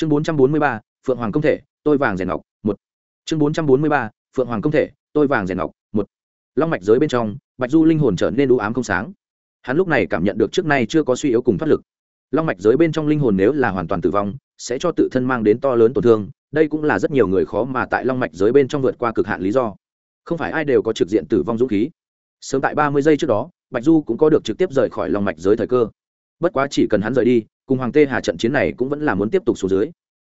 chương bốn trăm bốn mươi ba, phượng hoàng công thể, tôi vàng rèn ngọc, một. Chương bốn trăm bốn mươi ba, phượng hoàng công thể, tôi vàng rèn ngọc, một. Long mạch giới bên trong, bạch du linh hồn trở nên u ám không sáng. Hắn lúc này cảm nhận được trước nay chưa có suy yếu cùng thoát lực. Long mạch giới bên trong linh hồn nếu là hoàn toàn tử vong, sẽ cho tự thân mang đến to lớn tổn thương, đây cũng là rất nhiều người khó mà tại long mạch giới bên trong vượt qua cực hạn lý do. Không phải ai đều có trực diện tử vong dũng khí. Sớm tại ba mươi giây trước đó, bạch du cũng có được trực tiếp rời khỏi long mạch giới thời cơ. Bất quá chỉ cần hắn rời đi cùng hoàng tê hà trận chiến này cũng vẫn là muốn tiếp tục xuống dưới.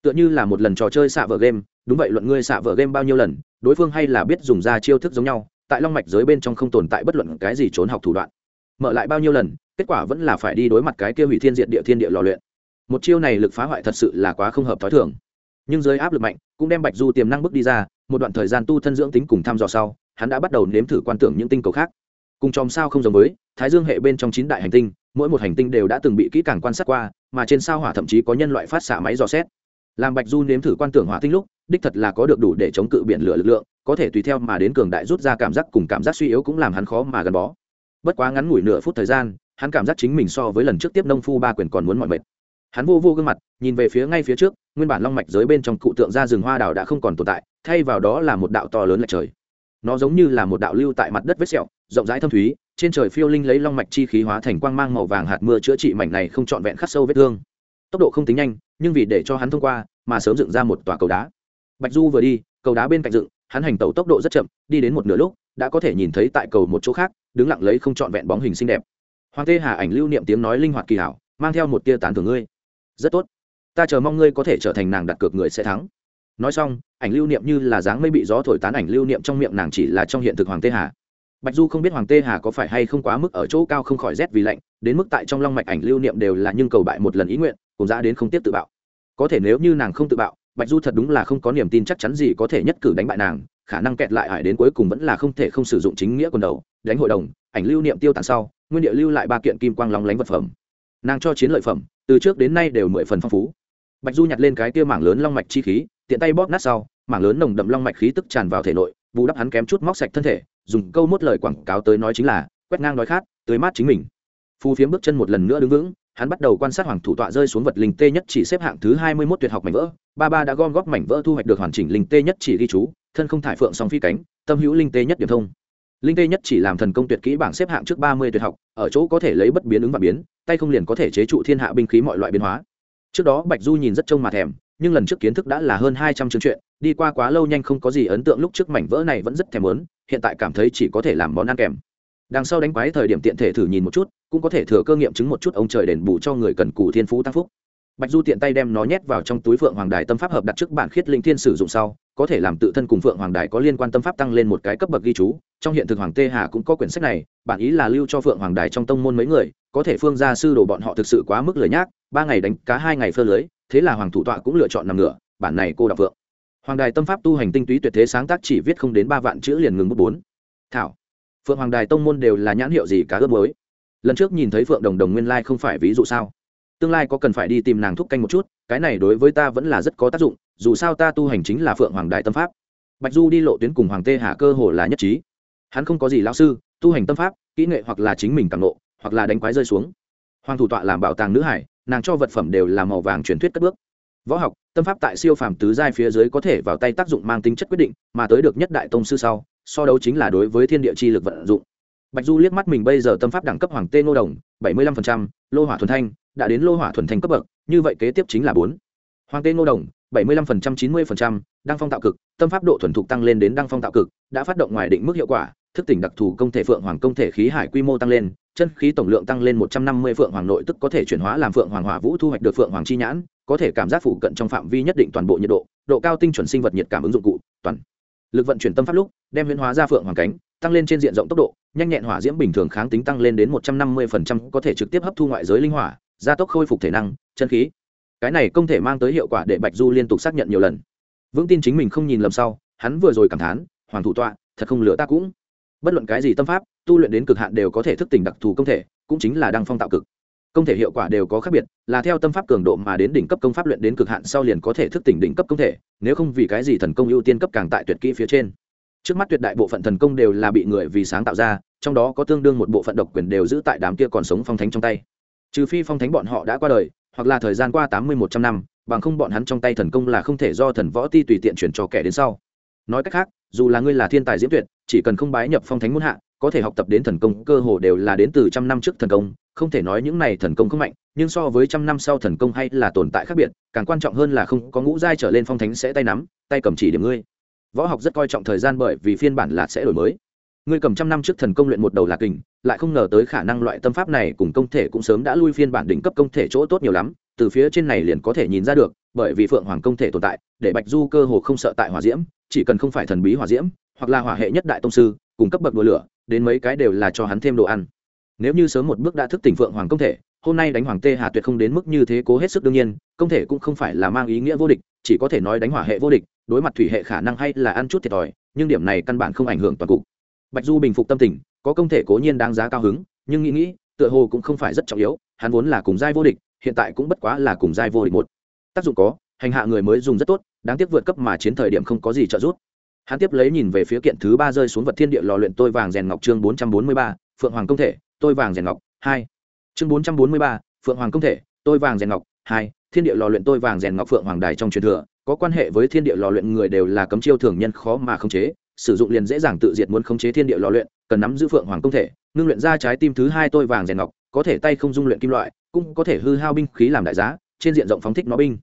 Tựa như là một lần trò chơi xạ vở game, đúng vậy, luận ngươi xạ vở game bao nhiêu lần, đối phương hay là biết dùng ra chiêu thức giống nhau, tại long mạch giới bên trong không tồn tại bất luận cái gì trốn học thủ đoạn. Mở lại bao nhiêu lần, kết quả vẫn là phải đi đối mặt cái kia hủy thiên diện địa thiên địa lò luyện. Một chiêu này lực phá hoại thật sự là quá không hợp t h ó i thường. Nhưng dưới áp lực mạnh, cũng đem bạch du tiềm năng bước đi ra, một đoạn thời gian tu thân dưỡng tính cùng thăm dò sau, hắn đã bắt đầu nếm thử quan tưởng những tinh cầu khác. Cùng chòm sao không giống với, thái dương hệ bên trong chín đại hành tinh, mỗi một hành tinh đều đã từng bị kỹ càng quan sát qua mà trên sao hỏa thậm chí có nhân loại phát xạ máy dò xét. Làm bạch du nếm thử quan tưởng hỏa tinh lúc, đích thật là có được đủ để chống cự biển lửa lực lượng, có thể tùy theo mà đến cường đại rút ra cảm giác cùng cảm giác suy yếu cũng làm hắn khó mà gắn bó. Bất quá ngắn ngủi nửa phút thời gian, hắn cảm giác chính mình so với lần trước tiếp nông phu ba quyền còn muốn mọi mệt. Hắn vô vô gương mặt, nhìn về phía ngay phía trước, nguyên bản long mạch giới bên trong cụ tượng ra rừng hoa đào đã không còn tồn tại, thay vào đó là một đạo to lớn lệch trời. Nó giống như là một đạo lưu tại mặt đất vết sẹo rộng rãi thâm thúy, trên trời phiêu linh lấy long mạch chi khí hóa thành quang mang màu vàng hạt mưa chữa trị mảnh này không trọn vẹn khắc sâu vết thương. Tốc độ không tính nhanh, nhưng vì để cho hắn thông qua mà sớm dựng ra một tòa cầu đá. Bạch du vừa đi, cầu đá bên cạnh dựng, hắn hành tàu tốc độ rất chậm, đi đến một nửa lúc, đã có thể nhìn thấy tại cầu một chỗ khác, đứng lặng lấy không trọn vẹn bóng hình xinh đẹp. Hoàng tê hà ảnh lưu niệm tiếng nói linh hoạt kỳ hảo, mang theo một tia tán thưởng ngươi. Rất tốt. Ta chờ mong ngươi có thể trở thành nàng đặt cược người sẽ thắng. Nói xong, ảnh lưu niệm như là dáng mây bị gió thổi tán ảnh lưu niệm trong miệng nàng chỉ là trong hiện thực hoàng tê hà bạch du không biết hoàng tê hà có phải hay không quá mức ở chỗ cao không khỏi rét vì lạnh, đến mức tại trong long mạch ảnh lưu niệm đều là nhưng cầu bại một lần ý nguyện, cùng ra đến không tiếp tự bạo. Có thể nếu như nàng không tự bạo, bạch du thật đúng là không có niềm tin chắc chắn gì có thể nhất cử đánh bại nàng, khả năng kẹt lại ải đến cuối cùng vẫn là không thể không sử dụng chính nghĩa quần đầu, đánh hội đồng, ảnh lưu niệm tiêu tàn sau, nguyên địa lưu lại ba kiện kim quang lóng lánh vật phẩm. Nàng cho chiến lợi phẩm, từ trước đến nay đều mười phần phong phú. Bạch du nhặt lên cái kia mảng lớn long mạch chi khí, tiện tay bóp nát sau, mảng lớn nồng đậm long mạch khí tức tràn vào thể nội bù đắp hắn kém chút móc sạch thân thể, dùng câu mốt lời quảng cáo tới nói chính là, quét ngang nói khát tới mát chính mình. Phu phiếm bước chân một lần nữa đứng vững, hắn bắt đầu quan sát hoàng thủ tọa rơi xuống vật linh tê nhất chỉ xếp hạng thứ hai mươi mốt tuyệt học mảnh vỡ, ba ba đã gom góp mảnh vỡ thu hoạch được hoàn chỉnh linh tê nhất chỉ ghi chú, thân không thải phượng song phi cánh, tâm hữu linh tê nhất điểm thông. Linh tê nhất chỉ làm thần công tuyệt kỹ bảng xếp hạng trước ba mươi tuyệt học, ở chỗ có thể lấy bất biến ứng và biến, tay không liền có thể chế trụ thiên hạ binh khí mọi loại biến hóa trước đó bạch du nhìn rất trông mà thèm, nhưng lần trước kiến thức đã là hơn hai trăm chương chuyện, đi qua quá lâu nhanh không có gì ấn tượng, lúc trước mảnh vỡ này vẫn rất thèm lớn hiện tại cảm thấy chỉ có thể làm món ăn kèm. Đằng sau đánh quái thời điểm tiện thể thử nhìn một chút, cũng có thể thừa cơ nghiệm chứng một chút ông trời đền bù cho người cần cù thiên phú tăng phúc. Bạch du tiện tay đem nó nhét vào trong túi phượng hoàng đài tâm pháp hợp đặt trước bản khiết linh thiên sử dụng sau, có thể làm tự thân cùng phượng hoàng đài có liên quan tâm pháp tăng lên một cái cấp bậc ghi chú, trong hiện thực hoàng tê hà cũng có quyển sách này, bản ý là lưu cho phượng hoàng đài trong tông môn mấy người có thể phương gia sư đồ bọn họ thực sự quá mức lời nhác, ba ngày đánh cá hai ngày phơ lưới, thế là hoàng thủ tọa cũng lựa chọn nằm ngửa, bản này cô đọc vượng. Hoàng đài tâm pháp tu hành tinh túy tuyệt thế sáng tác chỉ viết không đến ba vạn chữ liền ngừng bút bốn. Thảo, phượng hoàng đài tông môn đều là nhãn hiệu gì cá ướp mới lần trước nhìn thấy phượng đồng đồng nguyên lai không phải ví dụ sao? Tương lai có cần phải đi tìm nàng thúc canh một chút, cái này đối với ta vẫn là rất có tác dụng, dù sao ta tu hành chính là phượng hoàng đại tâm pháp. Bạch du đi lộ tuyến cùng hoàng tê hạ cơ hồ là nhất trí. Hắn không có gì lao sư, tu hành tâm pháp, kỹ nghệ hoặc là chính mình càng nộ hoặc là đánh quái rơi xuống. Hoàng thủ tọa làm bảo tàng nữ hải, nàng cho vật phẩm đều là màu vàng truyền thuyết cất bước. Võ học, tâm pháp tại siêu phàm tứ giai phía dưới có thể vào tay tác dụng mang tính chất quyết định, mà tới được nhất đại tông sư sau, so đấu chính là đối với thiên địa chi lực vận dụng. Bạch du liếc mắt mình bây giờ tâm pháp đẳng cấp hoàng tê ngô đồng, bảy mươi lăm lô hỏa thuần thanh, đã đến lô hỏa thuần thanh cấp bậc, như vậy kế tiếp chính là bốn. Hoàng tê ngô đồng, bảy mươi lăm chín mươi đăng phong tạo cực, tâm pháp độ thuần thục tăng lên đến đăng phong tạo cực, đã phát động ngoài định mức hiệu quả thức tỉnh đặc thù công thể phượng hoàng công thể khí hải quy mô tăng lên, chân khí tổng lượng tăng lên một trăm năm mươi phượng hoàng nội tức có thể chuyển hóa làm phượng hoàng hỏa vũ thu hoạch được phượng hoàng chi nhãn, có thể cảm giác phụ cận trong phạm vi nhất định toàn bộ nhiệt độ độ cao tinh chuẩn sinh vật nhiệt cảm ứng dụng cụ, toàn lực vận chuyển tâm pháp lúc, đem huyễn hóa ra phượng hoàng cánh, tăng lên trên diện rộng tốc độ, nhanh nhẹn hỏa diễm bình thường kháng tính tăng lên đến một trăm năm mươi có thể trực tiếp hấp thu ngoại giới linh hỏa, gia tốc khôi phục thể năng, chân khí. Cái này không thể mang tới hiệu quả để bạch du liên tục xác nhận nhiều lần. Vững tin chính mình không nhìn lầm sau, hắn vừa rồi cảm thán, hoàng thủ tọa, thật không lửa ta cũng bất luận cái gì tâm pháp, tu luyện đến cực hạn đều có thể thức tỉnh đặc thù công thể, cũng chính là đăng phong tạo cực. Công thể hiệu quả đều có khác biệt, là theo tâm pháp cường độ mà đến đỉnh cấp công pháp luyện đến cực hạn sau liền có thể thức tỉnh đỉnh cấp công thể, nếu không vì cái gì thần công ưu tiên cấp càng tại tuyệt kỹ phía trên. Trước mắt tuyệt đại bộ phận thần công đều là bị người vì sáng tạo ra, trong đó có tương đương một bộ phận độc quyền đều giữ tại đám kia còn sống phong thánh trong tay. Trừ phi phong thánh bọn họ đã qua đời, hoặc là thời gian qua tám mươi một trăm năm, bằng không bọn hắn trong tay thần công là không thể do thần võ ti tùy tiện chuyển cho kẻ đến sau nói cách khác, dù là ngươi là thiên tài diễm tuyệt, chỉ cần không bái nhập phong thánh muôn hạ, có thể học tập đến thần công cơ hồ đều là đến từ trăm năm trước thần công, không thể nói những này thần công không mạnh, nhưng so với trăm năm sau thần công hay là tồn tại khác biệt, càng quan trọng hơn là không có ngũ giai trở lên phong thánh sẽ tay nắm, tay cầm chỉ điểm ngươi. Võ học rất coi trọng thời gian bởi vì phiên bản là sẽ đổi mới. Ngươi cầm trăm năm trước thần công luyện một đầu là kình, lại không ngờ tới khả năng loại tâm pháp này cùng công thể cũng sớm đã lui phiên bản đỉnh cấp công thể chỗ tốt nhiều lắm từ phía trên này liền có thể nhìn ra được, bởi vì phượng hoàng công thể tồn tại, để bạch du cơ hồ không sợ tại hỏa diễm, chỉ cần không phải thần bí hỏa diễm, hoặc là hỏa hệ nhất đại tông sư, cùng cấp bậc đùa lửa, đến mấy cái đều là cho hắn thêm đồ ăn. Nếu như sớm một bước đã thức tỉnh phượng hoàng công thể, hôm nay đánh hoàng tê hà tuyệt không đến mức như thế cố hết sức đương nhiên, công thể cũng không phải là mang ý nghĩa vô địch, chỉ có thể nói đánh hỏa hệ vô địch, đối mặt thủy hệ khả năng hay là ăn chút thiệt thòi, nhưng điểm này căn bản không ảnh hưởng toàn cục. Bạch du bình phục tâm tình, có công thể cố nhiên đáng giá cao hứng, nhưng nghĩ nghĩ, tựa hồ cũng không phải rất trọng yếu, hắn vốn là cùng giai vô địch hiện tại cũng bất quá là cùng giai vô địch một. Tác dụng có, hành hạ người mới dùng rất tốt, đáng tiếc vượt cấp mà chiến thời điểm không có gì trợ giúp. Hắn tiếp lấy nhìn về phía kiện thứ ba rơi xuống vật thiên địa lò luyện tôi vàng rèn ngọc chương bốn trăm bốn mươi ba, phượng hoàng công thể, tôi vàng rèn ngọc, hai. Chương bốn trăm bốn mươi ba, phượng hoàng công thể, tôi vàng rèn ngọc, hai. Thiên địa lò luyện tôi vàng rèn ngọc phượng hoàng đài trong truyền thừa, có quan hệ với thiên địa lò luyện người đều là cấm chiêu thường nhân khó mà khống chế, sử dụng liền dễ dàng tự diệt muốn khống chế thiên địa lò luyện, cần nắm giữ phượng hoàng công thể, ngưng luyện ra trái tim thứ hai tôi vàng rèn ngọc, có thể tay không dung luyện kim loại cũng có thể hư hao binh khí làm đại giá, trên diện rộng phóng thích nó binh.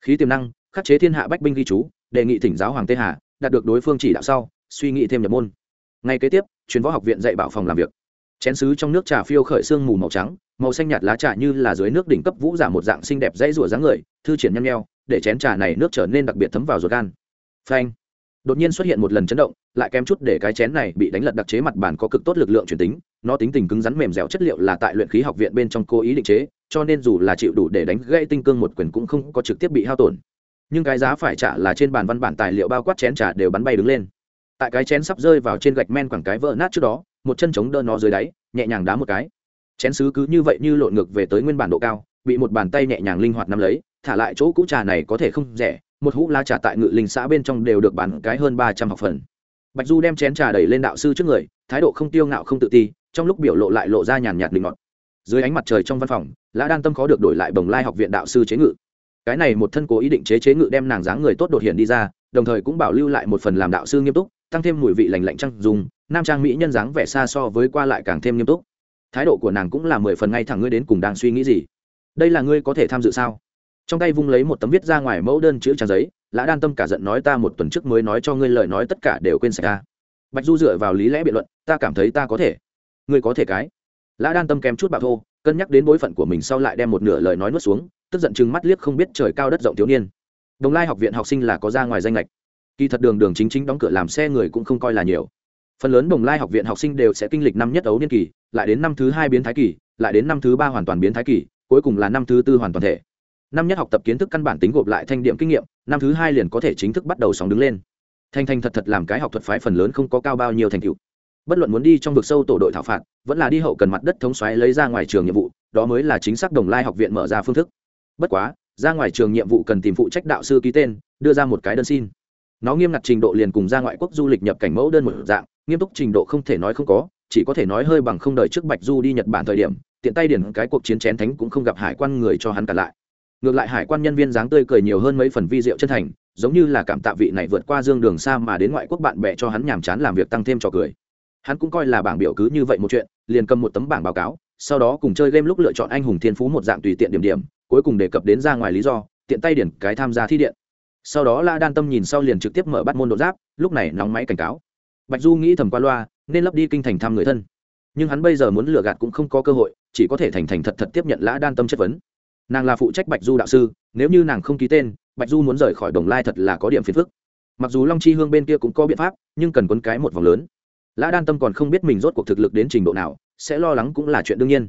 Khí tiềm năng, khắc chế thiên hạ bách binh ghi chú, đề nghị thỉnh giáo hoàng tê hà, đạt được đối phương chỉ đạo sau, suy nghĩ thêm nhập môn. Ngay kế tiếp chuyến võ học viện dạy bảo phòng làm việc. Chén sứ trong nước trà phiêu khởi sương mù màu trắng, màu xanh nhạt lá trà như là dưới nước đỉnh cấp vũ giả một dạng xinh đẹp dãy rủa dáng người, thư triển nhăn nheo, để chén trà này nước trở nên đặc biệt thấm vào ruột gan. Phanh. Đột nhiên xuất hiện một lần chấn động, lại kém chút để cái chén này bị đánh lật đặc chế mặt bàn có cực tốt lực lượng truyền tính nó tính tình cứng rắn mềm dẻo chất liệu là tại luyện khí học viện bên trong cố ý định chế, cho nên dù là chịu đủ để đánh gãy tinh cương một quyền cũng không có trực tiếp bị hao tổn. Nhưng cái giá phải trả là trên bàn văn bản tài liệu bao quát chén trà đều bắn bay đứng lên. Tại cái chén sắp rơi vào trên gạch men quảng cái vỡ nát trước đó, một chân chống đỡ nó dưới đáy, nhẹ nhàng đá một cái. Chén sứ cứ như vậy như lộn ngược về tới nguyên bản độ cao, bị một bàn tay nhẹ nhàng linh hoạt nắm lấy, thả lại chỗ cũ trà này có thể không rẻ, một hũ la trà tại ngự linh xã bên trong đều được bán cái hơn ba trăm học phần. Bạch du đem chén trà đẩy lên đạo sư trước người, thái độ không tiêu ngạo không tự ti trong lúc biểu lộ lại lộ ra nhàn nhạt linh ngọt dưới ánh mặt trời trong văn phòng, lã đan tâm khó được đổi lại bồng lai học viện đạo sư chế ngự. Cái này một thân cố ý định chế chế ngự đem nàng dáng người tốt đột hiện đi ra, đồng thời cũng bảo lưu lại một phần làm đạo sư nghiêm túc, tăng thêm mùi vị lành lạnh trăng dùng, nam trang mỹ nhân dáng vẻ xa so với qua lại càng thêm nghiêm túc. Thái độ của nàng cũng là mười phần ngay thẳng ngươi đến cùng đang suy nghĩ gì. Đây là ngươi có thể tham dự sao? Trong tay vung lấy một tấm viết ra ngoài mẫu đơn chữ trang giấy, lã đan tâm cả giận nói ta một tuần trước mới nói cho ngươi lời nói tất cả đều quên sạch ta. Bạch du dựa vào lý lẽ biện luận, ta cảm thấy ta có thể ngươi có thể cái. Lã đan tâm kém chút bạo thô, cân nhắc đến bối phận của mình sau lại đem một nửa lời nói nuốt xuống, tức giận chừng mắt liếc không biết trời cao đất rộng thiếu niên. Đồng lai học viện học sinh là có ra ngoài danh lệch kỳ thật đường đường chính chính đóng cửa làm xe người cũng không coi là nhiều. Phần lớn đồng lai học viện học sinh đều sẽ kinh lịch năm nhất ấu niên kỳ, lại đến năm thứ hai biến thái kỳ, lại đến năm thứ ba hoàn toàn biến thái kỳ, cuối cùng là năm thứ tư hoàn toàn thể. Năm nhất học tập kiến thức căn bản tính gộp lại thanh điểm kinh nghiệm, năm thứ hai liền có thể chính thức bắt đầu sóng đứng lên. Thanh thanh thật thật làm cái học thuật phái phần lớn không có cao bao nhiêu thành tựu bất luận muốn đi trong vực sâu tổ đội thảo phạt, vẫn là đi hậu cần mặt đất thống xoáy lấy ra ngoài trường nhiệm vụ, đó mới là chính xác đồng lai học viện mở ra phương thức. Bất quá, ra ngoài trường nhiệm vụ cần tìm phụ trách đạo sư ký tên, đưa ra một cái đơn xin. Nó nghiêm ngặt trình độ liền cùng ra ngoại quốc du lịch nhập cảnh mẫu đơn một dạng, nghiêm túc trình độ không thể nói không có, chỉ có thể nói hơi bằng không đời trước bạch du đi nhật bản thời điểm, tiện tay điển cái cuộc chiến chén thánh cũng không gặp hải quan người cho hắn cả lại. Ngược lại hải quan nhân viên dáng tươi cười nhiều hơn mấy phần vi diệu chân thành, giống như là cảm tạ vị này vượt qua dương đường xa mà đến ngoại quốc bạn bè cho hắn nhàm chán làm việc tăng thêm trò cười hắn cũng coi là bảng biểu cứ như vậy một chuyện, liền cầm một tấm bảng báo cáo, sau đó cùng chơi game lúc lựa chọn anh hùng thiên phú một dạng tùy tiện điểm điểm, cuối cùng đề cập đến ra ngoài lý do, tiện tay điển cái tham gia thi điện. Sau đó la đan tâm nhìn sau liền trực tiếp mở bắt môn đột giáp, lúc này nóng máy cảnh cáo. Bạch du nghĩ thầm qua loa, nên lấp đi kinh thành thăm người thân. Nhưng hắn bây giờ muốn lừa gạt cũng không có cơ hội, chỉ có thể thành thành thật thật tiếp nhận lã đan tâm chất vấn. Nàng là phụ trách bạch du đạo sư, nếu như nàng không ký tên, bạch du muốn rời khỏi đồng lai thật là có điểm phiền phức. Mặc dù long chi hương bên kia cũng có biện pháp, nhưng cần quấn cái một vòng lớn lã đan tâm còn không biết mình rốt cuộc thực lực đến trình độ nào, sẽ lo lắng cũng là chuyện đương nhiên.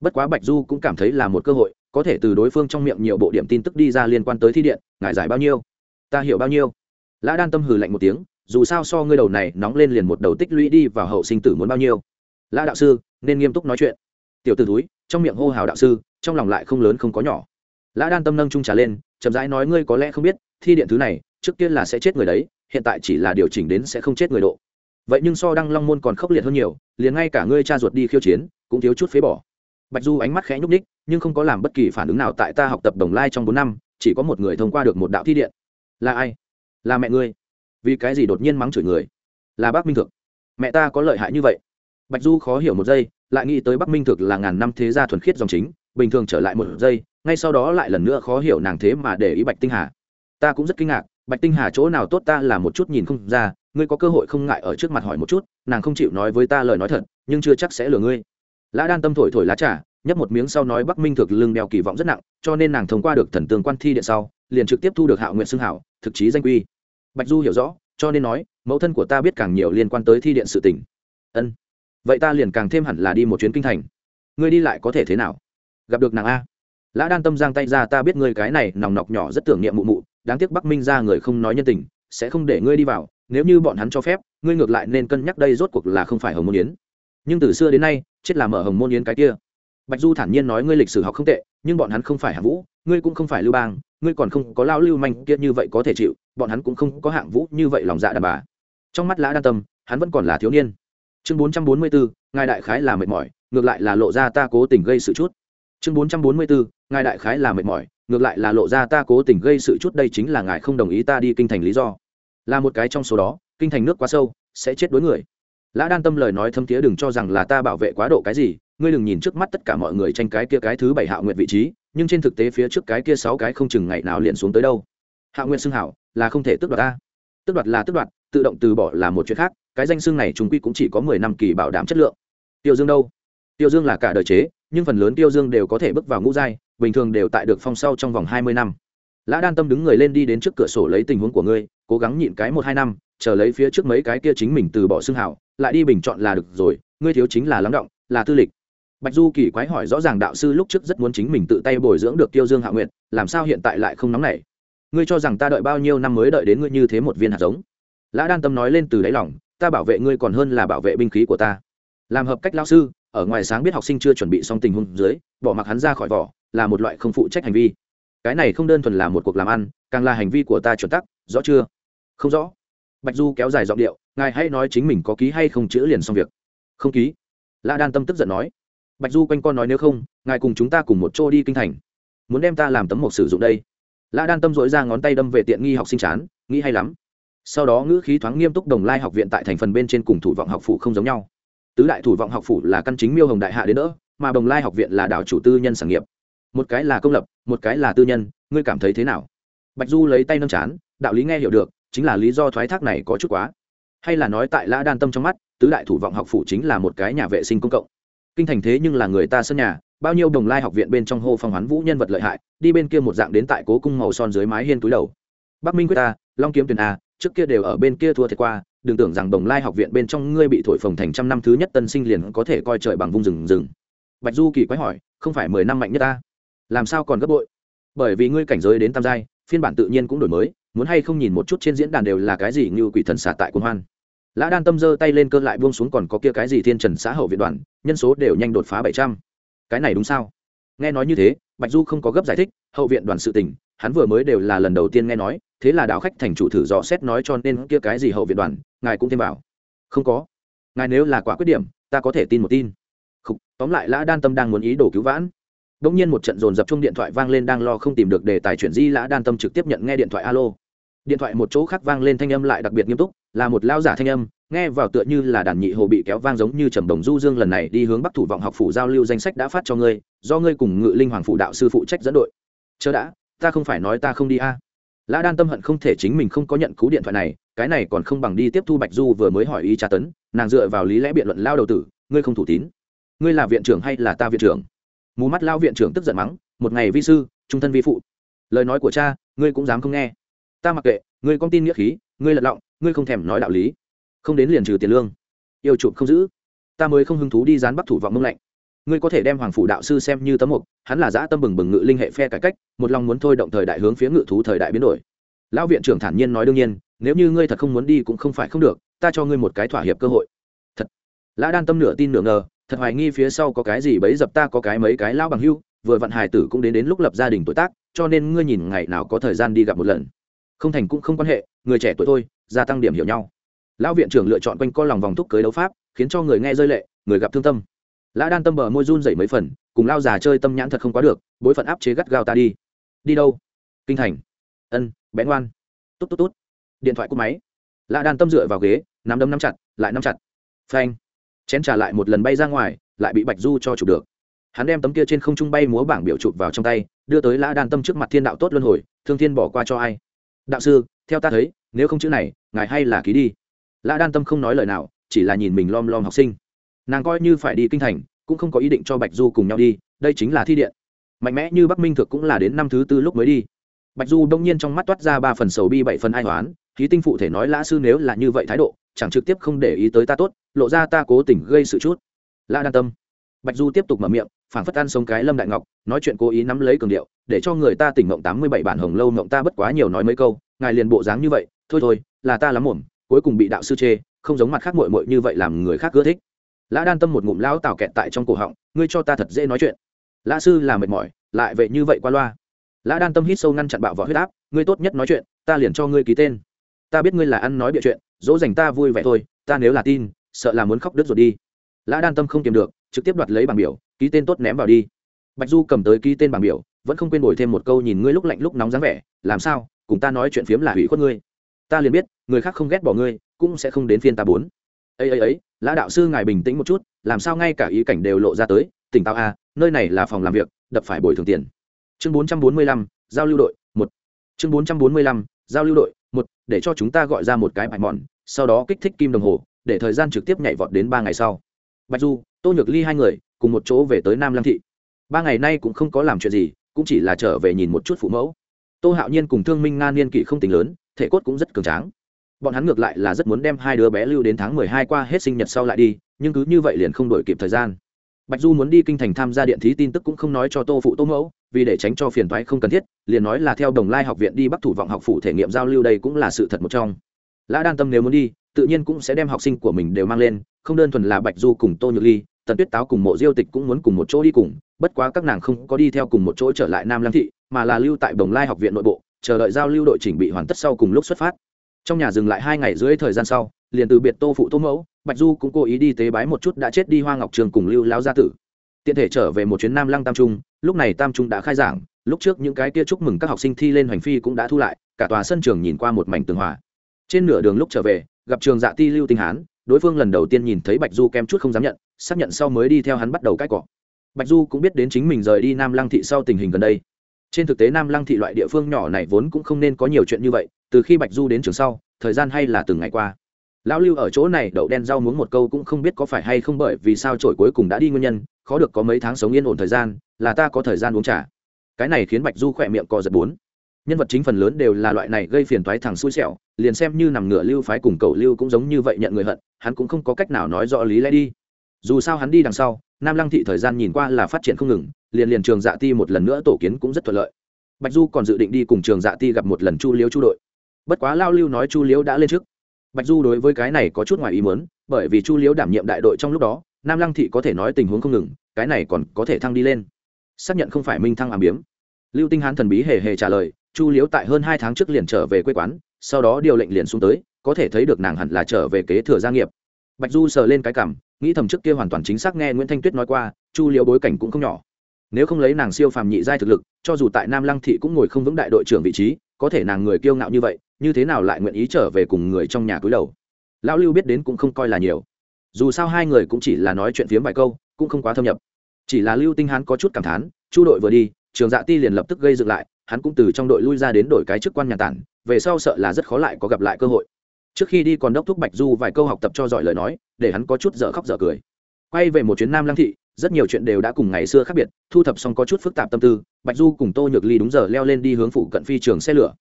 Bất quá bạch du cũng cảm thấy là một cơ hội, có thể từ đối phương trong miệng nhiều bộ điểm tin tức đi ra liên quan tới thi điện, ngài giải bao nhiêu? Ta hiểu bao nhiêu. Lã đan tâm hừ lạnh một tiếng, dù sao so ngươi đầu này nóng lên liền một đầu tích lũy đi vào hậu sinh tử muốn bao nhiêu. Lã đạo sư, nên nghiêm túc nói chuyện. Tiểu t ử túi trong miệng hô hào đạo sư, trong lòng lại không lớn không có nhỏ. Lã đan tâm nâng trung trả lên, chậm rãi nói ngươi có lẽ không biết, thi điện thứ này, trước tiên là sẽ chết người đấy, hiện tại chỉ là điều chỉnh đến sẽ không chết người độ vậy nhưng so đăng long môn còn khốc liệt hơn nhiều, liền ngay cả ngươi cha ruột đi khiêu chiến, cũng thiếu chút phế bỏ. Bạch du ánh mắt khẽ nhúc ních nhưng không có làm bất kỳ phản ứng nào tại ta học tập đồng lai trong bốn năm, chỉ có một người thông qua được một đạo thi điện. Là ai? Là mẹ ngươi. Vì cái gì đột nhiên mắng chửi người? Là bác minh thực mẹ ta có lợi hại như vậy. Bạch du khó hiểu một giây, lại nghĩ tới bắc minh thực là ngàn năm thế gia thuần khiết dòng chính, bình thường trở lại một giây, ngay sau đó lại lần nữa khó hiểu nàng thế mà để ý bạch tinh hà. Ta cũng rất kinh ngạc, bạch tinh hà chỗ nào tốt ta là một chút nhìn không ra ngươi có cơ hội không ngại ở trước mặt hỏi một chút, nàng không chịu nói với ta lời nói thật, nhưng chưa chắc sẽ lừa ngươi. Lã đan tâm thổi thổi lá trà, nhấp một miếng sau nói bắc minh thực lưng đeo kỳ vọng rất nặng, cho nên nàng thông qua được thần tương quan thi điện sau, liền trực tiếp thu được hạo nguyện xưng hảo, thực chí danh quy. Bạch du hiểu rõ, cho nên nói, mẫu thân của ta biết càng nhiều liên quan tới thi điện sự tỉnh ân. Vậy ta liền càng thêm hẳn là đi một chuyến kinh thành. Ngươi đi lại có thể thế nào? Gặp được nàng a. Lã đan tâm giang tay ra, ta biết ngươi cái này nòng nọc nhỏ rất tưởng niệm mụ mụ, đáng tiếc bắc minh ra người không nói nhân tình, sẽ không để ngươi đi vào nếu như bọn hắn cho phép, ngươi ngược lại nên cân nhắc đây rốt cuộc là không phải hồng môn yến. Nhưng từ xưa đến nay, chết làm ở hồng môn yến cái kia. Bạch du thản nhiên nói ngươi lịch sử học không tệ, nhưng bọn hắn không phải hạng vũ, ngươi cũng không phải lưu bang, ngươi còn không có lao lưu manh kia như vậy có thể chịu, bọn hắn cũng không có hạng vũ như vậy lòng dạ đàn bà. Trong mắt lã đan tâm, hắn vẫn còn là thiếu niên. Chương bốn trăm bốn mươi bốn ngài đại khái là mệt mỏi, ngược lại là lộ ra ta cố tình gây sự chút. Chương bốn trăm bốn mươi bốn ngài đại khái là mệt mỏi, ngược lại là lộ ra ta cố tình gây sự chút, đây chính là ngài không đồng ý ta đi kinh thành lý do là một cái trong số đó, kinh thành nước quá sâu, sẽ chết đối người. Lã đan tâm lời nói thâm thiế đừng cho rằng là ta bảo vệ quá độ cái gì, ngươi đừng nhìn trước mắt tất cả mọi người tranh cái kia cái thứ bảy hạ nguyện vị trí, nhưng trên thực tế phía trước cái kia sáu cái không chừng ngày nào liền xuống tới đâu. Hạ nguyện xưng hảo, là không thể tước đoạt ta. Tước đoạt là tước đoạt, tự động từ bỏ là một chuyện khác, cái danh xưng này chúng quy cũng chỉ có mười năm kỳ bảo đảm chất lượng. Tiêu dương đâu? Tiêu dương là cả đời chế, nhưng phần lớn tiêu dương đều có thể bước vào ngũ giai, bình thường đều tại được phong sau trong vòng hai mươi năm. Lã đan tâm đứng người lên đi đến trước cửa sổ lấy tình huống của ngươi cố gắng nhịn cái một hai năm, chờ lấy phía trước mấy cái kia chính mình từ bỏ xưng hảo, lại đi bình chọn là được rồi, ngươi thiếu chính là lắng động, là tư lịch. Bạch du kỳ quái hỏi rõ ràng đạo sư lúc trước rất muốn chính mình tự tay bồi dưỡng được tiêu dương hạ nguyện làm sao hiện tại lại không nóng nảy? Ngươi cho rằng ta đợi bao nhiêu năm mới đợi đến ngươi như thế một viên hạt giống? Lã đan tâm nói lên từ đáy lòng, ta bảo vệ ngươi còn hơn là bảo vệ binh khí của ta. Làm hợp cách lao sư, ở ngoài sáng biết học sinh chưa chuẩn bị xong tình huống dưới, bỏ mặc hắn ra khỏi vỏ, là một loại không phụ trách hành vi. Cái này không đơn thuần là một cuộc làm ăn, càng là hành vi của ta chuẩn tắc, rõ chưa? Không rõ. Bạch du kéo dài giọng điệu, ngài hãy nói chính mình có ký hay không chữ liền xong việc. Không ký. Lã đan tâm tức giận nói. Bạch du quanh con nói nếu không, ngài cùng chúng ta cùng một chỗ đi kinh thành. Muốn đem ta làm tấm mộc sử dụng đây. Lã đan tâm dội ra ngón tay đâm về tiện nghi học sinh chán, nghĩ hay lắm. Sau đó ngữ khí thoáng nghiêm túc đồng lai học viện tại thành phần bên trên cùng thủ vọng học phủ không giống nhau. Tứ đại thủ vọng học phủ là căn chính miêu hồng đại hạ đến nữa mà đồng lai học viện là đảo chủ tư nhân sản nghiệp. Một cái là công lập, một cái là tư nhân, ngươi cảm thấy thế nào? Bạch du lấy tay nâng chán, đạo lý nghe hiểu được chính là lý do thoái thác này có chút quá. Hay là nói tại lã đan tâm trong mắt, tứ đại thủ vọng học phủ chính là một cái nhà vệ sinh công cộng. Kinh thành thế nhưng là người ta sân nhà, bao nhiêu đồng lai học viện bên trong hô phong hoán vũ nhân vật lợi hại, đi bên kia một dạng đến tại cố cung màu son dưới mái hiên túi đầu. Bắc minh quyết ta, long kiếm tuyền a, trước kia đều ở bên kia thua thiệt qua, đừng tưởng rằng đồng lai học viện bên trong ngươi bị thổi phồng thành trăm năm thứ nhất tân sinh liền có thể coi trời bằng vung rừng rừng. Bạch du kỳ quái hỏi, không phải mười năm mạnh nhất ta? Làm sao còn gấp bội? Bởi vì ngươi cảnh giới đến tam giai, phiên bản tự nhiên cũng đổi mới muốn hay không nhìn một chút trên diễn đàn đều là cái gì như quỷ thần xả tại quân hoan. Lã đan tâm giơ tay lên cơn lại buông xuống còn có kia cái gì thiên trần xã hậu viện đoàn, nhân số đều nhanh đột phá bảy trăm. Cái này đúng sao? Nghe nói như thế, bạch du không có gấp giải thích, hậu viện đoàn sự tình, hắn vừa mới đều là lần đầu tiên nghe nói, thế là đạo khách thành chủ thử dò xét nói cho nên kia cái gì hậu viện đoàn, ngài cũng thêm bảo không có. Ngài nếu là quả quyết điểm, ta có thể tin một tin. Khục, tóm lại lã đan tâm đang muốn ý đồ cứu vãn. Đống nhiên một trận dồn dập chung điện thoại vang lên đang lo không tìm được đề tài chuyển di, lã đan tâm trực tiếp nhận nghe điện thoại alo điện thoại một chỗ khác vang lên thanh âm lại đặc biệt nghiêm túc, là một lao giả thanh âm, nghe vào tựa như là đàn nhị hồ bị kéo vang giống như trầm đồng du dương lần này đi hướng bắc thủ vọng học phủ giao lưu danh sách đã phát cho ngươi, do ngươi cùng ngự linh hoàng phụ đạo sư phụ trách dẫn đội. Chớ đã, ta không phải nói ta không đi a. À. lã đan tâm hận không thể chính mình không có nhận cú điện thoại này, cái này còn không bằng đi tiếp thu bạch du vừa mới hỏi ý tra tấn, nàng dựa vào lý lẽ biện luận lao đầu tử, ngươi không thủ tín. Ngươi là viện trưởng hay là ta viện trưởng? Mù mắt lao viện trưởng tức giận mắng, một ngày vi sư, trung thân vi phụ. Lời nói của cha, ngươi cũng dám không nghe ta mặc kệ, ngươi con tin nghĩa khí, ngươi lật lọng, ngươi không thèm nói đạo lý. Không đến liền trừ tiền lương. Yêu chụp không giữ. Ta mới không hứng thú đi dán bắc thủ vọng mông lạnh. Ngươi có thể đem hoàng phủ đạo sư xem như tấm mục, hắn là giã tâm bừng bừng ngự linh hệ phe cải cách, một lòng muốn thôi động thời đại hướng phía ngự thú thời đại biến đổi. Lão viện trưởng thản nhiên nói đương nhiên, nếu như ngươi thật không muốn đi cũng không phải không được, ta cho ngươi một cái thỏa hiệp cơ hội. Thật. Lã đan tâm nửa tin nửa ngờ, thật hoài nghi phía sau có cái gì bấy dập ta có cái mấy cái lão bằng hưu, vừa vặn hài tử cũng đến đến lúc lập gia đình tuổi tác, cho nên ngươi nhìn ngày nào có thời gian đi gặp một lần không thành cũng không quan hệ, người trẻ tuổi thôi, gia tăng điểm hiểu nhau. Lão viện trưởng lựa chọn quanh co lòng vòng thúc cưới đấu pháp, khiến cho người nghe rơi lệ, người gặp thương tâm. Lã đan tâm bờ môi run dậy mấy phần, cùng lao già chơi tâm nhãn thật không quá được, bối phận áp chế gắt gao ta đi. Đi đâu? Kinh thành. Ân, bén ngoan tốt tốt tốt điện thoại cúp máy. Lã đan tâm dựa vào ghế, nắm đấm nắm chặt, lại nắm chặt. Phanh. Chén trả lại một lần bay ra ngoài, lại bị bạch du cho chụp được. Hắn đem tấm kia trên không trung bay múa bảng biểu chụp vào trong tay, đưa tới lã đan tâm trước mặt thiên đạo tốt luân hồi, thương thiên bỏ qua cho ai? Đạo sư, theo ta thấy, nếu không chữ này, ngài hay là ký đi. Lã đan tâm không nói lời nào, chỉ là nhìn mình lom lom học sinh. Nàng coi như phải đi kinh thành, cũng không có ý định cho bạch du cùng nhau đi, đây chính là thi điện. Mạnh mẽ như bắc minh thực cũng là đến năm thứ tư lúc mới đi. Bạch du đông nhiên trong mắt toát ra ba phần sầu bi bảy phần ai toán khí tinh phụ thể nói lã sư nếu là như vậy thái độ, chẳng trực tiếp không để ý tới ta tốt, lộ ra ta cố tình gây sự chút. Lã đan tâm bạch du tiếp tục mở miệng, phảng phất ăn sống cái lâm đại ngọc, nói chuyện cố ý nắm lấy cường điệu, để cho người ta tỉnh mộng tám mươi bảy bản hồng lâu mộng ta bất quá nhiều nói mấy câu, ngài liền bộ dáng như vậy, thôi thôi, là ta lắm mồm cuối cùng bị đạo sư chê, không giống mặt khác mội mội như vậy làm người khác ưa thích. Lã đan tâm một ngụm lão tào kẹt tại trong cổ họng, ngươi cho ta thật dễ nói chuyện. Lã sư là mệt mỏi, lại vậy như vậy qua loa. Lã đan tâm hít sâu ngăn chặn bạo vỏ huyết áp, ngươi tốt nhất nói chuyện, ta liền cho ngươi ký tên. Ta biết ngươi là ăn nói bịa chuyện, dỗ dành ta vui vẻ thôi, ta nếu là tin, sợ là muốn khóc đứt rồi đi. Lã đan tâm không kiềm được trực tiếp đoạt lấy bảng biểu ký tên tốt ném vào đi. Bạch du cầm tới ký tên bảng biểu vẫn không quên đổi thêm một câu nhìn ngươi lúc lạnh lúc nóng dáng vẻ làm sao? Cùng ta nói chuyện phiếm là hủy khuất ngươi. Ta liền biết người khác không ghét bỏ ngươi cũng sẽ không đến phiên ta bốn. Ấy ấy ấy lã đạo sư ngài bình tĩnh một chút làm sao ngay cả ý cảnh đều lộ ra tới tỉnh táo a à, nơi này là phòng làm việc đập phải bồi thường tiền. Chương bốn trăm bốn mươi lăm giao lưu đội một. Chương bốn trăm bốn mươi lăm giao lưu đội một để cho chúng ta gọi ra một cái bài mòn sau đó kích thích kim đồng hồ để thời gian trực tiếp nhảy vọt đến ba ngày sau. Bạch du tô nhược ly hai người, cùng một chỗ về tới nam lăng thị. Ba ngày nay cũng không có làm chuyện gì, cũng chỉ là trở về nhìn một chút phụ mẫu. Tô hạo nhiên cùng thương minh nga niên kỷ không tính lớn, thể cốt cũng rất cường tráng. Bọn hắn ngược lại là rất muốn đem hai đứa bé lưu đến tháng mười hai qua hết sinh nhật sau lại đi, nhưng cứ như vậy liền không đổi kịp thời gian. Bạch du muốn đi kinh thành tham gia điện thí tin tức cũng không nói cho tô phụ tô mẫu, vì để tránh cho phiền thoái không cần thiết, liền nói là theo đồng lai học viện đi bắc thủ vọng học phủ thể nghiệm giao lưu đây cũng là sự thật một trong. Lã đan tâm nếu muốn đi tự nhiên cũng sẽ đem học sinh của mình đều mang lên, không đơn thuần là bạch du cùng tô nhược ly, tần tuyết táo cùng mộ diêu tịch cũng muốn cùng một chỗ đi cùng, bất quá các nàng không có đi theo cùng một chỗ trở lại nam lam thị, mà là lưu tại đồng lai học viện nội bộ, chờ đợi giao lưu đội chỉnh bị hoàn tất sau cùng lúc xuất phát. Trong nhà dừng lại hai ngày dưới thời gian sau, liền từ biệt tô phụ tô mẫu, bạch du cũng cố ý đi tế bái một chút đã chết đi hoa ngọc trường cùng lưu lão gia tử. Tiện thể trở về một chuyến nam lăng tam trung, lúc này tam trung đã khai giảng, lúc trước những cái kia chúc mừng các học sinh thi lên hoành phi cũng đã thu lại, cả tòa sân trường nhìn qua một mảnh tường hòa trên nửa đường lúc trở về, gặp trường dạ ti, lưu tinh hán, đối phương lần đầu tiên nhìn thấy bạch du kem chút không dám nhận, xác nhận sau mới đi theo hắn bắt đầu cãi cọ. Bạch du cũng biết đến chính mình rời đi nam lăng thị sau tình hình gần đây. Trên thực tế nam lăng thị loại địa phương nhỏ này vốn cũng không nên có nhiều chuyện như vậy, từ khi bạch du đến trường sau, thời gian hay là từng ngày qua. Lão lưu ở chỗ này đậu đen rau muốn một câu cũng không biết có phải hay không bởi vì sao trổi cuối cùng đã đi nguyên nhân, khó được có mấy tháng sống yên ổn thời gian, là ta có thời gian uống trà. Cái này khiến bạch du khỏe miệng cò giật bốn nhân vật chính phần lớn đều là loại này gây phiền toái thẳng xui xẻo, liền xem như nằm ngửa lưu phái cùng cầu lưu cũng giống như vậy nhận người hận, hắn cũng không có cách nào nói rõ lý lẽ đi. Dù sao hắn đi đằng sau, nam lăng thị thời gian nhìn qua là phát triển không ngừng, liền liền trường dạ ti một lần nữa tổ kiến cũng rất thuận lợi. Bạch du còn dự định đi cùng trường dạ ti gặp một lần chu liếu chu đội. Bất quá lao lưu nói chu liếu đã lên trước. Bạch du đối với cái này có chút ngoài ý muốn, bởi vì chu liếu đảm nhiệm đại đội trong lúc đó, nam lăng thị có thể nói tình huống không ngừng, cái này còn có thể thăng đi lên. Xác nhận không phải minh thăng ảm biếm. Lưu tinh hán thần bí hề hề trả lời chu liễu tại hơn hai tháng trước liền trở về quê quán, sau đó điều lệnh liền xuống tới, có thể thấy được nàng hẳn là trở về kế thừa gia nghiệp. Bạch du sờ lên cái cảm, nghĩ thầm trước kia hoàn toàn chính xác nghe nguyễn thanh tuyết nói qua, chu liễu bối cảnh cũng không nhỏ. Nếu không lấy nàng siêu phàm nhị giai thực lực, cho dù tại nam lăng thị cũng ngồi không vững đại đội trưởng vị trí, có thể nàng người kiêu ngạo như vậy, như thế nào lại nguyện ý trở về cùng người trong nhà cúi đầu? Lão lưu biết đến cũng không coi là nhiều. Dù sao hai người cũng chỉ là nói chuyện phiếm vài câu, cũng không quá thâm nhập. Chỉ là lưu tinh hán có chút cảm thán, chu đội vừa đi trường dạ ti liền lập tức gây dựng lại, hắn cũng từ trong đội lui ra đến đổi cái chức quan nhà tản, về sau sợ là rất khó lại có gặp lại cơ hội. Trước khi đi còn đốc thúc bạch du vài câu học tập cho giỏi lời nói, để hắn có chút dở khóc dở cười. Quay về một chuyến nam lăng thị, rất nhiều chuyện đều đã cùng ngày xưa khác biệt, thu thập xong có chút phức tạp tâm tư, bạch du cùng tô nhược ly đúng giờ leo lên đi hướng phụ cận phi trường xe lửa.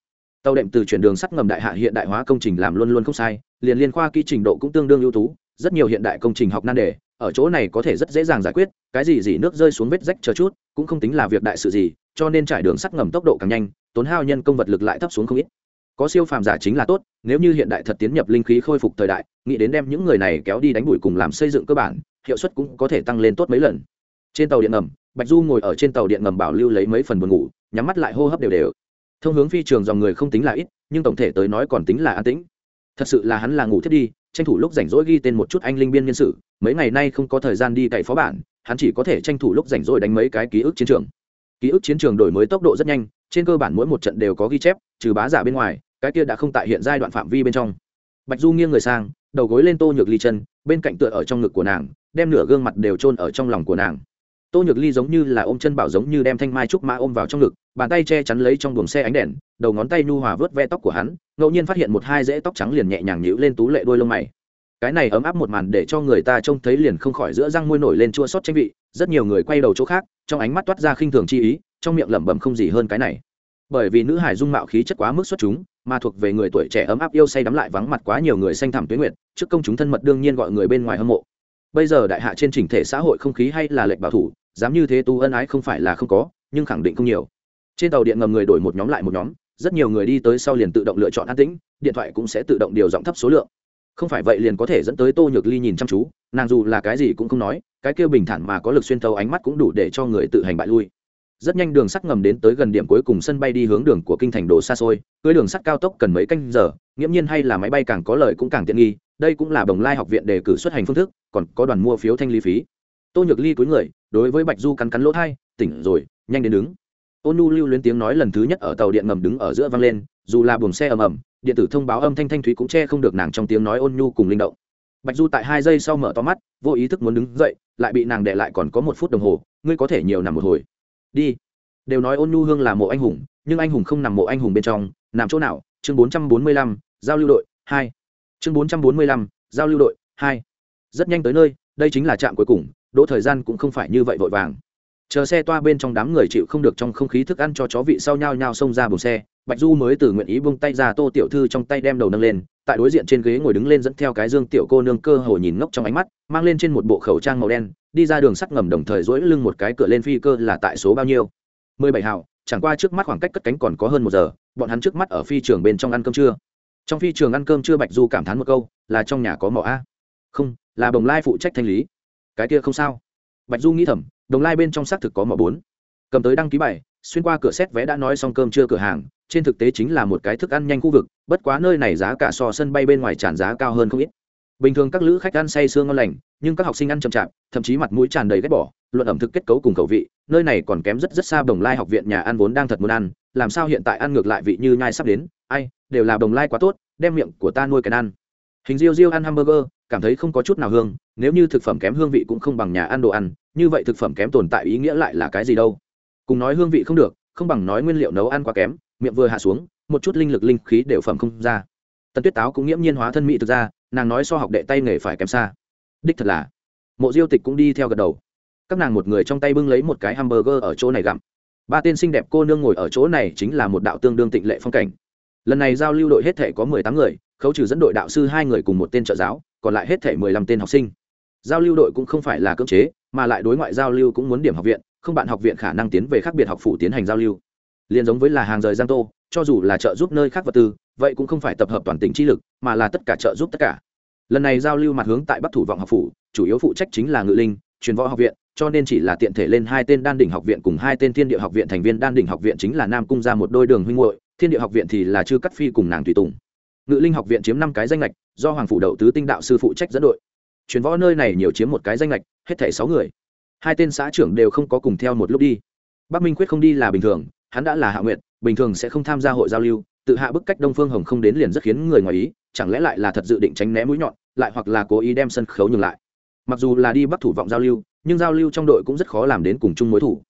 Tàu đệm từ chuyển đường sắt ngầm đại hạ hiện đại hóa công trình làm luôn luôn không sai, liền liên khoa kỹ trình độ cũng tương đương ưu tú, rất nhiều hiện đại công trình học nan đề ở chỗ này có thể rất dễ dàng giải quyết, cái gì gì nước rơi xuống vết rách chờ chút, cũng không tính là việc đại sự gì, cho nên trải đường sắt ngầm tốc độ càng nhanh, tốn hao nhân công vật lực lại thấp xuống không ít. Có siêu phàm giả chính là tốt, nếu như hiện đại thật tiến nhập linh khí khôi phục thời đại, nghĩ đến đem những người này kéo đi đánh bụi cùng làm xây dựng cơ bản, hiệu suất cũng có thể tăng lên tốt mấy lần. Trên tàu điện ngầm, bạch du ngồi ở trên tàu điện ngầm bảo lưu lấy mấy phần buồn ngủ, nhắm mắt lại hô hấp đều đều. Thông hướng phi trường dòng người không tính là ít, nhưng tổng thể tới nói còn tính là an tĩnh. Thật sự là hắn là ngủ thiết đi tranh thủ lúc rảnh rỗi ghi tên một chút anh linh biên nhân sự mấy ngày nay không có thời gian đi cậy phó bản, hắn chỉ có thể tranh thủ lúc rảnh rỗi đánh mấy cái ký ức chiến trường. Ký ức chiến trường đổi mới tốc độ rất nhanh, trên cơ bản mỗi một trận đều có ghi chép, trừ bá giả bên ngoài, cái kia đã không tại hiện giai đoạn phạm vi bên trong. Bạch du nghiêng người sang, đầu gối lên tô nhược ly chân, bên cạnh tựa ở trong ngực của nàng, đem nửa gương mặt đều chôn ở trong lòng của nàng tô nhược ly giống như là ôm chân bảo giống như đem thanh mai trúc mã ôm vào trong ngực bàn tay che chắn lấy trong buồng xe ánh đèn đầu ngón tay nhu hòa vớt ve tóc của hắn ngẫu nhiên phát hiện một hai rễ tóc trắng liền nhẹ nhàng nhữ lên tú lệ đôi lông mày cái này ấm áp một màn để cho người ta trông thấy liền không khỏi giữa răng môi nổi lên chua xót tranh vị rất nhiều người quay đầu chỗ khác trong ánh mắt toát ra khinh thường chi ý trong miệng lẩm bẩm không gì hơn cái này bởi vì nữ hải dung mạo khí chất quá mức xuất chúng mà thuộc về người tuổi trẻ ấm áp yêu say đắm lại vắng mặt quá nhiều người xanh thẳm tuyến nguyệt trước công chúng thân mật đương nhiên gọi người bên ngoài hâm mộ bây giờ đại hạ trên chỉnh thể xã hội không khí hay là lệnh bảo thủ, dám như thế tu ân ái không phải là không có, nhưng khẳng định không nhiều. Trên tàu điện ngầm người đổi một nhóm lại một nhóm, rất nhiều người đi tới sau liền tự động lựa chọn an tĩnh, điện thoại cũng sẽ tự động điều giọng thấp số lượng. Không phải vậy liền có thể dẫn tới tô nhược ly nhìn chăm chú, nàng dù là cái gì cũng không nói, cái kêu bình thản mà có lực xuyên tấu ánh mắt cũng đủ để cho người tự hành bại lui rất nhanh đường sắt ngầm đến tới gần điểm cuối cùng sân bay đi hướng đường của kinh thành đồ xa xôi, cưới đường sắt cao tốc cần mấy canh giờ, nghiễm nhiên hay là máy bay càng có lợi cũng càng tiện nghi, đây cũng là bồng lai học viện đề cử xuất hành phương thức, còn có đoàn mua phiếu thanh lý phí. Tô nhược ly cúi người, đối với bạch du cắn cắn lỗ thai tỉnh rồi, nhanh đến đứng. Ôn nu lưu luyến tiếng nói lần thứ nhất ở tàu điện ngầm đứng ở giữa vang lên, dù là buồng xe ầm ầm, điện tử thông báo âm thanh thanh thúy cũng che không được nàng trong tiếng nói ôn nhu cùng linh động. Bạch du tại hai giây sau mở to mắt, vô ý thức muốn đứng dậy, lại bị nàng đệ lại còn có một phút đồng hồ, ngươi có thể nhiều nằm một hồi đi. Đều nói ôn nhu hương là mộ anh hùng, nhưng anh hùng không nằm mộ anh hùng bên trong, nằm chỗ nào? Chương bốn trăm bốn mươi lăm, giao lưu đội, hai. Chương bốn trăm bốn mươi lăm, giao lưu đội, hai. Rất nhanh tới nơi, đây chính là trạm cuối cùng, đỗ thời gian cũng không phải như vậy vội vàng. Chờ xe toa bên trong đám người chịu không được trong không khí thức ăn cho chó vị sau nhau nhau xông ra bùng xe, bạch du mới từ nguyện ý bông tay ra tô tiểu thư trong tay đem đầu nâng lên tại đối diện trên ghế ngồi đứng lên dẫn theo cái dương tiểu cô nương cơ hồ nhìn ngốc trong ánh mắt, mang lên trên một bộ khẩu trang màu đen, đi ra đường sắt ngầm đồng thời dỗi lưng một cái cửa lên phi cơ là tại số bao nhiêu? Mười bảy hào, chẳng qua trước mắt khoảng cách cất cánh còn có hơn một giờ, bọn hắn trước mắt ở phi trường bên trong ăn cơm trưa. Trong phi trường ăn cơm trưa bạch du cảm thán một câu, là trong nhà có mỏ a? Không, là bồng lai phụ trách thanh lý. Cái kia không sao. Bạch du nghĩ thầm, đồng lai bên trong xác thực có mỏ bốn. Cầm tới đăng ký bảy xuyên qua cửa xét vé đã nói xong cơm trưa cửa hàng trên thực tế chính là một cái thức ăn nhanh khu vực, bất quá nơi này giá cả so sân bay bên ngoài tràn giá cao hơn không ít. Bình thường các lữ khách ăn say sương ngon lành, nhưng các học sinh ăn chậm chạp, thậm chí mặt mũi tràn đầy ghét bỏ, luận ẩm thực kết cấu cùng khẩu vị, nơi này còn kém rất rất xa đồng lai học viện nhà ăn vốn đang thật muốn ăn, làm sao hiện tại ăn ngược lại vị như nhai sắp đến, ai, đều là đồng lai quá tốt, đem miệng của ta nuôi cái ăn. Hình riêu riêu ăn hamburger, cảm thấy không có chút nào hương, nếu như thực phẩm kém hương vị cũng không bằng nhà ăn đồ ăn, như vậy thực phẩm kém tồn tại ý nghĩa lại là cái gì đâu. Cùng nói hương vị không được, không bằng nói nguyên liệu nấu ăn quá kém miệng vừa hạ xuống, một chút linh lực linh khí đều phẩm không ra. Tần tuyết táo cũng nghiễm nhiên hóa thân mỹ thực ra, nàng nói so học đệ tay nghề phải kém xa. Đích thật là, mộ diêu tịch cũng đi theo gật đầu. Các nàng một người trong tay bưng lấy một cái hamburger ở chỗ này gặm. Ba tên xinh đẹp cô nương ngồi ở chỗ này chính là một đạo tương đương tịnh lệ phong cảnh. Lần này giao lưu đội hết thể có mười tám người, khấu trừ dẫn đội đạo sư hai người cùng một tên trợ giáo, còn lại hết thể mười lăm tên học sinh. Giao lưu đội cũng không phải là cưỡng chế, mà lại đối ngoại giao lưu cũng muốn điểm học viện, không bạn học viện khả năng tiến về khác biệt học phủ tiến hành giao lưu liền giống với là hàng rời giang tô, cho dù là trợ giúp nơi khác vật tư, vậy cũng không phải tập hợp toàn tỉnh chi lực, mà là tất cả trợ giúp tất cả. Lần này giao lưu mặt hướng tại bắc thủ vọng học phủ, chủ yếu phụ trách chính là ngự linh, truyền võ học viện, cho nên chỉ là tiện thể lên hai tên đan đỉnh học viện cùng hai tên thiên địa học viện thành viên đan đỉnh học viện chính là nam cung ra một đôi đường huynh hội thiên địa học viện thì là chư cắt phi cùng nàng tùy tùng. Ngự linh học viện chiếm năm cái danh lệch do hoàng phủ đậu tứ tinh đạo sư phụ trách dẫn đội. Truyền võ nơi này nhiều chiếm một cái danh lệch hết thảy sáu người. Hai tên xã trưởng đều không có cùng theo một lúc đi. Bắc minh quyết không đi là bình thường hắn đã là hạ nguyện bình thường sẽ không tham gia hội giao lưu, tự hạ bức cách đông phương hồng không đến liền rất khiến người ngoài ý, chẳng lẽ lại là thật dự định tránh né mũi nhọn, lại hoặc là cố ý đem sân khấu nhường lại. Mặc dù là đi bắt thủ vọng giao lưu, nhưng giao lưu trong đội cũng rất khó làm đến cùng chung mối thủ.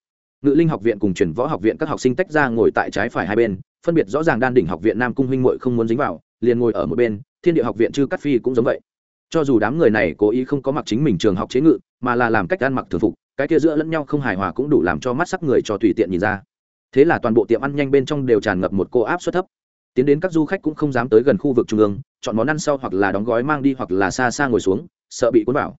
Ngự linh học viện cùng truyền võ học viện các học sinh tách ra ngồi tại trái phải hai bên, phân biệt rõ ràng đan đỉnh học viện nam cung huynh muội không muốn dính vào, liền ngồi ở một bên, thiên địa học viện chư cắt phi cũng giống vậy. Cho dù đám người này cố ý không có mặc chính mình trường học chế ngự, mà là làm cách ăn mặc thường phục, cái kia giữa lẫn nhau không hài hòa cũng đủ làm cho mắt sắc người cho tùy tiện nhìn ra thế là toàn bộ tiệm ăn nhanh bên trong đều tràn ngập một cô áp suất thấp. Tiến đến các du khách cũng không dám tới gần khu vực trung ương, chọn món ăn sau hoặc là đóng gói mang đi hoặc là xa xa ngồi xuống, sợ bị cuốn vào.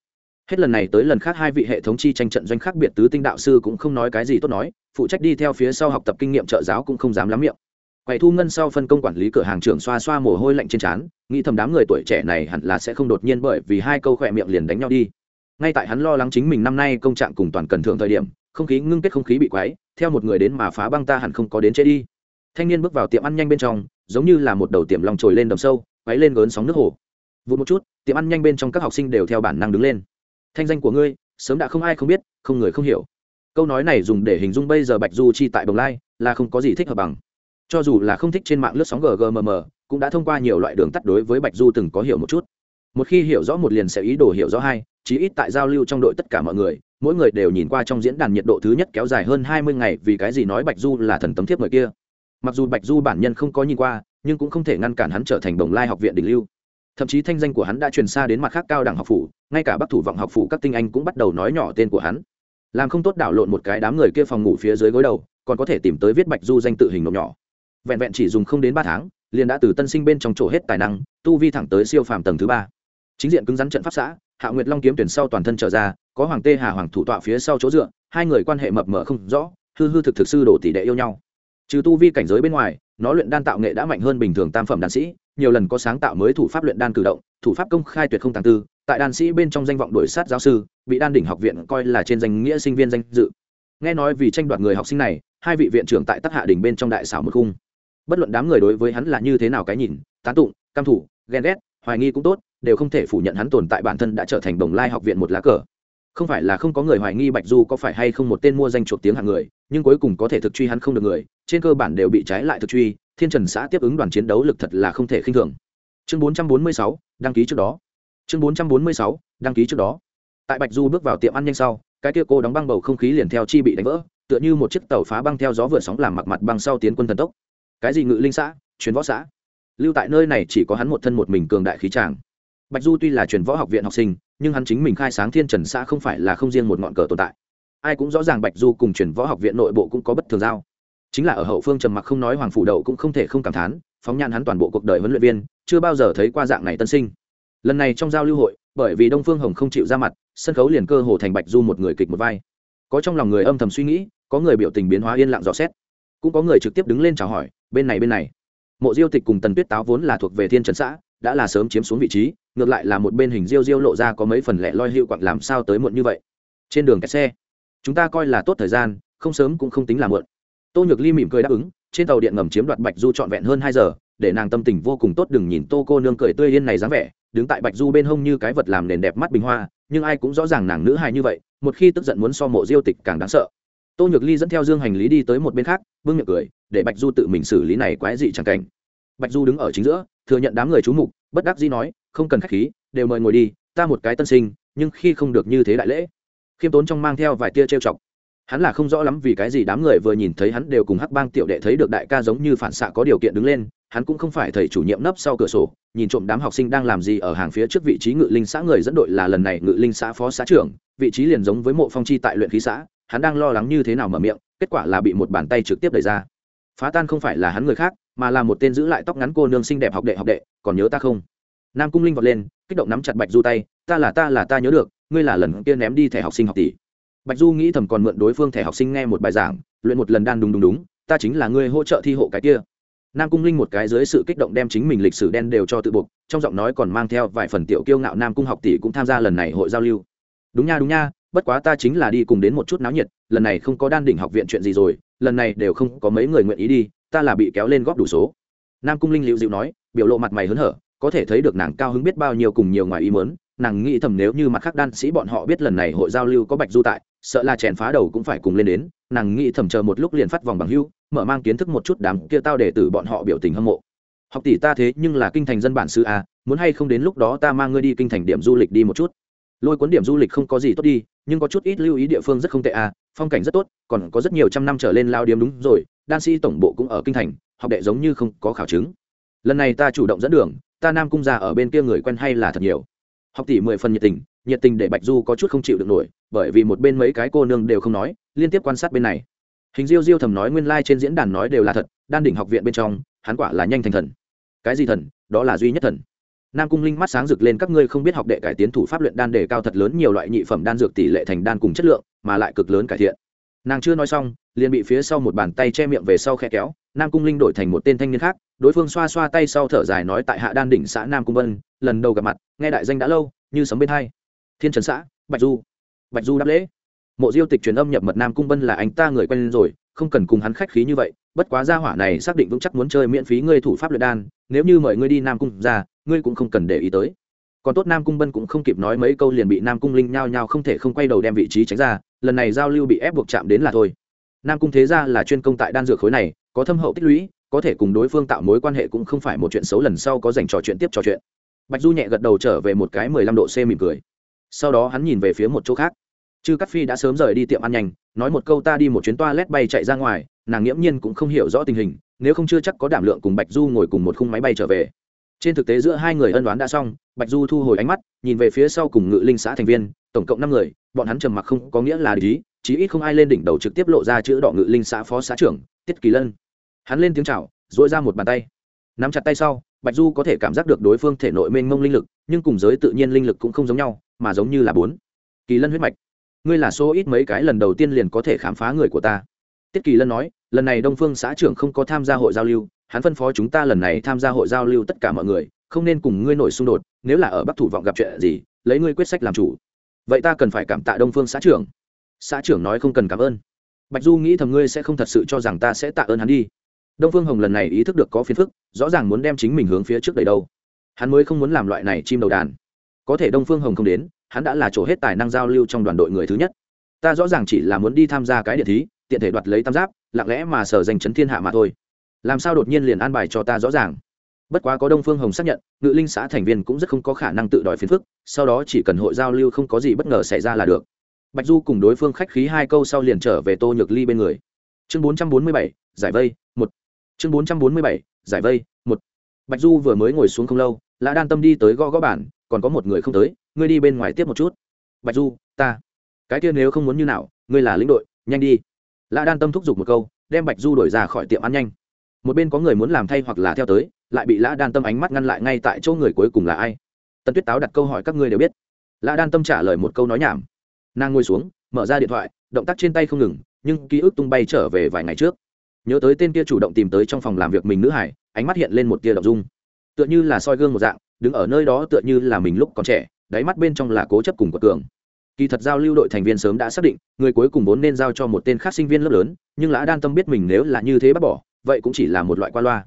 Hết lần này tới lần khác hai vị hệ thống chi tranh trận doanh khác biệt tứ tinh đạo sư cũng không nói cái gì tốt nói, phụ trách đi theo phía sau học tập kinh nghiệm trợ giáo cũng không dám lắm miệng. Quầy thu ngân sau phân công quản lý cửa hàng trưởng xoa xoa mồ hôi lạnh trên trán, nghĩ thầm đám người tuổi trẻ này hẳn là sẽ không đột nhiên bởi vì hai câu khỏe miệng liền đánh nhau đi. Ngay tại hắn lo lắng chính mình năm nay công trạng cùng toàn cần thượng thời điểm không khí ngưng kết không khí bị quáy theo một người đến mà phá băng ta hẳn không có đến chế đi. Thanh niên bước vào tiệm ăn nhanh bên trong, giống như là một đầu tiệm lòng trồi lên đầm sâu quáy lên gớn sóng nước hồ. Vụ một chút, tiệm ăn nhanh bên trong các học sinh đều theo bản năng đứng lên. Thanh danh của ngươi, sớm đã không ai không biết, không người không hiểu. Câu nói này dùng để hình dung bây giờ bạch du chi tại bồng lai, là không có gì thích hợp bằng. Cho dù là không thích trên mạng lướt sóng ggmm cũng đã thông qua nhiều loại đường tắt đối với bạch du từng có hiểu một chút. Một khi hiểu rõ một liền sẽ ý đồ hiểu rõ hai chí ít tại giao lưu trong đội tất cả mọi người, mỗi người đều nhìn qua trong diễn đàn nhiệt độ thứ nhất kéo dài hơn hai mươi ngày, vì cái gì nói bạch du là thần tấm thiếp người kia? Mặc dù bạch du bản nhân không có nhìn qua, nhưng cũng không thể ngăn cản hắn trở thành đồng lai học viện đỉnh lưu. Thậm chí thanh danh của hắn đã truyền xa đến mặt khác cao đẳng học phủ, ngay cả bắc thủ vọng học phủ các tinh anh cũng bắt đầu nói nhỏ tên của hắn. Làm không tốt đảo lộn một cái đám người kia phòng ngủ phía dưới gối đầu, còn có thể tìm tới viết bạch du danh tự hình nộp nhỏ. Vẹn vẹn chỉ dùng không đến ba tháng, liền đã từ tân sinh bên trong chỗ hết tài năng, tu vi thẳng tới siêu phàm tầng thứ ba. Chính diện cứng rắn trận pháp xã hạ nguyệt long kiếm tuyển sau toàn thân trở ra, có hoàng tê hà, hoàng thủ tọa phía sau chỗ dựa, hai người quan hệ mập mờ không rõ, hư hư thực thực sư đổ tỷ đệ yêu nhau. Trừ tu vi cảnh giới bên ngoài, nó luyện đan tạo nghệ đã mạnh hơn bình thường tam phẩm đan sĩ, nhiều lần có sáng tạo mới thủ pháp luyện đan cử động, thủ pháp công khai tuyệt không tàng tư, tại đan sĩ bên trong danh vọng đổi sát giáo sư, bị đan đỉnh học viện coi là trên danh nghĩa sinh viên danh dự. Nghe nói vì tranh đoạt người học sinh này, hai vị viện trưởng tại tắc hạ đỉnh bên trong đại xảo một khung. Bất luận đám người đối với hắn là như thế nào cái nhìn, tán tụng cam thủ, ghen ghét, hoài nghi cũng tốt đều không thể phủ nhận hắn tồn tại bản thân đã trở thành đồng lai học viện một lá cờ. Không phải là không có người hoài nghi bạch du có phải hay không một tên mua danh chuột tiếng hàng người nhưng cuối cùng có thể thực truy hắn không được người trên cơ bản đều bị trái lại thực truy thiên trần xã tiếp ứng đoàn chiến đấu lực thật là không thể khinh thường. Chương 446, đăng ký trước đó. Chương 446, đăng ký trước đó. Tại bạch du bước vào tiệm ăn nhanh sau cái kia cô đóng băng bầu không khí liền theo chi bị đánh vỡ tựa như một chiếc tàu phá băng theo gió vừa sóng làm mặt mặt băng sau tiến quân thần tốc. Cái gì ngự linh xã? Truyền võ xã. Lưu tại nơi này chỉ có hắn một thân một mình cường đại khí tràng bạch du tuy là truyền võ học viện học sinh, nhưng hắn chính mình khai sáng thiên trần xã không phải là không riêng một ngọn cờ tồn tại. Ai cũng rõ ràng bạch du cùng truyền võ học viện nội bộ cũng có bất thường giao. Chính là ở hậu phương trầm mặc không nói hoàng phủ đậu cũng không thể không cảm thán, phóng nhan hắn toàn bộ cuộc đời huấn luyện viên, chưa bao giờ thấy qua dạng này tân sinh. Lần này trong giao lưu hội, bởi vì đông phương hồng không chịu ra mặt, sân khấu liền cơ hồ thành bạch du một người kịch một vai. Có trong lòng người âm thầm suy nghĩ, có người biểu tình biến hóa yên lặng dò xét. Cũng có người trực tiếp đứng lên chào hỏi, bên này bên này. Mộ diêu tịch cùng tần tuyết táo vốn là thuộc về thiên trần xã, đã là sớm chiếm xuống vị trí ngược lại là một bên hình diêu diêu lộ ra có mấy phần lẻ loi hiệu quặng làm sao tới muộn như vậy. Trên đường kẹt xe, chúng ta coi là tốt thời gian, không sớm cũng không tính là muộn. Tô nhược ly mỉm cười đáp ứng, trên tàu điện ngầm chiếm đoạt bạch du trọn vẹn hơn hai giờ, để nàng tâm tình vô cùng tốt đừng nhìn tô cô nương cười tươi yên này dáng vẻ, đứng tại bạch du bên hông như cái vật làm nền đẹp mắt bình hoa, nhưng ai cũng rõ ràng nàng nữ hài như vậy, một khi tức giận muốn so mộ diêu tịch càng đáng sợ. Tô nhược ly dẫn theo dương hành lý đi tới một bên khác, bưng miệng cười, để bạch du tự mình xử lý này quái dị chẳng cảnh. Bạch du đứng ở chính giữa, thừa nhận đám người chú mục bất đắc dĩ nói, không cần khách khí, đều mời ngồi đi, ta một cái tân sinh, nhưng khi không được như thế đại lễ. Khiêm tốn trong mang theo vài tia trêu chọc. Hắn là không rõ lắm vì cái gì đám người vừa nhìn thấy hắn đều cùng hắc bang tiểu đệ thấy được đại ca giống như phản xạ có điều kiện đứng lên, hắn cũng không phải thầy chủ nhiệm nấp sau cửa sổ, nhìn trộm đám học sinh đang làm gì ở hàng phía trước vị trí ngự linh xã người dẫn đội là lần này ngự linh xã phó xã trưởng, vị trí liền giống với mộ phong chi tại luyện khí xã, hắn đang lo lắng như thế nào mở miệng, kết quả là bị một bàn tay trực tiếp đẩy ra. Phá tan không phải là hắn người khác mà là một tên giữ lại tóc ngắn cô nương xinh đẹp học đệ học đệ, còn nhớ ta không? Nam cung linh vọt lên, kích động nắm chặt bạch du tay, ta là ta là, ta nhớ được, ngươi là lần kia ném đi thẻ học sinh học tỷ. Bạch du nghĩ thầm còn mượn đối phương thẻ học sinh nghe một bài giảng, luyện một lần đan đúng đúng đúng, ta chính là ngươi hỗ trợ thi hộ cái kia. Nam cung linh một cái dưới sự kích động đem chính mình lịch sử đen đều cho tự buộc, trong giọng nói còn mang theo vài phần tiểu kiêu ngạo nam cung học tỷ cũng tham gia lần này hội giao lưu. Đúng nha đúng nha bất quá ta chính là đi cùng đến một chút náo nhiệt, lần này không có đan đỉnh học viện chuyện gì rồi, lần này đều không có mấy người nguyện ý đi, ta là bị kéo lên góp đủ số. Nam cung linh liệu dịu nói, biểu lộ mặt mày hớn hở, có thể thấy được nàng cao hứng biết bao nhiêu cùng nhiều ngoài ý mớn nàng nghĩ thầm nếu như mặt khác đan sĩ bọn họ biết lần này hội giao lưu có bạch du tại, sợ là chèn phá đầu cũng phải cùng lên đến, nàng nghĩ thầm chờ một lúc liền phát vòng bằng hưu, mở mang kiến thức một chút đám kia tao để từ bọn họ biểu tình hâm mộ. Học tỷ ta thế nhưng là kinh thành dân bản sư a, muốn hay không đến lúc đó ta mang ngươi đi kinh thành điểm du lịch đi một chút lôi cuốn điểm du lịch không có gì tốt đi, nhưng có chút ít lưu ý địa phương rất không tệ à? phong cảnh rất tốt, còn có rất nhiều trăm năm trở lên lao điếm đúng rồi, đan sĩ tổng bộ cũng ở kinh thành, học đệ giống như không có khảo chứng. Lần này ta chủ động dẫn đường, ta nam cung già ở bên kia người quen hay là thật nhiều. Học tỷ mười phần nhiệt tình nhiệt tình để bạch du có chút không chịu được nổi, bởi vì một bên mấy cái cô nương đều không nói, liên tiếp quan sát bên này. Hình diêu diêu thầm nói nguyên lai、like、trên diễn đàn nói đều là thật, đan đỉnh học viện bên trong, hắn quả là nhanh thành thần. Cái gì thần? Đó là duy nhất thần nam cung linh mắt sáng rực lên, các ngươi không biết học đệ cải tiến thủ pháp luyện đan đề cao thật lớn nhiều loại nhị phẩm đan dược tỷ lệ thành đan cùng chất lượng, mà lại cực lớn cải thiện. Nàng chưa nói xong, liền bị phía sau một bàn tay che miệng về sau khe kéo, nam cung linh đổi thành một tên thanh niên khác, đối phương xoa xoa tay sau thở dài nói tại hạ đan đỉnh xã nam cung vân, lần đầu gặp mặt, nghe đại danh đã lâu, như sấm bên hai. Thiên trần xã, bạch du. Bạch du đáp lễ. Mộ diêu tịch truyền âm nhập mật nam cung vân là anh ta người quen rồi không cần cùng hắn khách khí như vậy, bất quá gia hỏa này xác định vững chắc muốn chơi miễn phí ngươi thủ pháp luyện đan, nếu như mời ngươi đi nam cung ra, ngươi cũng không cần để ý tới. Còn tốt nam cung bân cũng không kịp nói mấy câu liền bị nam cung linh nhao nhao không thể không quay đầu đem vị trí tránh ra, lần này giao lưu bị ép buộc chạm đến là thôi. Nam cung thế gia là chuyên công tại đan dược khối này, có thâm hậu tích lũy, có thể cùng đối phương tạo mối quan hệ cũng không phải một chuyện xấu lần sau có dành trò chuyện tiếp trò chuyện. Bạch du nhẹ gật đầu trở về một cái mười lăm độ c mỉm cười. Sau đó hắn nhìn về phía một chỗ khác. Chư cắt phi đã sớm rời đi tiệm ăn nhanh nói một câu ta đi một chuyến toa lét bay chạy ra ngoài, nàng nghiễm nhiên cũng không hiểu rõ tình hình, nếu không chưa chắc có đảm lượng cùng bạch du ngồi cùng một khung máy bay trở về. Trên thực tế giữa hai người ân đoán đã xong, bạch du thu hồi ánh mắt, nhìn về phía sau cùng ngự linh xã thành viên, tổng cộng năm người, bọn hắn trầm mặc không có nghĩa là lý chí ít không ai lên đỉnh đầu trực tiếp lộ ra chữ đỏ ngự linh xã phó xã trưởng, tiết kỳ lân. Hắn lên tiếng chào dội ra một bàn tay. Nắm chặt tay sau, bạch du có thể cảm giác được đối phương thể nội mênh mông linh lực, nhưng cùng giới tự nhiên linh lực cũng không giống nhau, mà giống như là bốn. Kỳ lân huyết mạch ngươi là số ít mấy cái lần đầu tiên liền có thể khám phá người của ta. Tiết kỳ lân nói, lần này đông phương xã trưởng không có tham gia hội giao lưu, hắn phân phó chúng ta lần này tham gia hội giao lưu tất cả mọi người, không nên cùng ngươi nổi xung đột, nếu là ở bắc thủ vọng gặp chuyện gì, lấy ngươi quyết sách làm chủ. Vậy ta cần phải cảm tạ đông phương xã trưởng. Xã trưởng nói không cần cảm ơn. Bạch du nghĩ thầm ngươi sẽ không thật sự cho rằng ta sẽ tạ ơn hắn đi. Đông phương hồng lần này ý thức được có phiền phức, rõ ràng muốn đem chính mình hướng phía trước đầy đâu. Hắn mới không muốn làm loại này chim đầu đàn. Có thể đông phương hồng không đến hắn đã là chỗ hết tài năng giao lưu trong đoàn đội người thứ nhất. Ta rõ ràng chỉ là muốn đi tham gia cái địa thí, tiện thể đoạt lấy tam giáp, lặng lẽ mà sở giành chấn thiên hạ mà thôi. Làm sao đột nhiên liền an bài cho ta rõ ràng? Bất quá có đông phương hồng xác nhận, ngự linh xã thành viên cũng rất không có khả năng tự đòi phiền phức, sau đó chỉ cần hội giao lưu không có gì bất ngờ xảy ra là được. Bạch du cùng đối phương khách khí hai câu sau liền trở về tô nhược ly bên người. Chương bốn trăm bốn mươi bảy, giải vây, một. Chương bốn trăm bốn mươi bảy, giải vây, một. Bạch du vừa mới ngồi xuống không lâu, lã đan tâm đi tới gõ gõ bản còn có một người không tới ngươi đi bên ngoài tiếp một chút. Bạch du, ta. Cái kia nếu không muốn như nào, ngươi là lĩnh đội, nhanh đi. Lã đan tâm thúc giục một câu, đem bạch du đổi ra khỏi tiệm ăn nhanh. Một bên có người muốn làm thay hoặc là theo tới, lại bị lã đan tâm ánh mắt ngăn lại ngay tại chỗ người cuối cùng là ai? Tần tuyết táo đặt câu hỏi các ngươi đều biết. Lã đan tâm trả lời một câu nói nhảm. Nàng ngồi xuống, mở ra điện thoại, động tác trên tay không ngừng, nhưng ký ức tung bay trở về vài ngày trước. Nhớ tới tên kia chủ động tìm tới trong phòng làm việc mình nữ hải, ánh mắt hiện lên một tia đ ộ n g dung. Tựa như là soi gương một dạng, đứng ở nơi đó tựa như là mình lúc còn trẻ đáy mắt bên trong là cố chấp cùng quật cường. Kỳ thật giao lưu đội thành viên sớm đã xác định, người cuối cùng vốn nên giao cho một tên khác sinh viên lớp lớn, nhưng lã đan tâm biết mình nếu là như thế bắt bỏ, vậy cũng chỉ là một loại qua loa.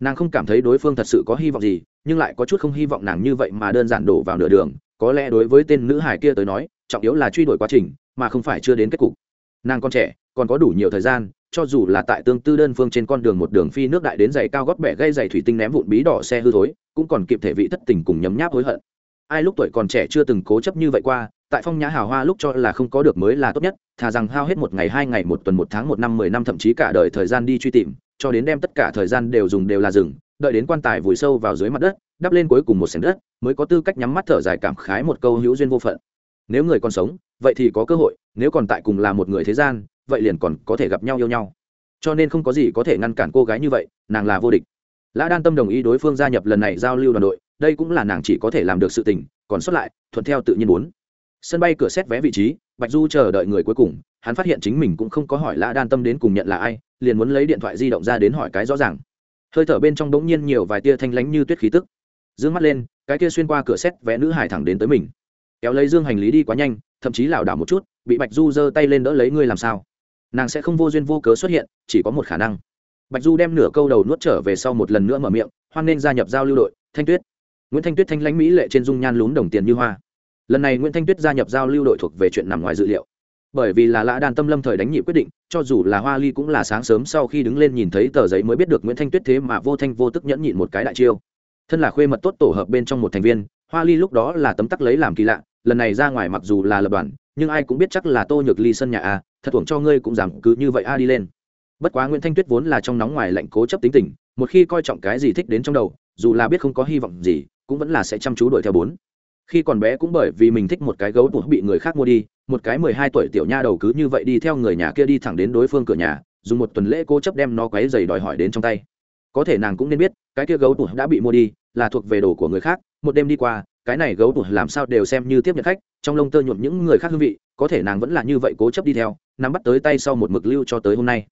Nàng không cảm thấy đối phương thật sự có hy vọng gì, nhưng lại có chút không hy vọng nàng như vậy mà đơn giản đổ vào nửa đường. Có lẽ đối với tên nữ hải kia tới nói, trọng yếu là truy đuổi quá trình, mà không phải chưa đến kết cục. Nàng còn trẻ, còn có đủ nhiều thời gian, cho dù là tại tương tư đơn phương trên con đường một đường phi nước đại đến giày cao gót bẻ gây giày thủy tinh ném vụn bí đỏ xe hư thối, cũng còn kịp thể vị thất tình cùng nhấm nháp hối hận ai lúc tuổi còn trẻ chưa từng cố chấp như vậy qua, tại phong nhã hào hoa lúc cho là không có được mới là tốt nhất, thà rằng hao hết một ngày, hai ngày, một tuần, một tháng, một năm, mười năm, thậm chí cả đời thời gian đi truy tìm, cho đến đem tất cả thời gian đều dùng đều là rừng, đợi đến quan tài vùi sâu vào dưới mặt đất, đắp lên cuối cùng một sảnh đất, mới có tư cách nhắm mắt thở dài cảm khái một câu hữu duyên vô phận. Nếu người còn sống, vậy thì có cơ hội, nếu còn tại cùng là một người thế gian, vậy liền còn có thể gặp nhau yêu nhau. Cho nên không có gì có thể ngăn cản cô gái như vậy, nàng là vô địch. Lã đan tâm đồng ý đối phương gia nhập lần này giao lưu đoàn đội đây cũng là nàng chỉ có thể làm được sự tình, còn xuất lại, thuận theo tự nhiên muốn. Sân bay cửa xét vé vị trí, bạch du chờ đợi người cuối cùng, hắn phát hiện chính mình cũng không có hỏi lã đan tâm đến cùng nhận là ai, liền muốn lấy điện thoại di động ra đến hỏi cái rõ ràng. Hơi thở bên trong bỗng nhiên nhiều vài tia thanh lánh như tuyết khí tức. D ư ơ n g mắt lên, cái kia xuyên qua cửa xét vé nữ hải thẳng đến tới mình. Kéo lấy dương hành lý đi quá nhanh, thậm chí lảo đảo một chút, bị bạch du giơ tay lên đỡ lấy ngươi làm sao? Nàng sẽ không vô duyên vô cớ xuất hiện, chỉ có một khả năng. Bạch du đem nửa câu đầu nuốt trở về sau một lần nữa mở miệng, hoan nên gia nhập giao lưu đội, thanh tuyết nguyễn thanh tuyết thanh lãnh mỹ lệ trên dung nhan lún đồng tiền như hoa. Lần này nguyễn thanh tuyết gia nhập giao lưu đội thuộc về chuyện nằm ngoài dự liệu. Bởi vì là lã đàn tâm lâm thời đánh nhị quyết định, cho dù là hoa ly cũng là sáng sớm sau khi đứng lên nhìn thấy tờ giấy mới biết được nguyễn thanh tuyết thế mà vô thanh vô tức nhẫn nhịn một cái đại chiêu. Thân là khuê mật tốt tổ hợp bên trong một thành viên, hoa ly lúc đó là tấm tắc lấy làm kỳ lạ, lần này ra ngoài mặc dù là lập đoàn, nhưng ai cũng biết chắc là tô nhược ly sân nhà a, thật thuồng cho ngươi cũng giảm cứ như vậy a đi lên. Bất quá nguyễn thanh tuyết vốn là trong nóng ngoài lạnh cố chấp tính tình, một khi coi trọng cái gì thích đến trong đầu dù là biết không có hy vọng gì, cũng vẫn là sẽ chăm chú đuổi theo bốn. Khi còn bé cũng bởi vì mình thích một cái gấu tuột bị người khác mua đi, một cái mười hai tuổi tiểu nha đầu cứ như vậy đi theo người nhà kia đi thẳng đến đối phương cửa nhà, dùng một tuần lễ cố chấp đem nó quấy dày đòi hỏi đến trong tay. Có thể nàng cũng nên biết, cái kia gấu tuột đã bị mua đi, là thuộc về đồ của người khác, một đêm đi qua, cái này gấu tuột làm sao đều xem như tiếp nhận khách, trong lông tơ nhuộm những người khác hương vị, có thể nàng vẫn là như vậy cố chấp đi theo, nắm bắt tới tay sau một mực lưu cho tới hôm nay.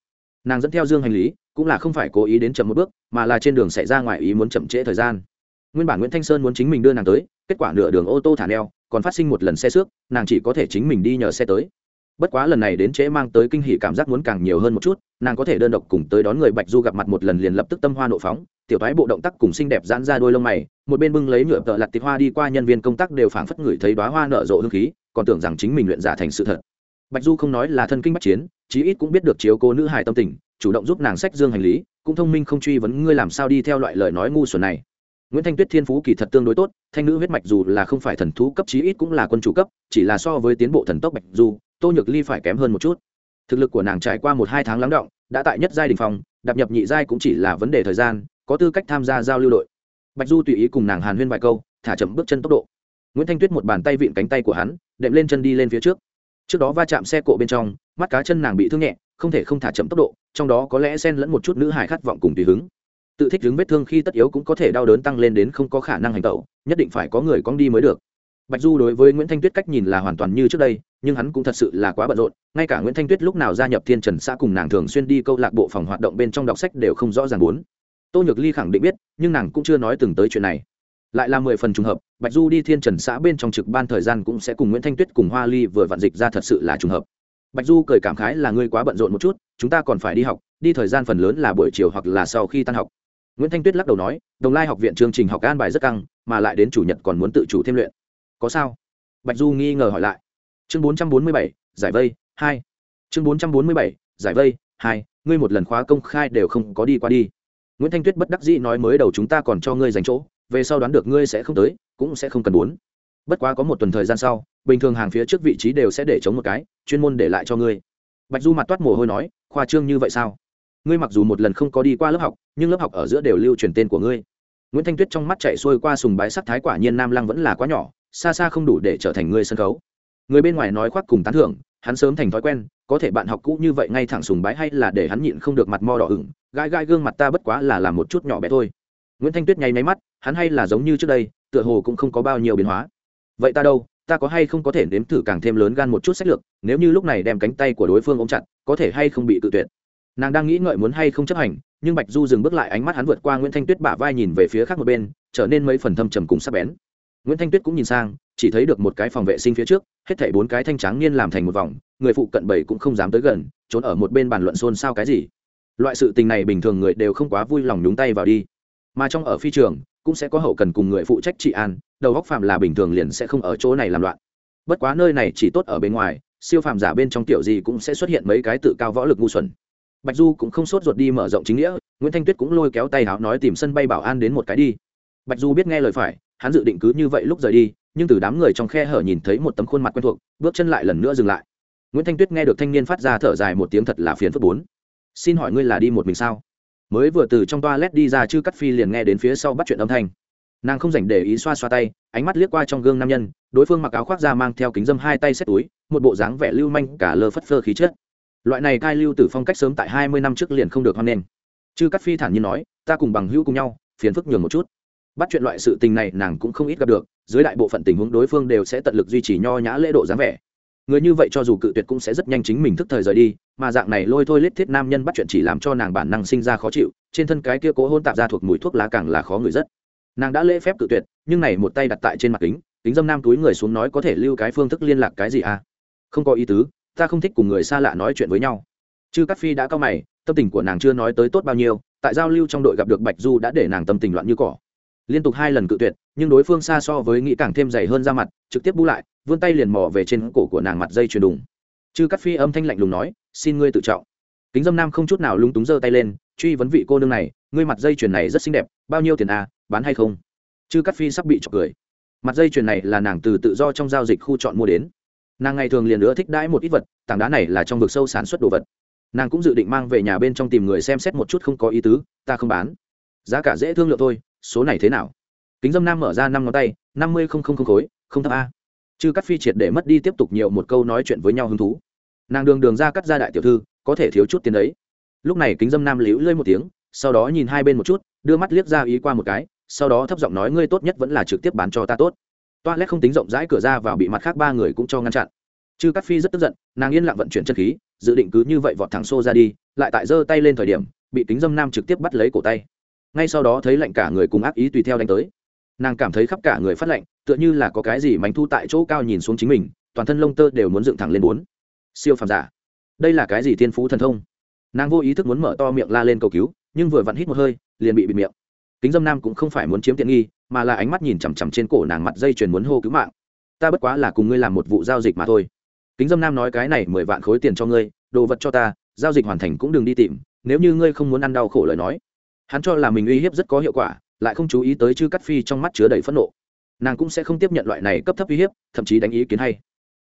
Nàng dẫn theo dương hành lý cũng là không phải cố ý đến chậm một bước, mà là trên đường xảy ra ngoài ý muốn chậm trễ thời gian. Nguyên bản nguyễn thanh sơn muốn chính mình đưa nàng tới, kết quả nửa đường ô tô thả neo, còn phát sinh một lần xe xước, nàng chỉ có thể chính mình đi nhờ xe tới. Bất quá lần này đến trễ mang tới kinh hỉ cảm giác muốn càng nhiều hơn một chút, nàng có thể đơn độc cùng tới đón người bạch du gặp mặt một lần liền lập tức tâm hoa nộ phóng, tiểu thái bộ động tác cùng xinh đẹp giãn ra đôi lông mày, một bên bưng lấy nhựa tợ lặt tịt hoa đi qua nhân viên công tác đều phảng phất ngửi thấy đoá hoa nở rộ hương khí, còn tưởng rằng chính mình luyện giả thành sự thật. Bạch du không nói là thân kinh bách chiến chí ít cũng biết được chiếu cố nữ hài tâm tình, chủ động giúp nàng sách dương hành lý, cũng thông minh không truy vấn ngươi làm sao đi theo loại lời nói ngu xuẩn này. Nguyễn thanh tuyết thiên phú kỳ thật tương đối tốt, thanh nữ huyết mạch dù là không phải thần thú cấp chí ít cũng là quân chủ cấp, chỉ là so với tiến bộ thần tốc bạch du tô nhược ly phải kém hơn một chút. Thực lực của nàng trải qua một hai tháng lắng động, đã tại nhất giai đỉnh phòng đạp nhập nhị giai cũng chỉ là vấn đề thời gian, có tư cách tham gia giao lưu đội. Bạch du tùy ý cùng nàng hàn huyên vài câu, thả chậm bước chân tốc độ. Nguyễn thanh tuyết một bàn tay vịn cánh tay của hắn, đệm lên chân đi lên phía trước. Trước đó va chạm xe cộ bên trong mắt cá chân nàng bị thương nhẹ, không thể không thả chậm tốc độ, trong đó có lẽ xen lẫn một chút nữ hài khát vọng cùng tùy hứng. Tự thích đứng vết thương khi tất yếu cũng có thể đau đớn tăng lên đến không có khả năng hành tẩu, nhất định phải có người cong đi mới được. Bạch du đối với nguyễn thanh tuyết cách nhìn là hoàn toàn như trước đây, nhưng hắn cũng thật sự là quá bận rộn, ngay cả nguyễn thanh tuyết lúc nào gia nhập thiên trần xã cùng nàng thường xuyên đi câu lạc bộ phòng hoạt động bên trong đọc sách đều không rõ ràng bốn. Tô nhược ly khẳng định biết, nhưng nàng cũng chưa nói từng tới chuyện này. Lại là mười phần trùng hợp, bạch du đi thiên trần xã bên trong trực ban thời gian cũng sẽ cùng nguyễn thanh tuyết cùng hoa ly vừa vạn dịch ra thật sự là trùng hợp bạch du cười cảm khái là ngươi quá bận rộn một chút, chúng ta còn phải đi học, đi thời gian phần lớn là buổi chiều hoặc là sau khi tan học. Nguyễn thanh tuyết lắc đầu nói, đồng lai học viện chương trình học an bài rất căng, mà lại đến chủ nhật còn muốn tự chủ thêm luyện. Có sao? Bạch du nghi ngờ hỏi lại. Chương bốn trăm bốn mươi bảy, giải vây, hai. Chương bốn trăm bốn mươi bảy, giải vây, hai, ngươi một lần khóa công khai đều không có đi qua đi. Nguyễn thanh tuyết bất đắc dĩ nói mới đầu chúng ta còn cho ngươi dành chỗ, về sau đoán được ngươi sẽ không tới, cũng sẽ không cần muốn. Bất quá có một tuần thời gian sau bình thường hàng phía trước vị trí đều sẽ để chống một cái, chuyên môn để lại cho ngươi. Bạch du mặt toát mồ hôi nói, khoa trương như vậy sao? Ngươi mặc dù một lần không có đi qua lớp học, nhưng lớp học ở giữa đều lưu truyền tên của ngươi. Nguyễn thanh tuyết trong mắt chạy xuôi qua sùng bái sắc thái quả nhiên nam lăng vẫn là quá nhỏ, xa xa không đủ để trở thành ngươi sân khấu. Người bên ngoài nói khoác cùng tán thưởng, hắn sớm thành thói quen, có thể bạn học cũ như vậy ngay thẳng sùng bái hay là để hắn nhịn không được mặt mo đỏ ửng gai gai gương mặt ta bất quá là làm một chút nhỏ bé thôi. Nguyễn thanh tuyết nháy máy mắt, hắn hay là giống như trước đây, tựa hồ cũng không có bao nhiêu biến hóa. Vậy ta đâu? Ta có hay không có thể nếm thử càng thêm lớn gan một chút sách lược, nếu như lúc này đem cánh tay của đối phương ôm chặt, có thể hay không bị tự tuyệt. Nàng đang nghĩ ngợi muốn hay không chấp hành, nhưng bạch du dừng bước lại ánh mắt hắn vượt qua nguyễn thanh tuyết bả vai nhìn về phía khác một bên, trở nên mấy phần thâm trầm cùng sắc bén. Nguyễn thanh tuyết cũng nhìn sang, chỉ thấy được một cái phòng vệ sinh phía trước, hết thảy bốn cái thanh tráng niên làm thành một vòng, người phụ cận bảy cũng không dám tới gần, trốn ở một bên bàn luận xôn xao cái gì. Loại sự tình này bình thường người đều không quá vui lòng nhúng tay vào đi mà trong ở phi trường, cũng sẽ có hậu cần cùng người phụ trách trị an, đầu góc phạm là bình thường liền sẽ không ở chỗ này làm loạn. Bất quá nơi này chỉ tốt ở bên ngoài, siêu phàm giả bên trong tiểu gì cũng sẽ xuất hiện mấy cái tự cao võ lực ngu xuẩn. Bạch du cũng không sốt ruột đi mở rộng chính nghĩa, nguyễn thanh tuyết cũng lôi kéo tay áo nói tìm sân bay bảo an đến một cái đi. Bạch du biết nghe lời phải, hắn dự định cứ như vậy lúc rời đi, nhưng từ đám người trong khe hở nhìn thấy một tấm khuôn mặt quen thuộc, bước chân lại lần nữa dừng lại. Nguyễn thanh tuyết nghe được thanh niên phát ra thở dài một tiếng thật là phiền phức bốn. Xin hỏi ngươi là đi một mình sao? Mới vừa từ trong toa led đi ra chư cắt phi liền nghe đến phía sau bắt chuyện âm thanh. Nàng không dành để ý xoa xoa tay, ánh mắt liếc qua trong gương nam nhân, đối phương mặc áo khoác da mang theo kính dâm hai tay xếp túi, một bộ dáng vẻ lưu manh cả lơ phất phơ khí chất. Loại này cai lưu tử phong cách sớm tại hai mươi năm trước liền không được hoan nghênh. Chư cắt phi thản nhiên nói, ta cùng bằng hữu cùng nhau, phiền phức nhường một chút. Bắt chuyện loại sự tình này nàng cũng không ít gặp được, dưới đại bộ phận tình huống đối phương đều sẽ tận lực duy trì nho nhã lễ độ dáng vẻ người như vậy cho dù cự tuyệt cũng sẽ rất nhanh chính mình thức thời rời đi, mà dạng này lôi thôi lết thiết nam nhân bắt chuyện chỉ làm cho nàng bản năng sinh ra khó chịu, trên thân cái kia cố hôn tạp ra thuộc mùi thuốc lá càng là khó người rất. Nàng đã lễ phép cự tuyệt, nhưng này một tay đặt tại trên mặt kính kính dâm nam túi người xuống nói có thể lưu cái phương thức liên lạc cái gì à? Không có ý tứ, ta không thích cùng người xa lạ nói chuyện với nhau. Chư cắt phi đã cao mày, tâm tình của nàng chưa nói tới tốt bao nhiêu, tại giao lưu trong đội gặp được bạch du đã để nàng tâm tình loạn như cỏ liên tục hai lần cự tuyệt, nhưng đối phương xa so với nghĩ càng thêm dày hơn ra mặt, trực tiếp bu lại, vươn tay liền mò về trên cổ của nàng mặt dây chuyền đùng. Chư cắt phi âm thanh lạnh lùng nói, xin ngươi tự trọng. Kính dâm nam không chút nào lung túng giơ tay lên, truy vấn vị cô nương này, ngươi mặt dây chuyền này rất xinh đẹp, bao nhiêu tiền à bán hay không? Chư cắt phi sắp bị chọc cười. Mặt dây chuyền này là nàng từ tự do trong giao dịch khu chọn mua đến. Nàng ngày thường liền nữa thích đãi một ít vật, tảng đá này là trong vực sâu sản xuất đồ vật. Nàng cũng dự định mang về nhà bên trong tìm người xem xét một chút không có ý tứ, ta không bán. Giá cả dễ thương lượng thôi số này thế nào? Kính dâm nam mở ra năm ngón tay, năm mươi không không không khối, không thấp a. Chư cắt phi triệt để mất đi tiếp tục nhiều một câu nói chuyện với nhau hứng thú. Nàng đường đường ra cắt ra đại tiểu thư, có thể thiếu chút tiền đấy. Lúc này kính dâm nam liễu lơi một tiếng, sau đó nhìn hai bên một chút, đưa mắt liếc ra ý qua một cái, sau đó thấp giọng nói, ngươi tốt nhất vẫn là trực tiếp bán cho ta tốt. Toa lét không tính rộng rãi, cửa ra vào bị mặt khác ba người cũng cho ngăn chặn. Chư cắt phi rất tức giận, nàng yên lặng vận chuyển chân khí, dự định cứ như vậy vọt thẳng xô ra đi, lại tại giơ tay lên thời điểm, bị kính dâm nam trực tiếp bắt lấy cổ tay ngay sau đó thấy lạnh cả người cùng ác ý tùy theo đánh tới. Nàng cảm thấy khắp cả người phát lạnh, tựa như là có cái gì mánh thu tại chỗ cao nhìn xuống chính mình, toàn thân lông tơ đều muốn dựng thẳng lên bốn. Siêu phàm giả. Đây là cái gì thiên phú thần thông? Nàng vô ý thức muốn mở to miệng la lên cầu cứu, nhưng vừa vặn hít một hơi, liền bị bịt miệng. Kính dâm nam cũng không phải muốn chiếm tiện nghi, mà là ánh mắt nhìn chằm chằm trên cổ nàng mặt dây chuyền muốn hô cứu mạng. Ta bất quá là cùng ngươi làm một vụ giao dịch mà thôi. Kính dâm nam nói cái này mười vạn khối tiền cho ngươi, đồ vật cho ta, giao dịch hoàn thành cũng đừng đi tìm, nếu như ngươi không muốn ăn đau khổ lời nói hắn cho là mình uy hiếp rất có hiệu quả, lại không chú ý tới chư cắt phi trong mắt chứa đầy phẫn nộ. Nàng cũng sẽ không tiếp nhận loại này cấp thấp uy hiếp, thậm chí đánh ý kiến hay.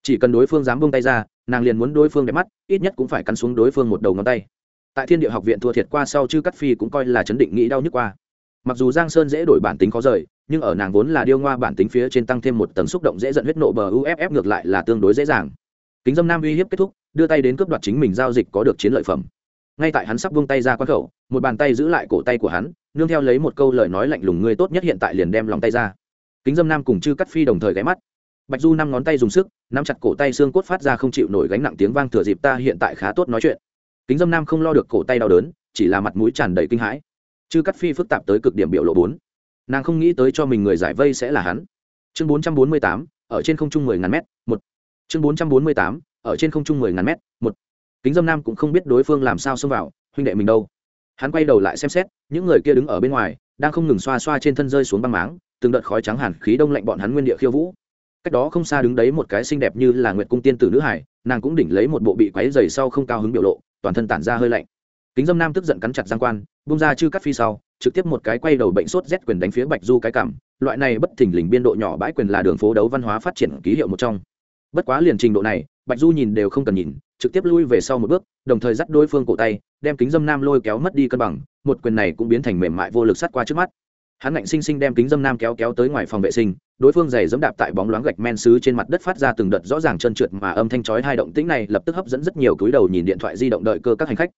Chỉ cần đối phương dám bông tay ra, nàng liền muốn đối phương đẹp mắt, ít nhất cũng phải cắn xuống đối phương một đầu ngón tay. Tại thiên địa học viện thua thiệt qua sau, chư cắt phi cũng coi là chấn định nghĩ đau nhức qua. Mặc dù giang sơn dễ đổi bản tính khó rời, nhưng ở nàng vốn là điêu ngoa bản tính phía trên tăng thêm một tầng xúc động dễ dẫn huyết nộ bờ uff ngược lại là tương đối dễ dàng. Kính dâm nam uy hiếp kết thúc, đưa tay đến cướp đoạt chính mình giao dịch có được chiến lợi phẩm ngay tại hắn sắp vung tay ra quán khẩu, một bàn tay giữ lại cổ tay của hắn, nương theo lấy một câu lời nói lạnh lùng, ngươi tốt nhất hiện tại liền đem lòng tay ra. Kính dâm nam cùng chư cắt phi đồng thời ghé mắt. Bạch du năm ngón tay dùng sức, nắm chặt cổ tay xương cốt phát ra không chịu nổi gánh nặng tiếng vang thừa dịp ta hiện tại khá tốt nói chuyện. Kính dâm nam không lo được cổ tay đau đớn, chỉ là mặt mũi tràn đầy kinh hãi. Chư cắt phi phức tạp tới cực điểm biểu lộ bốn. Nàng không nghĩ tới cho mình người giải vây sẽ là hắn. Chương bốn trăm bốn mươi tám, ở trên không trung mười ngàn m một. Chương bốn trăm bốn mươi tám, ở trên không trung mười ngàn m một kính dâm nam cũng không biết đối phương làm sao xông vào, huynh đệ mình đâu. Hắn quay đầu lại xem xét, những người kia đứng ở bên ngoài, đang không ngừng xoa xoa trên thân rơi xuống băng máng, từng đợt khói trắng hẳn khí đông lạnh bọn hắn nguyên địa khiêu vũ. Cách đó không xa đứng đấy một cái xinh đẹp như là nguyệt cung tiên tử nữ hải, nàng cũng đỉnh lấy một bộ bị quáy dày sau không cao hứng biểu lộ, toàn thân tản ra hơi lạnh. Kính dâm nam tức giận cắn chặt giang quan bung ra chư cắt phi sau, trực tiếp một cái quay đầu bệnh sốt rét quyền đánh phía bạch du cái cảm, loại này bất thình lình biên độ nhỏ bãi quyền là đường phố đấu văn hóa phát triển ký hiệu một trong. Bất quá liền trình độ này bạch du nhìn đều không cần nhìn, trực tiếp lui về sau một bước, đồng thời dắt đối phương cổ tay, đem kính dâm nam lôi kéo mất đi cân bằng, một quyền này cũng biến thành mềm mại vô lực sắt qua trước mắt. Hắn ngạnh sinh sinh đem kính dâm nam kéo kéo tới ngoài phòng vệ sinh, đối phương giày dẫm đạp tại bóng loáng gạch men xứ trên mặt đất phát ra từng đợt rõ ràng trơn trượt mà âm thanh chói hai động tĩnh này lập tức hấp dẫn rất nhiều cúi đầu nhìn điện thoại di động đợi cơ các hành khách.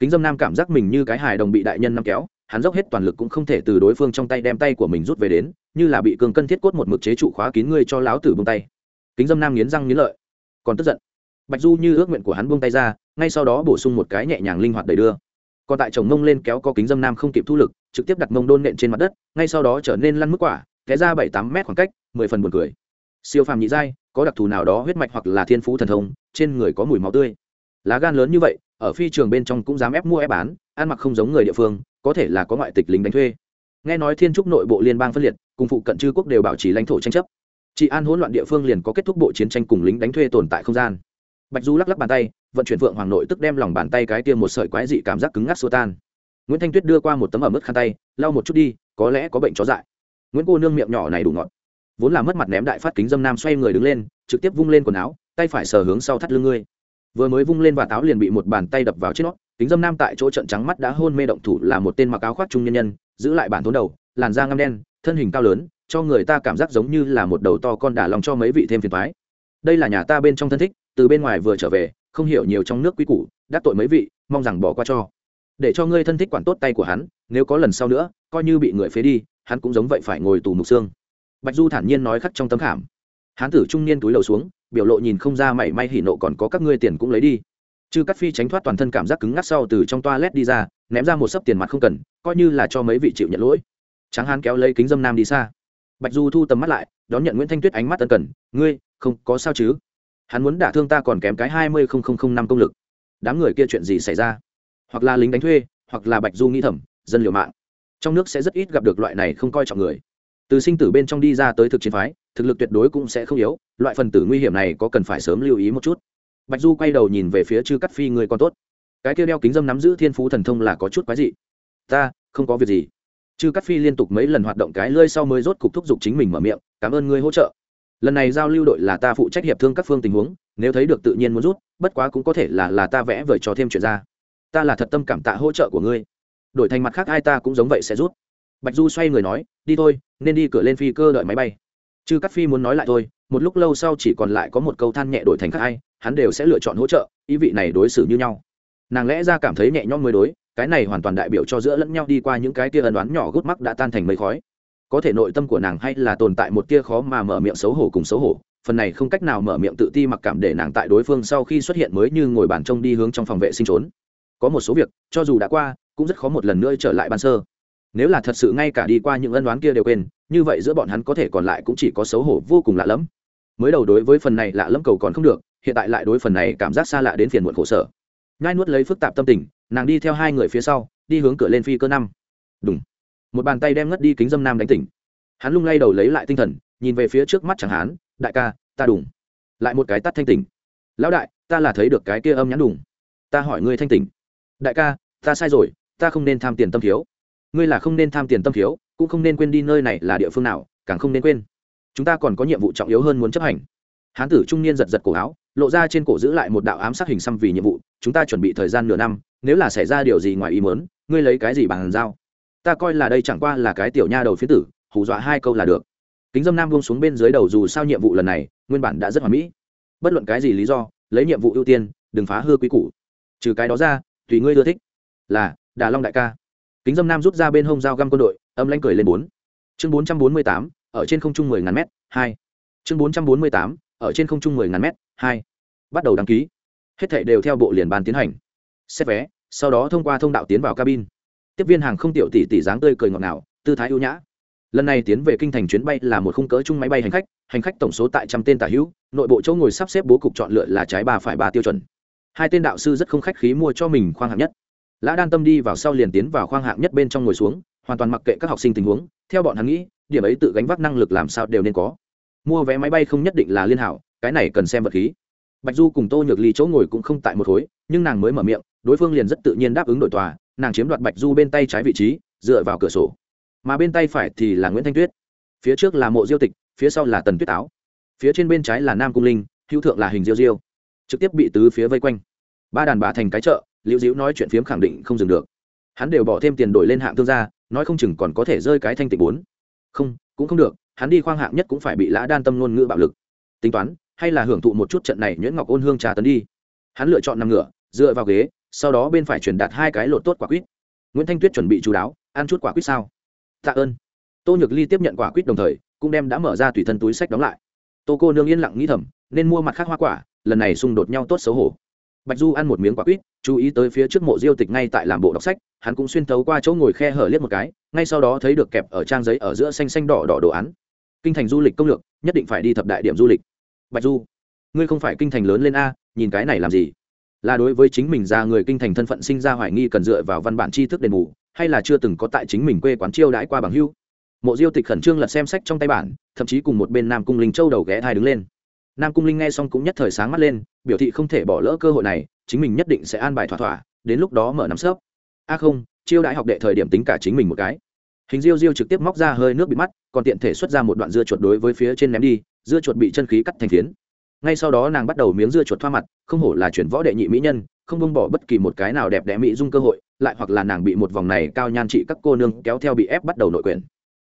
Kính dâm nam cảm giác mình như cái hài đồng bị đại nhân nắm kéo, hắn dốc hết toàn lực cũng không thể từ đối phương trong tay đem tay của mình rút về đến, như là bị cường cân thiết cốt một mực chế trụ khóa kín ngươi cho láo tử bông tay. Kính dâm nam nghiến răng nghiến lợi còn tức giận. Bạch du như ước nguyện của hắn buông tay ra, ngay sau đó bổ sung một cái nhẹ nhàng linh hoạt đầy đưa. Còn tại chồng mông lên kéo có kính dâm nam không kịp thu lực, trực tiếp đặt mông đôn nện trên mặt đất, ngay sau đó trở nên lăn mức quả, té ra bảy tám mét khoảng cách, mười phần buồn cười. Siêu phàm nhị giai, có đặc thù nào đó huyết mạch hoặc là thiên phú thần thông, trên người có mùi máu tươi. Lá gan lớn như vậy, ở phi trường bên trong cũng dám ép mua ép bán, ăn mặc không giống người địa phương, có thể là có ngoại tịch lính đánh thuê. Nghe nói thiên trúc nội bộ liên bang phân liệt, cùng phụ cận chư quốc đều bảo trì lãnh thổ tranh chấp chị an hỗn loạn địa phương liền có kết thúc bộ chiến tranh cùng lính đánh thuê tồn tại không gian. Bạch du lắc lắc bàn tay, vận chuyển phượng hoàng nội tức đem lòng bàn tay cái kia một sợi quái dị cảm giác cứng ngắc xô tan. Nguyễn thanh tuyết đưa qua một tấm ẩm ướt khăn tay, lau một chút đi, có lẽ có bệnh chó dại. Nguyễn cô nương miệng nhỏ này đủ ngọt. Vốn là mất mặt ném đại phát kính dâm nam xoay người đứng lên, trực tiếp vung lên quần áo, tay phải sờ hướng sau thắt lưng ngươi. Vừa mới vung lên và táo liền bị một bàn tay đập vào trên nó, kính dâm nam tại chỗ trận trắng mắt đã hôn mê động thủ là một tên mặc áo khoác trung nhân nhân, giữ lại bản thốn đầu, làn da ngăm đen, thân hình cao lớn cho người ta cảm giác giống như là một đầu to con đả lòng cho mấy vị thêm phiền thoái. Đây là nhà ta bên trong thân thích, từ bên ngoài vừa trở về, không hiểu nhiều trong nước quý củ, đắc tội mấy vị, mong rằng bỏ qua cho. Để cho ngươi thân thích quản tốt tay của hắn, nếu có lần sau nữa, coi như bị người phế đi, hắn cũng giống vậy phải ngồi tù mục xương. Bạch du thản nhiên nói khắc trong tấm khảm. Hán tử trung niên túi lầu xuống, biểu lộ nhìn không ra mảy may hỉ nộ còn có các ngươi tiền cũng lấy đi. Chư cắt phi tránh thoát toàn thân cảm giác cứng ngắc sau từ trong toa led đi ra, ném ra một sấp tiền mặt không cần, coi như là cho mấy vị chịu nhận lỗi. Tráng hán kéo lấy kính dâm nam đi xa bạch du thu tầm mắt lại, đón nhận nguyễn thanh tuyết ánh mắt tân cần, ngươi, không có sao chứ? Hắn muốn đả thương ta còn kém cái hai mươi năm công lực. Đám người kia chuyện gì xảy ra? Hoặc là lính đánh thuê, hoặc là bạch du nghĩ thầm, dân liều mạng. Trong nước sẽ rất ít gặp được loại này không coi trọng người. Từ sinh tử bên trong đi ra tới thực chiến phái, thực lực tuyệt đối cũng sẽ không yếu, loại phần tử nguy hiểm này có cần phải sớm lưu ý một chút. Bạch du quay đầu nhìn về phía chư cắt phi người còn tốt. Cái kia đeo kính dâm nắm giữ thiên phú thần thông là có chút quái dị. Ta, không có việc gì chư cắt phi liên tục mấy lần hoạt động cái lơi sau mới rốt cục thúc giục chính mình mở miệng, cảm ơn ngươi hỗ trợ. Lần này giao lưu đội là ta phụ trách hiệp thương các phương tình huống, nếu thấy được tự nhiên muốn rút, bất quá cũng có thể là là ta vẽ vời cho thêm chuyện ra. Ta là thật tâm cảm tạ hỗ trợ của ngươi. Đổi thành mặt khác ai ta cũng giống vậy sẽ rút. Bạch du xoay người nói, đi thôi, nên đi cửa lên phi cơ đợi máy bay. Chư cắt phi muốn nói lại thôi, một lúc lâu sau chỉ còn lại có một câu than nhẹ đổi thành khác ai, hắn đều sẽ lựa chọn hỗ trợ, ý vị này đối xử như nhau. Nàng lẽ ra cảm thấy nhẹ nhõm mới đối cái này hoàn toàn đại biểu cho giữa lẫn nhau đi qua những cái tia ân đoán nhỏ gút mắc đã tan thành mây khói. Có thể nội tâm của nàng hay là tồn tại một tia khó mà mở miệng xấu hổ cùng xấu hổ, phần này không cách nào mở miệng tự ti mặc cảm để nàng tại đối phương sau khi xuất hiện mới như ngồi bàn trông đi hướng trong phòng vệ sinh trốn. Có một số việc, cho dù đã qua, cũng rất khó một lần nữa trở lại ban sơ. Nếu là thật sự ngay cả đi qua những ân đoán kia đều quên, như vậy giữa bọn hắn có thể còn lại cũng chỉ có xấu hổ vô cùng lạ lẫm. Mới đầu đối với phần này lạ lẫm cầu còn không được, hiện tại lại đối phần này cảm giác xa lạ đến phiền muộn khổ sở. Nhai nuốt lấy phức tạp tâm tình nàng đi theo hai người phía sau, đi hướng cửa lên phi cơ năm. Đúng một bàn tay đem ngất đi kính dâm nam đánh tỉnh. Hắn lung lay đầu lấy lại tinh thần, nhìn về phía trước mắt chẳng hán, đại ca, ta đủng lại một cái tắt thanh tỉnh. Lão đại, ta là thấy được cái kia âm nhãn đùng. Ta hỏi ngươi thanh tỉnh. Đại ca, ta sai rồi, ta không nên tham tiền tâm thiếu. Ngươi là không nên tham tiền tâm thiếu, cũng không nên quên đi nơi này là địa phương nào, càng không nên quên. Chúng ta còn có nhiệm vụ trọng yếu hơn muốn chấp hành. Hán tử trung niên giật giật cổ áo lộ ra trên cổ giữ lại một đạo ám sát hình xăm vì nhiệm vụ, chúng ta chuẩn bị thời gian nửa năm, nếu là xảy ra điều gì ngoài ý mớn ngươi lấy cái gì bằng dao ta coi là đây chẳng qua là cái tiểu nha đầu phía tử, hù dọa hai câu là được. Kính dâm nam buông xuống bên dưới đầu dù sao nhiệm vụ lần này, nguyên bản đã rất hoàn mỹ. Bất luận cái gì lý do, lấy nhiệm vụ ưu tiên, đừng phá hư quý củ. Trừ cái đó ra, tùy ngươi ưa thích. Là, đà long đại ca. Kính dâm nam rút ra bên hông dao găm quân đội, âm lanh cười lên bốn. Chương bốn trăm bốn mươi tám, ở trên không trung mười ngàn m hai. Chương bốn trăm bốn mươi tám ở trên không trung mười ngàn m hai, bắt đầu đăng ký. Hết thảy đều theo bộ liền ban tiến hành. Xét vé, sau đó thông qua thông đạo tiến vào cabin. Tiếp viên hàng không tiểu tỷ tỷ dáng tươi cười ngọt ngào, tư thái ưu nhã. Lần này tiến về kinh thành chuyến bay là một khung cỡ chung máy bay hành khách hành khách tổng số tại trăm tên tả hữu, nội bộ chỗ ngồi sắp xếp bố cục chọn lựa là trái ba phải ba tiêu chuẩn. Hai tên đạo sư rất không khách khí mua cho mình khoang hạng nhất. Lã đan tâm đi vào sau liền tiến vào khoang hạng nhất bên trong ngồi xuống, hoàn toàn mặc kệ các học sinh tình huống, theo bọn hắn nghĩ, điểm ấy tự gánh vác năng lực làm sao đều nên có mua vé máy bay không nhất định là liên hảo, cái này cần xem vật khí. Bạch du cùng tô nhược ly chỗ ngồi cũng không tại một khối, nhưng nàng mới mở miệng, đối phương liền rất tự nhiên đáp ứng đội tòa, nàng chiếm đoạt bạch du bên tay trái vị trí, dựa vào cửa sổ. Mà bên tay phải thì là nguyễn thanh tuyết. Phía trước là mộ diêu tịch, phía sau là tần tuyết áo phía trên bên trái là nam cung linh, hữu thượng là hình diêu diêu. Trực tiếp bị tứ phía vây quanh. Ba đàn bà thành cái chợ, liễu diễu nói chuyện phiếm khẳng định không dừng được. Hắn đều bỏ thêm tiền đổi lên hạng thương gia, nói không chừng còn có thể rơi cái thanh tịch bốn. Không, cũng không được hắn đi khoang hạng nhất cũng phải bị lã đan tâm ngôn ngữ bạo lực. Tính toán, hay là hưởng thụ một chút trận này nhuyễn ngọc ôn hương trà tấn đi. Hắn lựa chọn nằm ngửa, dựa vào ghế, sau đó bên phải truyền đạt hai cái lột tốt quả quýt. Nguyễn thanh tuyết chuẩn bị chú đáo, ăn chút quả quýt sao? Tạ ơn. Tô nhược ly tiếp nhận quả quýt đồng thời, cũng đem đã mở ra tùy thân túi sách đóng lại. Tô cô nương yên lặng nghĩ thầm, nên mua mặt khác hoa quả, lần này xung đột nhau tốt xấu hổ. Bạch du ăn một miếng quả quýt, chú ý tới phía trước mộ diêu tịch ngay tại làm bộ đọc sách, hắn cũng xuyên thấu qua chỗ ngồi khe hở liếc một cái, ngay sau đó thấy được kẹp ở trang giấy ở giữa xanh xanh đỏ đỏ đồ án kinh thành du lịch công lược, nhất định phải đi thập đại điểm du lịch. Bạch du, ngươi không phải kinh thành lớn lên a, nhìn cái này làm gì? Là đối với chính mình ra người kinh thành thân phận sinh ra hoài nghi cần dựa vào văn bản tri thức đền bù, hay là chưa từng có tại chính mình quê quán chiêu đãi qua bằng hưu mộ diêu tịch khẩn trương lật xem sách trong tay bản, thậm chí cùng một bên nam cung linh châu đầu ghé thai đứng lên. Nam cung linh nghe xong cũng nhất thời sáng mắt lên, biểu thị không thể bỏ lỡ cơ hội này, chính mình nhất định sẽ an bài thỏa thỏa, đến lúc đó mở nắm sớp. A không, chiêu đãi học đệ thời điểm tính cả chính mình một cái hình diêu diêu trực tiếp móc ra hơi nước bị mắt, còn tiện thể xuất ra một đoạn dưa chuột đối với phía trên ném đi, dưa chuột bị chân khí cắt thành phiến. Ngay sau đó nàng bắt đầu miếng dưa chuột thoa mặt, không hổ là chuyển võ đệ nhị mỹ nhân, không bông bỏ bất kỳ một cái nào đẹp đẽ mỹ dung cơ hội, lại hoặc là nàng bị một vòng này cao nhan trị các cô nương kéo theo bị ép bắt đầu nội quyền.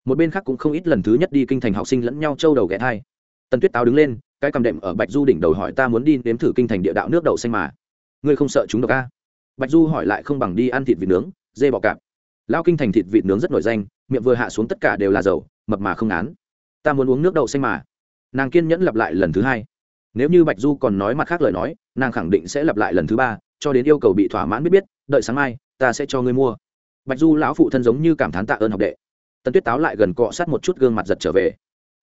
Một bên khác cũng không ít lần thứ nhất đi kinh thành học sinh lẫn nhau trâu đầu ghé thai. Tần tuyết táo đứng lên, cái cầm đệm ở bạch du đỉnh đầu hỏi ta muốn đi nếm thử kinh thành địa đạo nước đậu xanh mà. Ngươi không sợ chúng độc a bạch du hỏi lại không bằng đi ăn thịt vịt nướng, dê bọ cạp lao kinh thành thịt vịt nướng rất nổi danh, miệng vừa hạ xuống tất cả đều là dầu, mập mà không án ta muốn uống nước đậu xanh mà. Nàng kiên nhẫn lặp lại lần thứ hai. Nếu như bạch du còn nói mặt khác lời nói, nàng khẳng định sẽ lặp lại lần thứ ba, cho đến yêu cầu bị thỏa mãn biết biết, đợi sáng mai, ta sẽ cho ngươi mua. Bạch du lão phụ thân giống như cảm thán tạ ơn học đệ. Tần tuyết táo lại gần cọ sát một chút gương mặt giật trở về.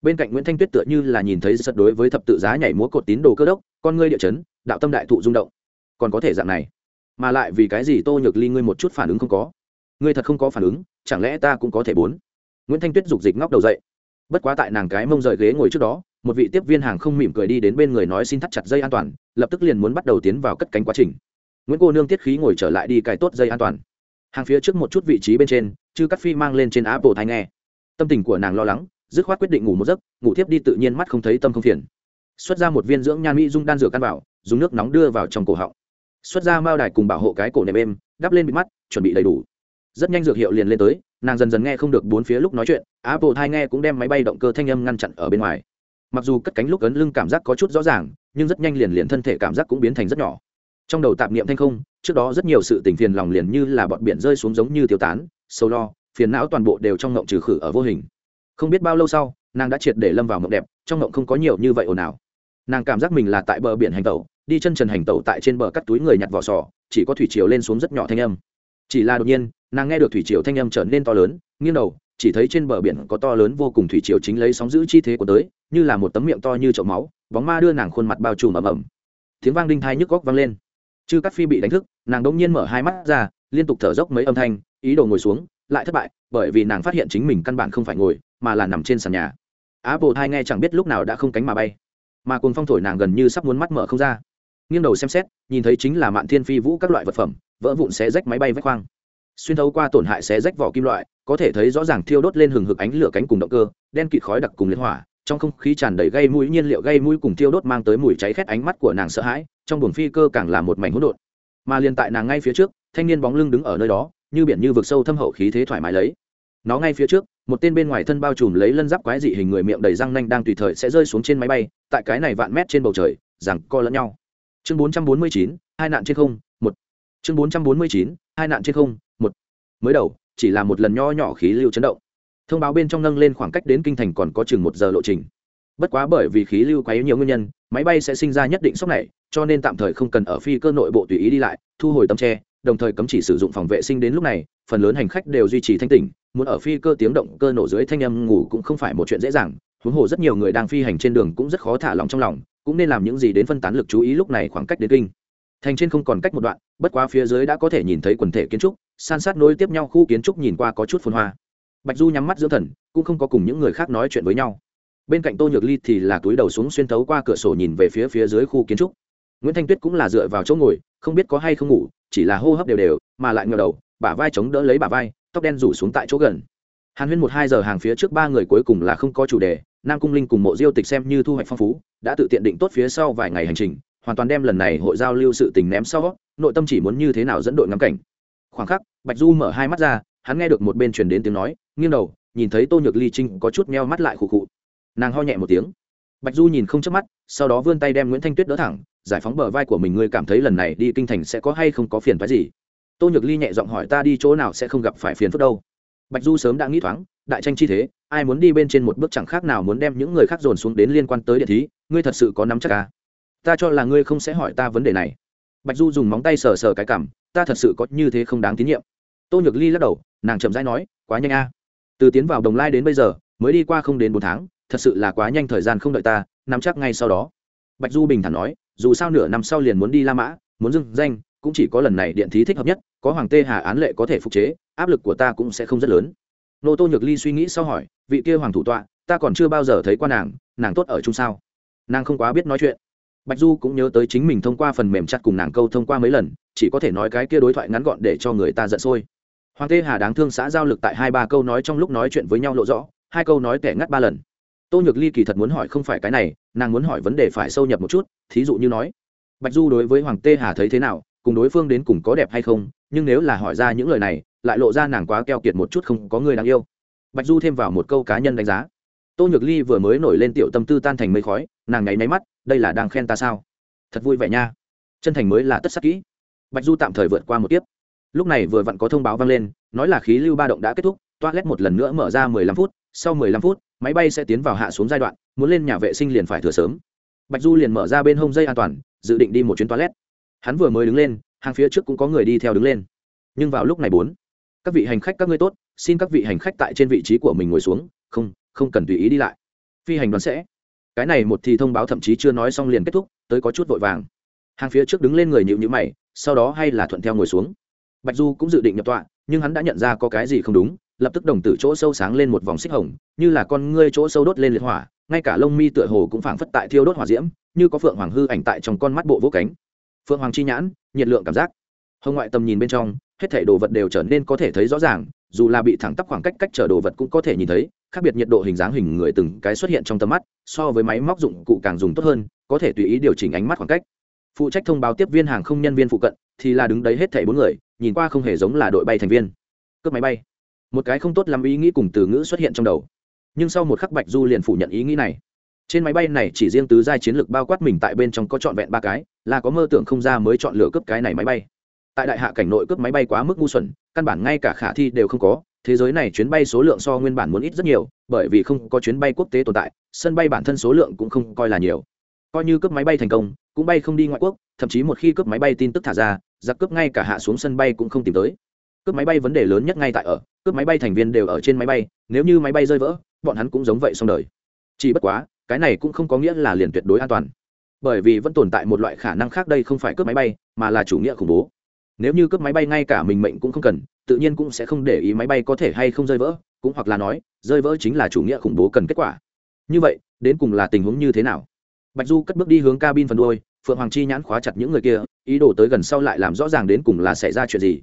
Bên cạnh nguyễn thanh tuyết tựa như là nhìn thấy giật đối với thập tự giá nhảy múa cột tín đồ cơ đốc, con ngươi địa chấn, đạo tâm đại thụ rung động. Còn có thể dạng này. Mà lại vì cái gì tô nhược ly ngươi một chút phản ứng không có? Ngươi thật không có phản ứng, chẳng lẽ ta cũng có thể bốn? Nguyễn thanh tuyết dục dịch ngóc đầu dậy. Bất quá tại nàng cái mông rời ghế ngồi trước đó, một vị tiếp viên hàng không mỉm cười đi đến bên người nói xin thắt chặt dây an toàn, lập tức liền muốn bắt đầu tiến vào cất cánh quá trình. Nguyễn cô nương tiết khí ngồi trở lại đi cài tốt dây an toàn. Hàng phía trước một chút vị trí bên trên chư cắt phi mang lên trên apple thai nghe. Tâm tình của nàng lo lắng, dứt khoát quyết định ngủ một giấc, ngủ tiếp đi tự nhiên mắt không thấy tâm không phiền. Xuất ra một viên dưỡng nhan mỹ dung đan rửa căn bảo, dùng nước nóng đưa vào trong cổ họng. Xuất ra mao đài cùng bảo hộ cái cổ nệm êm, đắp lên bị mắt, chuẩn bị đầy đủ rất nhanh dược hiệu liền lên tới, nàng dần dần nghe không được bốn phía lúc nói chuyện, apple thai nghe cũng đem máy bay động cơ thanh âm ngăn chặn ở bên ngoài. Mặc dù cất cánh lúc ấn lưng cảm giác có chút rõ ràng, nhưng rất nhanh liền liền thân thể cảm giác cũng biến thành rất nhỏ. Trong đầu tạp niệm thanh không, trước đó rất nhiều sự tình phiền lòng liền như là bọn biển rơi xuống giống như tiêu tán sâu lo, phiền não toàn bộ đều trong ngộng trừ khử ở vô hình. Không biết bao lâu sau, nàng đã triệt để lâm vào ngộng đẹp, trong ngộng không có nhiều như vậy ồn ào. Nàng cảm giác mình là tại bờ biển hành tẩu, đi chân trần hành tẩu tại trên bờ cắt túi người nhặt vỏ sò, chỉ có thủy chiều lên xuống rất nhỏ thanh âm chỉ là đột nhiên, nàng nghe được thủy triều thanh âm trở nên to lớn, nghiêng đầu, chỉ thấy trên bờ biển có to lớn vô cùng thủy triều chính lấy sóng giữ chi thế của tới, như là một tấm miệng to như chậu máu, bóng ma đưa nàng khuôn mặt bao trùm ầm ầm. Tiếng vang đinh thai nhức góc vang lên. Chư cắt phi bị đánh thức, nàng đông nhiên mở hai mắt ra, liên tục thở dốc mấy âm thanh, ý đồ ngồi xuống, lại thất bại, bởi vì nàng phát hiện chính mình căn bản không phải ngồi, mà là nằm trên sàn nhà. Á bộ thai nghe chẳng biết lúc nào đã không cánh mà bay. Mà cùng phong thổi nàng gần như sắp muốn mắt mở không ra. Nghiêng đầu xem xét, nhìn thấy chính là mạn thiên phi vũ các loại vật phẩm vỡ vụn xé rách máy bay vách khoang. Xuyên thấu qua tổn hại xé rách vỏ kim loại có thể thấy rõ ràng thiêu đốt lên hừng hực ánh lửa cánh cùng động cơ đen kịt khói đặc cùng liên hỏa trong không khí tràn đầy gây mũi nhiên liệu gây mũi cùng thiêu đốt mang tới mùi cháy khét ánh mắt của nàng sợ hãi trong buồng phi cơ càng là một mảnh hỗn độn. Mà liền tại nàng ngay phía trước thanh niên bóng lưng đứng ở nơi đó như biển như vực sâu thâm hậu khí thế thoải mái lấy. Nó ngay phía trước một tên bên ngoài thân bao trùm lấy lân giáp quái dị hình người miệng đầy răng nanh đang tùy thời sẽ rơi xuống trên máy bay tại cái này vạn mét trên bầu trời rằng co lẫn nhau. Chương 449, hai nạn trên không một chương 449, hai nạn trên không một. Mới đầu chỉ là một lần nho nhỏ khí lưu chấn động. Thông báo bên trong nâng lên khoảng cách đến kinh thành còn có chừng một giờ lộ trình. Bất quá bởi vì khí lưu quấy nhiều nguyên nhân máy bay sẽ sinh ra nhất định sốc này cho nên tạm thời không cần ở phi cơ nội bộ tùy ý đi lại thu hồi tấm tre đồng thời cấm chỉ sử dụng phòng vệ sinh đến lúc này phần lớn hành khách đều duy trì thanh tỉnh muốn ở phi cơ tiếng động cơ nổ dưới thanh âm ngủ cũng không phải một chuyện dễ dàng huống hồ rất nhiều người đang phi hành trên đường cũng rất khó thả lòng trong lòng cũng nên làm những gì đến phân tán lực chú ý lúc này khoảng cách đến kinh thành trên không còn cách một đoạn, bất quá phía dưới đã có thể nhìn thấy quần thể kiến trúc, san sát nối tiếp nhau khu kiến trúc nhìn qua có chút phồn hoa. Bạch du nhắm mắt dưỡng thần, cũng không có cùng những người khác nói chuyện với nhau. Bên cạnh tô nhược ly thì là túi đầu xuống xuyên thấu qua cửa sổ nhìn về phía phía dưới khu kiến trúc. Nguyễn thanh tuyết cũng là dựa vào chỗ ngồi, không biết có hay không ngủ, chỉ là hô hấp đều đều, mà lại ngờ đầu, bả vai chống đỡ lấy bả vai, tóc đen rủ xuống tại chỗ gần. Hàn huyên một hai giờ hàng phía trước ba người cuối cùng là không có chủ đề, nam cung linh cùng mộ diêu tịch xem như thu hoạch phong phú, đã tự tiện định tốt phía sau vài ngày hành trình hoàn toàn đem lần này hội giao lưu sự tình ném sau, nội tâm chỉ muốn như thế nào dẫn đội ngắm cảnh. Khoảng khắc, bạch du mở hai mắt ra, hắn nghe được một bên truyền đến tiếng nói, nghiêng đầu, nhìn thấy tô nhược ly trinh có chút meo mắt lại khụ khụ. Nàng ho nhẹ một tiếng. Bạch du nhìn không chớp mắt, sau đó vươn tay đem nguyễn thanh tuyết đỡ thẳng, giải phóng bờ vai của mình, ngươi cảm thấy lần này đi kinh thành sẽ có hay không có phiền phái gì? Tô nhược ly nhẹ giọng hỏi, ta đi chỗ nào sẽ không gặp phải phiền phức đâu? Bạch du sớm đã nghĩ thoáng, đại tranh chi thế, ai muốn đi bên trên một bước chẳng khác nào muốn đem những người khác dồn xuống đến liên quan tới địa thí, ngươi thật sự có nắm chắc à? Ta cho là ngươi không sẽ hỏi ta vấn đề này. Bạch du dùng móng tay sờ sờ cái cảm, ta thật sự có như thế không đáng tín nhiệm. Tô nhược ly lắc đầu, nàng chậm rãi nói, quá nhanh a. Từ tiến vào đồng lai đến bây giờ, mới đi qua không đến bốn tháng, thật sự là quá nhanh thời gian không đợi ta, nắm chắc ngay sau đó. Bạch du bình thản nói, dù sao nửa năm sau liền muốn đi la mã, muốn dưng danh, cũng chỉ có lần này điện thí thích hợp nhất, có hoàng tê hà án lệ có thể phục chế, áp lực của ta cũng sẽ không rất lớn. Nô tô nhược ly suy nghĩ sau hỏi, vị kia hoàng thủ tọa, ta còn chưa bao giờ thấy qua nàng nàng tốt ở chung sao? Nàng không quá biết nói chuyện bạch du cũng nhớ tới chính mình thông qua phần mềm chặt cùng nàng câu thông qua mấy lần, chỉ có thể nói cái kia đối thoại ngắn gọn để cho người ta giận sôi. Hoàng tê hà đáng thương xã giao lực tại hai ba câu nói trong lúc nói chuyện với nhau lộ rõ, hai câu nói kẻ ngắt ba lần. Tô nhược ly kỳ thật muốn hỏi không phải cái này, nàng muốn hỏi vấn đề phải sâu nhập một chút, thí dụ như nói, bạch du đối với hoàng tê hà thấy thế nào, cùng đối phương đến cùng có đẹp hay không? Nhưng nếu là hỏi ra những lời này, lại lộ ra nàng quá keo kiệt một chút không có người đáng yêu. Bạch du thêm vào một câu cá nhân đánh giá tô nhược ly vừa mới nổi lên tiểu tâm tư tan thành mây khói, nàng nháy máy mắt, đây là đang khen ta sao? Thật vui vẻ nha. Chân thành mới là tất sắc kỹ. Bạch du tạm thời vượt qua một tiếp lúc này vừa vặn có thông báo vang lên, nói là khí lưu ba động đã kết thúc, toilet một lần nữa mở ra 15 phút, sau 15 phút, máy bay sẽ tiến vào hạ xuống giai đoạn, muốn lên nhà vệ sinh liền phải thừa sớm. Bạch du liền mở ra bên hông dây an toàn, dự định đi một chuyến toilet. Hắn vừa mới đứng lên, hàng phía trước cũng có người đi theo đứng lên. Nhưng vào lúc này bốn, các vị hành khách các ngươi tốt, xin các vị hành khách tại trên vị trí của mình ngồi xuống, không không cần tùy ý đi lại. Phi hành đoàn sẽ. Cái này một thì thông báo thậm chí chưa nói xong liền kết thúc, tới có chút vội vàng. Hàng phía trước đứng lên người nhịu nhữ mày, sau đó hay là thuận theo ngồi xuống. Bạch du cũng dự định nhập tọa, nhưng hắn đã nhận ra có cái gì không đúng, lập tức đồng tử chỗ sâu sáng lên một vòng xích hồng, như là con ngươi chỗ sâu đốt lên liệt hỏa, ngay cả lông mi tựa hồ cũng phảng phất tại thiêu đốt hỏa diễm, như có phượng hoàng hư ảnh tại trong con mắt bộ vỗ cánh. Phượng hoàng chi nhãn, nhiệt lượng cảm giác. Hồng ngoại tầm nhìn bên trong, hết thảy đồ vật đều trở nên có thể thấy rõ ràng, dù là bị thẳng tắp khoảng cách cách chở đồ vật cũng có thể nhìn thấy khác biệt nhiệt độ hình dáng hình người từng cái xuất hiện trong tầm mắt, so với máy móc dụng cụ càng dùng tốt hơn, có thể tùy ý điều chỉnh ánh mắt khoảng cách. Phụ trách thông báo tiếp viên hàng không nhân viên phụ cận, thì là đứng đấy hết thảy bốn người, nhìn qua không hề giống là đội bay thành viên. Cướp máy bay. Một cái không tốt lắm ý nghĩ cùng từ ngữ xuất hiện trong đầu. Nhưng sau một khắc bạch du liền phủ nhận ý nghĩ này. Trên máy bay này chỉ riêng tứ giai chiến lược bao quát mình tại bên trong có trọn vẹn ba cái, là có mơ tưởng không ra mới chọn lựa cướp cái này máy bay. Tại đại hạ cảnh nội cướp máy bay quá mức ngu xuẩn, căn bản ngay cả khả thi đều không có thế giới này chuyến bay số lượng so nguyên bản muốn ít rất nhiều, bởi vì không có chuyến bay quốc tế tồn tại, sân bay bản thân số lượng cũng không coi là nhiều. Coi như cướp máy bay thành công, cũng bay không đi ngoại quốc, thậm chí một khi cướp máy bay tin tức thả ra, giặc cướp ngay cả hạ xuống sân bay cũng không tìm tới. Cướp máy bay vấn đề lớn nhất ngay tại ở, cướp máy bay thành viên đều ở trên máy bay, nếu như máy bay rơi vỡ, bọn hắn cũng giống vậy xong đời. Chỉ bất quá, cái này cũng không có nghĩa là liền tuyệt đối an toàn. Bởi vì vẫn tồn tại một loại khả năng khác đây không phải cướp máy bay, mà là chủ nghĩa khủng bố. Nếu như cướp máy bay ngay cả mình mệnh cũng không cần tự nhiên cũng sẽ không để ý máy bay có thể hay không rơi vỡ, cũng hoặc là nói, rơi vỡ chính là chủ nghĩa khủng bố cần kết quả. Như vậy, đến cùng là tình huống như thế nào? Bạch du cất bước đi hướng cabin phần đuôi, phượng hoàng chi nhãn khóa chặt những người kia, ý đồ tới gần sau lại làm rõ ràng đến cùng là xảy ra chuyện gì.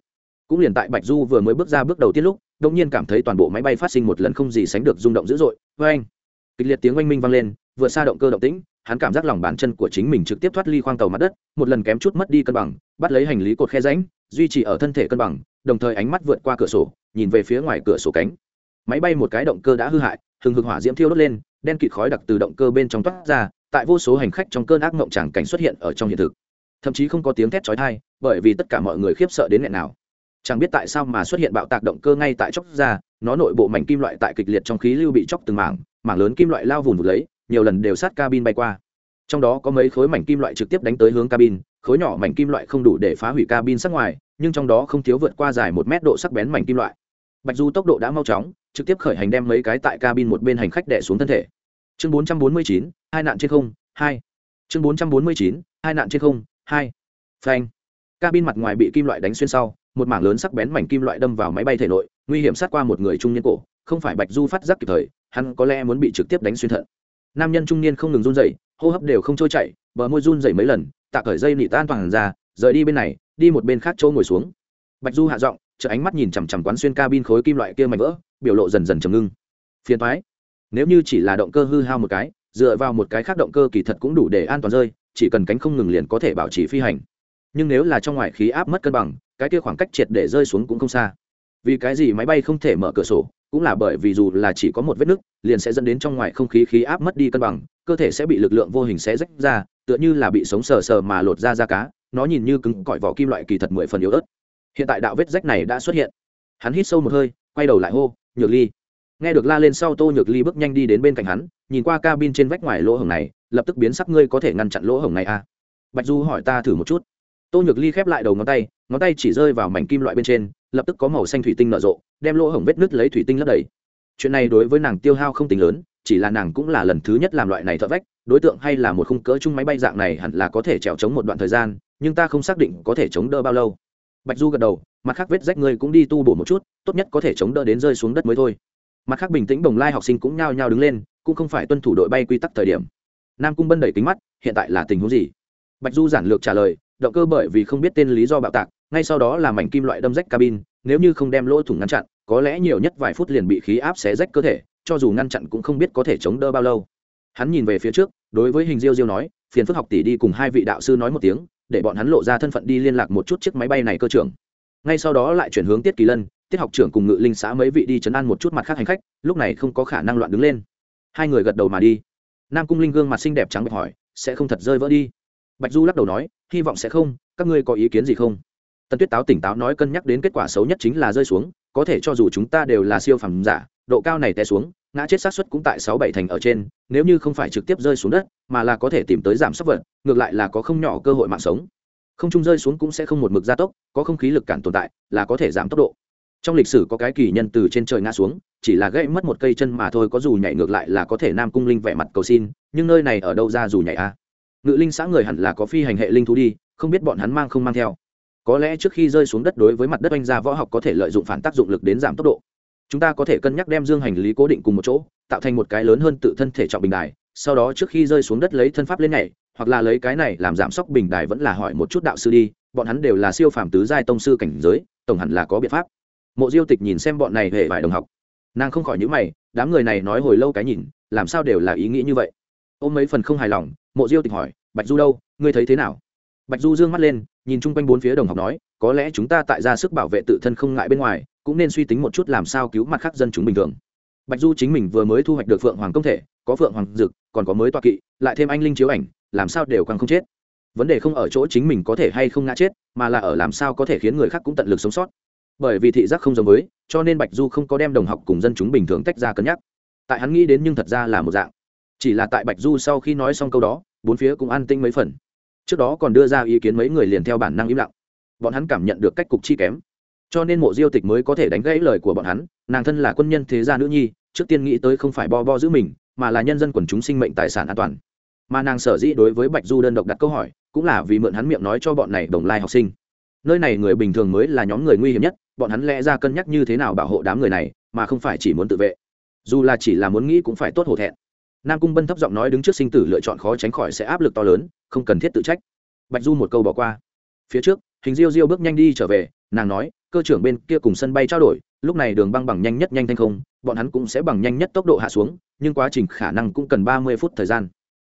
Cũng liền tại bạch du vừa mới bước ra bước đầu tiên lúc đông nhiên cảm thấy toàn bộ máy bay phát sinh một lần không gì sánh được rung động dữ dội. Vê anh kịch liệt tiếng oanh minh vang lên vượt xa động cơ động tĩnh, hắn cảm giác lòng bàn chân của chính mình trực tiếp thoát ly khoang tàu mặt đất, một lần kém chút mất đi cân bằng, bắt lấy hành lý cột khe ránh duy trì ở thân thể cân bằng đồng thời ánh mắt vượt qua cửa sổ, nhìn về phía ngoài cửa sổ cánh. Máy bay một cái động cơ đã hư hại, hừng hực hỏa diễm thiêu đốt lên, đen kịt khói đặc từ động cơ bên trong toát ra, tại vô số hành khách trong cơn ác mộng tràng cảnh xuất hiện ở trong hiện thực. Thậm chí không có tiếng thét chói tai, bởi vì tất cả mọi người khiếp sợ đến nghẹn nào. Chẳng biết tại sao mà xuất hiện bạo tạc động cơ ngay tại chóc ra, nó nội bộ mảnh kim loại tại kịch liệt trong khí lưu bị chóc từng mảng mảng lớn kim loại lao vùn vụt lấy, nhiều lần đều sát cabin bay qua. Trong đó có mấy khối mảnh kim loại trực tiếp đánh tới hướng cabin, khối nhỏ mảnh kim loại không đủ để phá hủy cabin sát ngoài nhưng trong đó không thiếu vượt qua dài một mét độ sắc bén mảnh kim loại. Bạch du tốc độ đã mau chóng trực tiếp khởi hành đem mấy cái tại cabin một bên hành khách đẻ xuống thân thể. Chương 449, hai nạn trên không hai. Chương 449, hai nạn trên không hai. Phanh. Cabin mặt ngoài bị kim loại đánh xuyên sau một mảng lớn sắc bén mảnh kim loại đâm vào máy bay thể nội nguy hiểm sát qua một người trung niên cổ không phải bạch du phát giác kịp thời hắn có lẽ muốn bị trực tiếp đánh xuyên thận. Nam nhân trung niên không ngừng run rẩy hô hấp đều không trôi chảy bờ môi run rẩy mấy lần tạ cởi dây nị tan toàn ra rời đi bên này đi một bên khác chỗ ngồi xuống. Bạch du hạ giọng chợ ánh mắt nhìn chằm chằm quán xuyên cabin khối kim loại kia mảnh vỡ, biểu lộ dần dần trầm ngưng. Phiền thoái nếu như chỉ là động cơ hư hao một cái, dựa vào một cái khác động cơ kỳ thật cũng đủ để an toàn rơi, chỉ cần cánh không ngừng liền có thể bảo trì phi hành. Nhưng nếu là trong ngoài khí áp mất cân bằng, cái kia khoảng cách triệt để rơi xuống cũng không xa. Vì cái gì máy bay không thể mở cửa sổ, cũng là bởi vì dù là chỉ có một vết nứt, liền sẽ dẫn đến trong ngoài không khí khí áp mất đi cân bằng, cơ thể sẽ bị lực lượng vô hình xé rách ra, tựa như là bị sống sờ sờ mà lột ra da cá nó nhìn như cứng cỏi vỏ kim loại kỳ thật mười phần yếu ớt. Hiện tại đạo vết rách này đã xuất hiện. Hắn hít sâu một hơi, quay đầu lại hô, nhược ly. Nghe được la lên sau tô nhược ly bước nhanh đi đến bên cạnh hắn, nhìn qua cabin trên vách ngoài lỗ hổng này, lập tức biến sắc, ngươi có thể ngăn chặn lỗ hổng này à? Bạch du hỏi, ta thử một chút. Tô nhược ly khép lại đầu ngón tay ngón tay chỉ rơi vào mảnh kim loại bên trên, lập tức có màu xanh thủy tinh nở rộ, đem lỗ hổng vết nứt lấy thủy tinh lấp đầy. Chuyện này đối với nàng tiêu hao không tính lớn, chỉ là nàng cũng là lần thứ nhất làm loại này thợ vách, đối tượng hay là một khung cỡ chung máy bay dạng này hẳn là có thể trèo chống một đoạn thời gian nhưng ta không xác định có thể chống đỡ bao lâu. Bạch du gật đầu, mặt khác vết rách ngươi cũng đi tu bổ một chút, tốt nhất có thể chống đỡ đến rơi xuống đất mới thôi. Mặt khác bình tĩnh bồng lai học sinh cũng nhao nhao đứng lên, cũng không phải tuân thủ đội bay quy tắc thời điểm. Nam cung bân đẩy kính mắt, hiện tại là tình huống gì? Bạch du giản lược trả lời, động cơ bởi vì không biết tên lý do bạo tạc, ngay sau đó là mảnh kim loại đâm rách cabin, nếu như không đem lỗ thủng ngăn chặn, có lẽ nhiều nhất vài phút liền bị khí áp xé rách cơ thể, cho dù ngăn chặn cũng không biết có thể chống đỡ bao lâu. Hắn nhìn về phía trước, đối với hình diêu diêu nói, phiền phức học tỷ đi cùng hai vị đạo sư nói một tiếng để bọn hắn lộ ra thân phận đi liên lạc một chút chiếc máy bay này cơ trưởng. Ngay sau đó lại chuyển hướng tiết kỳ lân, tiết học trưởng cùng ngự linh xã mấy vị đi chấn an một chút mặt khác hành khách, lúc này không có khả năng loạn đứng lên. Hai người gật đầu mà đi. Nam cung linh gương mặt xinh đẹp trắng bệch hỏi, sẽ không thật rơi vỡ đi? Bạch du lắc đầu nói, hy vọng sẽ không, các ngươi có ý kiến gì không? Tần tuyết táo tỉnh táo nói, cân nhắc đến kết quả xấu nhất chính là rơi xuống, có thể cho dù chúng ta đều là siêu phẩm giả, độ cao này té xuống ngã chết sát xuất cũng tại sáu bảy thành ở trên, nếu như không phải trực tiếp rơi xuống đất, mà là có thể tìm tới giảm sốc vật, ngược lại là có không nhỏ cơ hội mạng sống. Không trung rơi xuống cũng sẽ không một mực gia tốc, có không khí lực cản tồn tại, là có thể giảm tốc độ. Trong lịch sử có cái kỳ nhân từ trên trời ngã xuống, chỉ là gãy mất một cây chân mà thôi, có dù nhảy ngược lại là có thể nam cung linh vẻ mặt cầu xin, nhưng nơi này ở đâu ra dù nhảy a ngự linh xã người hẳn là có phi hành hệ linh thú đi, không biết bọn hắn mang không mang theo. Có lẽ trước khi rơi xuống đất đối với mặt đất oanh ra võ học có thể lợi dụng phản tác dụng lực đến giảm tốc độ chúng ta có thể cân nhắc đem dương hành lý cố định cùng một chỗ, tạo thành một cái lớn hơn tự thân thể trọng bình đài, sau đó trước khi rơi xuống đất lấy thân pháp lên nhảy, hoặc là lấy cái này làm giảm sốc bình đài vẫn là hỏi một chút đạo sư đi, bọn hắn đều là siêu phàm tứ giai tông sư cảnh giới, tổng hẳn là có biện pháp. Mộ diêu tịch nhìn xem bọn này hệ vài đồng học. Nàng không khỏi nhữ mày, đám người này nói hồi lâu cái nhìn, làm sao đều là ý nghĩ như vậy? Ôm mấy phần không hài lòng, mộ diêu tịch hỏi, bạch du đâu? Ngươi thấy thế nào? Bạch du dương mắt lên, nhìn chung quanh bốn phía đồng học nói, có lẽ chúng ta tại ra sức bảo vệ tự thân không ngại bên ngoài cũng nên suy tính một chút làm sao cứu mặt khác dân chúng bình thường. Bạch du chính mình vừa mới thu hoạch được phượng hoàng công thể, có phượng hoàng dực, còn có mới toa kỵ, lại thêm anh linh chiếu ảnh, làm sao đều càng không chết. Vấn đề không ở chỗ chính mình có thể hay không ngã chết, mà là ở làm sao có thể khiến người khác cũng tận lực sống sót. Bởi vì thị giác không giống với, cho nên bạch du không có đem đồng học cùng dân chúng bình thường tách ra cân nhắc. Tại hắn nghĩ đến nhưng thật ra là một dạng. Chỉ là tại bạch du sau khi nói xong câu đó, bốn phía cũng an tinh mấy phần. Trước đó còn đưa ra ý kiến mấy người liền theo bản năng im lặng. Bọn hắn cảm nhận được cách cục chi kém cho nên mộ diêu tịch mới có thể đánh gãy lời của bọn hắn, nàng thân là quân nhân thế gia nữ nhi, trước tiên nghĩ tới không phải bo bo giữ mình, mà là nhân dân quần chúng sinh mệnh tài sản an toàn. Mà nàng sở dĩ đối với bạch du đơn độc đặt câu hỏi, cũng là vì mượn hắn miệng nói cho bọn này đồng lai học sinh. Nơi này người bình thường mới là nhóm người nguy hiểm nhất, bọn hắn lẽ ra cân nhắc như thế nào bảo hộ đám người này, mà không phải chỉ muốn tự vệ. Dù là chỉ là muốn nghĩ cũng phải tốt hổ thẹn. Nam cung bân thấp giọng nói đứng trước sinh tử lựa chọn khó tránh khỏi sẽ áp lực to lớn, không cần thiết tự trách. Bạch du một câu bỏ qua. Phía trước, hình diêu diêu bước nhanh đi trở về, nàng nói cơ trưởng bên kia cùng sân bay trao đổi, lúc này đường băng bằng nhanh nhất nhanh thanh không, bọn hắn cũng sẽ bằng nhanh nhất tốc độ hạ xuống, nhưng quá trình khả năng cũng cần ba mươi phút thời gian.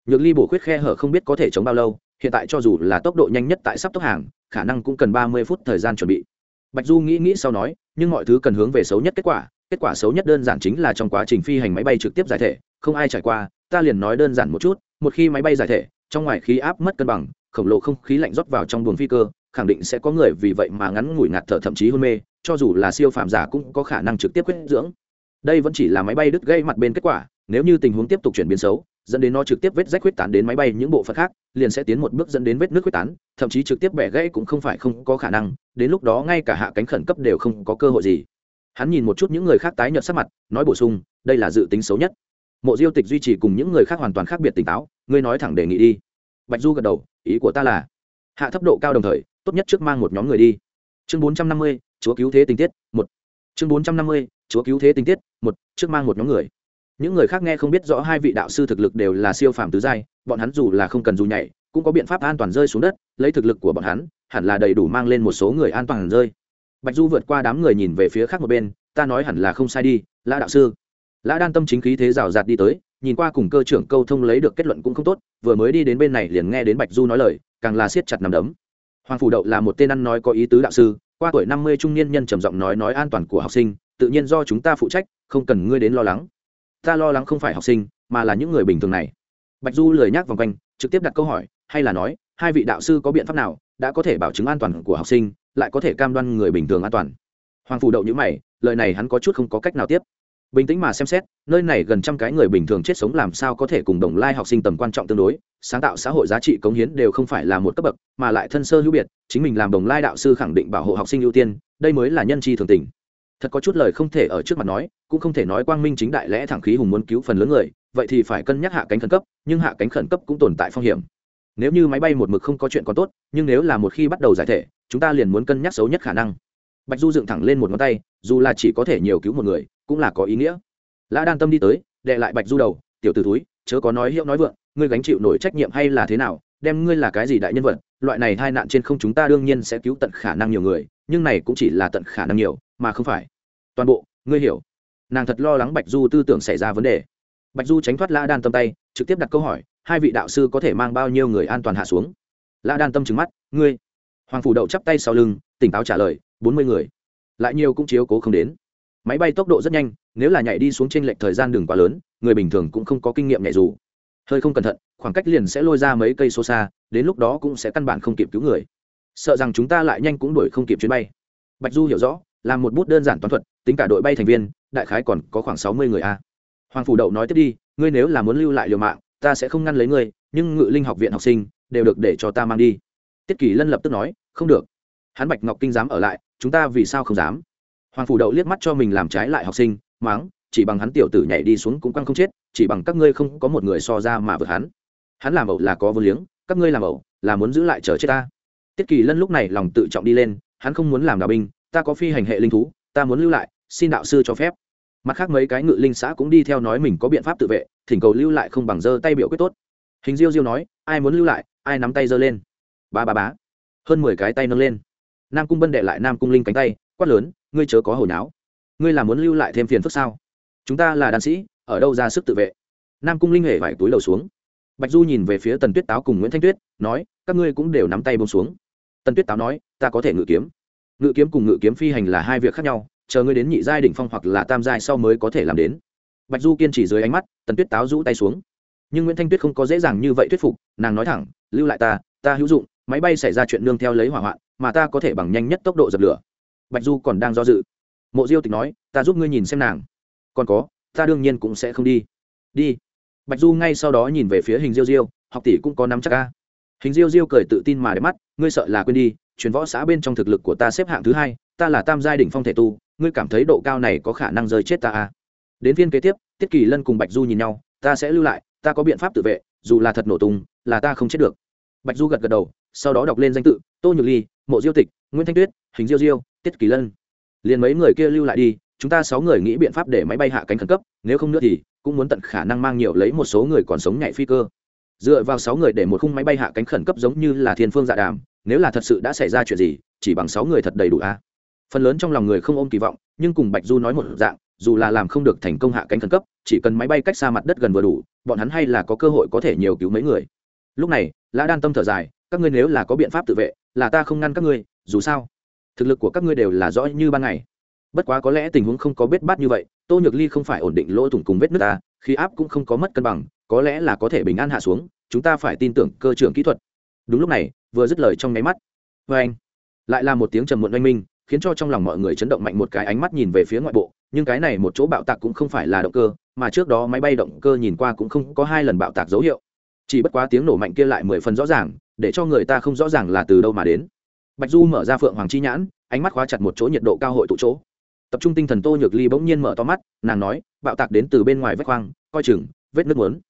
Nhược ly bổ khuyết khe hở không biết có thể chống bao lâu, hiện tại cho dù là tốc độ nhanh nhất tại sắp tốc hàng, khả năng cũng cần ba mươi phút thời gian chuẩn bị. Bạch du nghĩ nghĩ sau nói, nhưng mọi thứ cần hướng về xấu nhất kết quả kết quả xấu nhất đơn giản chính là trong quá trình phi hành máy bay trực tiếp giải thể, không ai trải qua, ta liền nói đơn giản một chút, một khi máy bay giải thể, trong ngoài khí áp mất cân bằng, khổng lồ không khí lạnh rót vào trong buồng phi cơ khẳng định sẽ có người vì vậy mà ngắn ngủi ngạt thở thậm chí hôn mê, cho dù là siêu phàm giả cũng có khả năng trực tiếp quyết dưỡng. Đây vẫn chỉ là máy bay đứt gây mặt bên kết quả, nếu như tình huống tiếp tục chuyển biến xấu, dẫn đến nó trực tiếp vết rách huyết tán đến máy bay những bộ phận khác, liền sẽ tiến một bước dẫn đến vết nước huyết tán, thậm chí trực tiếp bẻ gãy cũng không phải không có khả năng, đến lúc đó ngay cả hạ cánh khẩn cấp đều không có cơ hội gì. Hắn nhìn một chút những người khác tái nhợt sắc mặt, nói bổ sung, đây là dự tính xấu nhất. Mộ diêu tịch duy trì cùng những người khác hoàn toàn khác biệt tỉnh táo, ngươi nói thẳng đề nghị đi. Bạch du gật đầu, ý của ta là, hạ thấp độ cao đồng thời tốt nhất trước mang một nhóm người đi. Chương bốn trăm năm mươi, chúa cứu thế tình tiết, một. Chương bốn trăm năm mươi, chúa cứu thế tình tiết, một, trước mang một nhóm người. Những người khác nghe không biết rõ hai vị đạo sư thực lực đều là siêu phàm tứ giai, bọn hắn dù là không cần dù nhảy, cũng có biện pháp an toàn rơi xuống đất, lấy thực lực của bọn hắn, hẳn là đầy đủ mang lên một số người an toàn rơi. Bạch du vượt qua đám người nhìn về phía khác một bên, ta nói hẳn là không sai đi, lã đạo sư. Lã đan tâm chính khí thế rào rạt đi tới, nhìn qua cùng cơ trưởng câu thông lấy được kết luận cũng không tốt, vừa mới đi đến bên này liền nghe đến bạch du nói lời, càng là siết chặt nằm đấm hoàng phủ đậu là một tên ăn nói có ý tứ đạo sư, qua tuổi năm mươi trung niên nhân trầm giọng nói nói an toàn của học sinh, tự nhiên do chúng ta phụ trách, không cần ngươi đến lo lắng. Ta lo lắng không phải học sinh, mà là những người bình thường này. Bạch du lười nhắc vòng quanh, trực tiếp đặt câu hỏi, hay là nói, hai vị đạo sư có biện pháp nào đã có thể bảo chứng an toàn của học sinh, lại có thể cam đoan người bình thường an toàn? Hoàng phủ đậu nhữ mày, lời này hắn có chút không có cách nào tiếp bình tĩnh mà xem xét, nơi này gần trăm cái người bình thường chết sống làm sao có thể cùng đồng lai học sinh tầm quan trọng tương đối, sáng tạo xã hội giá trị cống hiến đều không phải là một cấp bậc, mà lại thân sơ hữu biệt, chính mình làm đồng lai đạo sư khẳng định bảo hộ học sinh ưu tiên, đây mới là nhân chi thường tình. Thật có chút lời không thể ở trước mặt nói, cũng không thể nói quang minh chính đại lẽ thẳng khí hùng muốn cứu phần lớn người, vậy thì phải cân nhắc hạ cánh khẩn cấp, nhưng hạ cánh khẩn cấp cũng tồn tại phong hiểm. Nếu như máy bay một mực không có chuyện còn tốt, nhưng nếu là một khi bắt đầu giải thể, chúng ta liền muốn cân nhắc xấu nhất khả năng bạch du dựng thẳng lên một ngón tay, dù là chỉ có thể nhiều cứu một người, cũng là có ý nghĩa. Lã đan tâm đi tới, đệ lại bạch du đầu, tiểu t ử túi chớ có nói hiệu nói vượng, ngươi gánh chịu nổi trách nhiệm hay là thế nào, đem ngươi là cái gì đại nhân vật, loại này tai nạn trên không chúng ta đương nhiên sẽ cứu tận khả năng nhiều người, nhưng này cũng chỉ là tận khả năng nhiều, mà không phải. Toàn bộ, ngươi hiểu. Nàng thật lo lắng bạch du tư tưởng xảy ra vấn đề. Bạch du tránh thoát lã đan tâm tay, trực tiếp đặt câu hỏi, hai vị đạo sư có thể mang bao nhiêu người an toàn hạ xuống? Lã đan tâm trứng mắt, ngươi. Hoàng phủ đậu chắp tay sau lưng, tỉnh táo trả lời bốn mươi người. Lại nhiều cũng chiếu cố không đến. Máy bay tốc độ rất nhanh, nếu là nhảy đi xuống trên lệch thời gian đường quá lớn, người bình thường cũng không có kinh nghiệm nhảy dù. Hơi không cẩn thận, khoảng cách liền sẽ lôi ra mấy cây số xa, đến lúc đó cũng sẽ căn bản không kịp cứu người. Sợ rằng chúng ta lại nhanh cũng đuổi không kịp chuyến bay. Bạch du hiểu rõ, làm một bút đơn giản toán thuật, tính cả đội bay thành viên, đại khái còn có khoảng sáu mươi người a. Hoàng phủ đậu nói tiếp đi, ngươi nếu là muốn lưu lại liều mạng, ta sẽ không ngăn lấy ngươi, nhưng ngự linh học viện học sinh đều được để cho ta mang đi. Tiết kỳ lân lập tức nói, không được. Hắn bạch ngọc kinh dám ở lại chúng ta vì sao không dám? Hoàng phủ đậu liếc mắt cho mình làm trái lại học sinh máng chỉ bằng hắn tiểu tử nhảy đi xuống cũng quăng không chết, chỉ bằng các ngươi không có một người so ra mà vượt hắn. Hắn làm ẩu là có vô liếng, các ngươi làm ẩu là muốn giữ lại chờ chết ta. Tiết kỳ lân lúc này lòng tự trọng đi lên, hắn không muốn làm đạo binh, ta có phi hành hệ linh thú, ta muốn lưu lại, xin đạo sư cho phép. Mặt khác mấy cái ngự linh xã cũng đi theo nói mình có biện pháp tự vệ, thỉnh cầu lưu lại không bằng giơ tay biểu quyết tốt. Hình diêu diêu nói, ai muốn lưu lại, ai nắm tay giơ lên. Ba ba bá hơn mười cái tay nâng lên nam cung bân đệ lại nam cung linh cánh tay, quát lớn, ngươi chớ có hồi náo. Ngươi là muốn lưu lại thêm phiền phức sao? Chúng ta là đàn sĩ, ở đâu ra sức tự vệ? Nam cung linh hề vải túi đầu xuống. Bạch du nhìn về phía tần tuyết táo cùng nguyễn thanh tuyết, nói, các ngươi cũng đều nắm tay bông xuống. Tần tuyết táo nói, ta có thể ngự kiếm. Ngự kiếm cùng ngự kiếm phi hành là hai việc khác nhau, chờ ngươi đến nhị giai đỉnh phong hoặc là tam giai sau mới có thể làm đến. Bạch du kiên trì dưới ánh mắt, tần tuyết táo rũ tay xuống. Nhưng nguyễn thanh tuyết không có dễ dàng như vậy thuyết phục, nàng nói thẳng, lưu lại ta ta hữu dụng, máy bay xảy ra chuyện nương theo lấy hỏa hoạn mà ta có thể bằng nhanh nhất tốc độ dập lửa. Bạch du còn đang do dự. Mộ diêu tịch nói, ta giúp ngươi nhìn xem nàng. Còn có, ta đương nhiên cũng sẽ không đi. Đi. Bạch du ngay sau đó nhìn về phía hình diêu diêu, học tỷ cũng có nắm chắc ca hình diêu diêu cười tự tin mà đẹp mắt, ngươi sợ là quên đi, Truyền võ xã bên trong thực lực của ta xếp hạng thứ hai, ta là tam giai đỉnh phong thể tu, ngươi cảm thấy độ cao này có khả năng rơi chết ta à đến phiên kế tiếp, tiết kỳ lân cùng bạch du nhìn nhau, ta sẽ lưu lại, ta có biện pháp tự vệ, dù là thật nổ tung, là ta không chết được. Bạch du gật gật đầu, sau đó đọc lên danh tự, tô nhược ly mộ diêu tịch, nguyễn thanh tuyết, hình diêu diêu, tiết kỳ lân. Liền mấy người kia lưu lại đi, chúng ta sáu người nghĩ biện pháp để máy bay hạ cánh khẩn cấp, nếu không nữa thì cũng muốn tận khả năng mang nhiều lấy một số người còn sống nhảy phi cơ. Dựa vào sáu người để một khung máy bay hạ cánh khẩn cấp giống như là thiên phương dạ đàm, nếu là thật sự đã xảy ra chuyện gì, chỉ bằng sáu người thật đầy đủ a. Phần lớn trong lòng người không ôm kỳ vọng, nhưng cùng bạch du nói một dạng, dù là làm không được thành công hạ cánh khẩn cấp, chỉ cần máy bay cách xa mặt đất gần vừa đủ, bọn hắn hay là có cơ hội có thể nhiều cứu mấy người. Lúc này, lã đan tâm thở dài, các ngươi nếu là có biện pháp tự vệ là ta không ngăn các ngươi, dù sao, thực lực của các ngươi đều là rõ như ban ngày. Bất quá có lẽ tình huống không có bết bát như vậy, tô nhược ly không phải ổn định lỗ thủng cùng vết nước ta khi áp cũng không có mất cân bằng, có lẽ là có thể bình an hạ xuống, chúng ta phải tin tưởng cơ trưởng kỹ thuật. Đúng lúc này, vừa dứt lời trong nháy mắt. Vê anh, lại là một tiếng trầm muộn oanh minh, khiến cho trong lòng mọi người chấn động mạnh một cái ánh mắt nhìn về phía ngoại bộ, nhưng cái này một chỗ bạo tạc cũng không phải là động cơ, mà trước đó máy bay động cơ nhìn qua cũng không có hai lần bạo tạc dấu hiệu. Chỉ bất quá tiếng nổ mạnh kia lại mười phần rõ ràng để cho người ta không rõ ràng là từ đâu mà đến. Bạch du mở ra phượng hoàng chi nhãn, ánh mắt khóa chặt một chỗ nhiệt độ cao hội tụ chỗ. Tập trung tinh thần tô nhược ly bỗng nhiên mở to mắt, nàng nói, bạo tạc đến từ bên ngoài vách khoang, coi chừng, vết nước muốn.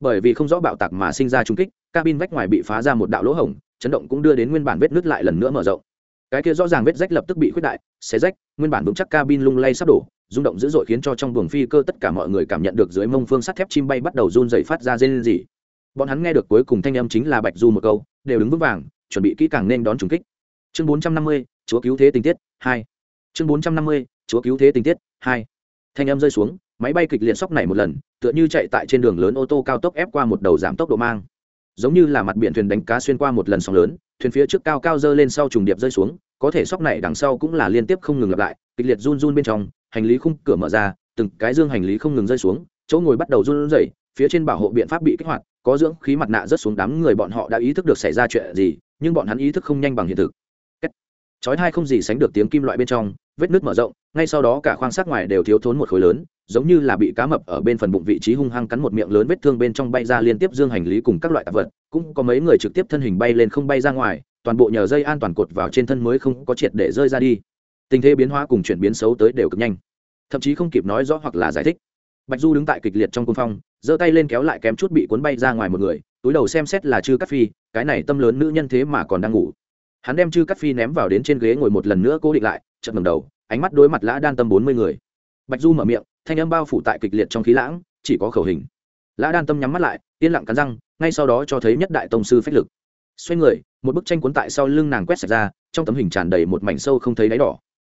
Bởi vì không rõ bạo tạc mà sinh ra trung kích, cabin vách ngoài bị phá ra một đạo lỗ hổng, chấn động cũng đưa đến nguyên bản vết nứt lại lần nữa mở rộng. Cái kia rõ ràng vết rách lập tức bị khuyết đại, xé rách, nguyên bản vững chắc cabin lung lay sắp đổ, rung động dữ dội khiến cho trong buồng phi cơ tất cả mọi người cảm nhận được dưới mông phương sắt thép chim bay bắt đầu run dày phát ra rên rỉ bọn hắn nghe được cuối cùng thanh âm chính là bạch du một câu, đều đứng vững vàng, chuẩn bị kỹ càng nên đón trùng kích. Chương bốn trăm năm mươi, chúa cứu thế tình tiết, hai. Chương bốn trăm năm mươi, chúa cứu thế tình tiết, hai. Thanh âm rơi xuống, máy bay kịch liệt sóc này một lần, tựa như chạy tại trên đường lớn ô tô cao tốc ép qua một đầu giảm tốc độ mang. Giống như là mặt biển thuyền đánh cá xuyên qua một lần sóng lớn, thuyền phía trước cao cao dơ lên sau trùng điệp rơi xuống, có thể sóc này đằng sau cũng là liên tiếp không ngừng lặp lại, kịch liệt run run bên trong, hành lý khung cửa mở ra, từng cái dương hành lý không ngừng rơi xuống, chỗ ngồi bắt đầu run rẩy, phía trên bảo hộ biện pháp bị kích hoạt có dưỡng khí mặt nạ rớt xuống đám người bọn họ đã ý thức được xảy ra chuyện gì, nhưng bọn hắn ý thức không nhanh bằng hiện thực. Chói hai không gì sánh được tiếng kim loại bên trong, vết nứt mở rộng, ngay sau đó cả khoang sát ngoài đều thiếu thốn một khối lớn, giống như là bị cá mập ở bên phần bụng vị trí hung hăng cắn một miệng lớn vết thương bên trong bay ra liên tiếp dương hành lý cùng các loại tạp vật, cũng có mấy người trực tiếp thân hình bay lên không bay ra ngoài, toàn bộ nhờ dây an toàn cột vào trên thân mới không có triệt để rơi ra đi. Tình thế biến hóa cùng chuyển biến xấu tới đều cực nhanh. Thậm chí không kịp nói rõ hoặc là giải thích. Bạch du đứng tại kịch liệt trong cung phong giơ tay lên kéo lại kém chút bị cuốn bay ra ngoài một người, túi đầu xem xét là chư cắt phi, cái này tâm lớn nữ nhân thế mà còn đang ngủ. Hắn đem chư cắt phi ném vào đến trên ghế ngồi một lần nữa cố định lại, chợt ngầm đầu, ánh mắt đối mặt lã đan tâm bốn mươi người. Bạch du mở miệng, thanh âm bao phủ tại kịch liệt trong khí lãng, chỉ có khẩu hình. Lã đan tâm nhắm mắt lại, yên lặng cắn răng, ngay sau đó cho thấy nhất đại tông sư phách lực. Xoay người, một bức tranh cuốn tại sau lưng nàng quét sạch ra, trong tấm hình tràn đầy một mảnh sâu không thấy đáy đỏ.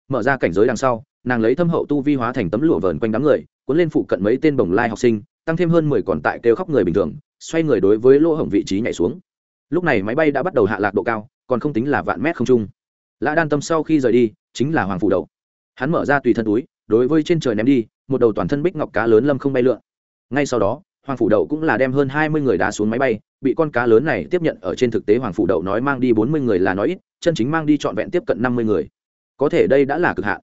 Mở ra cảnh giới đằng sau, nàng lấy thâm hậu tu vi hóa thành tấm lụa vờn quanh đám người, cuốn lên phụ cận mấy tên bồng lai học sinh tăng thêm hơn mười còn tại kêu khóc người bình thường, xoay người đối với lỗ hổng vị trí nhảy xuống. Lúc này máy bay đã bắt đầu hạ lạc độ cao, còn không tính là vạn mét không trung. Lã đan tâm sau khi rời đi, chính là hoàng phủ Đầu. hắn mở ra tùy thân túi, đối với trên trời ném đi, một đầu toàn thân bích ngọc cá lớn lâm không bay lượn. Ngay sau đó, hoàng phủ đậu cũng là đem hơn hai mươi người đá xuống máy bay, bị con cá lớn này tiếp nhận ở trên thực tế hoàng phủ đậu nói mang đi bốn mươi người là nói ít, chân chính mang đi trọn vẹn tiếp cận năm mươi người. Có thể đây đã là cực hạn.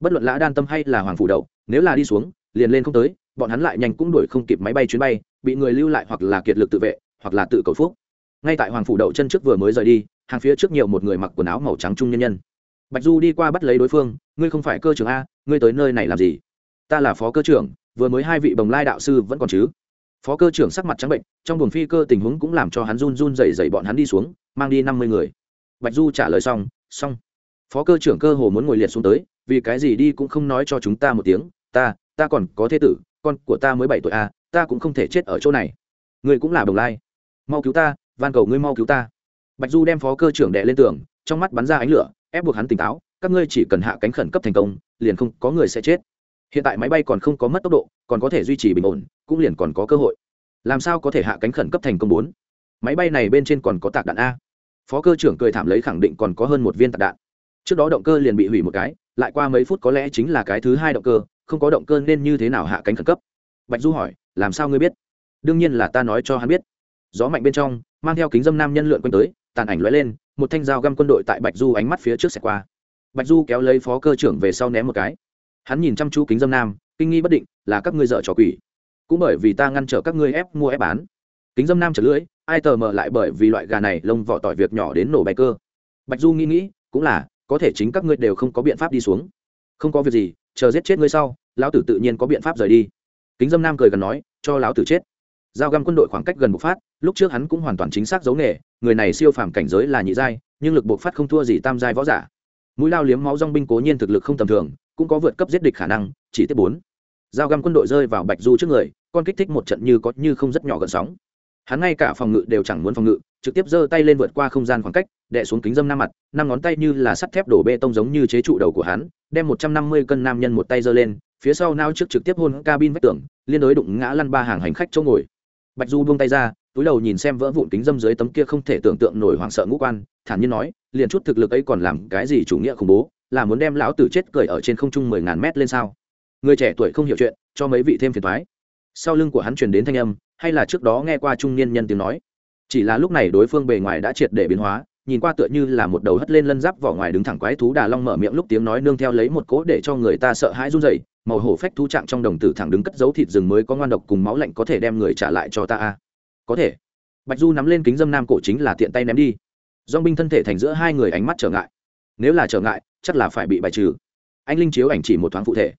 Bất luận lã đan tâm hay là hoàng phủ đậu nếu là đi xuống liền lên không tới, bọn hắn lại nhanh cũng đuổi không kịp máy bay chuyến bay, bị người lưu lại hoặc là kiệt lực tự vệ, hoặc là tự cầu phúc. Ngay tại hoàng phủ đậu chân trước vừa mới rời đi, hàng phía trước nhiều một người mặc quần áo màu trắng trung nhân nhân. Bạch du đi qua bắt lấy đối phương, ngươi không phải cơ trưởng a, ngươi tới nơi này làm gì? Ta là phó cơ trưởng, vừa mới hai vị bồng lai đạo sư vẫn còn chứ. Phó cơ trưởng sắc mặt trắng bệnh, trong buồng phi cơ tình huống cũng làm cho hắn run run dày dày bọn hắn đi xuống, mang đi năm mươi người. Bạch du trả lời xong xong. Phó cơ trưởng cơ hồ muốn ngồi liệt xuống tới, vì cái gì đi cũng không nói cho chúng ta một tiếng, ta ta còn có thế tử, con của ta mới bảy tuổi a ta cũng không thể chết ở chỗ này. Ngươi cũng là đồng lai. Mau cứu ta, van cầu ngươi mau cứu ta. Bạch du đem phó cơ trưởng đệ lên tường, trong mắt bắn ra ánh lửa, ép buộc hắn tỉnh táo, các ngươi chỉ cần hạ cánh khẩn cấp thành công, liền không có người sẽ chết. Hiện tại máy bay còn không có mất tốc độ, còn có thể duy trì bình ổn, cũng liền còn có cơ hội. Làm sao có thể hạ cánh khẩn cấp thành công bốn? Máy bay này bên trên còn có tạc đạn a. Phó cơ trưởng cười thảm lấy khẳng định còn có hơn một viên tạc đạn. Trước đó động cơ liền bị hủy một cái lại qua mấy phút có lẽ chính là cái thứ hai động cơ, không có động cơ nên như thế nào hạ cánh khẩn cấp? Bạch du hỏi, làm sao ngươi biết? Đương nhiên là ta nói cho hắn biết. Gió mạnh bên trong, mang theo kính dâm nam nhân lượn quanh tới, tàn ảnh lóe lên, một thanh dao găm quân đội tại bạch du ánh mắt phía trước xẻ qua. Bạch du kéo lấy phó cơ trưởng về sau ném một cái. Hắn nhìn chăm chú kính dâm nam, kinh nghi bất định, là các ngươi dợ trò quỷ. Cũng bởi vì ta ngăn trở các ngươi ép mua ép bán. Kính dâm nam trở lưỡi, ai tờ mờ lại bởi vì loại gà này lông vỏ tỏi việc nhỏ đến nổ bài cơ. Bạch du nghĩ nghĩ, cũng là có thể chính các ngươi đều không có biện pháp đi xuống. Không có việc gì, chờ giết chết ngươi sau, lão tử tự nhiên có biện pháp rời đi. Kính dâm nam cười gần nói, cho lão tử chết. Giao găm quân đội khoảng cách gần bộc phát, lúc trước hắn cũng hoàn toàn chính xác giấu nghề, người này siêu phàm cảnh giới là nhị giai, nhưng lực bộc phát không thua gì tam giai võ giả. Mũi lao liếm máu dong binh cố nhiên thực lực không tầm thường, cũng có vượt cấp giết địch khả năng, chỉ tiếp bốn. Giao găm quân đội rơi vào bạch du trước người, con kích thích một trận như có như không rất nhỏ gần sóng. Hắn ngay cả phòng ngự đều chẳng muốn phòng ngự trực tiếp giơ tay lên vượt qua không gian khoảng cách, đè xuống kính dâm nam mặt, năm ngón tay như là sắt thép đổ bê tông giống như chế trụ đầu của hắn, đem một trăm năm mươi cân nam nhân một tay giơ lên, phía sau nao trước trực tiếp hôn cabin vách tường, liên đối đụng ngã lăn ba hàng hành khách chỗ ngồi. Bạch du buông tay ra, túi đầu nhìn xem vỡ vụn kính dâm dưới tấm kia không thể tưởng tượng nổi hoảng sợ ngũ quan, thản nhiên nói, liền chút thực lực ấy còn làm cái gì chủ nghĩa khủng bố, là muốn đem lão tử chết cười ở trên không trung mười ngàn mét lên sao? Người trẻ tuổi không hiểu chuyện, cho mấy vị thêm phiền thoái. Sau lưng của hắn truyền đến thanh âm, hay là trước đó nghe qua trung niên nhân tiếng nói chỉ là lúc này đối phương bề ngoài đã triệt để biến hóa, nhìn qua tựa như là một đầu hất lên lân giáp vỏ ngoài đứng thẳng quái thú đà long mở miệng lúc tiếng nói nương theo lấy một cỗ để cho người ta sợ hãi run rẩy, màu hổ phách thú trạng trong đồng tử thẳng đứng cất dấu thịt rừng mới có ngoan độc cùng máu lạnh có thể đem người trả lại cho ta a. Có thể. Bạch du nắm lên kính dâm nam cổ chính là tiện tay ném đi. Dong binh thân thể thành giữa hai người ánh mắt trở ngại. Nếu là trở ngại, chắc là phải bị bài trừ. Anh linh chiếu ảnh chỉ một thoáng phụ thể.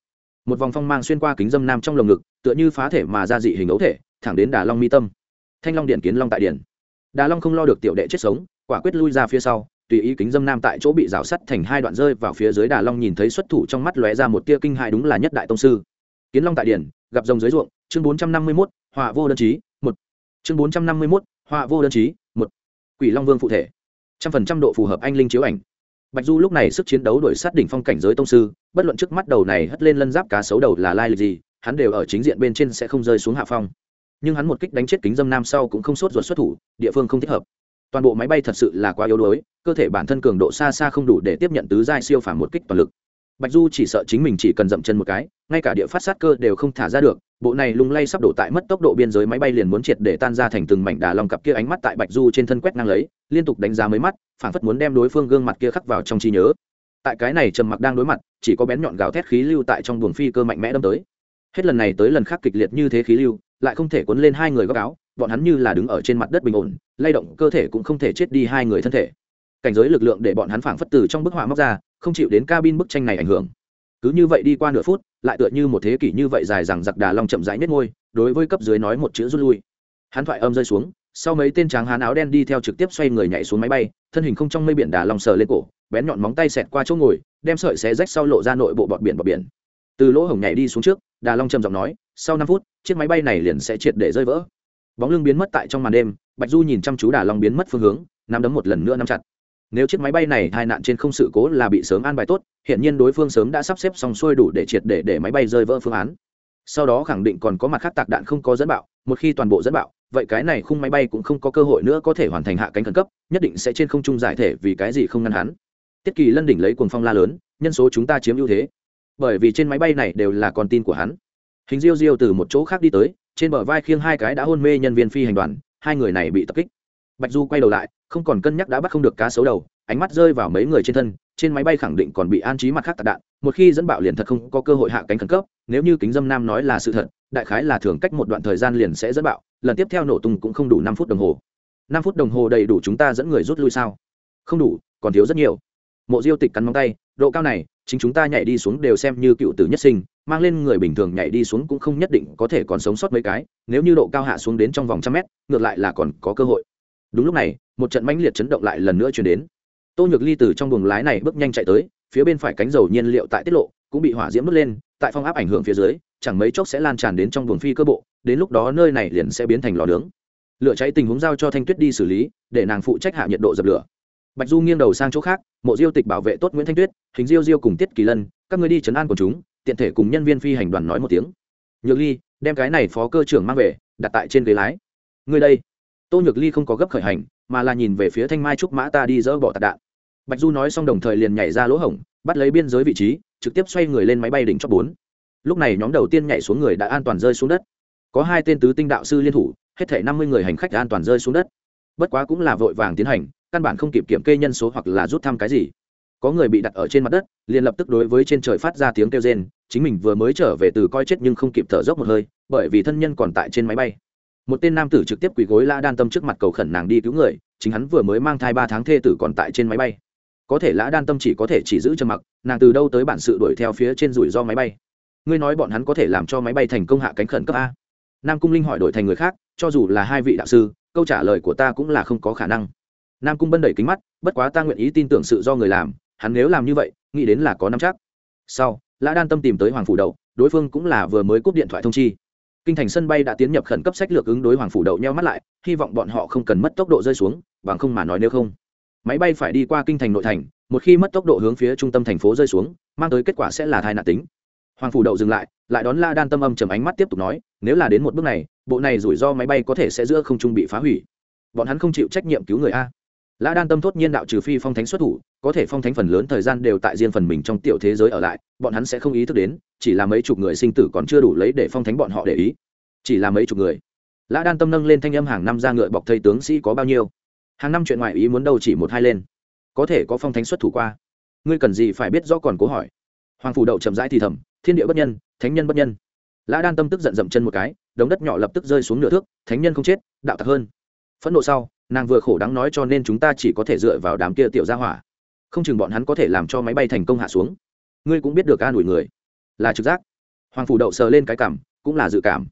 Một vòng phong mang xuyên qua kính dâm nam trong lồng ngực, tựa như phá thể mà ra dị hình ấu thể, thẳng đến đà long mi tâm. Thanh long điện kiến long tại điện đà long không lo được tiểu đệ chết sống, quả quyết lui ra phía sau, tùy ý kính dâm nam tại chỗ bị rào sắt thành hai đoạn rơi vào phía dưới đà long nhìn thấy xuất thủ trong mắt lóe ra một tia kinh hại đúng là nhất đại tông sư. Kiến long tại điển, gặp rồng dưới ruộng, chương bốn trăm năm mươi mốt, họa vô đơn chí, một. Chương bốn trăm năm mươi mốt, họa vô đơn chí, một. Quỷ long vương phụ thể. Trăm phần trăm độ phù hợp anh linh chiếu ảnh. Bạch du lúc này sức chiến đấu đổi sát đỉnh phong cảnh giới tông sư, bất luận trước mắt đầu này hất lên lân giáp cá sấu đầu là lai lịch gì, hắn đều ở chính diện bên trên sẽ không rơi xuống hạ phong nhưng hắn một kích đánh chết kính dâm nam sau cũng không sốt ruột xuất thủ, địa phương không thích hợp. Toàn bộ máy bay thật sự là quá yếu đuối, cơ thể bản thân cường độ xa xa không đủ để tiếp nhận tứ giai siêu phàm một kích toàn lực. Bạch du chỉ sợ chính mình chỉ cần dậm chân một cái, ngay cả địa phát sát cơ đều không thả ra được, bộ này lung lay sắp đổ tại mất tốc độ biên giới máy bay liền muốn triệt để tan ra thành từng mảnh đà lòng cặp kia ánh mắt tại bạch du trên thân quét ngang lấy, liên tục đánh giá mấy mắt phản phất muốn đem đối phương gương mặt kia khắc vào trong trí nhớ. Tại cái này trầm mặc đang đối mặt, chỉ có bén nhọn gào thét khí lưu tại trong buồng phi cơ mạnh mẽ đâm tới. Hết lần này tới lần khác kịch liệt như thế khí lưu lại không thể cuốn lên hai người góc áo, bọn hắn như là đứng ở trên mặt đất bình ổn, lay động cơ thể cũng không thể chết đi hai người thân thể. Cảnh giới lực lượng để bọn hắn phảng phất từ trong bức họa móc ra, không chịu đến cabin bức tranh này ảnh hưởng. Cứ như vậy đi qua nửa phút, lại tựa như một thế kỷ như vậy dài rằng giặc đà long chậm rãi nết ngôi đối với cấp dưới nói một chữ rút lui. Hắn thoại âm rơi xuống, sau mấy tên tráng hán áo đen đi theo trực tiếp xoay người nhảy xuống máy bay, thân hình không trong mây biển đà long sờ lên cổ, bén nhọn móng tay xẹt qua chỗ ngồi, đem sợi xé rách sau lộ ra nội bộ bọt biển bọt biển. Từ lỗ hổng nhảy đi xuống trước, đà long trầm giọng nói sau năm phút, chiếc máy bay này liền sẽ triệt để rơi vỡ. Bóng lưng biến mất tại trong màn đêm, bạch du nhìn chăm chú đà long biến mất phương hướng, nắm đấm một lần nữa nắm chặt. Nếu chiếc máy bay này hai nạn trên không sự cố là bị sớm an bài tốt hiện nhiên đối phương sớm đã sắp xếp xong xuôi đủ để triệt để để máy bay rơi vỡ phương án. Sau đó khẳng định còn có mặt khác tạc đạn không có dẫn bạo, một khi toàn bộ dẫn bạo, vậy cái này khung máy bay cũng không có cơ hội nữa có thể hoàn thành hạ cánh khẩn cấp, nhất định sẽ trên không trung giải thể vì cái gì không ngăn hắn. Tiết kỳ lân đỉnh lấy cuồng phong la lớn, nhân số chúng ta chiếm ưu thế. Bởi vì trên máy bay này đều là con tin của hắn hình diêu diêu từ một chỗ khác đi tới, trên bờ vai khiêng hai cái đã hôn mê nhân viên phi hành đoàn, hai người này bị tập kích. Bạch du quay đầu lại, không còn cân nhắc đã bắt không được cá sấu đầu, ánh mắt rơi vào mấy người trên thân, trên máy bay khẳng định còn bị an trí mặt khác tạc đạn, một khi dẫn bạo liền thật không có cơ hội hạ cánh khẩn cấp, nếu như kính dâm nam nói là sự thật, đại khái là thường cách một đoạn thời gian liền sẽ dẫn bạo, lần tiếp theo nổ tung cũng không đủ năm phút đồng hồ. Năm phút đồng hồ đầy đủ chúng ta dẫn người rút lui sao? Không đủ, còn thiếu rất nhiều. Mộ diêu tịch cắn móng tay, độ cao này, chính chúng ta nhảy đi xuống đều xem như cựu tử nhất sinh mang lên người bình thường nhảy đi xuống cũng không nhất định có thể còn sống sót mấy cái, nếu như độ cao hạ xuống đến trong vòng trăm mét, ngược lại là còn có cơ hội. Đúng lúc này, một trận mãnh liệt chấn động lại lần nữa chuyển đến. Tô nhược ly từ trong buồng lái này bước nhanh chạy tới, phía bên phải cánh dầu nhiên liệu tại tiết lộ, cũng bị hỏa diễm đốt lên, tại phong áp ảnh hưởng phía dưới, chẳng mấy chốc sẽ lan tràn đến trong buồng phi cơ bộ, đến lúc đó nơi này liền sẽ biến thành lò nướng. Lửa cháy tình huống giao cho thanh tuyết đi xử lý, để nàng phụ trách hạ nhiệt độ dập lửa. Bạch du nghiêng đầu sang chỗ khác, mộ diêu tịch bảo vệ tốt nguyễn thanh tuyết, hình diêu diêu cùng tiết kỳ lân, các người đi chấn an của chúng tiện thể cùng nhân viên phi hành đoàn nói một tiếng. Nhược ly, đem cái này phó cơ trưởng mang về, đặt tại trên ghế lái. Người đây. Tô nhược ly không có gấp khởi hành, mà là nhìn về phía thanh mai trúc mã ta đi dỡ bỏ tạc đạn. Bạch du nói xong đồng thời liền nhảy ra lỗ hổng, bắt lấy biên giới vị trí, trực tiếp xoay người lên máy bay đỉnh chót bốn. Lúc này nhóm đầu tiên nhảy xuống người đã an toàn rơi xuống đất. Có hai tên tứ tinh đạo sư liên thủ, hết thể năm mươi người hành khách đã an toàn rơi xuống đất. Bất quá cũng là vội vàng tiến hành, căn bản không kịp kiểm kê nhân số hoặc là rút thăm cái gì có người bị đặt ở trên mặt đất, liền lập tức đối với trên trời phát ra tiếng kêu rên, chính mình vừa mới trở về từ coi chết nhưng không kịp thở dốc một hơi, bởi vì thân nhân còn tại trên máy bay. Một tên nam tử trực tiếp quỳ gối la đan tâm trước mặt cầu khẩn nàng đi cứu người, chính hắn vừa mới mang thai ba tháng thê tử còn tại trên máy bay. Có thể lã đan tâm chỉ có thể chỉ giữ trầm mặc, nàng từ đâu tới bản sự đuổi theo phía trên rủi ro máy bay. Ngươi nói bọn hắn có thể làm cho máy bay thành công hạ cánh khẩn cấp a. Nam cung linh hỏi đổi thành người khác, cho dù là hai vị đạo sư, câu trả lời của ta cũng là không có khả năng. Nam cung bân đẩy kính mắt, bất quá ta nguyện ý tin tưởng sự do người làm hắn nếu làm như vậy, nghĩ đến là có năm chắc. Sau, lã đan tâm tìm tới hoàng phủ đậu, đối phương cũng là vừa mới cúp điện thoại thông chi. Kinh thành sân bay đã tiến nhập khẩn cấp sách lược ứng đối hoàng phủ đậu nheo mắt lại, hy vọng bọn họ không cần mất tốc độ rơi xuống, bằng không mà nói nếu không. Máy bay phải đi qua kinh thành nội thành, một khi mất tốc độ hướng phía trung tâm thành phố rơi xuống, mang tới kết quả sẽ là thai nạn tính. Hoàng phủ đậu dừng lại lại đón la đan tâm âm chầm ánh mắt tiếp tục nói, nếu là đến một bước này, bộ này rủi ro máy bay có thể sẽ giữa không trung bị phá hủy. Bọn hắn không chịu trách nhiệm cứu người a. Lã đan tâm thốt nhiên đạo trừ phi phong thánh xuất thủ, có thể phong thánh phần lớn thời gian đều tại riêng phần mình trong tiểu thế giới ở lại, bọn hắn sẽ không ý thức đến, chỉ là mấy chục người sinh tử còn chưa đủ lấy để phong thánh bọn họ để ý. Chỉ là mấy chục người. Lã đan tâm nâng lên thanh âm hàng năm ra ngựa bọc thầy tướng sĩ có bao nhiêu? Hàng năm chuyện ngoại ý muốn đâu chỉ một hai lên. Có thể có phong thánh xuất thủ qua. Ngươi cần gì phải biết rõ còn cố hỏi. Hoàng phủ đậu chậm rãi thì thầm, thiên địa bất nhân, thánh nhân bất nhân. Lã đan tâm tức giận dậm chân một cái, đống đất nhỏ lập tức rơi xuống nửa thước, thánh nhân không chết, đạo tặc hơn. Phẫn nộ sau nàng vừa khổ đáng nói cho nên chúng ta chỉ có thể dựa vào đám kia tiểu gia hỏa. Không chừng bọn hắn có thể làm cho máy bay thành công hạ xuống. Ngươi cũng biết được an ủi người. Là trực giác. Hoàng phủ đậu sờ lên cái cảm, cũng là dự cảm.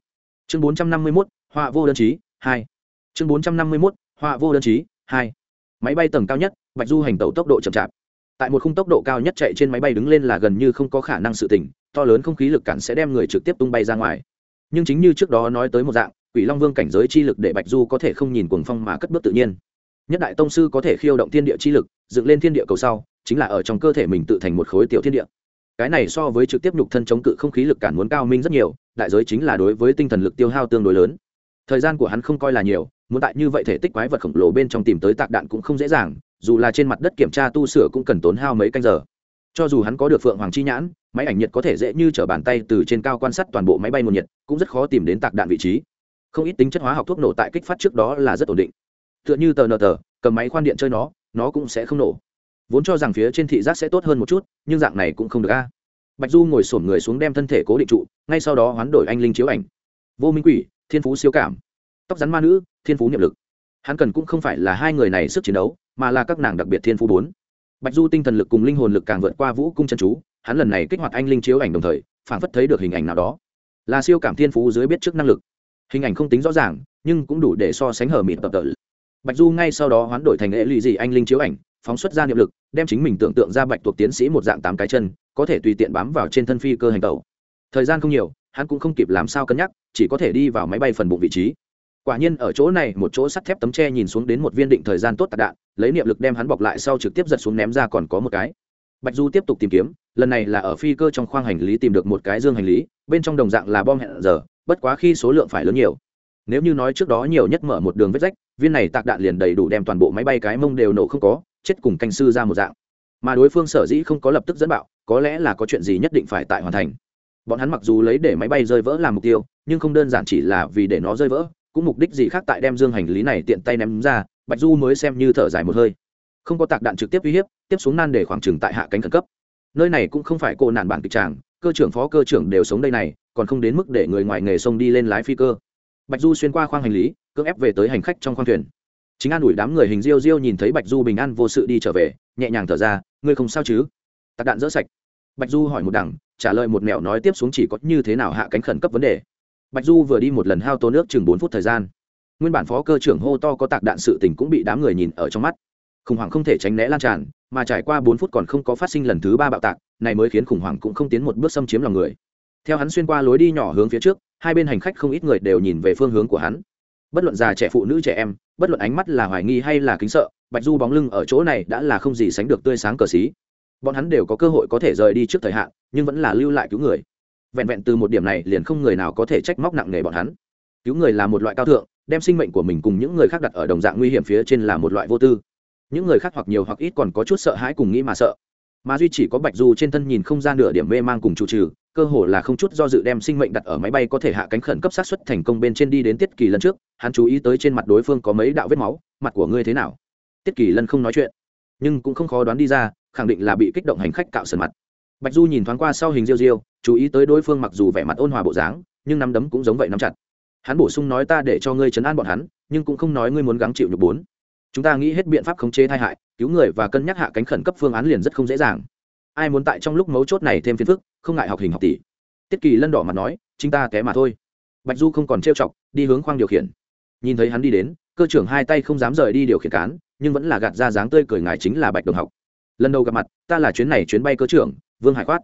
Chương bốn trăm năm mươi mốt, họa vô đơn chí, hai. Chương bốn trăm năm mươi mốt, họa vô đơn chí, hai. Máy bay tầng cao nhất, bạch du hành tàu tốc độ chậm chạp. Tại một khung tốc độ cao nhất chạy trên máy bay đứng lên là gần như không có khả năng sự tỉnh, to lớn không khí lực cản sẽ đem người trực tiếp tung bay ra ngoài. Nhưng chính như trước đó nói tới một dạng quỷ long vương cảnh giới chi lực để bạch du có thể không nhìn cuồng phong mà cất bước tự nhiên. Nhất đại tông sư có thể khiêu động thiên địa chi lực, dựng lên thiên địa cầu sau, chính là ở trong cơ thể mình tự thành một khối tiểu thiên địa. Cái này so với trực tiếp nhục thân chống cự không khí lực cản muốn cao minh rất nhiều, đại giới chính là đối với tinh thần lực tiêu hao tương đối lớn. Thời gian của hắn không coi là nhiều, muốn tại như vậy thể tích quái vật khổng lồ bên trong tìm tới tạc đạn cũng không dễ dàng, dù là trên mặt đất kiểm tra tu sửa cũng cần tốn hao mấy canh giờ. Cho dù hắn có được phượng hoàng chi nhãn, máy ảnh nhiệt có thể dễ như t r ở bàn tay từ trên cao quan sát toàn bộ máy bay nguồn nhiệt, cũng rất khó tìm đến tạc đạn vị trí không ít tính chất hóa học thuốc nổ tại kích phát trước đó là rất ổn định. Tựa như tờ nờ tờ, cầm máy khoan điện chơi nó nó cũng sẽ không nổ. Vốn cho rằng phía trên thị giác sẽ tốt hơn một chút, nhưng dạng này cũng không được a. Bạch du ngồi sổm người xuống đem thân thể cố định trụ, ngay sau đó hoán đổi anh linh chiếu ảnh. Vô minh quỷ, thiên phú siêu cảm. Tóc rắn ma nữ, thiên phú niệm lực. Hắn cần cũng không phải là hai người này sức chiến đấu, mà là các nàng đặc biệt thiên phú bốn. Bạch du tinh thần lực cùng linh hồn lực càng vượt qua vũ cung chân chú, hắn lần này kích hoạt anh linh chiếu ảnh đồng thời phản phất thấy được hình ảnh nào đó. Là siêu cảm thiên phú dưới biết trước năng lực hình ảnh không tính rõ ràng, nhưng cũng đủ để so sánh hở mịt tập tợ. Bạch du ngay sau đó hoán đổi thành hệ lụy dị anh linh chiếu ảnh, phóng xuất ra niệm lực, đem chính mình tưởng tượng ra bạch tuộc tiến sĩ một dạng tám cái chân, có thể tùy tiện bám vào trên thân phi cơ hành tàu thời gian không nhiều, hắn cũng không kịp làm sao cân nhắc, chỉ có thể đi vào máy bay phần bụng vị trí. Quả nhiên ở chỗ này, một chỗ sắt thép tấm tre nhìn xuống đến một viên định thời gian tốt tạc đạn, lấy niệm lực đem hắn bọc lại sau trực tiếp giật xuống ném ra còn có một cái. Bạch du tiếp tục tìm kiếm, lần này là ở phi cơ trong khoang hành lý tìm được một cái dương hành lý bên trong đồng dạng là bom hẹn giờ, bất quá khi số lượng phải lớn nhiều. Nếu như nói trước đó nhiều nhất mở một đường vết rách, viên này tạc đạn liền đầy đủ đem toàn bộ máy bay cái mông đều nổ không có, chết cùng canh sư ra một dạng. Mà đối phương sở dĩ không có lập tức dẫn bạo, có lẽ là có chuyện gì nhất định phải tại hoàn thành. Bọn hắn mặc dù lấy để máy bay rơi vỡ làm mục tiêu, nhưng không đơn giản chỉ là vì để nó rơi vỡ, cũng mục đích gì khác tại đem dương hành lý này tiện tay ném ra, bạch du mới xem như thở dài một hơi. Không có tạc đạn trực tiếp uy hiếp, tiếp xuống nan để khoảng trừng tại hạ cánh khẩn cấp. Nơi này cũng không phải cô nạn bản kịch tràng cơ trưởng phó cơ trưởng đều sống đây này, còn không đến mức để người ngoài nghề sông đi lên lái phi cơ. Bạch du xuyên qua khoang hành lý, cưỡng ép về tới hành khách trong khoang thuyền. Chính an ủi đám người hình diêu diêu nhìn thấy bạch du bình an vô sự đi trở về, nhẹ nhàng thở ra, ngươi không sao chứ? Tạc đạn dỡ sạch. Bạch du hỏi một đằng, trả lời một mẹo nói tiếp xuống chỉ có như thế nào hạ cánh khẩn cấp vấn đề. Bạch du vừa đi một lần hao tô nước chừng bốn phút thời gian. Nguyên bản phó cơ trưởng hô to có tạc đạn sự tình cũng bị đám người nhìn ở trong mắt. Khủng hoảng không thể tránh né lan tràn mà trải qua bốn phút còn không có phát sinh lần thứ ba bạo tạc, này mới khiến khủng hoảng cũng không tiến một bước xâm chiếm lòng người. Theo hắn xuyên qua lối đi nhỏ hướng phía trước, hai bên hành khách không ít người đều nhìn về phương hướng của hắn. Bất luận già trẻ phụ nữ trẻ em, bất luận ánh mắt là hoài nghi hay là kính sợ, bạch du bóng lưng ở chỗ này đã là không gì sánh được tươi sáng cờ xí. Bọn hắn đều có cơ hội có thể rời đi trước thời hạn, nhưng vẫn là lưu lại cứu người. Vẹn vẹn từ một điểm này liền không người nào có thể trách móc nặng nề bọn hắn. Cứu người là một loại cao thượng, đem sinh mệnh của mình cùng những người khác đặt ở đồng dạng nguy hiểm phía trên là một loại vô tư những người khác hoặc nhiều hoặc ít còn có chút sợ hãi cùng nghĩ mà sợ. Mà duy chỉ có bạch du trên thân nhìn không gian nửa điểm mê mang cùng chủ trừ, cơ hồ là không chút do dự đem sinh mệnh đặt ở máy bay có thể hạ cánh khẩn cấp sát xuất thành công bên trên đi đến tiết kỳ lần trước, hắn chú ý tới trên mặt đối phương có mấy đạo vết máu, mặt của ngươi thế nào? Tiết kỳ lân không nói chuyện, nhưng cũng không khó đoán đi ra, khẳng định là bị kích động hành khách cạo sườn mặt. Bạch du nhìn thoáng qua sau hình riêu riêu chú ý tới đối phương mặc dù vẻ mặt ôn hòa bộ dáng, nhưng nắm đấm cũng giống vậy nắm chặt. Hắn bổ sung nói ta để cho ngươi chấn an bọn hắn, nhưng cũng không nói ngươi muốn gắng chịu nhục bốn chúng ta nghĩ hết biện pháp khống chế tai hại, cứu người và cân nhắc hạ cánh khẩn cấp phương án liền rất không dễ dàng. Ai muốn tại trong lúc mấu chốt này thêm phiền phức, không ngại học hình học tỷ. Tiết kỳ lân đỏ mặt nói, chính ta té mà thôi. Bạch du không còn trêu chọc, đi hướng khoang điều khiển. Nhìn thấy hắn đi đến, cơ trưởng hai tay không dám rời đi điều khiển cán, nhưng vẫn là gạt ra dáng tươi cười ngài chính là bạch đồng học. Lần đầu gặp mặt, ta là chuyến này chuyến bay cơ trưởng, vương hải khoát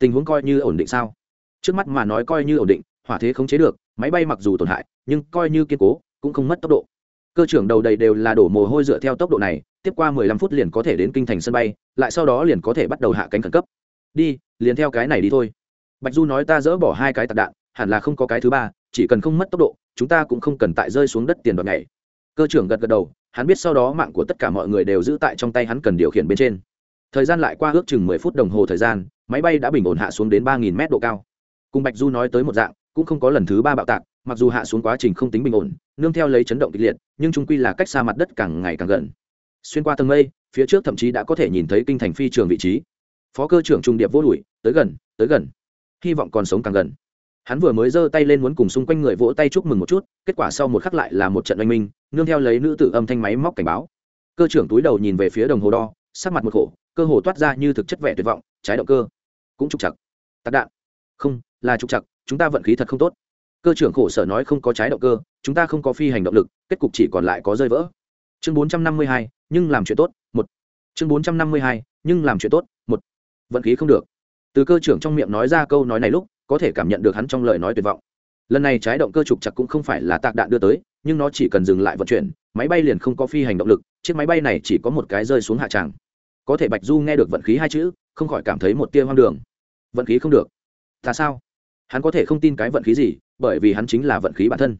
tình huống coi như ổn định sao? Trước mắt mà nói coi như ổn định, hỏa thế khống chế được, máy bay mặc dù tổn hại, nhưng coi như kiên cố, cũng không mất tốc độ cơ trưởng đầu đầy đều là đổ mồ hôi dựa theo tốc độ này, tiếp qua 15 phút liền có thể đến kinh thành sân bay, lại sau đó liền có thể bắt đầu hạ cánh khẩn cấp. Đi, liền theo cái này đi thôi. Bạch du nói ta dỡ bỏ hai cái tạc đạn, hẳn là không có cái thứ ba, chỉ cần không mất tốc độ, chúng ta cũng không cần tại rơi xuống đất tiền đoạn này cơ trưởng gật gật đầu, hắn biết sau đó mạng của tất cả mọi người đều giữ tại trong tay hắn cần điều khiển bên trên. Thời gian lại qua ước chừng mười phút đồng hồ thời gian, máy bay đã bình ổn hạ xuống đến ba nghìn mét độ cao. Cùng bạch du nói tới một dạng cũng không có lần thứ ba bạo tạc, mặc dù hạ xuống quá trình không tính bình ổn, nương theo lấy chấn động kịch liệt, nhưng trung quy là cách xa mặt đất càng ngày càng gần. Xuyên qua tầng mây, phía trước thậm chí đã có thể nhìn thấy kinh thành phi trường vị trí. Phó cơ trưởng trung điệp vô đùi tới gần tới gần. Hy vọng còn sống càng gần. Hắn vừa mới giơ tay lên muốn cùng xung quanh người vỗ tay chúc mừng một chút, kết quả sau một khắc lại là một trận oanh minh, nương theo lấy nữ tử âm thanh máy móc cảnh báo. Cơ trưởng túi đầu nhìn về phía đồng hồ đo, sắc mặt một khổ, cơ hồ toát ra như thực chất vẻ tuyệt vọng, trái động cơ. Cũng trục chặt tạc đạn. Không, là trục chặt chúng ta vận khí thật không tốt. Cơ trưởng khổ sở nói không có trái động cơ, chúng ta không có phi hành động lực, kết cục chỉ còn lại có rơi vỡ. Chương bốn trăm năm mươi hai, nhưng làm chuyện tốt, một. Chương bốn trăm năm mươi hai, nhưng làm chuyện tốt, một. Vận khí không được. Từ cơ trưởng trong miệng nói ra câu nói này lúc, có thể cảm nhận được hắn trong lời nói tuyệt vọng. Lần này trái động cơ trục chặt cũng không phải là tạc đạn đưa tới, nhưng nó chỉ cần dừng lại vận chuyển, máy bay liền không có phi hành động lực, chiếc máy bay này chỉ có một cái rơi xuống hạ tràng. Có thể bạch du nghe được vận khí hai chữ, không khỏi cảm thấy một tia hoang đường. Vận khí không được. Ta sao? Hắn có thể không tin cái vận khí gì, bởi vì hắn chính là vận khí bản thân.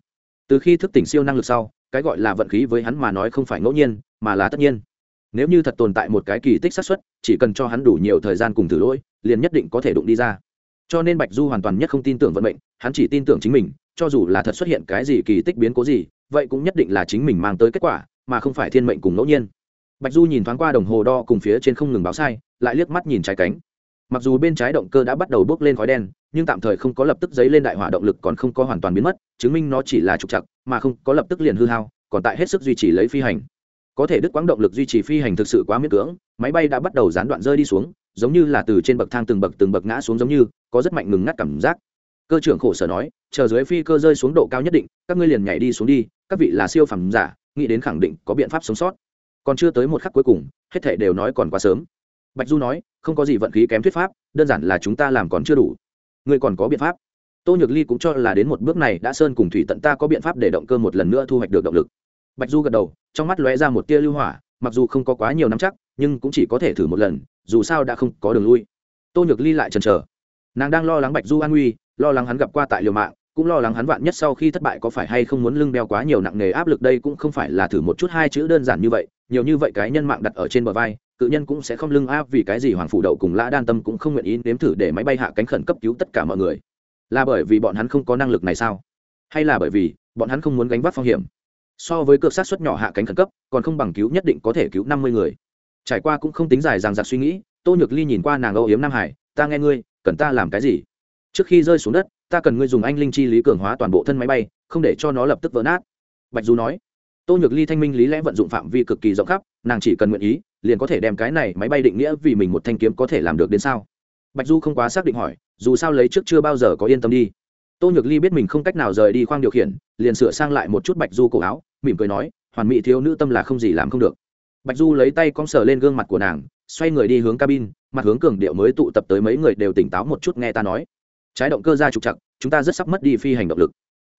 Từ khi thức tỉnh siêu năng lực sau, cái gọi là vận khí với hắn mà nói không phải ngẫu nhiên, mà là tất nhiên. Nếu như thật tồn tại một cái kỳ tích xác suất, chỉ cần cho hắn đủ nhiều thời gian cùng thử lỗi, liền nhất định có thể đụng đi ra. Cho nên bạch du hoàn toàn nhất không tin tưởng vận mệnh, hắn chỉ tin tưởng chính mình, cho dù là thật xuất hiện cái gì kỳ tích biến cố gì, vậy cũng nhất định là chính mình mang tới kết quả, mà không phải thiên mệnh cùng ngẫu nhiên. Bạch du nhìn thoáng qua đồng hồ đo cùng phía trên không ngừng báo sai, lại liếc mắt nhìn trái cánh mặc dù bên trái động cơ đã bắt đầu bốc lên khói đen, nhưng tạm thời không có lập tức dấy lên đại hỏa động lực còn không có hoàn toàn biến mất, chứng minh nó chỉ là trục chặt mà không có lập tức liền hư hao, còn tại hết sức duy trì lấy phi hành. Có thể đứt quãng động lực duy trì phi hành thực sự quá miễn cưỡng, máy bay đã bắt đầu gián đoạn rơi đi xuống, giống như là từ trên bậc thang từng bậc từng bậc ngã xuống giống như, có rất mạnh ngừng ngắt cảm giác. Cơ trưởng khổ sở nói, chờ dưới phi cơ rơi xuống độ cao nhất định, các ngươi liền nhảy đi xuống đi, các vị là siêu phẩm giả, nghĩ đến khẳng định có biện pháp sống sót. Còn chưa tới một khắc cuối cùng, hết thể đều nói còn quá sớm bạch du nói, không có gì vận khí kém thuyết pháp, đơn giản là chúng ta làm còn chưa đủ. Ngươi còn có biện pháp. Tô nhược ly cũng cho là đến một bước này đã sơn cùng thủy tận ta có biện pháp để động cơ một lần nữa thu hoạch được động lực. Bạch du gật đầu, trong mắt lóe ra một tia lưu hỏa, mặc dù không có quá nhiều nắm chắc, nhưng cũng chỉ có thể thử một lần, dù sao đã không có đường lui. Tô nhược ly lại chần chờ. Nàng đang lo lắng bạch du an nguy, lo lắng hắn gặp qua tại liều mạng, cũng lo lắng hắn vạn nhất sau khi thất bại có phải hay không muốn lưng đeo quá nhiều nặng nề áp lực, đây cũng không phải là thử một chút hai chữ đơn giản như vậy, nhiều như vậy cái nhân mạng đặt ở trên bờ vai cự nhân cũng sẽ không lưng áp vì cái gì hoàng phủ đậu cùng lã đan tâm cũng không nguyện ý nếm thử để máy bay hạ cánh khẩn cấp cứu tất cả mọi người. Là bởi vì bọn hắn không có năng lực này sao? Hay là bởi vì bọn hắn không muốn gánh vác phong hiểm? So với cược sát xuất nhỏ hạ cánh khẩn cấp, còn không bằng cứu nhất định có thể cứu năm mươi người. Trải qua cũng không tính dài rằng giặc suy nghĩ, tô nhược ly nhìn qua nàng âu yếm nam hải, ta nghe ngươi, cần ta làm cái gì? Trước khi rơi xuống đất, ta cần ngươi dùng anh linh chi lý cường hóa toàn bộ thân máy bay, không để cho nó lập tức vỡ nát. Bạch du nói. Tô nhược ly thanh minh lý lẽ vận dụng phạm vi cực kỳ rộng khắp, nàng chỉ cần nguyện ý liền có thể đem cái này máy bay định nghĩa vì mình một thanh kiếm có thể làm được đến sao? Bạch du không quá xác định hỏi, dù sao lấy trước chưa bao giờ có yên tâm đi. Tô nhược ly biết mình không cách nào rời đi khoang điều khiển, liền sửa sang lại một chút bạch du cổ áo, mỉm cười nói, hoàn mỹ thiếu nữ tâm là không gì làm không được. Bạch du lấy tay cong sờ lên gương mặt của nàng, xoay người đi hướng cabin, mặt hướng cường điệu mới tụ tập tới mấy người đều tỉnh táo một chút nghe ta nói. Trái động cơ ra trục chặt chúng ta rất sắp mất đi phi hành động lực.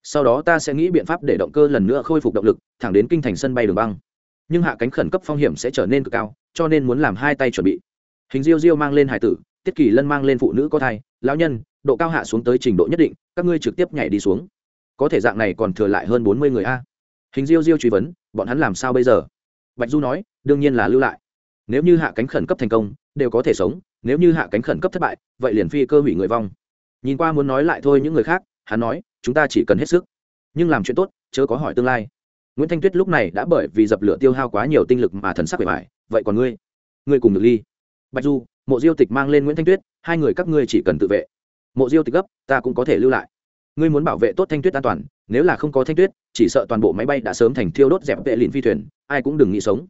Sau đó ta sẽ nghĩ biện pháp để động cơ lần nữa khôi phục động lực, thẳng đến kinh thành sân bay đường băng nhưng hạ cánh khẩn cấp phong hiểm sẽ trở nên cực cao, cho nên muốn làm hai tay chuẩn bị. Hình diêu diêu mang lên hải tử, tiết kỳ lân mang lên phụ nữ có thai, lão nhân, độ cao hạ xuống tới trình độ nhất định, các ngươi trực tiếp nhảy đi xuống. Có thể dạng này còn thừa lại hơn bốn mươi người a. Hình diêu diêu truy vấn, bọn hắn làm sao bây giờ? Bạch du nói, đương nhiên là lưu lại. Nếu như hạ cánh khẩn cấp thành công, đều có thể sống, nếu như hạ cánh khẩn cấp thất bại, vậy liền phi cơ hủy người vong. Nhìn qua muốn nói lại thôi những người khác, hắn nói, chúng ta chỉ cần hết sức. Nhưng làm chuyện tốt, chớ có hỏi tương lai nguyễn thanh tuyết lúc này đã bởi vì dập lửa tiêu hao quá nhiều tinh lực mà thần sắc bề mại vậy còn ngươi? Ngươi cùng được ly? Bạch du, mộ diêu tịch mang lên nguyễn thanh tuyết, hai người các ngươi chỉ cần tự vệ. Mộ diêu tịch gấp, ta cũng có thể lưu lại. Ngươi muốn bảo vệ tốt thanh tuyết an toàn, nếu là không có thanh tuyết, chỉ sợ toàn bộ máy bay đã sớm thành thiêu đốt dẹp vệ lìn phi thuyền, ai cũng đừng nghĩ sống.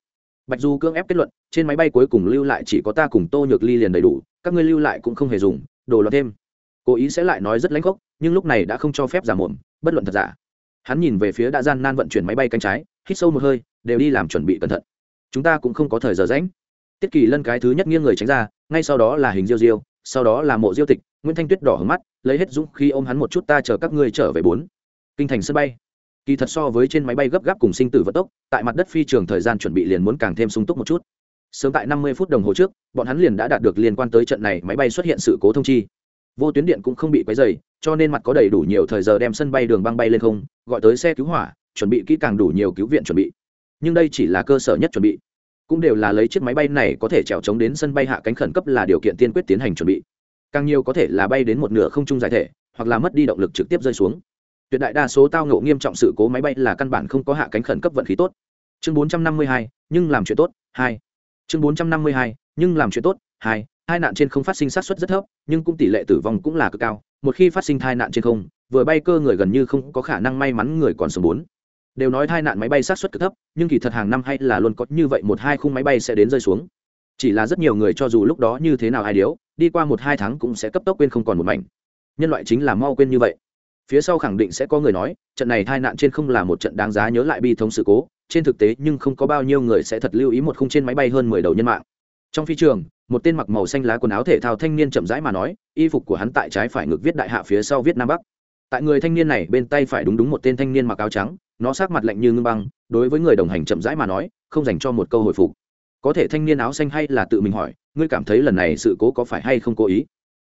Bạch du cưỡng ép kết luận, trên máy bay cuối cùng lưu lại chỉ có ta cùng tô nhược ly liền đầy đủ, các ngươi lưu lại cũng không hề dùng, đồ lọt thêm. Cố ý sẽ lại nói rất lãnh khốc, nhưng lúc này đã không cho phép giả mồm, bất luận thật giả hắn nhìn về phía đã gian nan vận chuyển máy bay cánh trái, hít sâu một hơi, đều đi làm chuẩn bị cẩn thận. Chúng ta cũng không có thời giờ rãnh tiết kỳ lân cái thứ nhất nghiêng người tránh ra, ngay sau đó là hình diêu diêu, sau đó là mộ diêu tịch, nguyễn thanh tuyết đỏ hứng mắt, lấy hết dũng khi ôm hắn một chút, ta chờ các ngươi trở về bốn. Kinh thành sân bay. Kỳ thật so với trên máy bay gấp gáp cùng sinh tử vận tốc, tại mặt đất phi trường thời gian chuẩn bị liền muốn càng thêm sung túc một chút. Sớm tại năm mươi phút đồng hồ trước, bọn hắn liền đã đạt được liên quan tới trận này máy bay xuất hiện sự cố thông chi vô tuyến điện cũng không bị quấy dày cho nên mặt có đầy đủ nhiều thời giờ đem sân bay đường băng bay lên không gọi tới xe cứu hỏa chuẩn bị kỹ càng đủ nhiều cứu viện chuẩn bị. Nhưng đây chỉ là cơ sở nhất chuẩn bị. Cũng đều là lấy chiếc máy bay này có thể trèo trống đến sân bay hạ cánh khẩn cấp là điều kiện tiên quyết tiến hành chuẩn bị. Càng nhiều có thể là bay đến một nửa không trung giải thể hoặc là mất đi động lực trực tiếp rơi xuống. Tuyệt đại đa số tao ngộ nghiêm trọng sự cố máy bay là căn bản không có hạ cánh khẩn cấp vận khí tốt. Chương 452, nhưng làm chuyện tốt hai. Chương 452, nhưng làm chuyện tốt hai tai nạn trên không phát sinh sát xuất rất thấp, nhưng cũng tỷ lệ tử vong cũng là cực cao. Một khi phát sinh tai nạn trên không, vừa bay cơ người gần như không có khả năng may mắn người còn sống bốn. Đều nói tai nạn máy bay sát xuất cực thấp, nhưng kỳ thật hàng năm hay là luôn có như vậy một hai khung máy bay sẽ đến rơi xuống. Chỉ là rất nhiều người cho dù lúc đó như thế nào ai điếu, đi qua một hai tháng cũng sẽ cấp tốc quên không còn một mảnh. Nhân loại chính là mau quên như vậy. Phía sau khẳng định sẽ có người nói, trận này tai nạn trên không là một trận đáng giá nhớ lại bi thống sự cố, trên thực tế nhưng không có bao nhiêu người sẽ thật lưu ý một khung trên máy bay hơn mười đầu nhân mạng trong phi trường, một tên mặc màu xanh lá quần áo thể thao thanh niên chậm rãi mà nói, y phục của hắn tại trái phải ngực viết đại hạ phía sau viết nam bắc. Tại người thanh niên này bên tay phải đúng đúng một tên thanh niên mặc áo trắng, nó sát mặt lạnh như ngưng băng, đối với người đồng hành chậm rãi mà nói, không dành cho một câu hồi phục. Có thể thanh niên áo xanh hay là tự mình hỏi, ngươi cảm thấy lần này sự cố có phải hay không cố ý?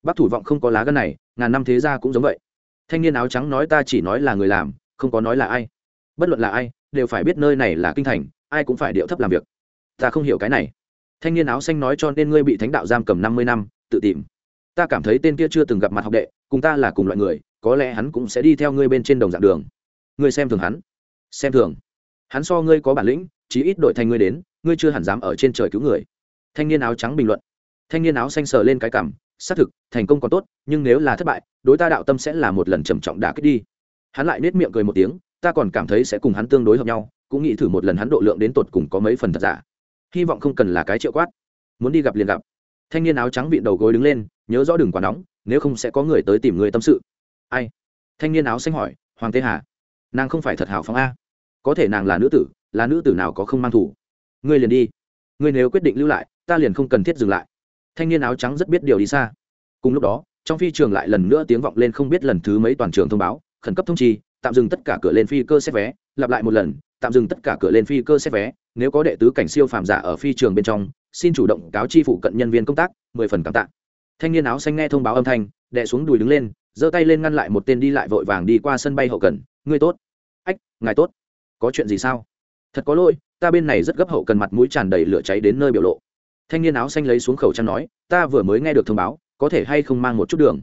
Bác thủ vọng không có lá gân này, ngàn năm thế ra cũng giống vậy. Thanh niên áo trắng nói ta chỉ nói là người làm, không có nói là ai. Bất luận là ai, đều phải biết nơi này là kinh thành, ai cũng phải điệu thấp làm việc. Ta không hiểu cái này thanh niên áo xanh nói cho nên ngươi bị thánh đạo giam cầm năm mươi năm, tự tìm. Ta cảm thấy tên kia chưa từng gặp mặt học đệ, cùng ta là cùng loại người, có lẽ hắn cũng sẽ đi theo ngươi bên trên đồng dạng đường. Ngươi xem thường hắn. Xem thường. Hắn so ngươi có bản lĩnh, chí ít đội thành ngươi đến, ngươi chưa hẳn dám ở trên trời cứu người. Thanh niên áo trắng bình luận. Thanh niên áo xanh sờ lên cái cảm xác thực, thành công còn tốt, nhưng nếu là thất bại, đối ta đạo tâm sẽ là một lần trầm trọng đả kích đi. Hắn lại nết miệng cười một tiếng, ta còn cảm thấy sẽ cùng hắn tương đối hợp nhau, cũng nghĩ thử một lần hắn độ lượng đến tột cùng có mấy phần thật giả hy vọng không cần là cái triệu quát. Muốn đi gặp liền gặp. Thanh niên áo trắng vịn đầu gối đứng lên, nhớ rõ đừng quá nóng, nếu không sẽ có người tới tìm người tâm sự. Ai? Thanh niên áo xanh hỏi, hoàng tế hà, nàng không phải thật hảo phóng a? Có thể nàng là nữ tử, là nữ tử nào có không mang thủ? Ngươi liền đi. Ngươi nếu quyết định lưu lại, ta liền không cần thiết dừng lại. Thanh niên áo trắng rất biết điều đi xa. Cùng lúc đó, trong phi trường lại lần nữa tiếng vọng lên không biết lần thứ mấy toàn trường thông báo, khẩn cấp thông chi, tạm dừng tất cả cửa lên phi cơ xét vé, lặp lại một lần, tạm dừng tất cả cửa lên phi cơ xét vé nếu có đệ tứ cảnh siêu phàm giả ở phi trường bên trong, xin chủ động cáo chi phụ cận nhân viên công tác, mười phần cảm tạ. Thanh niên áo xanh nghe thông báo âm thanh đệ xuống đùi đứng lên, giơ tay lên ngăn lại một tên đi lại vội vàng đi qua sân bay hậu cần. Ngươi tốt. Ách, ngài tốt. Có chuyện gì sao? Thật có lỗi, ta bên này rất gấp hậu cần mặt mũi tràn đầy lửa cháy đến nơi biểu lộ. Thanh niên áo xanh lấy xuống khẩu trang nói, ta vừa mới nghe được thông báo, có thể hay không mang một chút đường?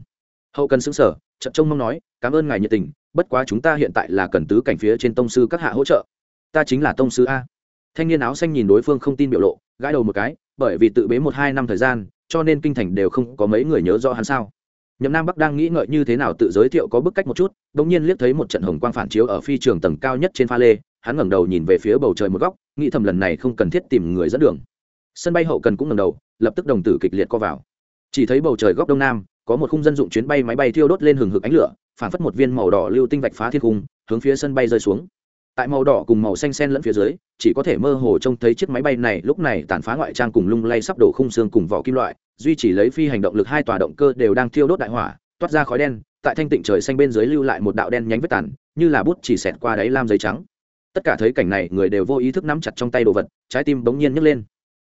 Hậu cần xứng sở trận trông mong nói, cảm ơn ngài nhiệt tình, bất quá chúng ta hiện tại là cần tứ cảnh phía trên tông sư các hạ hỗ trợ. Ta chính là tông sư a thanh niên áo xanh nhìn đối phương không tin biểu lộ, gãi đầu một cái, bởi vì tự bế một hai năm thời gian, cho nên kinh thành đều không có mấy người nhớ rõ hắn sao. Nhậm nam bắc đang nghĩ ngợi như thế nào tự giới thiệu có bức cách một chút đ ỗ n g nhiên liếc thấy một trận hồng quang phản chiếu ở phi trường tầng cao nhất trên pha lê, hắn ngẩng đầu nhìn về phía bầu trời một góc, nghĩ thầm lần này không cần thiết tìm người dẫn đường. Sân bay hậu cần cũng ngẩng đầu, lập tức đồng tử kịch liệt co vào. Chỉ thấy bầu trời góc đông nam, có một khung dân dụng chuyến bay máy bay thiêu đốt lên hừng hực ánh lửa, phản phất một viên màu đỏ lưu tinh vạch phá thiên cung hướng phía sân bay rơi xuống tại màu đỏ cùng màu xanh sen lẫn phía dưới, chỉ có thể mơ hồ trông thấy chiếc máy bay này lúc này tàn phá ngoại trang cùng lung lay sắp đổ khung xương cùng vỏ kim loại, duy chỉ lấy phi hành động lực hai tòa động cơ đều đang thiêu đốt đại hỏa, toát ra khói đen, tại thanh tịnh trời xanh bên dưới lưu lại một đạo đen nhánh vết tàn, như là bút chỉ xẹt qua đáy lam giấy trắng. Tất cả thấy cảnh này, người đều vô ý thức nắm chặt trong tay đồ vật, trái tim bỗng nhiên nhấc lên.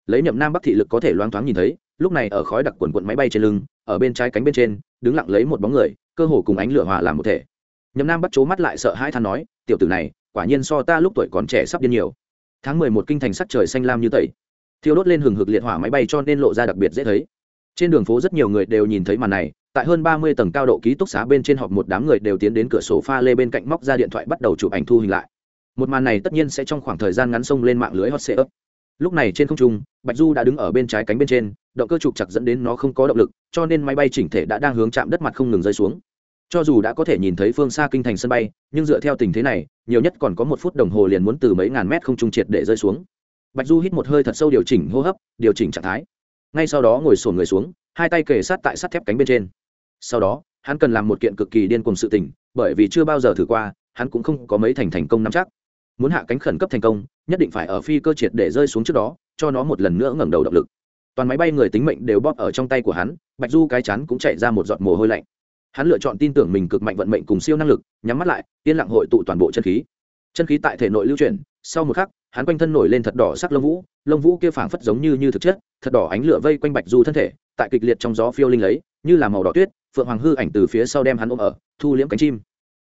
Lấy nhậm nam bắc thị lực có thể loáng thoáng nhìn thấy, lúc này ở khói đặc quần quận máy bay trên lưng, ở bên trái cánh bên trên, đứng lặng lấy một bóng người, cơ hồ cùng ánh lửa hòa làm một thể. Nhậm nam bắt chố mắt lại sợ hai than nói, tiểu tử này quả nhiên so ta lúc tuổi còn trẻ sắp điên nhiều. Tháng mười một kinh thành sắc trời xanh lam như tẩy. Thiêu đốt lên hừng hực liệt hỏa máy bay cho nên lộ ra đặc biệt dễ thấy. Trên đường phố rất nhiều người đều nhìn thấy màn này, tại hơn ba mươi tầng cao độ ký túc xá bên trên họp một đám người đều tiến đến cửa sổ pha lê bên cạnh móc ra điện thoại bắt đầu chụp ảnh thu hình lại. Một màn này tất nhiên sẽ trong khoảng thời gian ngắn sông lên mạng lưới hot search. lúc này trên không trung, bạch du đã đứng ở bên trái cánh bên trên, động cơ trục chặt dẫn đến nó không có động lực, cho nên máy bay chỉnh thể đã đang hướng chạm đất mặt không ngừng rơi xuống cho dù đã có thể nhìn thấy phương xa kinh thành sân bay, nhưng dựa theo tình thế này, nhiều nhất còn có một phút đồng hồ liền muốn từ mấy ngàn mét không trung triệt để rơi xuống. Bạch du hít một hơi thật sâu điều chỉnh hô hấp, điều chỉnh trạng thái. Ngay sau đó ngồi sổn người xuống, hai tay kề sát tại sắt thép cánh bên trên. Sau đó, hắn cần làm một kiện cực kỳ điên cùng sự tình, bởi vì chưa bao giờ thử qua, hắn cũng không có mấy thành thành công nắm chắc. Muốn hạ cánh khẩn cấp thành công, nhất định phải ở phi cơ triệt để rơi xuống trước đó, cho nó một lần nữa ngẩng đầu động lực. Toàn máy bay người tính mệnh đều bóp ở trong tay của hắn, bạch du cái chắn cũng chạy ra một giọt mồ hôi lạnh hắn lựa chọn tin tưởng mình cực mạnh vận mệnh cùng siêu năng lực, nhắm mắt lại, yên lặng hội tụ toàn bộ chân khí. Chân khí tại thể nội lưu chuyển, sau một khắc, hắn quanh thân nổi lên thật đỏ sắc lông vũ lông vũ kia phảng phất giống như như thực chất, thật đỏ ánh lửa vây quanh bạch du thân thể, tại kịch liệt trong gió phiêu linh lấy như là màu đỏ tuyết, phượng hoàng hư ảnh từ phía sau đem hắn ôm ở, thu liễm cánh chim.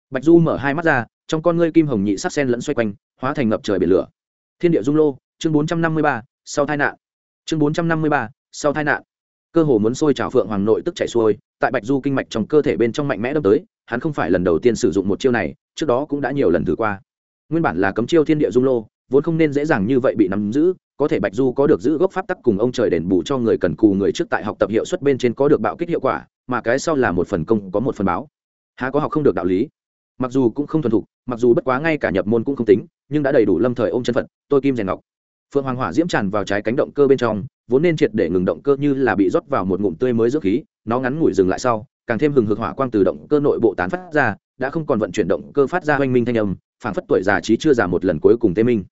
Bạch du mở hai mắt ra, trong con ngươi kim hồng nhị sắc sen lẫn xoay quanh, hóa thành ngập trời biển lửa. Thiên địa dung lô, chương bốn trăm năm mươi ba, sau tai nạn. Chương bốn trăm năm mươi ba, sau tai nạn. Cơ hồ muốn sôi trào phượng hoàng nội tức chảy xuôi tại bạch du kinh mạch trong cơ thể bên trong mạnh mẽ đâm tới, hắn không phải lần đầu tiên sử dụng một chiêu này, trước đó cũng đã nhiều lần thử qua. Nguyên bản là cấm chiêu thiên địa dung lô, vốn không nên dễ dàng như vậy bị nắm giữ, có thể bạch du có được giữ gốc pháp tắc cùng ông trời đền bù cho người cần cù người trước tại học tập hiệu suất bên trên có được bạo kích hiệu quả, mà cái sau là một phần công, có một phần báo. Há có học không được đạo lý. Mặc dù cũng không thuần thục, mặc dù bất quá ngay cả nhập môn cũng không tính, nhưng đã đầy đủ lâm thời ôm chân phật, tôi kim rèn ngọc. Phượng hoàng hỏa diễm tràn vào trái cánh động cơ bên trong, vốn nên triệt để ngừng động cơ như là bị rót vào một ngụm tươi mới dưỡng khí nó ngắn ngủi dừng lại sau, càng thêm hừng hực hỏa quang từ động cơ nội bộ tán phát ra, đã không còn vận chuyển động cơ phát ra oanh minh thanh âm, phảng phất tuổi già trí chưa già một lần cuối cùng tê minh.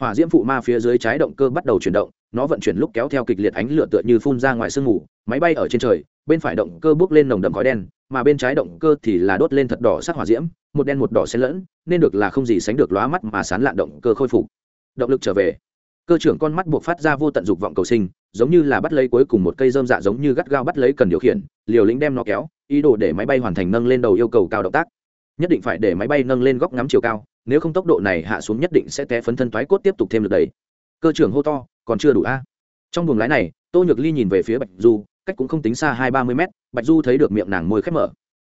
Hỏa diễm phụ ma phía dưới trái động cơ bắt đầu chuyển động, nó vận chuyển lúc kéo theo kịch liệt ánh lửa tựa như phun ra ngoài sương mù, máy bay ở trên trời, bên phải động cơ bước lên nồng đậm khói đen, mà bên trái động cơ thì là đốt lên thật đỏ sắc hỏa diễm, một đen một đỏ xen lẫn, nên được là không gì sánh được lóa mắt mà sán lạn động cơ khôi phục. Động lực trở về. Cơ trưởng con mắt buộc phát ra vô tận dục vọng cầu sinh giống như là bắt lấy cuối cùng một cây dơm dạ giống như gắt gao bắt lấy cần điều khiển, liều lĩnh đem nó kéo, ý đồ để máy bay hoàn thành nâng lên đầu yêu cầu cao động tác. Nhất định phải để máy bay nâng lên góc ngắm chiều cao, nếu không tốc độ này hạ xuống nhất định sẽ té phấn thân thoái cốt tiếp tục thêm lực đẩy. Cơ trưởng hô to, còn chưa đủ a. Trong buồng lái này, tô nhược ly nhìn về phía bạch du, cách cũng không tính xa hai ba mươi mét, bạch du thấy được miệng nàng môi khép mở.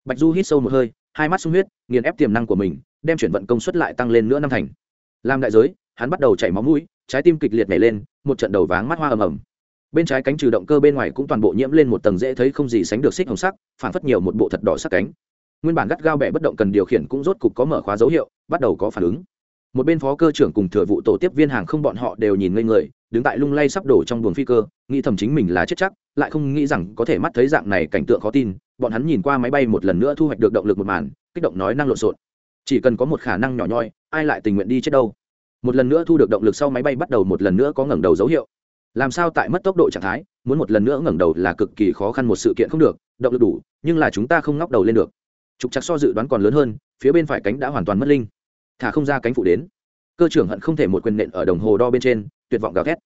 Bạch du hít sâu một hơi, hai mắt sung huyết, nghiền ép tiềm năng của mình, đem chuyển vận công suất lại tăng lên nữa năm thành. Làm đại giới, hắn bắt đầu chảy máu mũi, trái tim kịch liệt nhảy lên, một trận đầu váng mắt hoa ầm ầm bên trái cánh trừ động cơ bên ngoài cũng toàn bộ nhiễm lên một tầng dễ thấy không gì sánh được xích hồng sắc phản phất nhiều một bộ thật đỏ sắc cánh. Nguyên bản gắt gao bẻ bất động cần điều khiển cũng rốt cục có mở khóa dấu hiệu, bắt đầu có phản ứng. Một bên phó cơ trưởng cùng thừa vụ tổ tiếp viên hàng không bọn họ đều nhìn ngây người, đứng tại lung lay sắp đổ trong buồng phi cơ, nghĩ thầm chính mình là chết chắc, lại không nghĩ rằng có thể mắt thấy dạng này cảnh tượng khó tin, bọn hắn nhìn qua máy bay một lần nữa thu hoạch được động lực một màn, kích động nói năng lộn xộn. Chỉ cần có một khả năng nhỏ nhoi, ai lại tình nguyện đi chết đâu? Một lần nữa thu được động lực sau máy bay bắt đầu một lần nữa có ngẩng đầu dấu hiệu làm sao tại mất tốc độ trạng thái, muốn một lần nữa ngẩng đầu là cực kỳ khó khăn, một sự kiện không được, động lực đủ, nhưng là chúng ta không ngóc đầu lên được. Trục chặt so dự đoán còn lớn hơn, phía bên phải cánh đã hoàn toàn mất linh. Thả không ra cánh phụ đến. Cơ trưởng hận không thể một quyền nện ở đồng hồ đo bên trên, tuyệt vọng gào thét.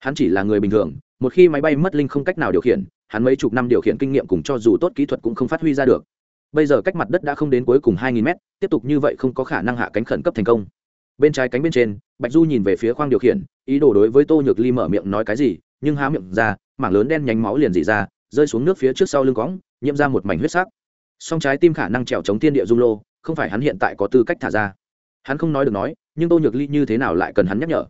Hắn chỉ là người bình thường, một khi máy bay mất linh không cách nào điều khiển, hắn mấy chục năm điều khiển kinh nghiệm cùng cho dù tốt kỹ thuật cũng không phát huy ra được. Bây giờ cách mặt đất đã không đến cuối cùng hai nghìn mét, tiếp tục như vậy không có khả năng hạ cánh khẩn cấp thành công bên trái cánh bên trên, bạch du nhìn về phía khoang điều khiển, ý đồ đối với tô nhược ly mở miệng nói cái gì, nhưng há miệng ra, mảng lớn đen nhánh máu liền dỉ ra, rơi xuống nước phía trước sau lưng cõng, nhiễm ra một mảnh huyết sắc. Song trái tim khả năng trèo chống thiên địa dung lô, không phải hắn hiện tại có tư cách thả ra. Hắn không nói được nói, nhưng tô nhược ly như thế nào lại cần hắn nhắc nhở?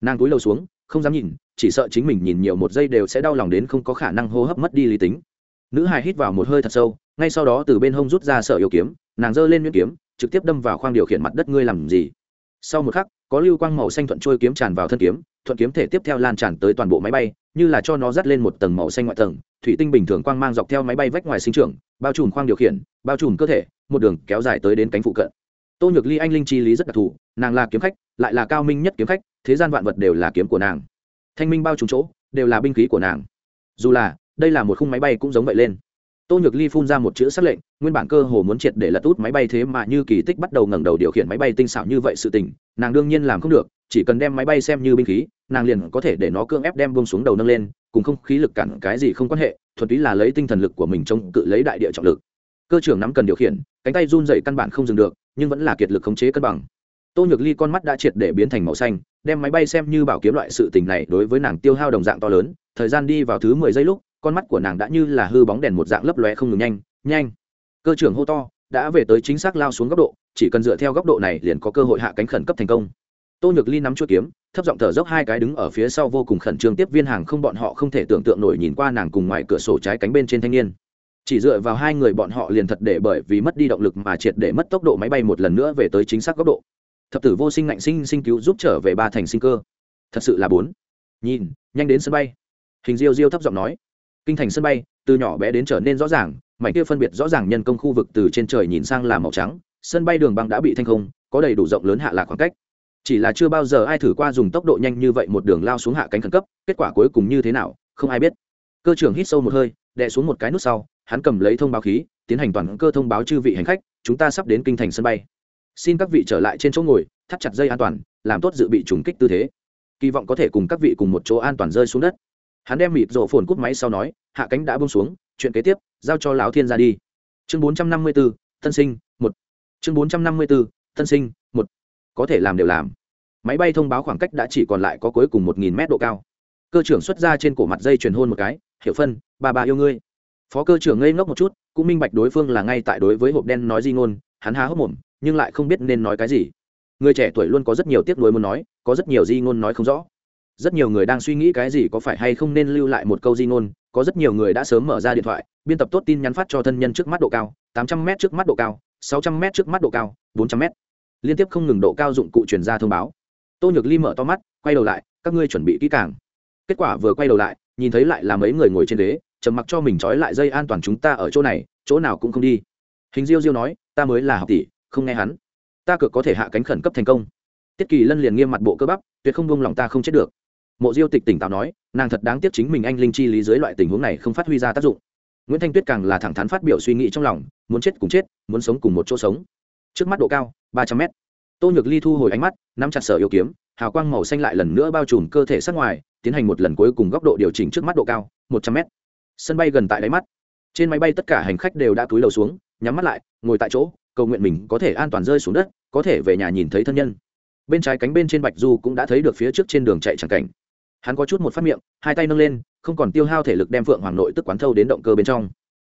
Nàng túi lâu xuống, không dám nhìn, chỉ sợ chính mình nhìn nhiều một giây đều sẽ đau lòng đến không có khả năng hô hấp mất đi lý tính. Nữ hài hít vào một hơi thật sâu, ngay sau đó từ bên hông rút ra sợ yêu kiếm, nàng giơ lên nhuyễn kiếm, trực tiếp đâm vào khoang điều khiển mặt đất, ngươi làm gì? Sau một khắc, có lưu quang màu xanh thuận trôi kiếm tràn vào thân kiếm, thuận kiếm thể tiếp theo lan tràn tới toàn bộ máy bay, như là cho nó dắt lên một tầng màu xanh ngoại tầng, thủy tinh bình thường quang mang dọc theo máy bay vách ngoài sinh trưởng, bao trùm khoang điều khiển, bao trùm cơ thể, một đường kéo dài tới đến cánh phụ cận. Tô nhược ly, anh linh chi lý rất đặc thù, nàng là kiếm khách, lại là cao minh nhất kiếm khách, thế gian vạn vật đều là kiếm của nàng. Thanh minh bao trùm chỗ, đều là binh khí của nàng. Dù là, đây là một khung máy bay cũng giống vậy lên tô nhược ly phun ra một chữ xác lệnh, nguyên bản cơ hồ muốn triệt để lật út máy bay thế mà như kỳ tích bắt đầu ngẩng đầu điều khiển máy bay tinh xảo như vậy sự tình, nàng đương nhiên làm không được, chỉ cần đem máy bay xem như binh khí, nàng liền có thể để nó cưỡng ép đem bông xuống đầu nâng lên, cùng không khí lực cản cái gì không quan hệ, thuần túy là lấy tinh thần lực của mình chống cự lấy đại địa trọng lực. Cơ trưởng nắm cần điều khiển, cánh tay run dày căn bản không dừng được, nhưng vẫn là kiệt lực khống chế cân bằng. Tô nhược ly con mắt đã triệt để biến thành màu xanh, đem máy bay xem như bảo kiếm loại sự tình này đối với nàng tiêu hao đồng dạng to lớn, thời gian đi vào thứ mười giây lúc con mắt của nàng đã như là hư bóng đèn một dạng lấp lóe không ngừng nhanh nhanh. Cơ trưởng hô to, đã về tới chính xác lao xuống góc độ, chỉ cần dựa theo góc độ này liền có cơ hội hạ cánh khẩn cấp thành công. Tô nhược ly nắm chuỗi kiếm, thấp giọng thở dốc hai cái đứng ở phía sau vô cùng khẩn trương tiếp viên hàng không bọn họ không thể tưởng tượng nổi nhìn qua nàng cùng ngoài cửa sổ trái cánh bên trên thanh niên. Chỉ dựa vào hai người bọn họ liền thật để bởi vì mất đi động lực mà triệt để mất tốc độ máy bay một lần nữa về tới chính xác góc độ. Thập tử vô sinh ngạnh sinh sinh cứu giúp trở về ba thành sinh cơ. Thật sự là bốn. Nhìn, nhanh đến sân bay. Hình diêu diêu thấp giọng nói kinh thành sân bay, từ nhỏ bé đến trở nên rõ ràng, mảnh kia phân biệt rõ ràng nhân công khu vực từ trên trời nhìn sang là màu trắng, sân bay đường băng đã bị thanh không, có đầy đủ rộng lớn hạ lạc khoảng cách. Chỉ là chưa bao giờ ai thử qua dùng tốc độ nhanh như vậy một đường lao xuống hạ cánh khẩn cấp, kết quả cuối cùng như thế nào, không ai biết. Cơ trưởng hít sâu một hơi, đè xuống một cái nút sau, hắn cầm lấy thông báo khí, tiến hành toàn cơ thông báo chư vị hành khách, chúng ta sắp đến kinh thành sân bay. Xin các vị trở lại trên chỗ ngồi, thắt chặt dây an toàn, làm tốt dự bị trùng kích tư thế. Kỳ vọng có thể cùng các vị cùng một chỗ an toàn rơi xuống đất hắn đem mịt rộ phồn cút máy sau nói, hạ cánh đã bông xuống, chuyện kế tiếp, giao cho lão thiên ra đi. Chương bốn trăm năm mươi bốn tân sinh, một. Chương bốn trăm năm mươi bốn tân sinh, một. Có thể làm đều làm. Máy bay thông báo khoảng cách đã chỉ còn lại có cuối cùng một nghìn mét độ cao. Cơ trưởng xuất ra trên cổ mặt dây truyền hôn một cái, hiểu phân bà bà yêu ngươi. Phó cơ trưởng ngây ngốc một chút, cũng minh bạch đối phương là ngay tại đối với hộp đen nói di ngôn, hắn há hốc mồm, nhưng lại không biết nên nói cái gì. Người trẻ tuổi luôn có rất nhiều tiếc nuối muốn nói, có rất nhiều di ngôn nói không rõ rất nhiều người đang suy nghĩ cái gì có phải hay không nên lưu lại một câu di ngôn có rất nhiều người đã sớm mở ra điện thoại biên tập tốt tin nhắn phát cho thân nhân trước mắt độ cao tám trăm m trước mắt độ cao sáu trăm m trước mắt độ cao bốn trăm m liên tiếp không ngừng độ cao dụng cụ truyền ra thông báo. Tô nhược ly mở to mắt quay đầu lại các ngươi chuẩn bị kỹ càng. Kết quả vừa quay đầu lại nhìn thấy lại là mấy người ngồi trên đế, trầm mặc cho mình trói lại dây an toàn chúng ta ở chỗ này chỗ nào cũng không đi. Hình diêu diêu nói ta mới là học tỷ không nghe hắn. Ta cực có thể hạ cánh khẩn cấp thành công. Tiết kỳ lân liền nghiêm mặt bộ cơ bắp tuyệt không buông lòng ta không chết được mộ diêu tịch tỉnh táo nói, nàng thật đáng tiếc chính mình anh linh chi lý dưới loại tình huống này không phát huy ra tác dụng. Nguyễn thanh tuyết càng là thẳng thắn phát biểu suy nghĩ trong lòng, muốn chết cùng chết, muốn sống cùng một chỗ sống. Trước mắt độ cao, ba trăm mét. Tô nhược ly thu hồi ánh mắt, nắm chặt sở yêu kiếm, hào quang màu xanh lại lần nữa bao trùm cơ thể sát ngoài, tiến hành một lần cuối cùng góc độ điều chỉnh trước mắt độ cao, một trăm mét. Sân bay gần tại đáy mắt. Trên máy bay tất cả hành khách đều đã túi đầu xuống, nhắm mắt lại, ngồi tại chỗ, cầu nguyện mình có thể an toàn rơi xuống đất, có thể về nhà nhìn thấy thân nhân. Bên trái cánh bên trên bạch du cũng đã thấy được phía trước trên đường chạy chẳng cảnh hắn có chút một phát miệng, hai tay nâng lên, không còn tiêu hao thể lực đem phượng hoàng nội tức quán thâu đến động cơ bên trong.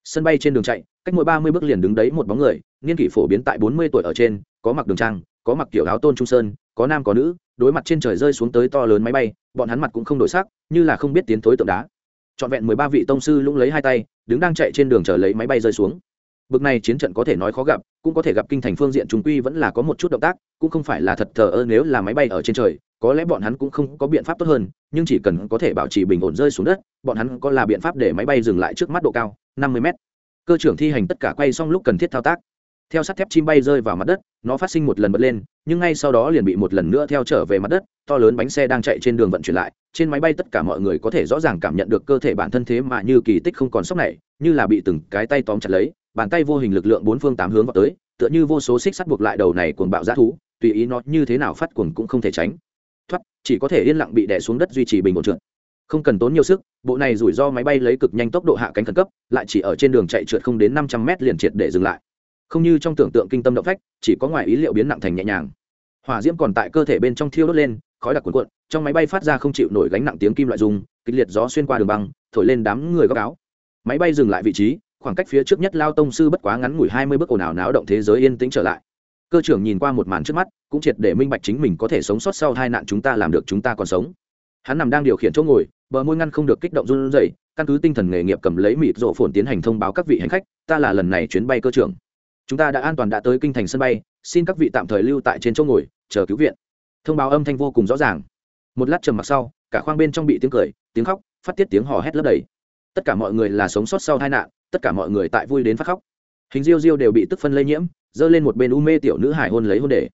Sân bay trên đường chạy, cách mỗi ba mươi bước liền đứng đấy một bóng người, niên kỷ phổ biến tại bốn mươi tuổi ở trên, có mặc đường trang, có mặc kiểu áo tôn trung sơn, có nam có nữ, đối mặt trên trời rơi xuống tới to lớn máy bay, bọn hắn mặt cũng không đổi sắc, như là không biết tiến thối tượng đá. Trọn vẹn mười ba vị tông sư lũng lấy hai tay, đứng đang chạy trên đường chờ lấy máy bay rơi xuống bực này chiến trận có thể nói khó gặp, cũng có thể gặp kinh thành phương diện chúng quy vẫn là có một chút động tác, cũng không phải là thật thờ ơ nếu là máy bay ở trên trời, có lẽ bọn hắn cũng không có biện pháp tốt hơn, nhưng chỉ cần có thể bảo trì bình ổn rơi xuống đất, bọn hắn có là biện pháp để máy bay dừng lại trước mắt độ cao, năm mươi mét. Cơ trưởng thi hành tất cả quay xong lúc cần thiết thao tác. Theo sắt thép chim bay rơi vào mặt đất, nó phát sinh một lần bật lên, nhưng ngay sau đó liền bị một lần nữa theo trở về mặt đất, to lớn bánh xe đang chạy trên đường vận chuyển lại, trên máy bay tất cả mọi người có thể rõ ràng cảm nhận được cơ thể bản thân thế mà như kỳ tích không còn sốc này như là bị từng cái tay tóm chặt lấy, bàn tay vô hình lực lượng bốn phương tám hướng vào tới, tựa như vô số xích sắt buộc lại đầu này cuồng bạo giá thú, tùy ý nó như thế nào phát cuồng cũng không thể tránh. Thoát, chỉ có thể yên lặng bị đè xuống đất duy trì bình ổn trượt. Không cần tốn nhiều sức, bộ này rủi ro máy bay lấy cực nhanh tốc độ hạ cánh khẩn cấp, lại chỉ ở trên đường chạy trượt không đến năm trăm mét liền triệt để dừng lại. Không như trong tưởng tượng kinh tâm động phách, chỉ có ngoài ý liệu biến nặng thành nhẹ nhàng. Hỏa diễm còn tại cơ thể bên trong thiêu đốt lên, khói đặc cuộn cuộn, trong máy bay phát ra không chịu nổi gánh nặng tiếng kim loại dùng kịch liệt gió xuyên qua đường băng, thổi lên đám người góc áo máy bay dừng lại vị trí, khoảng cách phía trước nhất lao tông sư bất quá ngắn ngủi hai mươi bước ồn ào náo động thế giới yên tĩnh trở lại. Cơ trưởng nhìn qua một màn trước mắt, cũng triệt để minh bạch chính mình có thể sống sót sau hai nạn chúng ta làm được chúng ta còn sống. Hắn nằm đang điều khiển chỗ ngồi, bờ môi ngăn không được kích động run rẩy, căn cứ tinh thần nghề nghiệp cầm lấy mịt rộ phồn tiến hành thông báo các vị hành khách, ta là lần này chuyến bay cơ trưởng. Chúng ta đã an toàn đã tới kinh thành sân bay, xin các vị tạm thời lưu tại trên chỗ ngồi, chờ cứu viện. Thông báo âm thanh vô cùng rõ ràng. Một lát trầm mặc sau, cả khoang bên trong bị tiếng cười, tiếng khóc, phát tiết tiếng hò hét lấp đầy tất cả mọi người là sống sót sau tai nạn, tất cả mọi người tại vui đến phát khóc. Hình diêu diêu đều bị tức phân lây nhiễm, giơ lên một bên u mê tiểu nữ hải hôn lấy hôn đề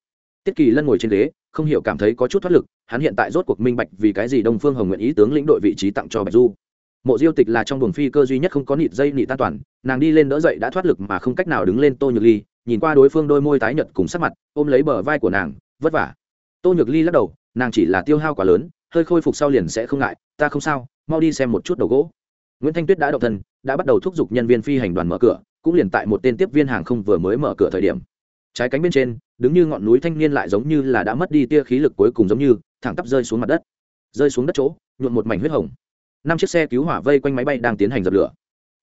tiết kỳ lân ngồi trên ghế, không hiểu cảm thấy có chút thoát lực, hắn hiện tại rốt cuộc minh bạch vì cái gì đông phương hồng nguyện ý tướng lĩnh đội vị trí tặng cho bạch du. Mộ diêu tịch là trong buồng phi cơ duy nhất không có nịt dây nịt tan toàn, nàng đi lên đỡ dậy đã thoát lực mà không cách nào đứng lên tô nhược ly, nhìn qua đối phương đôi môi tái nhợt cùng sắc mặt, ôm lấy bờ vai của nàng, vất vả. Tô nhược ly lắc đầu, nàng chỉ là tiêu hao quá lớn, hơi khôi phục sau liền sẽ không ngại, ta không sao, mau đi xem một chút đầu gỗ nguyễn thanh tuyết đã động thân, đã bắt đầu thúc giục nhân viên phi hành đoàn mở cửa, cũng liền tại một tên tiếp viên hàng không vừa mới mở cửa thời điểm. Trái cánh bên trên, đứng như ngọn núi thanh niên lại giống như là đã mất đi tia khí lực cuối cùng giống như, thẳng tắp rơi xuống mặt đất. Rơi xuống đất chỗ nhuộn một mảnh huyết hồng. Năm chiếc xe cứu hỏa vây quanh máy bay đang tiến hành dập lửa.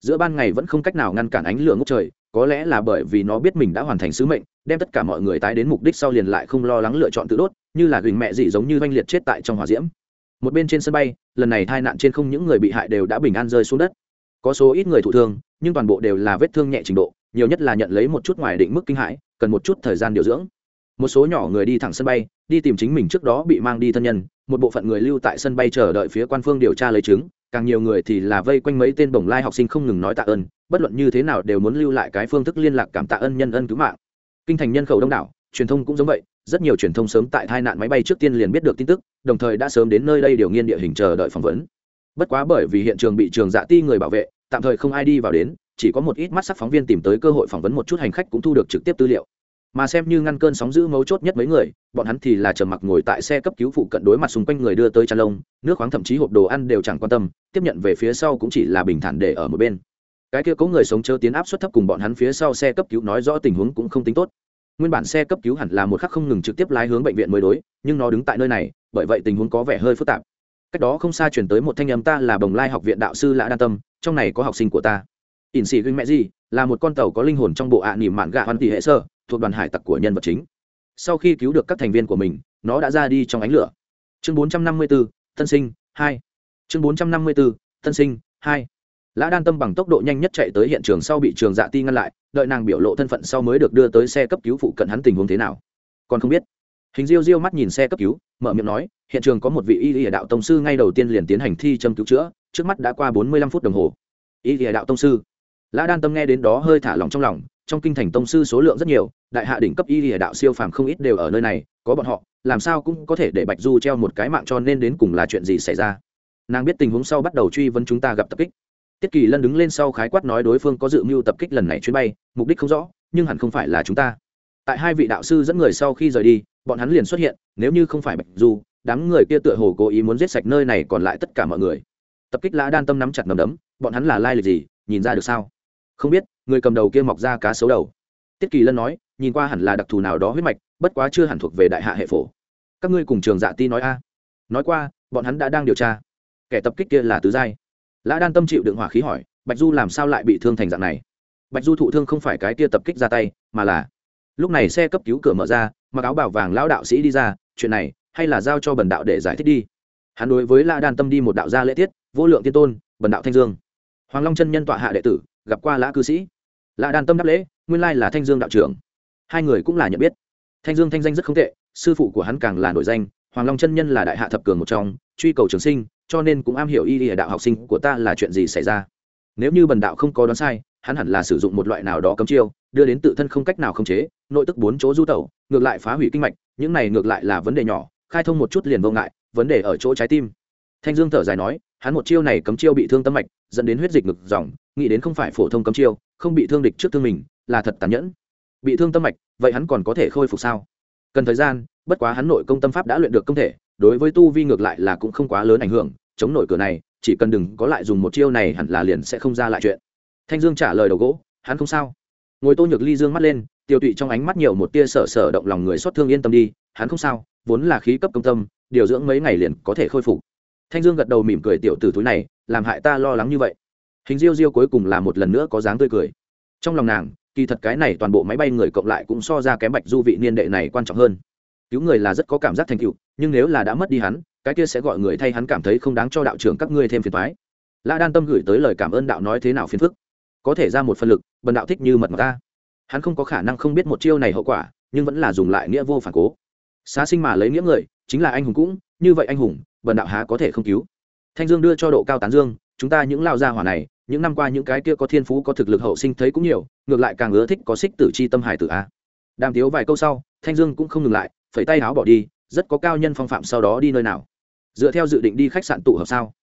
Giữa ban ngày vẫn không cách nào ngăn cản ánh lửa ngút trời, có lẽ là bởi vì nó biết mình đã hoàn thành sứ mệnh, đem tất cả mọi người tái đến mục đích sau liền lại không lo lắng lựa chọn tự đốt, như là gừng mẹ dị giống như vanh liệt chết tại trong hỏa diễm một bên trên sân bay, lần này tai nạn trên không những người bị hại đều đã bình an rơi xuống đất. Có số ít người thụ thương, nhưng toàn bộ đều là vết thương nhẹ trình độ, nhiều nhất là nhận lấy một chút ngoài định mức kinh hãi, cần một chút thời gian điều dưỡng. Một số nhỏ người đi thẳng sân bay, đi tìm chính mình trước đó bị mang đi thân nhân, một bộ phận người lưu tại sân bay chờ đợi phía quan phương điều tra lấy chứng, càng nhiều người thì là vây quanh mấy tên bồng lai học sinh không ngừng nói tạ ơn, bất luận như thế nào đều muốn lưu lại cái phương thức liên lạc cảm tạ ơn nhân ân cứu mạng. Kinh thành nhân khẩu đông đảo, truyền thông cũng giống vậy rất nhiều truyền thông sớm tại tai nạn máy bay trước tiên liền biết được tin tức, đồng thời đã sớm đến nơi đây điều nghiên địa hình chờ đợi phỏng vấn. Bất quá bởi vì hiện trường bị trường dạ ti người bảo vệ, tạm thời không ai đi vào đến, chỉ có một ít mắt sắc phóng viên tìm tới cơ hội phỏng vấn một chút hành khách cũng thu được trực tiếp tư liệu. Mà xem như ngăn cơn sóng giữ mấu chốt nhất mấy người, bọn hắn thì là trầm mặc ngồi tại xe cấp cứu phụ cận đối mặt xung quanh người đưa tới chăn lông, nước khoáng thậm chí hộp đồ ăn đều chẳng quan tâm, tiếp nhận về phía sau cũng chỉ là bình thản để ở một bên. Cái kia có người sống chớ tiến áp suất thấp cùng bọn hắn phía sau xe cấp cứu nói rõ tình huống cũng không tính tốt nguyên bản xe cấp cứu hẳn là một khắc không ngừng trực tiếp lái hướng bệnh viện mới đối nhưng nó đứng tại nơi này bởi vậy tình huống có vẻ hơi phức tạp. Cách đó không xa chuyển tới một thanh âm ta là bồng lai học viện đạo sư lã đan tâm trong này có học sinh của ta. Ỉn sĩ ginh mẹ gì là một con tàu có linh hồn trong bộ ạ à nỉm mạn gạ hoàn tỷ hệ sơ thuộc đoàn hải tặc của nhân vật chính. Sau khi cứu được các thành viên của mình nó đã ra đi trong ánh lửa. Chương 454, tân sinh hai. Chương 454, tân sinh hai lã đan tâm bằng tốc độ nhanh nhất chạy tới hiện trường sau bị trường dạ ti ngăn lại, đợi nàng biểu lộ thân phận sau mới được đưa tới xe cấp cứu phụ cận hắn tình huống thế nào. Còn không biết. Hình diêu diêu mắt nhìn xe cấp cứu, mở miệng nói, hiện trường có một vị y lìa đạo tông sư ngay đầu tiên liền tiến hành thi châm cứu chữa, trước mắt đã qua bốn mươi lăm phút đồng hồ. Y lìa đạo tông sư. Lã đan tâm nghe đến đó hơi thả lòng trong lòng, trong kinh thành tông sư số lượng rất nhiều, đại hạ đỉnh cấp y lìa đạo siêu phàm không ít đều ở nơi này, có bọn họ, làm sao cũng có thể để bạch du treo một cái mạng cho nên đến cùng là chuyện gì xảy ra. Nàng biết tình huống sau bắt đầu truy vấn chúng ta gặp tập kích tiết kỳ lân đứng lên sau khái quát nói đối phương có dự mưu tập kích lần này chuyến bay, mục đích không rõ, nhưng hẳn không phải là chúng ta. Tại hai vị đạo sư dẫn người sau khi rời đi, bọn hắn liền xuất hiện, nếu như không phải bạch du, đám người kia tựa hồ cố ý muốn giết sạch nơi này còn lại tất cả mọi người. Tập kích lã đan tâm nắm chặt nằm đấm, bọn hắn là lai lịch gì, nhìn ra được sao? Không biết, người cầm đầu kia mọc ra cá xấu đầu. Tiết kỳ lân nói, nhìn qua hẳn là đặc thù nào đó huyết mạch, bất quá chưa hẳn thuộc về đại hạ hệ phổ. Các ngươi cùng trường dạ ti nói a. Nói qua, bọn hắn đã đang điều tra. Kẻ tập kích kia là tứ giai lã đan tâm chịu đựng hỏa khí hỏi, bạch du làm sao lại bị thương thành dạng này? Bạch du thụ thương không phải cái kia tập kích ra tay, mà là lúc này xe cấp cứu cửa mở ra, mặc áo bảo vàng lão đạo sĩ đi ra, chuyện này, hay là giao cho bần đạo để giải thích đi. Hắn đối với lã đan tâm đi một đạo gia lễ tiết, vô lượng tiên tôn, bần đạo thanh dương. Hoàng long chân nhân tọa hạ đệ tử, gặp qua lã cư sĩ. Lã đan tâm đáp lễ, nguyên lai là thanh dương đạo trưởng. Hai người cũng là nhận biết. Thanh dương thanh danh rất không tệ, sư phụ của hắn càng là nổi danh, hoàng long chân nhân là đại hạ thập cường một trong truy cầu trường sinh, cho nên cũng am hiểu y lìa đạo học sinh của ta là chuyện gì xảy ra. Nếu như bần đạo không có đoán sai, hắn hẳn là sử dụng một loại nào đó cấm chiêu, đưa đến tự thân không cách nào khống chế, nội tức bốn chỗ du tẩu, ngược lại phá hủy kinh mạch, những này ngược lại là vấn đề nhỏ, khai thông một chút liền vô ngại, vấn đề ở chỗ trái tim. Thanh dương thở dài nói, hắn một chiêu này cấm chiêu bị thương tâm mạch, dẫn đến huyết dịch ngực dòng, nghĩ đến không phải phổ thông cấm chiêu, không bị thương địch trước thương mình, là thật tàn nhẫn. Bị thương tâm mạch, vậy hắn còn có thể khôi phục sao? Cần thời gian, bất quá hắn nội công tâm pháp đã luyện được công thể đối với tu vi ngược lại là cũng không quá lớn ảnh hưởng, chống nổi cửa này, chỉ cần đừng có lại dùng một chiêu này hẳn là liền sẽ không ra lại chuyện. Thanh dương trả lời đầu gỗ, hắn không sao. Ngồi tô nhược ly dương mắt lên, tiêu tụy trong ánh mắt nhiều một tia sở sở động lòng người xót thương yên tâm đi, hắn không sao, vốn là khí cấp công tâm, điều dưỡng mấy ngày liền có thể khôi phục. Thanh dương gật đầu mỉm cười tiểu tử túi này, làm hại ta lo lắng như vậy. Hình diêu diêu cuối cùng là một lần nữa có dáng tươi cười. Trong lòng nàng, kỳ thật cái này toàn bộ máy bay người cộng lại cũng so ra kém bạch du vị niên đệ này quan trọng hơn cứu người là rất có cảm giác thành tựu, nhưng nếu là đã mất đi hắn, cái kia sẽ gọi người thay hắn cảm thấy không đáng cho đạo trưởng các ngươi thêm phiền thoái La đan tâm gửi tới lời cảm ơn đạo nói thế nào phiền phức. Có thể ra một phân lực, bần đạo thích như mật mà ta. Hắn không có khả năng không biết một chiêu này hậu quả, nhưng vẫn là dùng lại nghĩa vô phản cố. Xá sinh mà lấy nghĩa người, chính là anh hùng cũng, như vậy anh hùng, bần đạo há có thể không cứu? Thanh dương đưa cho độ cao tán dương, chúng ta những lao gia hỏa này, những năm qua những cái kia có thiên phú, có thực lực hậu sinh thấy cũng nhiều, ngược lại càng ưa thích có xích tử chi tâm hải tử a đàm tiếu vài câu sau, thanh dương cũng không ngừng lại, phẩy tay áo bỏ đi, rất có cao nhân phong phạm sau đó đi nơi nào. Dựa theo dự định đi khách sạn tụ hợp sao?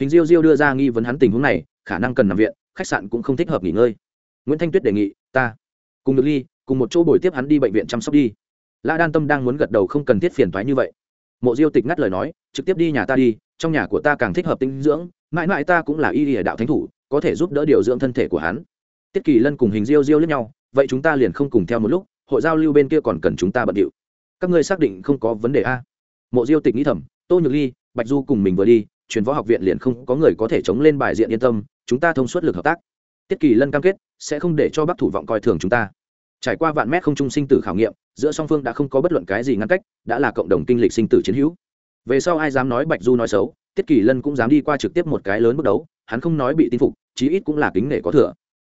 Hình diêu diêu đưa ra nghi vấn hắn tình huống này, khả năng cần nằm viện, khách sạn cũng không thích hợp nghỉ ngơi. Nguyễn thanh tuyết đề nghị, ta, cùng được ly, cùng một chỗ buổi tiếp hắn đi bệnh viện chăm sóc đi. Lã đan tâm đang muốn gật đầu không cần thiết phiền thoái như vậy. Mộ diêu tịch ngắt lời nói, trực tiếp đi nhà ta đi, trong nhà của ta càng thích hợp tinh dưỡng, mãi mãi ta cũng là y địa đạo thánh thủ, có thể giúp đỡ điều dưỡng thân thể của hắn. Tiết kỳ lân cùng hình diêu diêu lẫn nhau, vậy chúng ta liền không cùng theo một lúc hội giao lưu bên kia còn cần chúng ta bận điệu. Các ngươi xác định không có vấn đề a? Mộ diêu tịch nghĩ thầm, tô nhược ly, bạch du cùng mình vừa đi, truyền võ học viện liền không có người có thể chống lên bài diện yên tâm, chúng ta thông suốt lực hợp tác. Tiết kỳ lân cam kết, sẽ không để cho bắc thủ vọng coi thường chúng ta. Trải qua vạn mét không trung sinh tử khảo nghiệm, giữa song phương đã không có bất luận cái gì ngăn cách, đã là cộng đồng kinh lịch sinh tử chiến hữu. Về sau ai dám nói bạch du nói xấu, tiết kỳ lân cũng dám đi qua trực tiếp một cái lớn bước đấu, hắn không nói bị tin phục, chí ít cũng là kính nể có thừa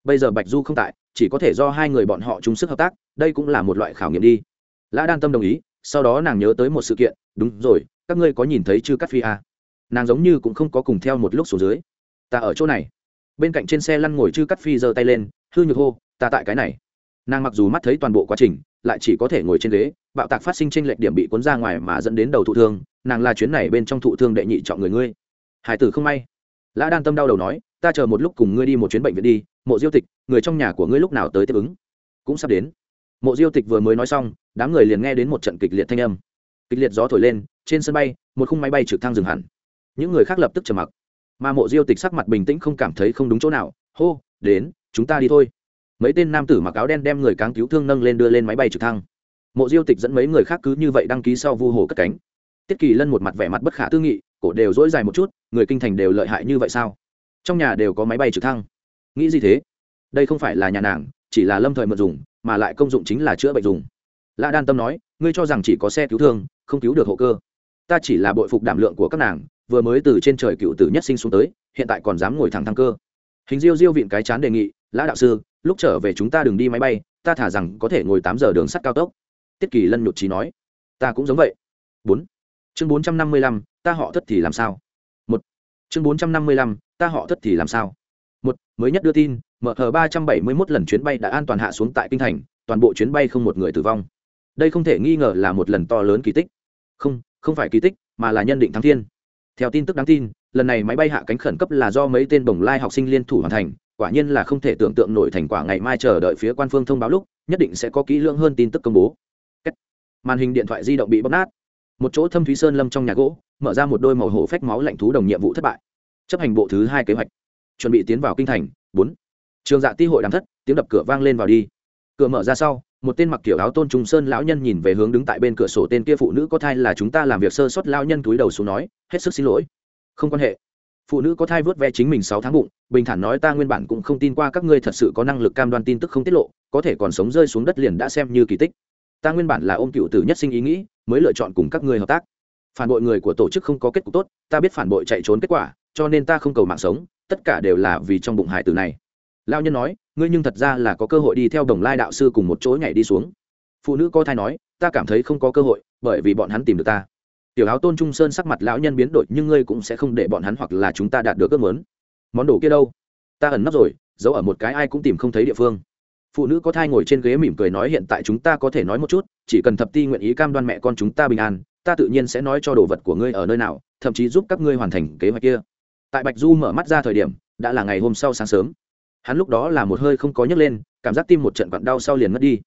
bây giờ bạch du không tại, chỉ có thể do hai người bọn họ chung sức hợp tác, đây cũng là một loại khảo nghiệm đi. Lã đan tâm đồng ý, sau đó nàng nhớ tới một sự kiện, đúng rồi, các ngươi có nhìn thấy chư cắt phi à? nàng giống như cũng không có cùng theo một lúc xuống dưới. Ta ở chỗ này. Bên cạnh trên xe lăn ngồi chư cắt phi giơ tay lên, hư nhược hô, ta tại cái này. Nàng mặc dù mắt thấy toàn bộ quá trình, lại chỉ có thể ngồi trên ghế, bạo tạc phát sinh trên lệch điểm bị cuốn ra ngoài mà dẫn đến đầu thụ thương, nàng là chuyến này bên trong thụ thương đệ nhị chọn người ngươi. Hải tử không may. Lã đan tâm đau đầu nói ta chờ một lúc cùng ngươi đi một chuyến bệnh viện đi, mộ diêu tịch, người trong nhà của ngươi lúc nào tới tiếp ứng? Cũng sắp đến. Mộ diêu tịch vừa mới nói xong, đám người liền nghe đến một trận kịch liệt thanh âm. Kịch liệt gió thổi lên, trên sân bay, một khung máy bay trực thăng dừng hẳn. Những người khác lập tức trầm mặc. Mà mộ diêu tịch sắc mặt bình tĩnh không cảm thấy không đúng chỗ nào. Hô, đến, chúng ta đi thôi. Mấy tên nam tử mặc áo đen đem người cáng cứu thương nâng lên đưa lên máy bay trực thăng. Mộ diêu tịch dẫn mấy người khác cứ như vậy đăng ký sau vu hồ cất cánh. Tiết kỳ lân một mặt vẻ mặt bất khả tư nghị, cổ đều dỗi dài một chút, người kinh thành đều lợi hại như vậy sao? Trong nhà đều có máy bay trực thăng. Nghĩ gì thế? Đây không phải là nhà nàng, chỉ là lâm thời mượn dùng, mà lại công dụng chính là chữa bệnh dùng. Lã đan tâm nói, ngươi cho rằng chỉ có xe cứu thương, không cứu được hộ cơ. Ta chỉ là bội phục đảm lượng của các nàng, vừa mới từ trên trời cựu tử nhất sinh xuống tới, hiện tại còn dám ngồi thẳng thăng cơ. Hình diêu diêu viện cái chán đề nghị, lã đạo sư, lúc trở về chúng ta đừng đi máy bay, ta thả rằng có thể ngồi tám giờ đường sắt cao tốc. Tiết kỳ lân nhụt trí nói, ta cũng giống vậy. Bốn. Chương bốn trăm năm mươi lăm, ta họ thất thì làm sao? Một. Chương bốn trăm năm mươi lăm ta họ thất thì làm sao? Một, mới nhất đưa tin, mở hờ ba trăm bảy mươi mốt lần chuyến bay đã an toàn hạ xuống tại kinh thành, toàn bộ chuyến bay không một người tử vong. Đây không thể nghi ngờ là một lần to lớn kỳ tích. Không không phải kỳ tích, mà là nhân định thắng thiên. Theo tin tức đáng tin, lần này máy bay hạ cánh khẩn cấp là do mấy tên bồng lai học sinh liên thủ hoàn thành, quả nhiên là không thể tưởng tượng nổi thành quả ngày mai chờ đợi phía quan phương thông báo lúc, nhất định sẽ có kỹ lưỡng hơn tin tức công bố. Màn hình điện thoại di động bị bóc nát. Một chỗ thâm thúy sơn lâm trong nhà gỗ, mở ra một đôi màu hổ phách máu lạnh thú đồng nhiệm vụ thất bại chấp hành bộ thứ hai kế hoạch, chuẩn bị tiến vào kinh thành. Bốn, trường dạ ti hội đàm thất, tiếng đập cửa vang lên vào đi. Cửa mở ra sau, một tên mặc kiểu áo tôn trung sơn lão nhân nhìn về hướng đứng tại bên cửa sổ tên kia phụ nữ có thai là chúng ta làm việc sơ suất lão nhân túi đầu xuống nói, hết sức xin lỗi. Không quan hệ. Phụ nữ có thai vớt ve chính mình sáu tháng bụng, bình thản nói ta nguyên bản cũng không tin qua các ngươi thật sự có năng lực cam đoan tin tức không tiết lộ, có thể còn sống rơi xuống đất liền đã xem như kỳ tích. Ta nguyên bản là ôm cựu tử nhất sinh ý nghĩ, mới lựa chọn cùng các ngươi hợp tác. Phản bội người của tổ chức không có kết cục tốt, ta biết phản bội chạy trốn kết quả cho nên ta không cầu mạng sống, tất cả đều là vì trong bụng hải tử này. Lao nhân nói, ngươi nhưng thật ra là có cơ hội đi theo đồng lai đạo sư cùng một chỗ nhảy đi xuống. Phụ nữ có thai nói, ta cảm thấy không có cơ hội, bởi vì bọn hắn tìm được ta. Tiểu áo tôn trung sơn sắc mặt lão nhân biến đổi, nhưng ngươi cũng sẽ không để bọn hắn hoặc là chúng ta đạt được ước muốn. Món đồ kia đâu? Ta ẩn nấp rồi, giấu ở một cái ai cũng tìm không thấy địa phương. Phụ nữ có thai ngồi trên ghế mỉm cười nói hiện tại chúng ta có thể nói một chút, chỉ cần thập ti nguyện ý cam đoan mẹ con chúng ta bình an, ta tự nhiên sẽ nói cho đồ vật của ngươi ở nơi nào, thậm chí giúp các ngươi hoàn thành kế hoạch kia tại bạch du mở mắt ra thời điểm, đã là ngày hôm sau sáng sớm. Hắn lúc đó là một hơi không có nhấc lên, cảm giác tim một trận quặn đau sau liền mất đi.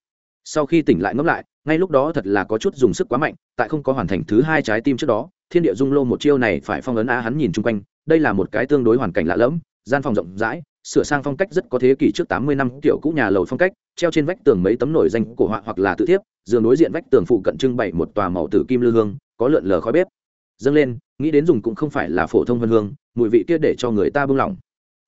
Sau khi tỉnh lại ngẫm lại, ngay lúc đó thật là có chút dùng sức quá mạnh, tại không có hoàn thành thứ hai trái tim trước đó, thiên địa dung lô một chiêu này phải phong ấn á hắn nhìn chung quanh, đây là một cái tương đối hoàn cảnh lạ lẫm, gian phòng rộng rãi, sửa sang phong cách rất có thế kỷ trước tám mươi năm, kiểu cũ nhà lầu phong cách, treo trên vách tường mấy tấm nổi danh cổ họa hoặc là tự thiếp, giường đối diện vách tường phụ cận trưng bày một tòa màu tử kim lư hương, có lượn lờ khói bếp dâng lên, nghĩ đến dùng cũng không phải là phổ thông vân hương, mùi vị kia để cho người ta buông lỏng.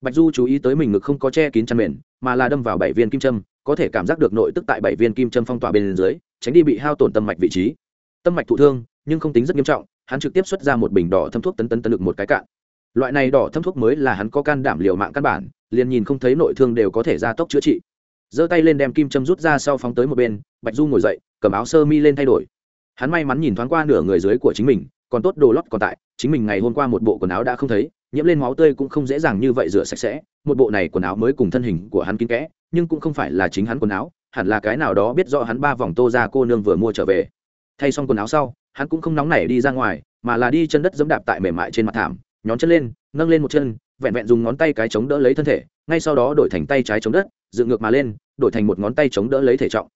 Bạch du chú ý tới mình ngực không có che kín chăn mền, mà là đâm vào bảy viên kim châm, có thể cảm giác được nội tức tại bảy viên kim châm phong tỏa bên dưới, tránh đi bị hao tổn tâm mạch vị trí. Tâm mạch thụ thương, nhưng không tính rất nghiêm trọng, hắn trực tiếp xuất ra một bình đỏ thâm thuốc tấn tấn tấn lực một cái cạn. Loại này đỏ thâm thuốc mới là hắn có can đảm liều mạng căn bản, liền nhìn không thấy nội thương đều có thể ra tốc chữa trị. Giơ tay lên đem kim châm rút ra sau phóng tới một bên, bạch du ngồi dậy, cầm áo sơ mi lên thay đổi. Hắn may mắn nhìn thoáng qua nửa người dưới của chính mình còn tốt đồ lót còn tại, chính mình ngày hôm qua một bộ quần áo đã không thấy, nhiễm lên máu tươi cũng không dễ dàng như vậy rửa sạch sẽ, một bộ này quần áo mới cùng thân hình của hắn kín kẽ, nhưng cũng không phải là chính hắn quần áo, hẳn là cái nào đó biết rõ hắn ba vòng tô ra cô nương vừa mua trở về. Thay xong quần áo sau, hắn cũng không nóng nảy đi ra ngoài, mà là đi chân đất dẫm đạp tại mềm mại trên mặt thảm, nhón chân lên, nâng lên một chân, vẹn vẹn dùng ngón tay cái chống đỡ lấy thân thể, ngay sau đó đổi thành tay trái chống đất, dựng ngược mà lên, đổi thành một ngón tay chống đỡ lấy thể trọng.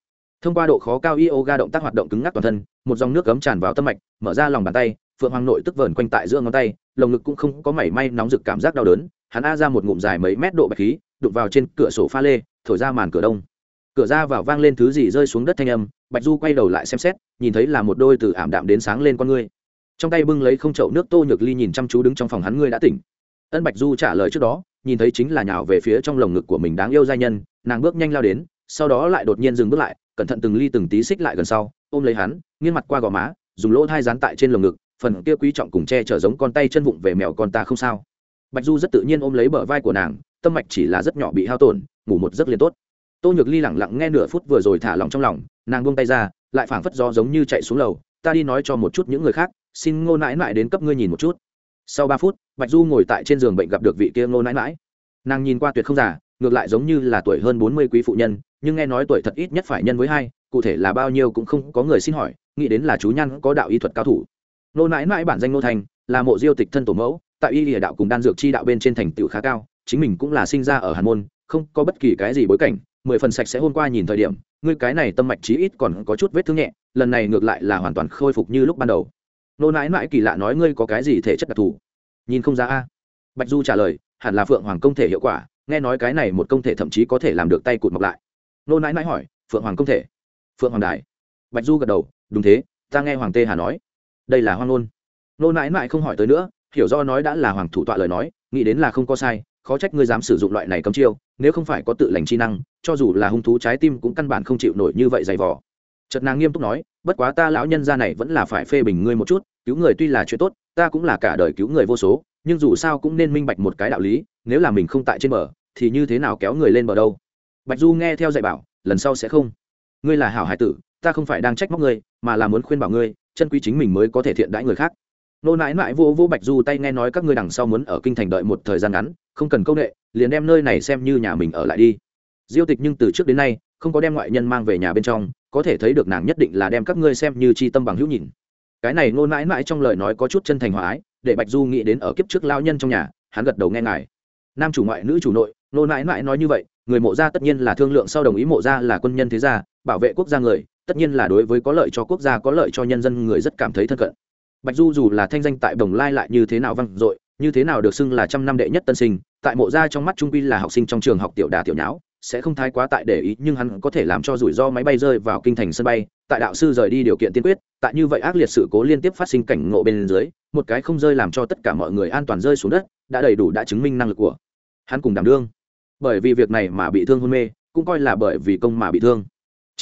Thông qua độ khó cao yoga động tác hoạt động cứng ngắc toàn thân, một dòng nước cấm tràn vào tâm mạch, mở ra lòng bàn tay phượng hoàng nội tức vờn quanh tại giữa ngón tay, lồng ngực cũng không có mảy may nóng rực cảm giác đau đớn, hắn a ra một ngụm dài mấy mét độ bạch khí, đụng vào trên cửa sổ pha lê, thổi ra màn cửa đông. Cửa ra vào vang lên thứ gì rơi xuống đất thanh âm, bạch du quay đầu lại xem xét, nhìn thấy là một đôi từ ảm đạm đến sáng lên con ngươi. Trong tay bưng lấy không chậu nước tô nhược ly nhìn chăm chú đứng trong phòng hắn ngươi đã tỉnh. Ân bạch du trả lời trước đó, nhìn thấy chính là nhào về phía trong lồng ngực của mình đáng yêu giai nhân, nàng bước nhanh lao đến, sau đó lại đột nhiên dừng bước lại, cẩn thận từng ly từng tí xích lại gần sau, ôm lấy hắn, nghiêng mặt qua gò má, dùng lỗ thai dán tại trên lồng ngực phần kia quý trọng cùng che chở giống con tay chân vụng về mèo con ta không sao. Bạch du rất tự nhiên ôm lấy bờ vai của nàng, tâm mạch chỉ là rất nhỏ bị hao tổn, ngủ một giấc liền tốt. Tô nhược ly lẳng lặng nghe nửa phút vừa rồi thả lòng trong lòng, nàng buông tay ra, lại phảng phất gió giống như chạy xuống lầu, ta đi nói cho một chút những người khác, xin ngô nãi nãi đến cấp ngươi nhìn một chút. Sau ba phút, bạch du ngồi tại trên giường bệnh gặp được vị kia ngô nãi nãi. Nàng nhìn qua tuyệt không giả ngược lại giống như là tuổi hơn bốn mươi quý phụ nhân, nhưng nghe nói tuổi thật ít nhất phải nhân với hai, cụ thể là bao nhiêu cũng không có người xin hỏi, nghĩ đến là chú nhăn có đạo y thuật cao thủ nô nãi nãi bản danh nô thành, là mộ diêu tịch thân tổ mẫu, tại y lìa đạo cùng đan dược chi đạo bên trên thành tựu khá cao, chính mình cũng là sinh ra ở hàn môn, không có bất kỳ cái gì bối cảnh, mười phần sạch sẽ hôm qua nhìn thời điểm, ngươi cái này tâm mạch chí ít còn có chút vết thương nhẹ, lần này ngược lại là hoàn toàn khôi phục như lúc ban đầu. Nô nãi nãi kỳ lạ nói ngươi có cái gì thể chất đặc thù? Nhìn không ra a. Bạch du trả lời, hẳn là phượng hoàng công thể hiệu quả, nghe nói cái này một công thể thậm chí có thể làm được tay cụt mọc lại. Nô nãi nãi hỏi, phượng hoàng công thể? Phượng hoàng đài. Bạch du gật đầu, đúng thế, ta nghe hoàng tê hà nói đây là hoang ngôn. Nô nãi nãi không hỏi tới nữa, hiểu do nói đã là hoàng thủ tọa lời nói, nghĩ đến là không có sai, khó trách ngươi dám sử dụng loại này cấm chiêu, nếu không phải có tự lành chi năng, cho dù là hung thú trái tim cũng căn bản không chịu nổi như vậy dày vò. Trật nàng nghiêm túc nói, bất quá ta lão nhân gia này vẫn là phải phê bình ngươi một chút, cứu người tuy là chuyện tốt, ta cũng là cả đời cứu người vô số, nhưng dù sao cũng nên minh bạch một cái đạo lý, nếu là mình không tại trên bờ, thì như thế nào kéo người lên bờ đâu? Bạch du nghe theo dạy bảo, lần sau sẽ không. Ngươi là hảo hải tử, ta không phải đang trách móc ngươi, mà là muốn khuyên bảo ngươi chân quý chính mình mới có thể thiện đãi người khác. Nô nãi nãi vô vô bạch du tay nghe nói các ngươi đằng sau muốn ở kinh thành đợi một thời gian ngắn, không cần công nghệ liền đem nơi này xem như nhà mình ở lại đi. Diêu tịch nhưng từ trước đến nay, không có đem ngoại nhân mang về nhà bên trong, có thể thấy được nàng nhất định là đem các ngươi xem như chi tâm bằng hữu nhìn. Cái này nô nãi nãi trong lời nói có chút chân thành hòa ái, để bạch du nghĩ đến ở kiếp trước lao nhân trong nhà, hắn gật đầu nghe ngài. Nam chủ ngoại, nữ chủ nội, nô nãi nãi nói như vậy, người mộ gia tất nhiên là thương lượng sau đồng ý mộ gia là quân nhân thế gia, bảo vệ quốc gia người tất nhiên là đối với có lợi cho quốc gia, có lợi cho nhân dân, người rất cảm thấy thân cận. Bạch du dù là thanh danh tại đồng lai lại như thế nào văng dội, như thế nào được xưng là trăm năm đệ nhất tân sinh, tại mộ gia trong mắt trung quy là học sinh trong trường học tiểu đà tiểu nháo, sẽ không thái quá tại để ý, nhưng hắn có thể làm cho rủi ro máy bay rơi vào kinh thành sân bay, tại đạo sư rời đi điều kiện tiên quyết, tại như vậy ác liệt sự cố liên tiếp phát sinh cảnh ngộ bên dưới, một cái không rơi làm cho tất cả mọi người an toàn rơi xuống đất, đã đầy đủ đã chứng minh năng lực của hắn cùng đảm đương. Bởi vì việc này mà bị thương hôn mê, cũng coi là bởi vì công mà bị thương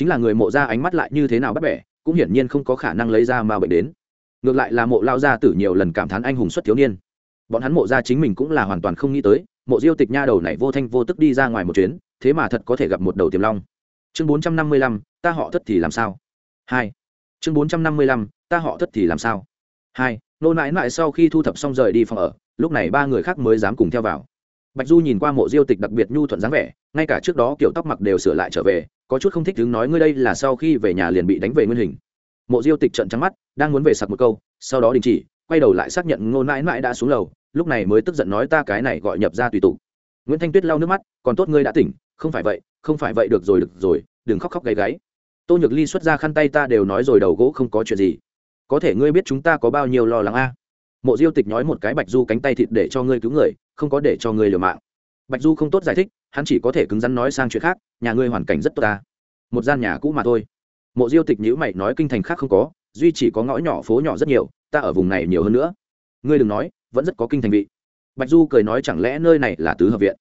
chính là người mộ ra ánh mắt lại như thế nào bắt bẻ, cũng hiển nhiên không có khả năng lấy ra mà bệnh đến. Ngược lại là mộ lao gia tử nhiều lần cảm thán anh hùng xuất thiếu niên. Bọn hắn mộ ra chính mình cũng là hoàn toàn không nghĩ tới, mộ diêu tịch nha đầu này vô thanh vô tức đi ra ngoài một chuyến, thế mà thật có thể gặp một đầu tiềm long. Chương bốn trăm năm mươi lăm, ta họ thất thì làm sao? Hai. Chương bốn trăm năm mươi lăm, ta họ thất thì làm sao? Hai. Nô nãi nãi sau khi thu thập xong rời đi phòng ở, lúc này ba người khác mới dám cùng theo vào bạch du nhìn qua mộ diêu tịch đặc biệt nhu thuận dáng vẻ, ngay cả trước đó kiểu tóc mặc đều sửa lại trở về, có chút không thích đứng nói ngươi đây là sau khi về nhà liền bị đánh về nguyên hình. Mộ diêu tịch trận trắng mắt, đang muốn về sặc một câu, sau đó đình chỉ, quay đầu lại xác nhận ngô mãi nãi đã xuống lầu, lúc này mới tức giận nói ta cái này gọi nhập ra tùy tụ. nguyễn thanh tuyết lau nước mắt, còn tốt ngươi đã tỉnh, không phải vậy, không phải vậy được rồi được rồi, đừng khóc khóc gáy gáy. Tô nhược ly xuất ra khăn tay ta đều nói rồi đầu gỗ không có chuyện gì. Có thể ngươi biết chúng ta có bao nhiêu lo lắng a? Mộ diêu tịch nói một cái bạch du cánh tay thịt để cho ngươi cứu người, không có để cho ngươi liều mạng. Bạch du không tốt giải thích, hắn chỉ có thể cứng rắn nói sang chuyện khác, nhà ngươi hoàn cảnh rất tốt ta. Một gian nhà cũ mà thôi. Mộ diêu tịch nhữ mày nói kinh thành khác không có, duy chỉ có ngõ nhỏ phố nhỏ rất nhiều, ta ở vùng này nhiều hơn nữa. Ngươi đừng nói, vẫn rất có kinh thành vị. Bạch du cười nói chẳng lẽ nơi này là tứ hợp viện?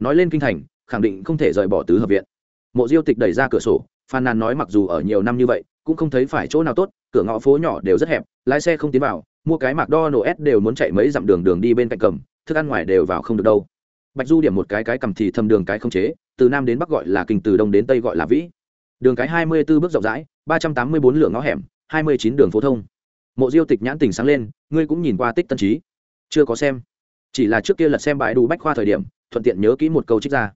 Nói lên kinh thành, khẳng định không thể rời bỏ tứ hợp viện. Mộ diêu tịch đẩy ra cửa sổ phàn nàn nói mặc dù ở nhiều năm như vậy, cũng không thấy phải chỗ nào tốt, cửa ngõ phố nhỏ đều rất hẹp, lái xe không tiến vào mua cái mạc đo nổ s đều muốn chạy mấy dặm đường đường đi bên cạnh cầm, thức ăn ngoài đều vào không được đâu. Bạch du điểm một cái cái cầm thì thầm đường cái không chế, từ nam đến bắc gọi là kinh, từ đông đến tây gọi là vĩ. Đường cái hai mươi b ố bước rộng rãi, ba trăm tám mươi bốn lượng ngõ hẻm, hai mươi chín đường phố thông. Mộ diêu tịch nhãn tình sáng lên, ngươi cũng nhìn qua tích tân trí. Chưa có xem. Chỉ là trước kia lật xem bãi đủ bách khoa thời điểm, thuận tiện nhớ kỹ một câu trích ra.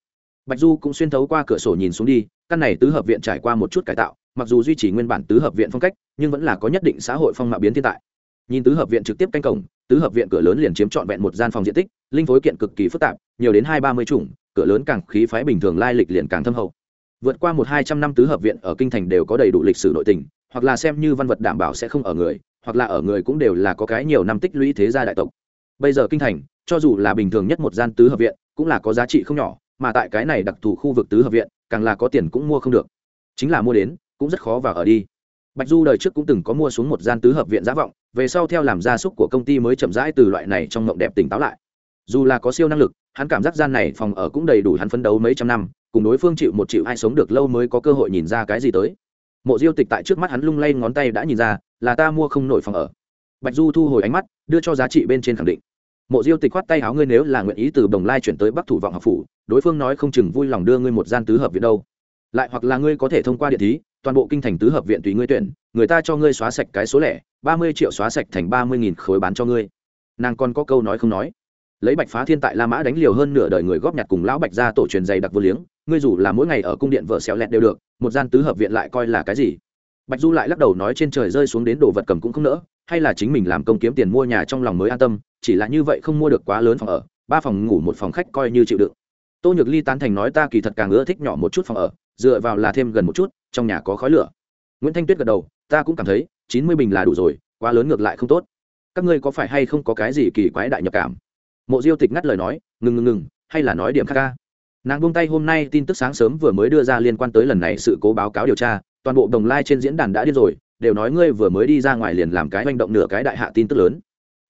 Bạch du cũng xuyên thấu qua cửa sổ nhìn xuống đi, căn này tứ hợp viện trải qua một chút cải tạo, mặc dù duy trì nguyên bản tứ hợp viện phong cách, nhưng vẫn là có nhất định xã hội phong mạo biến thiên tại nhìn tứ hợp viện trực tiếp canh cổng, tứ hợp viện cửa lớn liền chiếm trọn vẹn một gian phòng diện tích, linh phối kiện cực kỳ phức tạp, nhiều đến hai ba mươi chủng, cửa lớn càng khí phái bình thường lai lịch liền càng thâm hậu. Vượt qua một hai trăm năm tứ hợp viện ở kinh thành đều có đầy đủ lịch sử nội tình, hoặc là xem như văn vật đảm bảo sẽ không ở người, hoặc là ở người cũng đều là có cái nhiều năm tích lũy thế gia đại tộc. Bây giờ kinh thành, cho dù là bình thường nhất một gian tứ hợp viện, cũng là có giá trị không nhỏ, mà tại cái này đặc thù khu vực tứ hợp viện, càng là có tiền cũng mua không được. Chính là mua đến, cũng rất khó vào ở đi bạch du đời trước cũng từng có mua xuống một gian tứ hợp viện giá vọng, về sau theo làm gia súc của công ty mới chậm rãi từ loại này trong mộng đẹp tỉnh táo lại. Dù là có siêu năng lực, hắn cảm giác gian này phòng ở cũng đầy đủ hắn phấn đấu mấy trăm năm, cùng đối phương chịu một chịu ai sống được lâu mới có cơ hội nhìn ra cái gì tới. Mộ diêu tịch tại trước mắt hắn lung lay ngón tay đã nhìn ra, là ta mua không nổi phòng ở. Bạch du thu hồi ánh mắt, đưa cho giá trị bên trên khẳng định. Mộ diêu tịch khoát tay áo, ngươi nếu là nguyện ý từ đồng lai chuyển tới bắc thủ vọng học phủ, đối phương nói không chừng vui lòng đưa ngươi một gian tứ hợp viện đâu lại hoặc là ngươi có thể thông qua điện thí, toàn bộ kinh thành tứ hợp viện tùy ngươi tuyển, người ta cho ngươi xóa sạch cái số lẻ, ba mươi triệu xóa sạch thành ba mươi nghìn khối bán cho ngươi. Nàng còn có câu nói không nói. Lấy bạch phá thiên tại la mã đánh liều hơn nửa đời người góp nhặt cùng lão bạch ra tổ truyền dày đặc vô liếng, ngươi dù là mỗi ngày ở cung điện vợ xẹo lẹt đều được, một gian tứ hợp viện lại coi là cái gì? Bạch du lại lắc đầu nói trên trời rơi xuống đến đồ vật cầm cũng không nỡ, hay là chính mình làm công kiếm tiền mua nhà trong lòng mới an tâm, chỉ là như vậy không mua được quá lớn phòng ở, ba phòng ngủ một phòng khách coi như chịu đựng. Tô nhược ly tán thành nói ta kỳ thật càng ưa thích nhỏ một chút phòng ở dựa vào là thêm gần một chút, trong nhà có khói lửa. Nguyễn thanh tuyết gật đầu, ta cũng cảm thấy, chín mươi bình là đủ rồi, quá lớn ngược lại không tốt. Các ngươi có phải hay không có cái gì kỳ quái đại nhập cảm? Mộ diêu tịch ngắt lời nói, ngừng ngừng ngừng, hay là nói điểm khác ca? Nàng buông tay hôm nay tin tức sáng sớm vừa mới đưa ra liên quan tới lần này sự cố báo cáo điều tra, toàn bộ đồng lai trên diễn đàn đã điên rồi, đều nói ngươi vừa mới đi ra ngoài liền làm cái manh động nửa cái đại hạ tin tức lớn.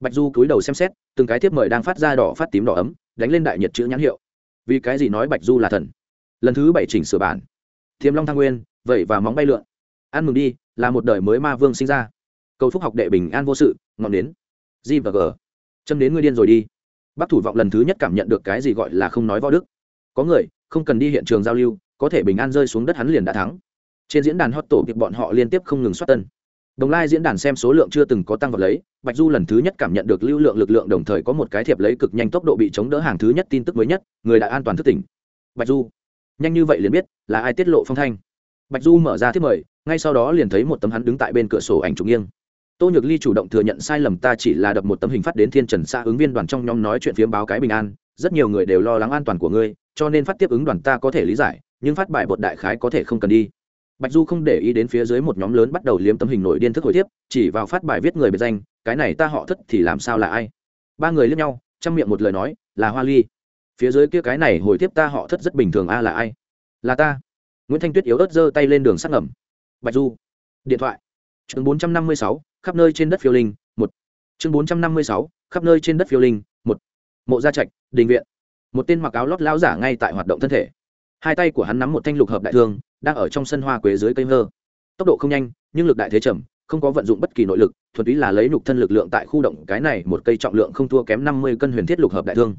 Bạch du cúi đầu xem xét, từng cái tiếp mời đang phát ra đỏ phát tím đỏ ấm, đánh lên đại nhật chữ nhãn hiệu. Vì cái gì nói bạch du là thần? Lần thứ bảy chỉnh sửa bản thiềm long thăng nguyên, vậy và móng bay lượn. Ăn mừng đi, là một đời mới ma vương sinh ra. Cầu phúc học đệ bình an vô sự, ngọn đến g và g. Châm đến ngươi điên rồi đi. Bác thủ vọng lần thứ nhất cảm nhận được cái gì gọi là không nói võ đức. Có người, không cần đi hiện trường giao lưu, có thể bình an rơi xuống đất hắn liền đã thắng. Trên diễn đàn hot tổ kịp bọn họ liên tiếp không ngừng soát tân. Đồng lai diễn đàn xem số lượng chưa từng có tăng vật lấy, bạch du lần thứ nhất cảm nhận được lưu lượng lực lượng đồng thời có một cái thiệp lấy cực nhanh tốc độ bị chống đỡ hàng thứ nhất tin tức mới nhất, người đã an toàn thức tỉnh. Bạch du nhanh như vậy liền biết là ai tiết lộ phong thanh. Bạch du mở ra thiết mời, ngay sau đó liền thấy một tấm hắn đứng tại bên cửa sổ ảnh trục nghiêng. Tô nhược ly chủ động thừa nhận sai lầm ta chỉ là đập một tấm hình phát đến thiên trần xa ứng viên đoàn trong nhóm nói chuyện phiếm báo cái bình an, rất nhiều người đều lo lắng an toàn của ngươi, cho nên phát tiếp ứng đoàn ta có thể lý giải, nhưng phát bài bột đại khái có thể không cần đi. Bạch du không để ý đến phía dưới một nhóm lớn bắt đầu liếm tấm hình nổi điên thức hồi tiếp, chỉ vào phát bài viết người biệt danh, cái này ta họ thất thì làm sao là ai? Ba người liếc nhau chăm miệng một lời nói, là hoa ly phía dưới kia cái này hồi tiếp ta họ thất rất bình thường a là ai? Là ta. Nguyễn thanh tuyết yếu ớt giơ tay lên đường sắt ngầm. Bạch du. Điện thoại. Chương bốn trăm năm mươi sáu, khắp nơi trên đất phiêu linh, một. Chương bốn trăm năm mươi sáu, khắp nơi trên đất phiêu linh, một. Mộ gia trạch, đình viện. Một tên mặc áo lót lao giả ngay tại hoạt động thân thể. Hai tay của hắn nắm một thanh lục hợp đại thương, đang ở trong sân hoa quế dưới cây hơ tốc độ không nhanh, nhưng lực đại thế trầm không có vận dụng bất kỳ nội lực, thuần túy là lấy nhục thân lực lượng tại khu động cái này một cây trọng lượng không thua kém năm mươi cân huyền thiết lục hợp đại thương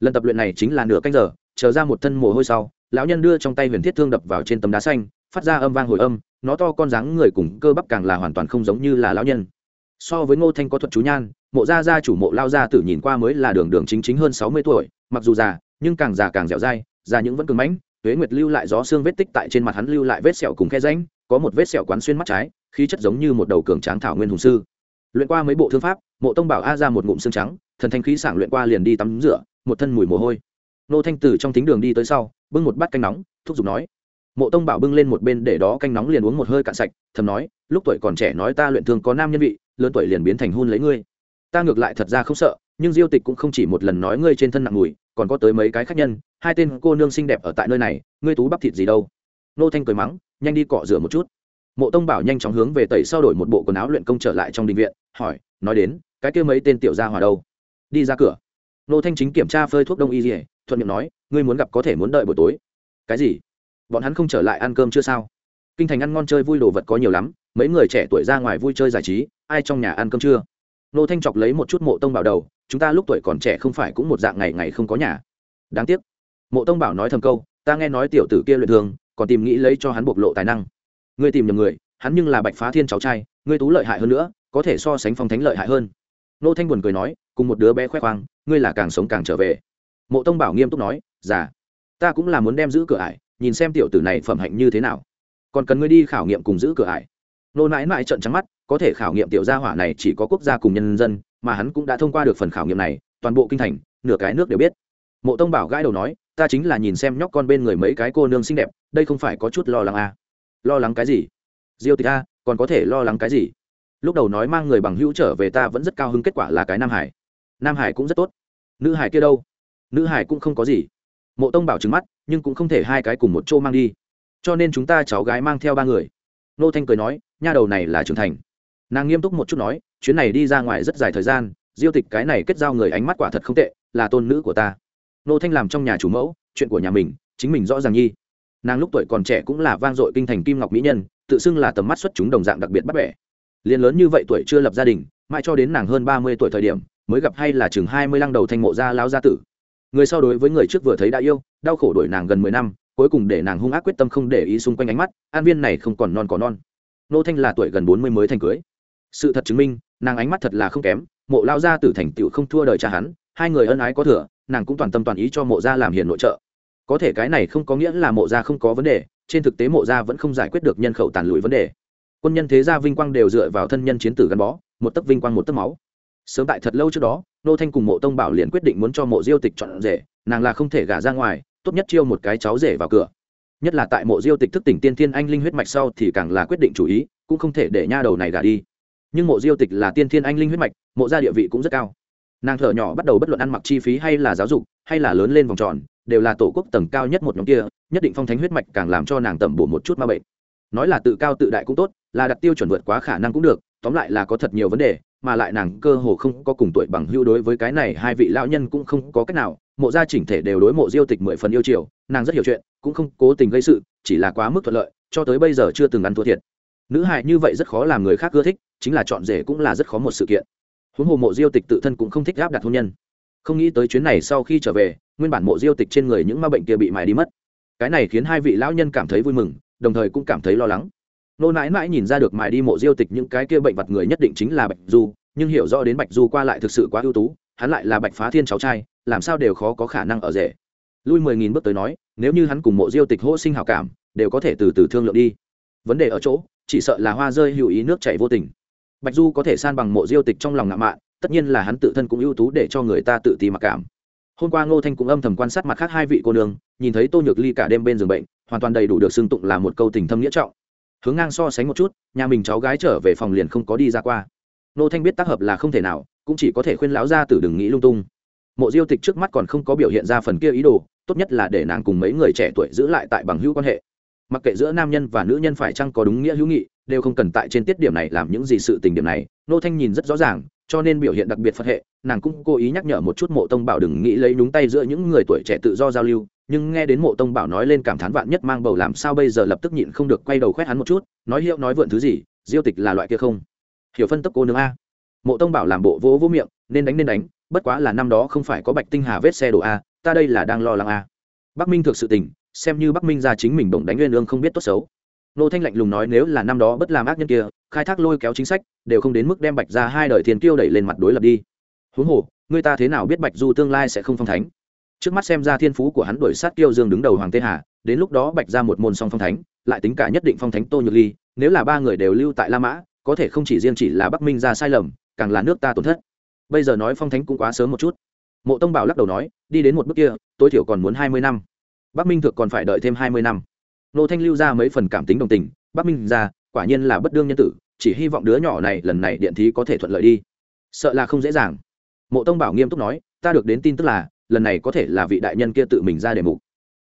lần tập luyện này chính là nửa canh giờ, chờ ra một thân mồ hôi sau, lão nhân đưa trong tay huyền thiết thương đập vào trên tấm đá xanh, phát ra âm vang hồi âm, nó to con dáng người cùng cơ bắp càng là hoàn toàn không giống như là lão nhân. So với ngô thanh có thuật chú nhan, mộ gia gia chủ mộ lao gia tử nhìn qua mới là đường đường chính chính hơn sáu mươi tuổi, mặc dù già, nhưng càng già càng dẻo dai, già những vẫn cứng mãnh huế nguyệt lưu lại gió xương vết tích tại trên mặt hắn lưu lại vết sẹo cùng khe ránh có một vết sẹo quán xuyên mắt trái, khí chất giống như một đầu cường tráng thảo nguyên hùng sư. Luyện qua mấy bộ thương pháp, mộ tông bảo a ra một ngụm xương trắng, thần thanh khí sảng luyện qua liền đi tắm rửa một thân mùi mồ hôi. Nô thanh tử trong thính đường đi tới sau, bưng một bát canh nóng, thúc giục nói, mộ tông bảo bưng lên một bên để đó canh nóng liền uống một hơi cạn sạch, thầm nói, lúc tuổi còn trẻ nói ta luyện thương có nam nhân vị, lớn tuổi liền biến thành hôn lấy ngươi. Ta ngược lại thật ra không sợ, nhưng diêu tịch cũng không chỉ một lần nói ngươi trên thân nặng mùi, còn có tới mấy cái khác nhân, hai tên cô nương xinh đẹp ở tại nơi này, ngươi tú bắp thịt gì đâu. Nô thanh cười mắng, nhanh đi cọ rửa một chút. Mộ tông bảo nhanh chóng hướng về tẩy sau đổi một bộ quần áo luyện công trở lại trong đình viện, hỏi, nói đến, cái kia mấy tên tiểu gia hòa đâu? Đi ra cửa nô thanh chính kiểm tra phơi thuốc đông y dỉa thuận miệng nói, ngươi muốn gặp có thể muốn đợi buổi tối. Cái gì? Bọn hắn không trở lại ăn cơm chưa sao? Kinh thành ăn ngon chơi vui đồ vật có nhiều lắm, mấy người trẻ tuổi ra ngoài vui chơi giải trí, ai trong nhà ăn cơm chưa? Nô thanh chọc lấy một chút mộ tông bảo đầu, chúng ta lúc tuổi còn trẻ không phải cũng một dạng ngày ngày không có nhà. Đáng tiếc. Mộ tông bảo nói thầm câu, ta nghe nói tiểu tử kia luyện thường, còn tìm nghĩ lấy cho hắn bộc lộ tài năng. Ngươi tìm nhầm người, hắn nhưng là bạch phá thiên cháu trai, ngươi tú lợi hại hơn nữa, có thể so sánh phong thánh lợi hại hơn. Nô thanh buồn cười nói, cùng một đứa bé khoe khoang ngươi là càng sống càng trở về. Mộ tông bảo nghiêm túc nói, già, ta cũng là muốn đem giữ cửa ải, nhìn xem tiểu tử này phẩm hạnh như thế nào. Còn cần ngươi đi khảo nghiệm cùng giữ cửa ải. Nô mãi mãi trận trắng mắt, có thể khảo nghiệm tiểu gia hỏa này chỉ có quốc gia cùng nhân dân, mà hắn cũng đã thông qua được phần khảo nghiệm này, toàn bộ kinh thành, nửa cái nước đều biết. Mộ tông bảo gãi đầu nói, ta chính là nhìn xem nhóc con bên người mấy cái cô nương xinh đẹp, đây không phải có chút lo lắng à. lo lắng cái gì? Diêu tịch a, còn có thể lo lắng cái gì? Lúc đầu nói mang người bằng hữu trở về ta vẫn rất cao hứng, kết quả là cái nam hải. Nam hải cũng rất tốt nữ hải kia đâu? Nữ hải cũng không có gì. Mộ tông bảo trứng mắt, nhưng cũng không thể hai cái cùng một chỗ mang đi. Cho nên chúng ta cháu gái mang theo ba người. Nô thanh cười nói, nha đầu này là trưởng thành. Nàng nghiêm túc một chút nói, chuyến này đi ra ngoài rất dài thời gian, diêu tịch cái này kết giao người ánh mắt quả thật không tệ, là tôn nữ của ta. Nô thanh làm trong nhà chủ mẫu, chuyện của nhà mình, chính mình rõ ràng nhi. Nàng lúc tuổi còn trẻ cũng là vang dội kinh thành kim ngọc mỹ nhân, tự xưng là tầm mắt xuất chúng đồng dạng đặc biệt bắt bẻ. Liền lớn như vậy tuổi chưa lập gia đình, mãi cho đến nàng hơn ba mươi tuổi thời điểm mới gặp hay là chừng hai mươi lăng đầu thanh mộ gia lão gia tử. Người so đối với người trước vừa thấy đã yêu, đau khổ đổi nàng gần mười năm, cuối cùng để nàng hung ác quyết tâm không để ý xung quanh ánh mắt, an viên này không còn non có non. Nô thanh là tuổi gần bốn mươi mới thành cưới. Sự thật chứng minh, nàng ánh mắt thật là không kém, mộ lao gia tử thành tựu không thua đời cha hắn, hai người ân ái có thừa, nàng cũng toàn tâm toàn ý cho mộ gia làm hiền nội trợ. Có thể cái này không có nghĩa là mộ gia không có vấn đề, trên thực tế mộ gia vẫn không giải quyết được nhân khẩu tàn lụi vấn đề. Quân nhân thế gia vinh quang đều dựa vào thân nhân chiến tử gắn bó, một tấc vinh quang một tấc máu sớm tại thật lâu trước đó, nô thanh cùng mộ tông bảo liền quyết định muốn cho mộ diêu tịch chọn rể, nàng là không thể gả ra ngoài, tốt nhất chiêu một cái cháu rể vào cửa. Nhất là tại mộ diêu tịch thức tỉnh tiên thiên anh linh huyết mạch sau thì càng là quyết định chủ ý, cũng không thể để nha đầu này gả đi. Nhưng mộ diêu tịch là tiên thiên anh linh huyết mạch, mộ gia địa vị cũng rất cao. Nàng thở nhỏ bắt đầu bất luận ăn mặc chi phí hay là giáo dục, hay là lớn lên vòng tròn, đều là tổ quốc tầng cao nhất một nhóm kia, nhất định phong thánh huyết mạch càng làm cho nàng tẩm bổ một chút ma bệnh. Nói là tự cao tự đại cũng tốt, là đặt tiêu chuẩn vượt quá khả năng cũng được tóm lại là có thật nhiều vấn đề, mà lại nàng cơ hồ không có cùng tuổi bằng hưu đối với cái này, hai vị lão nhân cũng không có cách nào, mộ gia chỉnh thể đều đối mộ diêu tịch mười phần yêu chiều, nàng rất hiểu chuyện, cũng không cố tình gây sự, chỉ là quá mức thuận lợi, cho tới bây giờ chưa từng ăn thua thiệt. Nữ hại như vậy rất khó làm người khác ưa thích, chính là chọn rể cũng là rất khó một sự kiện. Huống hồ mộ diêu tịch tự thân cũng không thích áp đặt hôn nhân. Không nghĩ tới chuyến này sau khi trở về, nguyên bản mộ diêu tịch trên người những ma bệnh kia bị mài đi mất. Cái này khiến hai vị lão nhân cảm thấy vui mừng, đồng thời cũng cảm thấy lo lắng nô nãi nãi nhìn ra được mài đi mộ diêu tịch những cái kia bệnh vật người nhất định chính là bạch du, nhưng hiểu rõ đến bạch du qua lại thực sự quá ưu tú, hắn lại là bạch phá thiên cháu trai, làm sao đều khó có khả năng ở rể. Lui mười nghìn bước tới nói, nếu như hắn cùng mộ diêu tịch hô sinh hảo cảm, đều có thể từ từ thương lượng đi. Vấn đề ở chỗ, chỉ sợ là hoa rơi hữu ý nước chảy vô tình. Bạch du có thể san bằng mộ diêu tịch trong lòng ngạo mạn, tất nhiên là hắn tự thân cũng ưu tú để cho người ta tự ti mặc cảm. Hôm qua ngô thanh cũng âm thầm quan sát mặt khác hai vị cô nương, nhìn thấy tô nhược ly cả đêm bên giường bệnh, hoàn toàn đầy đủ được xưng tụng là một câu tình thâm nghĩa trọng hướng ngang so sánh một chút, nhà mình cháu gái trở về phòng liền không có đi ra qua. Nô thanh biết tác hợp là không thể nào, cũng chỉ có thể khuyên lão gia tử đừng nghĩ lung tung. Mộ diêu tịch trước mắt còn không có biểu hiện ra phần kia ý đồ, tốt nhất là để nàng cùng mấy người trẻ tuổi giữ lại tại bằng hữu quan hệ. Mặc kệ giữa nam nhân và nữ nhân phải chăng có đúng nghĩa hữu nghị, đều không cần tại trên tiết điểm này làm những gì sự tình điểm này, nô thanh nhìn rất rõ ràng, cho nên biểu hiện đặc biệt phật hệ, nàng cũng cố ý nhắc nhở một chút mộ tông bảo đừng nghĩ lấy nhúng tay giữa những người tuổi trẻ tự do giao lưu nhưng nghe đến mộ tông bảo nói lên cảm thán vạn nhất mang bầu làm sao bây giờ lập tức nhịn không được quay đầu khoét hắn một chút, nói hiệu nói vượn thứ gì, diêu tịch là loại kia không? Hiểu phân tốc cô nương a. Mộ tông bảo làm bộ vỗ vỗ miệng, nên đánh nên đánh, bất quá là năm đó không phải có bạch tinh hà vết xe đổ a, ta đây là đang lo lắng a. Bắc minh thực sự tình, xem như bắc minh ra chính mình bổng đánh nguyên lương không biết tốt xấu. Nô thanh lạnh lùng nói nếu là năm đó bất làm ác nhân kia, khai thác lôi kéo chính sách, đều không đến mức đem bạch ra hai đời thiên kiêu đẩy lên mặt đối lập đi. Huống hồ, người ta thế nào biết bạch du tương lai sẽ không phong thánh? Trước mắt xem ra thiên phú của hắn đuổi sát kiêu dương đứng đầu hoàng tê hà, đến lúc đó bạch ra một môn song phong thánh, lại tính cả nhất định phong thánh tô nhược ly, nếu là ba người đều lưu tại la mã, có thể không chỉ riêng chỉ là bắc minh ra sai lầm, càng là nước ta tổn thất. Bây giờ nói phong thánh cũng quá sớm một chút. Mộ tông bảo lắc đầu nói, đi đến một bước kia, tối thiểu còn muốn hai mươi năm. Bắc minh thực còn phải đợi thêm hai mươi năm. Nô thanh lưu ra mấy phần cảm tính đồng tình, bắc minh ra, quả nhiên là bất đương nhân tử, chỉ hy vọng đứa nhỏ này lần này điện thí có thể thuận lợi đi. Sợ là không dễ dàng. Mộ tông bảo nghiêm túc nói, ta được đến tin tức là lần này có thể là vị đại nhân kia tự mình ra đề mục.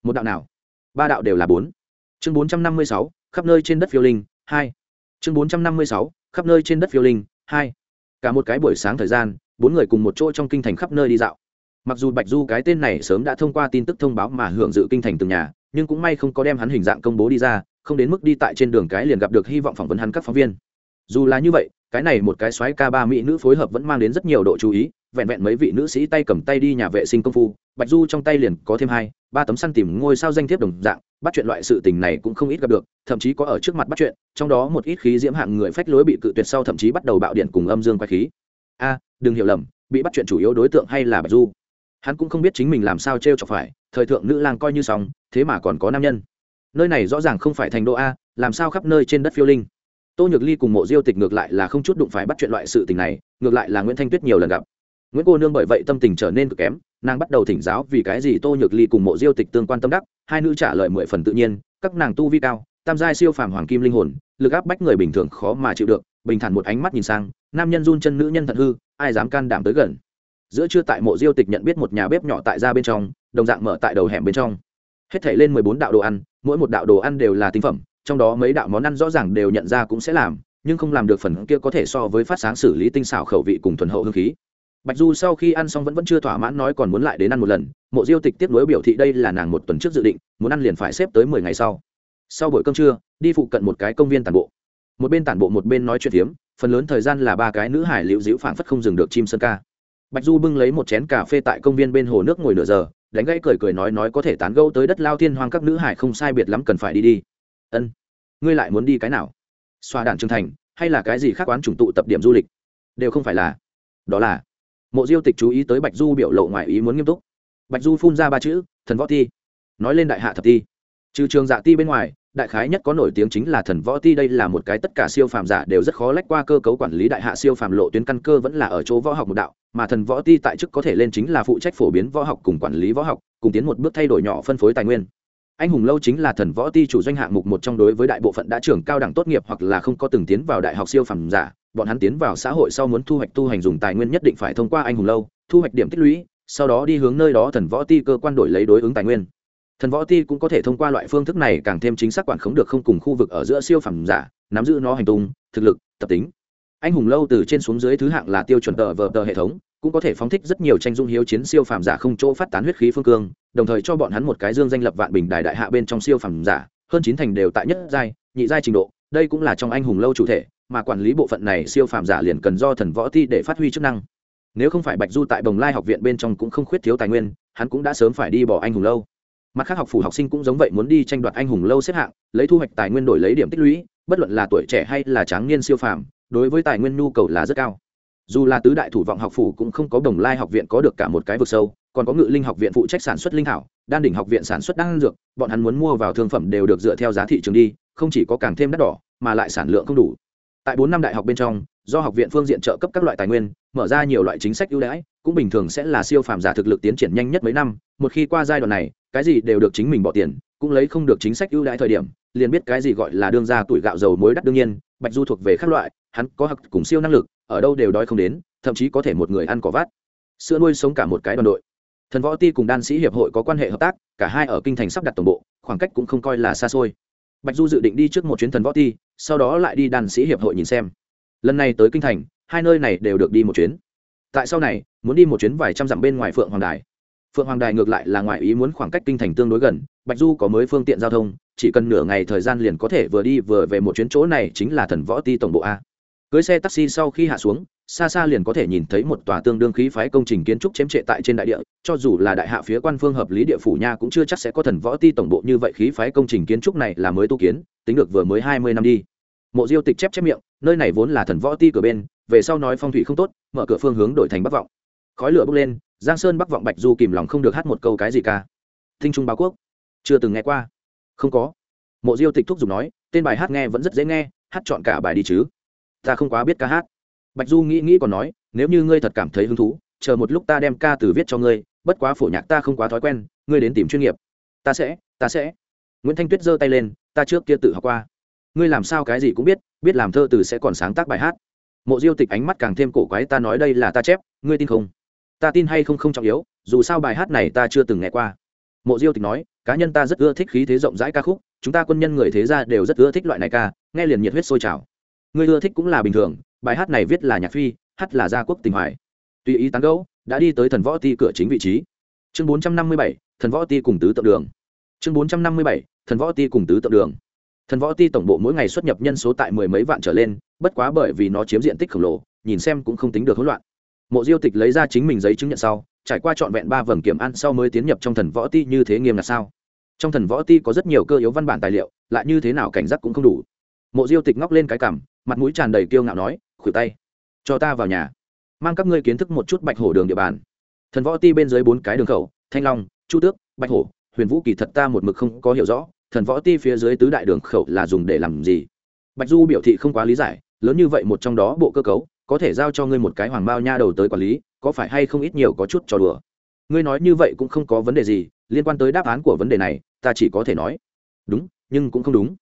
Một đạo nào? Ba đạo đều là bốn. Chương bốn trăm năm mươi sáu, khắp nơi trên đất phiêu linh, hai. Chương bốn trăm năm mươi sáu, khắp nơi trên đất phiêu linh, hai. Cả một cái buổi sáng thời gian, bốn người cùng một chỗ trong kinh thành khắp nơi đi dạo. Mặc dù bạch du cái tên này sớm đã thông qua tin tức thông báo mà hưởng dự kinh thành từng nhà, nhưng cũng may không có đem hắn hình dạng công bố đi ra, không đến mức đi tại trên đường cái liền gặp được hy vọng phỏng vấn hắn các phóng viên. Dù là như vậy, cái này một cái xoáy ca ba mỹ nữ phối hợp vẫn mang đến rất nhiều độ chú ý vẹn vẹn mấy vị nữ sĩ tay cầm tay đi nhà vệ sinh công phu, bạch du trong tay liền có thêm hai, ba tấm săn tìm ngôi sao danh thiếp đồng dạng, bắt chuyện loại sự tình này cũng không ít gặp được, thậm chí có ở trước mặt bắt chuyện, trong đó một ít khí diễm hạng người phách lối bị cự tuyệt sau thậm chí bắt đầu bạo điện cùng âm dương quay khí. A, đừng hiểu lầm, bị bắt chuyện chủ yếu đối tượng hay là bạch du? Hắn cũng không biết chính mình làm sao t r e o chọc phải, thời thượng nữ lang coi như xong, thế mà còn có nam nhân. Nơi này rõ ràng không phải thành đô a, làm sao khắp nơi trên đất phiêu linh? Tô nhược ly cùng mộ diêu tịch ngược lại là không chút đụng phải bắt chuyện loại sự tình này, ngược lại là nguyễn thanh tuyết nhiều lần gặp nguyễn cô nương bởi vậy tâm tình trở nên cực kém, nàng bắt đầu thỉnh giáo vì cái gì tô nhược ly cùng mộ diêu tịch tương quan tâm đắc, hai nữ trả lời mười phần tự nhiên, các nàng tu vi cao, tam giai siêu phàm hoàng kim linh hồn, lực áp bách người bình thường khó mà chịu được, bình thản một ánh mắt nhìn sang, nam nhân run chân nữ nhân thật hư, ai dám can đảm tới gần. Giữa trưa tại mộ diêu tịch nhận biết một nhà bếp nhỏ tại ra bên trong, đồng dạng mở tại đầu hẻm bên trong. Hết thảy lên mười bốn đạo đồ ăn, mỗi một đạo đồ ăn đều là tinh phẩm, trong đó mấy đạo món ăn rõ ràng đều nhận ra cũng sẽ làm, nhưng không làm được phần kia có thể so với phát sáng xử lý tinh xảo khẩu vị cùng thuần hậu hương khí bạch du sau khi ăn xong vẫn vẫn chưa thỏa mãn nói còn muốn lại đến ăn một lần, mộ diêu tịch tiếp nối biểu thị đây là nàng một tuần trước dự định, muốn ăn liền phải xếp tới mười ngày sau. Sau buổi cơm trưa, đi phụ cận một cái công viên tản bộ. Một bên tản bộ một bên nói chuyện phiếm, phần lớn thời gian là ba cái nữ hải liễu dĩu phảng phất không dừng được chim sơn ca. Bạch du bưng lấy một chén cà phê tại công viên bên hồ nước ngồi nửa giờ, đánh gãy cười cười nói nói có thể tán gẫu tới đất lao thiên hoang các nữ hải không sai biệt lắm cần phải đi đi. Ân, ngươi lại muốn đi cái nào? Xoa đạn trưởng thành, hay là cái gì khác quán trùng tụ tập điểm du lịch? Đều không phải là. Đó là mộ diêu tịch chú ý tới bạch du biểu lộ ngoài ý muốn nghiêm túc. Bạch du phun ra ba chữ, thần võ thi nói lên đại hạ thập thi trừ trường dạ ti bên ngoài, đại khái nhất có nổi tiếng chính là thần võ ti, đây là một cái tất cả siêu phàm giả đều rất khó lách qua cơ cấu quản lý đại hạ siêu phàm lộ tuyến căn cơ vẫn là ở chỗ võ học một đạo, mà thần võ ti tại chức có thể lên chính là phụ trách phổ biến võ học cùng quản lý võ học, cùng tiến một bước thay đổi nhỏ phân phối tài nguyên. Anh hùng lâu chính là thần võ ti chủ doanh hạng mục một trong đối với đại bộ phận đã trưởng cao đẳng tốt nghiệp hoặc là không có từng tiến vào đại học siêu phàm giả bọn hắn tiến vào xã hội sau muốn thu hoạch tu hành dùng tài nguyên nhất định phải thông qua anh hùng lâu, thu hoạch điểm tích lũy, sau đó đi hướng nơi đó thần võ ti cơ quan đổi lấy đối ứng tài nguyên. Thần võ ti cũng có thể thông qua loại phương thức này càng thêm chính xác quản khống được không cùng khu vực ở giữa siêu phẩm giả, nắm giữ nó hành tung, thực lực, tập tính. Anh hùng lâu từ trên xuống dưới thứ hạng là tiêu chuẩn tờ vờ tờ hệ thống, cũng có thể phóng thích rất nhiều tranh dung hiếu chiến siêu phàm giả không chỗ phát tán huyết khí phương cương, đồng thời cho bọn hắn một cái dương danh lập vạn bình đài đại hạ bên trong siêu phàm giả, hơn chín thành đều tại nhất giai, nhị giai trình độ đây cũng là trong anh hùng lâu chủ thể, mà quản lý bộ phận này siêu phàm giả liền cần do thần võ ti để phát huy chức năng. Nếu không phải bạch du tại bồng lai học viện bên trong cũng không khuyết thiếu tài nguyên, hắn cũng đã sớm phải đi bỏ anh hùng lâu. Mặt khác học phủ học sinh cũng giống vậy muốn đi tranh đoạt anh hùng lâu xếp hạng, lấy thu hoạch tài nguyên đổi lấy điểm tích lũy, bất luận là tuổi trẻ hay là tráng niên siêu phàm, đối với tài nguyên nhu cầu là rất cao. Dù là tứ đại thủ vọng học phủ cũng không có đồng lai học viện có được cả một cái vực sâu, còn có ngự linh học viện phụ trách sản xuất linh thảo, đan đỉnh học viện sản xuất đan dược, bọn hắn muốn mua vào thương phẩm đều được dựa theo giá thị trường đi không chỉ có càng thêm đắt đỏ, mà lại sản lượng không đủ. Tại bốn năm đại học bên trong, do học viện phương diện trợ cấp các loại tài nguyên, mở ra nhiều loại chính sách ưu đãi, cũng bình thường sẽ là siêu phàm giả thực lực tiến triển nhanh nhất mấy năm, một khi qua giai đoạn này, cái gì đều được chính mình bỏ tiền, cũng lấy không được chính sách ưu đãi thời điểm, liền biết cái gì gọi là đương ra tuổi gạo dầu muối đắt đương nhiên, bạch du thuộc về các loại, hắn có hặc cùng siêu năng lực, ở đâu đều đói không đến, thậm chí có thể một người ăn cỏ vát sữa nuôi sống cả một cái đoàn đội. Thần võ ti cùng đan sĩ hiệp hội có quan hệ hợp tác, cả hai ở kinh thành sắp đặt tổng bộ, khoảng cách cũng không coi là xa xôi bạch du dự định đi trước một chuyến thần võ ti, sau đó lại đi đàn sĩ hiệp hội nhìn xem. Lần này tới kinh thành, hai nơi này đều được đi một chuyến. Tại sau này, muốn đi một chuyến vài trăm dặm bên ngoài phượng hoàng đài. Phượng hoàng đài ngược lại là ngoài ý muốn khoảng cách kinh thành tương đối gần, bạch du có mới phương tiện giao thông, chỉ cần nửa ngày thời gian liền có thể vừa đi vừa về một chuyến chỗ này chính là thần võ ti tổng bộ a cưới xe taxi sau khi hạ xuống, xa xa liền có thể nhìn thấy một tòa tương đương khí phái công trình kiến trúc chém trệ tại trên đại địa. Cho dù là đại hạ phía quan phương hợp lý địa phủ nha cũng chưa chắc sẽ có thần võ ti tổng bộ như vậy khí phái công trình kiến trúc này là mới tu kiến, tính được vừa mới hai mươi năm đi. Mộ diêu tịch chép chép miệng, nơi này vốn là thần võ ti cửa bên, về sau nói phong thủy không tốt, mở cửa phương hướng đổi thành bắc vọng. Khói lửa bốc lên, giang sơn bắc vọng bạch du kìm lòng không được hát một câu cái gì ca thinh trung báo quốc. Chưa từng nghe qua. Không có. Mộ diêu tịch thúc giục nói, tên bài hát nghe vẫn rất dễ nghe, hát chọn cả bài đi chứ ta không quá biết ca hát. Bạch du nghĩ nghĩ còn nói, nếu như ngươi thật cảm thấy hứng thú, chờ một lúc ta đem ca từ viết cho ngươi, bất quá phổ nhạc ta không quá thói quen, ngươi đến tìm chuyên nghiệp. Ta sẽ ta sẽ. Nguyễn thanh tuyết giơ tay lên, ta trước kia tự học qua. Ngươi làm sao cái gì cũng biết biết làm thơ từ sẽ còn sáng tác bài hát. Mộ diêu tịch ánh mắt càng thêm cổ quái, ta nói đây là ta chép, ngươi tin không? Ta tin hay không không trọng yếu, dù sao bài hát này ta chưa từng nghe qua. Mộ diêu tịch nói, cá nhân ta rất ưa thích khí thế rộng rãi ca khúc, chúng ta quân nhân người thế gia đều rất ưa thích loại này ca, nghe liền nhiệt huyết sôi trào ngươi ưa thích cũng là bình thường, bài hát này viết là nhạc phi, hát là gia quốc tình hoài. Tùy ý tán gẫu, đã đi tới thần võ ti cửa chính vị trí. Chương bốn trăm năm mươi bảy, thần võ ti cùng tứ tượng đường. Chương bốn trăm năm mươi bảy, thần võ ti cùng tứ tượng đường. Thần võ ti tổng bộ mỗi ngày xuất nhập nhân số tại mười mấy vạn trở lên, bất quá bởi vì nó chiếm diện tích khổng lồ, nhìn xem cũng không tính được hỗn loạn. Mộ diêu tịch lấy ra chính mình giấy chứng nhận sau, trải qua trọn vẹn ba vầng kiểm ăn sau mới tiến nhập trong thần võ ti như thế nghiêm là sao. Trong thần võ ti có rất nhiều cơ yếu văn bản tài liệu, lại như thế nào cảnh giác cũng không đủ. Mộ diêu tịch ngóc lên cái cằm mặt mũi tràn đầy kiêu ngạo nói, khuỷu tay, cho ta vào nhà. Mang các ngươi kiến thức một chút bạch hổ đường địa bàn. Thần võ ti bên dưới bốn cái đường khẩu, thanh long, chu tước, bạch hổ, huyền vũ kỳ thật ta một mực không có hiểu rõ, thần võ ti phía dưới tứ đại đường khẩu là dùng để làm gì? Bạch du biểu thị không quá lý giải, lớn như vậy một trong đó bộ cơ cấu, có thể giao cho ngươi một cái hoàng bao nha đầu tới quản lý, có phải hay không ít nhiều có chút trò đùa? Ngươi nói như vậy cũng không có vấn đề gì, liên quan tới đáp án của vấn đề này, ta chỉ có thể nói. Đúng, nhưng cũng không đúng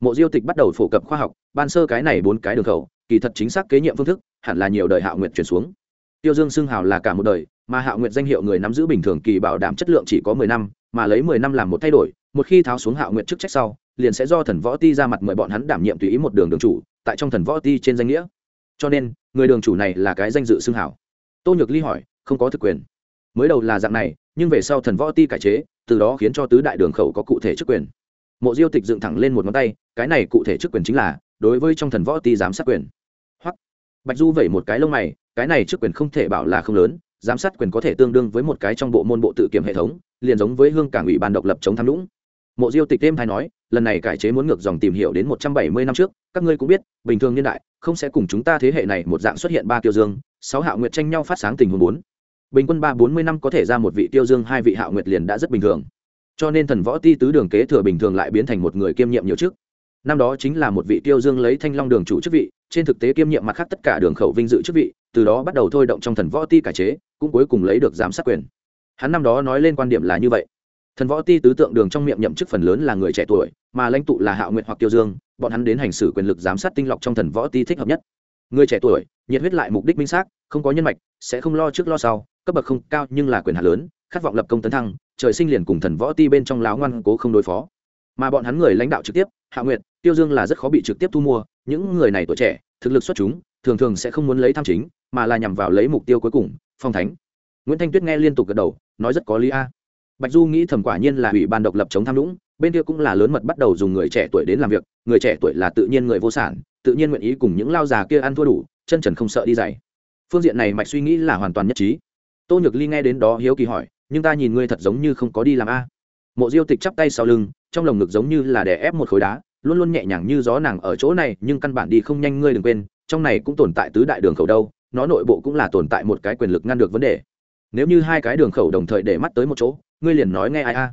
mộ diêu tịch bắt đầu phổ cập khoa học, ban sơ cái này bốn cái đường khẩu, kỳ thật chính xác kế nhiệm phương thức, hẳn là nhiều đời hạo nguyện chuyển xuống. Tiêu dương xưng hào là cả một đời, mà hạo nguyện danh hiệu người nắm giữ bình thường kỳ bảo đảm chất lượng chỉ có mười năm, mà lấy mười năm làm một thay đổi, một khi tháo xuống hạo nguyện chức trách sau, liền sẽ do thần võ ti ra mặt mời bọn hắn đảm nhiệm tùy ý một đường đường chủ, tại trong thần võ ti trên danh nghĩa. Cho nên, người đường chủ này là cái danh dự xưng hảo tô nhược ly hỏi, không có thực quyền. Mới đầu là dạng này, nhưng về sau thần võ ti cải chế, từ đó khiến cho tứ đại đường khẩu có cụ thể chức quyền mộ diêu tịch dựng thẳng lên một ngón tay, cái này cụ thể chức quyền chính là, đối với trong thần võ ti giám sát quyền. Hoặc, bạch du vẩy một cái lông mày, cái này chức quyền không thể bảo là không lớn, giám sát quyền có thể tương đương với một cái trong bộ môn bộ tự kiểm hệ thống, liền giống với hương cảng ủy ban độc lập chống tham nhũng. Mộ diêu tịch thêm thay nói, lần này cải chế muốn ngược dòng tìm hiểu đến một trăm bảy mươi năm trước, các ngươi cũng biết, bình thường niên đại, không sẽ cùng chúng ta thế hệ này một dạng xuất hiện ba tiêu dương, sáu hạo nguyệt tranh nhau phát sáng tình huống bốn. Bình quân ba bốn mươi năm có thể ra một vị tiêu dương, hai vị hạo nguyệt liền đã rất bình thường cho nên thần võ ti tứ đường kế thừa bình thường lại biến thành một người kiêm nhiệm nhiều chức. Năm đó chính là một vị tiêu dương lấy thanh long đường chủ chức vị, trên thực tế kiêm nhiệm mặt khác tất cả đường khẩu vinh dự chức vị, từ đó bắt đầu thôi động trong thần võ ti cải chế, cũng cuối cùng lấy được giám sát quyền. Hắn năm đó nói lên quan điểm là như vậy. Thần võ ti tứ tượng đường trong miệng nhậm chức phần lớn là người trẻ tuổi, mà lãnh tụ là hạo nguyện hoặc tiêu dương, bọn hắn đến hành xử quyền lực giám sát tinh lọc trong thần võ ti thích hợp nhất. Người trẻ tuổi, nhiệt huyết lại mục đích minh xác, không có nhân mạch, sẽ không lo trước lo sau, cấp bậc không cao nhưng là quyền hạn lớn khát vọng lập công tấn thăng, trời sinh liền cùng thần võ ti bên trong láo ngoan cố không đối phó. Mà bọn hắn người lãnh đạo trực tiếp, hạ nguyệt, tiêu dương là rất khó bị trực tiếp thu mua, những người này tuổi trẻ, thực lực xuất chúng, thường thường sẽ không muốn lấy tham chính, mà là nhằm vào lấy mục tiêu cuối cùng, phong thánh. Nguyễn thanh tuyết nghe liên tục gật đầu, nói rất có lý a. Bạch du nghĩ thầm quả nhiên là ủy ban độc lập chống tham nhũng, bên kia cũng là lớn mật bắt đầu dùng người trẻ tuổi đến làm việc, người trẻ tuổi là tự nhiên người vô sản, tự nhiên nguyện ý cùng những lao già kia ăn thua đủ, chân trần không sợ đi dày phương diện này mạch suy nghĩ là hoàn toàn nhất trí. Tô nhược ly nghe đến đó hiếu kỳ hỏi nhưng ta nhìn ngươi thật giống như không có đi làm a. Mộ diêu tịch chắp tay sau lưng, trong lồng ngực giống như là đè ép một khối đá, luôn luôn nhẹ nhàng như gió nàng ở chỗ này, nhưng căn bản đi không nhanh, ngươi đừng quên, trong này cũng tồn tại tứ đại đường khẩu đâu, nó nội bộ cũng là tồn tại một cái quyền lực ngăn được vấn đề. Nếu như hai cái đường khẩu đồng thời để mắt tới một chỗ, ngươi liền nói nghe ai a.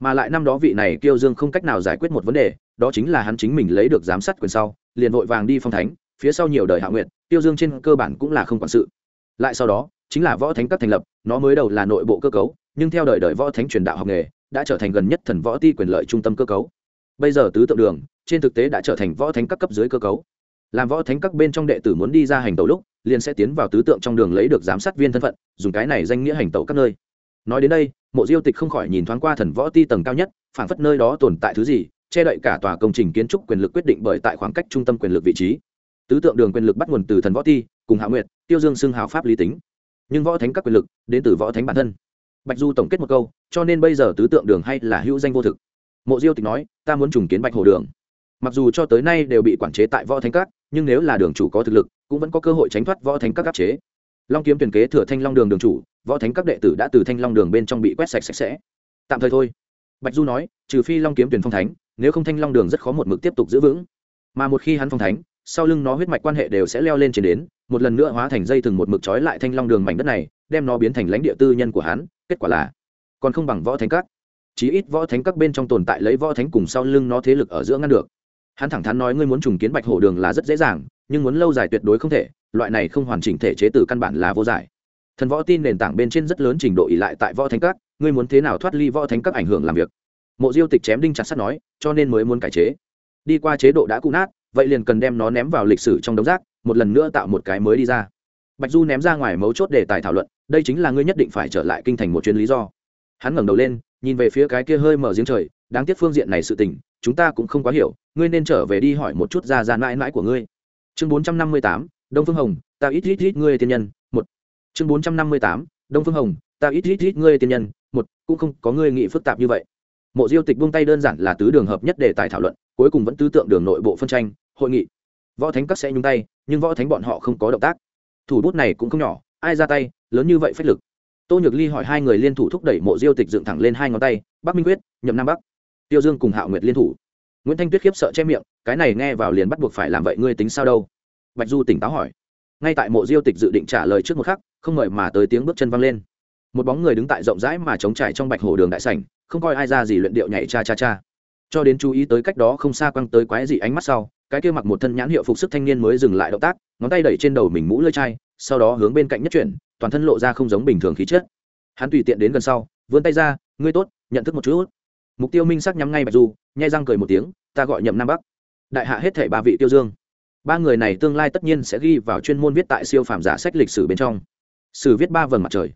Mà lại năm đó vị này kiêu dương không cách nào giải quyết một vấn đề, đó chính là hắn chính mình lấy được giám sát quyền sau, liền vội vàng đi phong thánh, phía sau nhiều đời hạ nguyện tiêu dương trên cơ bản cũng là không quản sự. Lại sau đó, chính là võ thánh các thành lập nó mới đầu là nội bộ cơ cấu, nhưng theo đời đời võ thánh truyền đạo học nghề, đã trở thành gần nhất thần võ ti quyền lợi trung tâm cơ cấu. Bây giờ tứ tượng đường, trên thực tế đã trở thành võ thánh các cấp dưới cơ cấu. Làm võ thánh các bên trong đệ tử muốn đi ra hành tẩu lúc, liền sẽ tiến vào tứ tượng trong đường lấy được giám sát viên thân phận, dùng cái này danh nghĩa hành tẩu các nơi. Nói đến đây, mộ diêu tịch không khỏi nhìn thoáng qua thần võ ti tầng cao nhất phản phất nơi đó tồn tại thứ gì, che đậy cả tòa công trình kiến trúc quyền lực quyết định bởi tại khoảng cách trung tâm quyền lực vị trí. Tứ tượng đường quyền lực bắt nguồn từ thần võ ti, cùng hạ nguyệt, tiêu dương xưng hào pháp lý tính nhưng võ thánh các quyền lực đến từ võ thánh bản thân. Bạch du tổng kết một câu, cho nên bây giờ tứ tượng đường hay là hữu danh vô thực. Mộ diêu tịch nói, ta muốn trùng kiến bạch hồ đường. Mặc dù cho tới nay đều bị quản chế tại võ thánh các, nhưng nếu là đường chủ có thực lực, cũng vẫn có cơ hội tránh thoát võ thánh các áp chế. Long kiếm tuyển kế thừa thanh long đường đường chủ, võ thánh các đệ tử đã từ thanh long đường bên trong bị quét sạch sạch sẽ. Tạm thời thôi. Bạch du nói, trừ phi long kiếm tuyển phong thánh, nếu không thanh long đường rất khó một mực tiếp tục giữ vững. Mà một khi hắn phong thánh, sau lưng nó huyết mạch quan hệ đều sẽ leo lên trên đến một lần nữa hóa thành dây thừng một mực trói lại thanh long đường mảnh đất này, đem nó biến thành lãnh địa tư nhân của hắn, kết quả là, còn không bằng võ thánh các. Chí ít võ thánh các bên trong tồn tại lấy võ thánh cùng sau lưng nó thế lực ở giữa ngăn được. Hắn thẳng thắn nói, ngươi muốn trùng kiến bạch hổ đường là rất dễ dàng, nhưng muốn lâu dài tuyệt đối không thể, loại này không hoàn chỉnh thể chế từ căn bản là vô giải. Thần võ tin nền tảng bên trên rất lớn trình độ ỉ lại tại võ thánh các, ngươi muốn thế nào thoát ly võ thánh các ảnh hưởng làm việc? Mộ diêu tịch chém đinh chặt sắt nói, cho nên mới muốn cải chế. Đi qua chế độ đã cũ nát, vậy liền cần đem nó ném vào lịch sử trong đống rác một lần nữa tạo một cái mới đi ra. Bạch du ném ra ngoài mấu chốt để tài thảo luận, đây chính là ngươi nhất định phải trở lại kinh thành một chuyến lý do. Hắn ngẩng đầu lên, nhìn về phía cái kia hơi mở giếng trời, đáng tiếc phương diện này sự tình, chúng ta cũng không quá hiểu, ngươi nên trở về đi hỏi một chút ra ra mãi mãi của ngươi. Chương bốn trăm năm mươi tám, đông phương hồng, ta ít ít ít ngươi tiên nhân, một. Chương bốn trăm năm mươi tám, đông phương hồng, ta ít ít ít ngươi tiên nhân, một, cũng không có ngươi nghĩ phức tạp như vậy. Mộ diêu tịch buông tay đơn giản là tứ đường hợp nhất để tài thảo luận, cuối cùng vẫn tứ tượng đường nội bộ phân tranh, hội nghị võ thánh các sẽ nhung tay, nhưng võ thánh bọn họ không có động tác. Thủ bút này cũng không nhỏ, ai ra tay, lớn như vậy phách lực. Tô nhược ly hỏi hai người liên thủ thúc đẩy mộ diêu tịch dựng thẳng lên hai ngón tay, bắc minh quyết, nhậm nam bắc. Tiêu dương cùng hạo nguyệt liên thủ. Nguyễn thanh tuyết khiếp sợ che miệng, cái này nghe vào liền bắt buộc phải làm vậy, ngươi tính sao đâu? Bạch du tỉnh táo hỏi. Ngay tại mộ diêu tịch dự định trả lời trước một khắc, không ngợi mà tới tiếng bước chân văng lên. Một bóng người đứng tại rộng rãi mà chống trải trong bạch hồ đường đại sảnh, không coi ai ra gì luyện điệu nhảy cha cha cha cho đến chú ý tới cách đó không xa quăng tới quái dị ánh mắt sau, cái kia mặc một thân nhãn hiệu phục sức thanh niên mới dừng lại động tác, ngón tay đẩy trên đầu mình mũ lơi chai, sau đó hướng bên cạnh nhất chuyển, toàn thân lộ ra không giống bình thường khí chất. Hắn tùy tiện đến gần sau, vươn tay ra, ngươi tốt, nhận thức một chút. Mục tiêu minh sắc nhắm ngay bạch du nhai răng cười một tiếng, ta gọi nhậm nam bắc, đại hạ hết thảy ba vị tiêu dương. Ba người này tương lai tất nhiên sẽ ghi vào chuyên môn viết tại siêu phàm giả sách lịch sử bên trong. Sử viết ba vầng mặt trời.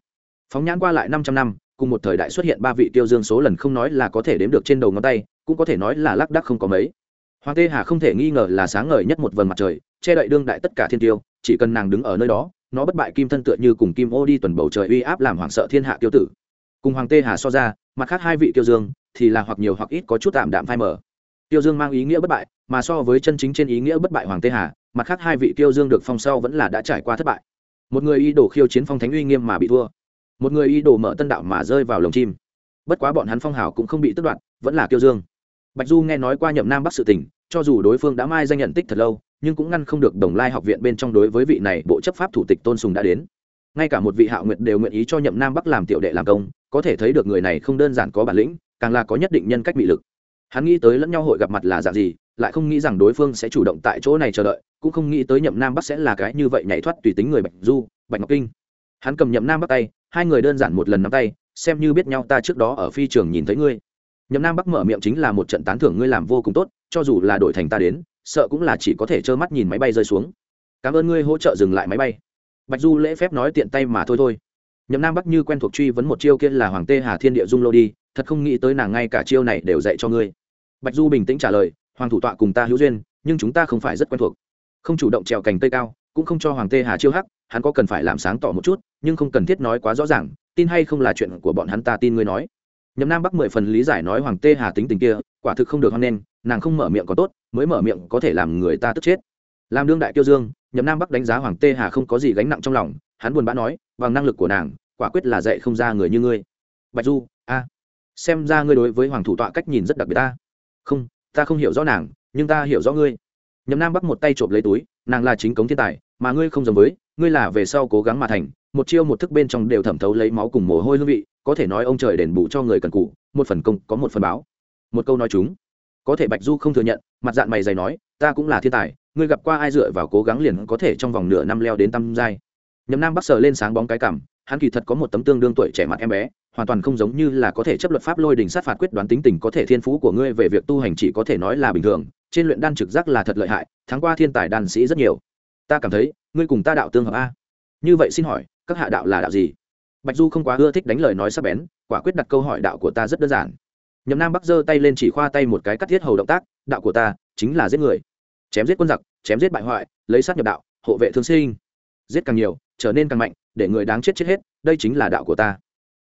Phóng nhãn qua lại năm trăm năm, cùng một thời đại xuất hiện ba vị tiêu dương số lần không nói là có thể đếm được trên đầu ngón tay cũng có thể nói là lác đắc không có mấy. Hoàng tê hà không thể nghi ngờ là sáng ngời nhất một vầng mặt trời, che đậy đương đại tất cả thiên tiêu, chỉ cần nàng đứng ở nơi đó, nó bất bại kim thân tựa như cùng kim ô đi tuần bầu trời uy áp làm hoảng sợ thiên hạ tiêu tử. Cùng hoàng tê hà so ra, mặt khác hai vị tiêu dương thì là hoặc nhiều hoặc ít có chút tạm đạm phai mờ. Tiêu dương mang ý nghĩa bất bại, mà so với chân chính trên ý nghĩa bất bại hoàng tê hà, mặt khác hai vị tiêu dương được phong sau vẫn là đã trải qua thất bại. Một người y đổ khiêu chiến phong thánh uy nghiêm mà bị thua, một người y đổ mở tân đạo mà rơi vào lồng chim. Bất quá bọn hắn phong hào cũng không bị tức đoạn vẫn là tiêu dương bạch du nghe nói qua nhậm nam bắc sự tình, cho dù đối phương đã mai danh nhận tích thật lâu, nhưng cũng ngăn không được đồng lai học viện bên trong đối với vị này bộ chấp pháp thủ tịch tôn sùng đã đến. Ngay cả một vị hạo nguyệt đều nguyện ý cho nhậm nam bắc làm tiểu đệ làm công, có thể thấy được người này không đơn giản có bản lĩnh, càng là có nhất định nhân cách bị lực. Hắn nghĩ tới lẫn nhau hội gặp mặt là dạng gì, lại không nghĩ rằng đối phương sẽ chủ động tại chỗ này chờ đợi, cũng không nghĩ tới nhậm nam bắc sẽ là cái như vậy nhảy thoát tùy tính người bạch du, bạch ngọc kinh. Hắn cầm nhậm nam bắc tay, hai người đơn giản một lần nắm tay, xem như biết nhau ta trước đó ở phi trường nhìn thấy ngươi nhậm nam bắc mở miệng chính là một trận tán thưởng ngươi làm vô cùng tốt, cho dù là đổi thành ta đến, sợ cũng là chỉ có thể trơ mắt nhìn máy bay rơi xuống. Cảm ơn ngươi hỗ trợ dừng lại máy bay. Bạch du lễ phép nói tiện tay mà thôi thôi. Nhậm nam bắc như quen thuộc truy vấn một chiêu kia là hoàng tê hà thiên địa dung lô đi, thật không nghĩ tới nàng ngay cả chiêu này đều dạy cho ngươi. Bạch du bình tĩnh trả lời, hoàng thủ tọa cùng ta hữu duyên, nhưng chúng ta không phải rất quen thuộc. Không chủ động trèo cành cây cao, cũng không cho hoàng tê hà chiêu hắc, hắn có cần phải làm sáng tỏ một chút, nhưng không cần thiết nói quá rõ ràng, tin hay không là chuyện của bọn hắn ta tin ngươi nói nhậm nam bắc mười phần lý giải nói hoàng tê hà tính tình kia, quả thực không được hoan nghênh, nàng không mở miệng có tốt, mới mở miệng có thể làm người ta tức chết. Làm đương đại kiêu dương, nhậm nam bắc đánh giá hoàng tê hà không có gì gánh nặng trong lòng, hắn buồn bã nói, bằng năng lực của nàng, quả quyết là dạy không ra người như ngươi. Bạch du, a, xem ra ngươi đối với hoàng thủ tọa cách nhìn rất đặc biệt ta. Không ta không hiểu rõ nàng, nhưng ta hiểu rõ ngươi. Nhậm nam bắc một tay trộm lấy túi, nàng là chính cống thiên tài, mà ngươi không giống với, ngươi là về sau cố gắng mà thành, một chiêu một thức bên trong đều thẩm thấu lấy máu cùng mồ hôi hương vị có thể nói ông trời đền bù cho người cần cụ một phần công, có một phần báo. Một câu nói chúng. Có thể bạch du không thừa nhận, mặt dạng mày dày nói, ta cũng là thiên tài, ngươi gặp qua ai dựa vào cố gắng liền có thể trong vòng nửa năm leo đến tăm giai? Nhậm nam bắc sờ lên sáng bóng cái cảm, hắn kỳ thật có một tấm tương đương tuổi trẻ mặt em bé, hoàn toàn không giống như là có thể chấp luật pháp lôi đình sát phạt quyết đoán tính tình có thể thiên phú của ngươi về việc tu hành chỉ có thể nói là bình thường, trên luyện đan trực giác là thật lợi hại tháng qua thiên tài đan sĩ rất nhiều. Ta cảm thấy, ngươi cùng ta đạo tương hợp a. Như vậy xin hỏi, các hạ đạo là đạo gì? Bạch du không quá ưa thích đánh lời nói sắc bén, quả quyết đặt câu hỏi đạo của ta rất đơn giản. Nhậm nam bắc giơ tay lên chỉ khoa tay một cái cắt thiết hầu động tác, đạo của ta chính là giết người. Chém giết quân giặc, chém giết bại hoại, lấy sát nhập đạo, hộ vệ thương sinh. Giết càng nhiều, trở nên càng mạnh, để người đáng chết chết hết, đây chính là đạo của ta.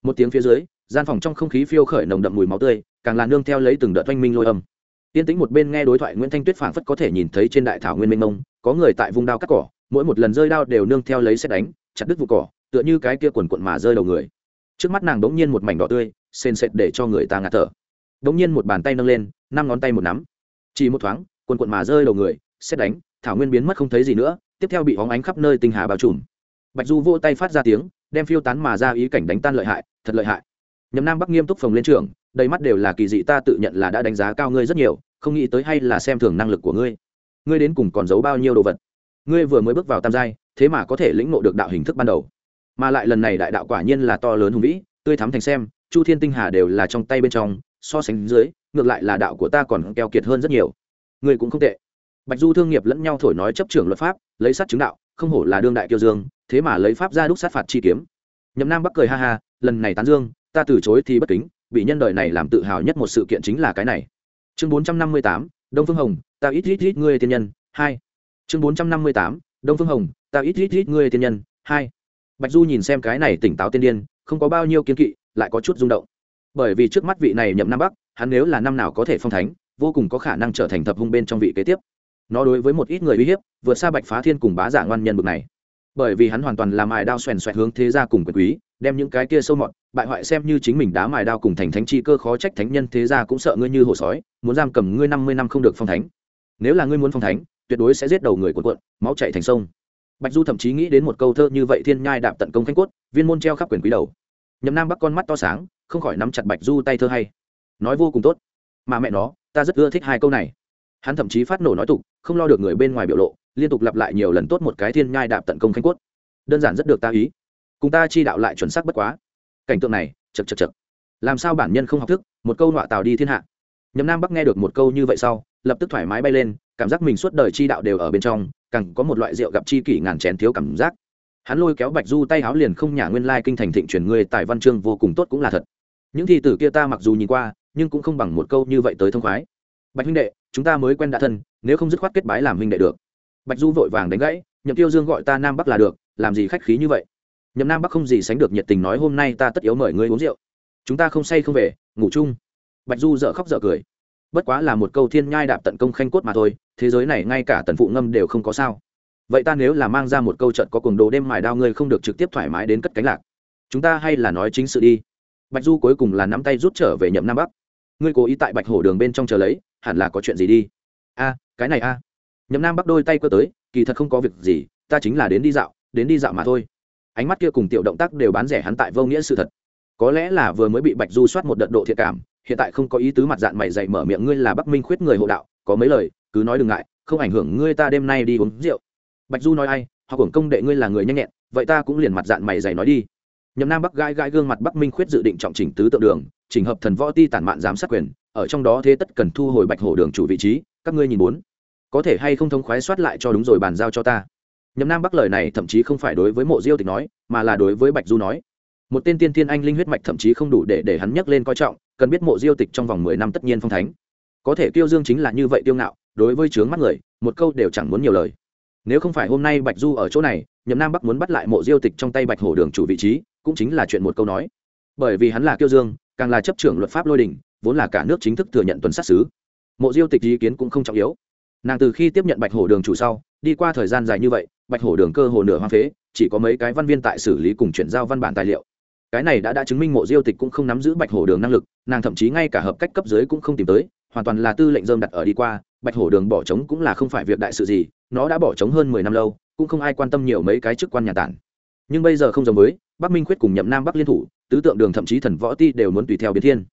Một tiếng phía dưới, gian phòng trong không khí phiêu khởi nồng đậm mùi máu tươi, càng là nương theo lấy từng đợt oanh minh lôi âm. Tiên tĩnh một bên nghe đối thoại nguyễn thanh tuyết phảng phất có thể nhìn thấy trên đại thảo nguyên minh mông, có người tại vùng đao cắt cỏ, mỗi một lần rơi đao đều nương theo lấy xét đánh, chặt đứt vụ cỏ tựa như cái kia quần quận mà rơi đầu người. Trước mắt nàng đống nhiên một mảnh đỏ tươi, sền sệt để cho người ta ngạt thở. Đống nhiên một bàn tay nâng lên, năm ngón tay một nắm. Chỉ một thoáng, quần quận mà rơi đầu người, xét đánh, thảo nguyên biến mất không thấy gì nữa, tiếp theo bị hóng ánh khắp nơi tinh hà bao trùm. Bạch du vô tay phát ra tiếng, đem phiêu tán mà ra ý cảnh đánh tan lợi hại, thật lợi hại. Nhầm nam bắc nghiêm túc phồng lên trường, đầy mắt đều là kỳ dị ta tự nhận là đã đánh giá cao ngươi rất nhiều, không nghĩ tới hay là xem thường năng lực của ngươi. Ngươi đến cùng còn giấu bao nhiêu đồ vật? Ngươi vừa mới bước vào tam giai, thế mà có thể lĩnh ngộ được đạo hình thức ban đầu mà lại lần này đại đạo quả nhiên là to lớn hùng vĩ, tươi thắm thành xem, chu thiên tinh hà đều là trong tay bên trong, so sánh dưới, ngược lại là đạo của ta còn keo kiệt hơn rất nhiều. Người cũng không tệ. Bạch du thương nghiệp lẫn nhau thổi nói chấp trưởng luật pháp, lấy sát chứng đạo, không hổ là đương đại kiêu dương, thế mà lấy pháp ra đúc sát phạt chi kiếm. Nhậm nam bắc cười ha ha, lần này tán dương, ta từ chối thì bất kính, bị nhân đời này làm tự hào nhất một sự kiện chính là cái này. Chương bốn trăm năm mươi tám, đông phương hồng, ta ít ít ít ngươi tiên nhân, hai. Chương bốn trăm năm mươi tám, đông phương hồng, ta ít ít ít ngươi tiên nhân, hai bạch du nhìn xem cái này tỉnh táo tiên điên, không có bao nhiêu kiên kỵ, lại có chút rung động. Bởi vì trước mắt vị này nhậm nam bắc, hắn nếu là năm nào có thể phong thánh, vô cùng có khả năng trở thành thập hung bên trong vị kế tiếp. Nó đối với một ít người uy hiếp, vượt xa bạch phá thiên cùng bá giả ngoan nhân bực này. Bởi vì hắn hoàn toàn là mài đao xoèn xoẹt hướng thế gia cùng quyền quý, đem những cái kia sâu mọt, bại hoại xem như chính mình đá mài đao cùng thành thánh chi cơ khó trách thánh nhân thế gia cũng sợ ngươi như hổ sói, muốn giam cầm ngươi năm mươi năm không được phong thánh. Nếu là ngươi muốn phong thánh, tuyệt đối sẽ giết đầu người cuộn cuộn, máu chảy thành sông bạch du thậm chí nghĩ đến một câu thơ như vậy, thiên nhai đạp tận công khanh cốt, viên môn treo khắp quyền quý đầu. Nhậm nam bắc con mắt to sáng, không khỏi nắm chặt bạch du tay thơ hay. Nói vô cùng tốt. Mà mẹ nó, ta rất ưa thích hai câu này. Hắn thậm chí phát nổ nói tục, không lo được người bên ngoài biểu lộ, liên tục lặp lại nhiều lần tốt một cái, thiên nhai đạp tận công khanh cốt. Đơn giản rất được ta ý. Cùng ta chi đạo lại chuẩn xác bất quá. Cảnh tượng này chật chật chật làm sao bản nhân không học thức, một câu nọa tào đi thiên hạ. Nhậm nam bắc nghe được một câu như vậy sau, lập tức thoải mái bay lên cảm giác mình suốt đời chi đạo đều ở bên trong, càng có một loại rượu gặp chi kỷ ngàn chén thiếu cảm giác. Hắn lôi kéo bạch du tay háo liền không nhả nguyên lai kinh thành thịnh truyền ngươi tài văn chương vô cùng tốt cũng là thật. Những thi tử kia ta mặc dù nhìn qua, nhưng cũng không bằng một câu như vậy tới thông khoái. Bạch huynh đệ, chúng ta mới quen đã thân, nếu không dứt khoát kết bái làm huynh đệ được. Bạch du vội vàng đánh gãy, nhậm tiêu dương gọi ta nam bắc là được, làm gì khách khí như vậy? Nhậm nam bắc không gì sánh được nhiệt tình nói hôm nay ta tất yếu mời ngươi uống rượu. Chúng ta không say không về, ngủ chung. Bạch du dở khóc dở cười. Bất quá là một câu thiên nhai đạp tận công khanh cốt mà thôi thế giới này ngay cả tần phụ ngâm đều không có sao. Vậy ta nếu là mang ra một câu trận có cuồng đồ đêm mài đao ngươi không được trực tiếp thoải mái đến cất cánh lạc. Chúng ta hay là nói chính sự đi. Bạch du cuối cùng là nắm tay rút trở về nhậm nam bắc. Ngươi cố ý tại bạch hổ đường bên trong chờ lấy, hẳn là có chuyện gì đi? A, cái này a. Nhậm nam bắc đôi tay cơ tới, kỳ thật không có việc gì, ta chính là đến đi dạo, đến đi dạo mà thôi. Ánh mắt kia cùng tiểu động tác đều bán rẻ hắn tại vô nghĩa sự thật. Có lẽ là vừa mới bị bạch du soát một đợt độ thiệt cảm, hiện tại không có ý tứ mặt dạng mày dạy mở miệng ngươi là bắc minh khuyết người hộ đạo, có mấy lời cứ nói đừng ngại, không ảnh hưởng ngươi ta đêm nay đi uống rượu. Bạch du nói ai họ hưởng công đệ ngươi là người nhanh nhẹn, vậy ta cũng liền mặt dạng mày dày nói đi. Nhậm nam bắc gãi gãi gương mặt bắc minh khuyết dự định trọng chỉnh tứ tượng đường, chỉnh hợp thần võ ti tản mạn giám sát quyền, ở trong đó thế tất cần thu hồi bạch hổ đường chủ vị trí, các ngươi nhìn muốn. Có thể hay không thông khoái soát lại cho đúng rồi bàn giao cho ta. Nhậm nam bắc lời này thậm chí không phải đối với mộ diêu tịch nói, mà là đối với bạch du nói. Một tên tiên thiên anh linh huyết mạch thậm chí không đủ để để hắn nhắc lên coi trọng, cần biết mộ diêu tịch trong vòng mười năm tất nhiên phong thánh. Có thể tiêu dương chính là như vậy tiêu ngạo đối với chướng mắt người, một câu đều chẳng muốn nhiều lời. Nếu không phải hôm nay bạch du ở chỗ này, nhậm nam bắc muốn bắt lại mộ diêu tịch trong tay bạch hổ đường chủ vị trí, cũng chính là chuyện một câu nói. Bởi vì hắn là kiêu dương, càng là chấp trưởng luật pháp lôi đình, vốn là cả nước chính thức thừa nhận tuần sát xứ. Mộ diêu tịch ý kiến cũng không trọng yếu. Nàng từ khi tiếp nhận bạch hổ đường chủ sau, đi qua thời gian dài như vậy, bạch hổ đường cơ hồ nửa hoang phế, chỉ có mấy cái văn viên tại xử lý cùng chuyển giao văn bản tài liệu. Cái này đã đã chứng minh mộ diêu tịch cũng không nắm giữ bạch hổ đường năng lực, nàng thậm chí ngay cả hợp cách cấp dưới cũng không tìm tới, hoàn toàn là tư lệnh dơm đặt ở đi qua bạch hổ đường bỏ trống cũng là không phải việc đại sự gì, nó đã bỏ trống hơn mười năm lâu, cũng không ai quan tâm nhiều mấy cái chức quan nhà tản. Nhưng bây giờ không giống với, bắc minh khuyết cùng nhậm nam bắc liên thủ, tứ tượng đường thậm chí thần võ ti đều muốn tùy theo biến thiên.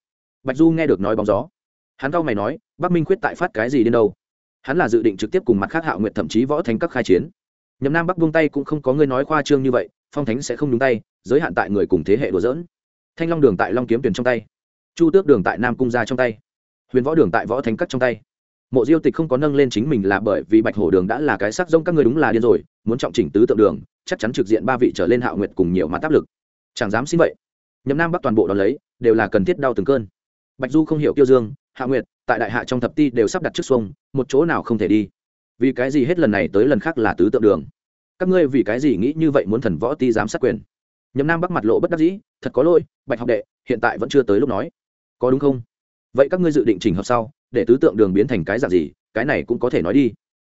Bạch du nghe được nói bóng gió. Hắn cao mày nói, bắc minh khuyết tại phát cái gì đến đâu? Hắn là dự định trực tiếp cùng mặt khác hạo nguyện thậm chí võ thánh các khai chiến. Nhậm nam bắc buông tay cũng không có người nói khoa trương như vậy, phong thánh sẽ không đúng tay, giới hạn tại người cùng thế hệ đùa dỡn thanh long đường tại long kiếm tuyển trong tay. Chu tước đường tại nam cung gia trong tay. Huyền võ đường tại võ thánh các trong tay mộ diêu tịch không có nâng lên chính mình là bởi vì bạch hổ đường đã là cái sắc rông các người đúng là điên rồi, muốn trọng chỉnh tứ tượng đường, chắc chắn trực diện ba vị trở lên hạo nguyệt cùng nhiều mặt áp lực. Chẳng dám xin vậy. Nhậm nam bắc toàn bộ đón lấy, đều là cần thiết đau từng cơn. Bạch du không hiểu kiêu dương hạ nguyệt, tại đại hạ trong thập ti đều sắp đặt trước xuông, một chỗ nào không thể đi. Vì cái gì hết lần này tới lần khác là tứ tượng đường? Các ngươi vì cái gì nghĩ như vậy muốn thần võ ti giám sát quyền? Nhậm nam bắc mặt lộ bất đắc dĩ, thật có lỗi, bạch học đệ, hiện tại vẫn chưa tới lúc nói. Có đúng không? Vậy các ngươi dự định chỉnh hợp sau để tứ tượng đường biến thành cái dạng gì, cái này cũng có thể nói đi.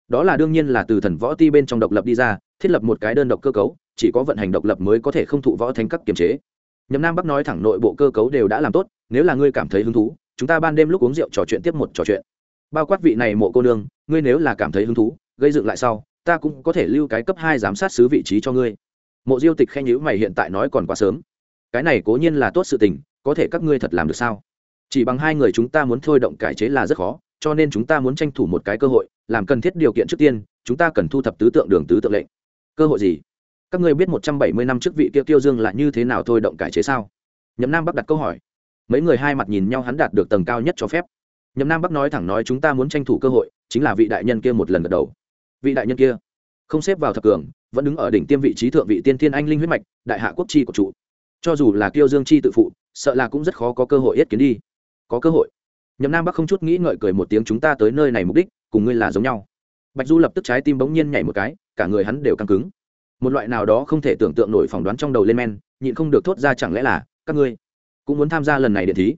Đó là đương nhiên là từ thần võ ti bên trong độc lập đi ra, thiết lập một cái đơn độc cơ cấu, chỉ có vận hành độc lập mới có thể không thụ võ thánh cấp kiềm chế. Nhậm nam bắc nói thẳng nội bộ cơ cấu đều đã làm tốt, nếu là ngươi cảm thấy hứng thú, chúng ta ban đêm lúc uống rượu trò chuyện tiếp một trò chuyện. Bao quát vị này mộ cô nương, ngươi nếu là cảm thấy hứng thú, gây dựng lại sau, ta cũng có thể lưu cái cấp hai giám sát xứ vị trí cho ngươi. Mộ diêu tịch khen nhữ mày hiện tại nói còn quá sớm. Cái này cố nhiên là tốt sự tình, có thể các ngươi thật làm được sao? Chỉ bằng hai người chúng ta muốn thôi động cải chế là rất khó, cho nên chúng ta muốn tranh thủ một cái cơ hội, làm cần thiết điều kiện trước tiên, chúng ta cần thu thập tứ tượng đường tứ tượng lệnh. Cơ hội gì? Các ngươi biết một trăm bảy mươi năm trước vị kia tiêu dương là như thế nào thôi động cải chế sao? Nhậm nam bắc đặt câu hỏi. Mấy người hai mặt nhìn nhau hắn đạt được tầng cao nhất cho phép. Nhậm nam bắc nói thẳng nói chúng ta muốn tranh thủ cơ hội, chính là vị đại nhân kia một lần gật đầu. Vị đại nhân kia, không xếp vào thập cường, vẫn đứng ở đỉnh tiêm vị trí thượng vị tiên thiên anh linh huyết mạch, đại hạ quốc chi của trụ cho dù là kiêu dương chi tự phụ, sợ là cũng rất khó có cơ hội yết kiến đi có cơ hội. Nhậm nam bắc không chút nghĩ ngợi cười một tiếng, chúng ta tới nơi này mục đích, cùng ngươi là giống nhau. Bạch du lập tức trái tim bỗng nhiên nhảy một cái, cả người hắn đều căng cứng. Một loại nào đó không thể tưởng tượng nổi phỏng đoán trong đầu lên men, nhịn không được thốt ra, chẳng lẽ là các ngươi cũng muốn tham gia lần này điện thí?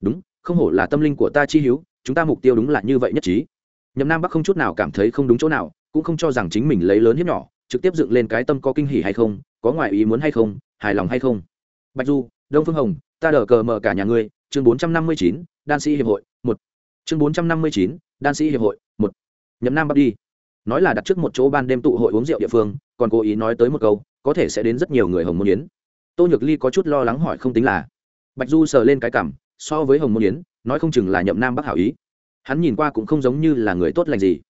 Đúng, không hổ là tâm linh của ta chi hiếu chúng ta mục tiêu đúng là như vậy nhất trí. Nhậm nam bắc không chút nào cảm thấy không đúng chỗ nào, cũng không cho rằng chính mình lấy lớn hiếp nhỏ, trực tiếp dựng lên cái tâm có kinh hỉ hay không, có ngoại ý muốn hay không, hài lòng hay không. Bạch du, đông phương hồng, ta đờ cờ mở cả nhà ngươi chương bốn trăm năm mươi chín, đan sĩ hiệp hội, một. chương bốn trăm năm mươi chín, đan sĩ hiệp hội, một. nhậm nam bắt đi. Nói là đặt trước một chỗ ban đêm tụ hội uống rượu địa phương, còn cố ý nói tới một câu, có thể sẽ đến rất nhiều người hồng môn yến. Tô nhược ly có chút lo lắng hỏi không tính là. Bạch du sờ lên cái cảm, so với hồng môn yến, nói không chừng là nhậm nam bắc hảo ý. Hắn nhìn qua cũng không giống như là người tốt lành gì.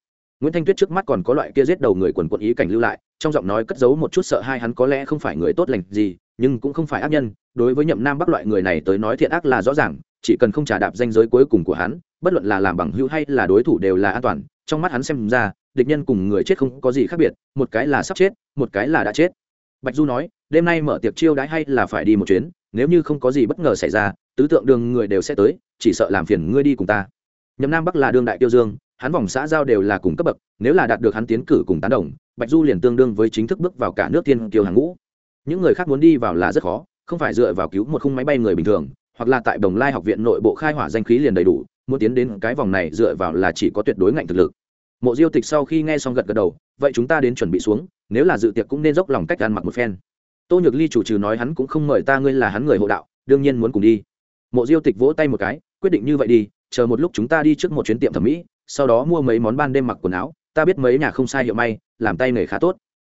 Nguyễn thanh tuyết trước mắt còn có loại kia giết đầu người quần quật ý cảnh lưu lại trong giọng nói cất giấu một chút sợ hai hắn có lẽ không phải người tốt lành gì, nhưng cũng không phải ác nhân. Đối với nhậm nam bắc loại người này tới nói thiện ác là rõ ràng, chỉ cần không trả đạp danh giới cuối cùng của hắn, bất luận là làm bằng hữu hay là đối thủ đều là an toàn. Trong mắt hắn xem ra, địch nhân cùng người chết không có gì khác biệt, một cái là sắp chết, một cái là đã chết. Bạch du nói, đêm nay mở tiệc chiêu đãi hay là phải đi một chuyến, nếu như không có gì bất ngờ xảy ra, tứ tượng đường người đều sẽ tới, chỉ sợ làm phiền ngươi đi cùng ta. Nhậm nam bắc là đương đại tiêu dương, hắn vòng xã giao đều là cùng cấp bậc, nếu là đạt được hắn tiến cử cùng tán đồng bạch du liền tương đương với chính thức bước vào cả nước tiên kiều hàng ngũ. Những người khác muốn đi vào là rất khó, không phải dựa vào cứu một khung máy bay người bình thường, hoặc là tại đồng lai học viện nội bộ khai hỏa danh khí liền đầy đủ, muốn tiến đến cái vòng này dựa vào là chỉ có tuyệt đối ngạnh thực lực. Mộ diêu tịch sau khi nghe xong gật gật đầu, vậy chúng ta đến chuẩn bị xuống, nếu là dự tiệc cũng nên dốc lòng cách ăn mặc một phen. Tô nhược ly chủ trừ nói hắn cũng không mời ta ngươi là hắn người hộ đạo, đương nhiên muốn cùng đi. Mộ diêu tịch vỗ tay một cái, quyết định như vậy đi, chờ một lúc chúng ta đi trước một chuyến tiệm thẩm mỹ, sau đó mua mấy món ban đêm mặc quần áo ta biết mấy nhà không sai hiệu may, làm tay nghề khá tốt.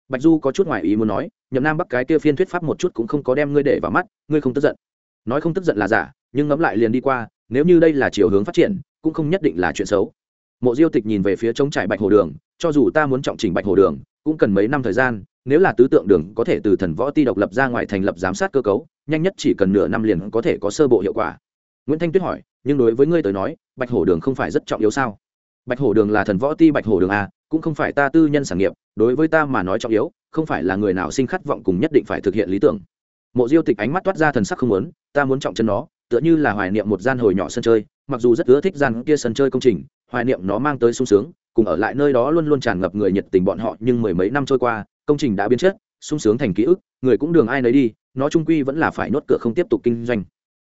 Bạch du có chút ngoài ý muốn nói, nhậm nam bắc cái kia phiên thuyết pháp một chút cũng không có đem ngươi để vào mắt, ngươi không tức giận. Nói không tức giận là giả, nhưng ngẫm lại liền đi qua, nếu như đây là chiều hướng phát triển, cũng không nhất định là chuyện xấu. Mộ diêu tịch nhìn về phía trống trải bạch hồ đường, cho dù ta muốn trọng trình bạch hồ đường, cũng cần mấy năm thời gian, nếu là tứ tượng đường có thể từ thần võ ti độc lập ra ngoài thành lập giám sát cơ cấu, nhanh nhất chỉ cần nửa năm liền có thể có sơ bộ hiệu quả. Nguyễn thanh tuyết hỏi, nhưng đối với ngươi tới nói, bạch hổ đường không phải rất trọng yếu sao? Bạch hổ đường là thần võ ti bạch hổ đường a, cũng không phải ta tư nhân sản nghiệp, đối với ta mà nói trọng yếu, không phải là người nào sinh khát vọng cùng nhất định phải thực hiện lý tưởng. Mộ diêu tịch ánh mắt toát ra thần sắc không muốn, ta muốn trọng chân nó, tựa như là hoài niệm một gian hồi nhỏ sân chơi, mặc dù rất ưa thích gian kia sân chơi công trình, hoài niệm nó mang tới sung sướng, cùng ở lại nơi đó luôn luôn tràn ngập người nhiệt tình bọn họ, nhưng mười mấy năm trôi qua, công trình đã biến chất, sung sướng thành ký ức, người cũng đường ai nấy đi, nó trung quy vẫn là phải nốt cửa không tiếp tục kinh doanh.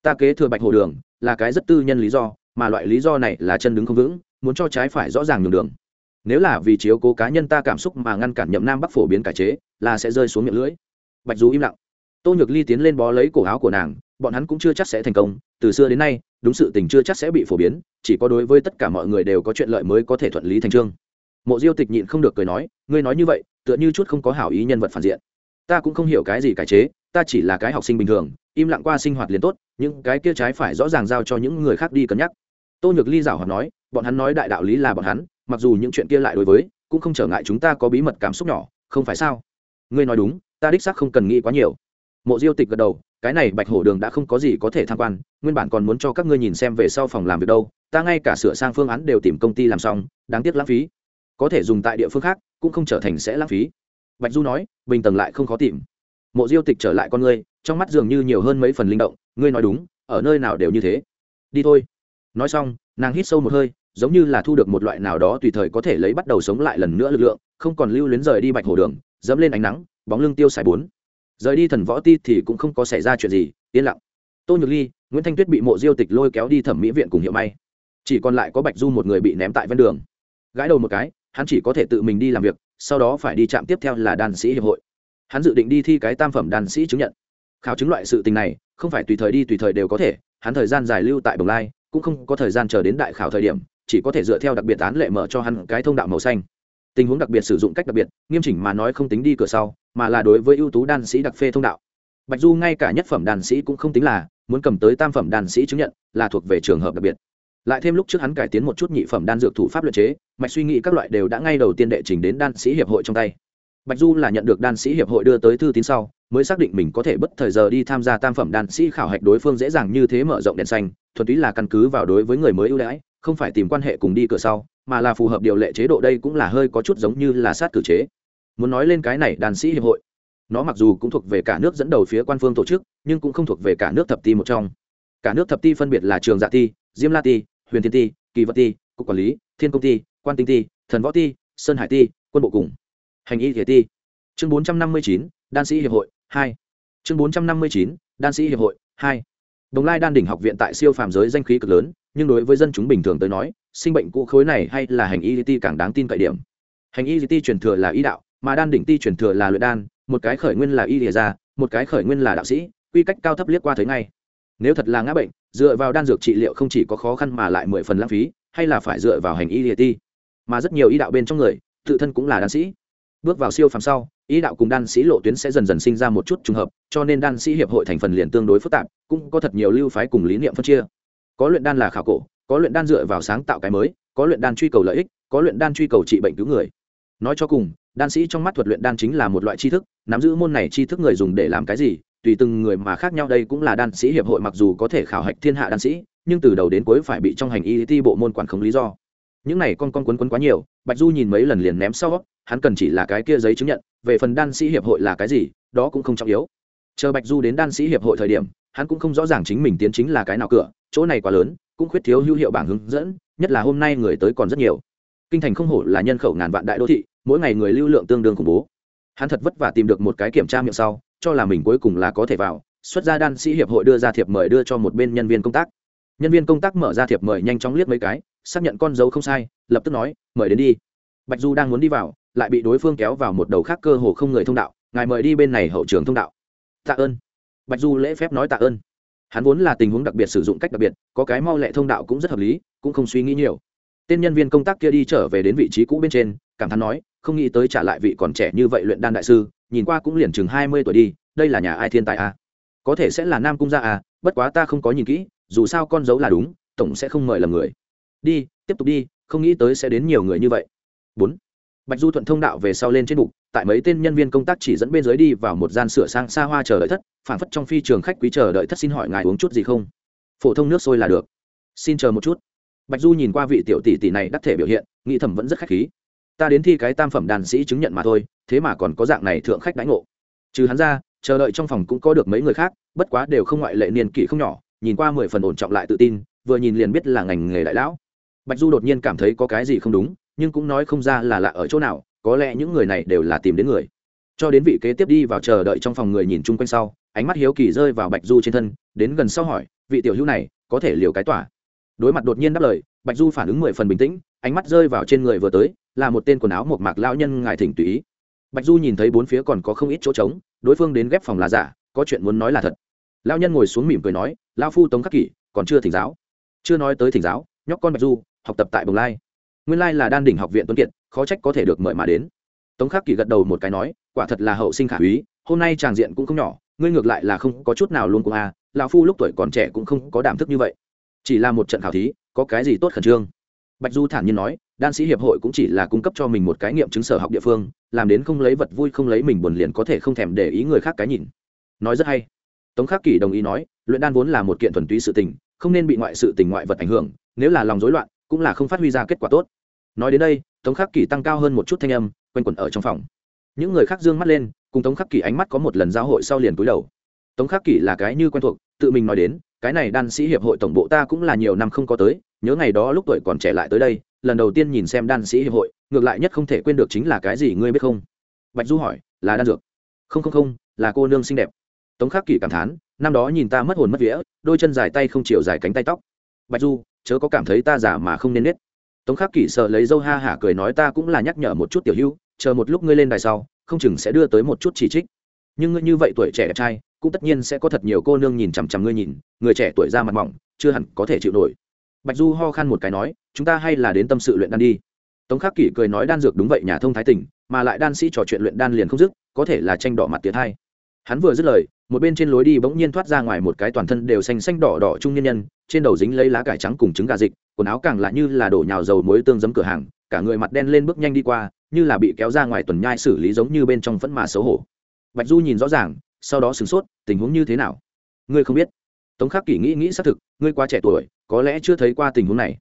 Ta kế thừa bạch hồ đường, là cái rất tư nhân lý do, mà loại lý do này là chân đứng không vững muốn cho trái phải rõ ràng nhường đường. Nếu là vì chiếu cố cá nhân ta cảm xúc mà ngăn cản nhậm nam bắc phổ biến cải chế, là sẽ rơi xuống miệng lưỡi. Bạch du im lặng. Tô nhược ly tiến lên bó lấy cổ áo của nàng, bọn hắn cũng chưa chắc sẽ thành công, từ xưa đến nay, đúng sự tình chưa chắc sẽ bị phổ biến, chỉ có đối với tất cả mọi người đều có chuyện lợi mới có thể thuận lý thành trương mộ diêu tịch nhịn không được cười nói, ngươi nói như vậy, tựa như chút không có hảo ý nhân vật phản diện. Ta cũng không hiểu cái gì cải chế, ta chỉ là cái học sinh bình thường, im lặng qua sinh hoạt liền tốt, những cái kia trái phải rõ ràng giao cho những người khác đi cân nhắc. Tô nhược ly giảo hoạt nói bọn hắn nói đại đạo lý là bọn hắn, mặc dù những chuyện kia lại đối với, cũng không trở ngại chúng ta có bí mật cảm xúc nhỏ, không phải sao? Ngươi nói đúng, ta đích xác không cần nghĩ quá nhiều. Mộ diêu tịch gật đầu, cái này bạch hổ đường đã không có gì có thể tham quan, nguyên bản còn muốn cho các ngươi nhìn xem về sau phòng làm việc đâu, ta ngay cả sửa sang phương án đều tìm công ty làm xong, đáng tiếc lãng phí. Có thể dùng tại địa phương khác, cũng không trở thành sẽ lãng phí. Bạch du nói, bình tầng lại không khó tìm. Mộ diêu tịch trở lại con ngươi, trong mắt dường như nhiều hơn mấy phần linh động, ngươi nói đúng, ở nơi nào đều như thế. Đi thôi. Nói xong, nàng hít sâu một hơi giống như là thu được một loại nào đó tùy thời có thể lấy bắt đầu sống lại lần nữa lực lượng, không còn lưu luyến rời đi bạch hồ đường, dẫm lên ánh nắng, bóng lưng tiêu xài bốn. Rời đi thần võ ti thì cũng không có xảy ra chuyện gì, yên lặng. Tô nhược ly, nguyễn thanh tuyết bị mộ diêu tịch lôi kéo đi thẩm mỹ viện cùng hiệu may. Chỉ còn lại có bạch du một người bị ném tại ven đường. Gãi đầu một cái, hắn chỉ có thể tự mình đi làm việc, sau đó phải đi chạm tiếp theo là đàn sĩ hiệp hội. Hắn dự định đi thi cái tam phẩm đàn sĩ chứng nhận. Khảo chứng loại sự tình này, không phải tùy thời đi tùy thời đều có thể, hắn thời gian dài lưu tại bồng lai, cũng không có thời gian chờ đến đại khảo thời điểm chỉ có thể dựa theo đặc biệt án lệ mở cho hắn cái thông đạo màu xanh. Tình huống đặc biệt sử dụng cách đặc biệt, nghiêm chỉnh mà nói không tính đi cửa sau, mà là đối với ưu tú đan sĩ đặc phê thông đạo. Bạch du ngay cả nhất phẩm đàn sĩ cũng không tính là, muốn cầm tới tam phẩm đàn sĩ chứng nhận, là thuộc về trường hợp đặc biệt. Lại thêm lúc trước hắn cải tiến một chút nhị phẩm đan dược thủ pháp luật chế, mạch suy nghĩ các loại đều đã ngay đầu tiên đệ trình đến đan sĩ hiệp hội trong tay. Bạch du là nhận được đan sĩ hiệp hội đưa tới thư tín sau, mới xác định mình có thể bất thời giờ đi tham gia tam phẩm đan sĩ khảo hạch đối phương dễ dàng như thế mở rộng đèn xanh, thuần túy là căn cứ vào đối với người mới ưu đãi không phải tìm quan hệ cùng đi cửa sau, mà là phù hợp điều lệ chế độ đây cũng là hơi có chút giống như là sát cử chế. Muốn nói lên cái này, đàn sĩ hiệp hội, nó mặc dù cũng thuộc về cả nước dẫn đầu phía quan phương tổ chức, nhưng cũng không thuộc về cả nước thập ti một trong. Cả nước thập ti phân biệt là trường dạ ti, diêm la ti, huyền thiên ti, kỳ vật ti, cục quản lý, thiên công ty quan tinh ti, thần võ ti, sơn hải ti, quân bộ cùng, hành y thể ti. Chương bốn trăm năm mươi chín, đan sĩ hiệp hội, hai. Chương bốn trăm năm mươi chín, đan sĩ hiệp hội, hai. Đồng lai đan đỉnh học viện tại siêu phàm giới danh khí cực lớn nhưng đối với dân chúng bình thường tới nói, sinh bệnh cũ khối này hay là hành y ti càng đáng tin cậy điểm. Hành y ti truyền thừa là y đạo, mà đan đỉnh ti truyền thừa là luyện đan, một cái khởi nguyên là y lìa ra, một cái khởi nguyên là đạo sĩ, quy cách cao thấp liếc qua thấy ngay. Nếu thật là ngã bệnh, dựa vào đan dược trị liệu không chỉ có khó khăn mà lại mười phần lãng phí, hay là phải dựa vào hành y lìa ti. Mà rất nhiều y đạo bên trong người, tự thân cũng là đan sĩ. Bước vào siêu phàm sau, y đạo cùng đan sĩ lộ tuyến sẽ dần dần sinh ra một chút trùng hợp, cho nên đan sĩ hiệp hội thành phần liền tương đối phức tạp, cũng có thật nhiều lưu phái cùng lý niệm phân chia có luyện đan là khảo cổ, có luyện đan dựa vào sáng tạo cái mới, có luyện đan truy cầu lợi ích, có luyện đan truy cầu trị bệnh cứu người. Nói cho cùng, đan sĩ trong mắt thuật luyện đan chính là một loại tri thức, nắm giữ môn này tri thức người dùng để làm cái gì, tùy từng người mà khác nhau đây cũng là đan sĩ hiệp hội mặc dù có thể khảo hạch thiên hạ đan sĩ, nhưng từ đầu đến cuối phải bị trong hành y ti bộ môn quản khống lý do. Những này con con quấn quấn quá nhiều, bạch du nhìn mấy lần liền ném sau, hắn cần chỉ là cái kia giấy chứng nhận, về phần đan sĩ hiệp hội là cái gì, đó cũng không trọng yếu. Chờ bạch du đến đan sĩ hiệp hội thời điểm, hắn cũng không rõ ràng chính mình tiến chính là cái nào cửa chỗ này quá lớn, cũng khuyết thiếu hữu hiệu bảng hướng dẫn, nhất là hôm nay người tới còn rất nhiều. Kinh thành không hổ là nhân khẩu ngàn vạn đại đô thị, mỗi ngày người lưu lượng tương đương khủng bố. Hắn thật vất vả tìm được một cái kiểm tra miệng sau, cho là mình cuối cùng là có thể vào, xuất ra đan sĩ hiệp hội đưa ra thiệp mời đưa cho một bên nhân viên công tác. Nhân viên công tác mở ra thiệp mời nhanh chóng liếc mấy cái, xác nhận con dấu không sai, lập tức nói, mời đến đi. Bạch du đang muốn đi vào, lại bị đối phương kéo vào một đầu khác cơ hồ không người thông đạo, ngài mời đi bên này hậu trường thông đạo. Tạ ơn. Bạch du lễ phép nói tạ ơn hắn vốn là tình huống đặc biệt sử dụng cách đặc biệt, có cái mau lẹ thông đạo cũng rất hợp lý, cũng không suy nghĩ nhiều. Tên nhân viên công tác kia đi trở về đến vị trí cũ bên trên, cảm thán nói, không nghĩ tới trả lại vị còn trẻ như vậy luyện đan đại sư, nhìn qua cũng liền chừng hai mươi tuổi đi, đây là nhà ai thiên tài à? có thể sẽ là nam cung gia à bất quá ta không có nhìn kỹ, dù sao con dấu là đúng, tổng sẽ không mời là người. Đi, tiếp tục đi, không nghĩ tới sẽ đến nhiều người như vậy. Bốn bạch du thuận thông đạo về sau lên trên bục, tại mấy tên nhân viên công tác chỉ dẫn bên dưới đi vào một gian sửa sang xa hoa chờ đợi thất phản phất trong phi trường khách quý chờ đợi thất xin hỏi ngài uống chút gì không? Phổ thông nước sôi là được. Xin chờ một chút. Bạch du nhìn qua vị tiểu tỷ tỷ này đắc thể biểu hiện, nghĩ thầm vẫn rất khách khí. Ta đến thi cái tam phẩm đàn sĩ chứng nhận mà thôi, thế mà còn có dạng này thượng khách đãi ngộ. Trừ hắn ra, chờ đợi trong phòng cũng có được mấy người khác, bất quá đều không ngoại lệ niên kỷ không nhỏ, nhìn qua mười phần ổn trọng lại tự tin, vừa nhìn liền biết là ngành nghề đại lão. Bạch du đột nhiên cảm thấy có cái gì không đúng nhưng cũng nói không ra là lạ ở chỗ nào, có lẽ những người này đều là tìm đến người. Cho đến vị kế tiếp đi vào chờ đợi trong phòng người nhìn chung quanh sau, ánh mắt hiếu kỳ rơi vào bạch du trên thân, đến gần sau hỏi, vị tiểu hữu này, có thể liều cái tỏa? Đối mặt đột nhiên đáp lời, bạch du phản ứng mười phần bình tĩnh, ánh mắt rơi vào trên người vừa tới, là một tên quần áo một mạc lão nhân ngài thỉnh tùy ý. Bạch du nhìn thấy bốn phía còn có không ít chỗ trống, đối phương đến ghép phòng là giả, có chuyện muốn nói là thật. Lão nhân ngồi xuống mỉm cười nói, lão phu tống khắc kỷ, còn chưa thỉnh giáo. Chưa nói tới thỉnh giáo, nhóc con bạch du, học tập tại bồng lai nguyên lai là đan đỉnh học viện tuấn kiệt, khó trách có thể được mời mà đến. Tống khắc kỷ gật đầu một cái nói, quả thật là hậu sinh khả úy hôm nay tràng diện cũng không nhỏ, ngươi ngược lại là không có chút nào luôn cùng à lão phu lúc tuổi còn trẻ cũng không có đảm thức như vậy. Chỉ là một trận khảo thí, có cái gì tốt khẩn trương? Bạch du thản nhiên nói, đan sĩ hiệp hội cũng chỉ là cung cấp cho mình một cái nghiệm chứng sở học địa phương, làm đến không lấy vật vui không lấy mình buồn liền có thể không thèm để ý người khác cái nhìn. Nói rất hay. Tống khắc kỷ đồng ý nói, luyện đan vốn là một kiện thuần túy sự tình, không nên bị ngoại sự tình ngoại vật ảnh hưởng, nếu là lòng rối loạn cũng là không phát huy ra kết quả tốt. Nói đến đây, tống khắc kỳ tăng cao hơn một chút thanh âm, quanh quẩn ở trong phòng. Những người khác d ư ơ n g mắt lên, cùng tống khắc kỳ ánh mắt có một lần giao hội sau liền cúi đầu. Tống khắc kỳ là cái như quen thuộc, tự mình nói đến, cái này đan sĩ hiệp hội tổng bộ ta cũng là nhiều năm không có tới, nhớ ngày đó lúc tuổi còn trẻ lại tới đây, lần đầu tiên nhìn xem đan sĩ hiệp hội, ngược lại nhất không thể quên được chính là cái gì ngươi biết không? Bạch du hỏi, là đan dược? Không không không, là cô nương xinh đẹp. Tống khắc kỳ cảm thán, năm đó nhìn ta mất hồn mất vía, đôi chân dài tay không chiều dài cánh tay tóc bạch du chớ có cảm thấy ta giả mà không nên nết. Tống khắc kỷ sợ lấy dâu ha hả cười nói ta cũng là nhắc nhở một chút tiểu hữu chờ một lúc ngươi lên đài sau không chừng sẽ đưa tới một chút chỉ trích. Nhưng ngươi như vậy tuổi trẻ đẹp trai cũng tất nhiên sẽ có thật nhiều cô nương nhìn chằm chằm ngươi nhìn người trẻ tuổi ra mặt mỏng chưa hẳn có thể chịu nổi. Bạch du ho khan một cái nói chúng ta hay là đến tâm sự luyện đan đi. Tống khắc kỷ cười nói đan dược đúng vậy nhà thông thái tình, mà lại đan sĩ trò chuyện luyện đan liền không dứt có thể là tranh đỏ mặt tiệt hai hắn vừa dứt lời, một bên trên lối đi bỗng nhiên thoát ra ngoài một cái toàn thân đều xanh xanh đỏ đỏ trung nhân nhân, trên đầu dính lấy lá cải trắng cùng trứng gà dịch, quần áo càng lại như là đổ nhào dầu muối tương giấm cửa hàng, cả người mặt đen lên bước nhanh đi qua, như là bị kéo ra ngoài tuần nhai xử lý giống như bên trong phẫn mà xấu hổ. Bạch du nhìn rõ ràng, sau đó sửng sốt, tình huống như thế nào? Ngươi không biết. Tống khắc kỷ nghĩ nghĩ xác thực, ngươi quá trẻ tuổi, có lẽ chưa thấy qua tình huống này.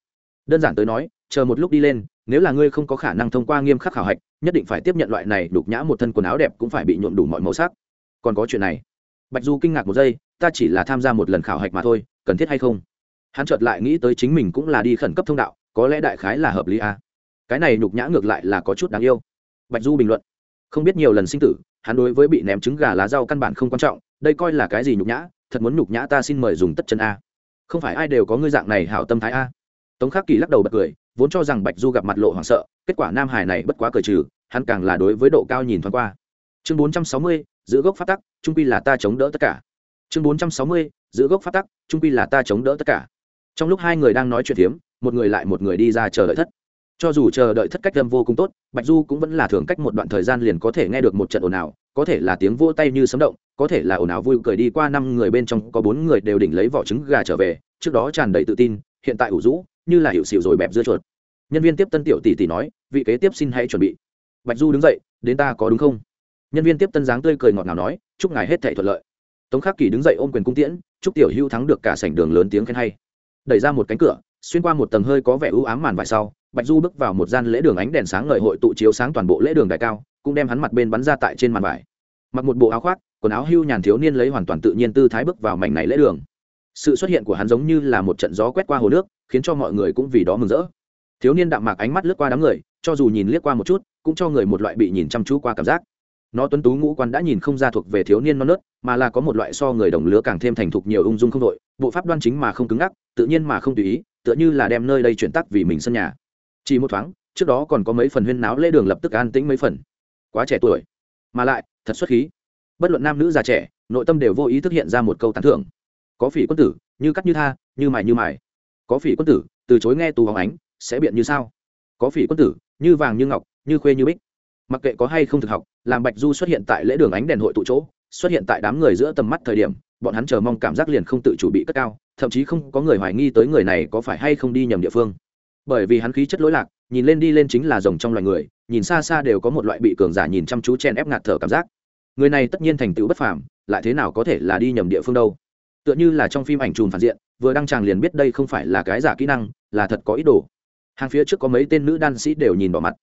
Đơn giản tới nói, chờ một lúc đi lên, nếu là ngươi không có khả năng thông qua nghiêm khắc khảo hạch, nhất định phải tiếp nhận loại này đục nhã một thân quần áo đẹp cũng phải bị nhuộm đủ mọi màu sắc còn có chuyện này. Bạch du kinh ngạc một giây, ta chỉ là tham gia một lần khảo hạch mà thôi, cần thiết hay không? Hắn chợt lại nghĩ tới chính mình cũng là đi khẩn cấp thông đạo, có lẽ đại khái là hợp lý à. cái này nhục nhã ngược lại là có chút đáng yêu. Bạch du bình luận. Không biết nhiều lần sinh tử, hắn đối với bị ném trứng gà lá rau căn bản không quan trọng, đây coi là cái gì nhục nhã, thật muốn nhục nhã ta xin mời dùng tất chân a. Không phải ai đều có ngươi dạng này hảo tâm thái a. Tống khắc kỳ lắc đầu bật cười, vốn cho rằng bạch du gặp mặt lộ hoảng sợ, kết quả nam hải này bất quá cởi trừ, hắn càng là đối với độ cao nhìn thoáng qua. Chương bốn trăm sáu mươi giữ gốc phát tắc, trung pi là ta chống đỡ tất cả. Chương bốn trăm sáu mươi, giữ gốc phát tắc, trung pi là ta chống đỡ tất cả. Trong lúc hai người đang nói chuyện phiếm, một người lại một người đi ra chờ đợi thất. Cho dù chờ đợi thất cách âm vô cùng tốt, bạch du cũng vẫn là thường cách một đoạn thời gian liền có thể nghe được một trận ồn ào, có thể là tiếng vỗ tay như sấm động, có thể là ồn ào vui cười đi qua năm người bên trong, có bốn người đều đỉnh lấy vỏ trứng gà trở về, trước đó tràn đầy tự tin, hiện tại ủ rũ, như là hiệu xịu rồi bẹp dưa chuột. Nhân viên tiếp tân tiểu tỷ tỷ nói, vị kế tiếp xin hãy chuẩn bị. Bạch du đứng dậy, đến ta có đúng không? Nhân viên tiếp tân dáng tươi cười ngọt ngào nói, chúc ngài hết thể thuận lợi. Tống khắc kỳ đứng dậy ôm quyền cung tiễn, chúc tiểu hưu thắng được cả sảnh đường lớn tiếng khen hay. Đẩy ra một cánh cửa, xuyên qua một tầng hơi có vẻ ưu ám màn vải sau, bạch du bước vào một gian lễ đường ánh đèn sáng ngời hội tụ chiếu sáng toàn bộ lễ đường đại cao, cũng đem hắn mặt bên bắn ra tại trên màn vải. Mặc một bộ áo khoác, quần áo hưu nhàn thiếu niên lấy hoàn toàn tự nhiên tư thái bước vào mảnh này lễ đường. Sự xuất hiện của hắn giống như là một trận gió quét qua hồ nước, khiến cho mọi người cũng vì đó mừng rỡ. Thiếu niên đạm mạc ánh mắt lướt qua đám người, cho dù nhìn liếc qua một chút, cũng cho người một loại bị nhìn chăm chú qua cảm giác nó tuấn tú ngũ quan đã nhìn không ra thuộc về thiếu niên non nớt, mà là có một loại so người đồng lứa càng thêm thành thục nhiều ung dung không đội, bộ pháp đoan chính mà không cứng ngắc, tự nhiên mà không tùy ý, tựa như là đem nơi đây chuyển tắc vì mình sân nhà. Chỉ một thoáng, trước đó còn có mấy phần huyên náo lễ đường lập tức an tĩnh mấy phần. Quá trẻ tuổi, mà lại, thật xuất khí. Bất luận nam nữ già trẻ, nội tâm đều vô ý thức hiện ra một câu tán thưởng. Có phỉ quân tử, như cắt như tha, như mài như mài. Có phỉ quân tử, từ chối nghe tù hóng ánh, sẽ biện như sao? Có phỉ quân tử, như vàng như ngọc, như khuê như bích mặc kệ có hay không thực học, làm bạch du xuất hiện tại lễ đường ánh đèn hội tụ chỗ, xuất hiện tại đám người giữa tầm mắt thời điểm, bọn hắn chờ mong cảm giác liền không tự chủ bị cất cao, thậm chí không có người hoài nghi tới người này có phải hay không đi nhầm địa phương. Bởi vì hắn khí chất lỗi lạc, nhìn lên đi lên chính là rồng trong loài người, nhìn xa xa đều có một loại bị cường giả nhìn chăm chú chen ép ngạt thở cảm giác. Người này tất nhiên thành tựu bất phàm, lại thế nào có thể là đi nhầm địa phương đâu? Tựa như là trong phim ảnh trùn phản diện, vừa đăng tràng liền biết đây không phải là cái giả kỹ năng, là thật có ý đồ. Hàng phía trước có mấy tên nữ đan sĩ đều nhìn bỏ mặt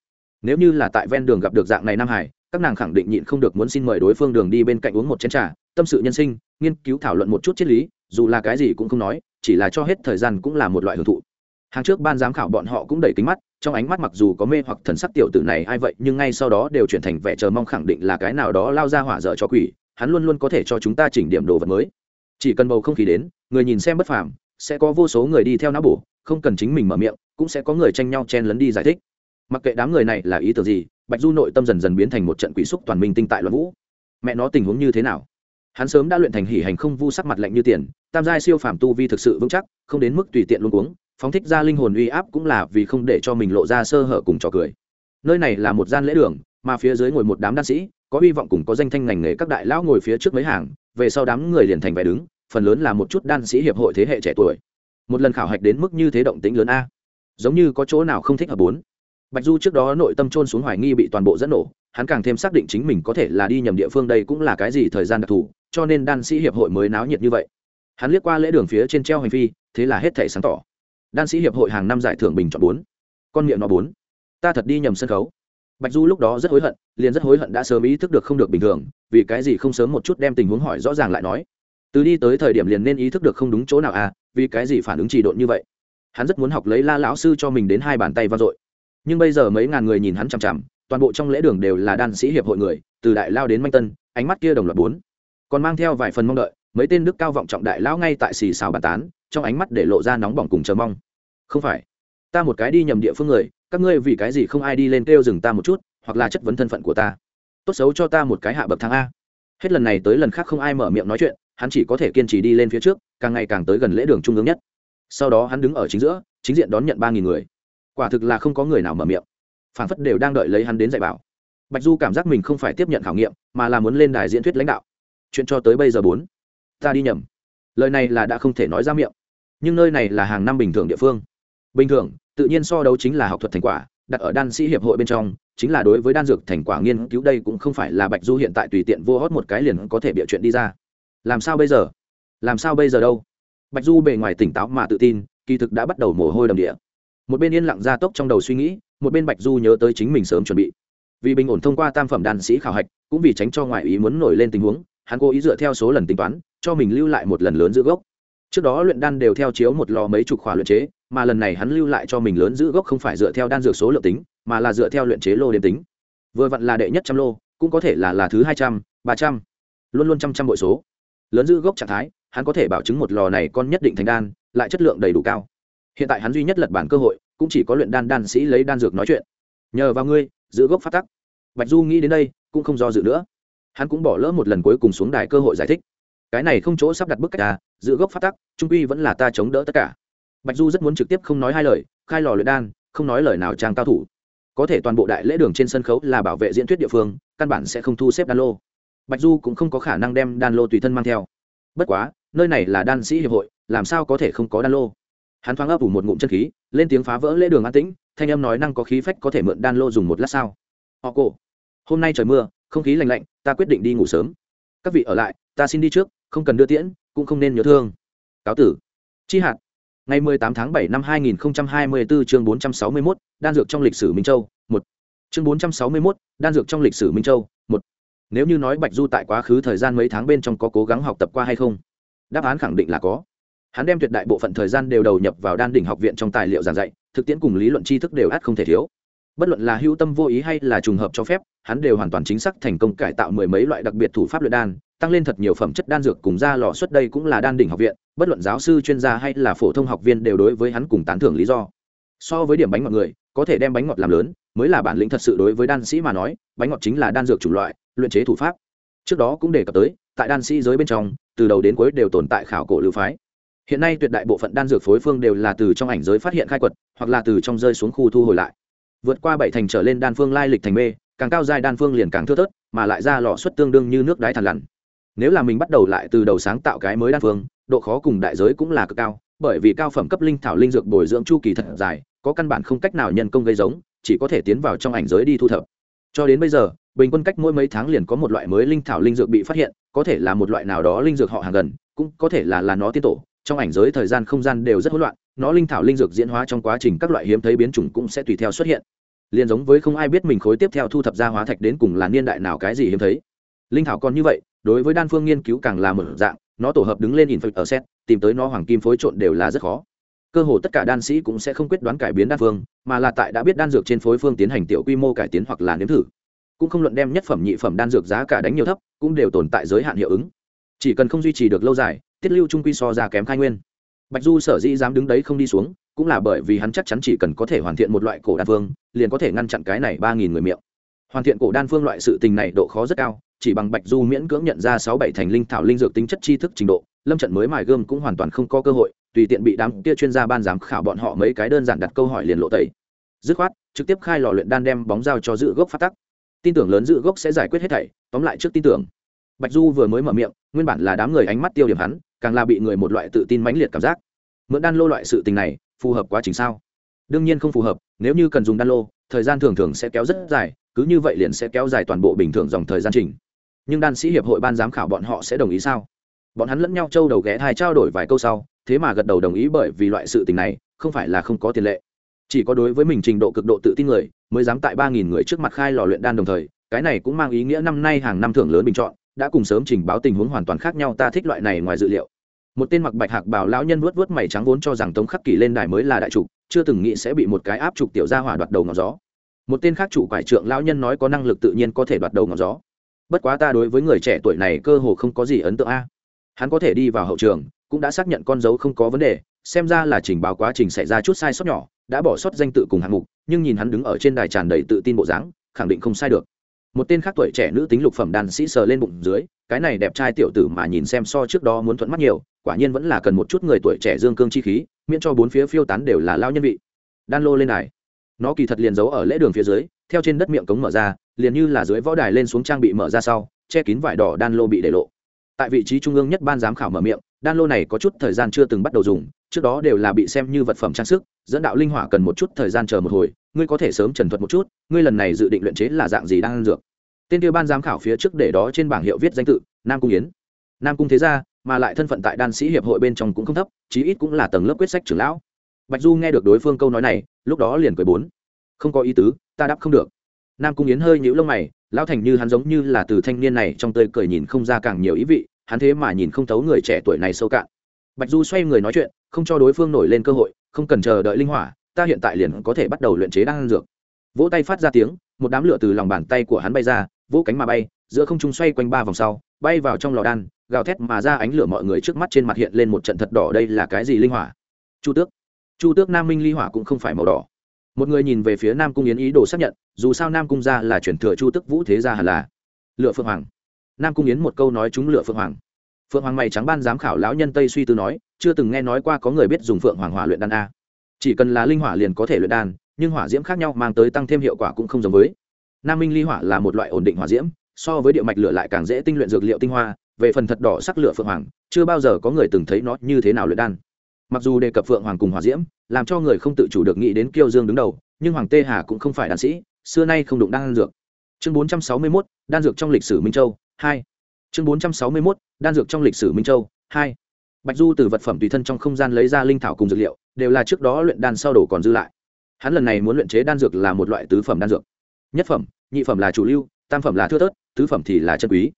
nếu như là tại ven đường gặp được dạng này nam hải, các nàng khẳng định nhịn không được muốn xin mời đối phương đường đi bên cạnh uống một chén trà, tâm sự nhân sinh, nghiên cứu thảo luận một chút triết lý, dù là cái gì cũng không nói, chỉ là cho hết thời gian cũng là một loại hưởng thụ. Hàng trước ban giám khảo bọn họ cũng đầy kính mắt, trong ánh mắt mặc dù có mê hoặc thần sắc tiểu tử này ai vậy, nhưng ngay sau đó đều chuyển thành vẻ chờ mong khẳng định là cái nào đó lao ra hỏa dở cho quỷ, hắn luôn luôn có thể cho chúng ta chỉnh điểm đồ vật mới. Chỉ cần bầu không khí đến, người nhìn xem bất phàm, sẽ có vô số người đi theo não bổ, không cần chính mình mở miệng, cũng sẽ có người tranh nhau chen lấn đi giải thích mặc kệ đám người này là ý tưởng gì, bạch du nội tâm dần dần biến thành một trận quỷ xúc toàn minh tinh tại loạn vũ. Mẹ nó tình huống như thế nào? Hắn sớm đã luyện thành hỉ hành không vu sắc mặt lạnh như tiền, tam giai siêu phàm tu vi thực sự vững chắc, không đến mức tùy tiện luôn cuống, phóng thích ra linh hồn uy áp cũng là vì không để cho mình lộ ra sơ hở cùng trò cười. Nơi này là một gian lễ đường, mà phía dưới ngồi một đám đan sĩ, có hy vọng cùng có danh thanh ngành nghề các đại lão ngồi phía trước mấy hàng, về sau đám người liền thành vẻ đứng, phần lớn là một chút đan sĩ hiệp hội thế hệ trẻ tuổi. Một lần khảo hạch đến mức như thế động tĩnh lớn a. Giống như có chỗ nào không thích hợp bốn bạch du trước đó nội tâm trôn xuống hoài nghi bị toàn bộ dẫn nổ, hắn càng thêm xác định chính mình có thể là đi nhầm địa phương đây cũng là cái gì thời gian đặc thù, cho nên đan sĩ hiệp hội mới náo nhiệt như vậy. Hắn liếc qua lễ đường phía trên treo hành phi, thế là hết thể sáng tỏ. Đan sĩ hiệp hội hàng năm giải thưởng bình chọn bốn. Con miệng nó bốn. Ta thật đi nhầm sân khấu. Bạch du lúc đó rất hối hận, liền rất hối hận đã sớm ý thức được không được bình thường, vì cái gì không sớm một chút đem tình huống hỏi rõ ràng lại nói. Từ đi tới thời điểm liền nên ý thức được không đúng chỗ nào à vì cái gì phản ứng trì độn như vậy. Hắn rất muốn học lấy la lão sư cho mình đến hai bàn tay vang dội nhưng bây giờ mấy ngàn người nhìn hắn chằm chằm, toàn bộ trong lễ đường đều là đan sĩ hiệp hội người, từ đại lao đến manh tân, ánh mắt kia đồng loạt bốn. Còn mang theo vài phần mong đợi, mấy tên đức cao vọng trọng đại lão ngay tại xì xào bàn tán, trong ánh mắt để lộ ra nóng bỏng cùng chờ mong. Không phải, ta một cái đi nhầm địa phương người, các ngươi vì cái gì không ai đi lên kêu dừng ta một chút, hoặc là chất vấn thân phận của ta. Tốt xấu cho ta một cái hạ bậc thang a. Hết lần này tới lần khác không ai mở miệng nói chuyện, hắn chỉ có thể kiên trì đi lên phía trước, càng ngày càng tới gần lễ đường trung ương nhất. Sau đó hắn đứng ở chính giữa, chính diện đón nhận ba nghìn người quả thực là không có người nào mở miệng. Phản phất đều đang đợi lấy hắn đến dạy bảo. Bạch du cảm giác mình không phải tiếp nhận khảo nghiệm, mà là muốn lên đài diễn thuyết lãnh đạo. Chuyện cho tới bây giờ bốn. Ta đi nhầm. Lời này là đã không thể nói ra miệng. Nhưng nơi này là hàng năm bình thường địa phương. Bình thường, tự nhiên so đấu chính là học thuật thành quả, đặt ở đan sĩ hiệp hội bên trong, chính là đối với đan dược thành quả nghiên cứu đây cũng không phải là bạch du hiện tại tùy tiện vô hót một cái liền có thể bịa chuyện đi ra. Làm sao bây giờ? Làm sao bây giờ đâu? Bạch du bề ngoài tỉnh táo mà tự tin, kỳ thực đã bắt đầu mồ hôi đầm địa một bên yên lặng ra tốc trong đầu suy nghĩ, một bên bạch du nhớ tới chính mình sớm chuẩn bị. Vì bình ổn thông qua tam phẩm đan sĩ khảo hạch, cũng vì tránh cho ngoại ý muốn nổi lên tình huống, hắn cố ý dựa theo số lần tính toán, cho mình lưu lại một lần lớn giữ gốc. Trước đó luyện đan đều theo chiếu một lò mấy chục khỏa luyện chế, mà lần này hắn lưu lại cho mình lớn giữ gốc không phải dựa theo đan dược số lượng tính, mà là dựa theo luyện chế lô đếm tính. Vừa vặn là đệ nhất trăm lô, cũng có thể là là thứ hai trăm, ba trăm. Luôn luôn trăm trăm bội số. Lớn giữ gốc trạng thái, hắn có thể bảo chứng một lò này con nhất định thành đan, lại chất lượng đầy đủ cao hiện tại hắn duy nhất lật bản cơ hội, cũng chỉ có luyện đan đan sĩ lấy đan dược nói chuyện. Nhờ vào ngươi, giữ gốc phát tắc. Bạch du nghĩ đến đây, cũng không do dự nữa. Hắn cũng bỏ lỡ một lần cuối cùng xuống đài cơ hội giải thích. Cái này không chỗ sắp đặt bức cách ta giữ gốc phát tắc, trung quy vẫn là ta chống đỡ tất cả. Bạch du rất muốn trực tiếp không nói hai lời, khai lò luyện đan, không nói lời nào trang cao thủ. Có thể toàn bộ đại lễ đường trên sân khấu là bảo vệ diễn thuyết địa phương, căn bản sẽ không thu xếp đan lô. Bạch du cũng không có khả năng đem đan lô tùy thân mang theo. Bất quá, nơi này là đan sĩ hiệp hội, làm sao có thể không có đan lô? Hắn thoáng ấp ủ một ngụm chân khí lên tiếng phá vỡ lễ đường an tĩnh thanh âm nói năng có khí phách có thể mượn đan lô dùng một lát sao họ cổ hôm nay trời mưa không khí lạnh lạnh ta quyết định đi ngủ sớm các vị ở lại ta xin đi trước không cần đưa tiễn cũng không nên nhớ thương cáo tử chi hạt ngày 18 tháng 7 năm 2024 chương 461, đan dược trong lịch sử Minh Châu, 1. Chương 461, đan dược trong lịch sử Minh Châu, 1. Nếu như nói Bạch Du tại quá khứ thời gian mấy tháng bên trong có cố gắng học tập qua hay không? Đáp án khẳng định là có. Hắn đem tuyệt đại bộ phận thời gian đều đầu nhập vào đan đỉnh học viện trong tài liệu giảng dạy, thực tiễn cùng lý luận tri thức đều át không thể thiếu. Bất luận là hữu tâm vô ý hay là trùng hợp cho phép, hắn đều hoàn toàn chính xác thành công cải tạo mười mấy loại đặc biệt thủ pháp luyện đan, tăng lên thật nhiều phẩm chất đan dược cùng ra lò xuất đây cũng là đan đỉnh học viện bất luận giáo sư chuyên gia hay là phổ thông học viên đều đối với hắn cùng tán thưởng lý do. So với điểm bánh ngọt người có thể đem bánh ngọt làm lớn mới là bản lĩnh thật sự đối với đan sĩ mà nói bánh ngọt chính là đan dược chủng loại luyện chế thủ pháp. Trước đó cũng đề cập tới tại đan sĩ giới bên trong từ đầu đến cuối đều tồn tại khảo cổ lưu phái hiện nay tuyệt đại bộ phận đan dược phối phương đều là từ trong ảnh giới phát hiện khai quật, hoặc là từ trong rơi xuống khu thu hồi lại. Vượt qua bảy thành trở lên đan phương lai lịch thành mê, càng cao dài đan phương liền càng thưa thớt, mà lại ra lọ xuất tương đương như nước đáy thằn lằn. Nếu là mình bắt đầu lại từ đầu sáng tạo cái mới đan phương, độ khó cùng đại giới cũng là cực cao, bởi vì cao phẩm cấp linh thảo linh dược bồi dưỡng chu kỳ thật dài, có căn bản không cách nào nhân công gây giống, chỉ có thể tiến vào trong ảnh giới đi thu thập. Cho đến bây giờ, bình quân cách mỗi mấy tháng liền có một loại mới linh thảo linh dược bị phát hiện, có thể là một loại nào đó linh dược họ hàng gần, cũng có thể là là nó tiên tổ trong ảnh giới thời gian không gian đều rất hỗn loạn, nó linh thảo linh dược diễn hóa trong quá trình các loại hiếm thấy biến chủng cũng sẽ tùy theo xuất hiện. Liền giống với không ai biết mình khối tiếp theo thu thập ra hóa thạch đến cùng là niên đại nào cái gì hiếm thấy. Linh thảo còn như vậy, đối với đan phương nghiên cứu càng là một dạng, nó tổ hợp đứng lên in ở xét tìm tới nó hoàng kim phối trộn đều là rất khó. Cơ hồ tất cả đan sĩ cũng sẽ không quyết đoán cải biến đan phương, mà là tại đã biết đan dược trên phối phương tiến hành tiểu quy mô cải tiến hoặc là nếm thử. Cũng không luận đem nhất phẩm nhị phẩm đan dược giá cả đánh nhiều thấp, cũng đều tồn tại giới hạn hiệu ứng. Chỉ cần không duy trì được lâu dài tiết lưu trung quy so ra kém khai nguyên. Bạch du sở dĩ dám đứng đấy không đi xuống, cũng là bởi vì hắn chắc chắn chỉ cần có thể hoàn thiện một loại cổ đan phương, liền có thể ngăn chặn cái này ba nghìn người miệng. Hoàn thiện cổ đan phương loại sự tình này độ khó rất cao, chỉ bằng bạch du miễn cưỡng nhận ra sáu bảy thành linh thảo linh dược tính chất tri thức trình độ, lâm trận mới mài gươm cũng hoàn toàn không có cơ hội, tùy tiện bị đám kia chuyên gia ban giám khảo bọn họ mấy cái đơn giản đặt câu hỏi liền lộ tẩy. Dứt khoát, trực tiếp khai lò luyện đan đem bóng dao cho giữ gốc phát tắc. Tin tưởng lớn giữ gốc sẽ giải quyết hết thảy, tóm lại trước tin tưởng. Bạch du vừa mới mở miệng, nguyên bản là đám người ánh mắt tiêu điểm hắn càng là bị người một loại tự tin mãnh liệt cảm giác. Mượn đan lô loại sự tình này, phù hợp quá trình sao? Đương nhiên không phù hợp, nếu như cần dùng đan lô, thời gian thường thường sẽ kéo rất dài, cứ như vậy liền sẽ kéo dài toàn bộ bình thường dòng thời gian trình. Nhưng đan sĩ hiệp hội ban giám khảo bọn họ sẽ đồng ý sao? Bọn hắn lẫn nhau trâu đầu ghé thai trao đổi vài câu sau, thế mà gật đầu đồng ý bởi vì loại sự tình này, không phải là không có tiền lệ. Chỉ có đối với mình trình độ cực độ tự tin người, mới dám tại ba nghìn người trước mặt khai lò luyện đan đồng thời, cái này cũng mang ý nghĩa năm nay hàng năm thưởng lớn bình chọn đã cùng sớm trình báo tình huống hoàn toàn khác nhau, ta thích loại này ngoài dự liệu. Một tên mặc bạch hạc bảo lão nhân vuốt vuốt mày trắng vốn cho rằng tống khắc kỷ lên đài mới là đại trục chưa từng nghĩ sẽ bị một cái áp trục tiểu gia hỏa đoạt đầu ngọn gió. Một tên khác chủ quải trượng lão nhân nói có năng lực tự nhiên có thể đoạt đầu ngọn gió. Bất quá ta đối với người trẻ tuổi này cơ hồ không có gì ấn tượng a. Hắn có thể đi vào hậu trường, cũng đã xác nhận con dấu không có vấn đề, xem ra là trình báo quá trình xảy ra chút sai sót nhỏ, đã bỏ sót danh tự cùng hạng mục, nhưng nhìn hắn đứng ở trên đài tràn đầy tự tin bộ dáng, khẳng định không sai được một tên khác tuổi trẻ nữ tính lục phẩm đàn sĩ sờ lên bụng dưới, cái này đẹp trai tiểu tử mà nhìn xem so trước đó muốn thuận mắt nhiều, quả nhiên vẫn là cần một chút người tuổi trẻ dương cương chi khí, miễn cho bốn phía phiêu tán đều là lao nhân vị. Đan lô lên đài. Nó kỳ thật liền giấu ở lễ đường phía dưới, theo trên đất miệng cống mở ra, liền như là dưới võ đài lên xuống trang bị mở ra sau, che kín vải đỏ đan lô bị để lộ. Tại vị trí trung ương nhất ban giám khảo mở miệng đan lô này có chút thời gian chưa từng bắt đầu dùng, trước đó đều là bị xem như vật phẩm trang sức, dẫn đạo linh hỏa cần một chút thời gian chờ một hồi, ngươi có thể sớm trần thuật một chút, ngươi lần này dự định luyện chế là dạng gì đang ăn dược? Tên kia ban giám khảo phía trước để đó trên bảng hiệu viết danh tự, nam cung yến. Nam cung thế gia, mà lại thân phận tại đan sĩ hiệp hội bên trong cũng không thấp, chí ít cũng là tầng lớp quyết sách trưởng lão. Bạch du nghe được đối phương câu nói này, lúc đó liền cười bốn. Không có ý tứ, ta đáp không được. Nam cung yến hơi nhũ lông mày, lão thành như hắn giống như là từ thanh niên này trong tơi cười nhìn không ra càng nhiều ý vị hắn thế mà nhìn không thấu người trẻ tuổi này sâu cạn. Bạch du xoay người nói chuyện, không cho đối phương nổi lên cơ hội, không cần chờ đợi linh hỏa, ta hiện tại liền có thể bắt đầu luyện chế đan dược. Vỗ tay phát ra tiếng, một đám lửa từ lòng bàn tay của hắn bay ra, vỗ cánh mà bay, giữa không trung xoay quanh ba vòng sau, bay vào trong lò đan, gào thét mà ra ánh lửa mọi người trước mắt trên mặt hiện lên một trận thật đỏ, đây là cái gì linh hỏa? Chu tước. Chu tước nam minh ly hỏa cũng không phải màu đỏ. Một người nhìn về phía nam cung yến ý đồ xác nhận, dù sao nam cung gia là chuyển thừa chu tước vũ thế gia hẳn là. Lựa phượng hoàng nam cung yến một câu nói chúng lựa phượng hoàng. Phượng hoàng mày trắng ban giám khảo lão nhân tây suy tư nói chưa từng nghe nói qua có người biết dùng phượng hoàng hỏa luyện đan a. Chỉ cần là linh hỏa liền có thể luyện đan nhưng hỏa diễm khác nhau mang tới tăng thêm hiệu quả cũng không giống với. Nam minh ly hỏa là một loại ổn định hỏa diễm so với địa mạch lửa lại càng dễ tinh luyện dược liệu tinh hoa về phần thật đỏ sắc lửa phượng hoàng chưa bao giờ có người từng thấy nó như thế nào luyện đan. Mặc dù đề cập phượng hoàng cùng hỏa diễm làm cho người không tự chủ được nghĩ đến kiêu dương đứng đầu nhưng hoàng tê hà cũng không phải đan sĩ xưa nay không đụng đan dược. Chương 461, đan dược trong lịch sử minh châu hai. Chương 461, đan dược trong lịch sử minh châu. Hai. Bạch du từ vật phẩm tùy thân trong không gian lấy ra linh thảo cùng dược liệu đều là trước đó luyện đan sau đổ còn dư lại. Hắn lần này muốn luyện chế đan dược là một loại tứ phẩm đan dược. Nhất phẩm nhị phẩm là chủ lưu tam phẩm là thưa thớt tứ phẩm thì là chân quý.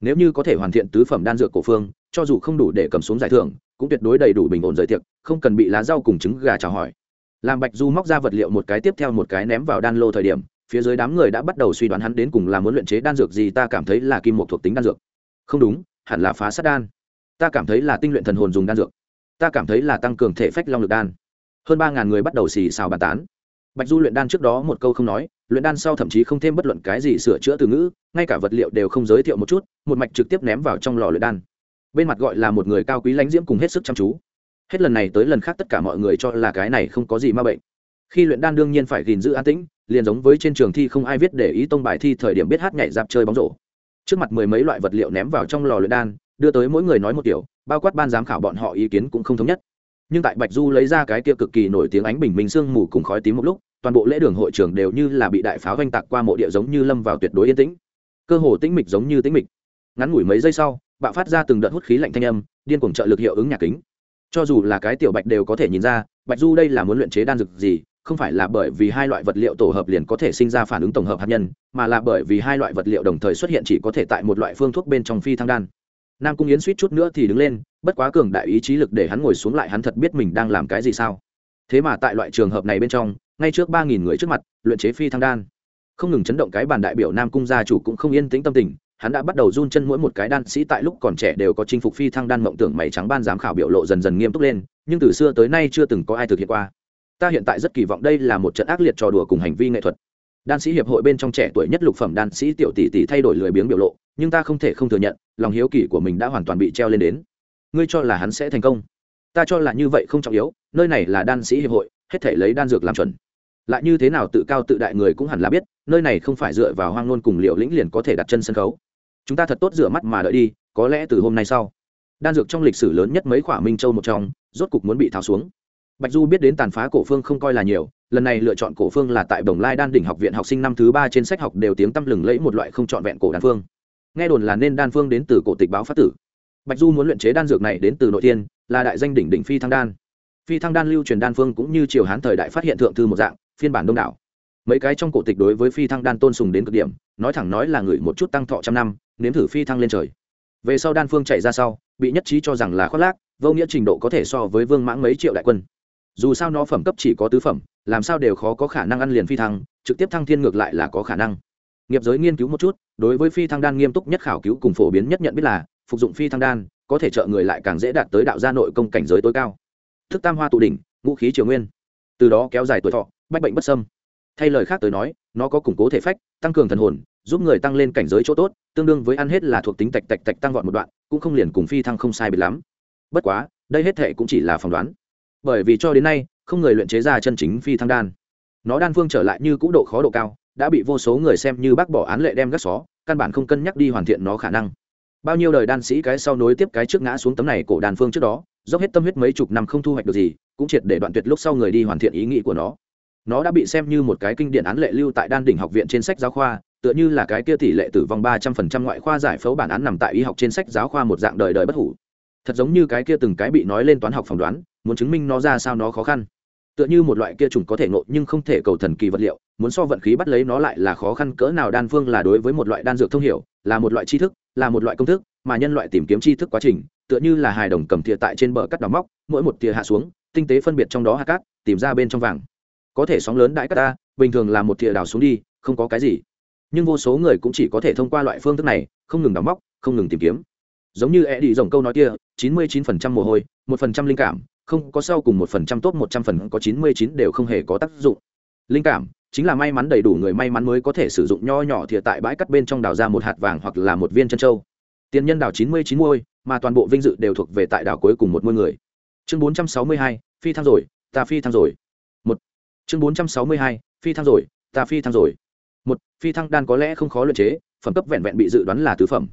Nếu như có thể hoàn thiện tứ phẩm đan dược cổ phương cho dù không đủ để cầm xuống giải thưởng cũng tuyệt đối đầy đủ bình ổn giới tiệc không cần bị lá rau cùng trứng gà chào hỏi. Làm bạch du móc ra vật liệu một cái tiếp theo một cái ném vào đan lô thời điểm phía dưới đám người đã bắt đầu suy đoán hắn đến cùng là muốn luyện chế đan dược gì, ta cảm thấy là kim một thuộc tính đan dược. Không đúng, hẳn là phá sát đan. Ta cảm thấy là tinh luyện thần hồn dùng đan dược. Ta cảm thấy là tăng cường thể phách long lực đan. Hơn ba ngàn người bắt đầu xì xào bàn tán. Bạch du luyện đan trước đó một câu không nói, luyện đan sau thậm chí không thêm bất luận cái gì sửa chữa từ ngữ, ngay cả vật liệu đều không giới thiệu một chút, một mạch trực tiếp ném vào trong lò luyện đan. Bên mặt gọi là một người cao quý lãnh diễm cùng hết sức chăm chú. Hết lần này tới lần khác tất cả mọi người cho là cái này không có gì ma bệnh khi luyện đan đương nhiên phải gìn giữ an tĩnh, liền giống với trên trường thi không ai viết để ý tông bài thi thời điểm biết hát nhảy dạp chơi bóng rổ. Trước mặt mười mấy loại vật liệu ném vào trong lò luyện đan, đưa tới mỗi người nói một kiểu bao quát ban giám khảo bọn họ ý kiến cũng không thống nhất. Nhưng tại bạch du lấy ra cái kia cực kỳ nổi tiếng ánh bình minh sương mù cùng khói tím một lúc, toàn bộ lễ đường hội trường đều như là bị đại pháo oanh tạc qua mộ địa giống như lâm vào tuyệt đối yên tĩnh. Cơ hồ tĩnh mịch giống như tĩnh mịch. Ngắn ngủi mấy giây sau, bạo phát ra từng đợt hút khí lạnh thanh âm, điên cuồng trợ lực hiệu ứng nhà kính. Cho dù là cái tiểu bạch đều có thể nhìn ra, bạch du đây là muốn luyện chế đan dược gì không phải là bởi vì hai loại vật liệu tổ hợp liền có thể sinh ra phản ứng tổng hợp hạt nhân, mà là bởi vì hai loại vật liệu đồng thời xuất hiện chỉ có thể tại một loại phương thuốc bên trong phi thăng đan. Nam cung yến suýt chút nữa thì đứng lên, bất quá cường đại ý chí lực để hắn ngồi xuống lại hắn thật biết mình đang làm cái gì sao. Thế mà tại loại trường hợp này bên trong, ngay trước ba nghìn người trước mặt, luyện chế phi thăng đan. Không ngừng chấn động cái bàn đại biểu nam cung gia chủ cũng không yên tĩnh tâm tình, hắn đã bắt đầu run chân mỗi một cái đan sĩ tại lúc còn trẻ đều có chinh phục phi thăng đan mộng tưởng mày trắng ban giám khảo biểu lộ dần dần nghiêm túc lên, nhưng từ xưa tới nay chưa từng có ai thực hiện qua ta hiện tại rất kỳ vọng đây là một trận ác liệt trò đùa cùng hành vi nghệ thuật. Đan sĩ hiệp hội bên trong trẻ tuổi nhất lục phẩm đan sĩ tiểu tỷ tỷ thay đổi lười biếng biểu lộ, nhưng ta không thể không thừa nhận, lòng hiếu kỳ của mình đã hoàn toàn bị treo lên đến. Ngươi cho là hắn sẽ thành công? Ta cho là như vậy không trọng yếu, nơi này là đan sĩ hiệp hội, hết thể lấy đan dược làm chuẩn. Lại như thế nào tự cao tự đại người cũng hẳn là biết, nơi này không phải dựa vào hoang nôn cùng liệu lĩnh liền có thể đặt chân sân khấu. Chúng ta thật tốt rửa mắt mà đợi đi, có lẽ từ hôm nay sau, đan dược trong lịch sử lớn nhất mấy khỏa minh châu một trong, rốt cục muốn bị tháo xuống bạch du biết đến tàn phá cổ phương không coi là nhiều, lần này lựa chọn cổ phương là tại đồng lai đan đỉnh học viện học sinh năm thứ ba trên sách học đều tiếng tăm lừng lẫy một loại không trọn vẹn cổ đan phương. Nghe đồn là nên đan phương đến từ cổ tịch báo phát tử. Bạch du muốn luyện chế đan dược này đến từ nội thiên là đại danh đỉnh đỉnh phi thăng đan. Phi thăng đan lưu truyền đan phương cũng như triều hán thời đại phát hiện thượng thư một dạng, phiên bản đông đảo. Mấy cái trong cổ tịch đối với phi thăng đan tôn sùng đến cực điểm, nói thẳng nói là người một chút tăng thọ trăm năm, nếm thử phi thăng lên trời. Về sau đan phương chạy ra sau, bị nhất trí cho rằng là khoác lác, vô nghĩa trình độ có thể so với vương mãng mấy triệu đại quân dù sao nó phẩm cấp chỉ có tứ phẩm, làm sao đều khó có khả năng ăn liền phi thăng, trực tiếp thăng thiên ngược lại là có khả năng. Nghiệp giới nghiên cứu một chút, đối với phi thăng đan nghiêm túc nhất khảo cứu cùng phổ biến nhất nhận biết là, phục dụng phi thăng đan, có thể trợ người lại càng dễ đạt tới đạo gia nội công cảnh giới tối cao. Thức tam hoa tụ đỉnh, ngũ khí triều nguyên. Từ đó kéo dài tuổi thọ, bách bệnh bất sâm thay lời khác tới nói, nó có củng cố thể phách, tăng cường thần hồn, giúp người tăng lên cảnh giới chỗ tốt, tương đương với ăn hết là thuộc tính tạch tạch tạch tăng vọt một đoạn, cũng không liền cùng phi thăng không sai biệt lắm. Bất quá, đây hết thệ cũng chỉ là phỏng đoán bởi vì cho đến nay, không người luyện chế ra chân chính phi thăng đan. Nó đan phương trở lại như cũ độ khó độ cao, đã bị vô số người xem như bác bỏ án lệ đem gác xó, căn bản không cân nhắc đi hoàn thiện nó khả năng. Bao nhiêu đời đan sĩ cái sau nối tiếp cái trước ngã xuống tấm này cổ đàn phương trước đó, dốc hết tâm huyết mấy chục năm không thu hoạch được gì, cũng triệt để đoạn tuyệt lúc sau người đi hoàn thiện ý nghĩ của nó. Nó đã bị xem như một cái kinh điển án lệ lưu tại đan đỉnh học viện trên sách giáo khoa, tựa như là cái kia tỷ lệ tử vong ba trăm phần trăm ngoại khoa giải phẫu bản án nằm tại y học trên sách giáo khoa một dạng đời đời bất hủ. Thật giống như cái kia từng cái bị nói lên toán học phỏng đoán muốn chứng minh nó ra sao nó khó khăn. Tựa như một loại kia trùng có thể ngộ nhưng không thể cầu thần kỳ vật liệu, muốn so vận khí bắt lấy nó lại là khó khăn cỡ nào. Đan phương là đối với một loại đan dược thông hiểu, là một loại tri thức, là một loại công thức, mà nhân loại tìm kiếm tri thức quá trình, tựa như là hài đồng cầm thìa tại trên bờ cắt đào móc, mỗi một thìa hạ xuống, tinh tế phân biệt trong đó hạt cát, tìm ra bên trong vàng. Có thể sóng lớn đãi cát ta, bình thường là một thìa đào xuống đi, không có cái gì. Nhưng vô số người cũng chỉ có thể thông qua loại phương thức này, không ngừng đào móc, không ngừng tìm kiếm. Giống như e đi dòng câu nói kia, chín mươi chín phần trăm mồ hôi, một phần trăm linh cảm không có sau cùng một phần trăm tốt một trăm phần có chín mươi chín đều không hề có tác dụng. Linh cảm, chính là may mắn đầy đủ người may mắn mới có thể sử dụng nho nhỏ thìa tại bãi cắt bên trong đào ra một hạt vàng hoặc là một viên chân trâu. Tiền nhân đào chín mươi chín môi, mà toàn bộ vinh dự đều thuộc về tại đảo cuối cùng một môi người. Chương bốn trăm sáu mươi hai, phi thăng rồi, ta phi thăng rồi. Một. Chương bốn trăm sáu mươi hai, phi thăng rồi, ta phi thăng rồi. Một, phi thăng đan có lẽ không khó luyện chế, phẩm cấp vẹn vẹn bị dự đoán là tứ phẩm.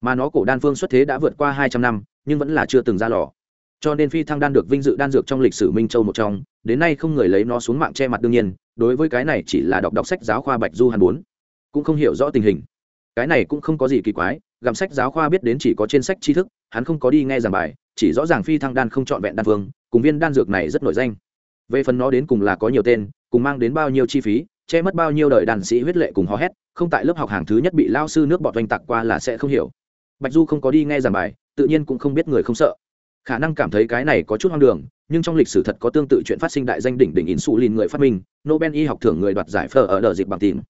Mà nó cổ đan phương xuất thế đã vượt qua hai trăm năm, nhưng vẫn là chưa từng ra lò cho nên phi thăng đan được vinh dự đan dược trong lịch sử minh châu một trong, đến nay không người lấy nó xuống mạng che mặt đương nhiên, đối với cái này chỉ là đọc đọc sách giáo khoa bạch du hàn bốn. Cũng không hiểu rõ tình hình. Cái này cũng không có gì kỳ quái, gặm sách giáo khoa biết đến chỉ có trên sách tri thức, hắn không có đi nghe giảng bài, chỉ rõ ràng phi thăng đan không trọn vẹn đan phương cùng viên đan dược này rất nổi danh. Về phần nó đến cùng là có nhiều tên, cùng mang đến bao nhiêu chi phí, che mất bao nhiêu đời đàn sĩ huyết lệ cùng hò hét, không tại lớp học hàng thứ nhất bị lao sư nước bọt oanh tặc qua là sẽ không hiểu. Bạch du không có đi nghe giảng bài, tự nhiên cũng không biết người không sợ khả năng cảm thấy cái này có chút hoang đường, nhưng trong lịch sử thật có tương tự chuyện phát sinh đại danh đỉnh đỉnh insulin người phát minh, nobel y học thưởng người đoạt giải phở ở đợt dịch bằng tìm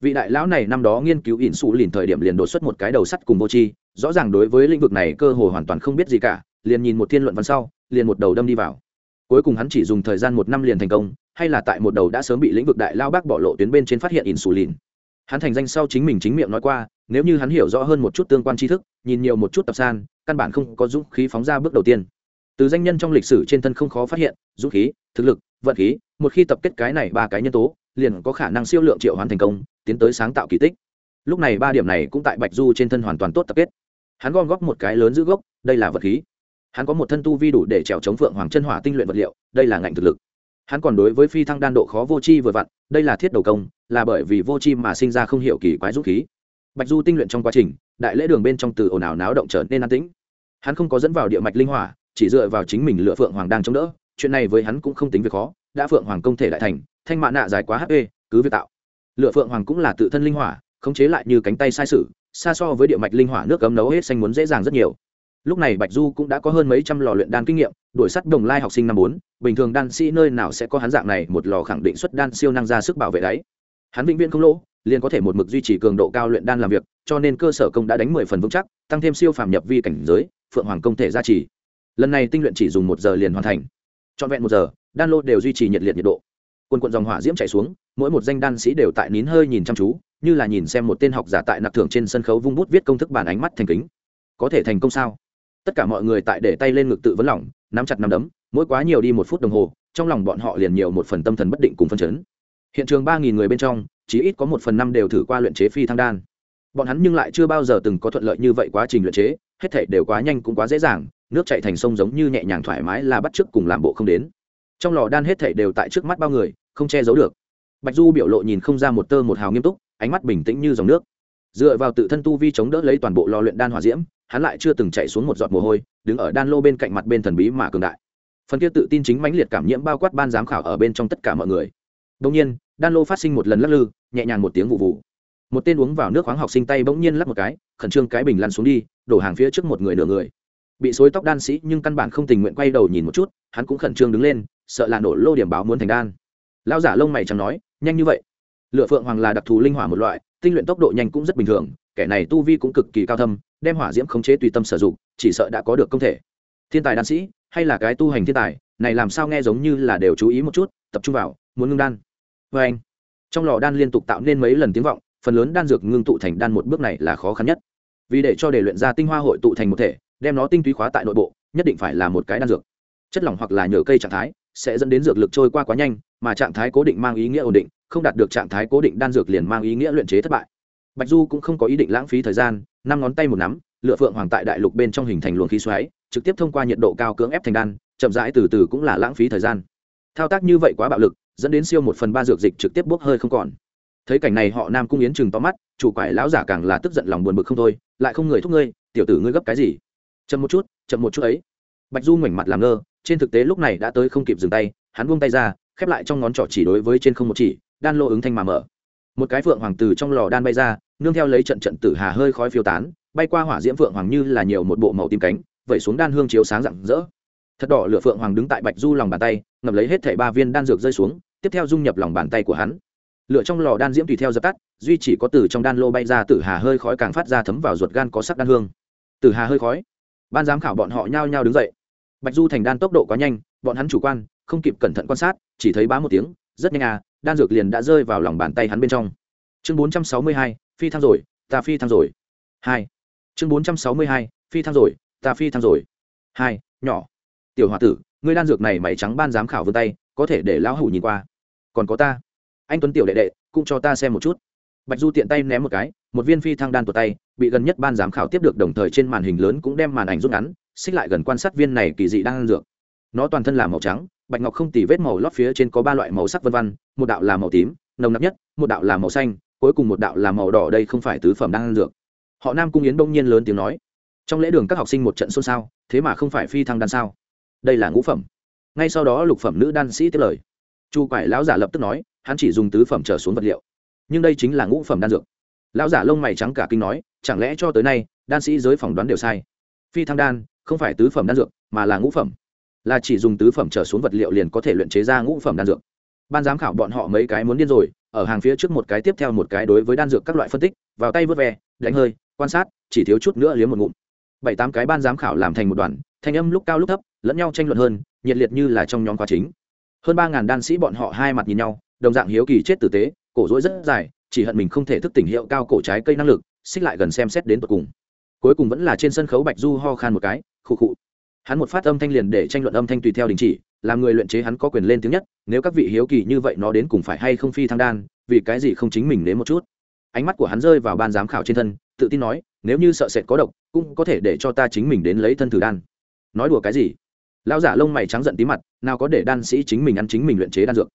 vị đại lão này năm đó nghiên cứu insulin thời điểm liền đột xuất một cái đầu sắt cùng vô chi rõ ràng đối với lĩnh vực này cơ hồ hoàn toàn không biết gì cả, liền nhìn một thiên luận văn sau, liền một đầu đâm đi vào. Cuối cùng hắn chỉ dùng thời gian một năm liền thành công, hay là tại một đầu đã sớm bị lĩnh vực đại lao bác bỏ lộ tuyến bên trên phát hiện insulin. Hắn thành danh sau chính mình chính miệng nói qua nếu như hắn hiểu rõ hơn một chút tương quan tri thức, nhìn nhiều một chút tập san, căn bản không có dũng khí phóng ra bước đầu tiên. Từ danh nhân trong lịch sử trên thân không khó phát hiện, dũng khí, thực lực, vận khí, một khi tập kết cái này ba cái nhân tố, liền có khả năng siêu lượng triệu hoán thành công, tiến tới sáng tạo kỳ tích. Lúc này ba điểm này cũng tại bạch du trên thân hoàn toàn tốt tập kết. Hắn gom góp một cái lớn giữ gốc, đây là vật khí. Hắn có một thân tu vi đủ để trèo chống phượng hoàng chân hỏa tinh luyện vật liệu, đây là ngạnh thực lực. Hắn còn đối với phi thăng đan độ khó vô chi vừa vặn, đây là thiết đầu công, là bởi vì vô chi mà sinh ra không hiểu kỳ quái dũng khí bạch du tinh luyện trong quá trình, đại lễ đường bên trong từ ồn ào náo động trở nên an tĩnh. Hắn không có dẫn vào địa mạch linh hỏa, chỉ dựa vào chính mình lựa phượng hoàng đang chống đỡ. Chuyện này với hắn cũng không tính việc khó, đã phượng hoàng công thể đại thành, thanh mạ nạ dài quá hp cứ việc tạo. Lựa phượng hoàng cũng là tự thân linh hỏa, khống chế lại như cánh tay sai sự, xa so với địa mạch linh hỏa nước cấm nấu hết xanh muốn dễ dàng rất nhiều. Lúc này bạch du cũng đã có hơn mấy trăm lò luyện đan kinh nghiệm, đuổi sắt đồng lai học sinh năm bốn, bình thường đan sĩ nơi nào sẽ có hắn dạng này, một lò khẳng định xuất đan siêu năng ra sức bảo vệ đáy hắn vĩnh viễn không lỗ liền có thể một mực duy trì cường độ cao luyện đan làm việc, cho nên cơ sở công đã đánh mười phần vững chắc, tăng thêm siêu phàm nhập vi cảnh giới, phượng hoàng công thể gia trì. Lần này tinh luyện chỉ dùng một giờ liền hoàn thành. Trọn vẹn một giờ, đan lô đều duy trì nhiệt liệt nhiệt độ. Quần quận dòng hỏa diễm chạy xuống, mỗi một danh đan sĩ đều tại nín hơi nhìn chăm chú, như là nhìn xem một tên học giả tại nặc thưởng trên sân khấu vung bút viết công thức bản ánh mắt thành kính. Có thể thành công sao? Tất cả mọi người tại để tay lên ngực tự vấn lỏng nắm chặt nắm đấm, mỗi quá nhiều đi một phút đồng hồ, trong lòng bọn họ liền nhiều một phần tâm thần bất định cùng phân chấn hiện trường ba nghìn người bên trong chỉ ít có một phần năm đều thử qua luyện chế phi thăng đan. Bọn hắn nhưng lại chưa bao giờ từng có thuận lợi như vậy quá trình luyện chế, hết thể đều quá nhanh cũng quá dễ dàng, nước chạy thành sông giống như nhẹ nhàng thoải mái là bắt chước cùng làm bộ không đến. Trong lò đan hết thể đều tại trước mắt bao người, không che giấu được. Bạch du biểu lộ nhìn không ra một tơ một hào nghiêm túc, ánh mắt bình tĩnh như dòng nước. Dựa vào tự thân tu vi chống đỡ lấy toàn bộ lò luyện đan hỏa diễm, hắn lại chưa từng chạy xuống một giọt mồ hôi, đứng ở đan lô bên cạnh mặt bên thần bí mà cường đại. Phần kia tự tin chính mãnh liệt cảm nhiễm bao quát ban giám khảo ở bên trong tất cả mọi người đông nhiên, đan lô phát sinh một lần lắc lư, nhẹ nhàng một tiếng vụ vụ. Một tên uống vào nước khoáng học sinh tay bỗng nhiên lắc một cái, khẩn trương cái bình lăn xuống đi, đổ hàng phía trước một người nửa người. Bị xối tóc đan sĩ nhưng căn bản không tình nguyện quay đầu nhìn một chút, hắn cũng khẩn trương đứng lên, sợ là nổ lô điểm báo muốn thành đan. Lão giả lông mày chẳng nói, nhanh như vậy? Lửa phượng hoàng là đặc thù linh hỏa một loại, tinh luyện tốc độ nhanh cũng rất bình thường, kẻ này tu vi cũng cực kỳ cao thâm, đem hỏa diễm khống chế tùy tâm sử dụng, chỉ sợ đã có được công thể. Thiên tài đan sĩ, hay là cái tu hành thiên tài, này làm sao nghe giống như là đều chú ý một chút, tập trung vào muốn ngưng đan. Vê anh, trong lò đan liên tục tạo nên mấy lần tiếng vọng, phần lớn đan dược ngưng tụ thành đan một bước này là khó khăn nhất. Vì để cho để luyện ra tinh hoa hội tụ thành một thể, đem nó tinh túy khóa tại nội bộ, nhất định phải là một cái đan dược. Chất lỏng hoặc là nhờ cây trạng thái sẽ dẫn đến dược lực trôi qua quá nhanh, mà trạng thái cố định mang ý nghĩa ổn định, không đạt được trạng thái cố định đan dược liền mang ý nghĩa luyện chế thất bại. Bạch du cũng không có ý định lãng phí thời gian, năm ngón tay một nắm, lựa phượng hoàng tại đại lục bên trong hình thành luồng khí xoáy, trực tiếp thông qua nhiệt độ cao cưỡng ép thành đan, chậm rãi từ từ cũng là lãng phí thời gian. Thao tác như vậy quá bạo lực dẫn đến siêu một phần ba dược dịch trực tiếp bốc hơi không còn. Thấy cảnh này họ nam cung yến chừng to mắt, chủ quải lão giả càng là tức giận lòng buồn bực không thôi, lại không người thúc ngươi, tiểu tử ngươi gấp cái gì? Chậm một chút, chậm một chút ấy. Bạch du ngoảnh mặt làm ngơ, trên thực tế lúc này đã tới không kịp dừng tay, hắn buông tay ra, khép lại trong ngón trỏ chỉ đối với trên không một chỉ, đan lô ứng thanh mà mở. Một cái phượng hoàng từ trong lò đan bay ra, nương theo lấy trận trận tử hà hơi khói phiêu tán, bay qua hỏa diễm phượng hoàng như là nhiều một bộ màu tím cánh, vẩy xuống đan hương chiếu sáng rạng rỡ thật đỏ lửa phượng hoàng đứng tại bạch du lòng bàn tay, ngậm lấy hết thảy ba viên đan dược rơi xuống, tiếp theo dung nhập lòng bàn tay của hắn. Lửa trong lò đan diễm tùy theo dập tắt, duy chỉ có từ trong đan lô bay ra tử hà hơi khói càng phát ra thấm vào ruột gan có sắc đan hương. Tử hà hơi khói. Ban giám khảo bọn họ nhao nhao đứng dậy. Bạch du thành đan tốc độ quá nhanh, bọn hắn chủ quan, không kịp cẩn thận quan sát, chỉ thấy bá một tiếng, rất nhanh à đan dược liền đã rơi vào lòng bàn tay hắn bên trong. Chương bốn trăm sáu mươi hai, phi thăng rồi, ta phi thăng rồi. Hai. Chương bốn trăm sáu mươi hai, phi thăng rồi, ta phi thăng rồi. Hai, nhỏ tiểu h o a tử, ngươi đan dược này mày trắng ban giám khảo vươn tay, có thể để lão hủ nhìn qua. Còn có ta. Anh tuấn tiểu đệ đệ, cũng cho ta xem một chút. Bạch du tiện tay ném một cái, một viên phi thăng đan tuột tay, bị gần nhất ban giám khảo tiếp được đồng thời trên màn hình lớn cũng đem màn ảnh rút ngắn, xích lại gần quan sát viên này kỳ dị đang ăn dược. Nó toàn thân là màu trắng, bạch ngọc không tì vết màu lót phía trên có ba loại màu sắc vân văn một đạo là màu tím, nồng nặc nhất, một đạo là màu xanh, cuối cùng một đạo là màu đỏ đây không phải tứ phẩm đang ăn dược. Họ nam cung yến đông nhiên lớn tiếng nói, trong lễ đường các học sinh một trận xôn xao, thế mà không phải phi thăng đan sao? Đây là ngũ phẩm. Ngay sau đó lục phẩm nữ đan sĩ tiếp lời. Chu quải lão giả lập tức nói, hắn chỉ dùng tứ phẩm trở xuống vật liệu. Nhưng đây chính là ngũ phẩm đan dược. Lão giả lông mày trắng cả kinh nói, chẳng lẽ cho tới nay, đan sĩ giới phỏng đoán đều sai? Phi thăng đan, không phải tứ phẩm đan dược, mà là ngũ phẩm. Là chỉ dùng tứ phẩm trở xuống vật liệu liền có thể luyện chế ra ngũ phẩm đan dược. Ban giám khảo bọn họ mấy cái muốn điên rồi, ở hàng phía trước một cái tiếp theo một cái đối với đan dược các loại phân tích, vào tay vớt ve, đánh hơi, quan sát, chỉ thiếu chút nữa liếm một ngụm. Bảy tám cái ban giám khảo làm thành một đoàn, thanh âm lúc cao lúc thấp lẫn nhau tranh luận hơn, nhiệt liệt như là trong nhóm quá chính. Hơn ba ngàn đan sĩ bọn họ hai mặt nhìn nhau, đồng dạng hiếu kỳ chết tử tế, cổ rỗi rất dài, chỉ hận mình không thể thức tỉnh hiệu cao cổ trái cây năng lực, xích lại gần xem xét đến tận cùng. Cuối cùng vẫn là trên sân khấu bạch du ho khan một cái, khụ khụ. Hắn một phát âm thanh liền để tranh luận âm thanh tùy theo đình chỉ, làm người luyện chế hắn có quyền lên tiếng nhất, nếu các vị hiếu kỳ như vậy nó đến cùng phải hay không phi thăng đan, vì cái gì không chính mình đến một chút. Ánh mắt của hắn rơi vào ban giám khảo trên thân, tự tin nói, nếu như sợ sệt có độc, cũng có thể để cho ta chính mình đến lấy thân thử đan. Nói đùa cái gì? Lão giả lông mày trắng giận tí mặt, nào có để đan sĩ chính mình ăn chính mình luyện chế đan dược.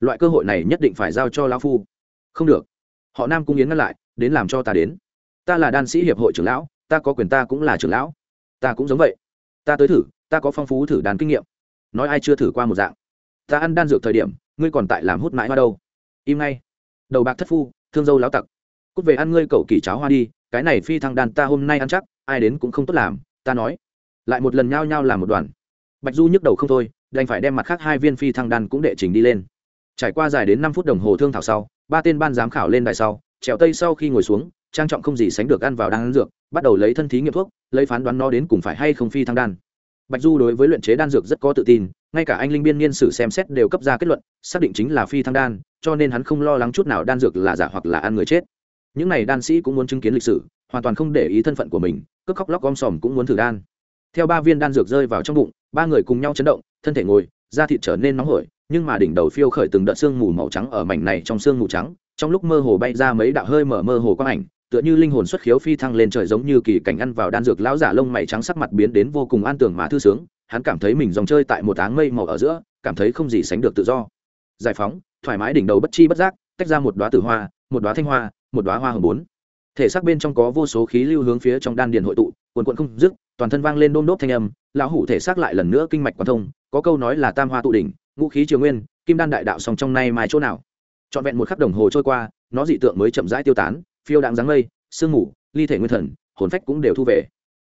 Loại cơ hội này nhất định phải giao cho lão phu. Không được. Họ nam cung yến ngăn lại, đến làm cho ta đến. Ta là đan sĩ hiệp hội trưởng lão, ta có quyền ta cũng là trưởng lão. Ta cũng giống vậy. Ta tới thử, ta có phong phú thử đàn kinh nghiệm. Nói ai chưa thử qua một dạng. Ta ăn đan dược thời điểm, ngươi còn tại làm hút mãi hoa đâu. Im ngay. Đầu bạc thất phu, thương dâu lão tặc. Cút về ăn ngươi cậu kỳ cháo hoa đi, cái này phi thăng đan ta hôm nay ăn chắc, ai đến cũng không tốt làm, ta nói. Lại một lần nhao nhao làm một đoàn bạch du nhức đầu không thôi, đành phải đem mặt khác hai viên phi thăng đan cũng đệ trình đi lên. Trải qua dài đến năm phút đồng hồ thương thảo sau, ba tên ban giám khảo lên đài sau, trèo tây sau khi ngồi xuống, trang trọng không gì sánh được ăn vào đan dược, bắt đầu lấy thân thí nghiệm thuốc, lấy phán đoán nó đến cùng phải hay không phi thăng đan. Bạch du đối với luyện chế đan dược rất có tự tin, ngay cả anh linh biên niên sử xem xét đều cấp ra kết luận, xác định chính là phi thăng đan, cho nên hắn không lo lắng chút nào đan dược là giả hoặc là ăn người chết. Những này đan sĩ cũng muốn chứng kiến lịch sử, hoàn toàn không để ý thân phận của mình cướp khóc lóc gom sòm cũng muốn thử đan theo ba viên đan dược rơi vào trong bụng, ba người cùng nhau chấn động, thân thể ngồi, da thịt trở nên nóng hổi, nhưng mà đỉnh đầu phiêu khởi từng đợt xương mù màu trắng ở mảnh này trong xương mù trắng, trong lúc mơ hồ bay ra mấy đạo hơi mở mơ hồ quang ảnh, tựa như linh hồn xuất khiếu phi thăng lên trời giống như kỳ cảnh ăn vào đan dược lão giả lông mày trắng sắc mặt biến đến vô cùng an tường mà thư sướng, hắn cảm thấy mình dòng chơi tại một áng mây màu ở giữa, cảm thấy không gì sánh được tự do. Giải phóng, thoải mái đỉnh đầu bất chi bất giác, tách ra một đoá tử hoa, một đoá thanh hoa, một đoá hoa hồng bốn. Thể xác bên trong có vô số khí lưu hướng phía trong đan điền hội tụ, quần quận không dứt toàn thân vang lên đôm đốp thanh âm, lão hủ thể xác lại lần nữa kinh mạch quan thông, có câu nói là tam hoa tụ đỉnh, ngũ khí triều nguyên, kim đan đại đạo song trong nay mai chỗ nào. Trọn vẹn một khắc đồng hồ trôi qua, nó dị tượng mới chậm rãi tiêu tán, phiêu đạn dáng mây, sương mù, ly thể nguyên thần, hồn phách cũng đều thu về.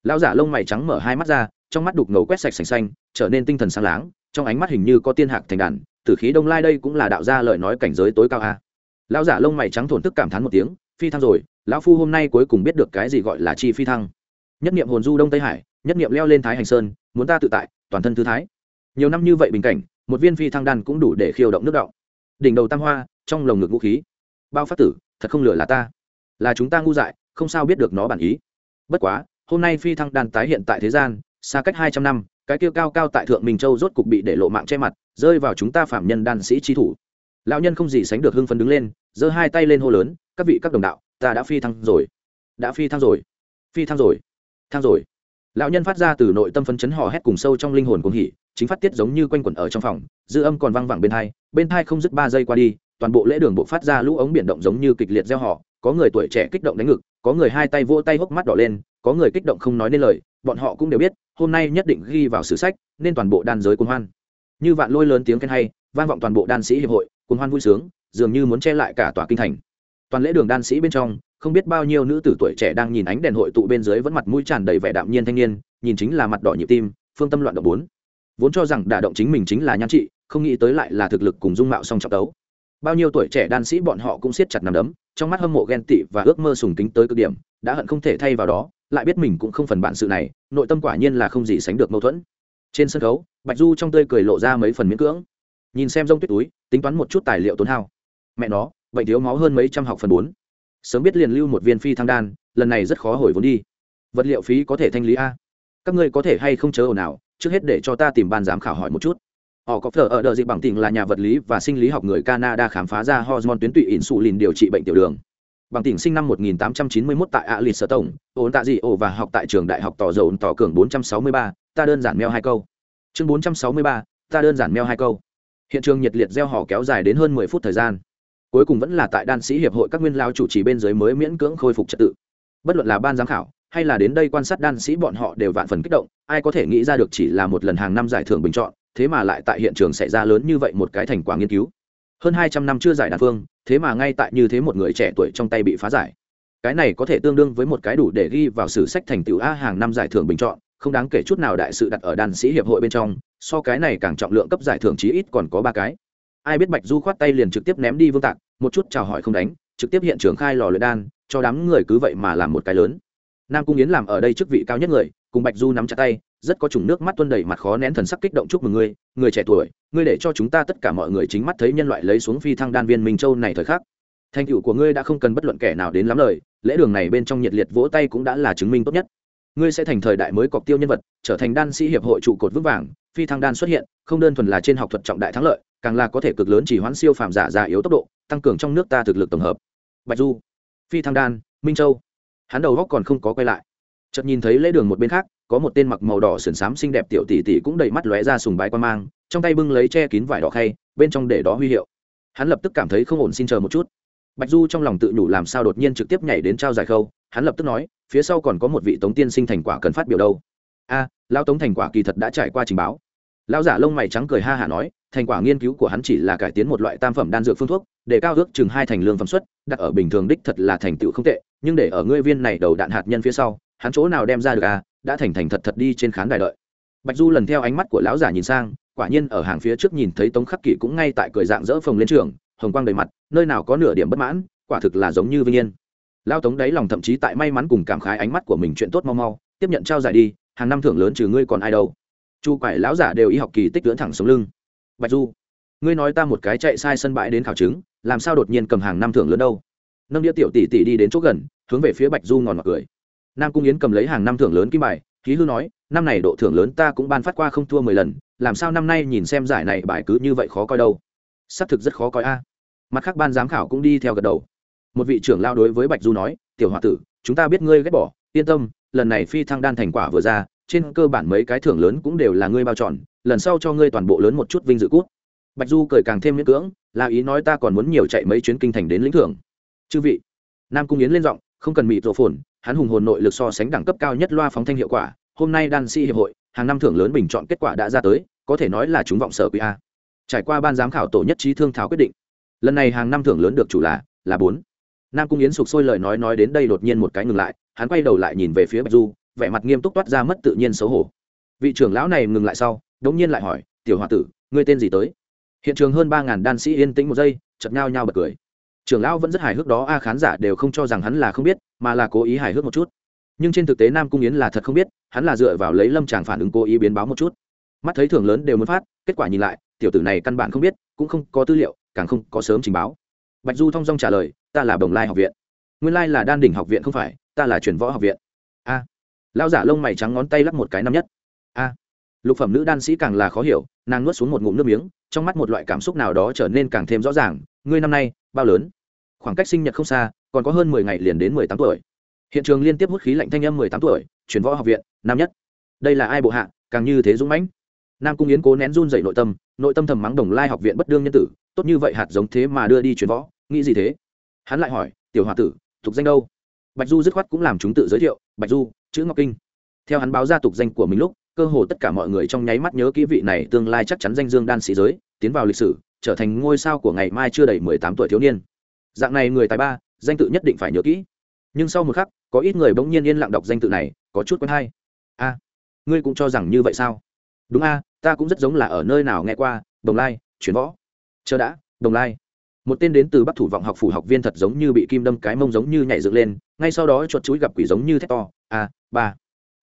Lão giả lông mày trắng mở hai mắt ra, trong mắt đục ngầu quét sạch sành xanh, trở nên tinh thần sáng láng, trong ánh mắt hình như có tiên hạc thành đàn, tử khí đông lai đây cũng là đạo gia lời nói cảnh giới tối cao a. Lão giả lông mày trắng thổn tức cảm thán một tiếng, phi thăng rồi, lão phu hôm nay cuối cùng biết được cái gì gọi là chi phi thăng nhất niệm hồn du đông tây hải, nhất niệm leo lên thái hành sơn, muốn ta tự tại, toàn thân thư thái. Nhiều năm như vậy bình cảnh, một viên phi thăng đan cũng đủ để khiêu động nước động. Đỉnh đầu tam hoa, trong lồng ngực vũ khí. Bao phát tử, thật không lừa là ta. Là chúng ta ngu dại, không sao biết được nó bản ý. Bất quá, hôm nay phi thăng đan tái hiện tại thế gian, xa cách hai trăm năm, cái kia cao cao tại thượng minh châu rốt cục bị để lộ mạng che mặt, rơi vào chúng ta phạm nhân đan sĩ trí thủ. Lão nhân không gì sánh được hưng phấn đứng lên, giơ hai tay lên hô lớn, các vị, các đồng đạo, ta đã phi thăng rồi. Đã phi thăng rồi. Phi thăng rồi thang rồi. Lão nhân phát ra từ nội tâm phấn chấn hò hét cùng sâu trong linh hồn cuồng hỉ, chính phát tiết giống như quanh quẩn ở trong phòng, dư âm còn văng vẳng bên thai bên thai không dứt ba giây qua đi, toàn bộ lễ đường bộ phát ra lũ ống biển động giống như kịch liệt gieo họ, có người tuổi trẻ kích động đánh ngực, có người hai tay vỗ tay hốc mắt đỏ lên, có người kích động không nói nên lời, bọn họ cũng đều biết, hôm nay nhất định ghi vào sử sách, nên toàn bộ đan giới cuồng hoan. Như vạn lôi lớn tiếng khen hay, vang vọng toàn bộ đan sĩ hiệp hội, cuồng hoan vui sướng, dường như muốn che lại cả tòa kinh thành. Toàn lễ đường đan sĩ bên trong không biết bao nhiêu nữ tử tuổi trẻ đang nhìn ánh đèn hội tụ bên dưới vẫn mặt mũi tràn đầy vẻ đạm nhiên thanh niên, nhìn chính là mặt đỏ nhịp tim, phương tâm loạn động bốn. Vốn cho rằng đả động chính mình chính là nhan trị, không nghĩ tới lại là thực lực cùng dung mạo song trọng đấu bao nhiêu tuổi trẻ đan sĩ bọn họ cũng siết chặt nằm đấm, trong mắt hâm mộ ghen tị và ước mơ sùng kính tới cực điểm, đã hận không thể thay vào đó, lại biết mình cũng không phần bản sự này, nội tâm quả nhiên là không gì sánh được mâu thuẫn. Trên sân khấu, bạch du trong tươi cười lộ ra mấy phần miễn cưỡng. Nhìn xem rông tuyết túi, tính toán một chút tài liệu tốn hao. Mẹ nó, bệnh thiếu máu hơn mấy trăm học phần bốn sớm biết liền lưu một viên phi thăng đan lần này rất khó hồi vốn đi vật liệu phí có thể thanh lý a các ngươi có thể hay không chớ ồn ào, trước hết để cho ta tìm ban giám khảo hỏi một chút họ có phở ở đợi dịch bằng tình là nhà vật lý và sinh lý học người canada khám phá ra hormone tuyến tụy insulin điều trị bệnh tiểu đường bằng tỉnh sinh năm 1891 tại Alice Sở Tổng, ổn tạ gì ổ và học tại trường đại học tỏ dầu tỏ cường 463, ta đơn giản meo hai câu. Chương 463, ta đơn giản meo hai câu. Hiện trường nhiệt liệt gieo họ kéo dài đến hơn 10 phút thời gian. Cuối cùng vẫn là tại đan sĩ hiệp hội các nguyên lao chủ trì bên dưới mới miễn cưỡng khôi phục trật tự. Bất luận là ban giám khảo hay là đến đây quan sát đan sĩ bọn họ đều vạn phần kích động, ai có thể nghĩ ra được chỉ là một lần hàng năm giải thưởng bình chọn, thế mà lại tại hiện trường xảy ra lớn như vậy một cái thành quả nghiên cứu. Hơn hai trăm năm chưa giải đan phương thế mà ngay tại như thế một người trẻ tuổi trong tay bị phá giải. Cái này có thể tương đương với một cái đủ để ghi vào sử sách thành tựu a hàng năm giải thưởng bình chọn không đáng kể chút nào đại sự đặt ở đan sĩ hiệp hội bên trong so cái này càng trọng lượng cấp giải thưởng chí ít còn có ba cái ai biết bạch du khoát tay liền trực tiếp ném đi vương tạc, một chút chào hỏi không đánh, trực tiếp hiện trường khai lò luyện đan, cho đám người cứ vậy mà làm một cái lớn. Nam cung yến làm ở đây chức vị cao nhất người, cùng bạch du nắm chặt tay, rất có chủng nước mắt tuân đầy mặt khó nén thần sắc kích động chúc mừng ngươi, người trẻ tuổi, ngươi để cho chúng ta tất cả mọi người chính mắt thấy nhân loại lấy xuống phi thăng đan viên minh châu này thời khắc. Thành tựu của ngươi đã không cần bất luận kẻ nào đến lắm lời, lễ đường này bên trong nhiệt liệt vỗ tay cũng đã là chứng minh tốt nhất. Ngươi sẽ thành thời đại mới cọc tiêu nhân vật, trở thành đan sĩ hiệp hội trụ cột vững vàng, phi thăng đan xuất hiện, không đơn thuần là trên học thuật trọng đại thắng lợi càng là có thể cực lớn chỉ hoãn siêu phàm giả già yếu tốc độ tăng cường trong nước ta thực lực tổng hợp. Bạch du phi thăng đan minh châu. Hắn đầu góc còn không có quay lại. Chợt nhìn thấy lễ đường một bên khác có một tên mặc màu đỏ sườn xám xinh đẹp tiểu tỷ tỷ cũng đầy mắt lóe ra sùng bái quan mang trong tay bưng lấy che kín vải đỏ khay bên trong để đó huy hiệu. Hắn lập tức cảm thấy không ổn xin chờ một chút. Bạch du trong lòng tự nhủ làm sao đột nhiên trực tiếp nhảy đến trao giải khâu hắn lập tức nói phía sau còn có một vị tống tiên sinh thành quả cần phát biểu đâu. A à, lao tống thành quả kỳ thật đã trải qua trình báo. Lao giả lông mày trắng cười ha hả nói thành quả nghiên cứu của hắn chỉ là cải tiến một loại tam phẩm đan dược phương thuốc, để cao ước chừng hai thành lương phẩm suất, đặt ở bình thường đích thật là thành tựu không tệ, nhưng để ở ngươi viên này đầu đạn hạt nhân phía sau, hắn chỗ nào đem ra được à đã thành thành thật thật đi trên khán đài đợi. Bạch du lần theo ánh mắt của lão giả nhìn sang, quả nhiên ở hàng phía trước nhìn thấy tống khắc kỷ cũng ngay tại cười dạng dỡ phồng lên trường, hồng quang đầy mặt, nơi nào có nửa điểm bất mãn, quả thực là giống như vinh yên. Lao tống đáy lòng thậm chí tại may mắn cùng cảm khái ánh mắt của mình chuyện tốt mau mau, tiếp nhận trao giải đi, hàng năm thưởng lớn trừ ngươi còn ai đâu. Chu quải lão giả đều y học kỳ tích lưỡn thẳng sống lưng bạch du, ngươi nói ta một cái chạy sai sân bãi đến khảo chứng, làm sao đột nhiên cầm hàng năm thưởng lớn đâu? Nâng đĩa tiểu tỷ tỷ đi đến chỗ gần, hướng về phía bạch du ngòn mặc cười. Nam cung yến cầm lấy hàng năm thưởng lớn kim bài khí hư nói, năm này độ thưởng lớn ta cũng ban phát qua không thua mười lần, làm sao năm nay nhìn xem giải này bài cứ như vậy khó coi đâu? Xác thực rất khó coi a. Mặt khác ban giám khảo cũng đi theo gật đầu. Một vị trưởng lao đối với bạch du nói, tiểu h o a tử, chúng ta biết ngươi ghét bỏ, yên tâm, lần này phi thăng đan thành quả vừa ra trên cơ bản mấy cái thưởng lớn cũng đều là ngươi bao tròn lần sau cho ngươi toàn bộ lớn một chút vinh dự cút. Bạch du cười càng thêm miễn cưỡng, là ý nói ta còn muốn nhiều chạy mấy chuyến kinh thành đến lĩnh thưởng. Chư vị, nam cung yến lên giọng, không cần mịt rổ phồn, hắn hùng hồn nội lực so sánh đẳng cấp cao nhất loa phóng thanh hiệu quả, hôm nay đan sĩ hiệp hội, hàng năm thưởng lớn bình chọn kết quả đã ra tới, có thể nói là chúng vọng sở quý a. Trải qua ban giám khảo tổ nhất trí thương thảo quyết định, lần này hàng năm thưởng lớn được chủ là là bốn. Nam cung yến sục sôi lời nói nói đến đây đột nhiên một cái ngừng lại, hắn quay đầu lại nhìn về phía bạch du vẻ mặt nghiêm túc toát ra mất tự nhiên xấu hổ. Vị trưởng lão này ngừng lại sau, đống nhiên lại hỏi, tiểu h tử, ngươi tên gì tới? Hiện trường hơn ba ngàn đan sĩ yên tĩnh một giây chật nhao nhao bật cười. Trưởng lão vẫn rất hài hước đó, a, khán giả đều không cho rằng hắn là không biết, mà là cố ý hài hước một chút. Nhưng trên thực tế nam cung yến là thật không biết, hắn là dựa vào lấy lâm tràng phản ứng cố ý biến báo một chút. Mắt thấy thưởng lớn đều muốn phát, kết quả nhìn lại, tiểu tử này căn bản không biết, cũng không có tư liệu, càng không có sớm trình báo. Bạch du thong dong trả lời, ta là bồng lai học viện. Nguyên lai là đan đỉnh học viện không phải, ta là truyền võ học viện. A à lao giả lông mày trắng ngón tay lắp một cái năm nhất. A, lục phẩm nữ đan sĩ càng là khó hiểu, nàng nuốt xuống một ngụm nước miếng, trong mắt một loại cảm xúc nào đó trở nên càng thêm rõ ràng. Ngươi năm nay, bao lớn? Khoảng cách sinh nhật không xa, còn có hơn mười ngày liền đến mười tám tuổi. Hiện trường liên tiếp hút khí lạnh thanh âm mười tám tuổi, chuyển võ học viện, năm nhất. Đây là ai bộ hạ? Càng như thế dũng mãnh. Nam cung yến cố nén run dậy nội tâm nội tâm thầm mắng đồng lai học viện bất đương nhân tử, tốt như vậy hạt giống thế mà đưa đi chuyển võ, nghĩ gì thế? Hắn lại hỏi, tiểu h o a tử tục danh đâu? Bạch du dứt khoát cũng làm chúng tự giới thiệu, bạch du chữ ngọc kinh. Theo hắn báo ra tục danh của mình lúc, cơ hồ tất cả mọi người trong nháy mắt nhớ kỹ vị này tương lai chắc chắn danh dương đan sĩ giới, tiến vào lịch sử, trở thành ngôi sao của ngày mai chưa đầy mười tám tuổi thiếu niên. Dạng này người tài ba, danh tự nhất định phải nhớ kỹ. Nhưng sau một khắc, có ít người bỗng nhiên yên lặng đọc danh tự này, có chút quen hay. A, ngươi cũng cho rằng như vậy sao? Đúng a, ta cũng rất giống là ở nơi nào nghe qua, đồng lai, chuyển võ. Chờ đã, đồng lai một tên đến từ bắc thủ vọng học phủ học viên thật giống như bị kim đâm cái mông giống như nhảy dựng lên, ngay sau đó chuột chuối gặp quỷ giống như thét to a ba.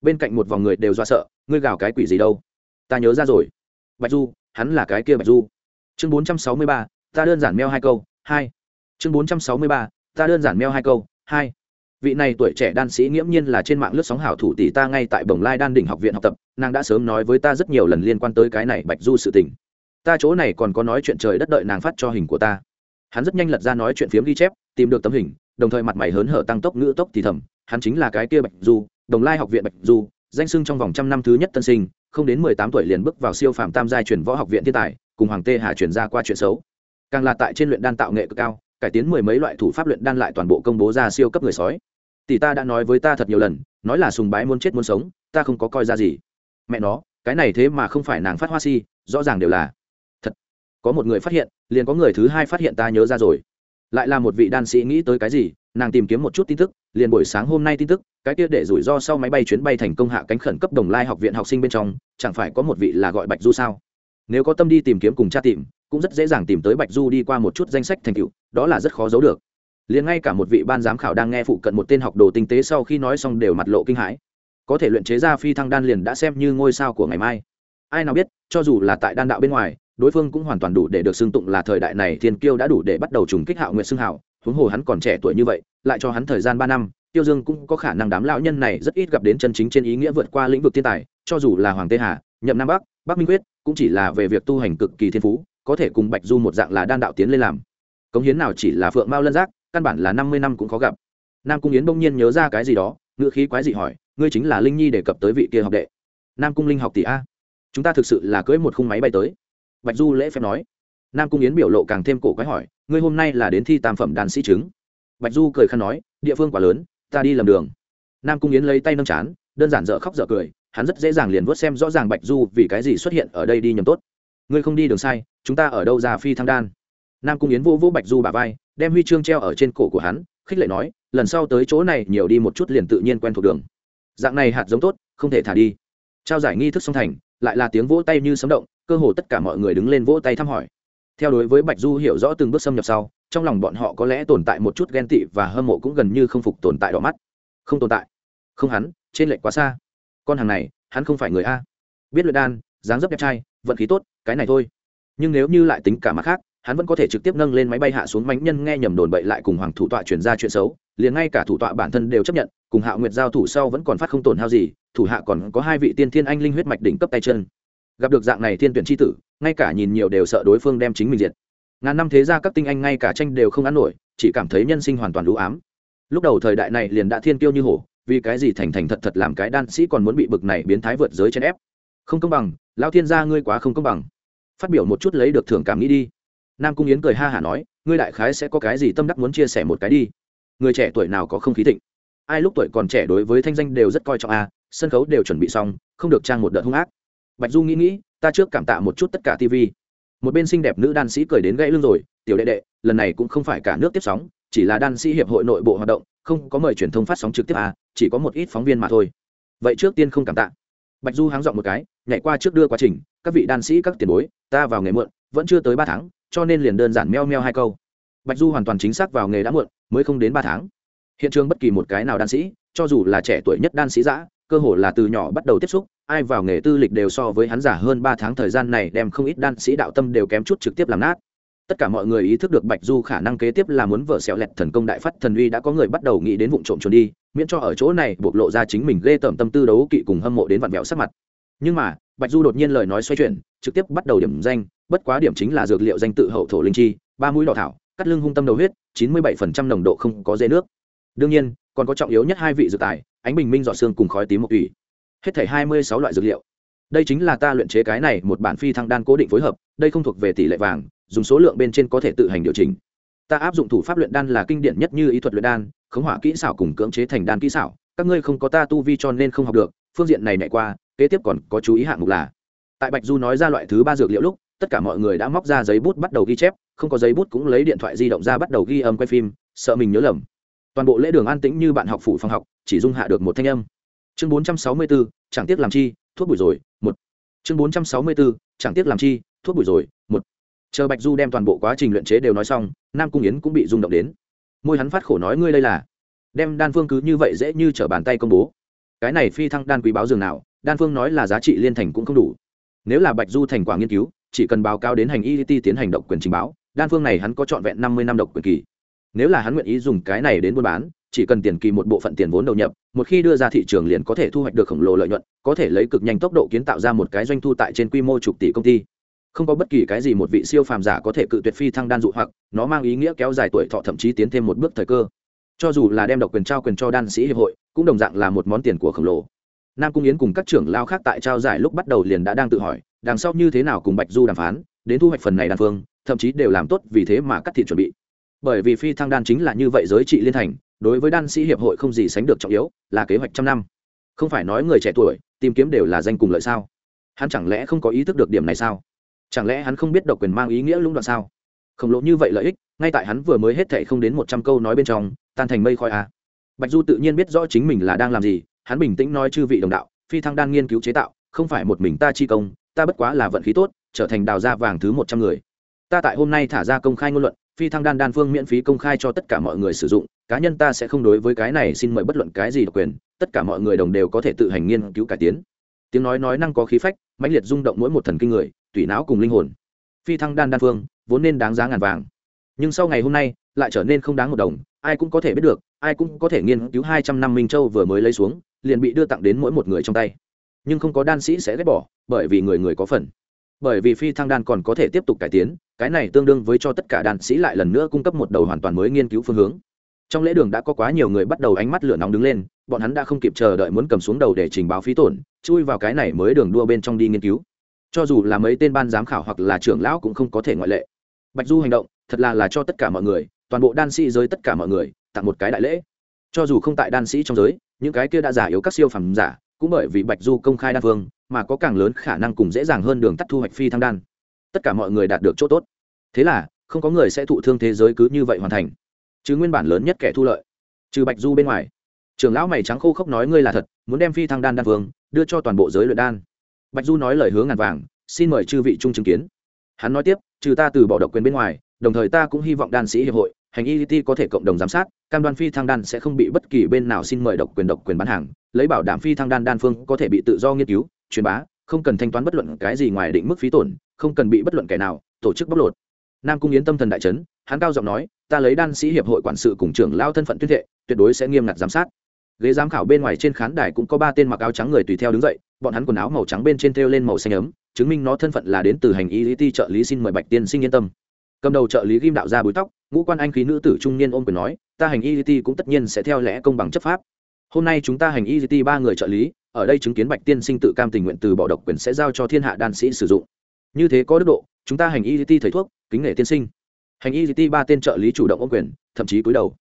Bên cạnh một vòng người đều do sợ, ngươi gào cái quỷ gì đâu? Ta nhớ ra rồi. Bạch du, hắn là cái kia bạch du. Chương bốn trăm sáu mươi ba, ta đơn giản meo hai câu, hai. Chương bốn trăm sáu mươi ba, ta đơn giản meo hai câu, hai. Vị này tuổi trẻ đan sĩ nghiễm nhiên là trên mạng lướt sóng hảo thủ tỷ ta ngay tại bồng lai đan đỉnh học viện học tập, nàng đã sớm nói với ta rất nhiều lần liên quan tới cái này bạch du sự tình. Ta chỗ này còn có nói chuyện trời đất đợi nàng phát cho hình của ta hắn rất nhanh lật ra nói chuyện phiếm ghi chép, tìm được tấm hình, đồng thời mặt mày hớn hở tăng tốc ngữ tốc thì thầm, hắn chính là cái kia bạch du, đồng lai học viện bạch du, danh sưng trong vòng trăm năm thứ nhất tân sinh, không đến mười tám tuổi liền bước vào siêu phàm tam giai truyền võ học viện thiên tài, cùng hoàng tê hà chuyển ra qua chuyện xấu. Càng là tại trên luyện đan tạo nghệ cực cao, cải tiến mười mấy loại thủ pháp luyện đan lại toàn bộ công bố ra siêu cấp người sói. Tỷ ta đã nói với ta thật nhiều lần, nói là sùng bái muốn chết muốn sống, ta không có coi ra gì. Mẹ nó, cái này thế mà không phải nàng phát hoa si, rõ ràng đều là thật. Có một người phát hiện liền có người thứ hai phát hiện ta nhớ ra rồi. Lại là một vị đan sĩ nghĩ tới cái gì, nàng tìm kiếm một chút tin tức, liền buổi sáng hôm nay tin tức, cái kia để rủi ro sau máy bay chuyến bay thành công hạ cánh khẩn cấp đồng lai học viện học sinh bên trong, chẳng phải có một vị là gọi bạch du sao? Nếu có tâm đi tìm kiếm cùng cha tìm, cũng rất dễ dàng tìm tới bạch du đi qua một chút danh sách thành tựu, đó là rất khó giấu được. Liền ngay cả một vị ban giám khảo đang nghe phụ cận một tên học đồ tinh tế sau khi nói xong đều mặt lộ kinh hãi. Có thể luyện chế ra phi thăng đan liền đã xem như ngôi sao của ngày mai. Ai nào biết, cho dù là tại đan đạo bên ngoài đối phương cũng hoàn toàn đủ để được xưng tụng là thời đại này thiên kiêu đã đủ để bắt đầu trùng kích hạo nguyện xưng hảo huống hồ hắn còn trẻ tuổi như vậy, lại cho hắn thời gian ba năm, tiêu dương cũng có khả năng đám lão nhân này rất ít gặp đến chân chính trên ý nghĩa vượt qua lĩnh vực thiên tài, cho dù là hoàng tê hà, nhậm nam bắc bắc minh quyết, cũng chỉ là về việc tu hành cực kỳ thiên phú, có thể cùng bạch du một dạng là đan đạo tiến lên làm. Cống hiến nào chỉ là phượng mao lân giác, căn bản là năm mươi năm cũng khó gặp. Nam cung yến bỗng nhiên nhớ ra cái gì đó, ngữ khí quái dị hỏi, ngươi chính là linh nhi đề cập tới vị kia học đệ. Nam cung linh học tỷ a. Chúng ta thực sự là cưỡi một khung máy bay tới bạch du lễ phép nói. Nam cung yến biểu lộ càng thêm cổ quái hỏi, ngươi hôm nay là đến thi tam phẩm đàn sĩ chứng? Bạch du cười khăn nói, địa phương quá lớn, ta đi lầm đường. Nam cung yến lấy tay nâng chán, đơn giản dở khóc dở cười, hắn rất dễ dàng liền vớt xem rõ ràng bạch du vì cái gì xuất hiện ở đây đi nhầm tốt. Ngươi không đi đường sai, chúng ta ở đâu ra phi thăng đan? Nam cung yến vỗ vỗ bạch du bà vai, đem huy chương treo ở trên cổ của hắn, khích lệ nói, lần sau tới chỗ này nhiều đi một chút liền tự nhiên quen thuộc đường. Dạng này hạt giống tốt, không thể thả đi. Trao giải nghi thức song thành, lại là tiếng vỗ tay như sấm động cơ hồ tất cả mọi người đứng lên vỗ tay thăm hỏi. Theo đối với bạch du hiểu rõ từng bước xâm nhập sau, trong lòng bọn họ có lẽ tồn tại một chút ghen tị và hâm mộ cũng gần như không phục tồn tại đỏ mắt. Không tồn tại. Không hắn, trên lệch quá xa. Con hàng này, hắn không phải người a. Biết luyện đan, dáng dấp đẹp trai, vận khí tốt, cái này thôi. Nhưng nếu như lại tính cả mặt khác, hắn vẫn có thể trực tiếp nâng lên máy bay hạ xuống mánh nhân nghe nhầm đồn bậy lại cùng hoàng thủ tọa chuyển ra chuyện xấu, liền ngay cả thủ tọa bản thân đều chấp nhận, cùng hạ nguyệt giao thủ sau vẫn còn phát không tổn hao gì, thủ hạ còn có hai vị tiên thiên anh linh huyết mạch đỉnh cấp tay chân gặp được dạng này thiên tuyển tri tử, ngay cả nhìn nhiều đều sợ đối phương đem chính mình diệt. Ngàn năm thế ra các tinh anh ngay cả tranh đều không ăn nổi, chỉ cảm thấy nhân sinh hoàn toàn đủ ám. Lúc đầu thời đại này liền đã thiên tiêu như hổ, vì cái gì thành thành thật thật làm cái đan sĩ còn muốn bị bực này biến thái vượt giới chen ép? Không công bằng lao thiên gia ngươi quá không công bằng. Phát biểu một chút lấy được thưởng cảm nghĩ đi. Nam cung yến cười ha hả nói, ngươi đại khái sẽ có cái gì tâm đắc muốn chia sẻ một cái đi. Người trẻ tuổi nào có không khí thịnh? Ai lúc tuổi còn trẻ đối với thanh danh đều rất coi trọng a sân khấu đều chuẩn bị xong, không được trang một đợt hung ác bạch du nghĩ nghĩ, ta trước cảm tạ một chút tất cả tv một bên xinh đẹp nữ đan sĩ cười đến gãy lưng rồi, tiểu đệ đệ, lần này cũng không phải cả nước tiếp sóng, chỉ là đan sĩ hiệp hội nội bộ hoạt động, không có mời truyền thông phát sóng trực tiếp à chỉ có một ít phóng viên mà thôi. Vậy trước tiên không cảm tạ. Bạch du háng dọn một cái, nhảy qua trước đưa quá trình, các vị đan sĩ, các tiền bối, ta vào nghề muộn, vẫn chưa tới ba tháng, cho nên liền đơn giản meo meo hai câu. Bạch du hoàn toàn chính xác vào nghề đã muộn, mới không đến ba tháng. Hiện trường bất kỳ một cái nào đan sĩ, cho dù là trẻ tuổi nhất đan sĩ giã cơ hồ là từ nhỏ bắt đầu tiếp xúc, ai vào nghề tư lịch đều so với hắn giả hơn ba tháng thời gian này đem không ít đan sĩ đạo tâm đều kém chút trực tiếp làm nát. Tất cả mọi người ý thức được bạch du khả năng kế tiếp là muốn vợ xẹo lẹt thần công đại phát thần uy đã có người bắt đầu nghĩ đến vụ trộm trốn đi, miễn cho ở chỗ này bộc lộ ra chính mình ghê tởm tâm tư đấu kỵ cùng hâm mộ đến vặn vẹo sắc mặt. Nhưng mà, bạch du đột nhiên lời nói xoay chuyển, trực tiếp bắt đầu điểm danh, bất quá điểm chính là dược liệu danh tự hậu thổ linh chi, ba mũi đỏ thảo, cắt lưng hung tâm đầu huyết, chín mươi bảy phần trăm nồng độ không có dây nước. Đương nhiên, còn có trọng yếu nhất hai vị dược tài ánh bình minh dọ xương cùng khói tím một ủy hết thảy hai mươi sáu loại dược liệu. Đây chính là ta luyện chế cái này một bản phi thăng đan cố định phối hợp, đây không thuộc về tỷ lệ vàng, dùng số lượng bên trên có thể tự hành điều chỉnh. Ta áp dụng thủ pháp luyện đan là kinh điển nhất như ý thuật luyện đan, khống hỏa kỹ xảo cùng cưỡng chế thành đan kỹ xảo. Các ngươi không có ta tu vi cho nên không học được, phương diện này nhảy qua, kế tiếp còn có chú ý hạng mục là. Tại bạch du nói ra loại thứ ba dược liệu lúc, tất cả mọi người đã móc ra giấy bút bắt đầu ghi chép, không có giấy bút cũng lấy điện thoại di động ra bắt đầu ghi âm quay phim, sợ mình nhớ lầm toàn bộ lễ đường an tĩnh như bạn học phủ phòng học, chỉ dung hạ được một thanh âm. Chương bốn trăm sáu mươi bốn chẳng tiếc làm chi, thuốc bụi rồi, một. Chương bốn trăm sáu mươi bốn chẳng tiếc làm chi, thuốc bụi rồi, một. Chờ bạch du đem toàn bộ quá trình luyện chế đều nói xong, nam cung yến cũng bị rung động đến. Môi hắn phát khổ nói, ngươi đây là? Đem đan phương cứ như vậy dễ như t bàn tay công bố. Cái này phi thăng đan quý báo dường nào, đan phương nói là giá trị liên thành cũng không đủ. Nếu là bạch du thành quả nghiên cứu, chỉ cần báo cáo đến hành y tiến hành độc quyền trình báo, đan phương này hắn có trọn vẹn năm mươi năm độc quyền kỳ nếu là hắn nguyện ý dùng cái này đến buôn bán, chỉ cần tiền kỳ một bộ phận tiền vốn đầu nhập, một khi đưa ra thị trường liền có thể thu hoạch được khổng lồ lợi nhuận, có thể lấy cực nhanh tốc độ kiến tạo ra một cái doanh thu tại trên quy mô chục tỷ công ty. Không có bất kỳ cái gì một vị siêu phàm giả có thể cự tuyệt phi thăng đan dụ hoặc, nó mang ý nghĩa kéo dài tuổi thọ thậm chí tiến thêm một bước thời cơ. Cho dù là đem độc quyền trao quyền cho đan sĩ hiệp hội, cũng đồng dạng là một món tiền của khổng lồ. Nam cung yến cùng các trưởng lao khác tại trao giải lúc bắt đầu liền đã đang tự hỏi, đằng sau như thế nào cùng bạch du đàm phán, đến thu hoạch phần này đan phương, thậm chí đều làm tốt vì thế mà cắt thịt chuẩn bị bởi vì phi thăng đan chính là như vậy giới trị liên thành, đối với đan sĩ hiệp hội không gì sánh được trọng yếu, là kế hoạch trăm năm. Không phải nói người trẻ tuổi, tìm kiếm đều là danh cùng lợi sao? Hắn chẳng lẽ không có ý thức được điểm này sao? Chẳng lẽ hắn không biết độc quyền mang ý nghĩa lũng đoạn sao? Khổng lồ như vậy lợi ích, ngay tại hắn vừa mới hết thệ không đến một trăm câu nói bên trong, tan thành mây khói à. bạch du tự nhiên biết rõ chính mình là đang làm gì, hắn bình tĩnh nói chư vị đồng đạo, phi thăng đan nghiên cứu chế tạo, không phải một mình ta chi công, ta bất quá là vận khí tốt, trở thành đào gia vàng thứ một trăm người. Ta tại hôm nay thả ra công khai ngôn luận phi thăng đan đan phương miễn phí công khai cho tất cả mọi người sử dụng, cá nhân ta sẽ không đối với cái này xin mời bất luận cái gì độc quyền, tất cả mọi người đồng đều có thể tự hành nghiên cứu cải tiến. Tiếng nói nói năng có khí phách, mãnh liệt rung động mỗi một thần kinh người, tủy não cùng linh hồn. Phi thăng đan đan phương, vốn nên đáng giá ngàn vàng. Nhưng sau ngày hôm nay, lại trở nên không đáng một đồng, ai cũng có thể biết được, ai cũng có thể nghiên cứu hai trăm năm minh châu vừa mới lấy xuống, liền bị đưa tặng đến mỗi một người trong tay. Nhưng không có đan sĩ sẽ ghét bỏ, bởi vì người người có phần. Bởi vì phi thăng đan còn có thể tiếp tục cải tiến cái này tương đương với cho tất cả đàn sĩ lại lần nữa cung cấp một đầu hoàn toàn mới nghiên cứu phương hướng. Trong lễ đường đã có quá nhiều người bắt đầu ánh mắt lửa nóng đứng lên, bọn hắn đã không kịp chờ đợi muốn cầm xuống đầu để trình báo phí tổn, chui vào cái này mới đường đua bên trong đi nghiên cứu. Cho dù là mấy tên ban giám khảo hoặc là trưởng lão cũng không có thể ngoại lệ. Bạch du hành động, thật là là cho tất cả mọi người, toàn bộ đan sĩ giới tất cả mọi người, tặng một cái đại lễ. Cho dù không tại đan sĩ trong giới, những cái kia đã giả yếu các siêu phẩm giả, cũng bởi vì bạch du công khai đan phương, mà có càng lớn khả năng cùng dễ dàng hơn đường tắt thu hoạch phi thăng đan tất cả mọi người đạt được chỗ tốt. Thế là, không có người sẽ thụ thương thế giới cứ như vậy hoàn thành. Chứ nguyên bản lớn nhất kẻ thu lợi, trừ bạch du bên ngoài. Trưởng lão mày trắng khô khốc nói ngươi là thật, muốn đem phi thăng đan đan vương, đưa cho toàn bộ giới luyện đan. Bạch du nói lời hướng ngàn vàng, xin mời chư vị chung chứng kiến. Hắn nói tiếp, trừ ta từ bỏ độc quyền bên ngoài, đồng thời ta cũng hy vọng đan sĩ hiệp hội, hành y có thể cộng đồng giám sát, cam đoan phi thăng đan sẽ không bị bất kỳ bên nào xin mời độc quyền độc quyền bán hàng, lấy bảo đảm phi thăng đan đan phương có thể bị tự do nghiên cứu, truyền bá không cần thanh toán bất luận cái gì ngoài định mức phí tổn, không cần bị bất luận kẻ nào tổ chức bóc lột. Nam cung yến tâm thần đại trấn hắn cao giọng nói, ta lấy đan sĩ hiệp hội quản sự cùng trưởng lao thân phận tuyên thệ, tuyệt đối sẽ nghiêm ngặt giám sát. Ghế giám khảo bên ngoài trên khán đài cũng có ba tên mặc áo trắng người tùy theo đứng dậy, bọn hắn quần áo màu trắng bên trên thêu lên màu xanh ấm, chứng minh nó thân phận là đến từ hành y lý ti trợ lý xin mời bạch tiên sinh yên tâm. Cầm đầu trợ lý ghim đạo ra búi tóc, ngũ quan anh khí nữ tử trung niên ôm quyền nói, ta hành y lý ti cũng tất nhiên sẽ theo lẽ công bằng chấp pháp. Hôm nay chúng ta hành y lý ti ba người trợ lý ở đây chứng kiến bạch tiên sinh tự cam tình nguyện từ bỏ độc quyền sẽ giao cho thiên hạ đan sĩ sử dụng. Như thế có đức độ, chúng ta hành y lý ti thầy thuốc, kính nể tiên sinh. Hành y gt ba tên trợ lý chủ động ô quyền, thậm chí cúi đầu.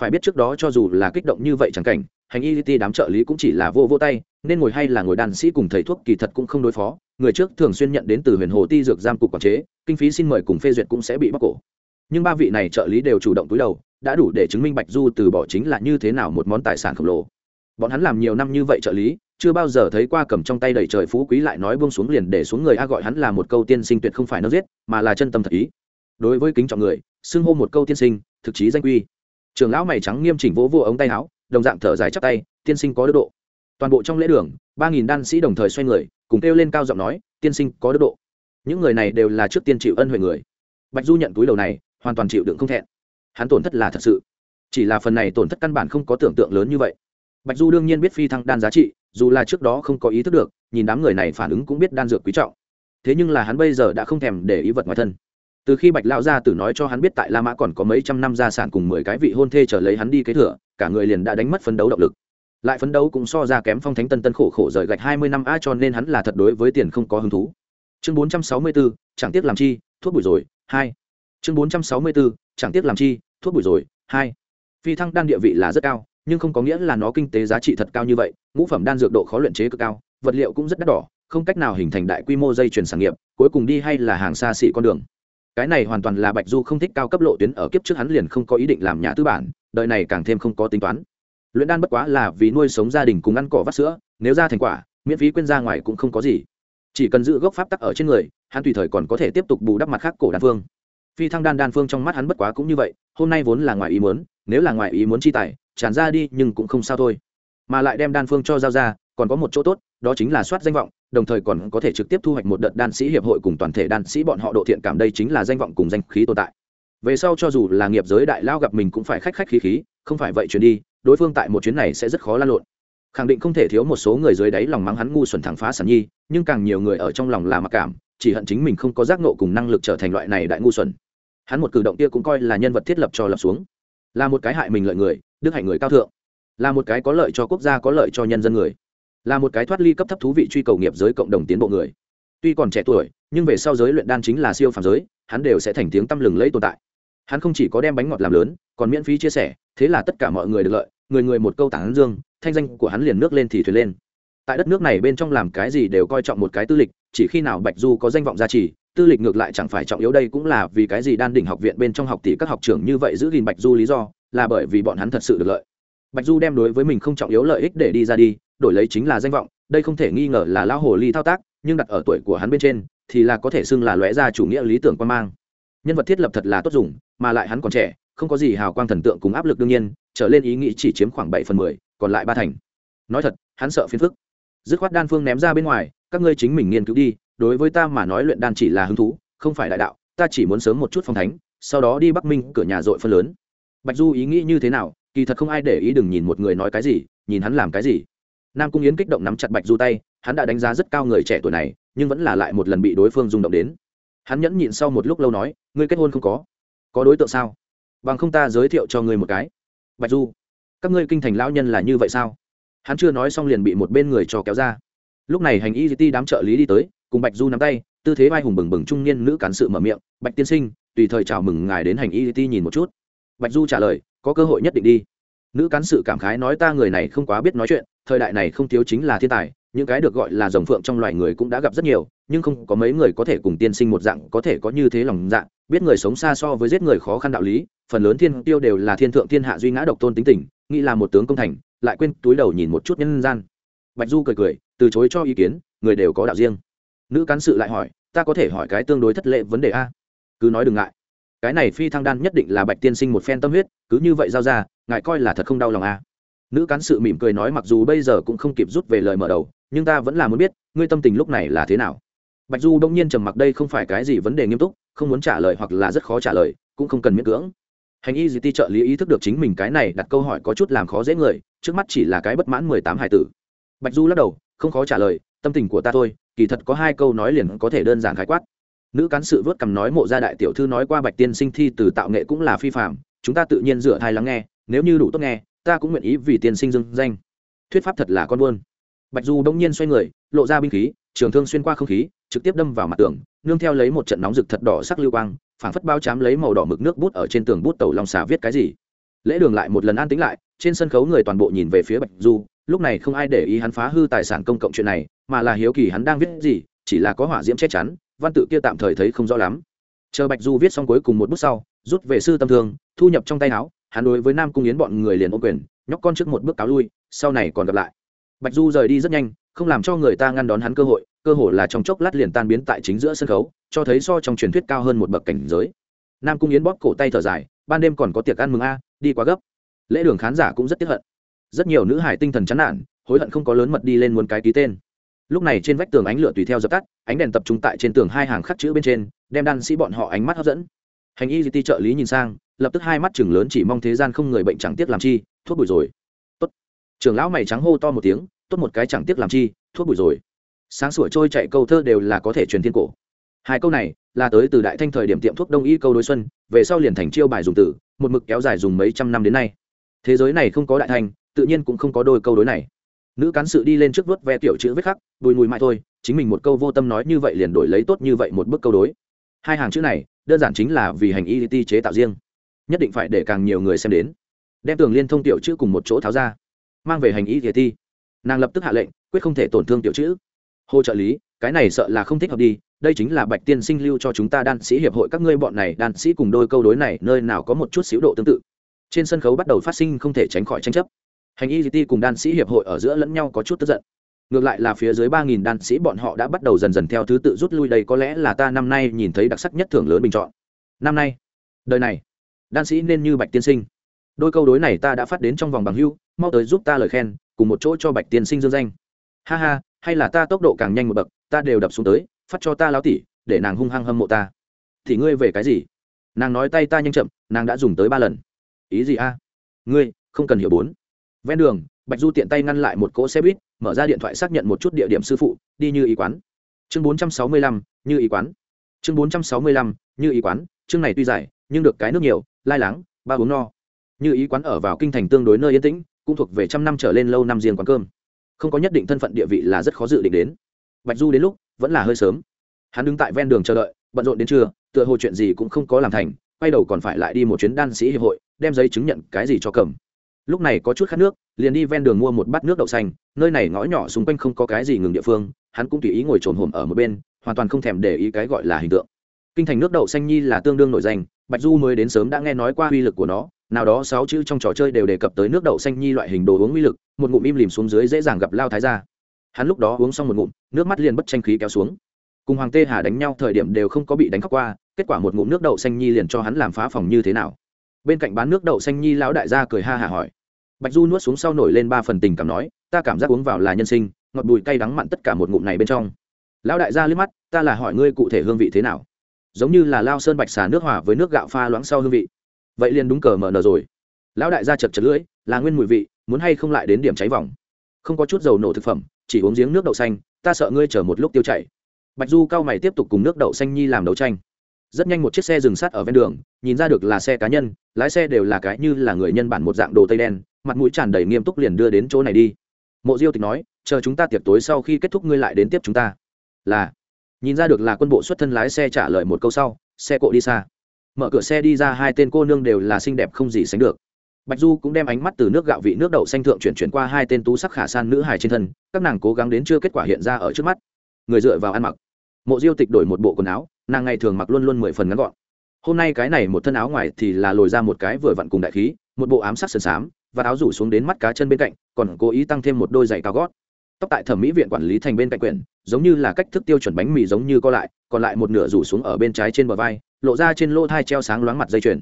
Phải biết trước đó cho dù là kích động như vậy chẳng cảnh, hành y gt đám trợ lý cũng chỉ là vô vô tay, nên ngồi hay là ngồi đàn sĩ cùng thầy thuốc kỳ thật cũng không đối phó. Người trước thường xuyên nhận đến từ huyền hồ ti dược giam cục quản chế, kinh phí xin mời cùng phê duyệt cũng sẽ bị bóc cổ. Nhưng ba vị này trợ lý đều chủ động cúi đầu, đã đủ để chứng minh bạch du từ bỏ chính là như thế nào một món tài sản khổng lồ. Bọn hắn làm nhiều năm như vậy trợ lý chưa bao giờ thấy qua cầm trong tay đầy trời phú quý lại nói buông xuống liền để xuống người a gọi hắn là một câu tiên sinh tuyệt không phải nó giết, mà là chân tâm thật ý. Đối với kính trọng người, xưng hô một câu tiên sinh, thực chí danh quy trường lão mày trắng nghiêm chỉnh vỗ vô ống tay áo, đồng dạng thở dài chắc tay, tiên sinh có đức độ. Toàn bộ trong lễ đường, ba nghìn đan sĩ đồng thời xoay người, cùng kêu lên cao giọng nói, tiên sinh có đức độ. Những người này đều là trước tiên chịu ân huệ người. Bạch du nhận túi đầu này, hoàn toàn chịu đựng không thẹn. Hắn tổn thất là thật sự. Chỉ là phần này tổn thất căn bản không có tưởng tượng lớn như vậy. Bạch du đương nhiên biết phi thăng đan giá trị dù là trước đó không có ý thức được, nhìn đám người này phản ứng cũng biết đan dược quý trọng. Thế nhưng là hắn bây giờ đã không thèm để ý vật ngoài thân. Từ khi bạch lão gia tử nói cho hắn biết tại la mã còn có mấy trăm năm gia sản cùng mười cái vị hôn thê trở lấy hắn đi kế thừa, cả người liền đã đánh mất phấn đấu động lực. Lại phấn đấu cũng so ra kém phong thánh tân tân khổ khổ rời gạch hai mươi năm a cho nên hắn là thật đối với tiền không có hứng thú. Chương bốn trăm sáu mươi bốn, chẳng tiếc làm chi, thuốc bụi rồi, hai. Chương bốn trăm sáu mươi bốn, chẳng tiếc làm chi, thuốc bụi rồi, hai. Phi thăng đan địa vị là rất cao nhưng không có nghĩa là nó kinh tế giá trị thật cao như vậy, ngũ phẩm đan dược độ khó luyện chế cực cao, vật liệu cũng rất đắt đỏ, không cách nào hình thành đại quy mô dây chuyển sản nghiệp, cuối cùng đi hay là hàng xa xỉ con đường. Cái này hoàn toàn là bạch du không thích cao cấp lộ tuyến ở kiếp trước hắn liền không có ý định làm nhà tư bản, đời này càng thêm không có tính toán. Luyện đan bất quá là vì nuôi sống gia đình cùng ăn cỏ vắt sữa, nếu ra thành quả, miễn phí quên ra ngoài cũng không có gì. Chỉ cần giữ gốc pháp tắc ở trên người, hắn tùy thời còn có thể tiếp tục bù đắp mặt khác cổ đan phương. Phi thăng đan đan phương trong mắt hắn bất quá cũng như vậy, hôm nay vốn là ngoài ý muốn, nếu là ngoài ý muốn chi tài tràn ra đi nhưng cũng không sao thôi. Mà lại đem đan phương cho giao ra, còn có một chỗ tốt, đó chính là soát danh vọng, đồng thời còn có thể trực tiếp thu hoạch một đợt đan sĩ hiệp hội cùng toàn thể đan sĩ bọn họ độ thiện cảm đây chính là danh vọng cùng danh khí tồn tại. Về sau cho dù là nghiệp giới đại lao gặp mình cũng phải khách khách khí khí, không phải vậy chuyển đi, đối phương tại một chuyến này sẽ rất khó lan lộn. Khẳng định không thể thiếu một số người dưới đáy lòng mắng hắn ngu xuẩn thẳng phá sản nhi, nhưng càng nhiều người ở trong lòng là mặc cảm, chỉ hận chính mình không có giác nộ cùng năng lực trở thành loại này đại ngu xuẩn. Hắn một cử động kia cũng coi là nhân vật thiết lập cho lập xuống là một cái hại mình lợi người, đức hạnh người cao thượng, là một cái có lợi cho quốc gia, có lợi cho nhân dân người, là một cái thoát ly cấp thấp thú vị truy cầu nghiệp giới cộng đồng tiến bộ người. Tuy còn trẻ tuổi, nhưng về sau giới luyện đan chính là siêu phàm giới, hắn đều sẽ thành tiếng tăm lừng lẫy tồn tại. Hắn không chỉ có đem bánh ngọt làm lớn, còn miễn phí chia sẻ, thế là tất cả mọi người được lợi, người người một câu tảng dương, thanh danh của hắn liền nước lên thì thuyền lên. Tại đất nước này bên trong làm cái gì đều coi trọng một cái tư lịch, chỉ khi nào bạch du có danh vọng gia trì tư lịch ngược lại chẳng phải trọng yếu đây cũng là vì cái gì đan đỉnh học viện bên trong học tỷ các học trưởng như vậy giữ gìn bạch du lý do, là bởi vì bọn hắn thật sự được lợi. Bạch du đem đối với mình không trọng yếu lợi ích để đi ra đi, đổi lấy chính là danh vọng, đây không thể nghi ngờ là lão hồ ly thao tác, nhưng đặt ở tuổi của hắn bên trên, thì là có thể xưng là lóe ra chủ nghĩa lý tưởng quan mang. Nhân vật thiết lập thật là tốt dùng, mà lại hắn còn trẻ, không có gì hào quang thần tượng cùng áp lực đương nhiên, trở lên ý nghĩ chỉ chiếm khoảng bảy phần mười, còn lại ba thành. Nói thật, hắn sợ phiền phức. Dứt khoát đan phương ném ra bên ngoài, các ngươi chính mình nghiên cứu đi đối với ta mà nói luyện đan chỉ là hứng thú, không phải đại đạo, ta chỉ muốn sớm một chút phong thánh, sau đó đi bắc minh cửa nhà dội phân lớn. Bạch du ý nghĩ như thế nào, kỳ thật không ai để ý đừng nhìn một người nói cái gì, nhìn hắn làm cái gì. Nam cung yến kích động nắm chặt bạch du tay, hắn đã đánh giá rất cao người trẻ tuổi này, nhưng vẫn là lại một lần bị đối phương rung động đến. Hắn nhẫn nhịn sau một lúc lâu nói, ngươi kết hôn không có? Có đối tượng sao? Bằng không ta giới thiệu cho ngươi một cái. Bạch du, các ngươi kinh thành lão nhân là như vậy sao? Hắn chưa nói xong liền bị một bên người cho kéo ra. Lúc này hành y ti đám trợ lý đi tới cùng bạch du nắm tay, tư thế vai hùng bừng bừng trung niên nữ cán sự mở miệng, bạch tiên sinh, tùy thời chào mừng ngài đến hành y ti nhìn một chút. Bạch du trả lời, có cơ hội nhất định đi. Nữ cán sự cảm khái nói, ta người này không quá biết nói chuyện, thời đại này không thiếu chính là thiên tài, những cái được gọi là dòng phượng trong loài người cũng đã gặp rất nhiều, nhưng không có mấy người có thể cùng tiên sinh một dạng có thể có như thế lòng dạng biết người sống xa so với giết người khó khăn đạo lý, phần lớn thiên tiêu đều là thiên thượng thiên hạ duy ngã độc tôn tính tình, nghĩ là một tướng công thành, lại quên túi đầu nhìn một chút nhân gian. Bạch du cười cười, từ chối cho ý kiến, người đều có đạo riêng nữ cán sự lại hỏi, ta có thể hỏi cái tương đối thất lệ vấn đề a? Cứ nói đừng ngại. Cái này phi thăng đan nhất định là bạch tiên sinh một phen tâm huyết, cứ như vậy giao ra, ngài coi là thật không đau lòng a? Nữ cán sự mỉm cười nói mặc dù bây giờ cũng không kịp rút về lời mở đầu, nhưng ta vẫn là muốn biết, ngươi tâm tình lúc này là thế nào? Bạch du đông nhiên trầm mặc đây không phải cái gì vấn đề nghiêm túc, không muốn trả lời hoặc là rất khó trả lời, cũng không cần miễn cưỡng. Hành y di ti trợ lý ý thức được chính mình cái này đặt câu hỏi có chút làm khó dễ người, trước mắt chỉ là cái bất mãn mười tám hải tử. Bạch du lắc đầu, không khó trả lời, tâm tình của ta thôi kỳ thật có hai câu nói liền có thể đơn giản khái quát. Nữ cán sự vớt cằm nói mộ gia đại tiểu thư nói qua bạch tiên sinh thi từ tạo nghệ cũng là phi phạm chúng ta tự nhiên dựa thai lắng nghe, nếu như đủ tốt nghe, ta cũng nguyện ý vì tiên sinh dưng danh. Thuyết pháp thật là con buôn. Bạch du đông nhiên xoay người, lộ ra binh khí, trường thương xuyên qua không khí, trực tiếp đâm vào mặt tường, nương theo lấy một trận nóng rực thật đỏ sắc lưu quang, phảng phất bao chám lấy màu đỏ mực nước bút ở trên tường bút tàu long xà viết cái gì. Lễ đường lại một lần an tĩnh lại, trên sân khấu người toàn bộ nhìn về phía bạch du, lúc này không ai để ý hắn phá hư tài sản công cộng chuyện này mà là hiếu kỳ hắn đang viết gì, chỉ là có hỏa diễm che chắn, văn tự kia tạm thời thấy không rõ lắm. Chờ bạch du viết xong cuối cùng một bút sau, rút về sư tâm thương, thu nhập trong tay áo, hắn đối với nam cung yến bọn người liền ô quyền, nhóc con trước một bước cáo lui, sau này còn gặp lại. Bạch du rời đi rất nhanh, không làm cho người ta ngăn đón hắn cơ hội cơ hội là trong chốc lát liền tan biến tại chính giữa sân khấu, cho thấy so trong truyền thuyết cao hơn một bậc cảnh giới. Nam cung yến bóp cổ tay thở dài, ban đêm còn có tiệc ăn mừng a, đi quá gấp. Lễ đường khán giả cũng rất tiếc hận. Rất nhiều nữ hải tinh thần chán nản, hối hận không có lớn mật đi lên muốn cái ký tên lúc này trên vách tường ánh lửa tùy theo dập tắt, ánh đèn tập trung tại trên tường hai hàng khắc chữ bên trên, đem đan sĩ bọn họ ánh mắt hấp dẫn. Hành y di ti trợ lý nhìn sang, lập tức hai mắt chừng lớn chỉ mong thế gian không người bệnh chẳng tiếc làm chi, thuốc bụi rồi. Tốt. Trưởng lão mày trắng hô to một tiếng, tốt một cái chẳng tiếc làm chi, thuốc bụi rồi. Sáng sủa trôi chạy câu thơ đều là có thể truyền thiên cổ. Hai câu này là tới từ đại thanh thời điểm tiệm thuốc đông y câu đối xuân, về sau liền thành chiêu bài dùng từ một mực kéo dài dùng mấy trăm năm đến nay. Thế giới này không có đại thanh, tự nhiên cũng không có đôi câu đối này nữ cán sự đi lên trước vớt ve tiểu chữ vết khắc, bùi mùi mãi thôi, chính mình một câu vô tâm nói như vậy liền đổi lấy tốt như vậy một bức câu đối. Hai hàng chữ này, đơn giản chính là vì hành y ti chế tạo riêng. Nhất định phải để càng nhiều người xem đến. Đem tường liên thông tiểu chữ cùng một chỗ tháo ra. Mang về hành y ti. Nàng lập tức hạ lệnh, quyết không thể tổn thương tiểu chữ. Hồ trợ lý, cái này sợ là không thích hợp đi, đây chính là bạch tiên sinh lưu cho chúng ta đan sĩ hiệp hội các ngươi bọn này đan sĩ cùng đôi câu đối này, nơi nào có một chút xíu độ tương tự. Trên sân khấu bắt đầu phát sinh không thể tránh khỏi tranh chấp hành y gt cùng đan sĩ hiệp hội ở giữa lẫn nhau có chút tức giận. Ngược lại là phía dưới ba nghìn đan sĩ bọn họ đã bắt đầu dần dần theo thứ tự rút lui đây có lẽ là ta năm nay nhìn thấy đặc sắc nhất thưởng lớn bình chọn. Năm nay, đời này, đan sĩ nên như bạch tiên sinh. Đôi câu đối này ta đã phát đến trong vòng bằng hưu mau tới giúp ta lời khen, cùng một chỗ cho bạch tiên sinh dương danh. Ha ha, hay là ta tốc độ càng nhanh một bậc, ta đều đập xuống tới, phát cho ta láo tỉ để nàng hung hăng hâm mộ ta. Thì ngươi về cái gì? Nàng nói tay ta nhanh chậm, nàng đã dùng tới ba lần. Ý gì a? Ngươi, không cần hiểu bốn ven đường, bạch du tiện tay ngăn lại một cỗ xe buýt, mở ra điện thoại xác nhận một chút địa điểm sư phụ, đi như ý quán. Chương bốn trăm sáu mươi lăm, như ý quán. Chương bốn trăm sáu mươi lăm, như ý quán. Chương này tuy dài, nhưng được cái nước nhiều, lai láng ba uống no. Như ý quán ở vào kinh thành tương đối nơi yên tĩnh, cũng thuộc về trăm năm trở lên lâu năm riêng quán cơm. Không có nhất định thân phận địa vị là rất khó dự định đến. Bạch du đến lúc, vẫn là hơi sớm. Hắn đứng tại ven đường chờ đợi, bận rộn đến trưa, tựa hồ chuyện gì cũng không có làm thành, quay đầu còn phải lại đi một chuyến đan sĩ hiệp hội, đem giấy chứng nhận cái gì cho cầm lúc này có chút khát nước, liền đi ven đường mua một bát nước đậu xanh, nơi này ngõ nhỏ xung quanh không có cái gì ngừng địa phương, hắn cũng tùy ý ngồi trồn hổm ở một bên, hoàn toàn không thèm để ý cái gọi là hình tượng. Kinh thành nước đậu xanh nhi là tương đương nổi danh, bạch du mới đến sớm đã nghe nói qua uy lực của nó, nào đó sáu chữ trong trò chơi đều đề cập tới nước đậu xanh nhi loại hình đồ uống uy lực, một ngụm im lìm xuống dưới dễ dàng gặp lao thái ra hắn lúc đó uống xong một ngụm, nước mắt liền bất tranh khí kéo xuống. Cùng hoàng tê hà đánh nhau thời điểm đều không có bị đánh khóc qua, kết quả một ngụm nước đậu xanh nhi liền cho hắn làm phá phòng như thế nào. Bên cạnh bán nước đậu xanh nhi, lão đại gia cười ha hả hỏi bạch du nuốt xuống sau nổi lên ba phần tình cảm nói, ta cảm giác uống vào là nhân sinh, ngọt bùi cay đắng mặn tất cả một ngụm này bên trong. Lão đại gia liếc mắt, ta là hỏi ngươi cụ thể hương vị thế nào? Giống như là lao sơn bạch xà nước hòa với nước gạo pha loãng sau hương vị. Vậy liền đúng cờ mở nở rồi. Lão đại gia chật chật lưỡi, là nguyên mùi vị, muốn hay không lại đến điểm cháy vòng? Không có chút dầu nổ thực phẩm, chỉ uống giếng nước đậu xanh, ta sợ ngươi chở một lúc tiêu chảy. Bạch du cao mày tiếp tục cùng nước đậu xanh nhi làm đấu tranh. Rất nhanh một chiếc xe dừng sát ở ven đường, nhìn ra được là xe cá nhân, lái xe đều là cái như là người nhân bản một dạng đồ tây đen mặt mũi tràn đầy nghiêm túc liền đưa đến chỗ này đi. Mộ diêu tịch nói, chờ chúng ta tiệc tối sau khi kết thúc ngươi lại đến tiếp chúng ta. Là. Nhìn ra được là quân bộ xuất thân lái xe trả lời một câu sau, xe cộ đi xa. Mở cửa xe đi ra, hai tên cô nương đều là xinh đẹp không gì sánh được. Bạch du cũng đem ánh mắt từ nước gạo vị nước đậu xanh thượng chuyển chuyển qua hai tên tú sắc khả san nữ hài trên thân, các nàng cố gắng đến chưa kết quả hiện ra ở trước mắt. Người dựa vào ăn mặc. Mộ diêu tịch đổi một bộ quần áo, nàng ngày thường mặc luôn luôn mười phần ngắn gọn. Hôm nay cái này một thân áo ngoài thì là lồi ra một cái vừa vặn cùng đại khí, một bộ ám sắc sần xám và áo rủ xuống đến mắt cá chân bên cạnh, còn cố ý tăng thêm một đôi giày cao gót. Tóc tại thẩm mỹ viện quản lý thành bên cạnh quyển, giống như là cách thức tiêu chuẩn bánh mì giống như co lại, còn lại một nửa rủ xuống ở bên trái trên bờ vai, lộ ra trên lỗ thai treo sáng loáng mặt dây chuyền.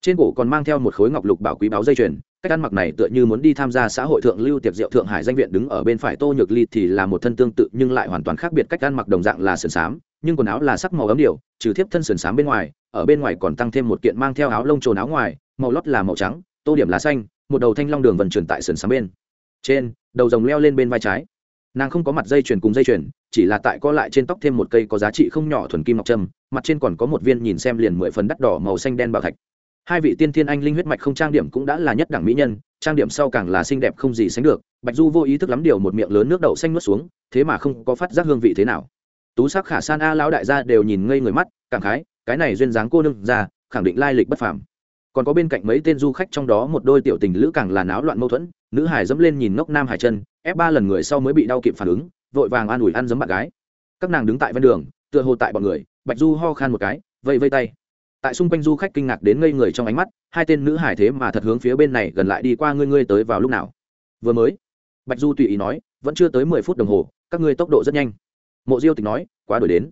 Trên cổ còn mang theo một khối ngọc lục bảo quý báo dây chuyền, cách ăn mặc này tựa như muốn đi tham gia xã hội thượng lưu tiệc rượu thượng hải danh viện đứng ở bên phải tô nhược ly thì là một thân tương tự nhưng lại hoàn toàn khác biệt cách ăn mặc đồng dạng là sườn xám, nhưng quần áo là sắc màu ấm điều trừ thiếp thân sườn xám bên ngoài, ở bên ngoài còn tăng thêm một kiện mang theo áo lông trồn áo ngoài, màu lót là màu trắng, tô điểm là xanh một đầu thanh long đường vận chuyển tại sườn sáng bên. Trên, đầu rồng leo lên bên vai trái. Nàng không có mặt dây chuyền cùng dây chuyền, chỉ là tại co lại trên tóc thêm một cây có giá trị không nhỏ thuần kim ngọc trâm, mặt trên còn có một viên nhìn xem liền mười phần đắt đỏ màu xanh đen bảo thạch. Hai vị tiên thiên anh linh huyết mạch không trang điểm cũng đã là nhất đẳng mỹ nhân, trang điểm sau càng là xinh đẹp không gì sánh được, bạch du vô ý thức lắm điều một miệng lớn nước đậu xanh nuốt xuống, thế mà không có phát giác hương vị thế nào. Tú sắc khả san a lão đại gia đều nhìn ngây người mắt, cảm khái, cái này duyên dáng cô nương ra, khẳng định lai lịch bất phàm còn có bên cạnh mấy tên du khách trong đó một đôi tiểu tình lữ càng là náo loạn mâu thuẫn, nữ hải dẫm lên nhìn ngốc nam hải chân, ép ba lần người sau mới bị đau kịp phản ứng, vội vàng an ủi ăn giấm bạn gái. Các nàng đứng tại ven đường, tựa hồ tại bọn người, bạch du ho khan một cái, vây vây tay. Tại xung quanh du khách kinh ngạc đến ngây người trong ánh mắt, hai tên nữ hải thế mà thật hướng phía bên này gần lại đi qua ngươi ngươi tới vào lúc nào? Vừa mới, bạch du tùy ý nói, vẫn chưa tới mười phút đồng hồ, các ngươi tốc độ rất nhanh. Mộ diêu tịch nói, quá đổi đến.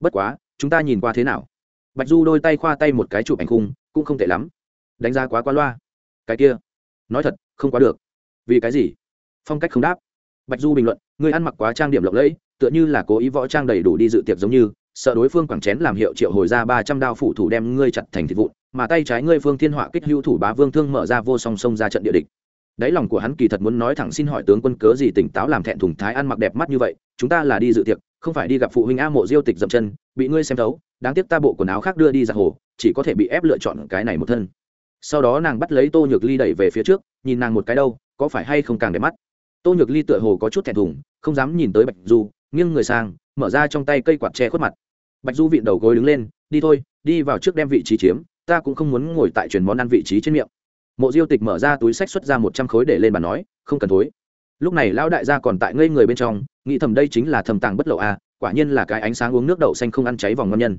Bất quá, chúng ta nhìn qua thế nào? Bạch du đôi tay khoa tay một cái chụp ảnh khung, cũng không tệ lắm đánh giá quá qua loa. Cái kia, nói thật, không quá được. Vì cái gì? Phong cách không đáp. Bạch du bình luận, người ăn mặc quá trang điểm lộng lẫy, tựa như là cố ý võ trang đầy đủ đi dự tiệc giống như, sợ đối phương quảng chén làm hiệu triệu hồi ra ba trăm đao phủ thủ đem ngươi chặt thành thịt vụn, mà tay trái ngươi phương thiên họa kích hữu thủ bá vương thương mở ra vô song sông ra trận địa địch. Đáy lòng của hắn kỳ thật muốn nói thẳng xin hỏi tướng quân cớ gì tỉnh táo làm thẹn thùng thái ăn mặc đẹp mắt như vậy, chúng ta là đi dự tiệc, không phải đi gặp phụ huynh a mộ diêu tịch dậm chân, bị ngươi xem thấu, đáng tiếc ta bộ quần áo khác đưa đi ra hồ, chỉ có thể bị ép lựa chọn cái này một thân sau đó nàng bắt lấy tô nhược ly đẩy về phía trước, nhìn nàng một cái đâu, có phải hay không càng để mắt? Tô nhược ly tựa hồ có chút thẹn thùng, không dám nhìn tới bạch du, nghiêng người sang, mở ra trong tay cây quạt che khuất mặt. Bạch du vịn đầu gối đứng lên, đi thôi, đi vào trước đem vị trí chiếm, ta cũng không muốn ngồi tại truyền món ăn vị trí trên miệng. Mộ diêu tịch mở ra túi sách xuất ra một trăm khối để lên bàn nói, không cần thối. Lúc này lão đại gia còn tại ngây người bên trong, nghĩ thầm đây chính là thầm tàng bất lậu a à, quả nhiên là cái ánh sáng uống nước đậu xanh không ăn cháy vòng ngon nhân.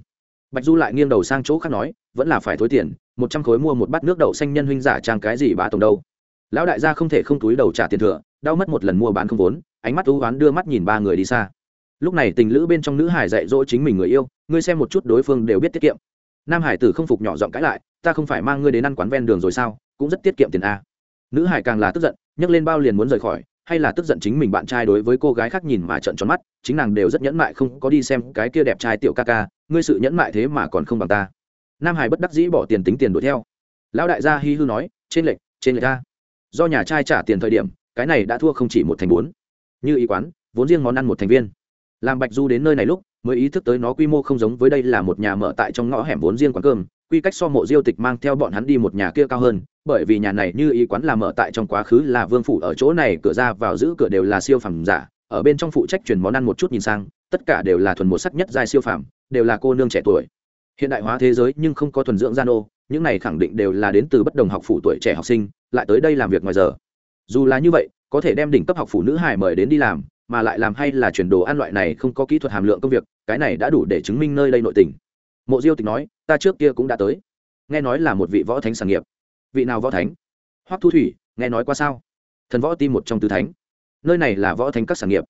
Bạch du lại nghiêng đầu sang chỗ khác nói, vẫn là phải thối tiền một trăm khối mua một bát nước đậu xanh nhân huynh giả trang cái gì bá tổng đâu. Lão đại gia không thể không túi đầu trả tiền thừa, đau mất một lần mua bán không vốn, ánh mắt ưu oán đưa mắt nhìn ba người đi xa. Lúc này tình lữ bên trong nữ hải dạy dỗ chính mình người yêu, ngươi xem một chút đối phương đều biết tiết kiệm. Nam hải tử không phục nhỏ giọng cãi lại, ta không phải mang ngươi đến ăn quán ven đường rồi sao, cũng rất tiết kiệm tiền a. Nữ hải càng là tức giận, nhấc lên bao liền muốn rời khỏi, hay là tức giận chính mình bạn trai đối với cô gái khác nhìn mà trận tròn mắt, chính nàng đều rất nhẫn mại không có đi xem cái kia đẹp trai tiểu ca ca, ngươi sự nhẫn mại thế mà còn không bằng ta nam hải bất đắc dĩ bỏ tiền tính tiền đuổi theo. Lão đại gia hi hư nói, trên lệch trên lệch ra. do nhà trai trả tiền thời điểm, cái này đã thua không chỉ một thành bốn. Như ý quán, vốn riêng món ăn một thành viên. Làm bạch du đến nơi này lúc, mới ý thức tới nó quy mô không giống với đây là một nhà mở tại trong ngõ hẻm vốn riêng quán cơm, quy cách so mộ diêu tịch mang theo bọn hắn đi một nhà kia cao hơn, bởi vì nhà này như ý quán là mở tại trong quá khứ là vương phủ ở chỗ này, cửa ra vào giữ cửa đều là siêu phẩm giả, ở bên trong phụ trách chuyển món ăn một chút nhìn sang, tất cả đều là thuần một sắc nhất giai siêu phẩm đều là cô nương trẻ tuổi hiện đại hóa thế giới nhưng không có thuần dưỡng gian ô những này khẳng định đều là đến từ bất đồng học phủ tuổi trẻ học sinh, lại tới đây làm việc ngoài giờ. Dù là như vậy, có thể đem đỉnh cấp học phủ nữ hải mời đến đi làm, mà lại làm hay là chuyển đồ ăn loại này không có kỹ thuật hàm lượng công việc, cái này đã đủ để chứng minh nơi đây nội tình. Mộ diêu tịch nói, ta trước kia cũng đã tới. Nghe nói là một vị võ thánh sản nghiệp. Vị nào võ thánh? Hoắc thu thủy, nghe nói qua sao? Thần võ tim một trong tứ thánh. Nơi này là võ thánh các sản nghiệp.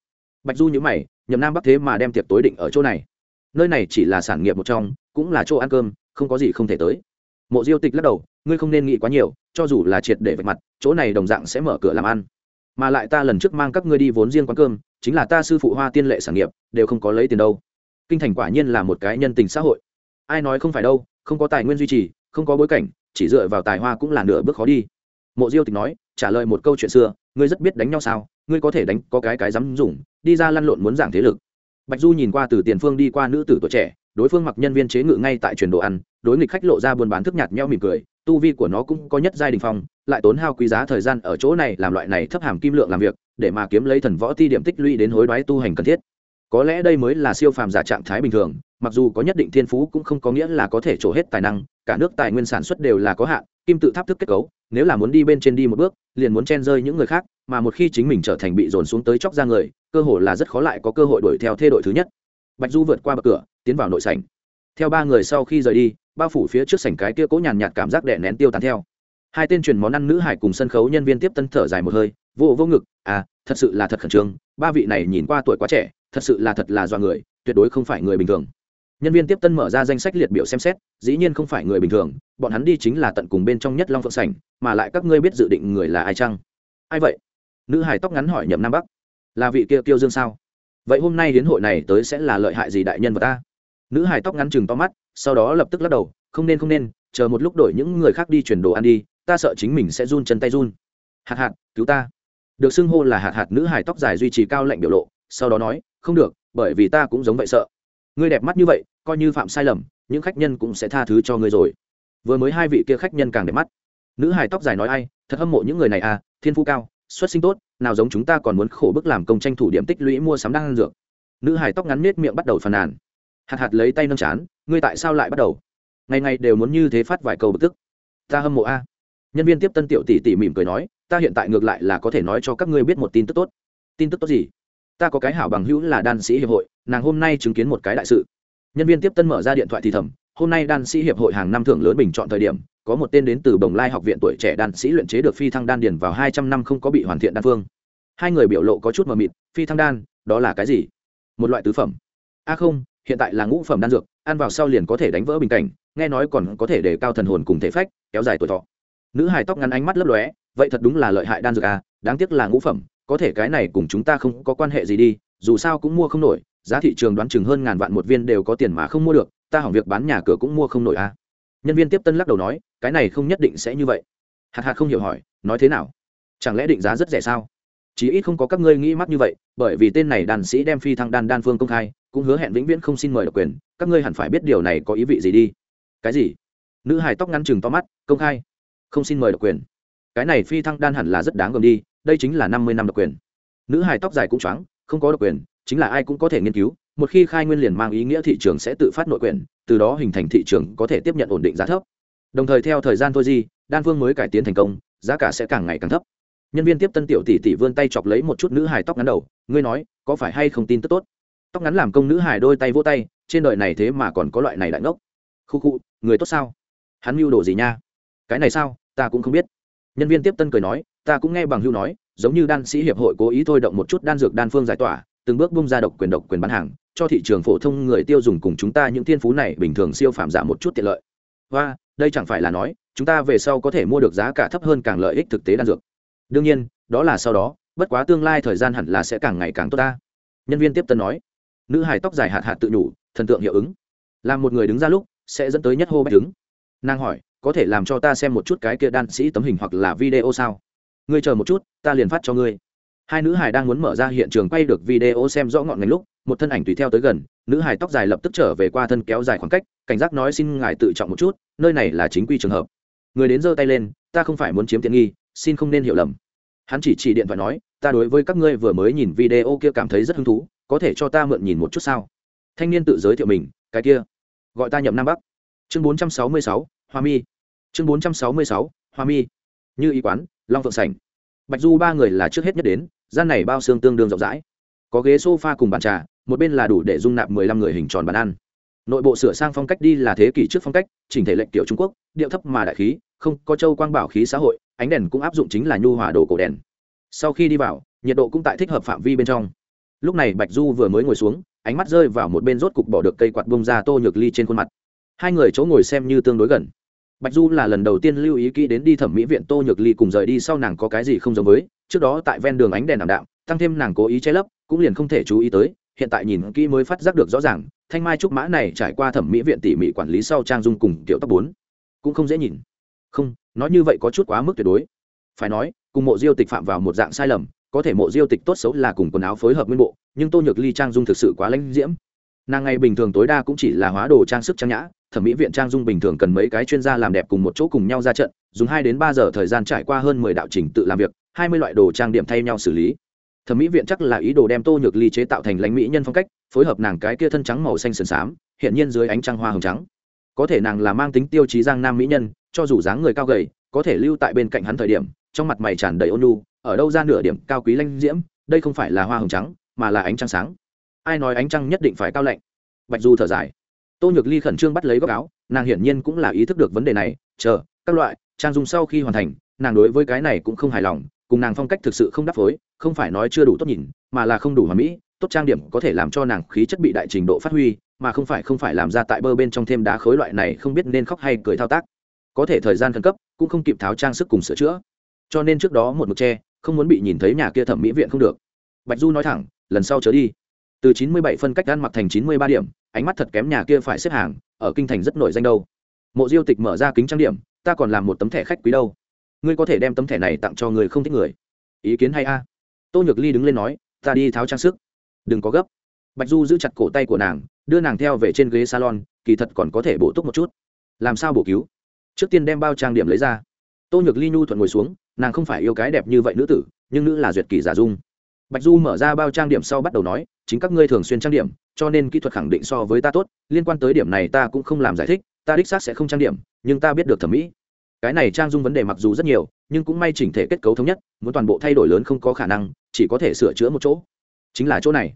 Bạch du nhữ mày nhầm nam bắc thế mà đem tiệc tối định ở chỗ này. Nơi này chỉ là sản nghiệp một trong cũng là chỗ ăn cơm, không có gì không thể tới. Mộ diêu tịch lắc đầu, ngươi không nên nghĩ quá nhiều, cho dù là triệt để vạch mặt, chỗ này đồng dạng sẽ mở cửa làm ăn. Mà lại ta lần trước mang các ngươi đi vốn riêng quán cơm, chính là ta sư phụ hoa tiên lệ sản nghiệp, đều không có lấy tiền đâu. Kinh thành quả nhiên là một cái nhân tình xã hội. Ai nói không phải đâu, không có tài nguyên duy trì, không có bối cảnh, chỉ dựa vào tài hoa cũng là nửa bước khó đi. Mộ diêu tịch nói, trả lời một câu chuyện xưa, ngươi rất biết đánh nhau sao, ngươi có thể đánh, có cái cái dám dùng, đi ra lăn lộn muốn giảng thế lực. Bạch du nhìn qua từ tiền phương đi qua nữ tử tuổi trẻ đối phương mặc nhân viên chế ngự ngay tại truyền đồ ăn, đối nghịch khách lộ ra buôn bán thức nhạt nheo mỉm cười, tu vi của nó cũng có nhất giai đình phong, lại tốn hao quý giá thời gian ở chỗ này làm loại này thấp hàm kim lượng làm việc, để mà kiếm lấy thần võ ti điểm tích lũy đến hối đoái tu hành cần thiết. Có lẽ đây mới là siêu phàm giả trạng thái bình thường, mặc dù có nhất định thiên phú cũng không có nghĩa là có thể trổ hết tài năng, cả nước tài nguyên sản xuất đều là có hạn, kim tự tháp thức kết cấu, nếu là muốn đi bên trên đi một bước, liền muốn chen rơi những người khác, mà một khi chính mình trở thành bị dồn xuống tới chóc ra người, cơ hội là rất khó lại có cơ hội đuổi theo thê đội thứ nhất. Bạch du vượt qua bậc cửa tiến vào nội sảnh. Theo ba người sau khi rời đi bao phủ phía trước sảnh cái kia cố nhàn nhạt cảm giác đè nén tiêu tán theo. Hai tên truyền món ăn nữ hải cùng sân khấu nhân viên tiếp tân thở dài một hơi, vô vô ngực à thật sự là thật khẩn trương, ba vị này nhìn qua tuổi quá trẻ, thật sự là thật là do người, tuyệt đối không phải người bình thường. Nhân viên tiếp tân mở ra danh sách liệt biểu xem xét, dĩ nhiên không phải người bình thường, bọn hắn đi chính là tận cùng bên trong nhất long phượng sảnh, mà lại các ngươi biết dự định người là ai chăng? Ai vậy? Nữ hải tóc ngắn hỏi nhậm nam bắc. Là vị kia tiêu dương sao? Vậy hôm nay đến hội này tới sẽ là lợi hại gì đại nhân vật ta? Nữ hải tóc ngắn chừng to mắt, sau đó lập tức lắc đầu, không nên không nên, chờ một lúc đổi những người khác đi chuyển đồ ăn đi, ta sợ chính mình sẽ run chân tay run. Hạt hạt, cứu ta. Được xưng hô là hạt hạt, nữ hải tóc dài duy trì cao lệnh biểu lộ, sau đó nói, không được, bởi vì ta cũng giống vậy sợ. Ngươi đẹp mắt như vậy, coi như phạm sai lầm, những khách nhân cũng sẽ tha thứ cho ngươi rồi. Vừa mới hai vị kia khách nhân càng đẹp mắt. Nữ hài tóc dài nói ai, thật hâm mộ những người này à thiên phú cao, xuất sinh tốt, nào giống chúng ta còn muốn khổ bức làm công tranh thủ điểm tích lũy mua sắm đang ăn dược. Nữ hài tóc ngắn nết miệng bắt đầu phàn nàn hạt hạt lấy tay nâng chán, ngươi tại sao lại bắt đầu? Ngày ngày đều muốn như thế phát vài câu bực tức. Ta hâm mộ a. Nhân viên tiếp tân tiểu tỷ tỷ mỉm cười nói, ta hiện tại ngược lại là có thể nói cho các ngươi biết một tin tức tốt. Tin tức tốt gì? Ta có cái hảo bằng hữu là đan sĩ hiệp hội, nàng hôm nay chứng kiến một cái đại sự. Nhân viên tiếp tân mở ra điện thoại thì thầm, hôm nay đan sĩ hiệp hội hàng năm thưởng lớn bình chọn thời điểm, có một tên đến từ bồng lai học viện tuổi trẻ đan sĩ luyện chế được phi thăng đan điền vào hai trăm năm không có bị hoàn thiện đan phương. Hai người biểu lộ có chút mờ mịt, phi thăng đan, đó là cái gì? Một loại tứ phẩm. A không hiện tại là ngũ phẩm đan dược, ăn vào sau liền có thể đánh vỡ bình cảnh, nghe nói còn có thể để cao thần hồn cùng thể phách, kéo dài tuổi thọ. Nữ hài tóc ngắn ánh mắt lấp lóe, vậy thật đúng là lợi hại đan dược à đáng tiếc là ngũ phẩm, có thể cái này cùng chúng ta không có quan hệ gì đi, dù sao cũng mua không nổi, giá thị trường đoán chừng hơn ngàn vạn một viên đều có tiền mà không mua được, ta hỏng việc bán nhà cửa cũng mua không nổi à. Nhân viên tiếp tân lắc đầu nói, cái này không nhất định sẽ như vậy. Hạt hạt không hiểu hỏi, nói thế nào? Chẳng lẽ định giá rất rẻ sao? Chí ít không có các ngươi nghĩ mắc như vậy, bởi vì tên này đàn sĩ đem phi thăng đan đan phương công khai, cũng hứa hẹn vĩnh viễn không xin mời độc quyền, các ngươi hẳn phải biết điều này có ý vị gì đi. Cái gì? Nữ hài tóc ngắn chừng to mắt, công khai. Không xin mời độc quyền. Cái này phi thăng đan hẳn là rất đáng gồm đi, đây chính là năm mươi năm độc quyền. Nữ hài tóc dài cũng choáng, không có độc quyền, chính là ai cũng có thể nghiên cứu, một khi khai nguyên liền mang ý nghĩa thị trường sẽ tự phát nội quyền, từ đó hình thành thị trường có thể tiếp nhận ổn định giá thấp. Đồng thời theo thời gian thôi di, đan phương mới cải tiến thành công, giá cả sẽ càng ngày càng thấp nhân viên tiếp tân tiểu tỷ tỷ vươn tay chọc lấy một chút nữ hài tóc ngắn đầu, ngươi nói, có phải hay không tin tức tốt? Tóc ngắn làm công nữ hài đôi tay vỗ tay, trên đời này thế mà còn có loại này đại ngốc. Khu khu, người tốt sao? Hắn mưu đồ gì nha? Cái này sao, ta cũng không biết. Nhân viên tiếp tân cười nói, ta cũng nghe bằng hưu nói, giống như đan sĩ hiệp hội cố ý thôi động một chút đan dược đan phương giải tỏa, từng bước bung ra độc quyền độc quyền bán hàng, cho thị trường phổ thông người tiêu dùng cùng chúng ta những thiên phú này bình thường siêu phạm giảm một chút tiện lợi. Và đây chẳng phải là nói, chúng ta về sau có thể mua được giá cả thấp hơn càng lợi ích thực tế đan dược đương nhiên, đó là sau đó, bất quá tương lai thời gian hẳn là sẽ càng ngày càng tốt ta. Nhân viên tiếp tân nói. Nữ hài tóc dài hạt hạt tự nhủ, thần tượng hiệu ứng. Làm một người đứng ra lúc, sẽ dẫn tới nhất hô bách đứng. Nàng hỏi, có thể làm cho ta xem một chút cái kia đan sĩ tấm hình hoặc là video sao? Ngươi chờ một chút, ta liền phát cho ngươi. Hai nữ hải đang muốn mở ra hiện trường quay được video xem rõ ngọn ngành lúc, một thân ảnh tùy theo tới gần, nữ hải tóc dài lập tức trở về qua thân kéo dài khoảng cách, cảnh giác nói xin ngài tự trọng một chút, nơi này là chính quy trường hợp. Người đến giơ tay lên, ta không phải muốn chiếm tiện nghi xin không nên hiểu lầm. Hắn chỉ chỉ điện thoại nói, ta đối với các ngươi vừa mới nhìn video kia cảm thấy rất hứng thú, có thể cho ta mượn nhìn một chút sao? Thanh niên tự giới thiệu mình, cái kia, gọi ta nhậm nam bắc. Chương bốn trăm sáu mươi sáu, hoa mi. Chương bốn trăm sáu mươi sáu, hoa mi. Như ý quán, long phượng sảnh. Bạch du ba người là trước hết nhất đến, gian này bao xương tương đương rộng rãi. Có ghế sofa cùng bàn trà, một bên là đủ để dung nạp mười lăm người hình tròn bàn ăn nội bộ sửa sang phong cách đi là thế kỷ trước phong cách, chỉnh thể lệnh kiểu trung quốc, điệu thấp mà đại khí, không có châu quang bảo khí xã hội, ánh đèn cũng áp dụng chính là nhu hòa đồ cổ đèn. Sau khi đi vào, nhiệt độ cũng tại thích hợp phạm vi bên trong. Lúc này bạch du vừa mới ngồi xuống, ánh mắt rơi vào một bên rốt cục bỏ được cây quạt bông ra tô nhược ly trên khuôn mặt. Hai người chỗ ngồi xem như tương đối gần. Bạch du là lần đầu tiên lưu ý kỹ đến đi thẩm mỹ viện tô nhược ly cùng rời đi sau nàng có cái gì không giống với, trước đó tại ven đường ánh đèn ảm đạm, tăng thêm nàng cố ý che lấp, cũng liền không thể chú ý tới, hiện tại nhìn kỹ mới phát giác được rõ ràng thanh mai trúc mã này trải qua thẩm mỹ viện tỉ mỉ quản lý sau trang dung cùng kiểu tóc bốn. Cũng không dễ nhìn. Không nói như vậy có chút quá mức tuyệt đối. Phải nói, cùng mộ diêu tịch phạm vào một dạng sai lầm, có thể mộ diêu tịch tốt xấu là cùng quần áo phối hợp nguyên bộ, nhưng tô nhược ly trang dung thực sự quá lãnh diễm. Nàng ngày bình thường tối đa cũng chỉ là hóa đồ trang sức trang nhã, thẩm mỹ viện trang dung bình thường cần mấy cái chuyên gia làm đẹp cùng một chỗ cùng nhau ra trận, dùng hai đến ba giờ thời gian trải qua hơn mười đạo trình tự làm việc, hai mươi loại đồ trang điểm thay nhau xử lý thẩm mỹ viện chắc là ý đồ đem tô nhược ly chế tạo thành lãnh mỹ nhân phong cách, phối hợp nàng cái kia thân trắng màu xanh sườn xám, hiện nhiên dưới ánh trăng hoa hồng trắng. Có thể nàng là mang tính tiêu chí giang nam mỹ nhân, cho dù dáng người cao gầy, có thể lưu tại bên cạnh hắn thời điểm, trong mặt mày tràn đầy ôn nhu, ở đâu ra nửa điểm cao quý lanh diễm, đây không phải là hoa hồng trắng, mà là ánh trăng sáng. Ai nói ánh trăng nhất định phải cao lạnh? Bạch du thở dài. Tô nhược ly khẩn trương bắt lấy góc áo, nàng hiển nhiên cũng là ý thức được vấn đề này, chờ, các loại, trang dùng sau khi hoàn thành, nàng đối với cái này cũng không hài lòng cùng nàng phong cách thực sự không đáp phối, không phải nói chưa đủ tốt nhìn, mà là không đủ hoàn mỹ, tốt trang điểm có thể làm cho nàng khí chất bị đại trình độ phát huy, mà không phải không phải làm ra tại bơ bên trong thêm đá khối loại này không biết nên khóc hay cười thao tác. Có thể thời gian khẩn cấp, cũng không kịp tháo trang sức cùng sửa chữa. Cho nên trước đó một mực tre không muốn bị nhìn thấy nhà kia thẩm mỹ viện không được. Bạch du nói thẳng, lần sau trở đi. Từ chín mươi bảy phân cách ăn mặc thành chín mươi ba điểm, ánh mắt thật kém nhà kia phải xếp hàng, ở kinh thành rất nổi danh đâu. Mộ diêu tịch mở ra kính trang điểm, ta còn làm một tấm thẻ khách quý đâu ngươi có thể đem tấm thẻ này tặng cho người không thích người. Ý kiến hay a? Tô nhược ly đứng lên nói, ta đi tháo trang sức. Đừng có gấp. Bạch du giữ chặt cổ tay của nàng, đưa nàng theo về trên ghế salon, kỳ thật còn có thể bổ túc một chút. Làm sao bổ cứu? Trước tiên đem bao trang điểm lấy ra. Tô nhược ly nhu thuận ngồi xuống, nàng không phải yêu cái đẹp như vậy nữ tử, nhưng nữ là duyệt kỳ giả dung. Bạch du mở ra bao trang điểm sau bắt đầu nói, chính các ngươi thường xuyên trang điểm, cho nên kỹ thuật khẳng định so với ta tốt, liên quan tới điểm này ta cũng không làm giải thích, ta đích xác sẽ không trang điểm, nhưng ta biết được thẩm mỹ cái này trang dung vấn đề mặc dù rất nhiều, nhưng cũng may chỉnh thể kết cấu thống nhất, muốn toàn bộ thay đổi lớn không có khả năng, chỉ có thể sửa chữa một chỗ. Chính là chỗ này.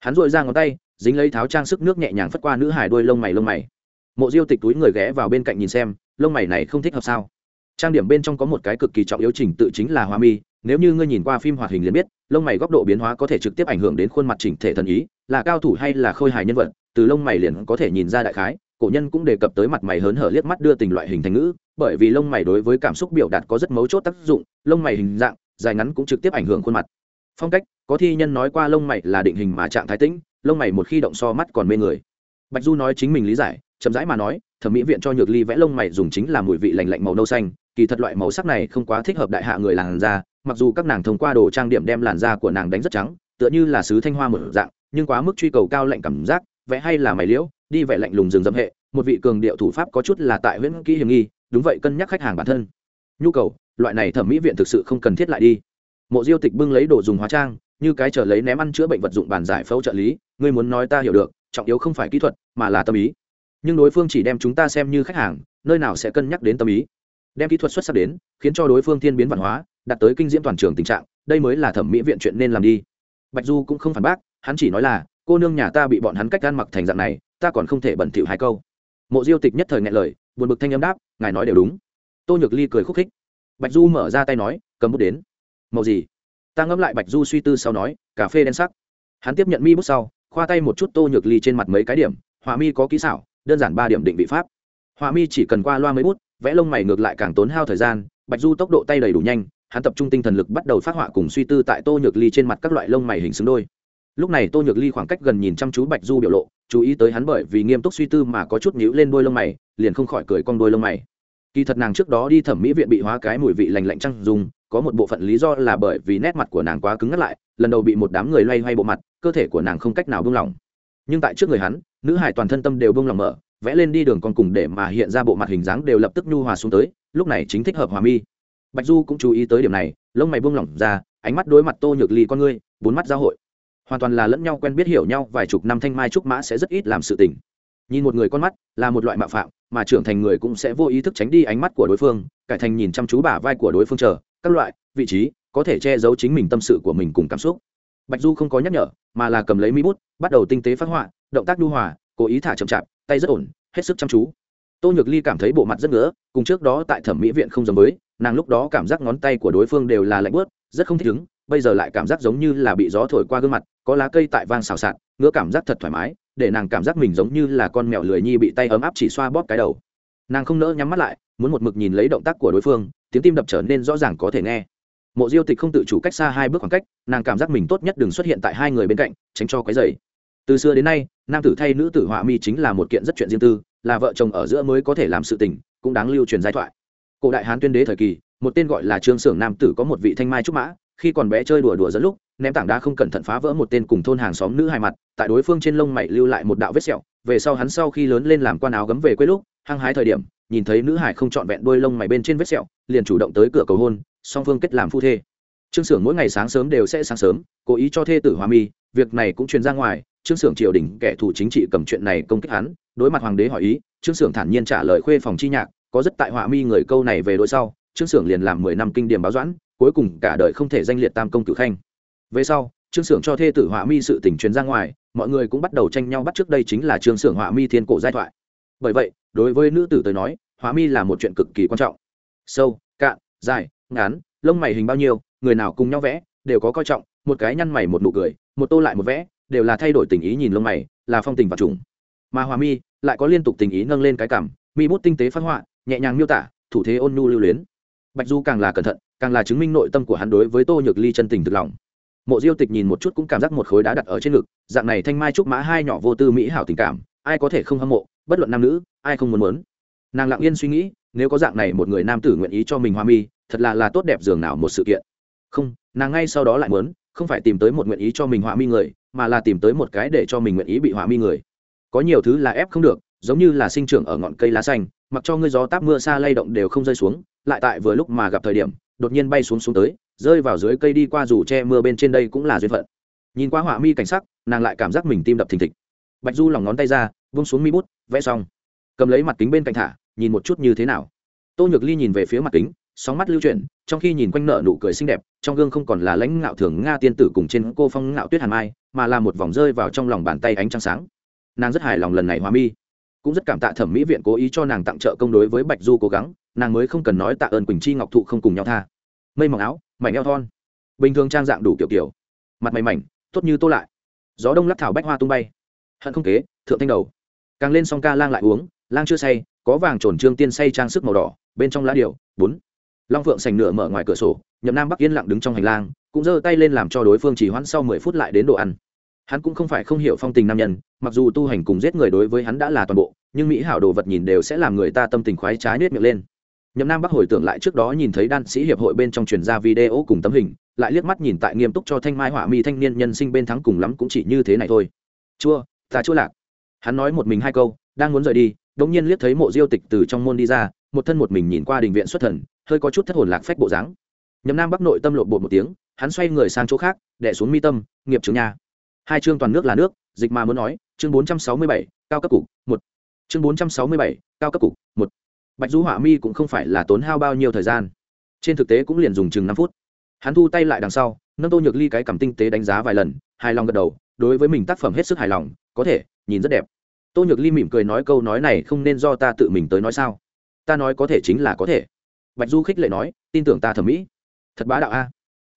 Hắn dội ra ngón tay, dính lấy tháo trang sức nước nhẹ nhàng phất qua nữ hải đuôi lông mày lông mày. Mộ diêu tịch túi người ghé vào bên cạnh nhìn xem, lông mày này không thích hợp sao? Trang điểm bên trong có một cái cực kỳ trọng yếu trình tự chính là hoa mi, nếu như ngươi nhìn qua phim hoạt hình liền biết, lông mày góc độ biến hóa có thể trực tiếp ảnh hưởng đến khuôn mặt chỉnh thể thần ý, là cao thủ hay là khôi hài nhân vật, từ lông mày liền có thể nhìn ra đại khái cổ nhân cũng đề cập tới mặt mày hớn hở liếc mắt đưa tình loại hình thành ngữ, bởi vì lông mày đối với cảm xúc biểu đạt có rất mấu chốt tác dụng, lông mày hình dạng, dài ngắn cũng trực tiếp ảnh hưởng khuôn mặt. Phong cách, có thi nhân nói qua lông mày là định hình mà trạng thái tĩnh, lông mày một khi động so mắt còn mê người. Bạch du nói chính mình lý giải, chậm rãi mà nói, thẩm mỹ viện cho nhược ly vẽ lông mày dùng chính là mùi vị lành lạnh màu nâu xanh, kỳ thật loại màu sắc này không quá thích hợp đại hạ người làn da, mặc dù các nàng thông qua đồ trang điểm đem làn da của nàng đánh rất trắng, tựa như là sứ thanh hoa một dạng, nhưng quá mức truy cầu cao lạnh cảm giác, vẽ hay là mày liễu đi vẻ lạnh lùng rừng dâm hệ, một vị cường điệu thủ pháp có chút là tại huyễn kỹ hiểm nghi, đúng vậy, cân nhắc khách hàng bản thân. Nhu cầu, loại này thẩm mỹ viện thực sự không cần thiết lại đi. Mộ diêu tịch bưng lấy đồ dùng hóa trang, như cái trở lấy ném ăn chữa bệnh vật dụng bàn giải phẫu trợ lý, ngươi muốn nói ta hiểu được, trọng yếu không phải kỹ thuật, mà là tâm ý. Nhưng đối phương chỉ đem chúng ta xem như khách hàng, nơi nào sẽ cân nhắc đến tâm ý. Đem kỹ thuật xuất sắc đến, khiến cho đối phương thiên biến văn hóa, đạt tới kinh diễm toàn trường tình trạng, đây mới là thẩm mỹ viện chuyện nên làm đi. Bạch du cũng không phản bác, hắn chỉ nói là, cô nương nhà ta bị bọn hắn cách ăn mặc thành dạng này ta còn không thể bẩn thỉu hai câu. Mộ diêu tịch nhất thời ngại lời, buồn bực thanh âm đáp, ngài nói đều đúng. Tô nhược ly cười khúc khích. Bạch du mở ra tay nói, cầm bút đến. Màu gì? Ta ngẫm lại bạch du suy tư sau nói, cà phê đen sắc. Hắn tiếp nhận mi bút sau, khoa tay một chút tô nhược ly trên mặt mấy cái điểm, họa mi có kỹ xảo, đơn giản ba điểm định vị pháp. Họa mi chỉ cần qua loa mấy bút, vẽ lông mày ngược lại càng tốn hao thời gian, bạch du tốc độ tay đầy đủ nhanh, hắn tập trung tinh thần lực bắt đầu phát họa cùng suy tư tại tô nhược ly trên mặt các loại lông mày hình xứng đôi. Lúc này tô nhược ly khoảng cách gần nhìn chăm chú bạch du biểu lộ chú ý tới hắn bởi vì nghiêm túc suy tư mà có chút nhíu lên đôi lông mày, liền không khỏi cười cong đôi lông mày. Kỳ thật nàng trước đó đi thẩm mỹ viện bị hóa cái mùi vị lành lạnh trăng dùng, có một bộ phận lý do là bởi vì nét mặt của nàng quá cứng ngắt lại, lần đầu bị một đám người loay hoay bộ mặt, cơ thể của nàng không cách nào buông lỏng. Nhưng tại trước người hắn, nữ hải toàn thân tâm đều buông lỏng mở, vẽ lên đi đường con cùng để mà hiện ra bộ mặt hình dáng đều lập tức nhu hòa xuống tới, lúc này chính thích hợp hòa mi. Bạch du cũng chú ý tới điểm này, lông mày buông lỏng ra, ánh mắt đối mặt tô nhược ly con ngươi, bốn mắt giao hội hoàn toàn là lẫn nhau quen biết hiểu nhau, vài chục năm thanh mai trúc mã sẽ rất ít làm sự tình. Nhìn một người con mắt là một loại mạo phạm, mà trưởng thành người cũng sẽ vô ý thức tránh đi ánh mắt của đối phương, cải thành nhìn chăm chú bả vai của đối phương chờ, các loại vị trí có thể che giấu chính mình tâm sự của mình cùng cảm xúc. Bạch du không có nhắc nhở, mà là cầm lấy mi bút, bắt đầu tinh tế phát họa, động tác đu hòa, cố ý thả chậm chạp, tay rất ổn, hết sức chăm chú. Tô nhược ly cảm thấy bộ mặt rất ngứa, cùng trước đó tại thẩm mỹ viện không giống mới nàng lúc đó cảm giác ngón tay của đối phương đều là lạnh bớt rất không thích ứng bây giờ lại cảm giác giống như là bị gió thổi qua gương mặt, có lá cây tại vang xào xạc, ngứa cảm giác thật thoải mái, để nàng cảm giác mình giống như là con mèo lười nhi bị tay ấm áp chỉ xoa bóp cái đầu. Nàng không nỡ nhắm mắt lại, muốn một mực nhìn lấy động tác của đối phương, tiếng tim đập trở nên rõ ràng có thể nghe. Mộ diêu tịch không tự chủ cách xa hai bước khoảng cách, nàng cảm giác mình tốt nhất đừng xuất hiện tại hai người bên cạnh, tránh cho cái dày từ xưa đến nay, nam tử thay nữ tử họa mi chính là một kiện rất chuyện riêng tư, là vợ chồng ở giữa mới có thể làm sự tình, cũng đáng lưu truyền giai thoại. Cổ đại hán tuyên đế thời kỳ, một tên gọi là trương sưởng nam tử có một vị thanh mai trúc mã khi còn bé chơi đùa đùa dẫn lúc, ném tảng đá không cẩn thận phá vỡ một tên cùng thôn hàng xóm nữ hai mặt, tại đối phương trên lông mày lưu lại một đạo vết sẹo, về sau hắn sau khi lớn lên làm quan áo gấm về quê lúc, hăng hái thời điểm, nhìn thấy nữ hải không trọn vẹn đôi lông mày bên trên vết sẹo, liền chủ động tới cửa cầu hôn, song phương kết làm phu thê. Trương xưởng mỗi ngày sáng sớm đều sẽ sáng sớm, cố ý cho thê tử hòa mi, việc này cũng truyền ra ngoài, trương xưởng triều đình kẻ thù chính trị cầm chuyện này công kích hắn, đối mặt hoàng đế hỏi ý, trương xưởng thản nhiên trả lời khuê phòng chi nhạc, có rất tại họa mi người câu này về đội sau trương xưởng liền làm mười năm kinh điểm báo doãn, cuối cùng cả đời không thể danh liệt tam công cử khanh. Về sau, trương xưởng cho thê tử họa mi sự tình truyền ra ngoài, mọi người cũng bắt đầu tranh nhau bắt trước đây chính là trương xưởng họa mi thiên cổ giai thoại. Bởi vậy, đối với nữ tử tới nói, họa mi là một chuyện cực kỳ quan trọng. Sâu, cạn, dài, ngắn, lông mày hình bao nhiêu, người nào cùng nhau vẽ, đều có coi trọng, một cái nhăn mày một nụ cười, một tô lại một vẽ, đều là thay đổi tình ý nhìn lông mày, là phong tình và trùng. Mà hòa mi lại có liên tục tình ý nâng lên cái cảm, mi bút tinh tế phát họa, nhẹ nhàng miêu tả, thủ thế ôn nhu lưu luyến bạch du càng là cẩn thận, càng là chứng minh nội tâm của hắn đối với tô nhược ly chân tình thực lòng. Mộ diêu tịch nhìn một chút cũng cảm giác một khối đá đặt ở trên ngực, dạng này thanh mai trúc mã hai nhỏ vô tư mỹ hảo tình cảm, ai có thể không hâm mộ, bất luận nam nữ, ai không muốn muốn. Nàng lặng yên suy nghĩ, nếu có dạng này một người nam tử nguyện ý cho mình hoa mi, thật là là tốt đẹp dường nào một sự kiện. Không, nàng ngay sau đó lại muốn, không phải tìm tới một nguyện ý cho mình họa mi người, mà là tìm tới một cái để cho mình nguyện ý bị họa mi người. Có nhiều thứ là ép không được, giống như là sinh trưởng ở ngọn cây lá xanh, mặc cho ngươi gió táp mưa xa lay động đều không rơi xuống lại tại vừa lúc mà gặp thời điểm, đột nhiên bay xuống xuống tới, rơi vào dưới cây đi qua dù che mưa bên trên đây cũng là duyên phận. Nhìn qua họa mi cảnh sắc, nàng lại cảm giác mình tim đập thình thịch. Bạch du lòng ngón tay ra vung xuống mi bút, vẽ xong. Cầm lấy mặt kính bên cạnh thả, nhìn một chút như thế nào. Tô nhược ly nhìn về phía mặt kính, sóng mắt lưu chuyển, trong khi nhìn quanh nợ nụ cười xinh đẹp, trong gương không còn là lãnh ngạo thường nga tiên tử cùng trên cô phong ngạo tuyết hàn mai, mà là một vòng rơi vào trong lòng bàn tay ánh trăng sáng. Nàng rất hài lòng lần này hoa mi. Cũng rất cảm tạ thẩm mỹ viện cố ý cho nàng tặng trợ công đối với bạch du cố gắng nàng mới không cần nói tạ ơn quỳnh chi ngọc thụ không cùng nhau tha. Mây mỏng áo, mảnh eo thon. Bình thường trang dạng đủ kiểu kiểu. Mặt mày mảnh, tốt như tô lại. Gió đông lắc thảo bách hoa tung bay. Hận không kế, thượng thanh đầu. Càng lên song ca lang lại uống, lang chưa say, có vàng trồn trương tiên say trang sức màu đỏ, bên trong lá điều bốn. Long phượng sành nửa mở ngoài cửa sổ, nhậm nam bắc yên lặng đứng trong hành lang, cũng giơ tay lên làm cho đối phương chỉ hoãn sau mười phút lại đến đồ ăn. Hắn cũng không phải không hiểu phong tình nam nhân, mặc dù tu hành cùng giết người đối với hắn đã là toàn bộ, nhưng mỹ hảo đồ vật nhìn đều sẽ làm người ta tâm tình khoái trái nết miệng lên nhậm nam bắc hồi tưởng lại trước đó nhìn thấy đan sĩ hiệp hội bên trong truyền ra video cùng tấm hình, lại liếc mắt nhìn tại nghiêm túc cho thanh mai họa mi thanh niên nhân sinh bên thắng cùng lắm cũng chỉ như thế này thôi. Chua, ta chua lạc. Hắn nói một mình hai câu, đang muốn rời đi đ ỗ n g nhiên liếc thấy mộ diêu tịch từ trong môn đi ra, một thân một mình nhìn qua đình viện xuất thần, hơi có chút thất hồn lạc phách bộ dáng. Nhậm nam bắc nội tâm lộn bột một tiếng, hắn xoay người sang chỗ khác đẻ xuống mi tâm, nghiệp trường nhà. hai chương toàn nước là nước, dịch mà muốn nói, chương bốn trăm sáu mươi bảy, cao cấp cục, một. Chương bốn trăm sáu mươi bảy, cao cấp cục, một bạch du hỏa mi cũng không phải là tốn hao bao nhiêu thời gian. Trên thực tế cũng liền dùng chừng năm phút. Hắn thu tay lại đằng sau, nâng tô nhược ly cái cảm tinh tế đánh giá vài lần, hài lòng gật đầu, đối với mình tác phẩm hết sức hài lòng, có thể, nhìn rất đẹp. Tô nhược ly mỉm cười nói câu nói này không nên do ta tự mình tới nói sao? Ta nói có thể chính là có thể. Bạch du khích lệ nói, tin tưởng ta thẩm mỹ. Thật bá đạo a.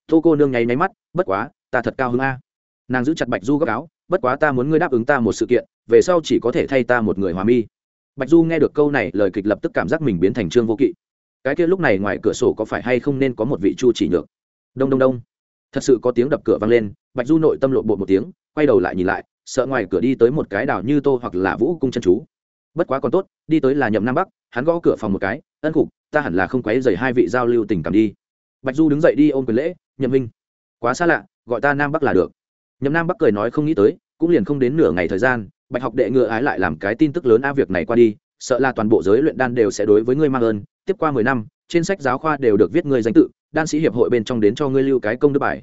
Tô cô nương nháy nháy mắt, bất quá, ta thật cao hứng a. Nàng giữ chặt bạch du gấp áo, bất quá ta muốn ngươi đáp ứng ta một sự kiện, về sau chỉ có thể thay ta một người hòa mi bạch du nghe được câu này, lời kịch lập tức cảm giác mình biến thành trương vô kỵ. Cái kia lúc này ngoài cửa sổ có phải hay không nên có một vị chu chỉ nhược? Đông đông đông. Thật sự có tiếng đập cửa vang lên, bạch du nội tâm lộ bộ một tiếng, quay đầu lại nhìn lại, sợ ngoài cửa đi tới một cái đào như tô hoặc là vũ cung chân chú. Bất quá còn tốt, đi tới là nhậm nam bắc, hắn gõ cửa phòng một cái, ân cục, ta hẳn là không quấy dày hai vị giao lưu tình cảm đi. Bạch du đứng dậy đi ôm quyền lễ, nhậm huynh. Quá xa lạ, gọi ta nam bắc là được. Nhậm nam bắc cười nói không nghĩ tới, cũng liền không đến nửa ngày thời gian bạch học đệ ngựa ái lại làm cái tin tức lớn a việc này qua đi, sợ là toàn bộ giới luyện đan đều sẽ đối với ngươi mang ơn. Tiếp qua mười năm, trên sách giáo khoa đều được viết ngươi danh tự, đan sĩ hiệp hội bên trong đến cho ngươi lưu cái công đức bài.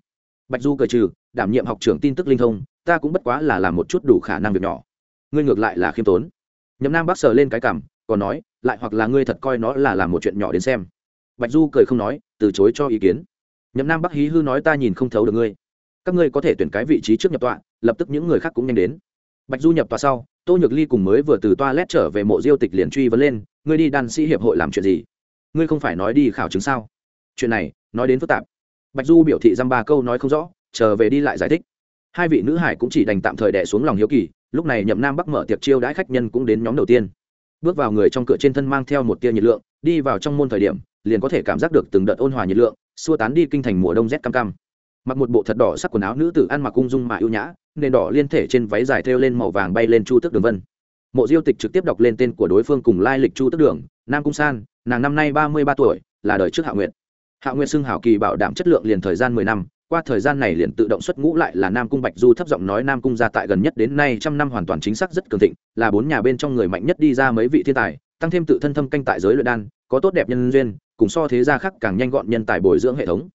Bạch du cười trừ, đảm nhiệm học trưởng tin tức linh thông, ta cũng bất quá là làm một chút đủ khả năng việc nhỏ. Ngươi ngược lại là khiêm tốn. Nhậm nam bắc sờ lên cái cảm còn nói, lại hoặc là ngươi thật coi nó là làm một chuyện nhỏ đến xem. Bạch du cười không nói, từ chối cho ý kiến. Nhậm nam bắc hí hư nói ta nhìn không thấu được ngươi. Các ngươi có thể tuyển cái vị trí trước nhập tọa, lập tức những người khác cũng nhanh đến bạch du nhập tòa sau, tô nhược ly cùng mới vừa từ toa lét trở về mộ diêu tịch liền truy vấn lên, ngươi đi đan sĩ hiệp hội làm chuyện gì? Ngươi không phải nói đi khảo chứng sao? Chuyện này, nói đến phức tạp. Bạch du biểu thị dăm ba câu nói không rõ, chờ về đi lại giải thích. Hai vị nữ hải cũng chỉ đành tạm thời đẻ xuống lòng hiếu kỳ, lúc này nhậm nam bắc mở tiệc chiêu đãi khách nhân cũng đến nhóm đầu tiên. Bước vào người trong cửa trên thân mang theo một tia nhiệt lượng, đi vào trong môn thời điểm, liền có thể cảm giác được từng đợt ôn hòa nhiệt lượng, xua tán đi kinh thành mùa đông rét cam cam. Mặc một bộ thật đỏ sắc quần áo nữ tử ăn mặc cung dung mà ưu nhã nền đỏ liên thể trên váy dài thêu lên màu vàng bay lên chu tước đường vân. Mộ diêu tịch trực tiếp đọc lên tên của đối phương cùng lai lịch chu tước đường, nam cung san, nàng năm nay ba mươi ba tuổi, là đời trước hạ nguyện hạ nguyện xưng hảo kỳ bảo đảm chất lượng liền thời gian mười năm, qua thời gian này liền tự động xuất ngũ lại là nam cung bạch du thấp giọng nói nam cung gia tại gần nhất đến nay trăm năm hoàn toàn chính xác rất cường thịnh, là bốn nhà bên trong người mạnh nhất đi ra mấy vị thiên tài, tăng thêm tự thân thâm canh tại giới luyện đan, có tốt đẹp nhân duyên, cùng so thế gia khác càng nhanh gọn nhân tài bồi dưỡng hệ thống.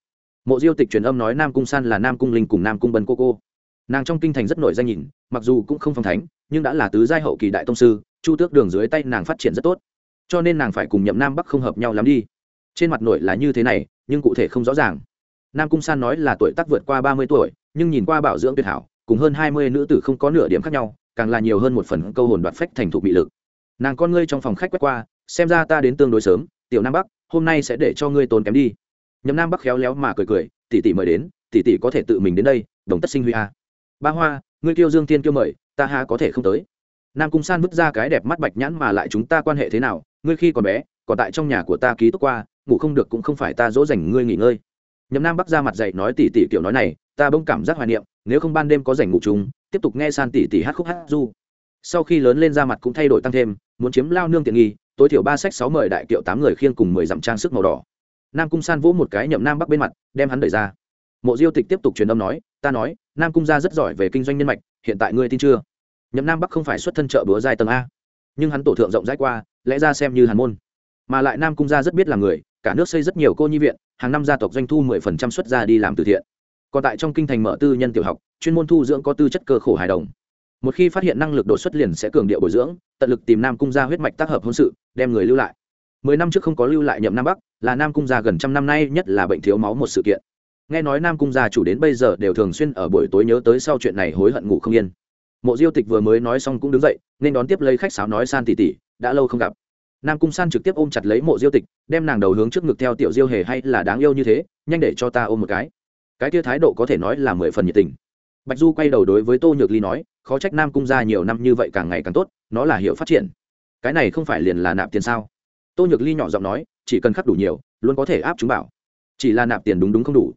Mộ diêu tịch truyền âm nói nam cung san là nam cung linh cùng nam cung bân cô cô nàng trong kinh thành rất nổi danh nhìn, mặc dù cũng không phong thánh, nhưng đã là tứ giai hậu kỳ đại tông sư, chu tước đường dưới tay nàng phát triển rất tốt. Cho nên nàng phải cùng nhậm nam bắc không hợp nhau lắm đi. Trên mặt nội là như thế này, nhưng cụ thể không rõ ràng. Nam cung san nói là tuổi tác vượt qua ba mươi tuổi, nhưng nhìn qua bảo dưỡng tuyệt hảo, cùng hơn hai mươi nữ tử không có nửa điểm khác nhau, càng là nhiều hơn một phần câu hồn đoạt phách thành thục bị lực. Nàng con ngươi trong phòng khách quét qua, xem ra ta đến tương đối sớm, tiểu nam bắc, hôm nay sẽ để cho ngươi tốn kém đi. Nhậm nam bắc khéo léo mà cười cười, tỷ tỷ mời đến, tỷ tỷ có thể tự mình đến đây, đồng tất sinh huy a ba hoa, ngươi Tiêu dương tiên kêu mời, ta ha có thể không tới. Nam cung san vứt ra cái đẹp mắt bạch nhãn mà lại chúng ta quan hệ thế nào, ngươi khi còn bé, còn tại trong nhà của ta ký túc qua, ngủ không được cũng không phải ta dỗ dành ngươi nghỉ ngơi. Nhậm nam bắc ra mặt dậy nói tỉ tỉ kiểu nói này, ta bỗng cảm giác hoài niệm, nếu không ban đêm có dành ngủ chúng tiếp tục nghe san tỉ tỉ hát khúc hát du. Sau khi lớn lên ra mặt cũng thay đổi tăng thêm, muốn chiếm lao nương tiện nghi, tối thiểu ba sách sáu mời đại kiệu tám người khiêng cùng mười dặm trang sức màu đỏ. Nam cung san vỗ một cái nhậm nam bắc bên mặt, đem hắn đẩy ra mộ diêu tịch tiếp tục truyền âm nói, ta nói, nam cung gia rất giỏi về kinh doanh nhân mạch, hiện tại ngươi tin chưa? Nhậm nam bắc không phải xuất thân trợ búa dài tầng a. Nhưng hắn tổ thượng rộng rãi qua, lẽ ra xem như hàn môn. Mà lại nam cung gia rất biết là người, cả nước xây rất nhiều cô nhi viện, hàng năm gia tộc doanh thu mười phần trăm xuất ra đi làm từ thiện. Còn tại trong kinh thành mở tư nhân tiểu học, chuyên môn thu dưỡng có tư chất cơ khổ hài đồng. Một khi phát hiện năng lực đột xuất liền sẽ cường điệu bồi dưỡng, tận lực tìm nam cung gia huyết mạch tác hợp hôn sự, đem người lưu lại. Mười năm trước không có lưu lại nhậm nam bắc, là nam cung gia gần trăm năm nay nhất là bệnh thiếu máu một sự kiện nghe nói nam cung gia chủ đến bây giờ đều thường xuyên ở buổi tối nhớ tới sau chuyện này hối hận ngủ không yên. Mộ diêu tịch vừa mới nói xong cũng đứng dậy, nên đón tiếp lấy khách sáo nói san tỉ tỉ đã lâu không gặp. Nam cung san trực tiếp ôm chặt lấy mộ diêu tịch, đem nàng đầu hướng trước ngực theo tiểu diêu hề hay là đáng yêu như thế, nhanh để cho ta ôm một cái. Cái kia thái độ có thể nói là mười phần nhiệt tình. Bạch du quay đầu đối với tô nhược ly nói, khó trách nam cung ra nhiều năm như vậy càng ngày càng tốt, nó là hiệu phát triển. Cái này không phải liền là nạp tiền sao? Tô nhược ly nhỏ giọng nói, chỉ cần khắc đủ nhiều, luôn có thể áp chúng bảo. Chỉ là nạp tiền đúng đúng không đủ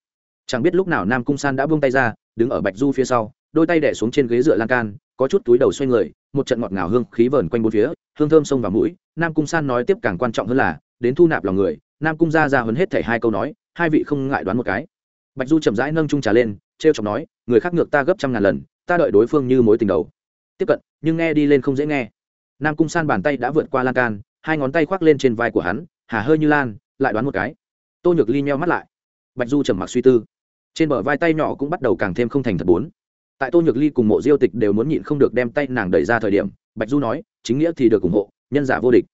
chẳng biết lúc nào nam cung san đã buông tay ra, đứng ở bạch du phía sau, đôi tay đẻ xuống trên ghế dựa lan can, có chút túi đầu xoay người, một trận ngọt ngào hương khí vờn quanh bốn phía, hương thơm sông vào mũi. Nam cung san nói tiếp càng quan trọng hơn là, đến thu nạp lòng người, nam cung ra ra hấn hết thảy hai câu nói, hai vị không ngại đoán một cái. Bạch du chậm rãi nâng trung trà lên, trêu chọc nói, người khác ngược ta gấp trăm ngàn lần, ta đợi đối phương như mối tình đầu. Tiếp cận, nhưng nghe đi lên không dễ nghe. Nam cung san bàn tay đã vượt qua lan can, hai ngón tay khoác lên trên vai của hắn, hà hơi như lan, lại đoán một cái. Tô nhược ly meo mắt lại. Bạch du trầm mặc suy tư trên bờ vai tay nhỏ cũng bắt đầu càng thêm không thành thật bốn. Tại tô nhược ly cùng mộ diêu tịch đều muốn nhịn không được đem tay nàng đẩy ra thời điểm, bạch du nói, chính nghĩa thì được ủng hộ, nhân giả vô địch.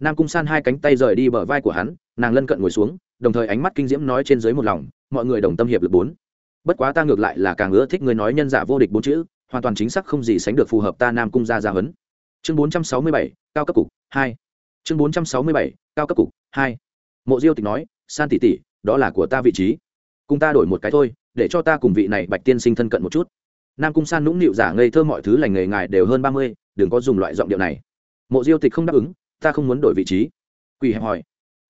Nam cung san hai cánh tay rời đi bờ vai của hắn, nàng lân cận ngồi xuống, đồng thời ánh mắt kinh diễm nói trên dưới một lòng, mọi người đồng tâm hiệp lực bốn. Bất quá ta ngược lại là càng ưa thích người nói nhân giả vô địch bốn chữ, hoàn toàn chính xác không gì sánh được phù hợp ta nam cung gia gia huấn. Chương bốn trăm sáu mươi bảy, cao cấp cục hai. Chương bốn trăm sáu mươi bảy, cao cấp cục hai. Mộ diêu tịch nói, san tỷ tỷ, đó là của ta vị trí cùng ta đổi một cái thôi, để cho ta cùng vị này bạch tiên sinh thân cận một chút. Nam cung san nũng nịu giả ngây thơ mọi thứ lành nghề ngài đều hơn ba mươi, đừng có dùng loại giọng điệu này. Mộ diêu tịch không đáp ứng, ta không muốn đổi vị trí. Quỳ hẹp hỏi.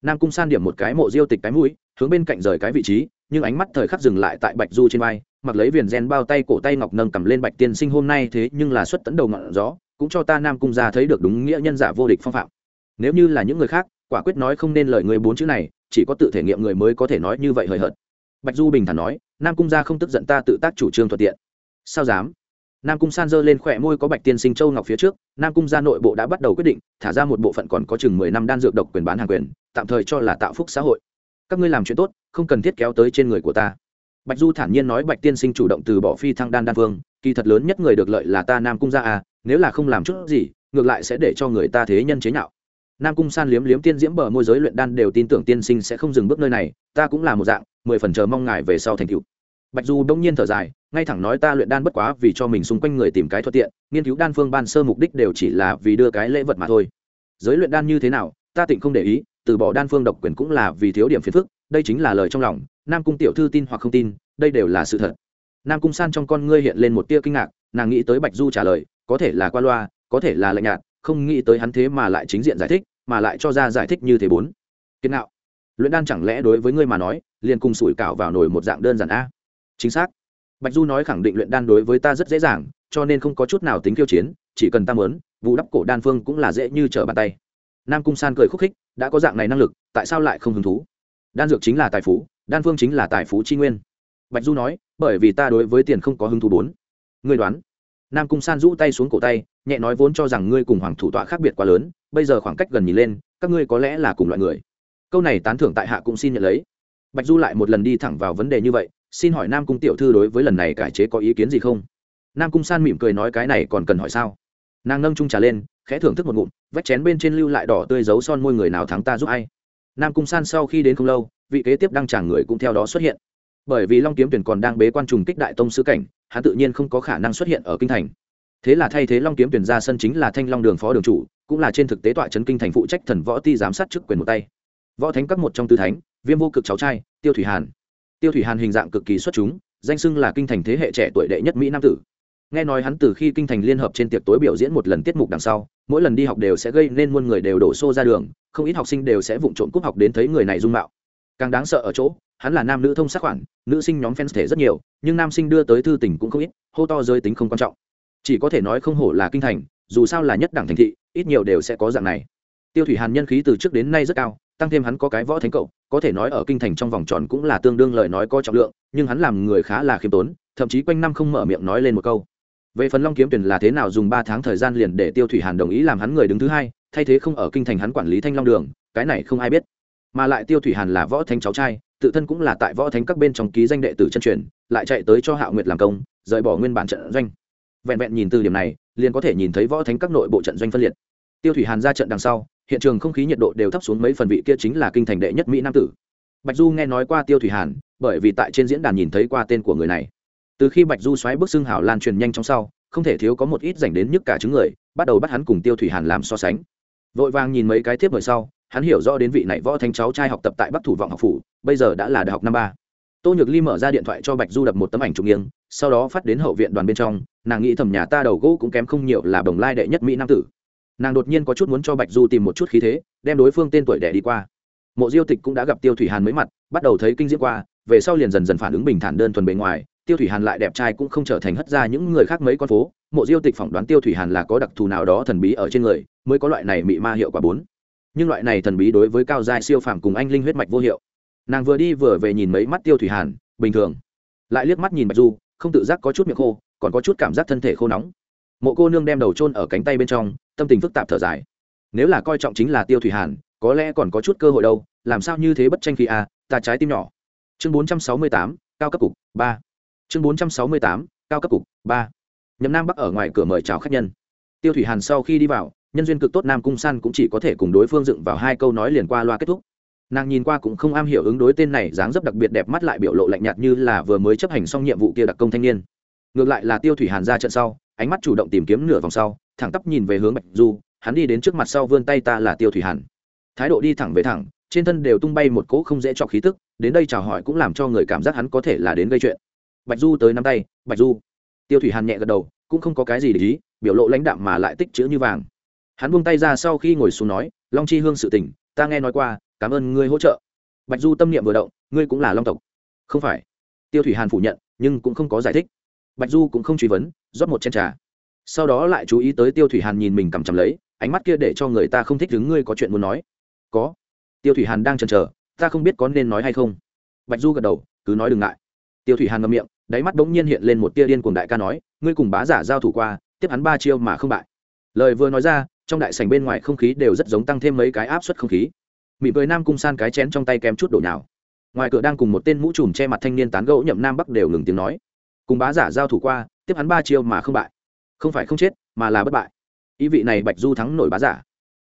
Nam cung san điểm một cái mộ diêu tịch cái mũi, hướng bên cạnh rời cái vị trí, nhưng ánh mắt thời khắc dừng lại tại bạch du trên vai, mặc lấy viền gen bao tay cổ tay ngọc nâng cầm lên bạch tiên sinh hôm nay thế nhưng là xuất tấn đầu ngọn gió, cũng cho ta nam cung ra thấy được đúng nghĩa nhân giả vô địch phong phạm. Nếu như là những người khác, quả quyết nói không nên lời người bốn chữ này, chỉ có tự thể nghiệm người mới có thể nói như vậy hời hợt bạch du bình thản nói, nam cung gia không tức giận ta tự tác chủ trương thuận tiện. Sao dám? Nam cung san dơ lên khỏe môi có bạch tiên sinh châu ngọc phía trước, nam cung gia nội bộ đã bắt đầu quyết định, thả ra một bộ phận còn có chừng mười năm đan dược độc quyền bán hàng quyền, tạm thời cho là tạo phúc xã hội. Các ngươi làm chuyện tốt, không cần thiết kéo tới trên người của ta. Bạch du thản nhiên nói, bạch tiên sinh chủ động từ bỏ phi thăng đan đan phương kỳ thật lớn nhất người được lợi là ta nam cung gia à nếu là không làm chút gì, ngược lại sẽ để cho người ta thế nhân chế nhạo nam cung san liếm liếm tiên diễm bờ môi giới luyện đan đều tin tưởng tiên sinh sẽ không dừng bước nơi này, ta cũng là một dạng, mười phần chờ mong ngài về sau thành cựu bạch du đông nhiên thở dài, ngay thẳng nói ta luyện đan bất quá vì cho mình xung quanh người tìm cái thuận tiện, nghiên cứu đan phương ban sơ mục đích đều chỉ là vì đưa cái lễ vật mà thôi. Giới luyện đan như thế nào, ta tịnh không để ý, từ bỏ đan phương độc quyền cũng là vì thiếu điểm phiền phức, đây chính là lời trong lòng, nam cung tiểu thư tin hoặc không tin, đây đều là sự thật. Nam cung san trong con ngươi hiện lên một tia kinh ngạc, nàng nghĩ tới bạch du trả lời, có thể là qua loa, có thể là lạnh nhạt không nghĩ tới hắn thế mà lại chính diện giải thích, mà lại cho ra giải thích như thế bốn. Kiên nạo luyện đan chẳng lẽ đối với ngươi mà nói, liền cùng sủi cảo vào nồi một dạng đơn giản a? Chính xác. Bạch du nói khẳng định luyện đan đối với ta rất dễ dàng, cho nên không có chút nào tính kiêu chiến, chỉ cần ta mớn vụ đắp cổ đan phương cũng là dễ như trở bàn tay. Nam cung san cười khúc khích, đã có dạng này năng lực, tại sao lại không hứng thú? Đan dược chính là tài phú, đan phương chính là tài phú chi nguyên. Bạch du nói, bởi vì ta đối với tiền không có hứng thú bốn. Ngươi đoán nam cung san rũ tay xuống cổ tay, nhẹ nói vốn cho rằng ngươi cùng hoàng thủ tọa khác biệt quá lớn, bây giờ khoảng cách gần nhìn lên, các ngươi có lẽ là cùng loại người. Câu này tán thưởng tại hạ cũng xin nhận lấy. Bạch du lại một lần đi thẳng vào vấn đề như vậy, xin hỏi nam cung tiểu thư đối với lần này cải chế có ý kiến gì không? Nam cung san mỉm cười nói cái này còn cần hỏi sao? Nàng nâng trung trà lên, khẽ thưởng thức một ngụm, vách chén bên trên lưu lại đỏ tươi dấu son môi người nào thắng ta giúp ai? Nam cung san sau khi đến không lâu, vị kế tiếp đăng tràng người cũng theo đó xuất hiện. Bởi vì long kiếm tuyển còn đang bế quan trùng kích đại tông sứ cảnh hắn tự nhiên không có khả năng xuất hiện ở kinh thành. Thế là thay thế long kiếm tuyển ra sân chính là thanh long đường phó đường chủ, cũng là trên thực tế tọa trấn kinh thành phụ trách thần võ ti giám sát chức quyền một tay. Võ thánh các một trong tư thánh, viêm vô cực cháu trai, tiêu thủy hàn. Tiêu thủy hàn hình dạng cực kỳ xuất chúng, danh xưng là kinh thành thế hệ trẻ tuổi đệ nhất mỹ nam tử. Nghe nói hắn từ khi kinh thành liên hợp trên tiệc tối biểu diễn một lần tiết mục đằng sau, mỗi lần đi học đều sẽ gây nên muôn người đều đổ xô ra đường, không ít học sinh đều sẽ vụng trộm cúp học đến thấy người này dung mạo càng đáng sợ ở chỗ, hắn là nam nữ thông sát khoản, nữ sinh nhóm fans thể rất nhiều, nhưng nam sinh đưa tới thư tình cũng không ít, hô to giới tính không quan trọng. Chỉ có thể nói không hổ là kinh thành, dù sao là nhất đẳng thành thị, ít nhiều đều sẽ có dạng này. Tiêu thủy hàn nhân khí từ trước đến nay rất cao, tăng thêm hắn có cái võ thánh cậu, có thể nói ở kinh thành trong vòng tròn cũng là tương đương lời nói có trọng lượng, nhưng hắn làm người khá là khiêm tốn, thậm chí quanh năm không mở miệng nói lên một câu. Về phần long kiếm tuyển là thế nào dùng ba tháng thời gian liền để tiêu thủy hàn đồng ý làm hắn người đứng thứ hai, thay thế không ở kinh thành hắn quản lý thanh long đường, cái này không ai biết mà lại tiêu thủy hàn là võ thánh cháu trai, tự thân cũng là tại võ thánh các bên trong ký danh đệ tử chân truyền, lại chạy tới cho hạ nguyệt làm công, rời bỏ nguyên bản trận doanh. Vẹn vẹn nhìn từ điểm này, liền có thể nhìn thấy võ thánh các nội bộ trận doanh phân liệt. Tiêu thủy hàn ra trận đằng sau, hiện trường không khí nhiệt độ đều thấp xuống mấy phần vị kia chính là kinh thành đệ nhất mỹ nam tử. Bạch du nghe nói qua tiêu thủy hàn, bởi vì tại trên diễn đàn nhìn thấy qua tên của người này. Từ khi bạch du xoáy bước xưng hảo lan truyền nhanh trong sau, không thể thiếu có một ít dành đến nhức cả chứng người, bắt đầu bắt hắn cùng tiêu thủy hàn làm so sánh. Vội vàng nhìn mấy cái tiếp người sau hắn hiểu rõ đến vị này võ thanh cháu trai học tập tại bắc thủ vọng học phủ, bây giờ đã là đại học năm ba. Tô nhược ly mở ra điện thoại cho bạch du đập một tấm ảnh trục nghiêng, sau đó phát đến hậu viện đoàn bên trong, nàng nghĩ thầm nhà ta đầu gỗ cũng kém không nhiều là bồng lai đệ nhất mỹ nam tử. Nàng đột nhiên có chút muốn cho bạch du tìm một chút khí thế, đem đối phương tên tuổi đẻ đi qua. Mộ diêu tịch cũng đã gặp tiêu thủy hàn mấy mặt, bắt đầu thấy kinh diễm qua, về sau liền dần dần phản ứng bình thản đơn thuần bề ngoài, tiêu thủy hàn lại đẹp trai cũng không trở thành hất ra những người khác mấy con phố. Mộ diêu tịch phỏng đoán tiêu thủy hàn là có đặc thù nào đó thần bí ở trên người, mới có loại này mị ma hiệu quả bốn nhưng loại này thần bí đối với cao giai siêu phàm cùng anh linh huyết mạch vô hiệu. Nàng vừa đi vừa về nhìn mấy mắt tiêu thủy hàn bình thường. Lại liếc mắt nhìn bạch du không tự giác có chút miệng khô còn có chút cảm giác thân thể khô nóng. Mộ cô nương đem đầu trôn ở cánh tay bên trong tâm tình phức tạp thở dài. Nếu là coi trọng chính là tiêu thủy hàn có lẽ còn có chút cơ hội đâu làm sao như thế bất tranh khi a à, ta trái tim nhỏ. Chương bốn trăm sáu mươi tám cao cấp cục ba. Chương bốn trăm sáu mươi tám cao cấp cục ba. Nhậm nam bắc ở ngoài cửa mời chào khách nhân. Tiêu thủy hàn sau khi đi vào nhân duyên cực tốt nam cung san cũng chỉ có thể cùng đối phương dựng vào hai câu nói liền qua loa kết thúc. Nàng nhìn qua cũng không am hiểu ứng đối tên này, dáng dấp đặc biệt đẹp mắt lại biểu lộ lạnh nhạt như là vừa mới chấp hành xong nhiệm vụ kia đặc công thanh niên. Ngược lại là tiêu thủy hàn ra trận sau, ánh mắt chủ động tìm kiếm nửa vòng sau, thẳng tắp nhìn về hướng bạch du, hắn đi đến trước mặt sau vươn tay ta là tiêu thủy hàn. Thái độ đi thẳng về thẳng, trên thân đều tung bay một cỗ không dễ cho khí tức, đến đây chào hỏi cũng làm cho người cảm giác hắn có thể là đến gây chuyện. Bạch du tới nắm tay, bạch du. Tiêu thủy hàn nhẹ gật đầu, cũng không có cái gì để ý, biểu lộ lãnh đạm mà lại tích chữ như vàng hắn buông tay ra sau khi ngồi xuống nói, long chi hương sự tình, ta nghe nói qua, cảm ơn ngươi hỗ trợ. Bạch du tâm niệm vừa động, ngươi cũng là long tộc. Không phải. Tiêu thủy hàn phủ nhận, nhưng cũng không có giải thích. Bạch du cũng không truy vấn, rót một chén trà. Sau đó lại chú ý tới tiêu thủy hàn nhìn mình cầm chầm lấy, ánh mắt kia để cho người ta không thích đứng ngươi có chuyện muốn nói. Có. Tiêu thủy hàn đang chần chờ, ta không biết có nên nói hay không. Bạch du gật đầu, cứ nói đừng ngại. Tiêu thủy hàn ngậm miệng, đáy mắt bỗng nhiên hiện lên một tia điên cuồng đại ca nói, ngươi cùng bá giả giao thủ qua, tiếp hắn ba chiêu mà không bại. Lời vừa nói ra trong đại sảnh bên ngoài không khí đều rất giống tăng thêm mấy cái áp suất không khí. Mỉm cười nam cung san cái chén trong tay kém chút đổ nào ngoài cửa đang cùng một tên mũ trùm che mặt thanh niên tán gẫu nhậm nam bắc đều ngừng tiếng nói. Cùng bá giả giao thủ qua, tiếp hắn ba chiêu mà không bại. Không phải không chết, mà là bất bại. Ý vị này bạch du thắng nổi bá giả.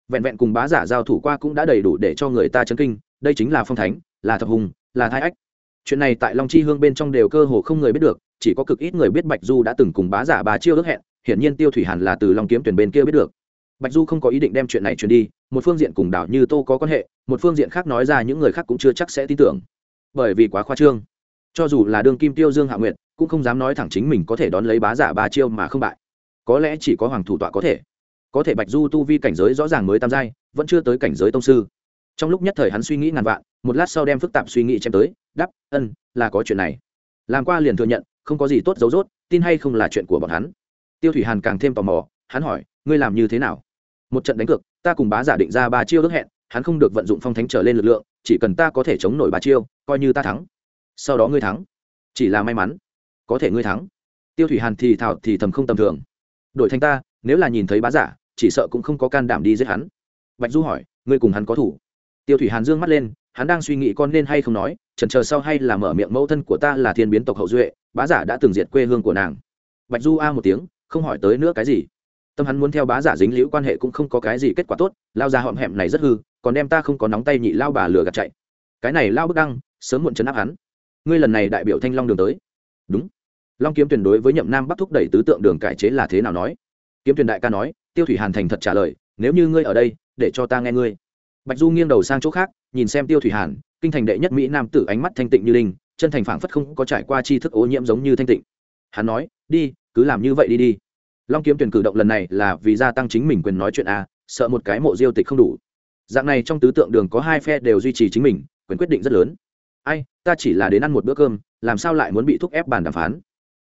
Vẹn vẹn cùng bá giả giao thủ qua cũng đã đầy đủ để cho người ta chấn kinh, đây chính là phong thánh, là thập hùng, là thái ách. Chuyện này tại long chi hương bên trong đều cơ hồ không người biết được, chỉ có cực ít người biết bạch du đã từng cùng bá giả bà chiêu ước hẹn, hiển nhiên tiêu thủy hàn là từ long kiếm tuyển bên kia biết được bạch du không có ý định đem chuyện này truyền đi, một phương diện cùng đảo như tô có quan hệ, một phương diện khác nói ra những người khác cũng chưa chắc sẽ tin tưởng. Bởi vì quá khoa trương. Cho dù là đương kim tiêu dương hạ Nguyệt, cũng không dám nói thẳng chính mình có thể đón lấy bá giả ba chiêu mà không bại. Có lẽ chỉ có hoàng thủ tọa có thể. Có thể bạch du tu vi cảnh giới rõ ràng mới tam giai, vẫn chưa tới cảnh giới tông sư. Trong lúc nhất thời hắn suy nghĩ ngàn vạn, một lát sau đem phức tạp suy nghĩ chém tới đắp ân, là có chuyện này. Làm qua liền thừa nhận, không có gì tốt dấu dốt tin hay không là chuyện của bọn hắn. Tiêu thủy hàn càng thêm tò mò, hắn hỏi, ngươi làm như thế nào? Một trận đánh cược, ta cùng bá giả định ra ba chiêu ước hẹn, hắn không được vận dụng phong thánh trở lên lực lượng, chỉ cần ta có thể chống nổi ba chiêu, coi như ta thắng. Sau đó ngươi thắng. Chỉ là may mắn. Có thể ngươi thắng. Tiêu thủy hàn thì thảo thì thầm không tầm thường. Đổi thành ta, nếu là nhìn thấy bá giả, chỉ sợ cũng không có can đảm đi giết hắn. Bạch du hỏi, ngươi cùng hắn có thủ? Tiêu thủy hàn dương mắt lên, hắn đang suy nghĩ con nên hay không nói, chần chờ sau hay là mở miệng mẫu thân của ta là thiên biến tộc hậu duệ, bá giả đã từng diệt quê hương của nàng. Bạch du a một tiếng, không hỏi tới nữa cái gì tâm hắn muốn theo bá giả dính liễu quan hệ cũng không có cái gì kết quả tốt, lao ra họm hẹm này rất hư, còn đem ta không có nóng tay nhị lao bà lừa gạt chạy. Cái này lao bức đăng, sớm muộn chấn áp hắn. Ngươi lần này đại biểu thanh long đường tới. Đúng. Long kiếm tuyển đối với nhậm nam bắc thúc đẩy tứ tượng đường cải chế là thế nào nói? Kiếm tuyển đại ca nói, tiêu thủy hàn thành thật trả lời, nếu như ngươi ở đây, để cho ta nghe ngươi. Bạch du nghiêng đầu sang chỗ khác, nhìn xem tiêu thủy hàn, kinh thành đệ nhất mỹ nam tử ánh mắt thanh tịnh như linh, chân thành phảng phất không có trải qua tri thức ô nhiễm giống như thanh tịnh. Hắn nói, đi, cứ làm như vậy đi đi long kiếm tuyển cử động lần này là vì gia tăng chính mình quyền nói chuyện à? sợ một cái mộ diêu tịch không đủ. Dạng này trong tứ tượng đường có hai phe đều duy trì chính mình, quyền quyết định rất lớn. Ai, ta chỉ là đến ăn một bữa cơm, làm sao lại muốn bị thúc ép bàn đàm phán?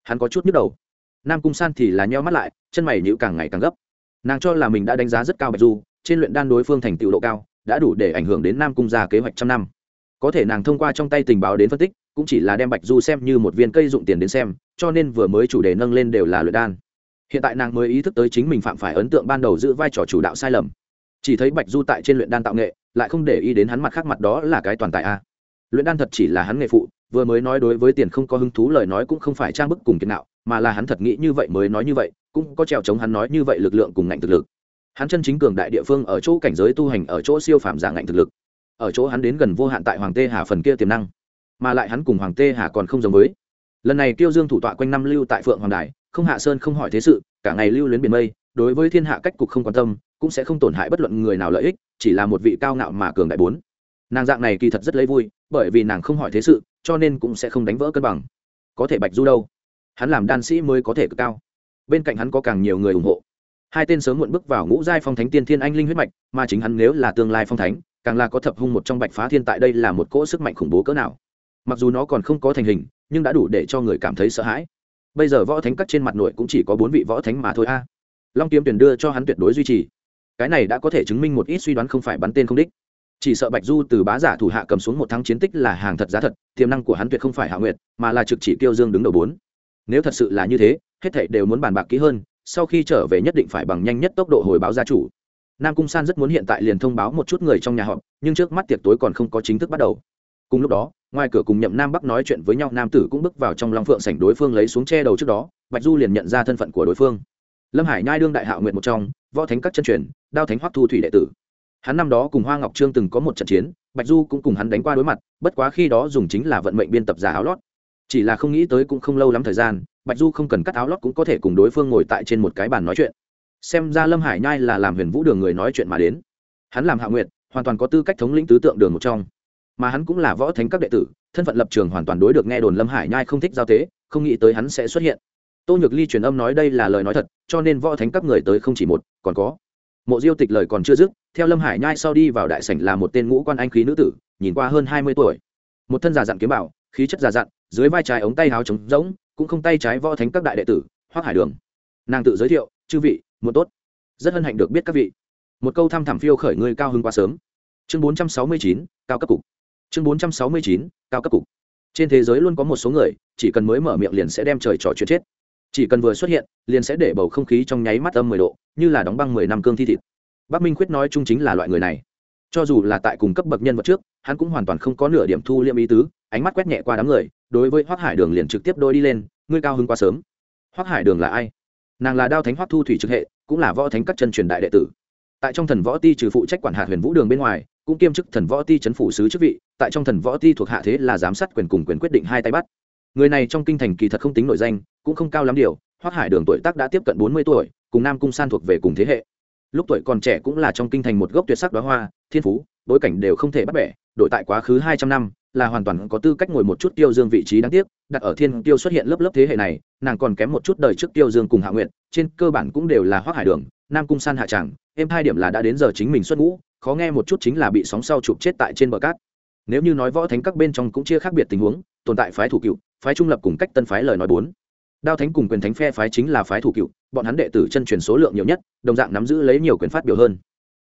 Hắn có chút nhức đầu. Nam cung san thì là nheo mắt lại, chân mày nhữ càng ngày càng gấp. Nàng cho là mình đã đánh giá rất cao bạch du, trên luyện đan đối phương thành tựu độ cao, đã đủ để ảnh hưởng đến nam cung ra kế hoạch trăm năm. Có thể nàng thông qua trong tay tình báo đến phân tích, cũng chỉ là đem bạch du xem như một viên cây dụng tiền đến xem, cho nên vừa mới chủ đề nâng lên đều là luyện đan hiện tại nàng mới ý thức tới chính mình phạm phải ấn tượng ban đầu giữ vai trò chủ đạo sai lầm. Chỉ thấy bạch du tại trên luyện đan tạo nghệ, lại không để ý đến hắn mặt khác mặt đó là cái toàn tại a. Luyện đan thật chỉ là hắn nghề phụ, vừa mới nói đối với tiền không có hứng thú lời nói cũng không phải trang bức cùng kiến nạo, mà là hắn thật nghĩ như vậy mới nói như vậy, cũng có trèo chống hắn nói như vậy lực lượng cùng ngạnh thực lực. Hắn chân chính cường đại địa phương ở chỗ cảnh giới tu hành, ở chỗ siêu phàm giả ngạnh thực lực. Ở chỗ hắn đến gần vô hạn tại hoàng tê hà phần kia tiềm năng. Mà lại hắn cùng hoàng tê hà còn không giống với. Lần này tiêu dương thủ tọa quanh năm lưu tại phượng hoàng đài không hạ sơn không hỏi thế sự, cả ngày lưu luyến biển mây, đối với thiên hạ cách cục không quan tâm, cũng sẽ không tổn hại bất luận người nào lợi ích, chỉ là một vị cao ngạo mà cường đại bốn. Nàng dạng này kỳ thật rất lấy vui, bởi vì nàng không hỏi thế sự, cho nên cũng sẽ không đánh vỡ cân bằng. Có thể bạch du đâu? Hắn làm đan sĩ mới có thể cực cao. Bên cạnh hắn có càng nhiều người ủng hộ. Hai tên sớm muộn bước vào ngũ giai phong thánh tiên thiên anh linh huyết mạch, mà chính hắn nếu là tương lai phong thánh, càng là có thập hung một trong bạch phá thiên tại đây là một cỗ sức mạnh khủng bố cỡ nào. Mặc dù nó còn không có thành hình, nhưng đã đủ để cho người cảm thấy sợ hãi bây giờ võ thánh cắt trên mặt nội cũng chỉ có bốn vị võ thánh mà thôi a. Long kiếm tuyển đưa cho hắn tuyệt đối duy trì. Cái này đã có thể chứng minh một ít suy đoán không phải bắn tên không đích. Chỉ sợ bạch du từ bá giả thủ hạ cầm xuống một thắng chiến tích là hàng thật giá thật, tiềm năng của hắn tuyệt không phải hạ nguyệt, mà là trực chỉ tiêu dương đứng đầu bốn. Nếu thật sự là như thế, hết thảy đều muốn bàn bạc kỹ hơn, sau khi trở về nhất định phải bằng nhanh nhất tốc độ hồi báo gia chủ. Nam cung san rất muốn hiện tại liền thông báo một chút người trong nhà họ nhưng trước mắt tiệc tối còn không có chính thức bắt đầu cùng lúc đó, ngoài cửa cùng nhậm nam bắc nói chuyện với nhau, nam tử cũng bước vào trong long phượng sảnh đối phương lấy xuống che đầu trước đó, bạch du liền nhận ra thân phận của đối phương. Lâm hải nhai đương đại hạo nguyện một trong, võ thánh các chân truyền, đao thánh hoắc thu thủy đệ tử. Hắn năm đó cùng hoa ngọc trương từng có một trận chiến, bạch du cũng cùng hắn đánh qua đối mặt, bất quá khi đó dùng chính là vận mệnh biên tập giả áo lót. Chỉ là không nghĩ tới cũng không lâu lắm thời gian, bạch du không cần cắt áo lót cũng có thể cùng đối phương ngồi tại trên một cái bàn nói chuyện. Xem ra lâm hải nhai là làm huyền vũ đường người nói chuyện mà đến. Hắn làm hạ nguyện, hoàn toàn có tư cách thống lĩnh tứ tượng đường một trong mà hắn cũng là võ thánh các đệ tử, thân phận lập trường hoàn toàn đối được nghe đồn lâm hải nhai không thích giao tế, không nghĩ tới hắn sẽ xuất hiện. Tô nhược ly truyền âm nói đây là lời nói thật, cho nên võ thánh các người tới không chỉ một, còn có. Mộ diêu tịch lời còn chưa dứt, theo lâm hải nhai sau đi vào đại sảnh là một tên ngũ quan anh khí nữ tử, nhìn qua hơn hai mươi tuổi. Một thân già dặn kiếm bảo, khí chất già dặn, dưới vai trái ống tay háo trống rỗng, cũng không tay trái võ thánh các đại đệ tử hoác hải đường. Nàng tự giới thiệu, chư vị một tốt. Rất hân hạnh được biết các vị. Một câu thăm thẳm phiêu khởi người cao hơn quá sớm. Chương bốn trăm sáu mươi chín, cao cấp cục chương bốn trăm sáu mươi chín, cao cấp cục. Trên thế giới luôn có một số người, chỉ cần mới mở miệng liền sẽ đem trời trò chuyện chết. Chỉ cần vừa xuất hiện, liền sẽ để bầu không khí trong nháy mắt âm mười độ, như là đóng băng mười năm cương thi thịt. Bắc minh khuyết nói chung chính là loại người này. Cho dù là tại cùng cấp bậc nhân vật trước, hắn cũng hoàn toàn không có nửa điểm thu liêm ý tứ, ánh mắt quét nhẹ qua đám người, đối với hoác hải đường liền trực tiếp đôi đi lên, ngươi cao hơn quá sớm. Hoác hải đường là ai? Nàng là đao thánh hoác thu thủy trực hệ, cũng là võ thánh các chân truyền đại đệ tử. Tại trong thần võ ti trừ phụ trách quản hạt huyền vũ đường bên ngoài cũng kiêm chức thần võ ti chấn phủ sứ chức vị, tại trong thần võ ti thuộc hạ thế là giám sát quyền cùng quyền quyết định hai tay bắt. Người này trong kinh thành kỳ thật không tính nội danh, cũng không cao lắm điều hoác hải đường tuổi tác đã tiếp cận bốn mươi tuổi, cùng nam cung san thuộc về cùng thế hệ. Lúc tuổi còn trẻ cũng là trong kinh thành một gốc tuyệt sắc đoá hoa, thiên phú, bối cảnh đều không thể bắt bẻ đội tại quá khứ hai trăm năm, là hoàn toàn có tư cách ngồi một chút tiêu dương vị trí đáng tiếc, đặt ở thiên tiêu xuất hiện lớp lớp thế hệ này, nàng còn kém một chút đời trước tiêu dương cùng hạ nguyện trên cơ bản cũng đều là hoác hải đường, nam cung san hạ tràng em hai điểm là đã đến giờ chính mình xuất ngũ khó nghe một chút chính là bị sóng sau chụp chết tại trên bờ cát. Nếu như nói võ thánh các bên trong cũng chia khác biệt tình huống, tồn tại phái thủ cựu, phái trung lập cùng cách tân phái lời nói bốn. Đao thánh cùng quyền thánh phe phái chính là phái thủ cựu, bọn hắn đệ tử chân truyền số lượng nhiều nhất, đồng dạng nắm giữ lấy nhiều quyền phát biểu hơn.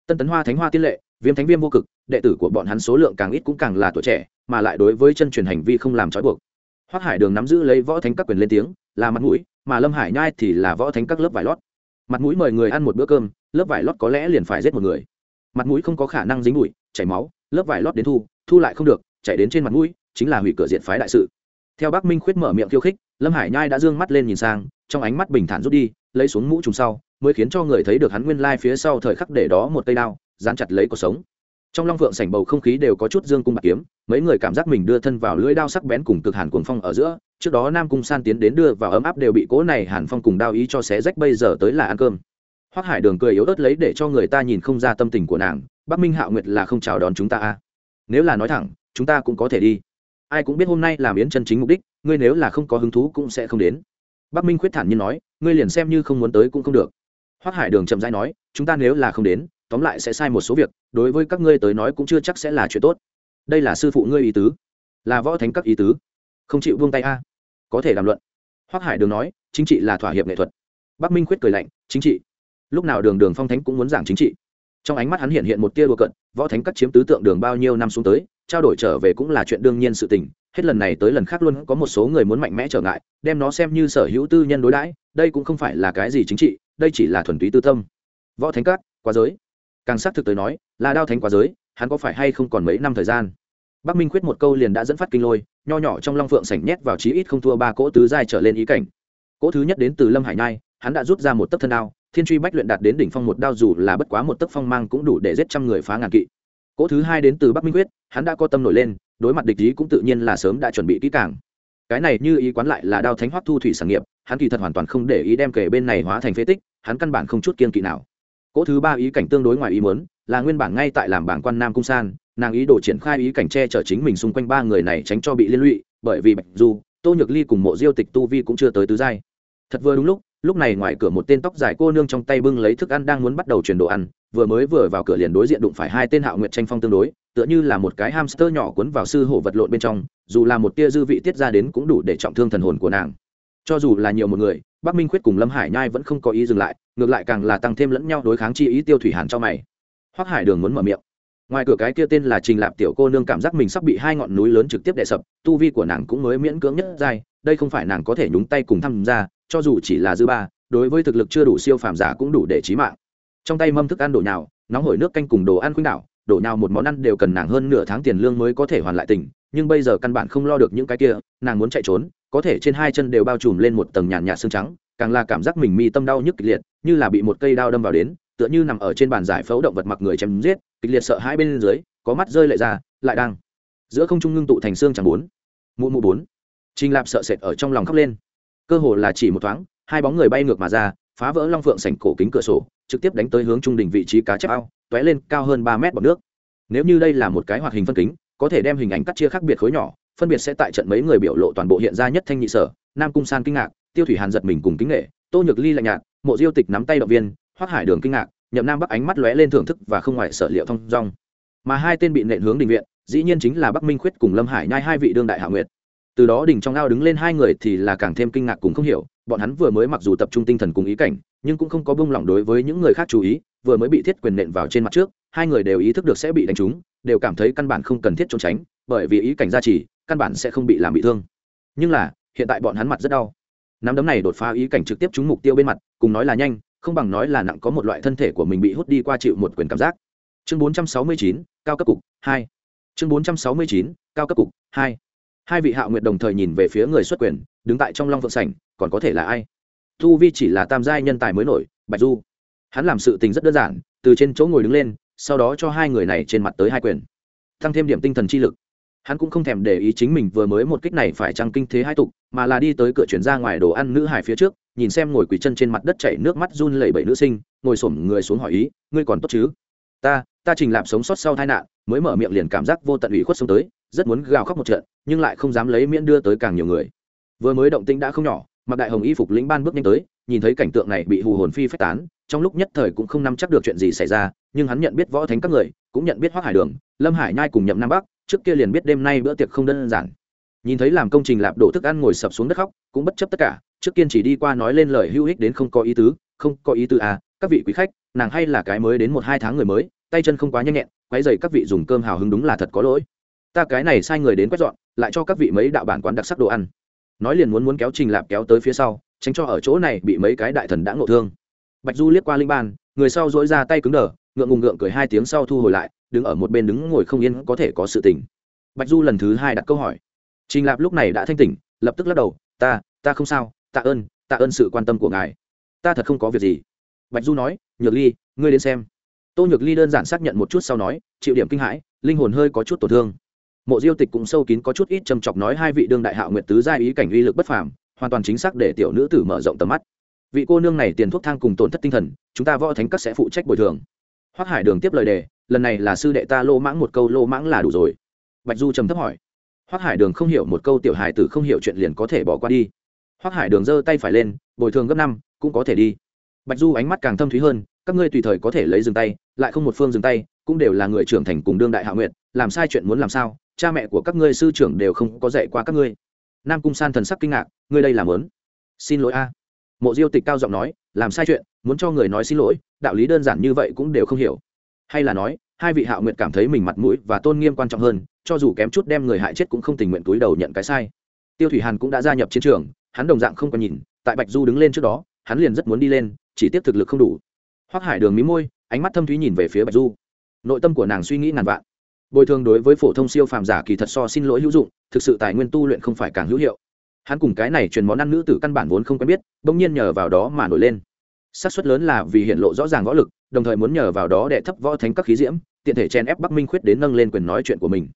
Tân tấn hoa thánh hoa tiên lệ, viêm thánh viêm vô cực, đệ tử của bọn hắn số lượng càng ít cũng càng là tuổi trẻ, mà lại đối với chân truyền hành vi không làm trói buộc. Hoác hải đường nắm giữ lấy võ thánh các quyền lên tiếng, là mặt mũi, mà lâm hải nhai thì là võ thánh các lớp vải lót. Mặt mũi mời người ăn một bữa cơm, lớp vải lót có lẽ liền phải giết một người mặt mũi không có khả năng dính bụi, chảy máu, lớp vải lót đến thu thu lại không được, chảy đến trên mặt mũi, chính là hủy cửa diện phái đại sự. Theo bác minh khuyết mở miệng khiêu khích, lâm hải nhai đã d ư ơ n g mắt lên nhìn sang, trong ánh mắt bình thản rút đi, lấy xuống mũ trùng sau, mới khiến cho người thấy được hắn nguyên lai phía sau thời khắc để đó một cây đao, dán chặt lấy cuộc sống. Trong long phượng sảnh bầu không khí đều có chút dương cung bạc kiếm, mấy người cảm giác mình đưa thân vào lưỡi đao sắc bén cùng cực hàn cuồng phong ở giữa, trước đó nam cung san tiến đến đưa vào ấm áp đều bị cố này hàn phong cùng đao ý cho xé rách, bây giờ tới là ăn cơm hoác hải đường cười yếu ớt lấy để cho người ta nhìn không ra tâm tình của nàng, bắc minh hạo nguyệt là không chào đón chúng ta à. nếu là nói thẳng, chúng ta cũng có thể đi. Ai cũng biết hôm nay làm yến chân chính mục đích, ngươi nếu là không có hứng thú cũng sẽ không đến. Bắc minh khuyết thản nhiên nói, ngươi liền xem như không muốn tới cũng không được. Hoác hải đường chậm rãi nói, chúng ta nếu là không đến, tóm lại sẽ sai một số việc, đối với các ngươi tới nói cũng chưa chắc sẽ là chuyện tốt. Đây là sư phụ ngươi ý tứ, là võ thánh các ý tứ. Không chịu buông tay a. Có thể làm luận. Hoác hải đường nói, chính trị là thỏa hiệp nghệ thuật. Bắc minh khuyết cười lạnh, chính trị lúc nào đường đường phong thánh cũng muốn giảng chính trị. Trong ánh mắt hắn hiện hiện một tia đùa cận võ thánh cắt chiếm tứ tượng đường bao nhiêu năm xuống tới, trao đổi trở về cũng là chuyện đương nhiên sự tình, hết lần này tới lần khác luôn có một số người muốn mạnh mẽ trở ngại, đem nó xem như sở hữu tư nhân đối đãi, đây cũng không phải là cái gì chính trị, đây chỉ là thuần túy tư tâm. Võ thánh cắt, quá giới. Càng xác thực tới nói, là đao thánh quá giới, hắn có phải hay không còn mấy năm thời gian? Bắc minh khuyết một câu liền đã dẫn phát kinh lôi, nho nhỏ trong long phượng sảnh nhét vào chí ít không thua ba cỗ tứ giai trở lên ý cảnh. Cỗ thứ nhất đến từ lâm hải nhai, hắn đã rút ra một tấc thân đao thiên truy bách luyện đạt đến đỉnh phong một đao dù là bất quá một tấc phong mang cũng đủ để giết trăm người phá ngàn kỵ. Cỗ thứ hai đến từ bắc minh quyết, hắn đã có tâm nổi lên, đối mặt địch ý cũng tự nhiên là sớm đã chuẩn bị kỹ càng. Cái này như ý quán lại là đao thánh hoắc thu thủy sản nghiệp, hắn kỳ thật hoàn toàn không để ý đem kể bên này hóa thành phế tích, hắn căn bản không chút kiên kỵ nào. Cỗ thứ ba ý cảnh tương đối ngoài ý muốn, là nguyên bản ngay tại làm bảng quan nam cung san, nàng ý đồ triển khai ý cảnh che chở chính mình xung quanh ba người này tránh cho bị liên lụy, bởi vì bạch du, tô nhược ly cùng mộ diêu tịch tu vi cũng chưa tới tứ giai. Thật vừa đúng lúc lúc này ngoài cửa một tên tóc dài cô nương trong tay bưng lấy thức ăn đang muốn bắt đầu chuyển đồ ăn, vừa mới vừa vào cửa liền đối diện đụng phải hai tên hạo nguyệt tranh phong tương đối, tựa như là một cái hamster nhỏ cuốn vào sư hổ vật lộn bên trong, dù là một tia dư vị tiết ra đến cũng đủ để trọng thương thần hồn của nàng. Cho dù là nhiều một người, bắc minh khuyết cùng lâm hải nhai vẫn không có ý dừng lại, ngược lại càng là tăng thêm lẫn nhau đối kháng chi ý tiêu thủy hàn cho mày. Hoắc hải đường muốn mở miệng. Ngoài cửa cái kia tên là trình lạp tiểu cô nương cảm giác mình sắp bị hai ngọn núi lớn trực tiếp đè sập, tu vi của nàng cũng mới miễn cưỡng nhất dai đây không phải nàng có thể nhúng tay cùng tham gia cho dù chỉ là dư ba, đối với thực lực chưa đủ siêu phàm giả cũng đủ để trí mạng. Trong tay mâm thức ăn đổ nhào, nóng hổi nước canh cùng đồ ăn khuynh đảo, đổ nhào một món ăn đều cần nàng hơn nửa tháng tiền lương mới có thể hoàn lại tình nhưng bây giờ căn bản không lo được những cái kia, nàng muốn chạy trốn, có thể trên hai chân đều bao trùm lên một tầng nhàn nhạt xương trắng, càng là cảm giác mình mi tâm đau nhức kịch liệt, như là bị một cây đao đâm vào đến, tựa như nằm ở trên bàn giải phẫu động vật mặc người chém giết, kịch liệt sợ hai bên dưới, có mắt rơi lệ ra, lại đang. Giữa không trung ngưng tụ thành xương chẳng bốn. Mụ mụ bốn. Trinh lạp sợ sệt ở trong lòng khóc lên cơ hồ là chỉ một thoáng, hai bóng người bay ngược mà ra, phá vỡ long phượng sảnh cổ kính cửa sổ, trực tiếp đánh tới hướng trung đỉnh vị trí cá chép ao t lên cao hơn ba mét bọc nước. Nếu như đây là một cái hoạt hình phân kính, có thể đem hình ảnh cắt chia khác biệt khối nhỏ, phân biệt sẽ tại trận mấy người biểu lộ toàn bộ hiện ra nhất thanh nhị sở, nam cung san kinh ngạc, tiêu thủy hàn giật mình cùng kính nghệ, tô nhược ly lạnh nhạt, mộ diêu tịch nắm tay động viên hoác hải đường kinh ngạc, nhậm nam bắc ánh mắt lóe lên thưởng thức và không ngoài sở liệu thông dong. Mà hai tên bị nện hướng đình viện, dĩ nhiên chính là bắc minh khuyết cùng lâm hải nhai, hai vị đương đại hạ nguyệt từ đó đỉnh trong ao đứng lên hai người thì là càng thêm kinh ngạc cùng không hiểu bọn hắn vừa mới mặc dù tập trung tinh thần cùng ý cảnh nhưng cũng không có bông lỏng đối với những người khác chú ý vừa mới bị thiết quyền nện vào trên mặt trước hai người đều ý thức được sẽ bị đánh trúng đều cảm thấy căn bản không cần thiết trốn tránh bởi vì ý cảnh gia trì căn bản sẽ không bị làm bị thương. Nhưng là hiện tại bọn hắn mặt rất đau. Nắm đấm này đột phá ý cảnh trực tiếp trúng mục tiêu bên mặt cùng nói là nhanh không bằng nói là nặng có một loại thân thể của mình bị hút đi qua chịu một quyền cảm giác. Chương 469, cao cấp cục 2 chương 469, cao cấp cục 2 hai vị hạo nguyệt đồng thời nhìn về phía người xuất quyền, đứng tại trong long phượng sảnh, còn có thể là ai? Thu vi chỉ là tam giai nhân tài mới nổi, bạch du. Hắn làm sự tình rất đơn giản, từ trên chỗ ngồi đứng lên, sau đó cho hai người này trên mặt tới hai quyền. Tăng thêm điểm tinh thần chi lực. Hắn cũng không thèm để ý chính mình vừa mới một kích này phải trăng kinh thế hai tục, mà là đi tới cửa chuyển ra ngoài đồ ăn nữ hải phía trước, nhìn xem ngồi quỳ chân trên mặt đất chảy nước mắt run lẩy bẩy nữ sinh, ngồi xổm người xuống hỏi ý, ngươi còn tốt chứ? Ta ta trình lạp sống sót sau tai nạn, mới mở miệng liền cảm giác vô tận ủy khuất sống tới, rất muốn gào khóc một trận, nhưng lại không dám lấy miễn đưa tới càng nhiều người. Vừa mới động tĩnh đã không nhỏ, mặc đại hồng y phục lĩnh ban bước nhanh tới, nhìn thấy cảnh tượng này bị hù hồn phi phách tán, trong lúc nhất thời cũng không nắm chắc được chuyện gì xảy ra, nhưng hắn nhận biết võ thánh các người, cũng nhận biết hoác hải đường, lâm hải nhai cùng nhậm nam bắc, trước kia liền biết đêm nay bữa tiệc không đơn giản. Nhìn thấy làm công trình lạp đổ thức ăn ngồi sập xuống đất khóc, cũng bất chấp tất cả, trước kiên chỉ đi qua nói lên lời hữu ích đến không có ý tứ, không có ý tứ à các vị quý khách, nàng hay là cái mới đến một hai tháng người mới tay chân không quá nhanh nhẹn quái dày các vị dùng cơm hào hứng đúng là thật có lỗi. Ta cái này sai người đến quét dọn, lại cho các vị mấy đạo bản quán đặc sắc đồ ăn. Nói liền muốn muốn kéo trình lạp kéo tới phía sau, tránh cho ở chỗ này bị mấy cái đại thần đã ngộ thương. Bạch du liếc qua linh ban, người sau dỗi ra tay cứng đờ, ngượng ngùng ngượng cười hai tiếng sau thu hồi lại, đứng ở một bên đứng ngồi không yên có thể có sự tình. Bạch du lần thứ hai đặt câu hỏi. Trình lạp lúc này đã thanh tỉnh, lập tức lắc đầu, ta ta không sao, tạ ơn tạ ơn sự quan tâm của ngài. Ta thật không có việc gì. Bạch du nói, nhược ly, ngươi đến xem tô nhược ly đơn giản xác nhận một chút sau nói, chịu điểm kinh hãi, linh hồn hơi có chút tổn thương. Mộ diêu tịch cũng sâu kín có chút ít trầm chọc nói hai vị đương đại hạo nguyện tứ gia ý cảnh uy lực bất phàm, hoàn toàn chính xác để tiểu nữ tử mở rộng tầm mắt. Vị cô nương này tiền thuốc thang cùng tổn thất tinh thần, chúng ta võ thánh các sẽ phụ trách bồi thường. Hoác hải đường tiếp lời đề, lần này là sư đệ ta lô mãng một câu, lô mãng là đủ rồi. Bạch du trầm thấp hỏi. Hoác hải đường không hiểu một câu tiểu hải tử không hiểu chuyện liền có thể bỏ qua đi. Hoác hải đường giơ tay phải lên, bồi thường gấp năm, cũng có thể đi. Bạch du ánh mắt càng thâm thúy hơn, các ngươi tùy thời có thể lấy dừng tay lại không một phương dừng tay, cũng đều là người trưởng thành cùng đương đại hạ nguyện làm sai chuyện muốn làm sao, cha mẹ của các ngươi sư trưởng đều không có dạy qua các ngươi. Nam cung san thần sắc kinh ngạc, ngươi đây làm lớn. Xin lỗi a. Mộ diêu tịch cao giọng nói, làm sai chuyện, muốn cho người nói xin lỗi, đạo lý đơn giản như vậy cũng đều không hiểu. Hay là nói, hai vị hạo nguyện cảm thấy mình mặt mũi và tôn nghiêm quan trọng hơn, cho dù kém chút đem người hại chết cũng không tình nguyện túi đầu nhận cái sai. Tiêu thủy hàn cũng đã gia nhập chiến trường, hắn đồng dạng không còn nhìn, tại bạch du đứng lên trước đó, hắn liền rất muốn đi lên, chỉ tiếp thực lực không đủ. Hoác hải đường mí môi ánh mắt thâm thúy nhìn về phía bạch du. Nội tâm của nàng suy nghĩ ngàn vạn. Bồi thường đối với phổ thông siêu phàm giả kỳ thật so xin lỗi hữu dụng, thực sự tài nguyên tu luyện không phải càng hữu hiệu. Hắn cùng cái này truyền món ăn nữ tử căn bản vốn không quen biết, bỗng nhiên nhờ vào đó mà nổi lên. Xác suất lớn là vì hiện lộ rõ ràng võ lực, đồng thời muốn nhờ vào đó để thấp võ thánh các khí diễm, tiện thể chen ép bắc minh khuyết đến nâng lên quyền nói chuyện của mình.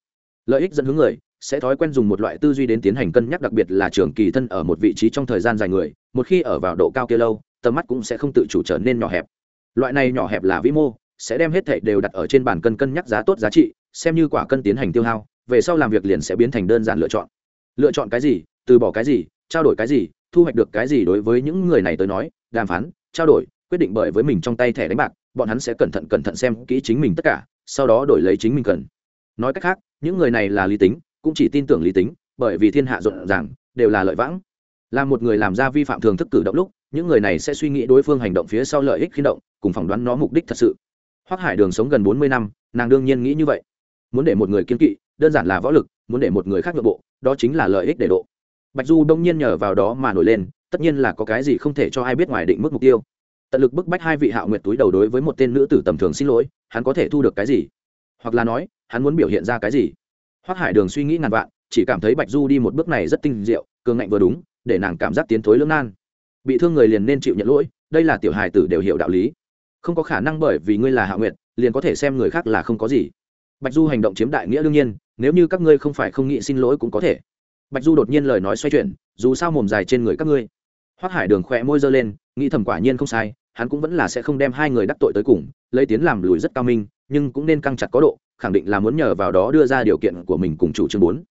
Lợi ích dẫn hướng người, sẽ thói quen dùng một loại tư duy đến tiến hành cân nhắc, đặc biệt là trường kỳ thân ở một vị trí trong thời gian dài người, một khi ở vào độ cao kia lâu, tầm mắt cũng sẽ không tự chủ trở nên nhỏ hẹp loại này nhỏ hẹp là vĩ mô, sẽ đem hết thảy đều đặt ở trên bàn cân cân nhắc giá tốt giá trị, xem như quả cân tiến hành tiêu hao, về sau làm việc liền sẽ biến thành đơn giản lựa chọn. Lựa chọn cái gì, từ bỏ cái gì, trao đổi cái gì, thu hoạch được cái gì đối với những người này tới nói, đàm phán, trao đổi, quyết định bởi với mình trong tay thẻ đánh bạc, bọn hắn sẽ cẩn thận cẩn thận xem kỹ chính mình tất cả, sau đó đổi lấy chính mình cần. Nói cách khác, những người này là lý tính, cũng chỉ tin tưởng lý tính, bởi vì thiên hạ rộn ràng, đều là lợi vãng. Là một người làm ra vi phạm thường thức cử động lúc những người này sẽ suy nghĩ đối phương hành động phía sau lợi ích khi động, cùng phỏng đoán nó mục đích thật sự. Hoác hải đường sống gần bốn mươi năm, nàng đương nhiên nghĩ như vậy. Muốn để một người kiên kỵ, đơn giản là võ lực, muốn để một người khác nội bộ, đó chính là lợi ích để độ. Bạch du đông nhiên nhờ vào đó mà nổi lên, tất nhiên là có cái gì không thể cho ai biết ngoài định mức mục tiêu. Tận lực bức bách hai vị hạo nguyệt túi đầu đối với một tên nữ tử tầm thường xin lỗi, hắn có thể thu được cái gì? Hoặc là nói, hắn muốn biểu hiện ra cái gì? Hoác hải đường suy nghĩ ngàn vạn, chỉ cảm thấy bạch du đi một bước này rất tinh diệu, cường ngạnh vừa đúng, để nàng cảm giác tiến thối lưỡng nan bị thương người liền nên chịu nhận lỗi, đây là tiểu hài tử đều hiểu đạo lý. Không có khả năng bởi vì ngươi là hạ nguyện liền có thể xem người khác là không có gì. Bạch du hành động chiếm đại nghĩa đương nhiên, nếu như các ngươi không phải không nghĩ xin lỗi cũng có thể. Bạch du đột nhiên lời nói xoay chuyển, dù sao mồm dài trên người các ngươi. Hoác hải đường khỏe môi giơ lên, nghĩ thầm quả nhiên không sai, hắn cũng vẫn là sẽ không đem hai người đắc tội tới cùng, lấy tiến làm lùi rất cao minh, nhưng cũng nên căng chặt có độ, khẳng định là muốn nhờ vào đó đưa ra điều kiện của mình cùng chủ trương bốn.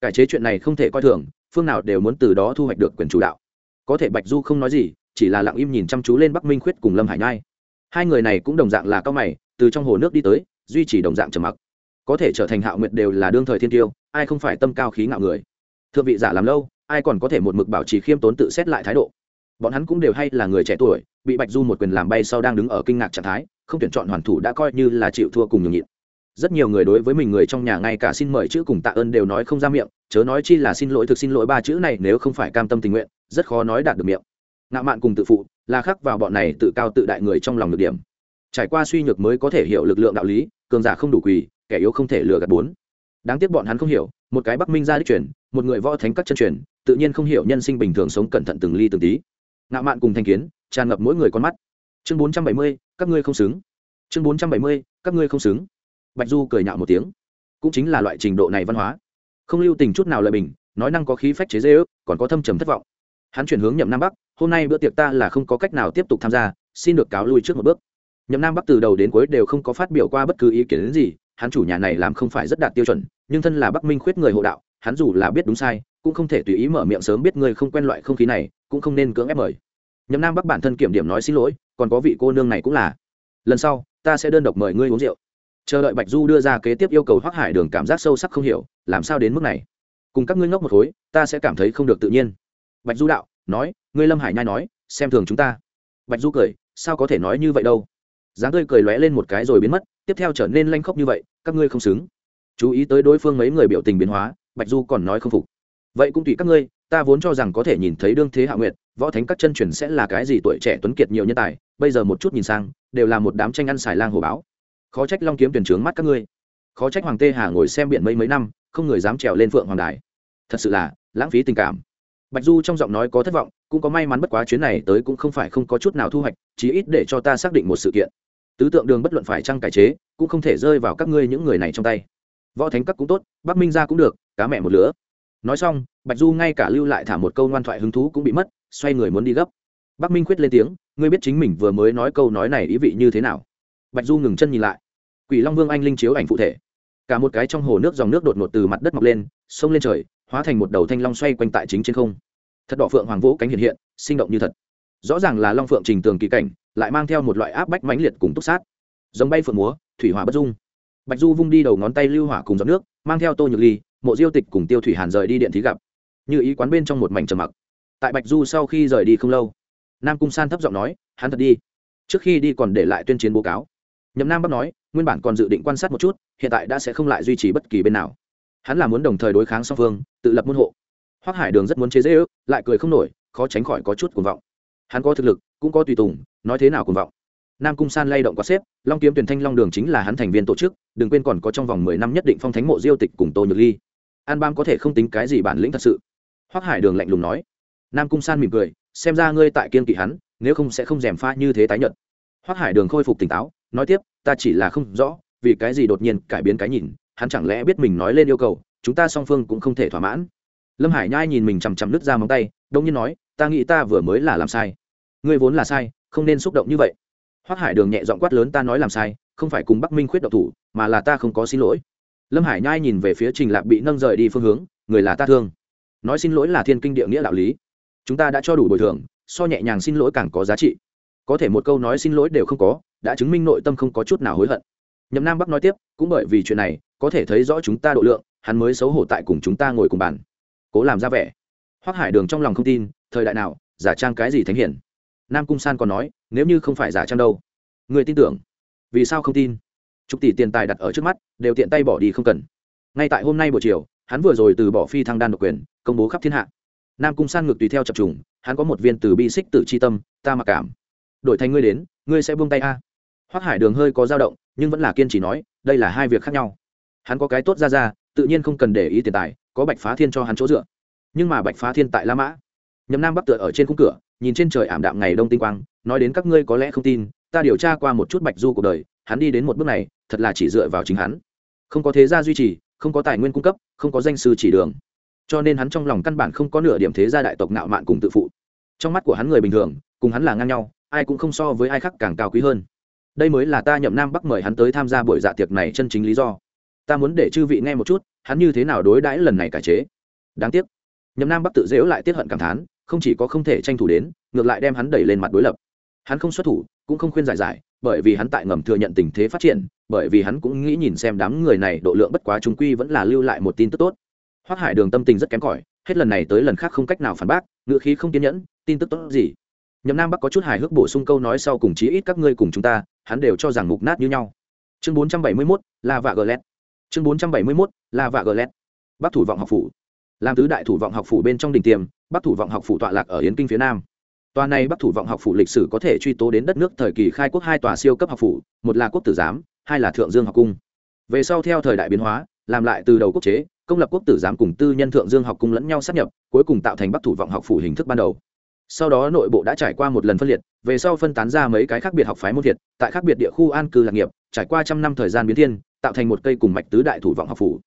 Cải chế chuyện này không thể coi thường, phương nào đều muốn từ đó thu hoạch được quyền chủ đạo có thể bạch du không nói gì, chỉ là lặng im nhìn chăm chú lên bắc minh khuyết cùng lâm hải nhai. Hai người này cũng đồng dạng là cao mày, từ trong hồ nước đi tới, duy trì đồng dạng trầm mặc. Có thể trở thành hạo nguyệt đều là đương thời thiên tiêu, ai không phải tâm cao khí ngạo người. Thượng vị giả làm lâu, ai còn có thể một mực bảo trì khiêm tốn tự xét lại thái độ. Bọn hắn cũng đều hay là người trẻ tuổi, bị bạch du một quyền làm bay sau đang đứng ở kinh ngạc trạng thái, không tuyển chọn hoàn thủ đã coi như là chịu thua cùng nhường nhịn rất nhiều người đối với mình người trong nhà ngay cả xin mời chữ cùng tạ ơn đều nói không ra miệng, chớ nói chi là xin lỗi thực xin lỗi ba chữ này nếu không phải cam tâm tình nguyện, rất khó nói đạt được miệng. Ngạo mạn cùng tự phụ, là khắc vào bọn này tự cao tự đại người trong lòng được điểm. Trải qua suy nhược mới có thể hiểu lực lượng đạo lý, cường giả không đủ quỳ, kẻ yếu không thể lừa gạt bốn. Đáng tiếc bọn hắn không hiểu, một cái bắc minh ra đích truyền, một người võ thánh các chân truyền, tự nhiên không hiểu nhân sinh bình thường sống cẩn thận từng ly từng tí. Ngạo mạn cùng thanh kiến, tràn ngập mỗi người con mắt. Chương bốn trăm bảy mươi, các ngươi không xứng. Chương bốn trăm bảy mươi, các ngươi không xứng bạch du cười nhạo một tiếng. Cũng chính là loại trình độ này văn hóa. Không lưu tình chút nào lời bình, nói năng có khí phách chế dễ ước, còn có thâm trầm thất vọng. Hắn chuyển hướng nhậm nam bắc, hôm nay bữa tiệc ta là không có cách nào tiếp tục tham gia, xin được cáo lui trước một bước. Nhậm nam bắc từ đầu đến cuối đều không có phát biểu qua bất cứ ý kiến đến gì, hắn chủ nhà này làm không phải rất đạt tiêu chuẩn, nhưng thân là bắc minh khuyết người hộ đạo, hắn dù là biết đúng sai, cũng không thể tùy ý mở miệng sớm biết người không quen loại không khí này, cũng không nên cưỡng ép mời. Nhậm nam bắc bản thân kiểm điểm nói xin lỗi, còn có vị cô nương này cũng là. Lần sau, ta sẽ đơn độc mời ngươi uống rượu chờ đợi bạch du đưa ra kế tiếp yêu cầu hoác hải đường cảm giác sâu sắc không hiểu, làm sao đến mức này? Cùng các ngươi ngốc một khối, ta sẽ cảm thấy không được tự nhiên. Bạch du đạo, nói, ngươi lâm hải nhai nói, xem thường chúng ta. Bạch du cười, sao có thể nói như vậy đâu? Dáng tươi cười lóe lên một cái rồi biến mất, tiếp theo trở nên lanh khóc như vậy, các ngươi không xứng. Chú ý tới đối phương mấy người biểu tình biến hóa, bạch du còn nói không phục. Vậy cũng tùy các ngươi, ta vốn cho rằng có thể nhìn thấy đương thế hạ nguyệt, võ thánh các chân truyền sẽ là cái gì tuổi trẻ tuấn kiệt nhiều nhân tài, bây giờ một chút nhìn sang, đều là một đám tranh ăn xài lang hồ báo khó trách long kiếm tuyển trướng mắt các ngươi. Khó trách hoàng tê hà ngồi xem biển mây mấy năm, không người dám trèo lên phượng hoàng đài. Thật sự là, lãng phí tình cảm. Bạch du trong giọng nói có thất vọng, cũng có may mắn bất quá chuyến này tới cũng không phải không có chút nào thu hoạch, chí ít để cho ta xác định một sự kiện. Tứ tượng đường bất luận phải trăng cải chế, cũng không thể rơi vào các ngươi những người này trong tay. Võ thánh các cũng tốt, bắc minh ra cũng được, cá mẹ một lứa. Nói xong, bạch du ngay cả lưu lại thả một câu ngoan thoại hứng thú cũng bị mất, xoay người muốn đi gấp. Bắc minh quyết lên tiếng, ngươi biết chính mình vừa mới nói câu nói này ý vị như thế nào? Bạch du ngừng chân nhìn lại. Quỷ long vương anh linh chiếu ảnh phụ thể. Cả một cái trong hồ nước dòng nước đột ngột từ mặt đất mọc lên, sông lên trời, hóa thành một đầu thanh long xoay quanh tại chính trên không. Thật đỏ phượng hoàng vũ cánh hiện hiện, sinh động như thật. Rõ ràng là long phượng trình tường kỳ cảnh, lại mang theo một loại áp bách mãnh liệt cùng túc sát. Giống bay phượng múa, thủy hỏa bất dung. Bạch du vung đi đầu ngón tay lưu hỏa cùng giọt nước, mang theo tô nhược ly, mộ diêu tịch cùng tiêu thủy hàn rời đi điện thí gặp. Như ý quán bên trong một mảnh trầm mặc. Tại bạch du sau khi rời đi không lâu, nam cung san thấp giọng nói, hắn thật đi. Trước khi đi còn để lại tuyên chiến báo cáo nhậm nam bắc nói, nguyên bản còn dự định quan sát một chút, hiện tại đã sẽ không lại duy trì bất kỳ bên nào. Hắn là muốn đồng thời đối kháng song phương, tự lập môn hộ. Hoác hải đường rất muốn chế dễ ước, lại cười không nổi, khó tránh khỏi có chút cuồng vọng. Hắn có thực lực, cũng có tùy tùng, nói thế nào cuồng vọng. Nam cung san lay động quá xếp, long kiếm tuyển thanh long đường chính là hắn thành viên tổ chức, đừng quên còn có trong vòng mười năm nhất định phong thánh mộ diêu tịch cùng tô nhược ly. An bam có thể không tính cái gì bản lĩnh thật sự. Hoác hải đường lạnh lùng nói. Nam cung san mỉm cười, xem ra ngươi tại kiên kỵ hắn, nếu không sẽ không d pha như thế tái nhật hoác hải đường khôi phục tỉnh táo nói tiếp, ta chỉ là không rõ, vì cái gì đột nhiên cải biến cái nhìn, hắn chẳng lẽ biết mình nói lên yêu cầu, chúng ta song phương cũng không thể thỏa mãn. Lâm hải nhai nhìn mình chằm chằm nứt ra móng tay, đông nhiên nói, ta nghĩ ta vừa mới là làm sai. Ngươi vốn là sai, không nên xúc động như vậy. Hoác hải đường nhẹ dọn quát lớn, ta nói làm sai, không phải cùng bắc minh khuyết độc thủ, mà là ta không có xin lỗi. Lâm hải nhai nhìn về phía trình lạc bị nâng rời đi phương hướng, người là ta thương. Nói xin lỗi là thiên kinh địa nghĩa đạo lý. Chúng ta đã cho đủ bồi thường, so nhẹ nhàng xin lỗi càng có giá trị có thể một câu nói xin lỗi đều không có, đã chứng minh nội tâm không có chút nào hối hận. Nhậm nam bắc nói tiếp, cũng bởi vì chuyện này, có thể thấy rõ chúng ta độ lượng, hắn mới xấu hổ tại cùng chúng ta ngồi cùng bàn. Cố làm ra vẻ. Hoác hải đường trong lòng không tin, thời đại nào, giả trang cái gì thánh hiển. Nam cung san còn nói, nếu như không phải giả trang đâu. Người tin tưởng. Vì sao không tin? Chục tỷ tiền tài đặt ở trước mắt, đều tiện tay bỏ đi không cần. Ngay tại hôm nay buổi chiều, hắn vừa rồi từ bỏ phi thăng đan độc quyền, công bố khắp thiên hạ. Nam cung san ngược tùy theo chập trùng, hắn có một viên từ bi xích tự c h i tâm, ta mặc cảm đổi thành ngươi đến, ngươi sẽ buông tay a. Hoác hải đường hơi có dao động, nhưng vẫn là kiên trì nói, đây là hai việc khác nhau. Hắn có cái tốt ra ra, tự nhiên không cần để ý tiền tài, có bạch phá thiên cho hắn chỗ dựa. Nhưng mà bạch phá thiên tại la mã nhầm nam bắc tựa ở trên khung cửa, nhìn trên trời ảm đạm ngày đông tinh quang, nói đến các ngươi có lẽ không tin, ta điều tra qua một chút bạch du cuộc đời, hắn đi đến một bước này, thật là chỉ dựa vào chính hắn. Không có thế gia duy trì, không có tài nguyên cung cấp, không có danh sư chỉ đường. Cho nên hắn trong lòng căn bản không có nửa điểm thế gia đại tộc nạo mạn cùng tự phụ. Trong mắt của hắn người bình thường, cùng hắn là ngang nhau ai cũng không so với ai khác càng cao quý hơn. Đây mới là ta nhậm nam bắc mời hắn tới tham gia buổi dạ tiệc này chân chính lý do. Ta muốn để chư vị nghe một chút, hắn như thế nào đối đãi lần này cải chế. Đáng tiếc, nhậm nam bắc tự dễu lại tiết hận cảm thán, không chỉ có không thể tranh thủ đến, ngược lại đem hắn đẩy lên mặt đối lập. Hắn không xuất thủ, cũng không khuyên giải giải, bởi vì hắn tại ngầm thừa nhận tình thế phát triển, bởi vì hắn cũng nghĩ nhìn xem đám người này độ lượng bất quá trung quy vẫn là lưu lại một tin tức tốt. Hoác hải đường tâm tình rất kém cỏi, hết lần này tới lần khác không cách nào phản bác ngựa khí không kiên nhẫn, tin tức tốt gì? Nhậm nam bắc có chút hài hước bổ sung câu nói sau cùng chí ít các ngươi cùng chúng ta, hắn đều cho rằng mục nát như nhau. Chương bốn trăm bảy mươi mốt là vạ gờ lét. Chương bốn trăm bảy mươi mốt là vạ gờ lét. Bắc thủ vọng học phủ. Làm tứ đại thủ vọng học phủ bên trong đình tiềm, bắc thủ vọng học phủ tọa lạc ở yến kinh phía nam. Tòa này bắc thủ vọng học phủ lịch sử có thể truy tố đến đất nước thời kỳ khai quốc hai tòa siêu cấp học phủ, một là quốc tử giám, hai là thượng dương học cung. Về sau theo thời đại biến hóa, làm lại từ đầu quốc chế, công lập quốc tử giám cùng tư nhân thượng dương học cung lẫn nhau sát nhập, cuối cùng tạo thành bắc thủ vọng học phủ hình thức ban đầu sau đó nội bộ đã trải qua một lần phân liệt, về sau phân tán ra mấy cái khác biệt học phái môn thiệt, tại khác biệt địa khu an cư lạc nghiệp, trải qua trăm năm thời gian biến thiên, tạo thành một cây cùng mạch tứ đại thủ vọng học phủ.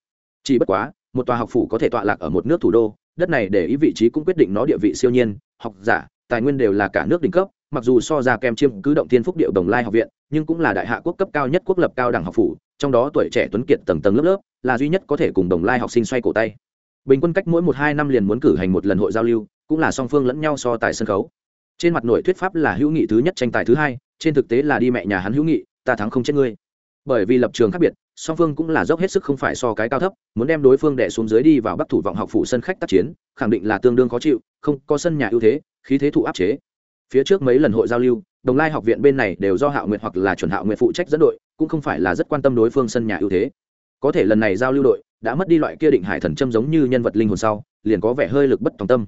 Chỉ bất quá, một tòa học phủ có thể tọa lạc ở một nước thủ đô, đất này để ý vị trí cũng quyết định nó địa vị siêu nhiên, học giả, tài nguyên đều là cả nước đỉnh cấp, mặc dù so ra kem chiêm cứ động thiên phúc điệu đồng lai học viện, nhưng cũng là đại hạ quốc cấp cao nhất quốc lập cao đẳng học phủ, trong đó tuổi trẻ tuấn kiệt tầng tầng lớp lớp, là duy nhất có thể cùng đồng lai học sinh xoay cổ tay. Bình quân cách mỗi một hai năm liền muốn cử hành một lần hội giao lưu cũng là song phương lẫn nhau so tài sân khấu. Trên mặt nội thuyết pháp là hữu nghị thứ nhất tranh tài thứ hai, trên thực tế là đi mẹ nhà hắn hữu nghị, ta thắng không chết ngươi. Bởi vì lập trường khác biệt, song phương cũng là dốc hết sức không phải so cái cao thấp, muốn đem đối phương đẻ xuống dưới đi vào bắc thủ vọng học phủ sân khách tác chiến, khẳng định là tương đương khó chịu, không có sân nhà ưu thế, khí thế thụ áp chế. Phía trước mấy lần hội giao lưu, đồng lai học viện bên này đều do hạo nguyện hoặc là chuẩn hạo nguyện phụ trách dẫn đội, cũng không phải là rất quan tâm đối phương sân nhà ưu thế. Có thể lần này giao lưu đội, đã mất đi loại kia định hải thần châm giống như nhân vật linh hồn sau, liền có vẻ hơi lực bất tòng tâm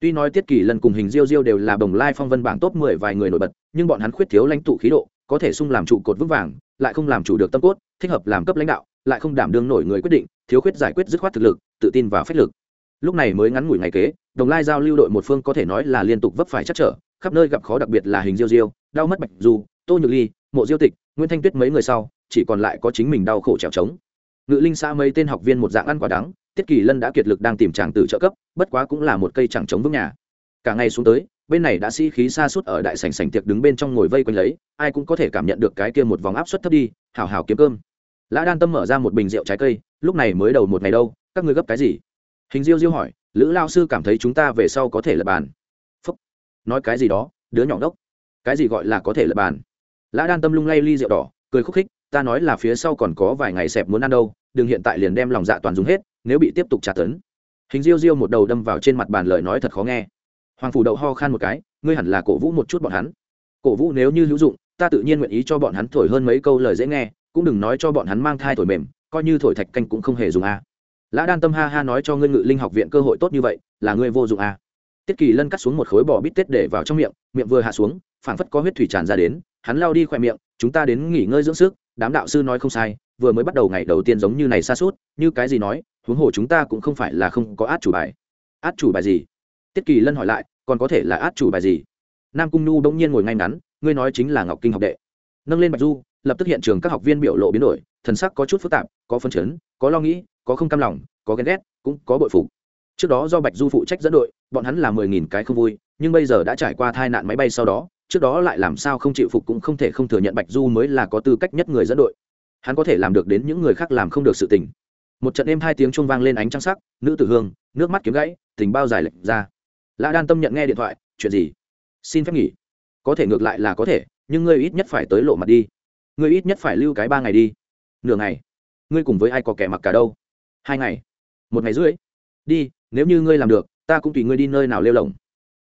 tuy nói tiết kỳ lần cùng hình diêu diêu đều là bồng lai phong vân bảng top mười vài người nổi bật, nhưng bọn hắn khuyết thiếu lãnh tụ khí độ, có thể sung làm trụ cột vững vàng, lại không làm chủ được tâm cốt, thích hợp làm cấp lãnh đạo, lại không đảm đương nổi người quyết định, thiếu khuyết giải quyết dứt khoát thực lực, tự tin và phách lực. Lúc này mới ngắn ngủi ngày kế, đồng lai giao lưu đội một phương có thể nói là liên tục vấp phải chắc trở, khắp nơi gặp khó đặc biệt là hình diêu diêu, đau mất bạch du tô nhược ly, mộ diêu tịch nguyễn thanh tuyết mấy người sau, chỉ còn lại có chính mình đau khổ trèo trống. Ngự linh xã mấy tên học viên một dạng ăn quả đắng tiết kỳ lân đã kiệt lực đang tìm chàng tử trợ cấp, bất quá cũng là một cây chẳng chống vững nhà. Cả ngày xuống tới, bên này đã sĩ khí xa suốt ở đại sảnh sảnh tiệc đứng bên trong ngồi vây quanh lấy, ai cũng có thể cảm nhận được cái kia một vòng áp suất thấp đi, hào hào kiếm cơm. Lã đan tâm mở ra một bình rượu trái cây, lúc này mới đầu một ngày đâu, các ngươi gấp cái gì? Hình diêu diêu hỏi, lữ lao sư cảm thấy chúng ta về sau có thể lập bàn. Phúc. Nói cái gì đó, đứa nhỏ đốc cái gì gọi là có thể lập bàn? Lã đan tâm lung lay ly rượu đỏ, cười khúc khích, ta nói là phía sau còn có vài ngày xẹp muốn ăn đâu, đừng hiện tại liền đem lòng dạ toàn dùng hết nếu bị tiếp tục trả tấn. Hình diêu diêu một đầu đâm vào trên mặt bàn lời nói thật khó nghe. Hoàng phủ đậu ho khan một cái, ngươi hẳn là cổ vũ một chút bọn hắn. Cổ vũ nếu như hữu dụng, ta tự nhiên nguyện ý cho bọn hắn thổi hơn mấy câu lời dễ nghe, cũng đừng nói cho bọn hắn mang thai thổi mềm, coi như thổi thạch canh cũng không hề dùng a. Lã đan tâm ha ha nói cho ngươi ngự linh học viện cơ hội tốt như vậy, là ngươi vô dụng a. Tiết kỳ lân cắt xuống một khối bò bít tết để vào trong miệng miệng vừa hạ xuống, phảng phất có huyết thủy tràn ra đến, hắn lao đi khỏe miệng, chúng ta đến nghỉ ngơi dưỡng sức đám đạo sư nói không sai, vừa mới bắt đầu ngày đầu tiên giống như này xa suốt, như cái gì nói, huống hồ chúng ta cũng không phải là không có át chủ bài. Át chủ bài gì? Tiết kỳ lân hỏi lại, còn có thể là át chủ bài gì? Nam cung nhu bỗng nhiên ngồi ngay ngắn, ngươi nói chính là ngọc kinh học đệ. Nâng lên bạch du, lập tức hiện trường các học viên biểu lộ biến đổi, thần sắc có chút phức tạp, có phân chấn, có lo nghĩ, có không cam lòng, có ghen ghét, cũng có bội phục. Trước đó do bạch du phụ trách dẫn đội, bọn hắn là mười nghìn cái không vui, nhưng bây giờ đã trải qua tai nạn máy bay sau đó trước đó lại làm sao không chịu phục cũng không thể không thừa nhận bạch du mới là có tư cách nhất người dẫn đội. Hắn có thể làm được đến những người khác làm không được sự tình. Một trận êm hai tiếng chuông vang lên ánh trăng sắc, nữ tử hương, nước mắt kiếm gãy, tình bao dài lệch ra. Lã đan tâm nhận nghe điện thoại, chuyện gì? Xin phép nghỉ. Có thể ngược lại là có thể, nhưng ngươi ít nhất phải tới lộ mặt đi. Ngươi ít nhất phải lưu cái ba ngày đi. Nửa ngày? Ngươi cùng với ai có kẻ mặc cả đâu? Hai ngày. Một ngày rưỡi? Đi, nếu như ngươi làm được, ta cũng tùy ngươi đi nơi nào lêu lỏng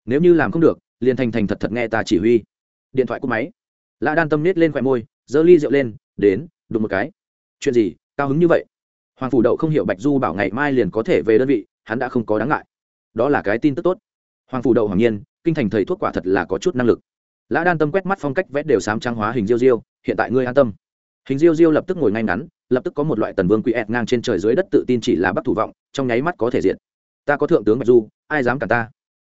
nếu như làm không được liền thành thành thật thật nghe ta chỉ huy. Điện thoại cúp máy. Lã đan tâm nết lên khỏe môi, giơ ly rượu lên, đến, đụng một cái. Chuyện gì, cao hứng như vậy? Hoàng phủ đậu không hiểu bạch du bảo ngày mai liền có thể về đơn vị, hắn đã không có đáng ngại. Đó là cái tin tức tốt. Hoàng phủ đậu hoàng nhiên, kinh thành thầy thuốc quả thật là có chút năng lực. Lã đan tâm quét mắt phong cách vẽ đều sám trang hóa hình diêu diêu, hiện tại ngươi an tâm. Hình diêu diêu lập tức ngồi ngay ngắn, lập tức có một loại tần vương quỷ ẹt ngang trên trời dưới đất tự tin chỉ là bắt thủ vọng, trong nháy mắt có thể diện ta có thượng tướng bạch du, ai dám cả ta?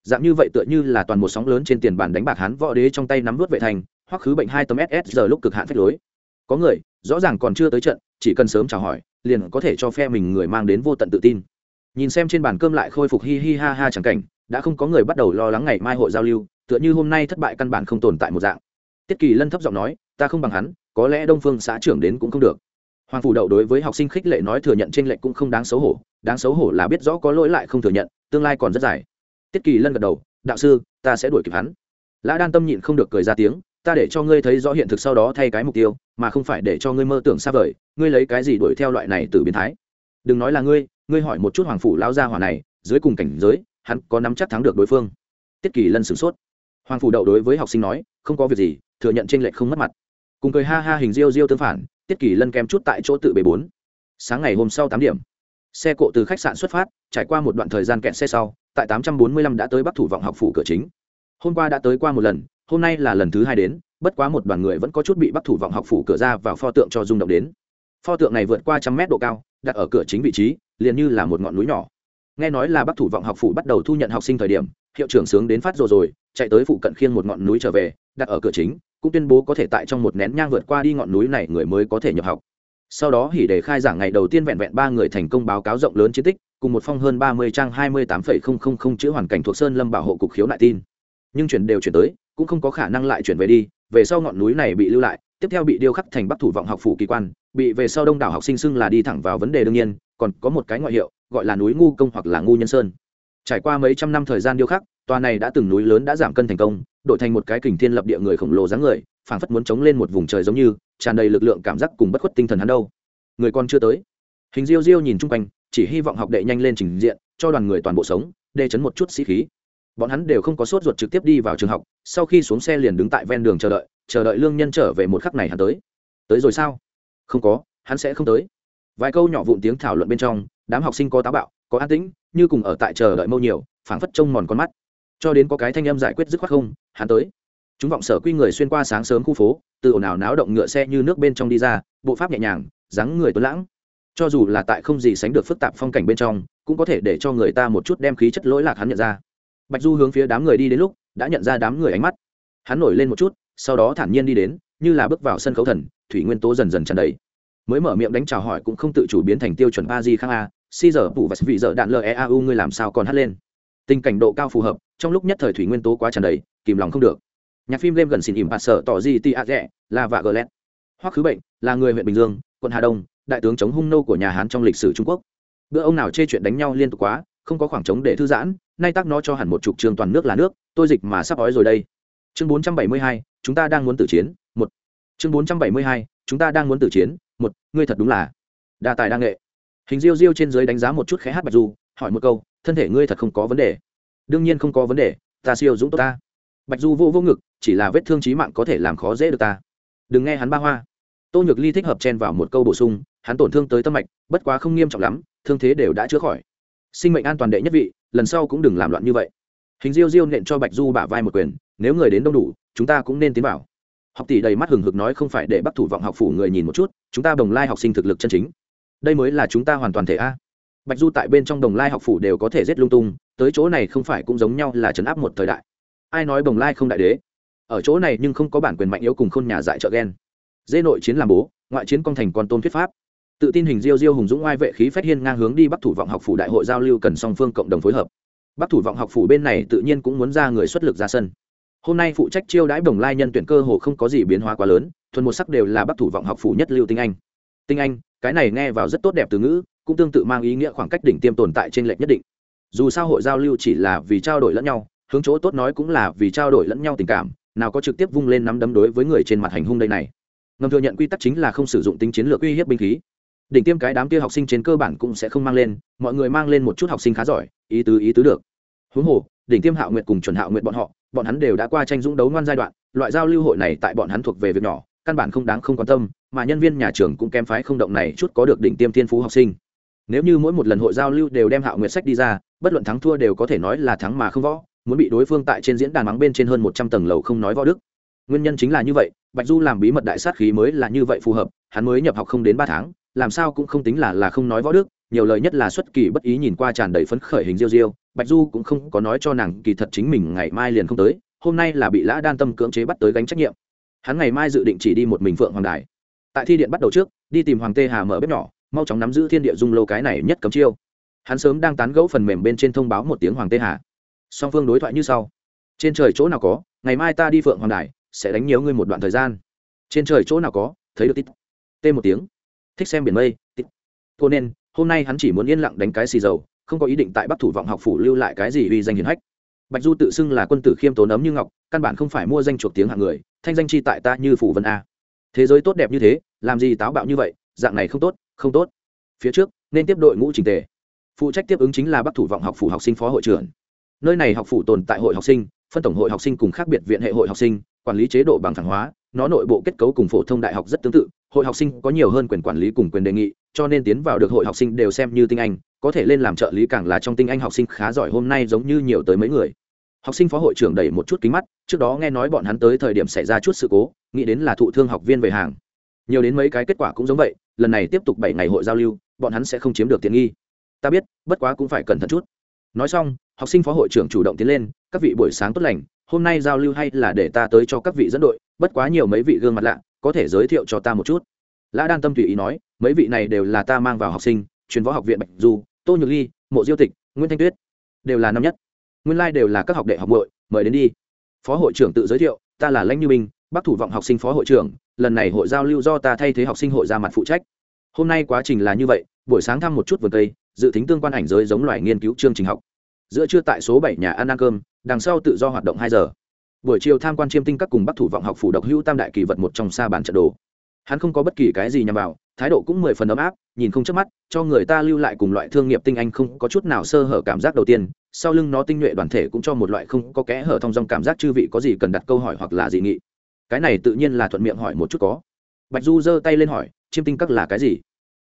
Dạng như vậy tựa như là toàn một sóng lớn trên tiền bàn đánh bạc hắn võ đế trong tay nắm vớt vệ thành hoặc khứ bệnh hai tấm ss giờ lúc cực hạn phép lối. Có người, rõ ràng còn chưa tới trận, chỉ cần sớm chào hỏi, liền có thể cho phe mình người mang đến vô tận tự tin. Nhìn xem trên bàn cơm lại khôi phục hi hi ha ha chẳng cảnh, đã không có người bắt đầu lo lắng ngày mai hội giao lưu, tựa như hôm nay thất bại căn bản không tồn tại một dạng. Tiết kỳ lân thấp giọng nói, ta không bằng hắn, có lẽ đông phương xã trưởng đến cũng không được. Hoàng phủ đậu đối với học sinh khích lệ nói thừa nhận t r ê n lệch cũng không đáng xấu hổ, đáng xấu hổ là biết rõ có lỗi lại không thừa nhận, tương lai còn rất dài tiết kỳ lân gật đầu, đạo sư, ta sẽ đuổi kịp hắn. Lã đan tâm nhịn không được cười ra tiếng, ta để cho ngươi thấy rõ hiện thực sau đó thay cái mục tiêu, mà không phải để cho ngươi mơ tưởng xa vời. Ngươi lấy cái gì đuổi theo loại này từ biến thái? Đừng nói là ngươi ngươi hỏi một chút hoàng phủ lão gia hỏa này, dưới cùng cảnh giới, hắn có nắm chắc thắng được đối phương? Tiết kỳ lân sửng sốt. Hoàng phủ đậu đối với học sinh nói, không có việc gì, thừa nhận tranh lệch không mất mặt. Cùng cười ha ha hình riêu riêu tương phản, tiết kỳ lân kém chút tại chỗ tự bề bốn. Sáng ngày hôm sau tám điểm, xe cộ từ khách sạn xuất phát, trải qua một đoạn thời gian kẹt xe sau tại tám trăm bốn mươi lăm đã tới bắc thủ vọng học phủ cửa chính. Hôm qua đã tới qua một lần, hôm nay là lần thứ hai đến, bất quá một đoàn người vẫn có chút bị bắc thủ vọng học phủ cửa ra vào pho tượng cho rung động đến. Pho tượng này vượt qua trăm mét độ cao, đặt ở cửa chính vị trí, liền như là một ngọn núi nhỏ. Nghe nói là bắc thủ vọng học phủ bắt đầu thu nhận học sinh thời điểm, hiệu trưởng sướng đến phát rồi rồi, chạy tới phụ cận khiêng một ngọn núi trở về, đặt ở cửa chính, cũng tuyên bố có thể tại trong một nén nhang vượt qua đi ngọn núi này người mới có thể nhập học. Sau đó hỉ đề khai giảng ngày đầu tiên vẹn vẹn ba người thành công báo cáo rộng lớn chiến tích cùng một phong hơn ba mươi trang hai mươi tám phẩy không không không chữ hoàn cảnh thuộc sơn lâm bảo hộ cục khiếu nại tin. Nhưng chuyển đều chuyển tới, cũng không có khả năng lại chuyển về đi, về sau ngọn núi này bị lưu lại, tiếp theo bị điêu khắc thành bắc thủ vọng học phủ kỳ quan, bị về sau đông đảo học sinh xưng là đi thẳng vào vấn đề đương nhiên, còn có một cái ngoại hiệu, gọi là núi ngu công hoặc là ngu nhân sơn. Trải qua mấy trăm năm thời gian điêu khắc, tòa này đã từng núi lớn đã giảm cân thành công, đổi thành một cái kình thiên lập địa người khổng lồ dáng người, phảng phất muốn chống lên một vùng trời giống như, tràn đầy lực lượng cảm giác cùng bất khuất tinh thần hắn đâu. Người con chưa tới hình diêu diêu nhìn chung quanh, chỉ hy vọng học đệ nhanh lên trình diện, cho đoàn người toàn bộ sống đê chấn một chút sĩ khí. Bọn hắn đều không có sốt ruột trực tiếp đi vào trường học, sau khi xuống xe liền đứng tại ven đường chờ đợi chờ đợi lương nhân trở về một khắc này hắn tới. Tới rồi sao? Không có, hắn sẽ không tới. Vài câu nhỏ vụn tiếng thảo luận bên trong, đám học sinh có táo bạo, có an tĩnh, như cùng ở tại chờ đợi mâu nhiều, phảng phất trông mòn con mắt. Cho đến có cái thanh âm giải quyết dứt khoát không, hắn tới. Chúng vọng sở quy người xuyên qua sáng sớm khu phố, từ ồn ào náo động ngựa xe như nước bên trong đi ra, bộ pháp nhẹ nhàng, dáng người tuấn lãng cho dù là tại không gì sánh được phức tạp phong cảnh bên trong, cũng có thể để cho người ta một chút đem khí chất lỗi lạc hắn nhận ra. Bạch du hướng phía đám người đi đến lúc, đã nhận ra đám người ánh mắt. Hắn nổi lên một chút, sau đó thản nhiên đi đến, như là bước vào sân khấu thần, thủy nguyên tố dần dần tràn đầy. Mới mở miệng đánh chào hỏi cũng không tự chủ biến thành tiêu chuẩn ba di khang a, si giờ phụ và vị giờ đạn leau ngươi làm sao còn hát lên? Tình cảnh độ cao phù hợp, trong lúc nhất thời thủy nguyên tố quá tràn đầy, kìm lòng không được. Nhạc phim game gần xin ỉm bạt sở tỏ di ti a rẽ là vạ gờ lét hoắc khứ bệnh, là người huyện bình dương, quận hà đông đại tướng chống hung nô của nhà hán trong lịch sử trung quốc. Bữa ông nào chê chuyện đánh nhau liên tục quá, không có khoảng trống để thư giãn, nay tác nó cho hẳn một chục trường toàn nước là nước, tôi dịch mà sắp ói rồi đây. Chương bốn trăm bảy mươi hai, chúng ta đang muốn tử chiến, một. Chương bốn trăm bảy mươi hai, chúng ta đang muốn tử chiến, một. Ngươi thật đúng là đa tài đa nghệ. Hình diêu diêu trên dưới đánh giá một chút khẽ hát bạch du, hỏi một câu, thân thể ngươi thật không có vấn đề? Đương nhiên không có vấn đề, ta siêu dũng tốt ta. Bạch du vô vô ngực, chỉ là vết thương trí mạng có thể làm khó dễ được ta. Đừng nghe hắn ba hoa. Tô nhược ly thích hợp chen vào một câu bổ sung hắn tổn thương tới tâm mạch, bất quá không nghiêm trọng lắm, thương thế đều đã chữa khỏi. Sinh mệnh an toàn đệ nhất vị, lần sau cũng đừng làm loạn như vậy. Hình diêu diêu nện cho bạch du bả vai một quyền, nếu người đến đông đủ, chúng ta cũng nên tiến vào. Học tỷ đầy mắt hừng hực nói không phải để bắt thủ vọng học phủ người nhìn một chút, chúng ta đồng lai học sinh thực lực chân chính. Đây mới là chúng ta hoàn toàn thể a. Bạch du tại bên trong đồng lai học phủ đều có thể giết lung tung, tới chỗ này không phải cũng giống nhau là trấn áp một thời đại. Ai nói đồng lai không đại đế? Ở chỗ này nhưng không có bản quyền mạnh yếu cùng khôn nhà dại trợ ghen dê nội chiến làm bố, ngoại chiến công thành con tôn thuyết pháp tự tin hình diêu diêu hùng dũng oai vệ khí phách hiên ngang hướng đi bắc thủ vọng học phủ đại hội giao lưu cần song phương cộng đồng phối hợp. Bắc thủ vọng học phủ bên này tự nhiên cũng muốn ra người xuất lực ra sân. Hôm nay phụ trách chiêu đãi đồng lai nhân tuyển cơ hồ không có gì biến hóa quá lớn, thuần một sắc đều là bắc thủ vọng học phủ nhất lưu tinh anh. Tinh anh, cái này nghe vào rất tốt đẹp từ ngữ, cũng tương tự mang ý nghĩa khoảng cách đỉnh tiêm tồn tại trên lệch nhất định. Dù sao hội giao lưu chỉ là vì trao đổi lẫn nhau, hướng chỗ tốt nói cũng là vì trao đổi lẫn nhau tình cảm, nào có trực tiếp vung lên nắm đấm đối với người trên mặt hành hung đây này. Ngầm thừa nhận quy tắc chính là không sử dụng tính chiến lược uy hiếp binh khí đỉnh tiêm cái đám kia học sinh trên cơ bản cũng sẽ không mang lên, mọi người mang lên một chút học sinh khá giỏi, ý tứ ý tứ được. Huống hồ, đỉnh tiêm hạo nguyện cùng chuẩn hạo nguyện bọn họ, bọn hắn đều đã qua tranh dũng đấu ngoan giai đoạn, loại giao lưu hội này tại bọn hắn thuộc về việc nhỏ, căn bản không đáng không quan tâm, mà nhân viên nhà trường cũng kém phái không động này chút có được đỉnh tiêm thiên phú học sinh. Nếu như mỗi một lần hội giao lưu đều đem hạo nguyện sách đi ra, bất luận thắng thua đều có thể nói là thắng mà không võ, muốn bị đối phương tại trên diễn đàn mắng bên trên hơn một trăm tầng lầu không nói võ đức. Nguyên nhân chính là như vậy, bạch du làm bí mật đại sát khí mới là như vậy phù hợp, hắn mới nhập học không đến ba tháng làm sao cũng không tính là là không nói võ đức, nhiều lời nhất là xuất kỳ bất ý nhìn qua tràn đầy phấn khởi hình diêu diêu, bạch du cũng không có nói cho nàng kỳ thật chính mình ngày mai liền không tới, hôm nay là bị lã đan tâm cưỡng chế bắt tới gánh trách nhiệm. Hắn ngày mai dự định chỉ đi một mình phượng hoàng đài. Tại thi điện bắt đầu trước, đi tìm hoàng tê hà mở bếp nhỏ, mau chóng nắm giữ thiên địa dung lâu cái này nhất cấm chiêu. Hắn sớm đang tán gẫu phần mềm bên trên thông báo một tiếng hoàng tê hà. Song phương đối thoại như sau. Trên trời chỗ nào có, ngày mai ta đi phượng hoàng đài, sẽ đánh nhiều ngươi một đoạn thời gian. Trên trời chỗ nào có, thấy được tít. Tê một tiếng thích xem biển mây cô nên, hôm nay hắn chỉ muốn yên lặng đánh cái xì dầu, không có ý định tại bắc thủ vọng học phủ lưu lại cái gì uy danh hiển hách. Bạch du tự xưng là quân tử khiêm tốn ấm như ngọc, căn bản không phải mua danh chuộc tiếng hạng người, thanh danh chi tại ta như phủ vân a. Thế giới tốt đẹp như thế, làm gì táo bạo như vậy, dạng này không tốt không tốt. Phía trước, nên tiếp đội ngũ trình tề. Phụ trách tiếp ứng chính là bắc thủ vọng học phủ học sinh phó hội trưởng. Nơi này học phủ tồn tại hội học sinh, phân tổng hội học sinh cùng khác biệt viện hệ hội học sinh, quản lý chế độ bằng thẳng hóa, nó nội bộ kết cấu cùng phổ thông đại học rất tương tự hội học sinh có nhiều hơn quyền quản lý cùng quyền đề nghị, cho nên tiến vào được hội học sinh đều xem như tinh anh, có thể lên làm trợ lý càng là trong tinh anh học sinh khá giỏi, hôm nay giống như nhiều tới mấy người. Học sinh phó hội trưởng đẩy một chút kính mắt, trước đó nghe nói bọn hắn tới thời điểm xảy ra chút sự cố, nghĩ đến là thụ thương học viên về hàng. Nhiều đến mấy cái kết quả cũng giống vậy, lần này tiếp tục bảy ngày hội giao lưu, bọn hắn sẽ không chiếm được tiện nghi. Ta biết, bất quá cũng phải cẩn thận chút. Nói xong, học sinh phó hội trưởng chủ động tiến lên, các vị buổi sáng tốt lành, hôm nay giao lưu hay là để ta tới cho các vị dẫn đội, bất quá nhiều mấy vị gương mặt lạ có thể giới thiệu cho ta một chút? Lã đan tâm tùy ý nói, mấy vị này đều là ta mang vào học sinh, truyền võ học viện bạch du, tô nhược ly, mộ diêu tịch, nguyễn thanh tuyết, đều là năm nhất. Nguyên lai、like、đều là các học đệ học bội mời đến đi. Phó hội trưởng tự giới thiệu, ta là lãnh như minh bác thủ vọng học sinh phó hội trưởng, lần này hội giao lưu do ta thay thế học sinh hội ra mặt phụ trách. Hôm nay quá trình là như vậy, buổi sáng thăm một chút vườn cây, dự tính tương quan ảnh giới giống loài nghiên cứu chương trình học. Giữa trưa tại số bảy nhà ăn ăn cơm, đằng sau tự do hoạt động hai giờ buổi chiều tham quan chiêm tinh các cùng bắc thủ vọng học phủ độc hữu tam đại kỳ vật một trong xa bản trận đồ. Hắn không có bất kỳ cái gì nhằm vào, thái độ cũng mười phần ấm áp, nhìn không chớp mắt, cho người ta lưu lại cùng loại thương nghiệp tinh anh không có chút nào sơ hở cảm giác đầu tiên, sau lưng nó tinh nhuệ đoàn thể cũng cho một loại không có kẽ hở thông dong cảm giác chư vị có gì cần đặt câu hỏi hoặc là dị nghị. Cái này tự nhiên là thuận miệng hỏi một chút có. Bạch du giơ tay lên hỏi, chiêm tinh các là cái gì?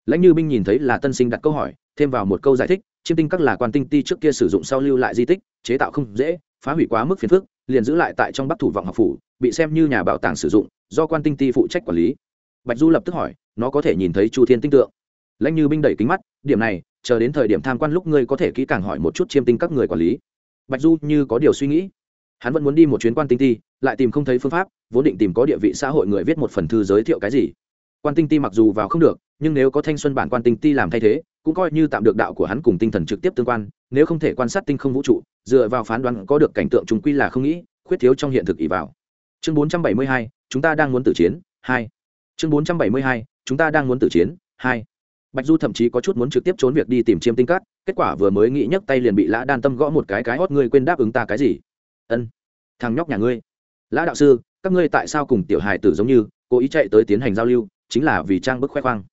Lãnh như binh nhìn thấy là tân sinh đặt câu hỏi, thêm vào một câu giải thích, chiêm tinh các là quan tinh ti trước kia sử dụng sau lưu lại di tích, chế tạo không dễ, phá hủy quá mức phiền phức liền giữ lại tại trong bắc thủ vọng học phủ, bị xem như nhà bảo tàng sử dụng, do quan tinh ti phụ trách quản lý. Bạch du lập tức hỏi, nó có thể nhìn thấy chu thiên tinh tượng? Lãnh như binh đẩy kính mắt, điểm này, chờ đến thời điểm tham quan lúc ngươi có thể kỹ càng hỏi một chút chiêm tinh các người quản lý. Bạch du như có điều suy nghĩ. Hắn vẫn muốn đi một chuyến quan tinh ti, lại tìm không thấy phương pháp, vốn định tìm có địa vị xã hội người viết một phần thư giới thiệu cái gì. Quan tinh ti mặc dù vào không được, nhưng nếu có thanh xuân bản quan tinh ti làm thay thế cũng coi như tạm được đạo của hắn cùng tinh thần trực tiếp tương quan nếu không thể quan sát tinh không vũ trụ dựa vào phán đoán có được cảnh tượng chúng quy là không nghĩ khuyết thiếu trong hiện thực ỷ vào. Chương 472, chúng ta đang muốn tử chiến hai. Chương 472, chúng ta đang muốn tử chiến hai. Bạch du thậm chí có chút muốn trực tiếp trốn việc đi tìm chiêm tinh cát kết quả vừa mới nghĩ nhấc tay liền bị lã đan tâm gõ một cái cái hót ngươi quên đáp ứng ta cái gì? Ân thằng nhóc nhà ngươi. Lã đạo sư các ngươi tại sao cùng tiểu hài tử giống như cố ý chạy tới tiến hành giao lưu chính là vì trang bức khoe khoang.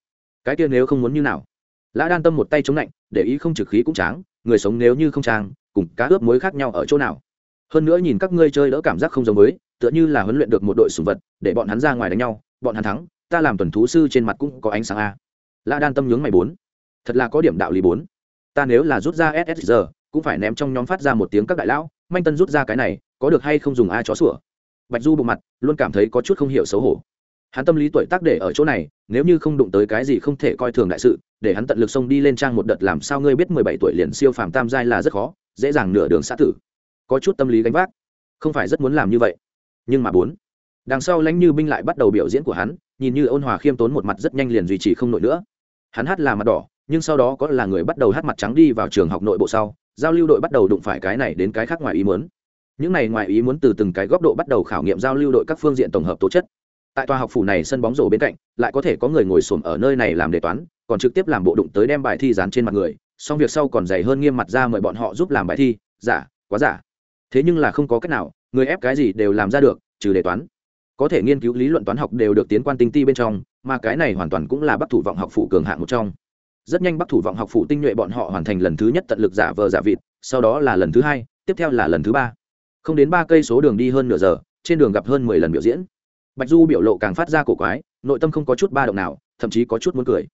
Cái kia nếu không muốn như nào? Lã đan tâm một tay chống lạnh để ý không trực khí cũng tráng người sống nếu như không trang cùng cá ướp muối khác nhau ở chỗ nào. Hơn nữa nhìn các ngươi chơi đỡ cảm giác không giống mới, tựa như là huấn luyện được một đội sùng vật để bọn hắn ra ngoài đánh nhau bọn hắn thắng ta làm tuần thú sư trên mặt cũng có ánh sáng a. Lã đan tâm nhướng mày bốn. Thật là có điểm đạo lý bốn. Ta nếu là rút ra ssr cũng phải ném trong nhóm phát ra một tiếng các đại lão manh tân rút ra cái này có được hay không dùng a chó sủa. Bạch du bộ mặt luôn cảm thấy có chút không hiểu xấu hổ hắn tâm lý tuổi tác để ở chỗ này, nếu như không đụng tới cái gì không thể coi thường đại sự, để hắn tận lực xông đi lên trang một đợt làm sao ngươi biết mười bảy tuổi liền siêu phàm tam giai là rất khó, dễ dàng nửa đường xã tử. Có chút tâm lý gánh vác. Không phải rất muốn làm như vậy. Nhưng mà bốn. Đằng sau lãnh như binh lại bắt đầu biểu diễn của hắn, nhìn như ôn hòa khiêm tốn một mặt rất nhanh liền duy trì không nổi nữa. Hắn hát là mặt đỏ, nhưng sau đó có là người bắt đầu hát mặt trắng đi vào trường học nội bộ sau, giao lưu đội bắt đầu đụng phải cái này đến cái khác ngoài ý muốn. Những này ngoài ý muốn từ từng cái góc độ bắt đầu khảo nghiệm giao lưu đội các phương diện tổng hợp tố chất tại tòa học phủ này sân bóng rổ bên cạnh, lại có thể có người ngồi xổm ở nơi này làm đề toán, còn trực tiếp làm bộ đụng tới đem bài thi dán trên mặt người, xong việc sau còn dày hơn nghiêm mặt ra mời bọn họ giúp làm bài thi, giả, quá giả. Thế nhưng là không có cách nào, người ép cái gì đều làm ra được, trừ đề toán. Có thể nghiên cứu lý luận toán học đều được tiến quan tinh ti bên trong, mà cái này hoàn toàn cũng là bắc thủ vọng học phụ cường hạng một trong. Rất nhanh bắc thủ vọng học phụ tinh nhuệ bọn họ hoàn thành lần thứ nhất tận lực giả vờ giả vịt, sau đó là lần thứ hai, tiếp theo là lần thứ ba. Không đến ba cây số đường đi hơn nửa giờ, trên đường gặp hơn mười lần biểu diễn bạch du biểu lộ càng phát ra cổ quái, nội tâm không có chút ba động nào, thậm chí có chút muốn cười.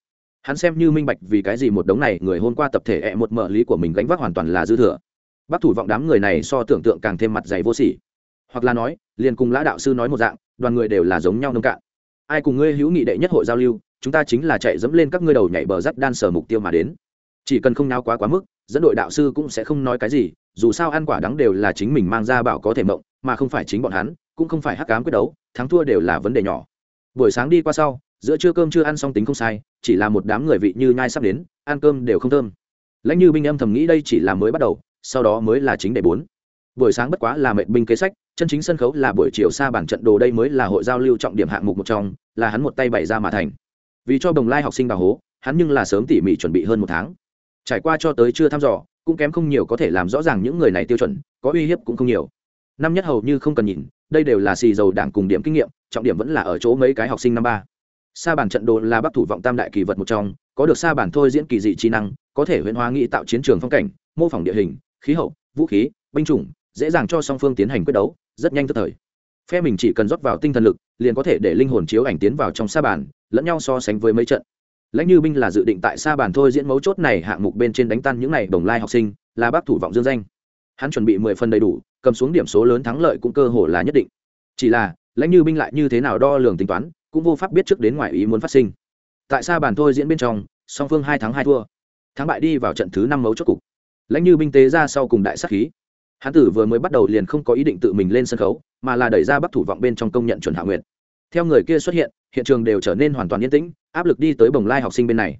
Hắn xem như minh bạch vì cái gì một đống này người hôm qua tập thể ẹ một mợ lý của mình gánh vác hoàn toàn là dư thừa. Bác thủ vọng đám người này so tưởng tượng càng thêm mặt dày vô sỉ. Hoặc là nói, liền cùng lã đạo sư nói một dạng, đoàn người đều là giống nhau nông cạn. Ai cùng ngươi hữu nghị đệ nhất hội giao lưu, chúng ta chính là chạy dẫm lên các ngươi đầu nhảy bờ rắt đan sở mục tiêu mà đến. Chỉ cần không nao quá quá mức, dẫn đội đạo sư cũng sẽ không nói cái gì, dù sao ăn quả đắng đều là chính mình mang ra bảo có thể mộng, mà không phải chính bọn hắn cũng không phải hắc cám quyết đấu, thắng thua đều là vấn đề nhỏ. Buổi sáng đi qua sau, giữa trưa cơm chưa ăn xong tính không sai, chỉ là một đám người vị như nhai sắp đến, ăn cơm đều không thơm. Lãnh như binh âm thầm nghĩ đây chỉ là mới bắt đầu, sau đó mới là chính đề bốn. Buổi sáng bất quá là mệnh binh kế sách, chân chính sân khấu là buổi chiều xa bảng trận đồ đây mới là hội giao lưu trọng điểm hạng mục một trong, là hắn một tay bày ra mà thành. Vì cho đồng lai học sinh đào hố, hắn nhưng là sớm tỉ mỉ chuẩn bị hơn một tháng. Trải qua cho tới chưa thăm dò, cũng kém không nhiều có thể làm rõ ràng những người này tiêu chuẩn, có uy hiếp cũng không nhiều năm nhất hầu như không cần nhìn, đây đều là xì dầu đảng cùng điểm kinh nghiệm, trọng điểm vẫn là ở chỗ mấy cái học sinh năm ba. Sa bản trận đồ là bắc thủ vọng tam đại kỳ vật một trong, có được sa bản thôi diễn kỳ dị trí năng, có thể huyễn hóa nghĩ tạo chiến trường phong cảnh, mô phỏng địa hình, khí hậu, vũ khí, binh chủng, dễ dàng cho song phương tiến hành quyết đấu, rất nhanh tức thời. Phe mình chỉ cần rót vào tinh thần lực, liền có thể để linh hồn chiếu ảnh tiến vào trong sa bàn lẫn nhau so sánh với mấy trận. Lãnh như binh là dự định tại sa bàn thôi diễn mấu chốt này hạng mục bên trên đánh tan những này đồng lai học sinh, là bác thủ vọng dương danh. Hắn chuẩn bị mười phần đầy đủ cầm xuống điểm số lớn thắng lợi cũng cơ hồ là nhất định. Chỉ là, lãnh như binh lại như thế nào đo lường tính toán, cũng vô pháp biết trước đến ngoài ý muốn phát sinh. Tại sao bàn thôi diễn bên trong, song phương hai thắng hai thua. Thắng bại đi vào trận thứ năm mấu chốt cục. Lãnh như binh tế ra sau cùng đại sắc khí. Hán tử vừa mới bắt đầu liền không có ý định tự mình lên sân khấu, mà là đẩy ra bắc thủ vọng bên trong công nhận chuẩn hạ nguyện theo người kia xuất hiện hiện trường đều trở nên hoàn toàn yên tĩnh, áp lực đi tới bồng lai học sinh bên này.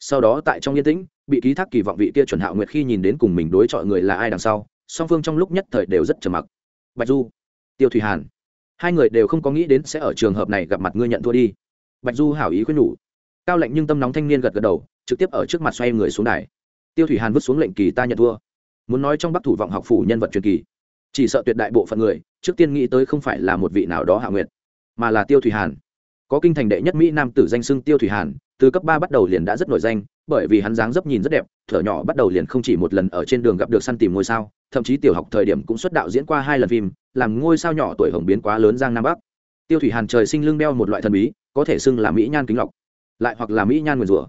Sau đó tại trong yên tĩnh, bị ký thác kỳ vọng vị kia chuẩn hạ nguyệt khi nhìn đến cùng mình đối chọi người là ai đằng sau song phương trong lúc nhất thời đều rất trầm mặc. Bạch du, tiêu thủy hàn, hai người đều không có nghĩ đến sẽ ở trường hợp này gặp mặt ngươi nhận thua đi. Bạch du hảo ý khuyên nhủ. Cao lệnh nhưng tâm nóng thanh niên gật gật đầu, trực tiếp ở trước mặt xoay người xuống đài. Tiêu thủy hàn vứt xuống lệnh kỳ ta nhận thua. Muốn nói trong bắc thủ vọng học phủ nhân vật truyền kỳ. Chỉ sợ tuyệt đại bộ phận người, trước tiên nghĩ tới không phải là một vị nào đó hạ nguyệt, mà là tiêu thủy hàn. Có kinh thành đệ nhất mỹ nam tử danh xưng tiêu thủy hàn, từ cấp ba bắt đầu liền đã rất nổi danh, bởi vì hắn dáng dấp nhìn rất đẹp, thở nhỏ bắt đầu liền không chỉ một lần ở trên đường gặp được săn tìm ngôi sao thậm chí tiểu học thời điểm cũng xuất đạo diễn qua hai lần phim, làm ngôi sao nhỏ tuổi hồng biến quá lớn giang nam bắc. Tiêu thủy hàn trời sinh lưng đeo một loại thần bí, có thể xưng là mỹ nhan kính lọc, lại hoặc là mỹ nhan nguyền rủa.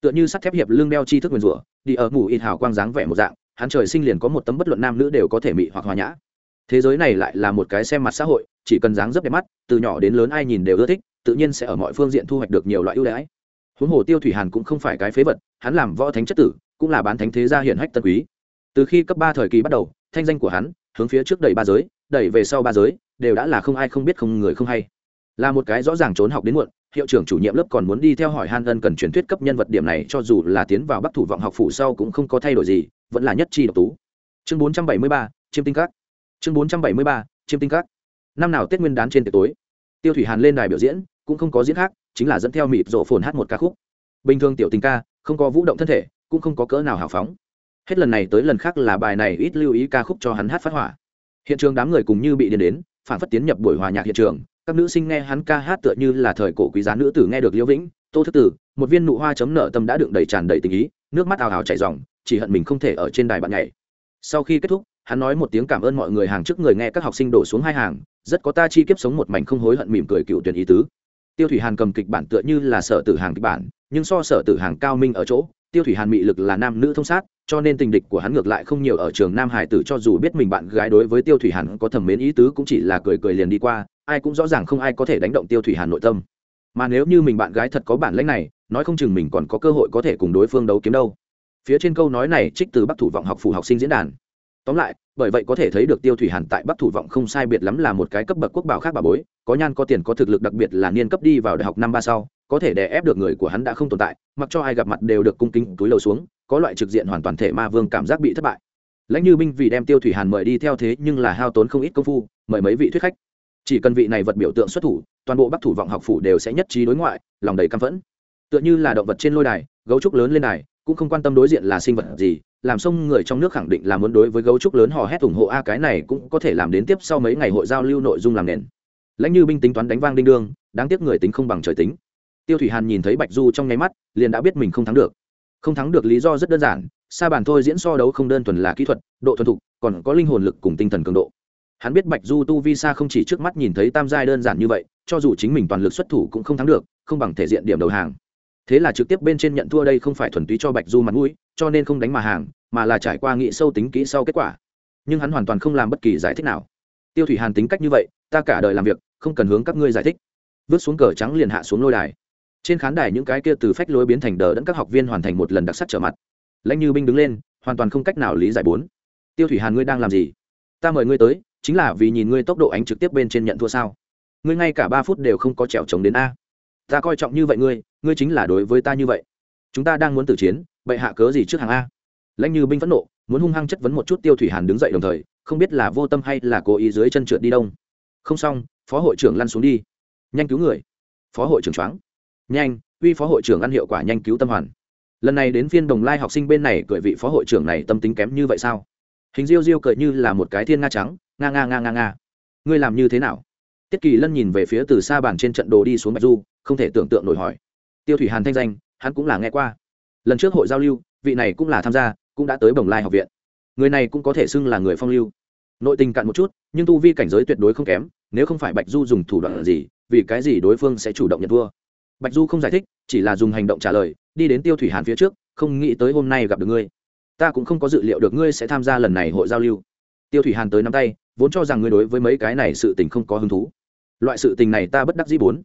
Tựa như sắt thép hiệp lưng đeo chi thức nguyền rủa, đi ở mù ít hào quang dáng vẻ một dạng, hắn trời sinh liền có một tấm bất luận nam nữ đều có thể mị hoặc hòa nhã. Thế giới này lại là một cái xem mặt xã hội, chỉ cần dáng dấp đẹp mắt, từ nhỏ đến lớn ai nhìn đều ưa thích, tự nhiên sẽ ở mọi phương diện thu hoạch được nhiều loại ưu đãi. Huống hồ tiêu thủy hàn cũng không phải cái phế vật, hắn làm võ thánh chất tử, cũng là bán thánh thế gia hiển hách tân quý từ khi cấp ba thời kỳ bắt đầu, thanh danh của hắn, hướng phía trước đẩy ba giới, đẩy về sau ba giới, đều đã là không ai không biết không người không hay. Là một cái rõ ràng trốn học đến muộn, hiệu trưởng chủ nhiệm lớp còn muốn đi theo hỏi han ân cần truyền thuyết cấp nhân vật điểm này, cho dù là tiến vào bắc thủ vọng học phủ sau cũng không có thay đổi gì, vẫn là nhất chi độc tú. Chương bốn trăm bảy mươi ba, chiêm tinh các. Chương bốn trăm bảy mươi ba, chiêm tinh các. Năm nào tết nguyên đán trên tiệc tối, tiêu thủy hàn lên đài biểu diễn, cũng không có diễn khác, chính là dẫn theo mịp rộ phồn hát một ca khúc. Bình thường tiểu tình ca, không có vũ động thân thể, cũng không có cỡ nào hào phóng hết lần này tới lần khác là bài này ít lưu ý ca khúc cho hắn hát phát hỏa. Hiện trường đám người cùng như bị điền đến, phản phất tiến nhập buổi hòa nhạc hiện trường. Các nữ sinh nghe hắn ca hát tựa như là thời cổ quý giá nữ tử nghe được liễu vĩnh, tô thức tử, một viên nụ hoa chấm nợ tâm đã đựng đầy tràn đầy tình ý, nước mắt ào ào chảy ròng, chỉ hận mình không thể ở trên đài bạn nhảy. Sau khi kết thúc, hắn nói một tiếng cảm ơn mọi người hàng trước người nghe các học sinh đổ xuống hai hàng, rất có ta chi kiếp sống một mảnh không hối hận mỉm cười cựu tuyển ý tứ. Tiêu thủy hàn cầm kịch bản tựa như là sở tử hàng kịch bản, nhưng so sở tử hàng cao minh ở chỗ, tiêu thủy hàn mị lực là nam nữ thông sát cho nên tình địch của hắn ngược lại không nhiều ở trường nam hải tử, cho dù biết mình bạn gái đối với tiêu thủy hàn có thẩm mến ý tứ cũng chỉ là cười cười liền đi qua, ai cũng rõ ràng không ai có thể đánh động tiêu thủy hàn nội tâm. Mà nếu như mình bạn gái thật có bản lãnh này, nói không chừng mình còn có cơ hội có thể cùng đối phương đấu kiếm đâu. Phía trên câu nói này trích từ bắc thủ vọng học phủ học sinh diễn đàn. Tóm lại, bởi vậy có thể thấy được tiêu thủy hàn tại bắc thủ vọng không sai biệt lắm là một cái cấp bậc quốc bảo khác bà bối, có nhan có tiền có thực lực đặc biệt là niên cấp đi vào đại học năm ba sau có thể đè ép được người của hắn đã không tồn tại, mặc cho ai gặp mặt đều được cung kính túi lầu xuống, có loại trực diện hoàn toàn thể ma vương cảm giác bị thất bại. Lãnh như binh vì đem tiêu thủy hàn mời đi theo thế nhưng là hao tốn không ít công phu, mời mấy vị thuyết khách. Chỉ cần vị này vật biểu tượng xuất thủ, toàn bộ bắc thủ vọng học phủ đều sẽ nhất trí đối ngoại, lòng đầy căm phẫn. Tựa như là động vật trên lôi đài, gấu trúc lớn lên đài, cũng không quan tâm đối diện là sinh vật gì, làm xong người trong nước khẳng định là muốn đối với gấu trúc lớn hò hét ủng hộ a, cái này cũng có thể làm đến tiếp sau mấy ngày hội giao lưu nội dung làm nền. Lãnh như binh tính toán đánh vang đinh đương, đáng tiếc người tính không bằng trời tính tiêu thủy hàn nhìn thấy bạch du trong nháy mắt, liền đã biết mình không thắng được. Không thắng được lý do rất đơn giản sa bàn thôi diễn so đấu không đơn thuần là kỹ thuật, độ thuần thục, còn có linh hồn lực cùng tinh thần cường độ. Hắn biết bạch du tu vi sa không chỉ trước mắt nhìn thấy tam giai đơn giản như vậy, cho dù chính mình toàn lực xuất thủ cũng không thắng được, không bằng thể diện điểm đầu hàng. Thế là trực tiếp bên trên nhận thua đây không phải thuần túy cho bạch du mặt mũi, cho nên không đánh mà hàng, mà là trải qua nghị sâu tính kỹ sau kết quả. Nhưng hắn hoàn toàn không làm bất kỳ giải thích nào. Tiêu thủy hàn tính cách như vậy, ta cả đời làm việc, không cần hướng các ngươi giải thích. Vứt xuống cờ trắng liền hạ xuống lôi đài trên khán đài những cái kia từ phách lối biến thành đờ đẫn các học viên hoàn thành một lần đặc sắc trở mặt. Lãnh như binh đứng lên, hoàn toàn không cách nào lý giải bốn. Tiêu thủy hàn ngươi đang làm gì? Ta mời ngươi tới, chính là vì nhìn ngươi tốc độ ánh trực tiếp bên trên nhận thua sao? Ngươi ngay cả ba phút đều không có trèo trống đến a. Ta coi trọng như vậy ngươi ngươi chính là đối với ta như vậy. Chúng ta đang muốn tử chiến vậy hạ cớ gì trước hàng a? Lãnh như binh phẫn nộ, muốn hung hăng chất vấn một chút tiêu thủy hàn đứng dậy đồng thời, không biết là vô tâm hay là cố ý dưới chân trượt đi đông. Không xong, phó hội trưởng lăn xuống đi. Nhanh cứu người. Phó hội trưởng choáng nhanh, uy phó hội trưởng ăn hiệu quả nhanh cứu tâm hoàn. Lần này đến phiên đồng lai học sinh bên này cười vị phó hội trưởng này tâm tính kém như vậy sao? Hình diêu diêu cười như là một cái thiên nga trắng, nga nga nga nga nga. Ngươi làm như thế nào? Tiết kỳ lân nhìn về phía từ xa bàn trên trận đồ đi xuống bạch du, không thể tưởng tượng nổi hỏi. Tiêu thủy hàn thanh danh, hắn cũng là nghe qua. Lần trước hội giao lưu, vị này cũng là tham gia, cũng đã tới bồng lai học viện. Người này cũng có thể xưng là người phong lưu. Nội tình cạn một chút, nhưng tu vi cảnh giới tuyệt đối không kém, nếu không phải bạch du dùng thủ đoạn gì, vì cái gì đối phương sẽ chủ động nhận thua? Bạch du không giải thích, chỉ là dùng hành động trả lời, đi đến tiêu thủy hàn phía trước, không nghĩ tới hôm nay gặp được ngươi. Ta cũng không có dự liệu được ngươi sẽ tham gia lần này hội giao lưu. Tiêu thủy hàn tới nắm tay, vốn cho rằng ngươi đối với mấy cái này sự tình không có hứng thú. Loại sự tình này ta bất đắc dĩ bốn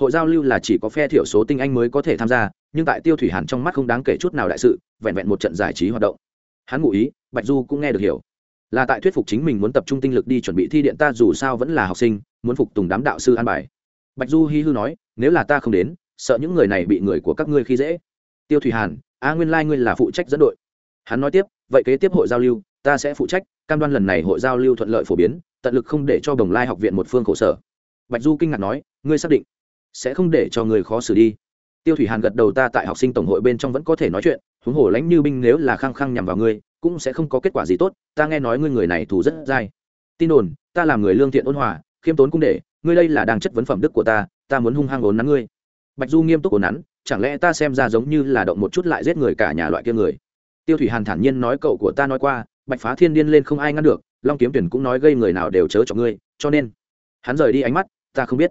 hội giao lưu là chỉ có phe thiểu số tinh anh mới có thể tham gia, nhưng tại tiêu thủy hàn trong mắt không đáng kể chút nào đại sự, vẹn vẹn một trận giải trí hoạt động. Hắn ngụ ý, bạch du cũng nghe được hiểu. Là tại thuyết phục chính mình muốn tập trung tinh lực đi chuẩn bị thi điện ta dù sao vẫn là học sinh, muốn phục tùng đám đạo sư an bài bạch du hi hư nói, nếu là ta không đến, sợ những người này bị người của các ngươi khi dễ. Tiêu thủy hàn, a nguyên lai、like、ngươi là phụ trách dẫn đội. Hắn nói tiếp, vậy kế tiếp hội giao lưu, ta sẽ phụ trách, cam đoan lần này hội giao lưu thuận lợi phổ biến, tận lực không để cho Đồng lai học viện một phương khổ sở. Bạch du kinh ngạc nói, ngươi xác định sẽ không để cho người khó xử đi. Tiêu thủy hàn gật đầu, ta tại học sinh tổng hội bên trong vẫn có thể nói chuyện, huống hồ lãnh như binh nếu là khăng khăng nhằm vào ngươi, cũng sẽ không có kết quả gì tốt, ta nghe nói ngươi người này thù rất dai. Tin đồn, ta làm người lương thiện ôn hòa, khiêm tốn cũng để ngươi đây là đang chất vấn phẩm đức của ta ta muốn hung hăng ốn nắn ngươi. Bạch du nghiêm túc ốn nắn, chẳng lẽ ta xem ra giống như là động một chút lại giết người cả nhà loại kia người? Tiêu thủy hàn thản nhiên nói cậu của ta nói qua, bạch phá thiên điên lên không ai ngăn được, long kiếm tuyển cũng nói gây người nào đều chớ cho ngươi, cho nên, hắn rời đi ánh mắt, ta không biết.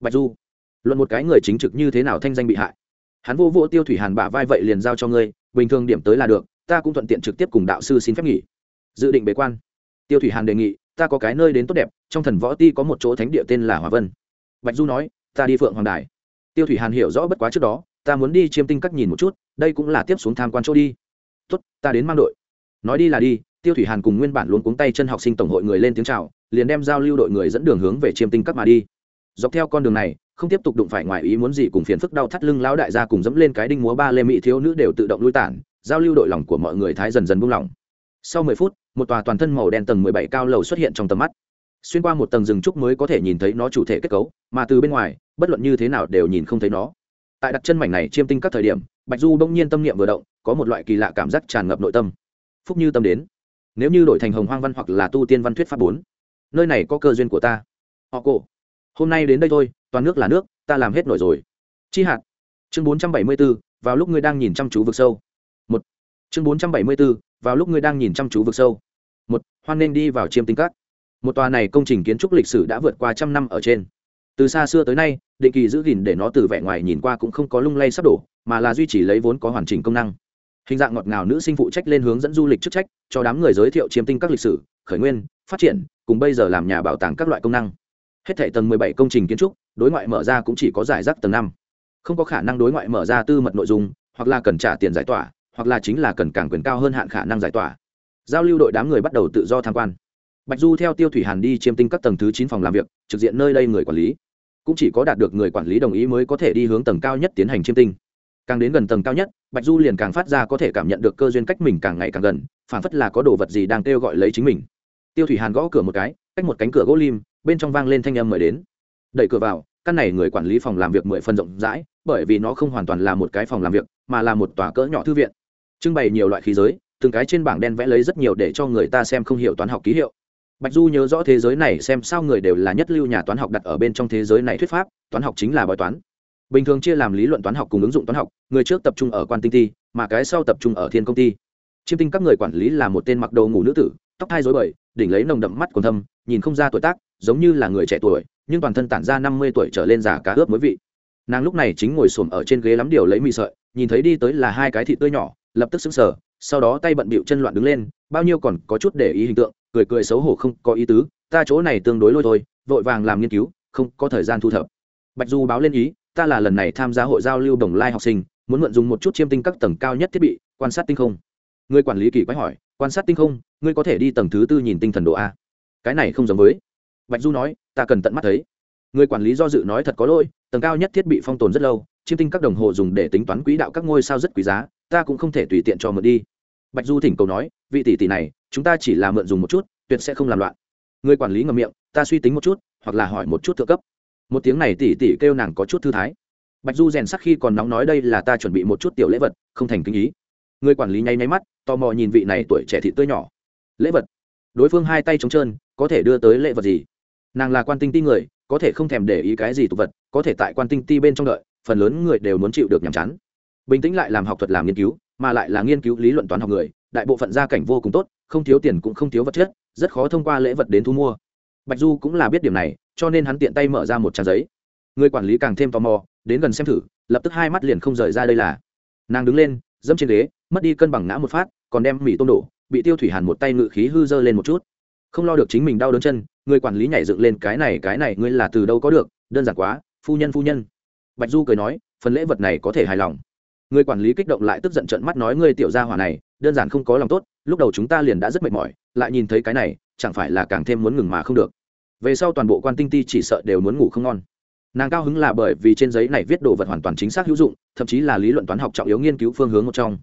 Bạch du, luận một cái người chính trực như thế nào thanh danh bị hại? Hắn vô vô tiêu thủy hàn bả vai vậy liền giao cho ngươi, bình thường điểm tới là được, ta cũng thuận tiện trực tiếp cùng đạo sư xin phép nghỉ. Dự định bế quan. Tiêu thủy hàn đề nghị ta có cái nơi đến tốt đẹp, trong thần võ ti có một chỗ thánh địa tên là hòa vân. Bạch du nói, ta đi phượng hoàng đài. Tiêu thủy hàn hiểu rõ bất quá trước đó, ta muốn đi chiêm tinh các nhìn một chút, đây cũng là tiếp xuống tham quan chỗ đi. Tốt, ta đến mang đội. Nói đi là đi, tiêu thủy hàn cùng nguyên bản luôn cuống tay chân học sinh tổng hội người lên tiếng c h à o liền đem giao lưu đội người dẫn đường hướng về chiêm tinh các mà đi. Dọc theo con đường này, không tiếp tục đụng phải ngoài ý muốn gì cùng phiền phức đau thắt lưng lão đại gia cùng dẫm lên cái đinh múa ba lê mỹ thiếu nữ đều tự động lui tản, giao lưu đội lòng của mọi người thái dần dần buông lỏng sau mười phút, một tòa toàn thân màu đen tầng mười bảy cao lầu xuất hiện trong tầm mắt. Xuyên qua một tầng rừng trúc mới có thể nhìn thấy nó chủ thể kết cấu, mà từ bên ngoài, bất luận như thế nào đều nhìn không thấy nó. Tại đặt chân mảnh này chiêm tinh các thời điểm, bạch du bỗng nhiên tâm niệm vừa động, có một loại kỳ lạ cảm giác tràn ngập nội tâm. Phúc như tâm đến. Nếu như đổi thành hồng hoang văn hoặc là tu tiên văn thuyết pháp bốn, nơi này có cơ duyên của ta. Họ cổ. Hôm nay đến đây thôi, toàn nước là nước, ta làm hết nổi rồi. Chi hạt. Chương bốn trăm bảy mươi b ố vào lúc ngươi đang nhìn chăm chú vực sâu chương bốn trăm bảy mươi b ố vào lúc ngươi đang nhìn chăm chú vực sâu. Một, hoan nên đi vào chiêm tinh các. Một tòa này công trình kiến trúc lịch sử đã vượt qua trăm năm ở trên. Từ xa xưa tới nay, định kỳ giữ gìn để nó từ vẻ ngoài nhìn qua cũng không có lung lay sắp đổ, mà là duy trì lấy vốn có hoàn chỉnh công năng. Hình dạng ngọt ngào nữ sinh phụ trách lên hướng dẫn du lịch chức trách, cho đám người giới thiệu chiêm tinh các lịch sử, khởi nguyên, phát triển, cùng bây giờ làm nhà bảo tàng các loại công năng. Hết thảy tầng 17 công trình kiến trúc, đối ngoại mở ra cũng chỉ có giải rác tầng năm. Không có khả năng đối ngoại mở ra tư mật nội dung, hoặc là cần trả tiền giải tỏa hoặc là chính là cần càng quyền cao hơn hạn khả năng giải tỏa. Giao lưu đội đám người bắt đầu tự do tham quan. Bạch du theo tiêu thủy hàn đi chiêm tinh các tầng thứ chín phòng làm việc, trực diện nơi đây người quản lý. Cũng chỉ có đạt được người quản lý đồng ý mới có thể đi hướng tầng cao nhất tiến hành chiêm tinh. Càng đến gần tầng cao nhất, bạch du liền càng phát ra có thể cảm nhận được cơ duyên cách mình càng ngày càng gần, phản phất là có đồ vật gì đang kêu gọi lấy chính mình. Tiêu thủy hàn gõ cửa một cái, cách một cánh cửa gỗ lim, bên trong vang lên thanh âm mời đến. Đẩy cửa vào, căn này người quản lý phòng làm việc mười phân rộng rãi, bởi vì nó không hoàn toàn là một cái phòng làm việc, mà là một tòa cỡ nhỏ thư viện trưng bày nhiều loại khí giới, từng cái trên bảng đen vẽ lấy rất nhiều để cho người ta xem không hiểu toán học ký hiệu. Bạch du nhớ rõ thế giới này xem sao người đều là nhất lưu nhà toán học đặt ở bên trong thế giới này thuyết pháp, toán học chính là bói toán. Bình thường chia làm lý luận toán học cùng ứng dụng toán học, người trước tập trung ở quan tinh ti, mà cái sau tập trung ở thiên công ty chiêm tinh các người quản lý là một tên mặc đầu ngủ nữ tử, tóc thai dối bời, đỉnh lấy nồng đậm mắt còn thâm, nhìn không ra tuổi tác, giống như là người trẻ tuổi, nhưng toàn thân tản ra năm mươi tuổi trở lên già cá ướp mới vị. Nàng lúc này chính ngồi xổm ở trên ghế lắm điều lấy mì sợi, nhìn thấy đi tới là hai cái thị tươi nhỏ lập tức sững sờ, sau đó tay bận bịu chân loạn đứng lên, bao nhiêu còn có chút để ý hình tượng, cười cười xấu hổ không có ý tứ, ta chỗ này tương đối lôi thôi, vội vàng làm nghiên cứu, không có thời gian thu thập. Bạch du báo lên ý, ta là lần này tham gia hội giao lưu đồng lai học sinh, muốn mượn dùng một chút chiêm tinh các tầng cao nhất thiết bị, quan sát tinh không. Người quản lý kỳ quái hỏi, quan sát tinh không, ngươi có thể đi tầng thứ tư nhìn tinh thần độ a. Cái này không giống với. Bạch du nói, ta cần tận mắt thấy. Người quản lý do dự nói thật có lỗi, tầng cao nhất thiết bị phong tồn rất lâu, chiêm tinh các đồng hồ dùng để tính toán quỹ đạo các ngôi sao rất quý giá ta cũng không thể tùy tiện cho mượn đi. Bạch du thỉnh cầu nói, vị tỷ tỷ này, chúng ta chỉ là mượn dùng một chút, tuyệt sẽ không làm loạn. Người quản lý ngậm miệng, ta suy tính một chút, hoặc là hỏi một chút thượng cấp. Một tiếng này tỷ tỷ kêu nàng có chút thư thái. Bạch du rèn sắc khi còn nóng nói đây là ta chuẩn bị một chút tiểu lễ vật, không thành kinh ý. Người quản lý nháy nháy mắt, tò mò nhìn vị này tuổi trẻ thị tươi nhỏ. Lễ vật. Đối phương hai tay trống trơn, có thể đưa tới lễ vật gì? Nàng là quan tinh ti người, có thể không thèm để ý cái gì tục vật, có thể tại quan tinh ti bên trong đợi, phần lớn người đều muốn chịu được nhàm chán bình tĩnh lại làm học thuật làm nghiên cứu, mà lại là nghiên cứu lý luận toán học người, đại bộ phận gia cảnh vô cùng tốt, không thiếu tiền cũng không thiếu vật chất, rất khó thông qua lễ vật đến thu mua. Bạch du cũng là biết điểm này, cho nên hắn tiện tay mở ra một trang giấy. Người quản lý càng thêm tò mò, đến gần xem thử, lập tức hai mắt liền không rời ra đây là. Nàng đứng lên, dẫm trên ghế, mất đi cân bằng ngã một phát, còn đem mì tôm đổ, bị tiêu thủy hàn một tay ngự khí hư dơ lên một chút. Không lo được chính mình đau đớn chân, người quản lý nhảy dựng lên, cái này cái này, ngươi là từ đâu có được? Đơn giản quá, phu nhân phu nhân. Bạch du cười nói, phần lễ vật này có thể hài lòng người quản lý kích động lại tức giận trận mắt nói, ngươi tiểu gia hỏa này, đơn giản không có lòng tốt, lúc đầu chúng ta liền đã rất mệt mỏi, lại nhìn thấy cái này, chẳng phải là càng thêm muốn ngừng mà không được. Về sau toàn bộ quan tinh ti chỉ sợ đều muốn ngủ không ngon. Nàng cao hứng là bởi vì trên giấy này viết đồ vật hoàn toàn chính xác hữu dụng, thậm chí là lý luận toán học trọng yếu nghiên cứu phương hướng một trong.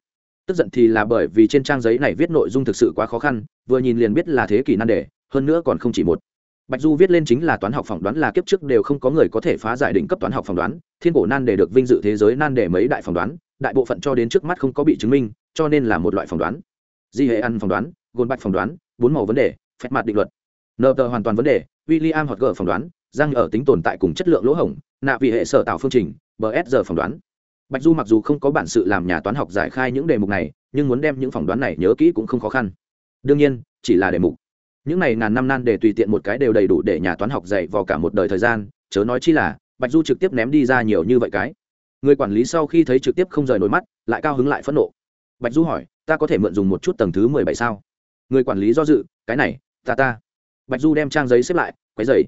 Tức giận thì là bởi vì trên trang giấy này viết nội dung thực sự quá khó khăn, vừa nhìn liền biết là thế kỷ nan đề, hơn nữa còn không chỉ một. Bạch du viết lên chính là toán học phỏng đoán là kiếp trước đều không có người có thể phá giải đỉnh cấp toán học phỏng đoán, thiên cổ nan đề được vinh dự thế giới nan đề mấy đại phỏng đoán đại bộ phận cho đến trước mắt không có bị chứng minh, cho nên là một loại phỏng đoán. Di hệ ăn phỏng đoán, gôn bạch phỏng đoán, bốn màu vấn đề, phép mặt định luật. Nợ tờ hoàn toàn vấn đề w i l l i am hoặc g phỏng đoán, giang ở tính tồn tại cùng chất lượng lỗ hổng nạ vị hệ sở tạo phương trình bsr phỏng đoán. Bạch du mặc dù không có bản sự làm nhà toán học giải khai những đề mục này, nhưng muốn đem những phỏng đoán này nhớ kỹ cũng không khó khăn. Đương nhiên, chỉ là đề mục. Những này ngàn năm nan để tùy tiện một cái đều đầy đủ để nhà toán học dạy vào cả một đời thời gian, chớ nói chi là, bạch du trực tiếp ném đi ra nhiều như vậy cái người quản lý sau khi thấy trực tiếp không rời nổi mắt, lại cao hứng lại phẫn nộ. Bạch du hỏi, ta có thể mượn dùng một chút tầng thứ mười bảy sao? Người quản lý do dự, cái này, ta ta. Bạch du đem trang giấy xếp lại, quấy giày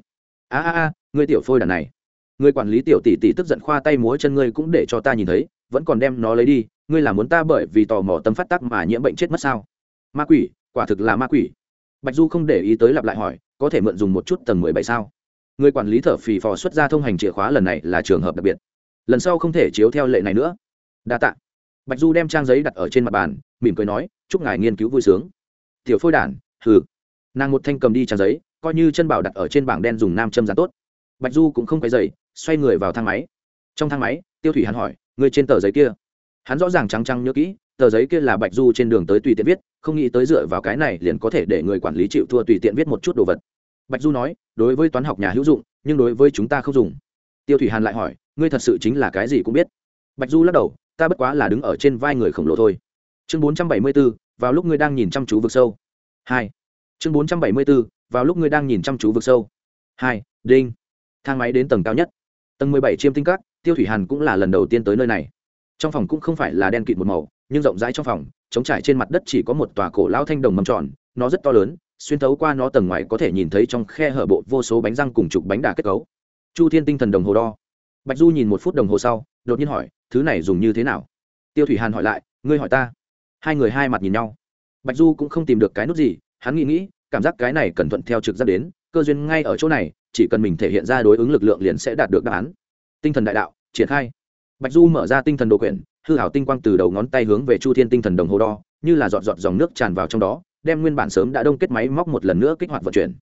a a a người tiểu phôi đàn này. Người quản lý tiểu tỷ tỷ tức giận khoa tay múa chân ngươi cũng để cho ta nhìn thấy, vẫn còn đem nó lấy đi, ngươi là muốn ta bởi vì tò mò tâm phát tắc mà nhiễm bệnh chết mất sao? Ma quỷ, quả thực là ma quỷ. Bạch du không để ý tới lặp lại hỏi, có thể mượn dùng một chút tầng mười bảy sao? Người quản lý thở phì phò xuất ra thông hành chìa khóa lần này là trường hợp đặc biệt lần sau không thể chiếu theo lệ này nữa. Đa t ạ bạch du đem trang giấy đặt ở trên mặt bàn, mỉm cười nói, chúc ngài nghiên cứu vui sướng. Tiểu phôi đản, hừ. Nàng một thanh cầm đi trang giấy, coi như chân bảo đặt ở trên bảng đen dùng nam châm dán tốt. Bạch du cũng không quay dày xoay người vào thang máy. Trong thang máy, tiêu thủy hắn hỏi người trên tờ giấy kia? Hắn rõ ràng trắng trắng nhớ kỹ, tờ giấy kia là bạch du trên đường tới tùy tiện viết, không nghĩ tới dựa vào cái này liền có thể để người quản lý chịu thua tùy tiện viết một chút đồ vật. Bạch du nói, đối với toán học nhà hữu dụng, nhưng đối với chúng ta không dùng. Tiêu thủy hàn lại hỏi ngươi thật sự chính là cái gì cũng biết. Bạch du lắc đầu, ta bất quá là đứng ở trên vai người khổng lồ thôi. Chương bốn trăm bảy mươi b ố vào lúc ngươi đang nhìn chăm chú vực sâu. Hai. Chương bốn trăm bảy mươi b ố vào lúc ngươi đang nhìn chăm chú vực sâu. Hai, đinh. Thang máy đến tầng cao nhất. Tầng mười bảy chiêm tinh các, tiêu thủy hàn cũng là lần đầu tiên tới nơi này. Trong phòng cũng không phải là đen kịt một màu, nhưng rộng rãi trong phòng chống trải trên mặt đất chỉ có một tòa cổ lão thanh đồng mầm tròn, nó rất to lớn, xuyên thấu qua nó tầng ngoài có thể nhìn thấy trong khe hở bộ vô số bánh răng cùng chục bánh đà kết cấu. Chu thiên tinh thần đồng hồ đo bạch du nhìn một phút đồng hồ sau, đột nhiên hỏi, thứ này dùng như thế nào? Tiêu thủy hàn hỏi lại, ngươi hỏi ta. Hai người hai mặt nhìn nhau. Bạch du cũng không tìm được cái nút gì, hắn nghĩ nghĩ, cảm giác cái này cần thuận theo trực giác đến, cơ duyên ngay ở chỗ này, chỉ cần mình thể hiện ra đối ứng lực lượng liền sẽ đạt được đáp án. Tinh thần đại đạo, triển khai. Bạch du mở ra tinh thần đồ quyển, hư hảo tinh quang từ đầu ngón tay hướng về chu thiên tinh thần đồng hồ đo, như là giọt giọt dòng nước tràn vào trong đó, đem nguyên bản sớm đã đông kết máy móc một lần nữa kích hoạt vận chuyển.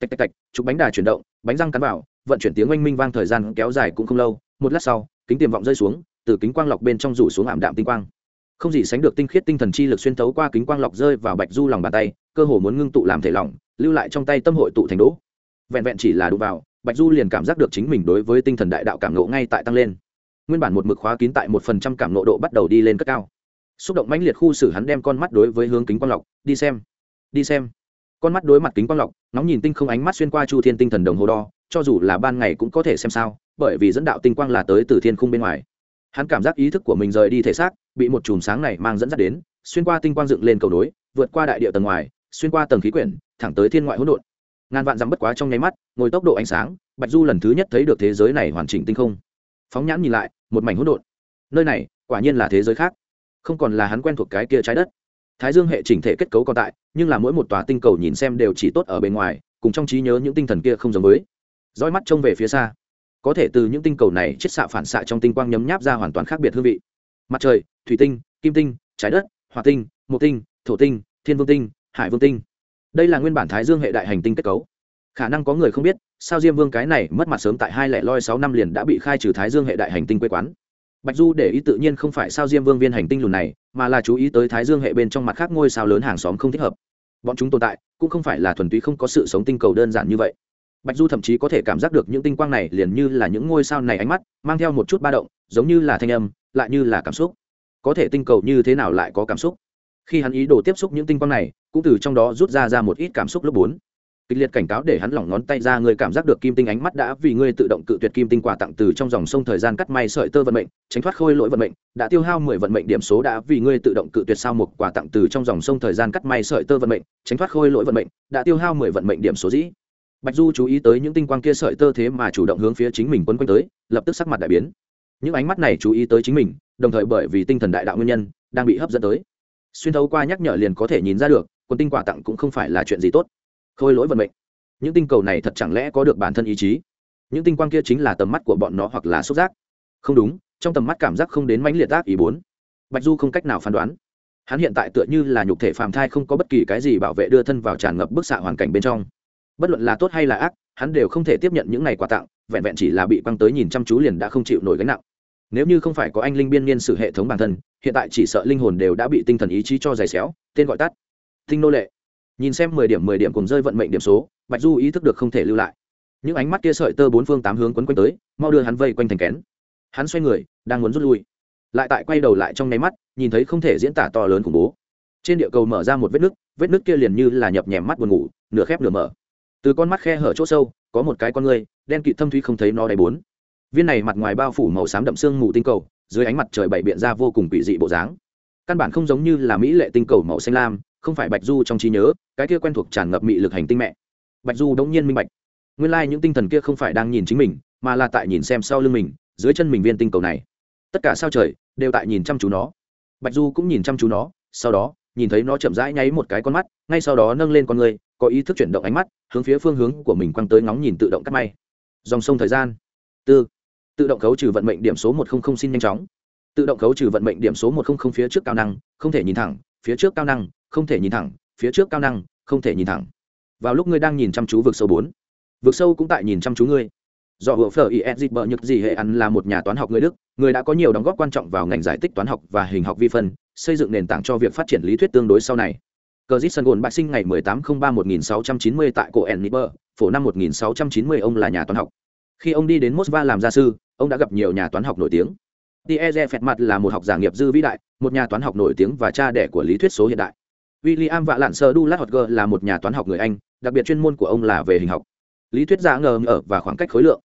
Tạch tạch tạch chụp bánh đà chuyển động, bánh răng cắn vào vận chuyển tiếng oanh minh vang thời gian kéo dài cũng không lâu, một lát sau, kính tiềm vọng rơi xuống, từ kính quang lọc bên trong rủ xuống ảm đạm tinh quang. Không gì sánh được tinh khiết tinh thần chi lực xuyên thấu qua kính quang lọc rơi vào bạch du lòng bàn tay, cơ hồ muốn ngưng tụ làm thể lỏng, lưu lại trong tay tâm hội tụ thành đỗ. Vẹn vẹn chỉ là đụng vào, bạch du liền cảm giác được chính mình đối với tinh thần đại đạo cảm nộ ngay tại tăng lên. Nguyên bản một mực khóa kín tại một phần trăm cảm nộ độ bắt đầu đi lên cất cao. Xúc động mãnh liệt khu xử hắn đem con mắt đối với hướng kính quang lọc, đi xem đi xem. Con mắt đối mặt kính quang lọc, nóng nhìn tinh không ánh mắt xuyên qua chu thiên tinh thần đồng hồ đo cho dù là ban ngày cũng có thể xem sao, bởi vì dẫn đạo tinh quang là tới từ thiên khung bên ngoài. Hắn cảm giác ý thức của mình rời đi thể xác, bị một chùm sáng này mang dẫn dắt đến, xuyên qua tinh quang dựng lên cầu nối, vượt qua đại địa tầng ngoài, xuyên qua tầng khí quyển, thẳng tới thiên ngoại hỗn độn. Ngàn vạn dặm bất quá trong nháy mắt, ngồi tốc độ ánh sáng, bạch du lần thứ nhất thấy được thế giới này hoàn chỉnh tinh không. Phóng nhãn nhìn lại, một mảnh hỗn độn. Nơi này, quả nhiên là thế giới khác. Không còn là hắn quen thuộc cái kia trái đất. Thái dương hệ chỉnh thể kết cấu còn tại, nhưng là mỗi một tòa tinh cầu nhìn xem đều chỉ tốt ở bề ngoài, cùng trong trí nhớ những tinh thần kia không giống với roi mắt trông về phía xa. Có thể từ những tinh cầu này chiết xạ phản xạ trong tinh quang nhấm nháp ra hoàn toàn khác biệt hương vị. Mặt trời, thủy tinh, kim tinh, trái đất, hỏa tinh mộc tinh, thổ tinh, thiên vương tinh, hải vương tinh. Đây là nguyên bản thái dương hệ đại hành tinh kết cấu. Khả năng có người không biết, sao diêm vương cái này mất mặt sớm tại hai lẻ loi sáu năm liền đã bị khai trừ thái dương hệ đại hành tinh quê quán. Bạch du để ý tự nhiên không phải sao diêm vương viên hành tinh lùn này, mà là chú ý tới thái dương hệ bên trong mặt khác ngôi sao lớn hàng xóm không thích hợp. Bọn chúng tồn tại, cũng không phải là thuần túy không có sự sống tinh cầu đơn giản như vậy bạch du thậm chí có thể cảm giác được những tinh quang này liền như là những ngôi sao này ánh mắt, mang theo một chút ba động, giống như là thanh âm, lại như là cảm xúc. Có thể tinh cầu như thế nào lại có cảm xúc? Khi hắn ý đồ tiếp xúc những tinh quang này, cũng từ trong đó rút ra ra một ít cảm xúc lúc bốn. Kịch liệt cảnh cáo để hắn lỏng ngón tay ra, người cảm giác được kim tinh ánh mắt đã vì ngươi tự động cự tuyệt kim tinh quà tặng từ trong dòng sông thời gian cắt may sợi tơ vận mệnh, tránh thoát khôi lỗi vận mệnh, đã tiêu hao mười vận mệnh điểm số đã vì ngươi tự động cự tuyệt sao một quà tặng từ trong dòng sông thời gian cắt may sợi tơ vận mệnh, tránh thoát khôi lỗi vận mệnh, đã tiêu hao mười vận mệnh điểm số dĩ bạch du chú ý tới những tinh quang kia sợi tơ thế mà chủ động hướng phía chính mình quấn quanh tới, lập tức sắc mặt đại biến. Những ánh mắt này chú ý tới chính mình, đồng thời bởi vì tinh thần đại đạo nguyên nhân, đang bị hấp dẫn tới. Xuyên thấu qua nhắc nhở liền có thể nhìn ra được, quân tinh quà tặng cũng không phải là chuyện gì tốt. Khôi lỗi vận mệnh. Những tinh cầu này thật chẳng lẽ có được bản thân ý chí? Những tinh quang kia chính là tầm mắt của bọn nó hoặc là xúc giác? Không đúng, trong tầm mắt cảm giác không đến mãnh liệt tác ý bốn. Bạch du không cách nào phán đoán. Hắn hiện tại tựa như là nhục thể phàm thai không có bất kỳ cái gì bảo vệ đưa thân vào tràn ngập bức xạ hoàn cảnh bên trong bất luận là tốt hay là ác, hắn đều không thể tiếp nhận những này quà tặng, vẹn vẹn chỉ là bị quăng tới nhìn chăm chú liền đã không chịu nổi gánh nặng. Nếu như không phải có anh linh biên niên sử hệ thống bản thân, hiện tại chỉ sợ linh hồn đều đã bị tinh thần ý chí cho giày xéo, tên gọi tắt. Tinh nô lệ. Nhìn xem mười điểm mười điểm cùng rơi vận mệnh điểm số, bạch du ý thức được không thể lưu lại. Những ánh mắt kia sợi tơ bốn phương tám hướng quấn quanh tới, mau đưa hắn vây quanh thành kén. Hắn xoay người, đang muốn rút lui. Lại tại quay đầu lại trong nháy mắt, nhìn thấy không thể diễn tả to lớn khủng bố. Trên địa cầu mở ra một vết nứt vết nứt kia liền như là nhập nhèm mắt buồn ngủ, nửa khép nửa mở từ con mắt khe hở chỗ sâu, có một cái con người đen kịt thâm thúy không thấy nó đầy bốn. Viên này mặt ngoài bao phủ màu xám đậm xương mù tinh cầu, dưới ánh mặt trời bảy biện ra vô cùng quỷ dị bộ dáng. Căn bản không giống như là mỹ lệ tinh cầu màu xanh lam, không phải bạch du trong trí nhớ, cái kia quen thuộc tràn ngập mị lực hành tinh mẹ. Bạch du đống nhiên minh bạch. Nguyên lai、like、những tinh thần kia không phải đang nhìn chính mình, mà là tại nhìn xem sau lưng mình, dưới chân mình viên tinh cầu này. Tất cả sao trời, đều tại nhìn chăm chú nó. Bạch du cũng nhìn chăm chú nó, sau đó, nhìn thấy nó chậm rãi nháy một cái con mắt, ngay sau đó nâng lên con người có ý thức chuyển động ánh mắt, hướng phía phương hướng của mình quăng tới ngóng nhìn tự động cắt may. Dòng sông thời gian. Tư. Tự động khấu trừ vận mệnh điểm số một không không xin nhanh chóng. Tự động khấu trừ vận mệnh điểm số một không không phía trước cao năng, không thể nhìn thẳng, phía trước cao năng, không thể nhìn thẳng, phía trước cao năng, không thể nhìn thẳng. Vào lúc ngươi đang nhìn chăm chú vực sâu bốn. Vực sâu cũng tại nhìn chăm chú ngươi. Do hữu phở is bợ nhược gì hệ ăn là một nhà toán học người đức, người đã có nhiều đóng góp quan trọng vào ngành giải tích toán học và hình học vi phân, xây dựng nền tảng cho việc phát triển lý thuyết tương đối sau này cờ dít sân gồn bạc sinh ngày 18 03 1690 tại cổ enniber phổ năm 1690 ông là nhà toán học khi ông đi đến mosva làm gia sư ông đã gặp nhiều nhà toán học nổi tiếng Pierre Phẹt Mặt là một học giả nghiệp dư vĩ đại, một nhà toán học nổi tiếng và cha đẻ của lý thuyết số hiện đại. William Vạ Lạn Sơ Dulat Hotger là một nhà toán học người Anh, đặc biệt chuyên môn của ông là về hình học. Lý thuyết giả ngờ ở và khoảng cách khối lượng.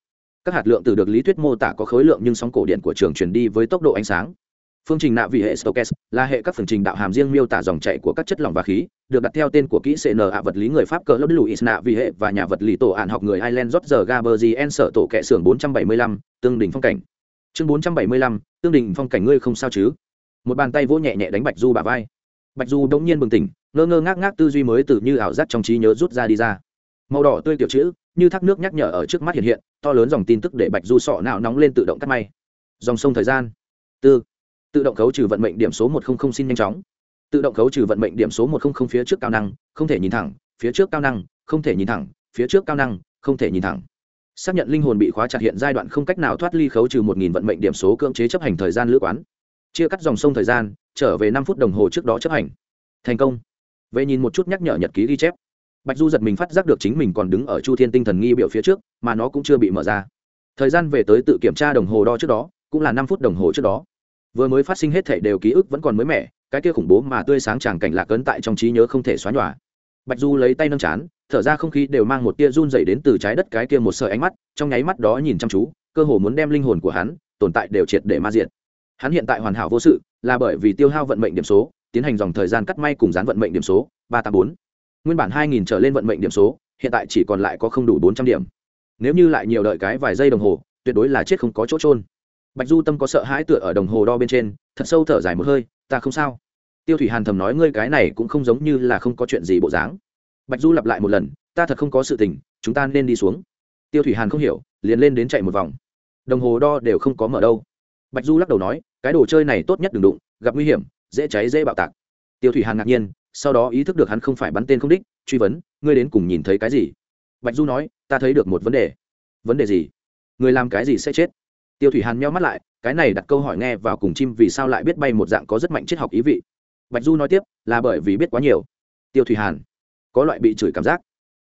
Các hạt lượng từ được lý thuyết mô tả có khối lượng nhưng sóng cổ điện của trường truyền đi với tốc độ ánh sáng. Phương trình nạ vị hệ Stokes là hệ các phương trình đạo hàm riêng miêu tả dòng chảy của các chất lỏng và khí, được đặt theo tên của kỹ CN ạ vật lý người Pháp cỡ Claude Louis nạ vị hệ và nhà vật lý tổ án học người Ireland George Gaberzien sở tổ kệ xưởng 475, tương đỉnh phong cảnh. Chương bốn trăm bảy mươi lăm tương đỉnh phong cảnh ngươi không sao chứ? Một bàn tay vỗ nhẹ nhẹ đánh bạch du bả vai. Bạch du đ ỗ n g nhiên bừng tỉnh ngơ ngơ ngác ngác tư duy mới từ như ảo giác trong trí nhớ rút ra đi ra. Màu đỏ tươi kiểu chữ như thác nước nhắc nhở ở trước mắt hiện hiện to lớn dòng tin tức để bạch du sọ não nóng lên tự động cắt may. Dòng sông thời gian. Tư tự động khấu trừ vận mệnh điểm số một không không xin nhanh chóng. Tự động khấu trừ vận mệnh điểm số một không không phía trước cao năng, không thể nhìn thẳng, phía trước cao năng, không thể nhìn thẳng, phía trước cao năng, không thể nhìn thẳng. Xác nhận linh hồn bị khóa chặt hiện giai đoạn không cách nào thoát ly khấu trừ một nghìn vận mệnh điểm số cưỡng chế chấp hành thời gian lữ quán. Chia cắt dòng sông thời gian, trở về năm phút đồng hồ trước đó chấp hành. Thành công. Về nhìn một chút nhắc nhở nhật ký ghi chép. Bạch du giật mình phát giác được chính mình còn đứng ở chu thiên tinh thần nghi biểu phía trước, mà nó cũng chưa bị mở ra. Thời gian về tới tự kiểm tra đồng hồ đo trước đó, cũng là năm phút đồng hồ trước đó vừa mới phát sinh hết thể đều ký ức vẫn còn mới mẻ, cái kia khủng bố mà tươi sáng tràng cảnh lạc ấn tại trong trí nhớ không thể xóa nhòa. Bạch du lấy tay nâng chán, thở ra không khí đều mang một tia run dày đến từ trái đất cái kia một sợi ánh mắt, trong nháy mắt đó nhìn chăm chú, cơ hồ muốn đem linh hồn của hắn, tồn tại đều triệt để ma diện hắn hiện tại hoàn hảo vô sự, là bởi vì tiêu hao vận mệnh điểm số, tiến hành dòng thời gian cắt may cùng dán vận mệnh điểm số, ba tám bốn. Nguyên bản hai nghìn trở lên vận mệnh điểm số, hiện tại chỉ còn lại có không đủ bốn trăm điểm. Nếu như lại nhiều đợi cái vài giây đồng hồ, tuyệt đối là chết không có chỗ trôn bạch du tâm có sợ hãi tựa ở đồng hồ đo bên trên, thật sâu thở dài một hơi, ta không sao. Tiêu thủy hàn thầm nói, ngươi cái này cũng không giống như là không có chuyện gì bộ dáng. Bạch du lặp lại một lần, ta thật không có sự tình, chúng ta nên đi xuống. Tiêu thủy hàn không hiểu, liền lên đến chạy một vòng. Đồng hồ đo đều không có mở đâu. Bạch du lắc đầu nói, cái đồ chơi này tốt nhất đừng đụng, gặp nguy hiểm, dễ cháy dễ bạo tạc. Tiêu thủy hàn ngạc nhiên, sau đó ý thức được hắn không phải bắn tên không đích, truy vấn, ngươi đến cùng nhìn thấy cái gì? Bạch du nói, ta thấy được một vấn đề. Vấn đề gì? Người làm cái gì sẽ chết? Tiêu thủy hàn meo mắt lại, cái này đặt câu hỏi nghe vào cùng chim vì sao lại biết bay một dạng có rất mạnh triết học ý vị. Bạch du nói tiếp, là bởi vì biết quá nhiều. Tiêu thủy hàn, có loại bị chửi cảm giác.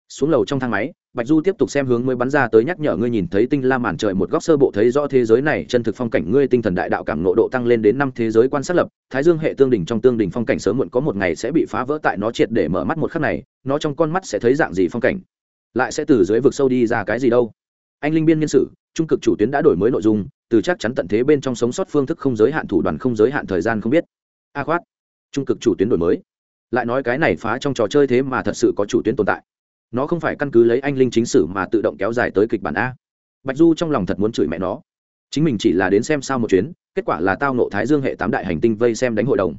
Xuống lầu trong thang máy, bạch du tiếp tục xem hướng mới bắn ra tới nhắc nhở ngươi nhìn thấy tinh la màn trời một góc sơ bộ thấy rõ thế giới này, chân thực phong cảnh ngươi tinh thần đại đạo cảm nộ độ tăng lên đến năm thế giới quan sát lập, thái dương hệ tương đỉnh trong tương đỉnh phong cảnh sớm muộn có một ngày sẽ bị phá vỡ tại nó triệt để mở mắt một khắc này, nó trong con mắt sẽ thấy dạng gì phong cảnh? Lại sẽ từ dưới vực sâu đi ra cái gì đâu? Anh linh biên nhân sự trung cực chủ tuyến đã đổi mới nội dung, từ chắc chắn tận thế bên trong sống sót phương thức không giới hạn, thủ đoàn không giới hạn thời gian không biết. A khoát, trung cực chủ tuyến đổi mới. Lại nói cái này phá trong trò chơi thế mà thật sự có chủ tuyến tồn tại. Nó không phải căn cứ lấy anh linh chính sử mà tự động kéo dài tới kịch bản a. Bạch du trong lòng thật muốn chửi mẹ nó. Chính mình chỉ là đến xem sao một chuyến, kết quả là tao nộ thái dương hệ tám đại hành tinh vây xem đánh hội đồng.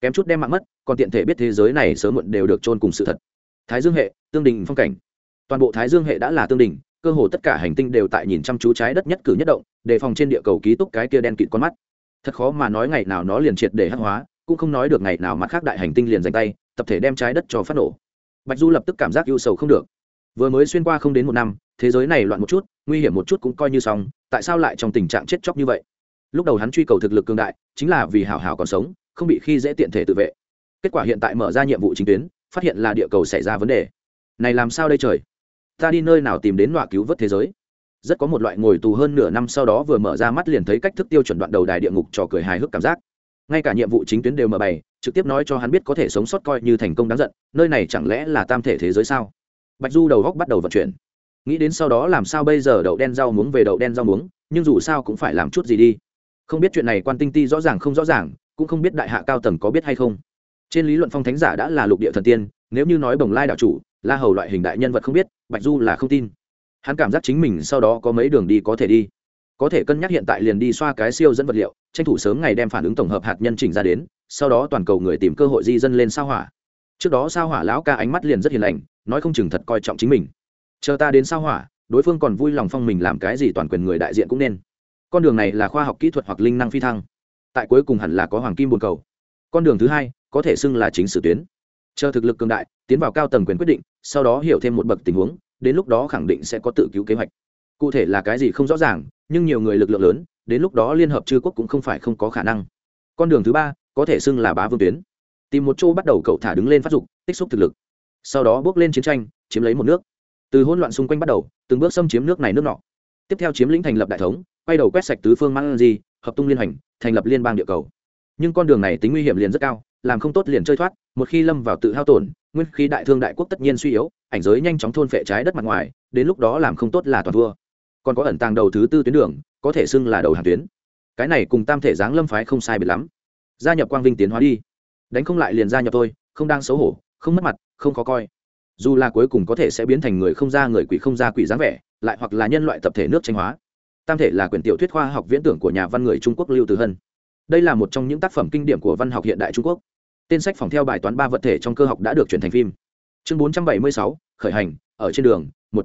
Kém chút đem mạng mất, còn tiện thể biết thế giới này sớm muộn đều được chôn cùng sự thật. Thái dương hệ, tương đình phong cảnh. Toàn bộ thái dương hệ đã là tương đình cơ hồ tất cả hành tinh đều tại nhìn chăm chú trái đất nhất cử nhất động, đề phòng trên địa cầu ký túc cái kia đen kịt con mắt. Thật khó mà nói ngày nào nó liền triệt để hắc hóa, cũng không nói được ngày nào mặt khác đại hành tinh liền giành tay, tập thể đem trái đất cho phát nổ. Bạch du lập tức cảm giác ưu sầu không được. Vừa mới xuyên qua không đến một năm, thế giới này loạn một chút, nguy hiểm một chút cũng coi như xong, tại sao lại trong tình trạng chết chóc như vậy? Lúc đầu hắn truy cầu thực lực cương đại, chính là vì hảo hảo còn sống, không bị khi dễ tiện thể tự vệ. Kết quả hiện tại mở ra nhiệm vụ chính tuyến, phát hiện là địa cầu xảy ra vấn đề. Này làm sao đây trời? Ta đi nơi nào tìm đến nọa cứu vớt thế giới? Rất có một loại ngồi tù hơn nửa năm sau đó vừa mở ra mắt liền thấy cách thức tiêu chuẩn đoạn đầu đài địa ngục trò cười hài hước cảm giác. Ngay cả nhiệm vụ chính tuyến đều mở bày, trực tiếp nói cho hắn biết có thể sống sót coi như thành công đáng giận, nơi này chẳng lẽ là tam thể thế giới sao? Bạch du đầu góc bắt đầu vận chuyển. Nghĩ đến sau đó làm sao bây giờ đậu đen rau muống về đậu đen rau muống, nhưng dù sao cũng phải làm chút gì đi. Không biết chuyện này quan tinh ti rõ ràng không rõ ràng, cũng không biết đại hạ cao tầng có biết hay không. Trên lý luận phong thánh giả đã là lục địa thần tiên, nếu như nói bồng lai đạo chủ la hầu loại hình đại nhân vật không biết, bạch du là không tin. Hắn cảm giác chính mình sau đó có mấy đường đi có thể đi. Có thể cân nhắc hiện tại liền đi xoa cái siêu dẫn vật liệu, tranh thủ sớm ngày đem phản ứng tổng hợp hạt nhân chỉnh ra đến, sau đó toàn cầu người tìm cơ hội di dân lên sao hỏa. Trước đó sao hỏa lão ca ánh mắt liền rất hiền lành, nói không chừng thật coi trọng chính mình. Chờ ta đến sao hỏa, đối phương còn vui lòng phong mình làm cái gì toàn quyền người đại diện cũng nên. Con đường này là khoa học kỹ thuật hoặc linh năng phi thăng. Tại cuối cùng hẳn là có hoàng kim bồn cầu. Con đường thứ hai, có thể xưng là chính sử tuyến chờ thực lực cường đại, tiến vào cao tầng quyền quyết định, sau đó hiểu thêm một bậc tình huống, đến lúc đó khẳng định sẽ có tự cứu kế hoạch. Cụ thể là cái gì không rõ ràng, nhưng nhiều người lực lượng lớn, đến lúc đó liên hợp chư quốc cũng không phải không có khả năng. Con đường thứ ba, có thể xưng là bá vương tuyến. Tìm một chỗ bắt đầu cậu thả đứng lên phát dục, tích xúc thực lực. Sau đó bước lên chiến tranh, chiếm lấy một nước. Từ hỗn loạn xung quanh bắt đầu, từng bước xâm chiếm nước này nước nọ. Tiếp theo chiếm lĩnh thành lập đại thống, quay đầu quét sạch tứ phương mang gì hợp tung liên hành thành lập liên bang địa cầu. Nhưng con đường này tính nguy hiểm liền rất cao làm không tốt liền chơi thoát một khi lâm vào tự hao tổn nguyên khí đại thương đại quốc tất nhiên suy yếu ảnh giới nhanh chóng thôn phệ trái đất mặt ngoài đến lúc đó làm không tốt là toàn thua. Còn có ẩn tàng đầu thứ tư tuyến đường có thể xưng là đầu hàng tuyến. Cái này cùng tam thể giáng lâm phái không sai biệt lắm. Gia nhập quang vinh tiến hóa đi. Đánh không lại liền gia nhập thôi, không đang xấu hổ không mất mặt không khó coi. Dù là cuối cùng có thể sẽ biến thành người không ra người quỷ không ra quỷ dáng vẻ lại hoặc là nhân loại tập thể nước tranh hóa. Tam thể là quyển tiểu thuyết khoa học viễn tưởng của nhà văn người trung quốc lưu từ hân. Đây là một trong những tác phẩm kinh điển của văn học hiện đại trung quốc tên sách phòng theo bài toán ba vật thể trong cơ học đã được chuyển thành phim. Chương 476, khởi hành ở trên đường một.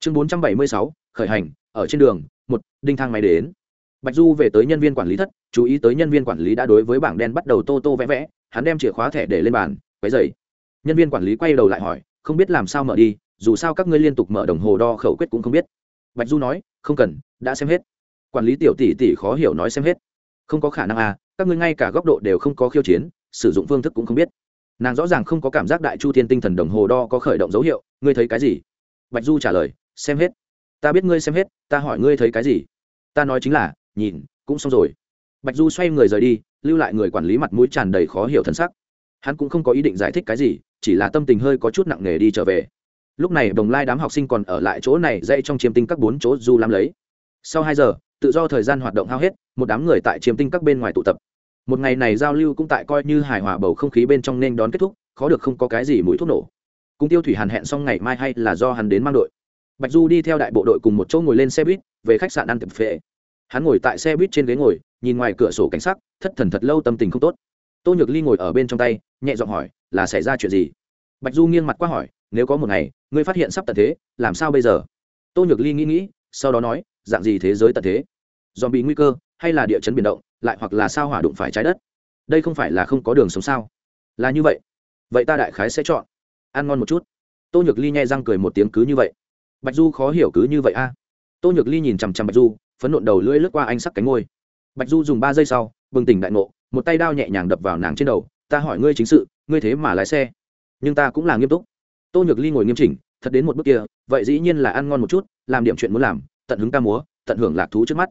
Chương 476, khởi hành ở trên đường một đinh thang máy đến. Bạch du về tới nhân viên quản lý thất chú ý tới nhân viên quản lý đã đối với bảng đen bắt đầu tô tô vẽ vẽ hắn đem chìa khóa thẻ để lên bàn quấy dày nhân viên quản lý quay đầu lại hỏi không biết làm sao mở đi dù sao các ngươi liên tục mở đồng hồ đo khẩu quyết cũng không biết. Bạch du nói không cần đã xem hết. Quản lý tiểu tỷ tỷ khó hiểu nói xem hết. Không có khả năng à các ngươi ngay cả góc độ đều không có khiêu chiến sử dụng phương thức cũng không biết. Nàng rõ ràng không có cảm giác đại chu thiên tinh thần đồng hồ đo có khởi động dấu hiệu, ngươi thấy cái gì? Bạch du trả lời, xem hết. Ta biết ngươi xem hết, ta hỏi ngươi thấy cái gì? Ta nói chính là, nhìn, cũng xong rồi. Bạch du xoay người rời đi, lưu lại người quản lý mặt mũi tràn đầy khó hiểu thân sắc. Hắn cũng không có ý định giải thích cái gì, chỉ là tâm tình hơi có chút nặng nề đi trở về. Lúc này đồng lai đám học sinh còn ở lại chỗ này dây trong chiêm tinh các bốn chỗ du làm lấy. Sau hai giờ, tự do thời gian hoạt động hao hết, một đám người tại chiêm tinh các bên ngoài tụ tập một ngày này giao lưu cũng tại coi như hài hòa bầu không khí bên trong nên đón kết thúc, khó được không có cái gì mũi thuốc nổ. Cùng tiêu thủy hàn hẹn xong ngày mai hay là do hắn đến mang đội. Bạch du đi theo đại bộ đội cùng một chỗ ngồi lên xe buýt, về khách sạn ăn tập phệ. Hắn ngồi tại xe buýt trên ghế ngồi, nhìn ngoài cửa sổ cảnh sắc, thất thần thật lâu tâm tình không tốt. Tô nhược ly ngồi ở bên trong tay, nhẹ giọng hỏi, là xảy ra chuyện gì? Bạch du nghiêng mặt qua hỏi, nếu có một ngày, ngươi phát hiện sắp tận thế, làm sao bây giờ? Tô nhược ly nghĩ nghĩ, sau đó nói, dạng gì thế giới tận thế? Dòm bị nguy cơ, hay là địa chấn biển động? Lại hoặc là sao hỏa đụng phải trái đất. Đây không phải là không có đường sống sao? Là như vậy. Vậy ta đại khái sẽ chọn ăn ngon một chút. Tô nhược ly nhai răng cười một tiếng cứ như vậy. Bạch du khó hiểu cứ như vậy a. Tô nhược ly nhìn chằm chằm bạch du, phấn nộn đầu lưỡi lướt qua anh sắc cánh ngôi. Bạch du dùng ba giây sau, bừng tỉnh đại ngộ, một tay đao nhẹ nhàng đập vào nàng trên đầu. Ta hỏi ngươi chính sự, ngươi thế mà lái xe. Nhưng ta cũng là nghiêm túc. Tô nhược ly ngồi nghiêm chỉnh, thật đến một bước kia, vậy dĩ nhiên là ăn ngon một chút, làm điểm chuyện muốn làm, tận hứng ca múa, tận hưởng lạc thú trước mắt.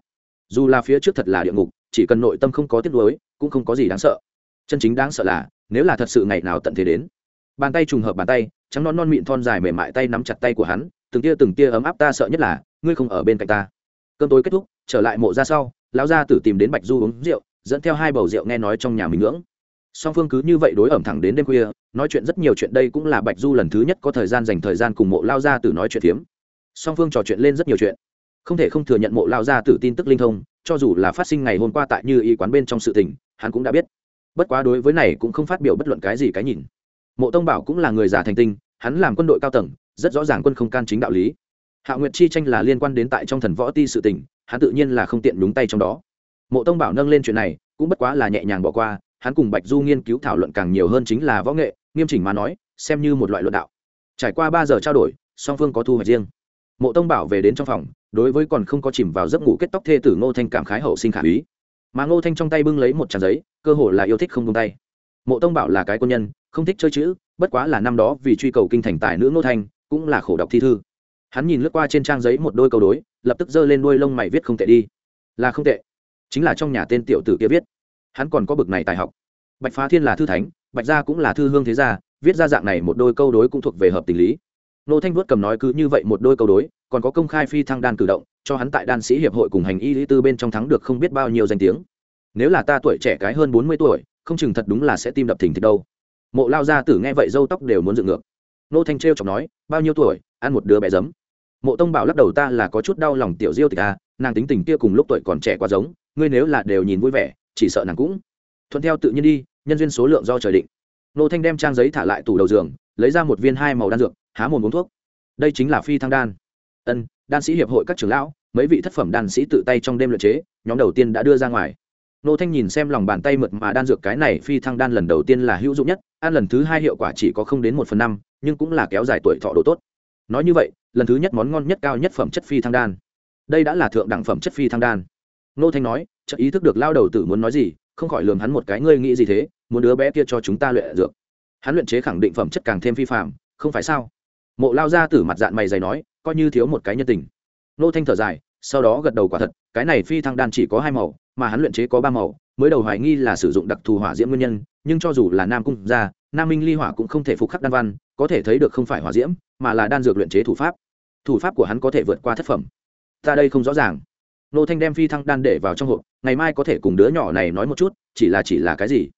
Dù là phía trước thật là địa ngục chỉ cần nội tâm không có tiếc nuối, cũng không có gì đáng sợ. Chân chính đáng sợ là, nếu là thật sự ngày nào tận thế đến. Bàn tay trùng hợp bàn tay, trắng non non mịn thon dài mềm mại tay nắm chặt tay của hắn, từng tia từng tia ấm áp ta sợ nhất là, ngươi không ở bên cạnh ta. Cơm tối kết thúc, trở lại mộ ra sau, lão gia tử tìm đến bạch du uống rượu, dẫn theo hai bầu rượu nghe nói trong nhà mình ngưỡng. Song phương cứ như vậy đối ẩm thẳng đến đêm khuya, nói chuyện rất nhiều chuyện đây cũng là bạch du lần thứ nhất có thời gian dành thời gian cùng mộ lao gia tử nói chuyện phiếm. Song phương trò chuyện lên rất nhiều chuyện không thể không thừa nhận mộ lao gia tử tin tức linh thông, cho dù là phát sinh ngày hôm qua tại như y quán bên trong sự tình, hắn cũng đã biết. Bất quá đối với này cũng không phát biểu bất luận cái gì cái nhìn. Mộ tông bảo cũng là người già thành tinh, hắn làm quân đội cao tầng, rất rõ ràng quân không can chính đạo lý. Hạ nguyệt chi tranh là liên quan đến tại trong thần võ ti sự tình, hắn tự nhiên là không tiện đúng tay trong đó. Mộ tông bảo nâng lên chuyện này, cũng bất quá là nhẹ nhàng bỏ qua, hắn cùng bạch du nghiên cứu thảo luận càng nhiều hơn chính là võ nghệ, nghiêm chỉnh mà nói, xem như một loại luận đạo. Trải qua ba giờ trao đổi, song phương có thu hoạch riêng. Mộ tông bảo về đến trong phòng đối với còn không có chìm vào giấc ngủ kết tóc thê tử ngô thanh cảm khái hậu sinh khả úy mà ngô thanh trong tay bưng lấy một tràng giấy, cơ hồ là yêu thích không tung tay. Mộ tông bảo là cái quân nhân, không thích chơi chữ, bất quá là năm đó vì truy cầu kinh thành tài nữ ngô thanh, cũng là khổ đọc thi thư. Hắn nhìn lướt qua trên trang giấy một đôi câu đối, lập tức giơ lên đuôi lông mày viết không tệ đi. Là không tệ. Chính là trong nhà tên tiểu tử kia viết. Hắn còn có bực này tài học. Bạch phá thiên là thư thánh, bạch gia cũng là thư hương thế gia, viết ra dạng này một đôi câu đối cũng thuộc về hợp tình lý. Nô thanh vuốt cầm nói cứ như vậy một đôi câu đối còn có công khai phi thăng đan cử động, cho hắn tại đan sĩ hiệp hội cùng hành y lý tư bên trong thắng được không biết bao nhiêu danh tiếng. Nếu là ta tuổi trẻ cái hơn bốn mươi tuổi, không chừng thật đúng là sẽ tim đập thình thịch đâu. Mộ lao gia tử nghe vậy râu tóc đều muốn dựng ngược. Nô thanh trêu chọc nói, bao nhiêu tuổi, ăn một đứa bé giấm. Mộ tông bảo lắc đầu, ta là có chút đau lòng tiểu diêu tịch a nàng tính tình kia cùng lúc tuổi còn trẻ quá giống, ngươi nếu là đều nhìn vui vẻ, chỉ sợ nàng cũng thuận theo tự nhiên đi, nhân duyên số lượng do trời định. Nô thanh đem trang giấy thả lại tủ đầu giường, lấy ra một viên hai màu đan dược, há mồm uống thuốc. Đây chính là phi thăng đan ân, đan sĩ hiệp hội các trưởng lão, mấy vị thất phẩm đan sĩ tự tay trong đêm luyện chế, nhóm đầu tiên đã đưa ra ngoài. Nô thanh nhìn xem lòng bàn tay mượt mà đan dược cái này phi thăng đan lần đầu tiên là hữu dụng nhất, ăn lần thứ hai hiệu quả chỉ có không đến một phần năm, nhưng cũng là kéo dài tuổi thọ độ tốt. Nói như vậy, lần thứ nhất món ngon nhất cao nhất phẩm chất phi thăng đan. Đây đã là thượng đẳng phẩm chất phi thăng đan. Nô thanh nói, chợt ý thức được lao đầu tử muốn nói gì, không khỏi lường hắn một cái, ngươi nghĩ gì thế, muốn đứa bé kia cho chúng ta luyện dược. Hắn luyện chế khẳng định phẩm chất càng thêm phi phạm không phải sao? Mộ lao ra tử mặt dạng mày dày nói coi như thiếu một cái nhân tình. Nô thanh thở dài, sau đó gật đầu quả thật, cái này phi thăng đan chỉ có hai màu, mà hắn luyện chế có ba màu, mới đầu hoài nghi là sử dụng đặc thù hỏa diễm nguyên nhân, nhưng cho dù là nam cung gia nam minh ly hỏa cũng không thể phục khắc đan văn, có thể thấy được không phải hỏa diễm, mà là đan dược luyện chế thủ pháp. Thủ pháp của hắn có thể vượt qua thất phẩm. Ta đây không rõ ràng. Nô thanh đem phi thăng đan để vào trong hộp, ngày mai có thể cùng đứa nhỏ này nói một chút, chỉ là chỉ là cái gì?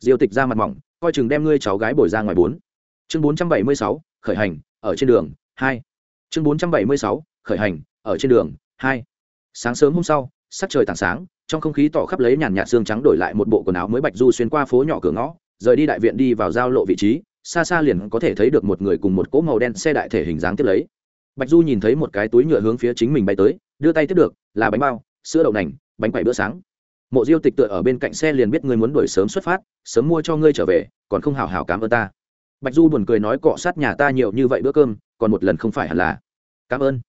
Diêu tịch ra mặt mỏng, coi chừng đem ngươi cháu gái bồi ra ngoài bốn. Chương bốn trăm bảy mươi sáu, khởi hành, ở trên đường, hai chương bốn trăm bảy mươi sáu, khởi hành, ở trên đường, hai. Sáng sớm hôm sau, sắc trời tảng sáng, trong không khí tỏ khắp lấy nhàn nhạt xương trắng đổi lại một bộ quần áo mới bạch du xuyên qua phố nhỏ cửa ngõ, rời đi đại viện đi vào giao lộ vị trí, xa xa liền có thể thấy được một người cùng một cỗ màu đen xe đại thể hình dáng tiếp lấy. Bạch du nhìn thấy một cái túi nhựa hướng phía chính mình bay tới, đưa tay tiếp được, là bánh bao, sữa đậu nành, bánh quẩy bữa sáng. Mộ diêu tịch tựa ở bên cạnh xe liền biết ngươi muốn đuổi sớm xuất phát, sớm mua cho ngươi trở về, còn không hào hào cảm ơn ta. Bạch du buồn cười nói, cọ sát nhà ta nhiều như vậy bữa cơm, còn một lần không phải hẳn là cảm ơn.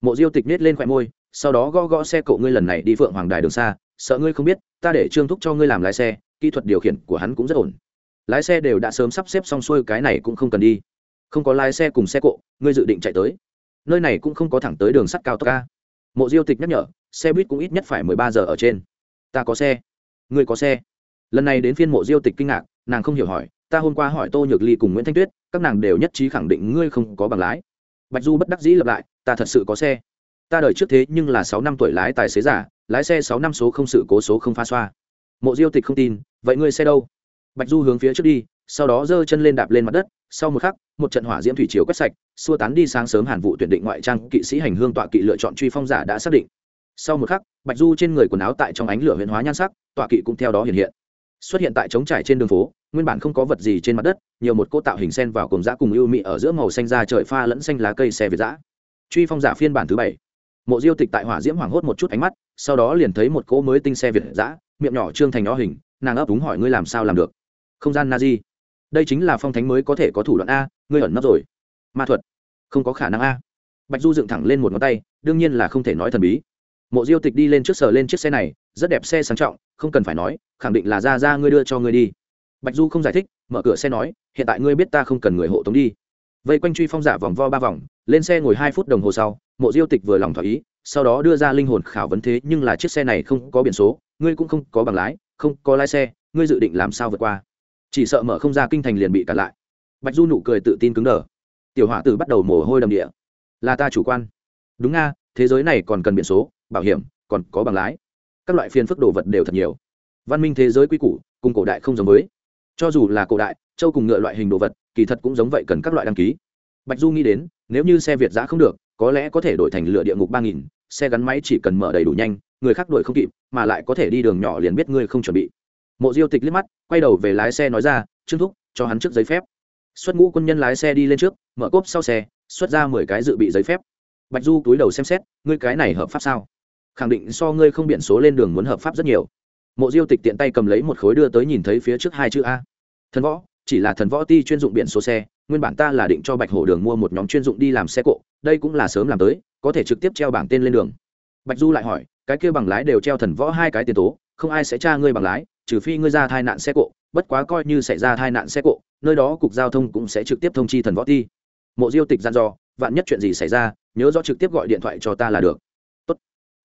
Mộ diêu tịch nết lên khoẻ môi, sau đó gõ gõ xe cộ ngươi lần này đi phượng hoàng đài đường xa, sợ ngươi không biết, ta để trương thúc cho ngươi làm lái xe, kỹ thuật điều khiển của hắn cũng rất ổn. Lái xe đều đã sớm sắp xếp xong xuôi, cái này cũng không cần đi. Không có lái xe cùng xe cộ, ngươi dự định chạy tới. Nơi này cũng không có thẳng tới đường sắt cao tốc ca mộ diêu tịch nhắc nhở, xe buýt cũng ít nhất phải mười ba giờ ở trên. Ta có xe. Ngươi có xe. Lần này đến phiên mộ diêu tịch kinh ngạc, nàng không hiểu hỏi, ta hôm qua hỏi tô nhược ly cùng nguyễn thanh tuyết, các nàng đều nhất trí khẳng định ngươi không có bằng lái bạch du bất đắc dĩ lập lại, ta thật sự có xe. Ta đợi trước thế nhưng là sáu năm tuổi lái tài xế giả, lái xe sáu năm số không sự cố số không pha xoa. Mộ diêu tịch không tin, vậy ngươi xe đâu? Bạch du hướng phía trước đi, sau đó giơ chân lên đạp lên mặt đất. Sau một khắc, một trận hỏa diễm thủy chiều quét sạch, xua tán đi sáng sớm hàn vụ tuyển định ngoại trang kỵ sĩ hành hương tọa kỵ lựa chọn truy phong giả đã xác định. Sau một khắc, bạch du trên người quần áo tại trong ánh lửa huyền hóa nhan sắc, tọa kỵ cũng theo đó hiện hiện xuất hiện tại trống trải trên đường phố, nguyên bản không có vật gì trên mặt đất, nhiều một cô tạo hình sen vào cùng giã cùng ưu mị ở giữa màu xanh da trời pha lẫn xanh lá cây xe việt giã truy phong giả phiên bản thứ bảy. Mộ diêu tịch tại hỏa diễm hoảng hốt một chút ánh mắt, sau đó liền thấy một cỗ mới tinh xe việt giã miệng nhỏ trương thành nó hình, nàng ấp úng hỏi ngươi làm sao làm được? Không gian na di đây chính là phong thánh mới có thể có thủ đoạn a, ngươi ẩn nấp rồi. Ma thuật. Không có khả năng a. Bạch du dựng thẳng lên một ngón tay, đương nhiên là không thể nói thần bí. Mộ diêu tịch đi lên trước sờ lên chiếc xe này rất đẹp xe sang trọng, không cần phải nói, khẳng định là ra ra ngươi đưa cho ngươi đi. Bạch du không giải thích, mở cửa xe nói, hiện tại ngươi biết ta không cần người hộ tống đi. Vây quanh truy phong giả vòng vo ba vòng, lên xe ngồi hai phút đồng hồ sau, mộ diêu tịch vừa lòng thỏa ý, sau đó đưa ra linh hồn khảo vấn thế, nhưng là chiếc xe này không có biển số, ngươi cũng không có bằng lái, không có lái xe, ngươi dự định làm sao vượt qua? Chỉ sợ mở không ra kinh thành liền bị cản lại. Bạch du nụ cười tự tin cứng đờ. Tiểu hỏa tử bắt đầu mồ hôi đầm địa. Là ta chủ quan. Đúng nga thế giới này còn cần biển số, bảo hiểm, còn có bằng lái các loại phiên phức đồ vật đều thật nhiều. Văn minh thế giới quy củ, cùng cổ đại không giống mới cho dù là cổ đại, châu cùng ngựa loại hình đồ vật, kỳ thật cũng giống vậy cần các loại đăng ký. Bạch du nghĩ đến, nếu như xe việt giã không được, có lẽ có thể đổi thành lựa địa ngục ba nghìn, xe gắn máy chỉ cần mở đầy đủ nhanh, người khác đuổi không kịp, mà lại có thể đi đường nhỏ liền biết ngươi không chuẩn bị. Mộ diêu tịch liếc mắt, quay đầu về lái xe nói ra, trương thúc, cho hắn trước giấy phép. Xuất ngũ quân nhân lái xe đi lên trước, mở cốp sau xe, xuất ra mười cái dự bị giấy phép. Bạch du túi đầu xem xét, ngươi cái này hợp pháp sao? Khẳng định so ngươi không biển số lên đường muốn hợp pháp rất nhiều. Mộ diêu tịch tiện tay cầm lấy một khối đưa tới nhìn thấy phía trước hai chữ a. Thần võ, chỉ là thần võ ti chuyên dụng biển số xe, nguyên bản ta là định cho bạch hổ đường mua một nhóm chuyên dụng đi làm xe cộ, đây cũng là sớm làm tới, có thể trực tiếp treo bảng tên lên đường. Bạch du lại hỏi, cái kia bằng lái đều treo thần võ hai cái tiền tố, không ai sẽ tra ngươi bằng lái, trừ phi ngươi ra tai nạn xe cộ, bất quá coi như xảy ra tai nạn xe cộ, nơi đó cục giao thông cũng sẽ trực tiếp thông chi thần võ ti. Mộ diêu tịch gian dò, vạn nhất chuyện gì xảy ra, nhớ rõ trực tiếp gọi điện thoại cho ta là được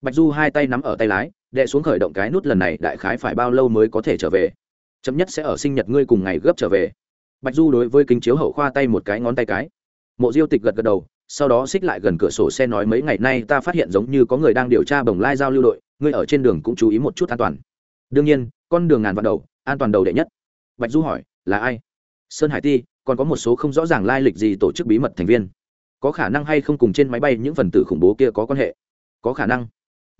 bạch du hai tay nắm ở tay lái đệ xuống khởi động cái nút lần này đại khái phải bao lâu mới có thể trở về? Chậm nhất sẽ ở sinh nhật ngươi cùng ngày gấp trở về. Bạch du đối với kính chiếu hậu khoa tay một cái ngón tay cái. Mộ diêu tịch gật gật đầu, sau đó xích lại gần cửa sổ xe nói mấy ngày nay ta phát hiện giống như có người đang điều tra bồng lai giao lưu đội, ngươi ở trên đường cũng chú ý một chút an toàn. Đương nhiên, con đường ngàn vạn đầu, an toàn đầu đệ nhất. Bạch du hỏi, là ai? Sơn hải ti, còn có một số không rõ ràng lai lịch gì tổ chức bí mật thành viên. Có khả năng hay không cùng trên máy bay những phần tử khủng bố kia có quan hệ? Có khả năng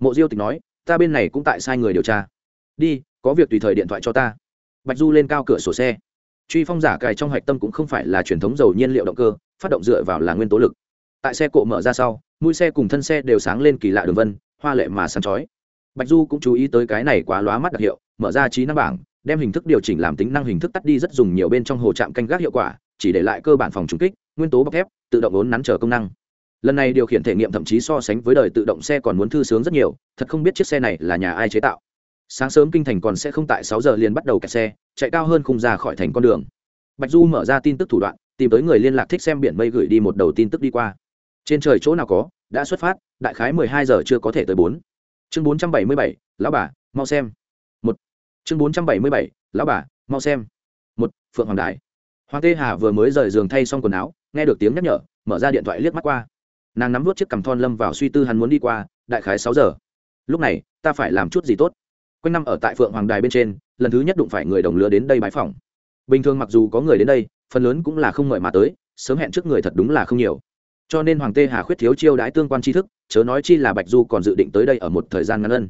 mộ diêu tịch nói, ta bên này cũng tại sai người điều tra. Đi, có việc tùy thời điện thoại cho ta. Bạch du lên cao cửa sổ xe. Truy phong giả cài trong hạch tâm cũng không phải là truyền thống dầu nhiên liệu động cơ, phát động dựa vào là nguyên tố lực. Tại xe cộ mở ra sau, mũi xe cùng thân xe đều sáng lên kỳ lạ đường vân, hoa lệ mà sáng chói. Bạch du cũng chú ý tới cái này quá lóa mắt đặc hiệu, mở ra trí năng bảng, đem hình thức điều chỉnh làm tính năng hình thức tắt đi rất dùng nhiều bên trong hồ trạm canh gác hiệu quả, chỉ để lại cơ bản phòng trúng kích, nguyên tố bọc thép, tự động ốn nắn chờ công năng lần này điều khiển thể nghiệm thậm chí so sánh với đời tự động xe còn muốn thư sướng rất nhiều, thật không biết chiếc xe này là nhà ai chế tạo. Sáng sớm kinh thành còn sẽ không tại sáu giờ liền bắt đầu kẹt xe, chạy cao hơn khung ra khỏi thành con đường. Bạch du mở ra tin tức thủ đoạn, tìm tới người liên lạc thích xem biển mây gửi đi một đầu tin tức đi qua. Trên trời chỗ nào có, đã xuất phát, đại khái mười hai giờ chưa có thể tới bốn. Chương bốn trăm bảy mươi bảy, lão bà, mau xem. Một. Chương bốn trăm bảy mươi bảy, lão bà, mau xem. Một, phượng hoàng đại hoàng tê hà vừa mới rời giường thay xong quần áo, nghe được tiếng nhắc nhở, mở ra điện thoại liếc mắt qua nàng nắm vút chiếc cằm thon lâm vào suy tư hắn muốn đi qua, đại khái sáu giờ. Lúc này, ta phải làm chút gì tốt. Quanh năm ở tại phượng hoàng đài bên trên, lần thứ nhất đụng phải người đồng lứa đến đây bãi phòng bình thường mặc dù có người đến đây, phần lớn cũng là không mời mà tới, sớm hẹn trước người thật đúng là không nhiều. Cho nên hoàng tê hà khuyết thiếu chiêu đãi tương quan tri thức, chớ nói chi là bạch du còn dự định tới đây ở một thời gian ngắn ân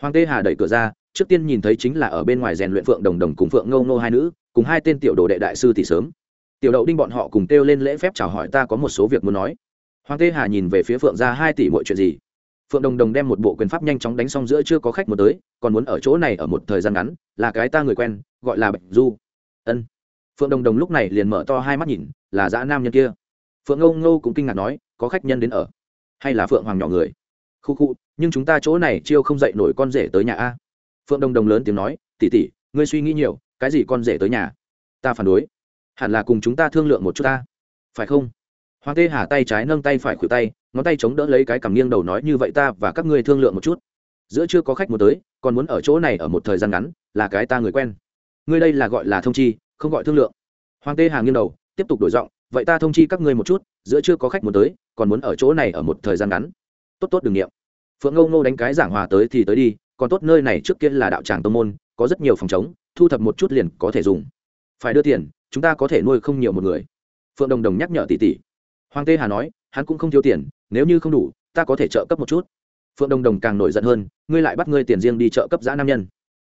hoàng tê hà đẩy cửa ra, trước tiên nhìn thấy chính là ở bên ngoài rèn luyện phượng đồng đồng cùng phượng ngâu nô hai nữ, cùng hai tên tiểu đồ đệ đại sư tỷ sớm. Tiểu đậu đinh bọn họ cùng kêu lên lễ phép chào hỏi ta có một số việc muốn nói hoàng tê hà nhìn về phía phượng ra hai tỷ mọi chuyện gì? Phượng đồng đồng đem một bộ quyền pháp nhanh chóng đánh xong giữa chưa có khách một tới, còn muốn ở chỗ này ở một thời gian ngắn, là cái ta người quen, gọi là bạch du. Ân. Phượng đồng đồng lúc này liền mở to hai mắt nhìn, là dã nam nhân kia. Phượng ngô ngô cũng kinh ngạc nói, có khách nhân đến ở. Hay là phượng hoàng nhỏ người? Khu khu, nhưng chúng ta chỗ này chiêu không dậy nổi con rể tới nhà a. Phượng đồng đồng lớn tiếng nói tỉ tỉ ngươi suy nghĩ nhiều, cái gì con rể tới nhà? Ta phản đối. Hẳn là cùng chúng ta thương lượng một chút ta. Phải không? Hoàng tê hà tay trái nâng tay phải khuỷu tay, ngón tay chống đỡ lấy cái cằm nghiêng đầu nói như vậy ta và các ngươi thương lượng một chút. Giữa chưa có khách muốn tới, còn muốn ở chỗ này ở một thời gian ngắn, là cái ta người quen. Ngươi đây là gọi là thông chi, không gọi thương lượng. Hoàng tê hà nghiêng đầu, tiếp tục đổi giọng, vậy ta thông chi các ngươi một chút, giữa chưa có khách muốn tới, còn muốn ở chỗ này ở một thời gian ngắn. Tốt tốt đừng nghiệm phượng ngô ngô đánh cái giảng hòa tới thì tới đi, còn tốt nơi này trước kia là đạo tràng tô môn, có rất nhiều phòng chống thu thập một chút liền có thể dùng. Phải đưa tiền, chúng ta có thể nuôi không nhiều một người. Phượng đồng đồng nhắc nhở tỷ tỷ hoàng tê hà nói, hắn cũng không thiếu tiền, nếu như không đủ, ta có thể trợ cấp một chút. Phượng đồng đồng càng nổi giận hơn, ngươi lại bắt ngươi tiền riêng đi trợ cấp giã nam nhân.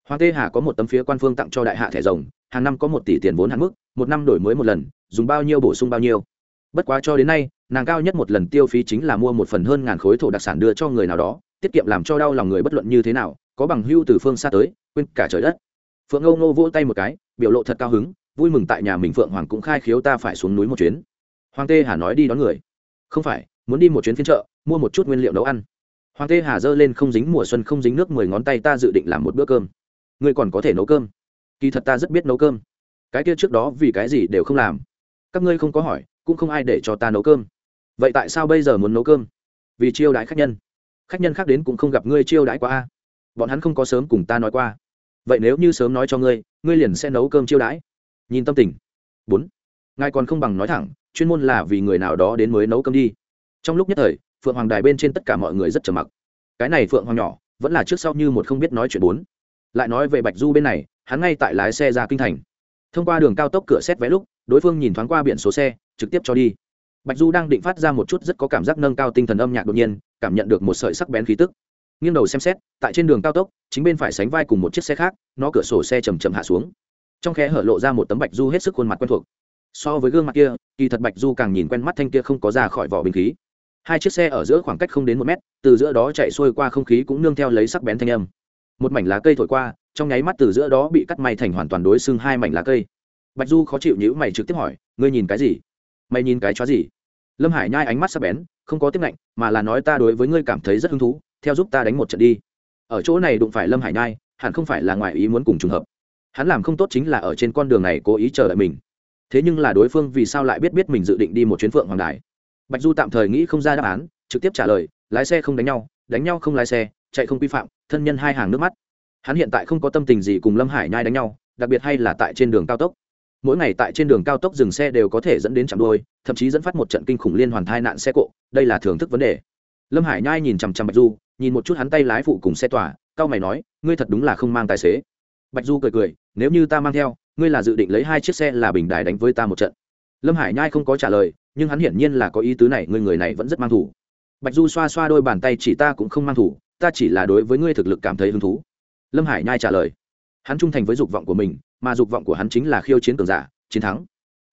Hoàng tê hà có một tấm phía quan phương tặng cho đại hạ thẻ rồng, hàng năm có một tỷ tiền vốn hạn mức, một năm đổi mới một lần, dùng bao nhiêu bổ sung bao nhiêu. Bất quá cho đến nay, nàng cao nhất một lần tiêu phí chính là mua một phần hơn ngàn khối thổ đặc sản đưa cho người nào đó, tiết kiệm làm cho đau lòng người bất luận như thế nào, có bằng hưu từ phương xa tới, quên cả trời đất. Phượng âu nô vỗ tay một cái, biểu lộ thật cao hứng, vui mừng tại nhà mình phượng hoàng cũng khai khiếu ta phải xuống núi một chuyến hoàng tê hà nói đi đón người. Không phải, muốn đi một chuyến phiên chợ, mua một chút nguyên liệu nấu ăn. Hoàng tê hà giơ lên không dính mùa xuân, không dính nước mười ngón tay ta dự định làm một bữa cơm. Ngươi còn có thể nấu cơm. Kỳ thật ta rất biết nấu cơm. Cái kia trước đó vì cái gì đều không làm. Các ngươi không có hỏi, cũng không ai để cho ta nấu cơm. Vậy tại sao bây giờ muốn nấu cơm? Vì chiêu đãi khách nhân. Khách nhân khác đến cũng không gặp ngươi chiêu đãi qua a. Bọn hắn không có sớm cùng ta nói qua. Vậy nếu như sớm nói cho ngươi ngươi liền sẽ nấu cơm chiêu đãi. Nhìn tâm tình. Bốn. Ngài còn không bằng nói thẳng chuyên môn là vì người nào đó đến mới nấu cơm đi. Trong lúc nhất thời, phượng hoàng đài bên trên tất cả mọi người rất trầm mặc. Cái này phượng hoàng nhỏ, vẫn là trước sau như một không biết nói chuyện bốn. Lại nói về bạch du bên này, hắn ngay tại lái xe ra kinh thành. Thông qua đường cao tốc cửa xét vé lúc, đối phương nhìn thoáng qua biển số xe, trực tiếp cho đi. Bạch du đang định phát ra một chút rất có cảm giác nâng cao tinh thần âm nhạc đột nhiên, cảm nhận được một sợi sắc bén khí tức. Nghiêng đầu xem xét, tại trên đường cao tốc, chính bên phải sánh vai cùng một chiếc xe khác, nó cửa sổ xe chầm chầm hạ xuống. Trong khe hở lộ ra một tấm bạch du hết sức khuôn mặt quen thuộc so với gương mặt kia, kỳ thật bạch du càng nhìn quen mắt thanh kia không có ra khỏi vỏ bình khí. Hai chiếc xe ở giữa khoảng cách không đến một mét, từ giữa đó chạy xuôi qua không khí cũng nương theo lấy sắc bén thanh âm. Một mảnh lá cây thổi qua, trong nháy mắt từ giữa đó bị cắt may thành hoàn toàn đối xưng hai mảnh lá cây. Bạch du khó chịu nhữ mày trực tiếp hỏi, ngươi nhìn cái gì? Mày nhìn cái chó gì? Lâm hải nhai ánh mắt sắc bén, không có tiếp lạnh mà là nói ta đối với ngươi cảm thấy rất hứng thú, theo giúp ta đánh một trận đi. Ở chỗ này đụng phải lâm hải nhai, hẳn không phải là ngoài ý muốn cùng trùng hợp. Hắn làm không tốt chính là ở trên con đường này cố ý chờ đợi mình thế nhưng là đối phương vì sao lại biết biết mình dự định đi một chuyến phượng hoàng đài? Bạch du tạm thời nghĩ không ra đáp án, trực tiếp trả lời, lái xe không đánh nhau đánh nhau không lái xe, chạy không vi phạm, thân nhân hai hàng nước mắt. Hắn hiện tại không có tâm tình gì cùng lâm hải nhai đánh nhau, đặc biệt hay là tại trên đường cao tốc. Mỗi ngày tại trên đường cao tốc dừng xe đều có thể dẫn đến chạm đôi thậm chí dẫn phát một trận kinh khủng liên hoàn thai nạn xe cộ, đây là thưởng thức vấn đề. Lâm hải nhai nhìn chằm chằm bạch du, nhìn một chút hắn tay lái phụ cùng xe tỏa cao mày nói, ngươi thật đúng là không mang tài xế. Bạch du cười cười, nếu như ta mang theo ngươi là dự định lấy hai chiếc xe là bình đài đánh với ta một trận. Lâm hải nhai không có trả lời, nhưng hắn hiển nhiên là có ý tứ này, ngươi người này vẫn rất mang thủ. Bạch du xoa xoa đôi bàn tay, chỉ ta cũng không mang thủ, ta chỉ là đối với ngươi thực lực cảm thấy hứng thú. Lâm hải nhai trả lời. Hắn trung thành với dục vọng của mình, mà dục vọng của hắn chính là khiêu chiến cường giả, chiến thắng.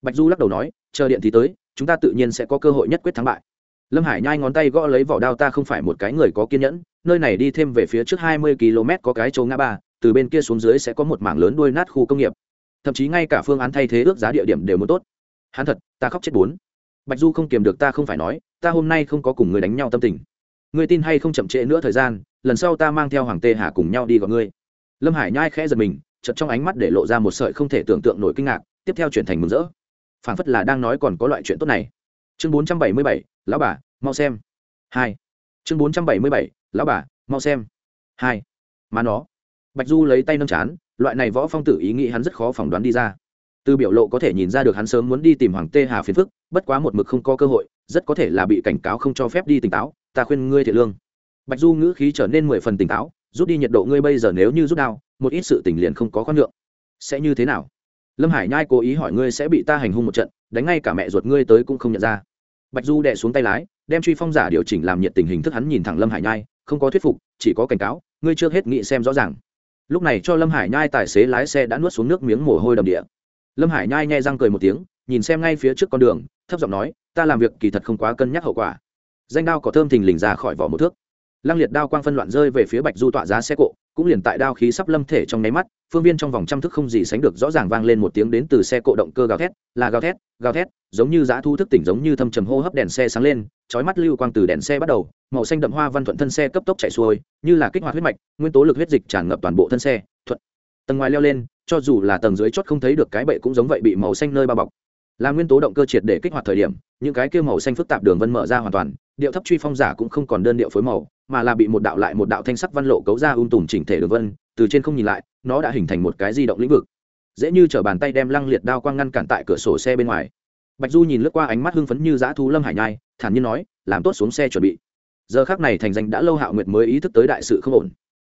Bạch du lắc đầu nói, chờ điện thì tới, chúng ta tự nhiên sẽ có cơ hội nhất quyết thắng bại. Lâm hải nhai ngón tay gõ lấy vỏ đao, ta không phải một cái người có kiên nhẫn, nơi này đi thêm về phía trước hai mươi km có cái chỗ ngã ba, từ bên kia xuống dưới sẽ có một mảng lớn đuôi nát khu công nghiệp thậm chí ngay cả phương án thay thế ước giá địa điểm đều muốn tốt. Hắn thật, ta khóc chết bốn. Bạch du không kiềm được ta không phải nói, ta hôm nay không có cùng người đánh nhau tâm tình. Ngươi tin hay không chậm trễ nữa thời gian, lần sau ta mang theo hoàng tê hà cùng nhau đi gọi ngươi. Lâm hải nhai khẽ giật mình chật trong ánh mắt để lộ ra một sợi không thể tưởng tượng nổi kinh ngạc, tiếp theo chuyển thành mừng rỡ. Phảng phất là đang nói còn có loại chuyện tốt này. Chương bốn trăm bảy mươi bảy, lão bà, mau xem. Hai. Chương bốn trăm bảy mươi bảy, lão bà, mau xem. Hai. Mà nó. Bạch du lấy tay nâng chán loại này võ phong tử ý nghĩ hắn rất khó phỏng đoán đi ra. Từ biểu lộ có thể nhìn ra được hắn sớm muốn đi tìm hoàng tê hà phiền phức, bất quá một mực không có cơ hội, rất có thể là bị cảnh cáo không cho phép đi tỉnh táo, ta khuyên ngươi thiệt lương. Bạch du ngữ khí trở nên mười phần tỉnh táo, rút đi nhiệt độ ngươi bây giờ nếu như rút đao, một ít sự tình liền không có khoan lượng sẽ như thế nào? Lâm hải nhai cố ý hỏi ngươi sẽ bị ta hành hung một trận, đánh ngay cả mẹ ruột ngươi tới cũng không nhận ra. Bạch du đè xuống tay lái, đem truy phong giả điều chỉnh làm nhiệt tình hình thức hắn nhìn thẳng lâm hải nhai, không có thuyết phục, chỉ có cảnh cáo, ngươi chưa hết nghĩ xem rõ ràng lúc này cho lâm hải nhai tài xế lái xe đã nuốt xuống nước miếng mồ hôi đầm địa. Lâm hải nhai nhai răng cười một tiếng, nhìn xem ngay phía trước con đường, thấp giọng nói, ta làm việc kỳ thật không quá cân nhắc hậu quả. Danh đao có thơm thình lình ra khỏi vỏ một thước. Lăng liệt đao quang phân loạn rơi về phía bạch du tọa giá xe cộ, cũng liền tại đao khí sắp lâm thể trong nháy mắt, phương viên trong vòng trăm thức không gì sánh được rõ ràng vang lên một tiếng đến từ xe cộ động cơ gào thét, là gào thét gào thét, giống như giã thu thức tỉnh giống như thâm trầm hô hấp đèn xe sáng lên trói mắt lưu quang từ đèn xe bắt đầu màu xanh đậm hoa văn thuận thân xe cấp tốc chạy xuôi, như là kích hoạt huyết mạch, nguyên tố lực huyết dịch tràn ngập toàn bộ thân xe, thuận. Tầng ngoài leo lên, cho dù là tầng dưới chót không thấy được cái bệ cũng giống vậy bị màu xanh nơi bao bọc. Là nguyên tố động cơ triệt để kích hoạt thời điểm, những cái kia màu xanh phức tạp đường vân mở ra hoàn toàn, điệu thấp truy phong giả cũng không còn đơn điệu phối màu, mà là bị một đạo lại một đạo thanh sắc văn lộ cấu ra um tùm chỉnh thể đường vân, từ trên không nhìn lại, nó đã hình thành một cái di động lĩnh vực. Dễ như trở bàn tay đem lăng liệt đao quang ngăn cản tại cửa sổ xe bên ngoài. Bạch du nhìn lướt qua ánh mắt hưng phấn như dã thú lâm hải nhai, thản nhiên nói, làm tốt xuống xe chuẩn bị giờ khác này thành danh đã lâu hạo nguyệt mới ý thức tới đại sự không ổn.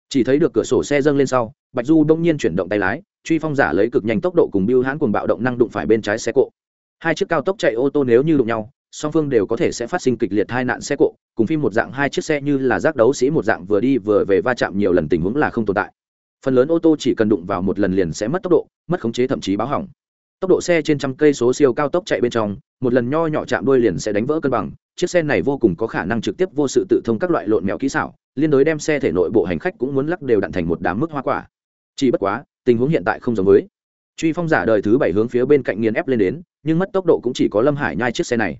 Chỉ thấy được cửa sổ xe dâng lên sau, bạch du bỗng nhiên chuyển động tay lái, truy phong giả lấy cực nhanh tốc độ cùng biêu hãn cùng bạo động năng đụng phải bên trái xe cộ. Hai chiếc cao tốc chạy ô tô nếu như đụng nhau, song phương đều có thể sẽ phát sinh kịch liệt hai nạn xe cộ, cùng phim một dạng hai chiếc xe như là giác đấu sĩ một dạng vừa đi vừa về va chạm nhiều lần tình huống là không tồn tại. Phần lớn ô tô chỉ cần đụng vào một lần liền sẽ mất tốc độ, mất khống chế thậm chí báo hỏng tốc độ xe trên trăm cây số siêu cao tốc chạy bên trong, một lần nho nhỏ chạm đuôi liền sẽ đánh vỡ cân bằng, chiếc xe này vô cùng có khả năng trực tiếp vô sự tự thông các loại lộn mèo kỹ xảo, liên đối đem xe thể nội bộ hành khách cũng muốn lắc đều đặn thành một đám mức hoa quả. Chỉ bất quá, tình huống hiện tại không giống với. Truy phong giả đời thứ bảy hướng phía bên cạnh nghiền ép lên đến, nhưng mất tốc độ cũng chỉ có lâm hải nhai chiếc xe này.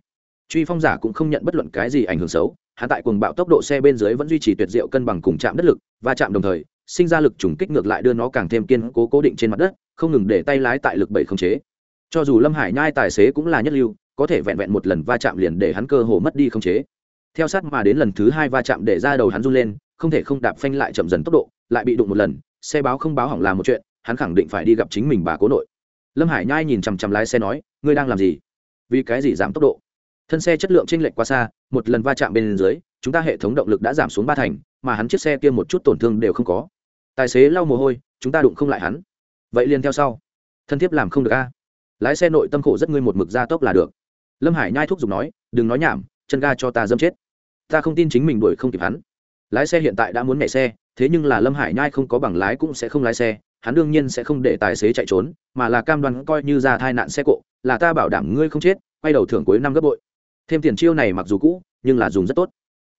Truy phong giả cũng không nhận bất luận cái gì ảnh hưởng xấu hạ tại cuồng bạo tốc độ xe bên dưới vẫn duy trì tuyệt diệu cân bằng cùng chạm đất lực và chạm đồng thời sinh ra lực trùng kích ngược lại đưa nó càng thêm kiên cố cố định trên mặt đất, không ngừng để tay lái tại lực bảy không chế. Cho dù lâm hải nhai tài xế cũng là nhất lưu, có thể vẹn vẹn một lần va chạm liền để hắn cơ hồ mất đi không chế. Theo sát mà đến lần thứ hai va chạm để ra đầu hắn run lên, không thể không đạp phanh lại chậm dần tốc độ, lại bị đụng một lần, xe báo không báo hỏng là một chuyện, hắn khẳng định phải đi gặp chính mình bà cố nội. Lâm hải nhai nhìn chằm chằm lái xe nói, ngươi đang làm gì? Vì cái gì giảm tốc độ? Thân xe chất lượng t r ê n lệch quá xa, một lần va chạm bên dưới, chúng ta hệ thống động lực đã giảm xuống ba thành, mà hắn chiếc xe kia một chút tổn thương đều không có tài xế lau mồ hôi, chúng ta đụng không lại hắn. Vậy liền theo sau. Thân thiết làm không được a. Lái xe nội tâm khổ rất ngươi một mực ra tốc là được. Lâm hải nhai thúc giục nói, đừng nói nhảm, chân ga cho ta dâm chết. Ta không tin chính mình đuổi không kịp hắn. Lái xe hiện tại đã muốn nhảy xe, thế nhưng là lâm hải nhai không có bằng lái cũng sẽ không lái xe, hắn đương nhiên sẽ không để tài xế chạy trốn, mà là cam đoan coi như ra thai nạn xe cộ, là ta bảo đảm ngươi không chết, quay đầu thưởng cuối năm gấp bội. Thêm tiền chiêu này mặc dù cũ, nhưng là dùng rất tốt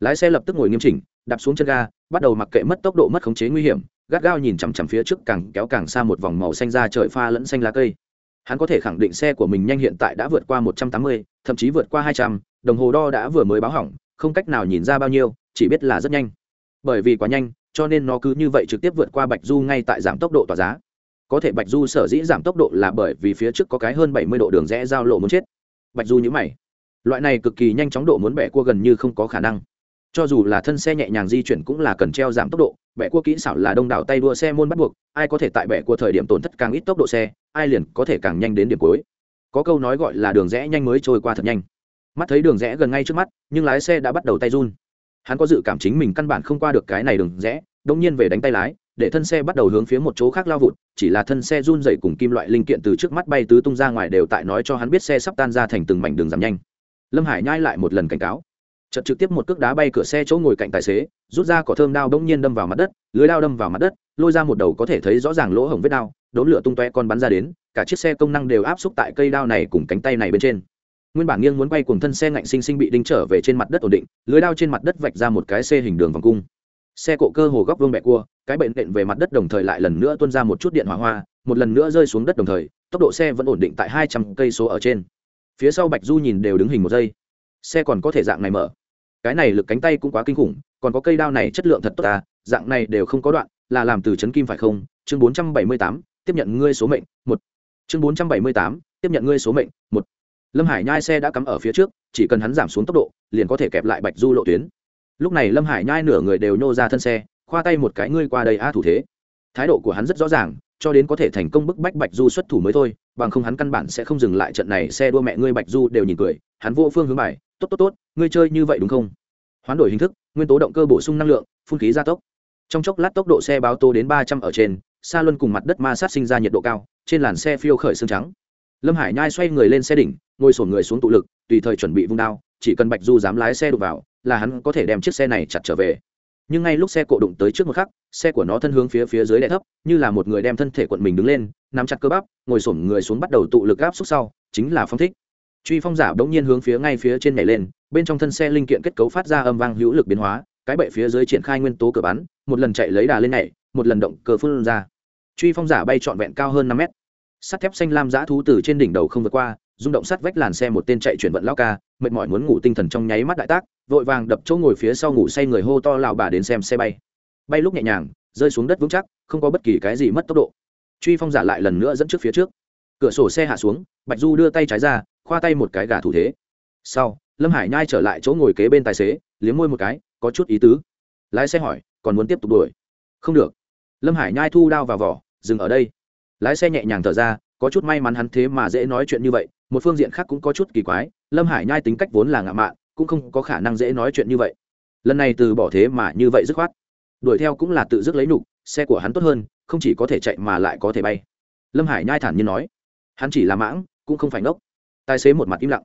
lái xe lập tức ngồi nghiêm chỉnh, đạp xuống chân ga, bắt đầu mặc kệ mất tốc độ, mất khống chế nguy hiểm, gắt gao nhìn chằm chằm phía trước càng kéo càng xa một vòng màu xanh ra trời pha lẫn xanh lá cây. Hắn có thể khẳng định xe của mình nhanh hiện tại đã vượt qua một trăm tám mươi, thậm chí vượt qua hai trăm, đồng hồ đo đã vừa mới báo hỏng, không cách nào nhìn ra bao nhiêu, chỉ biết là rất nhanh. Bởi vì quá nhanh, cho nên nó cứ như vậy trực tiếp vượt qua bạch du ngay tại giảm tốc độ tỏa giá. Có thể bạch du sở dĩ giảm tốc độ là bởi vì phía trước có cái hơn bảy mươi độ đường rẽ giao lộ muốn chết. Bạch du nhữ mày. Loại này cực kỳ nhanh chóng độ muốn bẻ cua gần như không có khả năng cho dù là thân xe nhẹ nhàng di chuyển cũng là cần treo giảm tốc độ, bẻ cua kỹ xảo là đông đảo tay đua xe môn bắt buộc, ai có thể tại bẻ cua thời điểm tổn thất càng ít tốc độ xe, ai liền có thể càng nhanh đến điểm cuối. Có câu nói gọi là đường rẽ nhanh mới trôi qua thật nhanh. Mắt thấy đường rẽ gần ngay trước mắt, nhưng lái xe đã bắt đầu tay run. Hắn có dự cảm chính mình căn bản không qua được cái này đường rẽ đông nhiên về đánh tay lái, để thân xe bắt đầu hướng phía một chỗ khác lao vụt, chỉ là thân xe run dày cùng kim loại linh kiện từ trước mắt bay tứ tung ra ngoài đều tại nói cho hắn biết xe sắp tan ra thành từng mảnh đường giảm nhanh. Lâm hải nhai lại một lần cảnh cáo chật trực tiếp một cước đá bay cửa xe chỗ ngồi cạnh tài xế, rút ra cỏ thơm đao bỗng nhiên đâm vào mặt đất, lưới đao đâm vào mặt đất, lôi ra một đầu có thể thấy rõ ràng lỗ hổng vết đao đốn lửa tung toe con bắn ra đến, cả chiếc xe công năng đều áp xúc tại cây đao này cùng cánh tay này bên trên. Nguyên bản nghiêng muốn quay cùng thân xe ngạnh sinh sinh bị đinh trở về trên mặt đất ổn định, lưới đao trên mặt đất vạch ra một cái xe hình đường vòng cung. Xe cộ cơ hồ góc vương bẹ cua, cái bệnh nện về mặt đất đồng thời lại lần nữa tuôn ra một chút điện hỏa hoa, một lần nữa rơi xuống đất đồng thời, tốc độ xe vẫn ổn định tại hai trăm cây số ở trên. Phía sau bạch du nhìn đều đứng hình một giây xe còn có thể dạng này mở. Cái này lực cánh tay cũng quá kinh khủng còn có cây đao này chất lượng thật tốt à, dạng này đều không có đoạn là làm từ chấn kim phải không? Chương bốn trăm bảy mươi tám tiếp nhận ngươi số mệnh một. Chương bốn trăm bảy mươi tám tiếp nhận ngươi số mệnh một. Lâm hải nhai xe đã cắm ở phía trước chỉ cần hắn giảm xuống tốc độ liền có thể kẹp lại bạch du lộ tuyến. Lúc này lâm hải nhai nửa người đều nhô ra thân xe khoa tay một cái ngươi qua đây a thủ thế. Thái độ của hắn rất rõ ràng cho đến có thể thành công bức bách bạch du xuất thủ mới thôi bằng không hắn căn bản sẽ không dừng lại trận này xe đua mẹ ngươi bạch du đều nhìn cười hắn vô phương hướng bài tốt tốt tốt, ngươi chơi như vậy đúng không? Hoán đổi hình thức, nguyên tố động cơ bổ sung năng lượng, phun khí gia tốc. Trong chốc lát tốc độ xe báo tô đến ba trăm ở trên xa luân cùng mặt đất ma sát sinh ra nhiệt độ cao, trên làn xe phiêu khởi xương trắng. Lâm hải nhai xoay người lên xe đỉnh, ngồi sổn người xuống tụ lực, tùy thời chuẩn bị vung đao, chỉ cần bạch du dám lái xe đụng vào, là hắn có thể đem chiếc xe này chặt trở về. Nhưng ngay lúc xe cộ đụng tới trước một khắc, xe của nó thân hướng phía phía dưới đ thấp, như là một người đem thân thể quận mình đứng lên, nắm chặt cơ bắp, ngồi sổn người xuống bắt đầu tụ lực gáp xúc sau, chính là phong thích truy phong giả bỗng nhiên hướng phía ngay phía trên nhảy lên, bên trong thân xe linh kiện kết cấu phát ra âm vang hữu lực biến hóa, cái bệ phía dưới triển khai nguyên tố cửa bắn, một lần chạy lấy đà lên nhảy, một lần động cờ phun ra. Truy phong giả bay trọn vẹn cao hơn năm mét. Sắt thép xanh lam giã thú từ trên đỉnh đầu không vượt qua, rung động sắt vách làn xe một tên chạy chuyển vận lao ca, mệt mỏi muốn ngủ tinh thần trong nháy mắt đại tác, vội vàng đập chỗ ngồi phía sau ngủ say người hô to lào bà đến xem xe bay. Bay lúc nhẹ nhàng, rơi xuống đất vững chắc, không có bất kỳ cái gì mất tốc độ. Truy phong giả lại lần nữa dẫn trước phía trước. Cửa sổ xe hạ xuống, bạch du đưa tay trái ra khoa tay một cái gà thủ thế. Sau, lâm hải nhai trở lại chỗ ngồi kế bên tài xế, liếm môi một cái, có chút ý tứ. Lái xe hỏi, còn muốn tiếp tục đuổi? Không được. Lâm hải nhai thu đao vào vỏ, dừng ở đây. Lái xe nhẹ nhàng thở ra, có chút may mắn hắn thế mà dễ nói chuyện như vậy, một phương diện khác cũng có chút kỳ quái, lâm hải nhai tính cách vốn là ngạo mạn, cũng không có khả năng dễ nói chuyện như vậy. Lần này từ bỏ thế mà như vậy dứt khoát. Đuổi theo cũng là tự dứt lấy nục xe của hắn tốt hơn, không chỉ có thể chạy mà lại có thể bay. Lâm hải nhai thản nhiên nói, hắn chỉ là mãng, cũng không phải ngốc tài xế một mặt im lặng.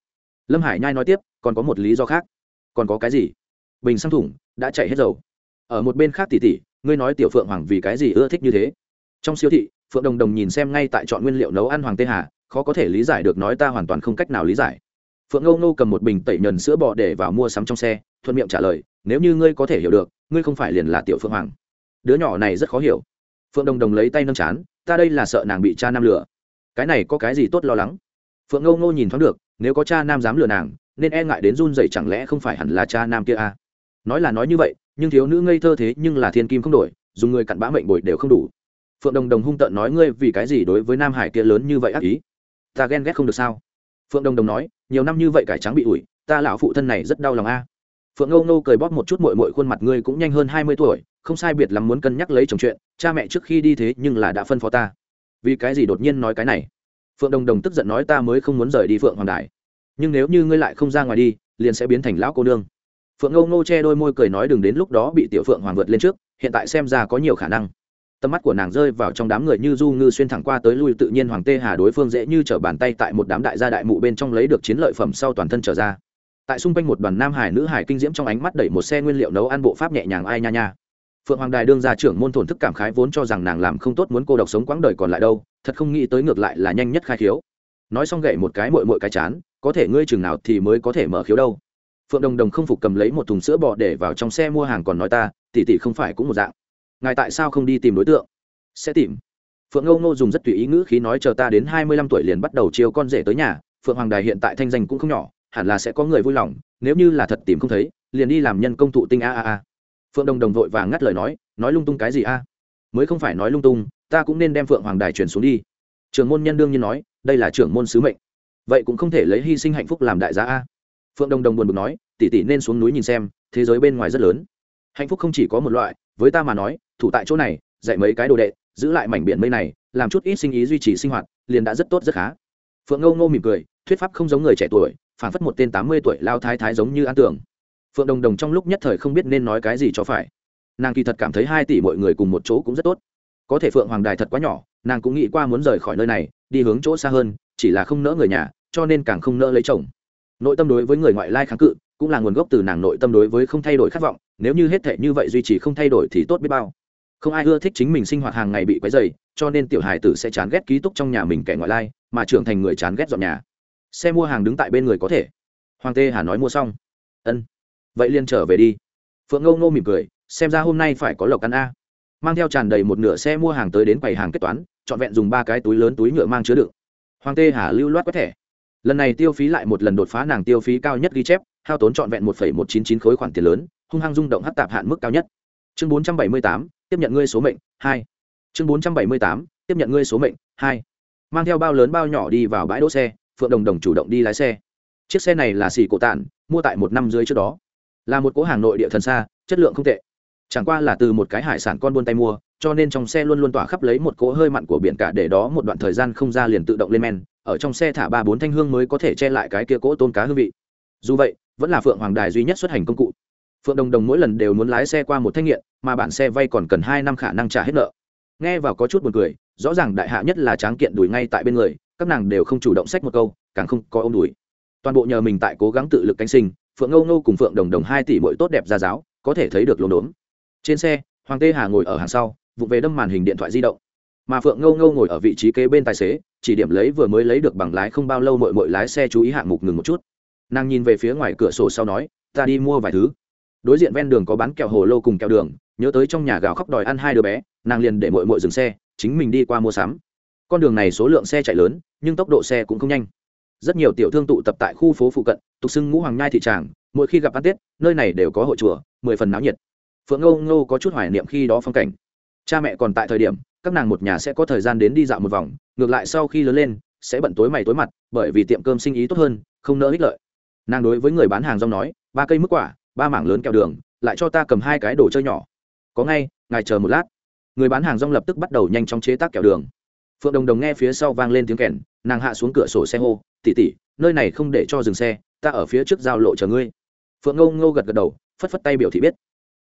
Lâm hải nhai nói tiếp còn có một lý do khác. Còn có cái gì? Bình xăng thủng đã chạy hết dầu. Ở một bên khác tỉ tỉ ngươi nói tiểu phượng hoàng vì cái gì ưa thích như thế? Trong siêu thị phượng đồng đồng nhìn xem ngay tại chọn nguyên liệu nấu ăn hoàng tê hà khó có thể lý giải được nói ta hoàn toàn không cách nào lý giải. Phượng âu nô cầm một bình tẩy nhuần sữa bò để vào mua sắm trong xe thuận miệng trả lời nếu như ngươi có thể hiểu được ngươi không phải liền là tiểu phượng hoàng. Đứa nhỏ này rất khó hiểu. Phượng đồng đồng lấy tay nâng chán ta đây là sợ nàng bị cha nam lửa, cái này có cái gì tốt lo lắng? Phượng ngâu ngô nhìn thoáng được, nếu có cha nam dám lừa nàng, nên e ngại đến run dậy chẳng lẽ không phải hẳn là cha nam kia à? nói là nói như vậy, nhưng thiếu nữ ngây thơ thế nhưng là thiên kim không đổi, dùng người cặn bã mệnh bồi đều không đủ. Phượng đồng đồng hung tợn nói ngươi vì cái gì đối với nam hải kia lớn như vậy ác ý? Ta ghen ghét không được sao? Phượng đồng đồng nói, nhiều năm như vậy cải trắng bị ủi, ta lão phụ thân này rất đau lòng a. Phượng Ngâu Ngâu cười bóp một chút mội mội khuôn mặt ngươi cũng nhanh hơn hai mươi tuổi, không sai biệt lắm muốn cân nhắc lấy chồng chuyện, cha mẹ trước khi đi thế nhưng là đã phân phó ta. Vì cái gì đột nhiên nói cái này? Phượng đồng đồng tức giận nói ta mới không muốn rời đi phượng hoàng đại nhưng nếu như ngươi lại không ra ngoài đi, liền sẽ biến thành lão cô nương. Phượng ngâu ngô che đôi môi cười nói đừng đến lúc đó bị tiểu phượng hoàng vượt lên trước, hiện tại xem ra có nhiều khả năng. Tầm mắt của nàng rơi vào trong đám người như du ngư xuyên thẳng qua tới lui tự nhiên hoàng tê hà đối phương dễ như t r ở bàn tay tại một đám đại gia đại mụ bên trong lấy được chiến lợi phẩm sau toàn thân trở ra. Tại xung quanh một đoàn nam hải nữ hải kinh diễm trong ánh mắt đẩy một xe nguyên liệu nấu ăn bộ pháp nhẹ nhàng ai nha nha. Phượng hoàng đài đương gia trưởng môn thổn thức cảm khái vốn cho rằng nàng làm không tốt muốn cô độc sống quãng đời còn lại đâu thật không nghĩ tới ngược lại là nhanh nhất khai khiếu. Nói xong gậy một cái mội mội cái chán, có thể ngươi chừng nào thì mới có thể mở khiếu đâu. Phượng đồng đồng không phục cầm lấy một thùng sữa bò để vào trong xe mua hàng còn nói ta tỉ tỉ không phải cũng một dạng. Ngài tại sao không đi tìm đối tượng? Sẽ tìm. Phượng âu nô dùng rất tùy ý ngữ khí nói chờ ta đến hai mươi lăm tuổi liền bắt đầu chiều con rể tới nhà, phượng hoàng đài hiện tại thanh danh cũng không nhỏ, hẳn là sẽ có người vui lòng, nếu như là thật tìm không thấy, liền đi làm nhân công thụ tinh a a a. Phượng đồng đồng vội và ngắt lời nói nói lung tung cái gì a? Mới không phải nói lung tung ta cũng nên đem phượng hoàng đài chuyển xuống đi trưởng môn nhân đương nhiên nói đây là trưởng môn sứ mệnh vậy cũng không thể lấy hy sinh hạnh phúc làm đại giá a phượng đồng đồng buồn bực nói tỷ tỷ nên xuống núi nhìn xem thế giới bên ngoài rất lớn hạnh phúc không chỉ có một loại với ta mà nói thủ tại chỗ này dạy mấy cái đồ đệ giữ lại mảnh biển mây này làm chút ít sinh ý duy trì sinh hoạt liền đã rất tốt rất khá phượng ngâu ngô mỉm cười thuyết pháp không giống người trẻ tuổi phản phất một tên tám mươi tuổi lao thái thái giống như an tưởng phượng đồng đồng trong lúc nhất thời không biết nên nói cái gì cho phải nàng kỳ thật cảm thấy hai tỷ mọi người cùng một chỗ cũng rất tốt có thể phượng hoàng đài thật quá nhỏ, nàng cũng nghĩ qua muốn rời khỏi nơi này, đi hướng chỗ xa hơn, chỉ là không nỡ người nhà, cho nên càng không nỡ lấy chồng. Nội tâm đối với người ngoại lai kháng cự, cũng là nguồn gốc từ nàng nội tâm đối với không thay đổi khát vọng, nếu như hết thể như vậy duy trì không thay đổi thì tốt biết bao. Không ai ưa thích chính mình sinh hoạt hàng ngày bị quấy dày cho nên tiểu hài tử sẽ chán ghét ký túc trong nhà mình kẻ ngoại lai, mà trưởng thành người chán ghét dọn nhà. Xe mua hàng đứng tại bên người có thể. Hoàng tê hà nói mua xong. Ân. Vậy liền trở về đi. Phượng ngâu nô mỉm cười, xem ra hôm nay phải có lộc ăn a mang theo tràn đầy một nửa xe mua hàng tới đến quầy hàng kết toán, trọn vẹn dùng ba cái túi lớn túi nhựa mang chứa đựng. Hoàng tê hà lưu loát quét thẻ. Lần này tiêu phí lại một lần đột phá nàng tiêu phí cao nhất ghi chép, hao tốn trọn vẹn một một chín chín khối khoản tiền lớn, hung hăng rung động hắt tạp hạn mức cao nhất. Chương bốn trăm bảy mươi tám, tiếp nhận ngươi số mệnh, hai. Chương bốn trăm bảy mươi tám, tiếp nhận ngươi số mệnh, hai. Mang theo bao lớn bao nhỏ đi vào bãi đỗ xe, phượng đồng đồng chủ động đi lái xe. Chiếc xe này là xì cổ tản, mua tại một năm dưới trước đó. Là một cố hàng nội địa thần xa, chất lượng không tệ chẳng qua là từ một cái hải sản con buôn tay mua, cho nên trong xe luôn luôn tỏa khắp lấy một cỗ hơi mặn của biển cả để đó một đoạn thời gian không ra liền tự động lên men, ở trong xe thả ba bốn thanh hương mới có thể che lại cái kia cỗ tôn cá hương vị. Dù vậy, vẫn là phượng hoàng đài duy nhất xuất hành công cụ. Phượng đồng đồng mỗi lần đều muốn lái xe qua một thanh nghiện, mà bản xe vay còn cần hai năm khả năng trả hết nợ. Nghe vào có chút buồn cười, rõ ràng đại hạ nhất là tráng kiện đuổi ngay tại bên người, các nàng đều không chủ động sách một câu, càng không có ông đuổi. Toàn bộ nhờ mình tại cố gắng tự lực cánh sinh, phượng âu nô cùng phượng đồng đồng hai tỷ mỗi tốt đẹp ra giáo, có thể thấy được lốm đốm trên xe, hoàng tê hà ngồi ở hàng sau vụ về đâm màn hình điện thoại di động. Mà phượng ngâu ngâu ngồi ở vị trí kế bên tài xế, chỉ điểm lấy vừa mới lấy được bằng lái không bao lâu mội mội lái xe chú ý hạng mục ngừng một chút. Nàng nhìn về phía ngoài cửa sổ sau nói, ta đi mua vài thứ. Đối diện ven đường có bán kẹo hồ lô cùng kẹo đường, nhớ tới trong nhà gào khóc đòi ăn hai đứa bé, nàng liền để mội mội dừng xe, chính mình đi qua mua sắm. Con đường này số lượng xe chạy lớn, nhưng tốc độ xe cũng không nhanh. Rất nhiều tiểu thương tụ tập tại khu phố phụ cận, tục xưng ngũ hoàng nhai thị tràng, mỗi khi gặp ăn tết, nơi này đều có hội chùa, mười phần náo nhiệt phượng ngô ngô có chút hoài niệm khi đó phong cảnh. Cha mẹ còn tại thời điểm, các nàng một nhà sẽ có thời gian đến đi dạo một vòng, ngược lại sau khi lớn lên, sẽ bận tối mày tối mặt, bởi vì tiệm cơm sinh ý tốt hơn, không nỡ ích lợi. Nàng đối với người bán hàng rong nói, ba cây mức quả, ba mảng lớn kẹo đường, lại cho ta cầm hai cái đồ chơi nhỏ. Có ngay, ngài chờ một lát. Người bán hàng rong lập tức bắt đầu nhanh chóng chế tác kẹo đường. Phượng đồng đồng nghe phía sau vang lên tiếng kèn, nàng hạ xuống cửa sổ xe hô tỉ tỉ nơi này không để cho dừng xe, ta ở phía trước giao lộ chờ ngươi. Phượng ngô ngô gật gật đầu, phất phất tay biểu thị biết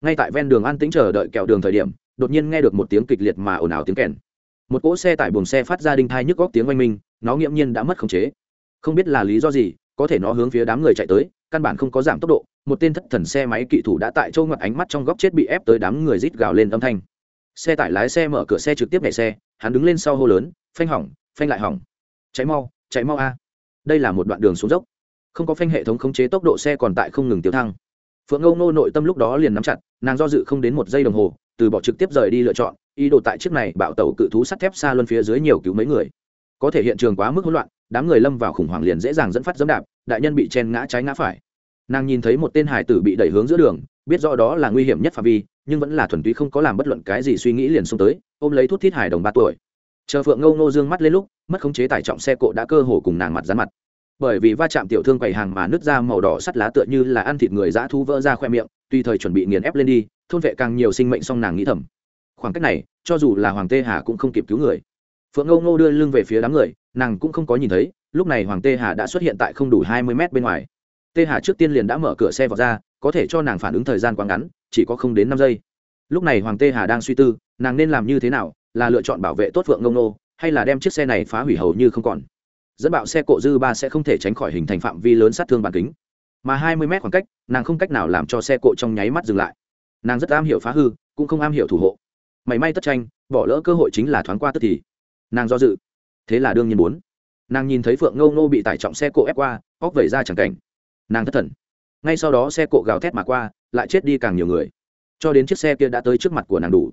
ngay tại ven đường an tĩnh chờ đợi kẹo đường thời điểm, đột nhiên nghe được một tiếng kịch liệt mà ồn ào tiếng kèn. Một cỗ xe tải buồng xe phát ra đinh thai nhức góc tiếng oanh minh, nó nghiễm nhiên đã mất khống chế. Không biết là lý do gì, có thể nó hướng phía đám người chạy tới, căn bản không có giảm tốc độ, một tên thất thần xe máy kỵ thủ đã tại châu ngoặt ánh mắt trong góc chết bị ép tới đám người rít gào lên âm thanh. Xe tải lái xe mở cửa xe trực tiếp nhảy xe, hắn đứng lên sau hô lớn, phanh hỏng, phanh lại hỏng. Cháy mau cháy mau a. Đây là một đoạn đường xuống dốc. Không có phanh hệ thống khống chế tốc độ xe còn tại không ngừng tiêu thăng phượng ngâu nô nội tâm lúc đó liền nắm chặt, nàng do dự không đến một giây đồng hồ, từ bỏ trực tiếp rời đi lựa chọn, ý đồ tại chiếc này bạo tàu cự thú sắt thép xa luân phía dưới nhiều cứu mấy người. Có thể hiện trường quá mức hỗn loạn, đám người lâm vào khủng hoảng liền dễ dàng dẫn phát dẫm đạp, đại nhân bị chen ngã trái ngã phải. Nàng nhìn thấy một tên hải tử bị đẩy hướng giữa đường, biết rõ đó là nguy hiểm nhất phạm vi, nhưng vẫn là thuần túy không có làm bất luận cái gì suy nghĩ liền xông tới, ôm lấy thuốc thiết hải đồng ba tuổi. Chờ phượng ngâu ngô dương mắt lên lúc, mất khống chế tải trọng xe cộ đã cơ hồ cùng nàng mặt dán mặt bởi vì va chạm tiểu thương quầy hàng mà nứt ra màu đỏ sắt lá tựa như là ăn thịt người dã thu vỡ ra khoe miệng, tùy thời chuẩn bị nghiền ép lên đi, thôn vệ càng nhiều sinh mệnh song nàng nghĩ thầm. Khoảng cách này, cho dù là hoàng tê hà cũng không kịp cứu người. Phượng ngô ngô đưa lưng về phía đám người, nàng cũng không có nhìn thấy, lúc này hoàng tê hà đã xuất hiện tại không đủ hai mươi mét bên ngoài. Tê hà trước tiên liền đã mở cửa xe vào ra, có thể cho nàng phản ứng thời gian quá ngắn, chỉ có không đến năm giây. Lúc này hoàng tê hà đang suy tư, nàng nên làm như thế nào, là lựa chọn bảo vệ tốt phượng ngông nô hay là đem chiếc xe này phá hủy hầu như không còn? Dẫn bạo xe cộ dư ba sẽ không thể tránh khỏi hình thành phạm vi lớn sát thương bản kính. Mà hai mươi mét khoảng cách, nàng không cách nào làm cho xe cộ trong nháy mắt dừng lại. Nàng rất am hiểu phá hư, cũng không am hiểu thủ hộ. Mảy may tất tranh, bỏ lỡ cơ hội chính là thoáng qua tức thì. Nàng do dự. Thế là đương nhiên muốn. Nàng nhìn thấy phượng ngâu nô bị tải trọng xe cộ ép qua, óc vẩy ra chẳng cảnh. Nàng thất thần. Ngay sau đó xe cộ gào thét mà qua, lại chết đi càng nhiều người. Cho đến chiếc xe kia đã tới trước mặt của nàng đủ.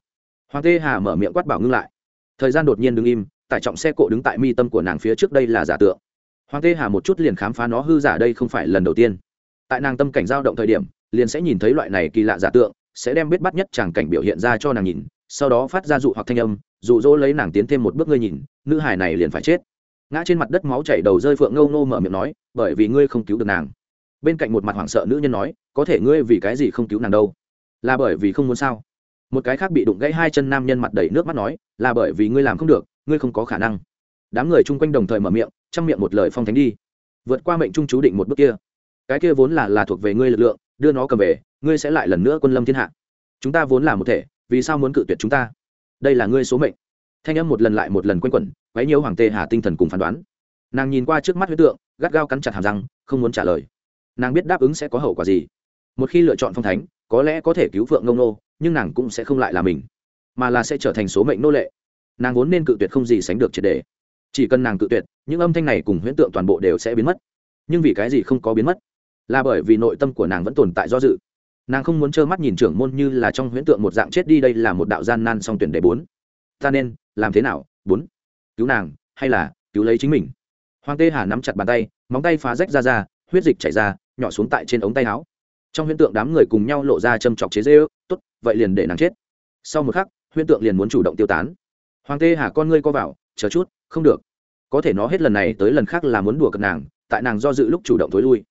Hoàng tê hà mở miệng quát bảo ngưng lại. Thời gian đột nhiên đứng im tải trọng xe cộ đứng tại mi tâm của nàng phía trước đây là giả tượng. Hoàng tê hà một chút liền khám phá nó hư giả đây không phải lần đầu tiên. Tại nàng tâm cảnh giao động thời điểm, liền sẽ nhìn thấy loại này kỳ lạ giả tượng, sẽ đem biết bắt nhất chàng cảnh biểu hiện ra cho nàng nhìn, sau đó phát ra dụ hoặc thanh âm, dụ dỗ lấy nàng tiến thêm một bước ngươi nhìn, nữ hải này liền phải chết. Ngã trên mặt đất máu chảy đầu rơi phượng ngâu nô mở miệng nói, bởi vì ngươi không cứu được nàng. Bên cạnh một mặt hoảng sợ nữ nhân nói, có thể ngươi vì cái gì không cứu nàng đâu? Là bởi vì không muốn sao? Một cái khác bị đụng gãy hai chân nam nhân mặt đầy nước mắt nói, là bởi vì ngươi làm không được ngươi không có khả năng. Đám người chung quanh đồng thời mở miệng chăm miệng một lời phong thánh đi. Vượt qua mệnh trung chú định một bước kia. Cái kia vốn là là thuộc về ngươi lực lượng, đưa nó cầm về, ngươi sẽ lại lần nữa quân lâm thiên hạ. Chúng ta vốn là một thể, vì sao muốn cự tuyệt chúng ta? Đây là ngươi số mệnh. Thanh âm một lần lại một lần quanh quẩn, quấy nhiễu hoàng tê hà tinh thần cùng phán đoán. Nàng nhìn qua trước mắt huyết tượng, gắt gao cắn chặt hàm răng, không muốn trả lời. Nàng biết đáp ứng sẽ có hậu quả gì. Một khi lựa chọn phong thánh, có lẽ có thể cứu phượng ngông nô, nhưng nàng cũng sẽ không lại là mình, mà là sẽ trở thành số mệnh nô lệ nàng vốn nên cự tuyệt không gì sánh được triệt đề. Chỉ cần nàng cự tuyệt, những âm thanh này cùng huyễn tượng toàn bộ đều sẽ biến mất. Nhưng vì cái gì không có biến mất? Là bởi vì nội tâm của nàng vẫn tồn tại do dự. Nàng không muốn trơ mắt nhìn trưởng môn như là trong huyễn tượng một dạng chết đi đây là một đạo gian nan song tuyển đề bốn. Ta nên, làm thế nào? Bốn. Cứu nàng, hay là cứu lấy chính mình? Hoàng tê hà nắm chặt bàn tay, móng tay phá rách ra ra, huyết dịch chảy ra, nhỏ xuống tại trên ống tay áo. Trong huyễn tượng đám người cùng nhau lộ ra châm chọc chế dê ư tốt, vậy liền để nàng chết. Sau một khắc, huyễn tượng liền muốn chủ động tiêu tán hoàng tê hà con ngươi co vào, chờ chút, không được. Có thể nó hết lần này tới lần khác là muốn đùa cợt nàng, tại nàng do dự lúc chủ động thối lui.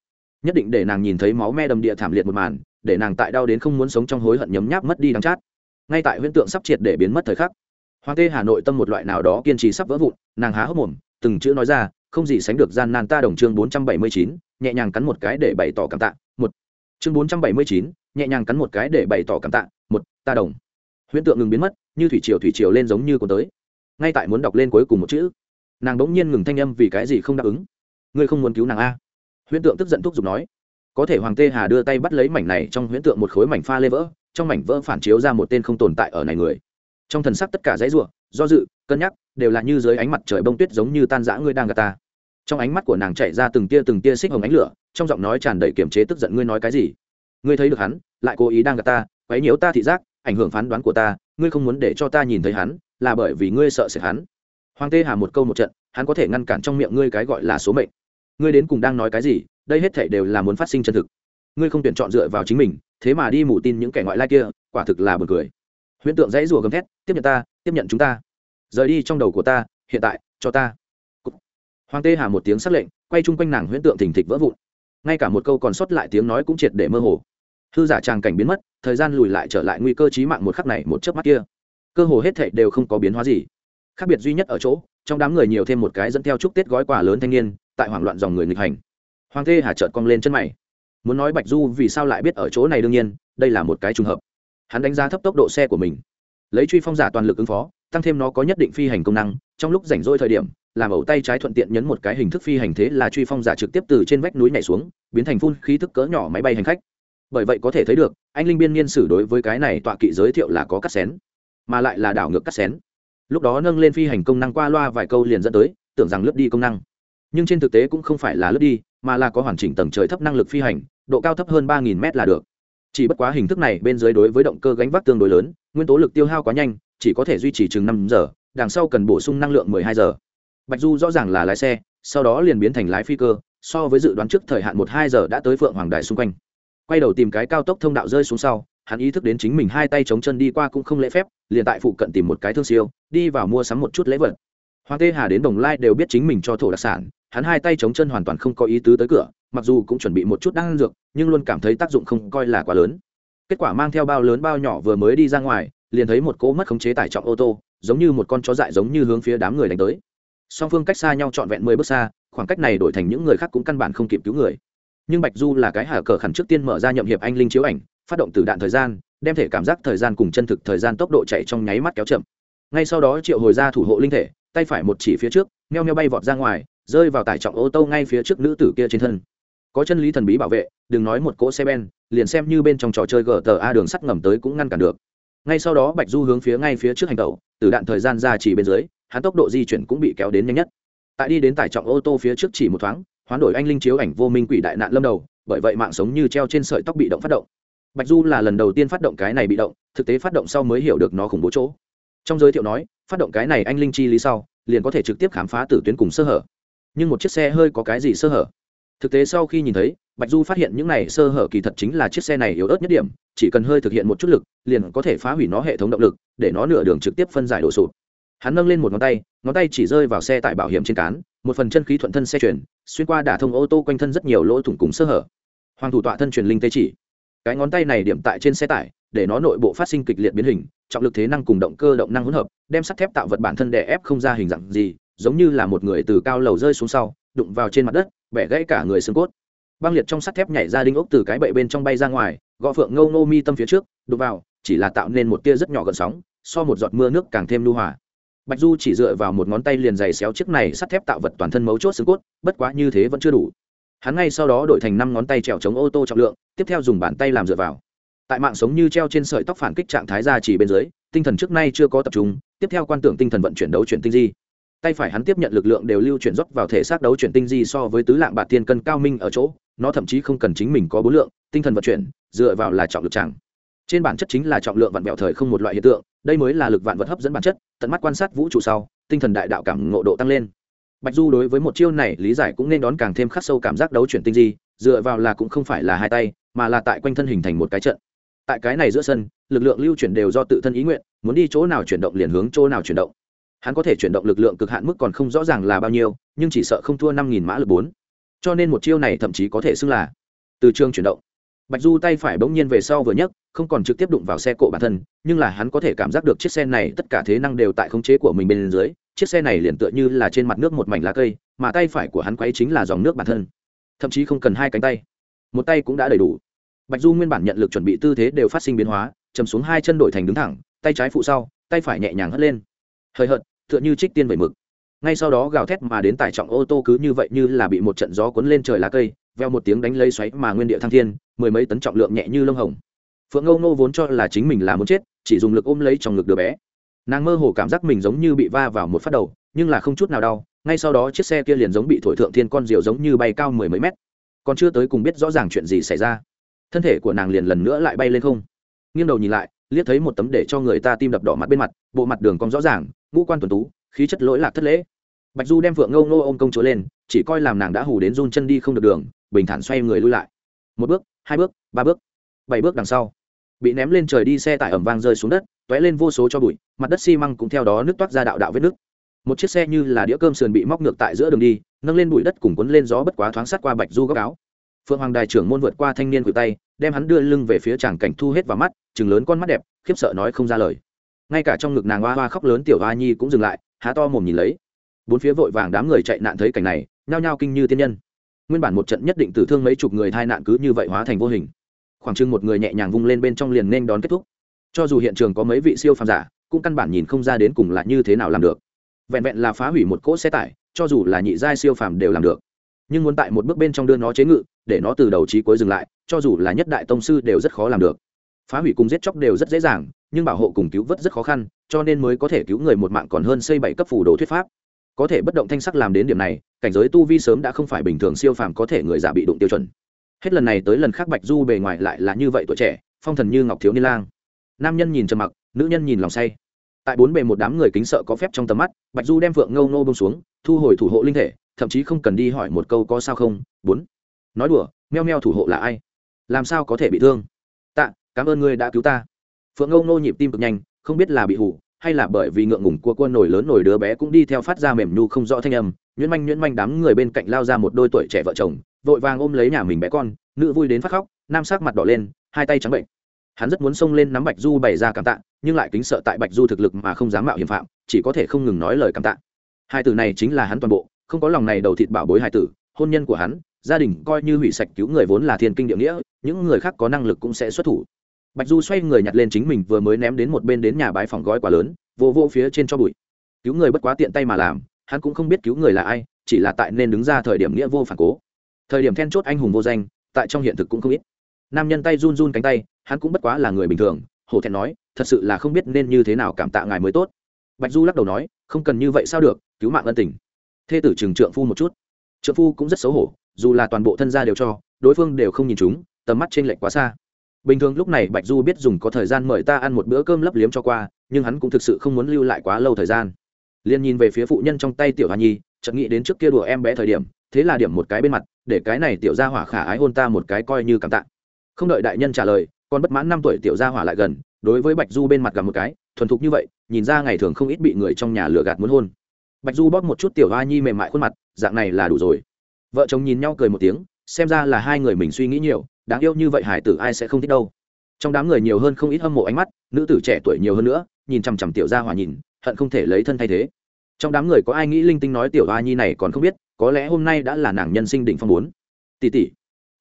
Nhất định để nàng nhìn thấy máu me đầm địa thảm liệt một màn, để nàng tại đau đến không muốn sống trong hối hận nhấm nháp mất đi đắng chát. Ngay tại huyễn tượng sắp triệt để biến mất thời khắc, hoàng tê hà nội tâm một loại nào đó kiên trì sắp vỡ vụn, nàng há hốc mồm, từng chữ nói ra, không gì sánh được gian nan ta đồng chương bốn trăm bảy mươi chín, nhẹ nhàng cắn một cái để bày tỏ cảm tạ, một. Chương bốn trăm bảy mươi chín, nhẹ nhàng cắn một cái để bày tỏ cảm tạ, một, ta đồng. Huyễn tượng ngừng biến mất như thủy triều thủy triều lên giống như còn tới. Ngay tại muốn đọc lên cuối cùng một chữ, nàng đống nhiên ngừng thanh âm vì cái gì không đáp ứng. Ngươi không muốn cứu nàng a? Huyễn tượng tức giận thúc giục nói. Có thể hoàng tê hà đưa tay bắt lấy mảnh này trong huyễn tượng một khối mảnh pha lê vỡ, trong mảnh vỡ phản chiếu ra một tên không tồn tại ở này người. Trong thần sắc tất cả dãy ruộng do dự, cân nhắc, đều là như dưới ánh mặt trời bông tuyết giống như tan rã ngươi đang gà ta. Trong ánh mắt của nàng chạy ra từng tia từng tia xích hồng ánh lửa, trong giọng nói tràn đầy kiềm chế tức giận ngươi nói cái gì? Ngươi thấy được hắn, lại cố ý đang gạt ta, quấy nhiễu ta thị giác, ảnh hưởng phán đoán của ta ngươi không muốn để cho ta nhìn thấy hắn, là bởi vì ngươi sợ sệt hắn. Hoàng tê hà một câu một trận, hắn có thể ngăn cản trong miệng ngươi cái gọi là số mệnh. Ngươi đến cùng đang nói cái gì? Đây hết thể đều là muốn phát sinh chân thực. Ngươi không tuyển chọn dựa vào chính mình, thế mà đi mù tin những kẻ ngoại lai kia, quả thực là buồn cười. Huyễn tượng dãy rùa gầm thét, tiếp nhận ta, tiếp nhận chúng ta. Rời đi trong đầu của ta, hiện tại, cho ta. Hoàng tê hà một tiếng s lệnh, quay chung quanh nàng huyễn tượng thình thịch vỡ vụn. Ngay cả một câu còn sót lại tiếng nói cũng triệt để mơ hồ hư giả tràng cảnh biến mất, thời gian lùi lại trở lại nguy cơ trí mạng một khắc này một chớp mắt kia. Cơ hồ hết thệ đều không có biến hóa gì. Khác biệt duy nhất ở chỗ, trong đám người nhiều thêm một cái dẫn theo chúc tết gói quà lớn thanh niên, tại hoảng loạn dòng người nghịch hành. Hoàng thê hà trợt cong lên chân mày. Muốn nói bạch du vì sao lại biết ở chỗ này đương nhiên, đây là một cái trùng hợp. Hắn đánh giá thấp tốc độ xe của mình. Lấy truy phong giả toàn lực ứng phó, tăng thêm nó có nhất định phi hành công năng, trong lúc rảnh rỗi thời điểm, làm ẩu tay trái thuận tiện nhấn một cái hình thức phi hành thế là truy phong giả trực tiếp từ trên vách núi nhảy xuống, biến thành phun khí thức cỡ nhỏ máy bay hành khách bởi vậy có thể thấy được, anh linh biên niên sử đối với cái này tọa kỵ giới thiệu là có cắt xén, mà lại là đảo ngược cắt xén. Lúc đó nâng lên phi hành công năng qua loa vài câu liền dẫn tới, tưởng rằng lướt đi công năng. Nhưng trên thực tế cũng không phải là lướt đi, mà là có hoàn chỉnh tầng trời thấp năng lực phi hành, độ cao thấp hơn ba nghìn m là được. Chỉ bất quá hình thức này bên dưới đối với động cơ gánh vác tương đối lớn, nguyên tố lực tiêu hao quá nhanh, chỉ có thể duy trì chừng năm giờ, đằng sau cần bổ sung năng lượng mười hai giờ. Bạch du rõ ràng là lái xe, sau đó liền biến thành lái phi cơ, so với dự đoán trước thời hạn một hai giờ đã tới phượng hoàng đài xung quanh quay đầu tìm cái cao tốc thông đạo rơi xuống sau, hắn ý thức đến chính mình hai tay chống chân đi qua cũng không lễ phép, liền tại phụ cận tìm một cái thương siêu, đi vào mua sắm một chút lễ vật. Hoàng tê hà đến đồng lai đều biết chính mình cho thổ đặc sản, hắn hai tay chống chân hoàn toàn không có ý tứ tới cửa, mặc dù cũng chuẩn bị một chút đan dược, nhưng luôn cảm thấy tác dụng không coi là quá lớn. Kết quả mang theo bao lớn bao nhỏ vừa mới đi ra ngoài, liền thấy một cỗ mất khống chế tải trọng ô tô, giống như một con chó dại giống như hướng phía đám người đánh tới. Song phương cách xa nhau trọn vẹn mười bước xa, khoảng cách này đổi thành những người khác cũng căn bản không kịp cứu người nhưng bạch du là cái hà cờ khẩn trước tiên mở ra nhậm hiệp anh linh chiếu ảnh, phát động từ đạn thời gian, đem thể cảm giác thời gian cùng chân thực thời gian tốc độ chạy trong nháy mắt kéo chậm. Ngay sau đó triệu hồi ra thủ hộ linh thể, tay phải một chỉ phía trước meo meo bay vọt ra ngoài, rơi vào tải trọng ô tô ngay phía trước nữ tử kia trên thân. Có chân lý thần bí bảo vệ, đừng nói một cỗ xe ben, liền xem như bên trong trò chơi gta đường sắt ngầm tới cũng ngăn cản được. Ngay sau đó bạch du hướng phía ngay phía trước hành tàu từ đạn thời gian ra chỉ bên dưới, hắn tốc độ di chuyển cũng bị kéo đến nhanh nhất. Tại đi đến tải trọng ô tô phía trước chỉ một thoáng hoán đổi anh linh chiếu ảnh vô minh quỷ đại nạn lâm đầu, bởi vậy mạng sống như treo trên sợi tóc bị động phát động. Bạch du là lần đầu tiên phát động cái này bị động, thực tế phát động sau mới hiểu được nó khủng bố chỗ. Trong giới thiệu nói, phát động cái này anh linh chi lý sau, liền có thể trực tiếp khám phá tử tuyến cùng sơ hở. Nhưng một chiếc xe hơi có cái gì sơ hở? Thực tế sau khi nhìn thấy, bạch du phát hiện những này sơ hở kỳ thật chính là chiếc xe này yếu ớt nhất điểm, chỉ cần hơi thực hiện một chút lực, liền có thể phá hủy nó hệ thống động lực, để nó nửa đường trực tiếp phân giải đổ sụp hắn nâng lên một ngón tay ngón tay chỉ rơi vào xe tại bảo hiểm trên cán, một phần chân khí thuận thân xe chuyển, xuyên qua đả thông ô tô quanh thân rất nhiều lỗ thủng cùng sơ hở. Hoàng thủ tọa thân truyền linh tê chỉ. Cái ngón tay này điểm tại trên xe tải, để nó nội bộ phát sinh kịch liệt biến hình, trọng lực thế năng cùng động cơ động năng hỗn hợp, đem sắt thép tạo vật bản thân đè ép không ra hình dạng gì, giống như là một người từ cao lầu rơi xuống sau, đụng vào trên mặt đất, bẻ gãy cả người xương cốt. Băng liệt trong sắt thép nhảy ra đinh ốc từ cái bậy bên trong bay ra ngoài, gõ phượng ngâu nô mi tâm phía trước, đụng vào, chỉ là tạo nên một tia rất nhỏ gợn sóng, so một giọt mưa nước càng thêm lưu hòa bạch du chỉ dựa vào một ngón tay liền giày xéo chiếc này sắt thép tạo vật toàn thân mấu chốt xương cốt, bất quá như thế vẫn chưa đủ. Hắn ngay sau đó đổi thành năm ngón tay trèo chống ô tô trọng lượng, tiếp theo dùng bàn tay làm dựa vào. Tại mạng sống như treo trên sợi tóc phản kích trạng thái ra chỉ bên dưới, tinh thần trước nay chưa có tập trung, tiếp theo quan tưởng tinh thần vận chuyển đấu chuyển tinh di. Tay phải hắn tiếp nhận lực lượng đều lưu chuyển dốc vào thể xác đấu chuyển tinh di so với tứ lạng bạc tiên cân cao minh ở chỗ, nó thậm chí không cần chính mình có bốn lượng, tinh thần vận chuyển, dựa vào là trọng lực chẳng trên bản chất chính là trọng lượng vạn bẹo thời không một loại hiện tượng đây mới là lực vạn vật hấp dẫn bản chất, tận mắt quan sát vũ trụ sau, tinh thần đại đạo cảm ngộ độ tăng lên. Bạch du đối với một chiêu này lý giải cũng nên đón càng thêm khắc sâu cảm giác đấu chuyển tinh di, dựa vào là cũng không phải là hai tay, mà là tại quanh thân hình thành một cái trận. Tại cái này giữa sân, lực lượng lưu chuyển đều do tự thân ý nguyện, muốn đi chỗ nào chuyển động liền hướng chỗ nào chuyển động. Hắn có thể chuyển động lực lượng cực hạn mức còn không rõ ràng là bao nhiêu, nhưng chỉ sợ không thua năm nghìn mã lực bốn. Cho nên một chiêu này thậm chí có thể xưng là từ trường chuyển động. Bạch du tay phải bỗng nhiên về sau vừa nhấc không còn trực tiếp đụng vào xe cộ bản thân, nhưng là hắn có thể cảm giác được chiếc xe này tất cả thế năng đều tại khống chế của mình bên dưới, chiếc xe này liền tựa như là trên mặt nước một mảnh lá cây, mà tay phải của hắn quay chính là dòng nước bản thân. Thậm chí không cần hai cánh tay. Một tay cũng đã đầy đủ. Bạch du nguyên bản nhận lực chuẩn bị tư thế đều phát sinh biến hóa, chầm xuống hai chân đổi thành đứng thẳng, tay trái phụ sau, tay phải nhẹ nhàng hất lên. Hơi hợt, tựa như trích tiên vẩy mực. Ngay sau đó gào thét mà đến tải trọng ô tô cứ như vậy như là bị một trận gió cuốn lên trời lá cây, veo một tiếng đánh lây xoáy mà nguyên địa thăng thiên, mười mấy tấn trọng lượng nhẹ như lông hồng phượng ngâu nô vốn cho là chính mình là muốn chết, chỉ dùng lực ôm lấy trong ngực đứa bé. Nàng mơ hồ cảm giác mình giống như bị va vào một phát đầu, nhưng là không chút nào đau, ngay sau đó chiếc xe kia liền giống bị thổi thượng thiên con diều giống như bay cao mười mấy mét. Còn chưa tới cùng biết rõ ràng chuyện gì xảy ra, thân thể của nàng liền lần nữa lại bay lên không. Nghiêng đầu nhìn lại, liếc thấy một tấm để cho người ta tim đập đỏ mặt bên mặt, bộ mặt đường cong rõ ràng, ngũ quan tuần tú, khí chất lỗi lạc thất lễ. Bạch du đem phượng ngâu nô ôm công chúa lên, chỉ coi làm nàng đã hù đến run chân đi không được đường, bình thản xoay người lui lại. Một bước, hai bước, ba bước bảy bước đằng sau. Bị ném lên trời đi xe tải ẩm vang rơi xuống đất t ó é lên vô số cho bụi, mặt đất xi măng cũng theo đó nước toát ra đạo đạo vết nước một chiếc xe như là đĩa cơm sườn bị móc ngược tại giữa đường đi, nâng lên bụi đất cùng quấn lên gió bất quá thoáng sát qua bạch du góc áo. Phượng hoàng đài trưởng môn vượt qua thanh niên cử tay, đem hắn đưa lưng về phía chàng cảnh thu hết vào mắt chừng lớn con mắt đẹp, khiếp sợ nói không ra lời. Ngay cả trong ngực nàng hoa hoa khóc lớn tiểu hoa nhi cũng dừng lại, há to mồm nhìn lấy. Bốn phía vội vàng đám người chạy nạn thấy cảnh này, nhao nhao kinh như tiên nhân. Nguyên bản một trận nhất định tử thương mấy chục người tai nạn cứ như vậy hóa thành vô hình khoảng chừng một người nhẹ nhàng vung lên bên trong liền nên đón kết thúc. Cho dù hiện trường có mấy vị siêu phàm giả, cũng căn bản nhìn không ra đến cùng là như thế nào làm được. Vẹn vẹn là phá hủy một cỗ xe tải, cho dù là nhị giai siêu phàm đều làm được. Nhưng muốn tại một bước bên trong đưa nó chế ngự, để nó từ đầu trí cuối dừng lại, cho dù là nhất đại tông sư đều rất khó làm được. Phá hủy cùng giết chóc đều rất dễ dàng, nhưng bảo hộ cùng cứu vớt rất khó khăn, cho nên mới có thể cứu người một mạng còn hơn xây bảy cấp phủ đồ thuyết pháp. Có thể bất động thanh sắc làm đến điểm này, cảnh giới tu vi sớm đã không phải bình thường siêu phàm có thể người giả bị đụng tiêu chuẩn hết lần này tới lần khác bạch du bề ngoài lại là như vậy tuổi trẻ, phong thần như ngọc thiếu niên lang. Nam nhân nhìn trầm mặc, nữ nhân nhìn lòng say. Tại bốn bề một đám người kính sợ có phép trong tầm mắt, bạch du đem phượng ngâu nô bông xuống, thu hồi thủ hộ linh thể, thậm chí không cần đi hỏi một câu có sao không. Bốn. Nói đùa, meo meo thủ hộ là ai? Làm sao có thể bị thương? Tạ, cảm ơn ngươi đã cứu ta. Phượng ngâu nô nhịp tim cực nhanh, không biết là bị hủ, hay là bởi vì ngượng ngùng của quân nổi lớn nổi đứa bé cũng đi theo phát ra mềm nhu không rõ thanh âm, nhuyễn manh nhuyễn manh đám người bên cạnh lao ra một đôi tuổi trẻ vợ chồng vội vàng ôm lấy nhà mình bé con, nữ vui đến phát khóc, nam sắc mặt đỏ lên, hai tay trắng bệnh. Hắn rất muốn xông lên nắm bạch du bày ra cảm tạ, nhưng lại kính sợ tại bạch du thực lực mà không dám mạo hiểm phạm, chỉ có thể không ngừng nói lời cảm tạ. Hai từ này chính là hắn toàn bộ, không có lòng này đầu thịt bảo bối hai tử, hôn nhân của hắn, gia đình coi như hủy sạch cứu người vốn là thiên kinh địa nghĩa, những người khác có năng lực cũng sẽ xuất thủ. Bạch du xoay người nhặt lên chính mình vừa mới ném đến một bên đến nhà bái phòng gói quá lớn, vô vô phía trên cho bụi. Cứu người bất quá tiện tay mà làm, hắn cũng không biết cứu người là ai, chỉ là tại nên đứng ra thời điểm nghĩa vô phản cố thời điểm then chốt anh hùng vô danh, tại trong hiện thực cũng không ít. Nam nhân tay run run cánh tay, hắn cũng bất quá là người bình thường, hổ thẹn nói, thật sự là không biết nên như thế nào cảm tạ ngài mới tốt. Bạch du lắc đầu nói, không cần như vậy sao được, cứu mạng ân tình. Thê tử trừng trượng phu một chút. Trượng phu cũng rất xấu hổ, dù là toàn bộ thân gia đều cho, đối phương đều không nhìn chúng, tầm mắt trên lệch quá xa. Bình thường lúc này bạch du biết dùng có thời gian mời ta ăn một bữa cơm lấp liếm cho qua, nhưng hắn cũng thực sự không muốn lưu lại quá lâu thời gian. Liền nhìn về phía phụ nhân trong tay tiểu hà nhi, chợt nghĩ đến trước kia đùa em bé thời điểm thế là điểm một cái bên mặt, để cái này tiểu gia hỏa khả ái hôn ta một cái coi như cảm tạ. Không đợi đại nhân trả lời, còn bất mãn năm tuổi tiểu gia hỏa lại gần, đối với bạch du bên mặt gặp một cái, thuần thục như vậy, nhìn ra ngày thường không ít bị người trong nhà lừa gạt muốn hôn. Bạch du bóp một chút tiểu hoa nhi mềm mại khuôn mặt, dạng này là đủ rồi. Vợ chồng nhìn nhau cười một tiếng, xem ra là hai người mình suy nghĩ nhiều, đáng yêu như vậy hải tử ai sẽ không thích đâu. Trong đám người nhiều hơn không ít hâm mộ ánh mắt, nữ tử trẻ tuổi nhiều hơn nữa, nhìn chằm chằm tiểu gia hỏa nhìn, hận không thể lấy thân thay thế trong đám người có ai nghĩ linh tinh nói tiểu hoa nhi này còn không biết, có lẽ hôm nay đã là nàng nhân sinh đỉnh phong bốn. Tỷ tỷ,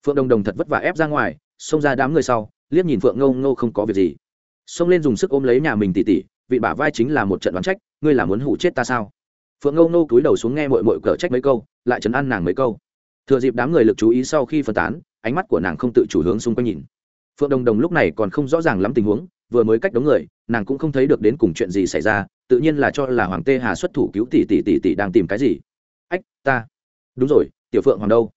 phượng đồng đồng thật vất vả ép ra ngoài, xông ra đám người sau, liếc nhìn phượng ngâu ngô không có việc gì. Xông lên dùng sức ôm lấy nhà mình tỷ tỷ, vị bả vai chính là một trận đoán trách, ngươi là muốn hủ chết ta sao? Phượng ngâu ngô cúi đầu xuống nghe mội mội cờ trách mấy câu, lại chấn an nàng mấy câu. Thừa dịp đám người lực chú ý sau khi phân tán, ánh mắt của nàng không tự chủ hướng xung quanh nhìn. Phượng đồng đồng lúc này còn không rõ ràng lắm tình huống, vừa mới cách đống người, nàng cũng không thấy được đến cùng chuyện gì xảy ra tự nhiên là cho là hoàng tê hà xuất thủ cứu tỷ tỷ tỷ tỷ đang tìm cái gì. Ách ta. Đúng rồi tiểu phượng hoàng đâu?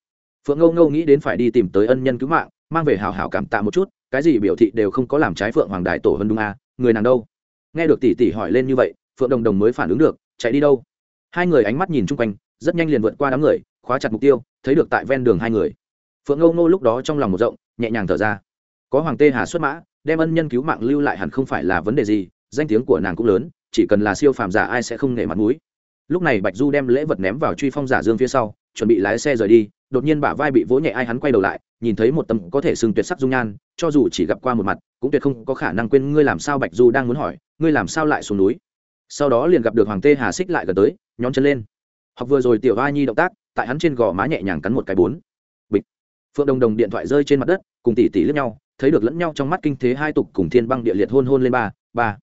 Phượng ngâu ngâu nghĩ đến phải đi tìm tới ân nhân cứu mạng mang về hào hào cảm tạ một chút cái gì biểu thị đều không có làm trái phượng hoàng đại tổ hơn đúng à, người nàng đâu? Nghe được tỷ tỷ hỏi lên như vậy phượng đồng đồng mới phản ứng được chạy đi đâu? Hai người ánh mắt nhìn chung quanh rất nhanh liền vượt qua đám người khóa chặt mục tiêu thấy được tại ven đường hai người. Phượng ngâu ngô lúc đó trong lòng một rộng nhẹ nhàng thở ra. Có hoàng tê hà xuất mã đem ân nhân cứu mạng lưu lại hẳn không phải là vấn đề gì danh tiếng của nàng cũng lớn chỉ cần là siêu phàm giả ai sẽ không nể mặt mũi. Lúc này bạch du đem lễ vật ném vào truy phong giả dương phía sau, chuẩn bị lái xe rời đi, đột nhiên bả vai bị vỗ nhẹ ai hắn quay đầu lại, nhìn thấy một tấm có thể sừng tuyệt sắc dung nhan, cho dù chỉ gặp qua một mặt, cũng tuyệt không có khả năng quên ngươi làm sao bạch du đang muốn hỏi, ngươi làm sao lại xuống núi. Sau đó liền gặp được hoàng tê hà xích lại gần tới, nhón chân lên. Học vừa rồi tiểu hoa nhi động tác, tại hắn trên gò má nhẹ nhàng cắn một cái bốn. Bịch. Phượng đồng đồng điện thoại rơi trên mặt đất, cùng tỷ tỷ lướt nhau, thấy được lẫn nhau trong mắt kinh thế hai tục cùng thiên băng địa liệt hôn hôn lên ba ba.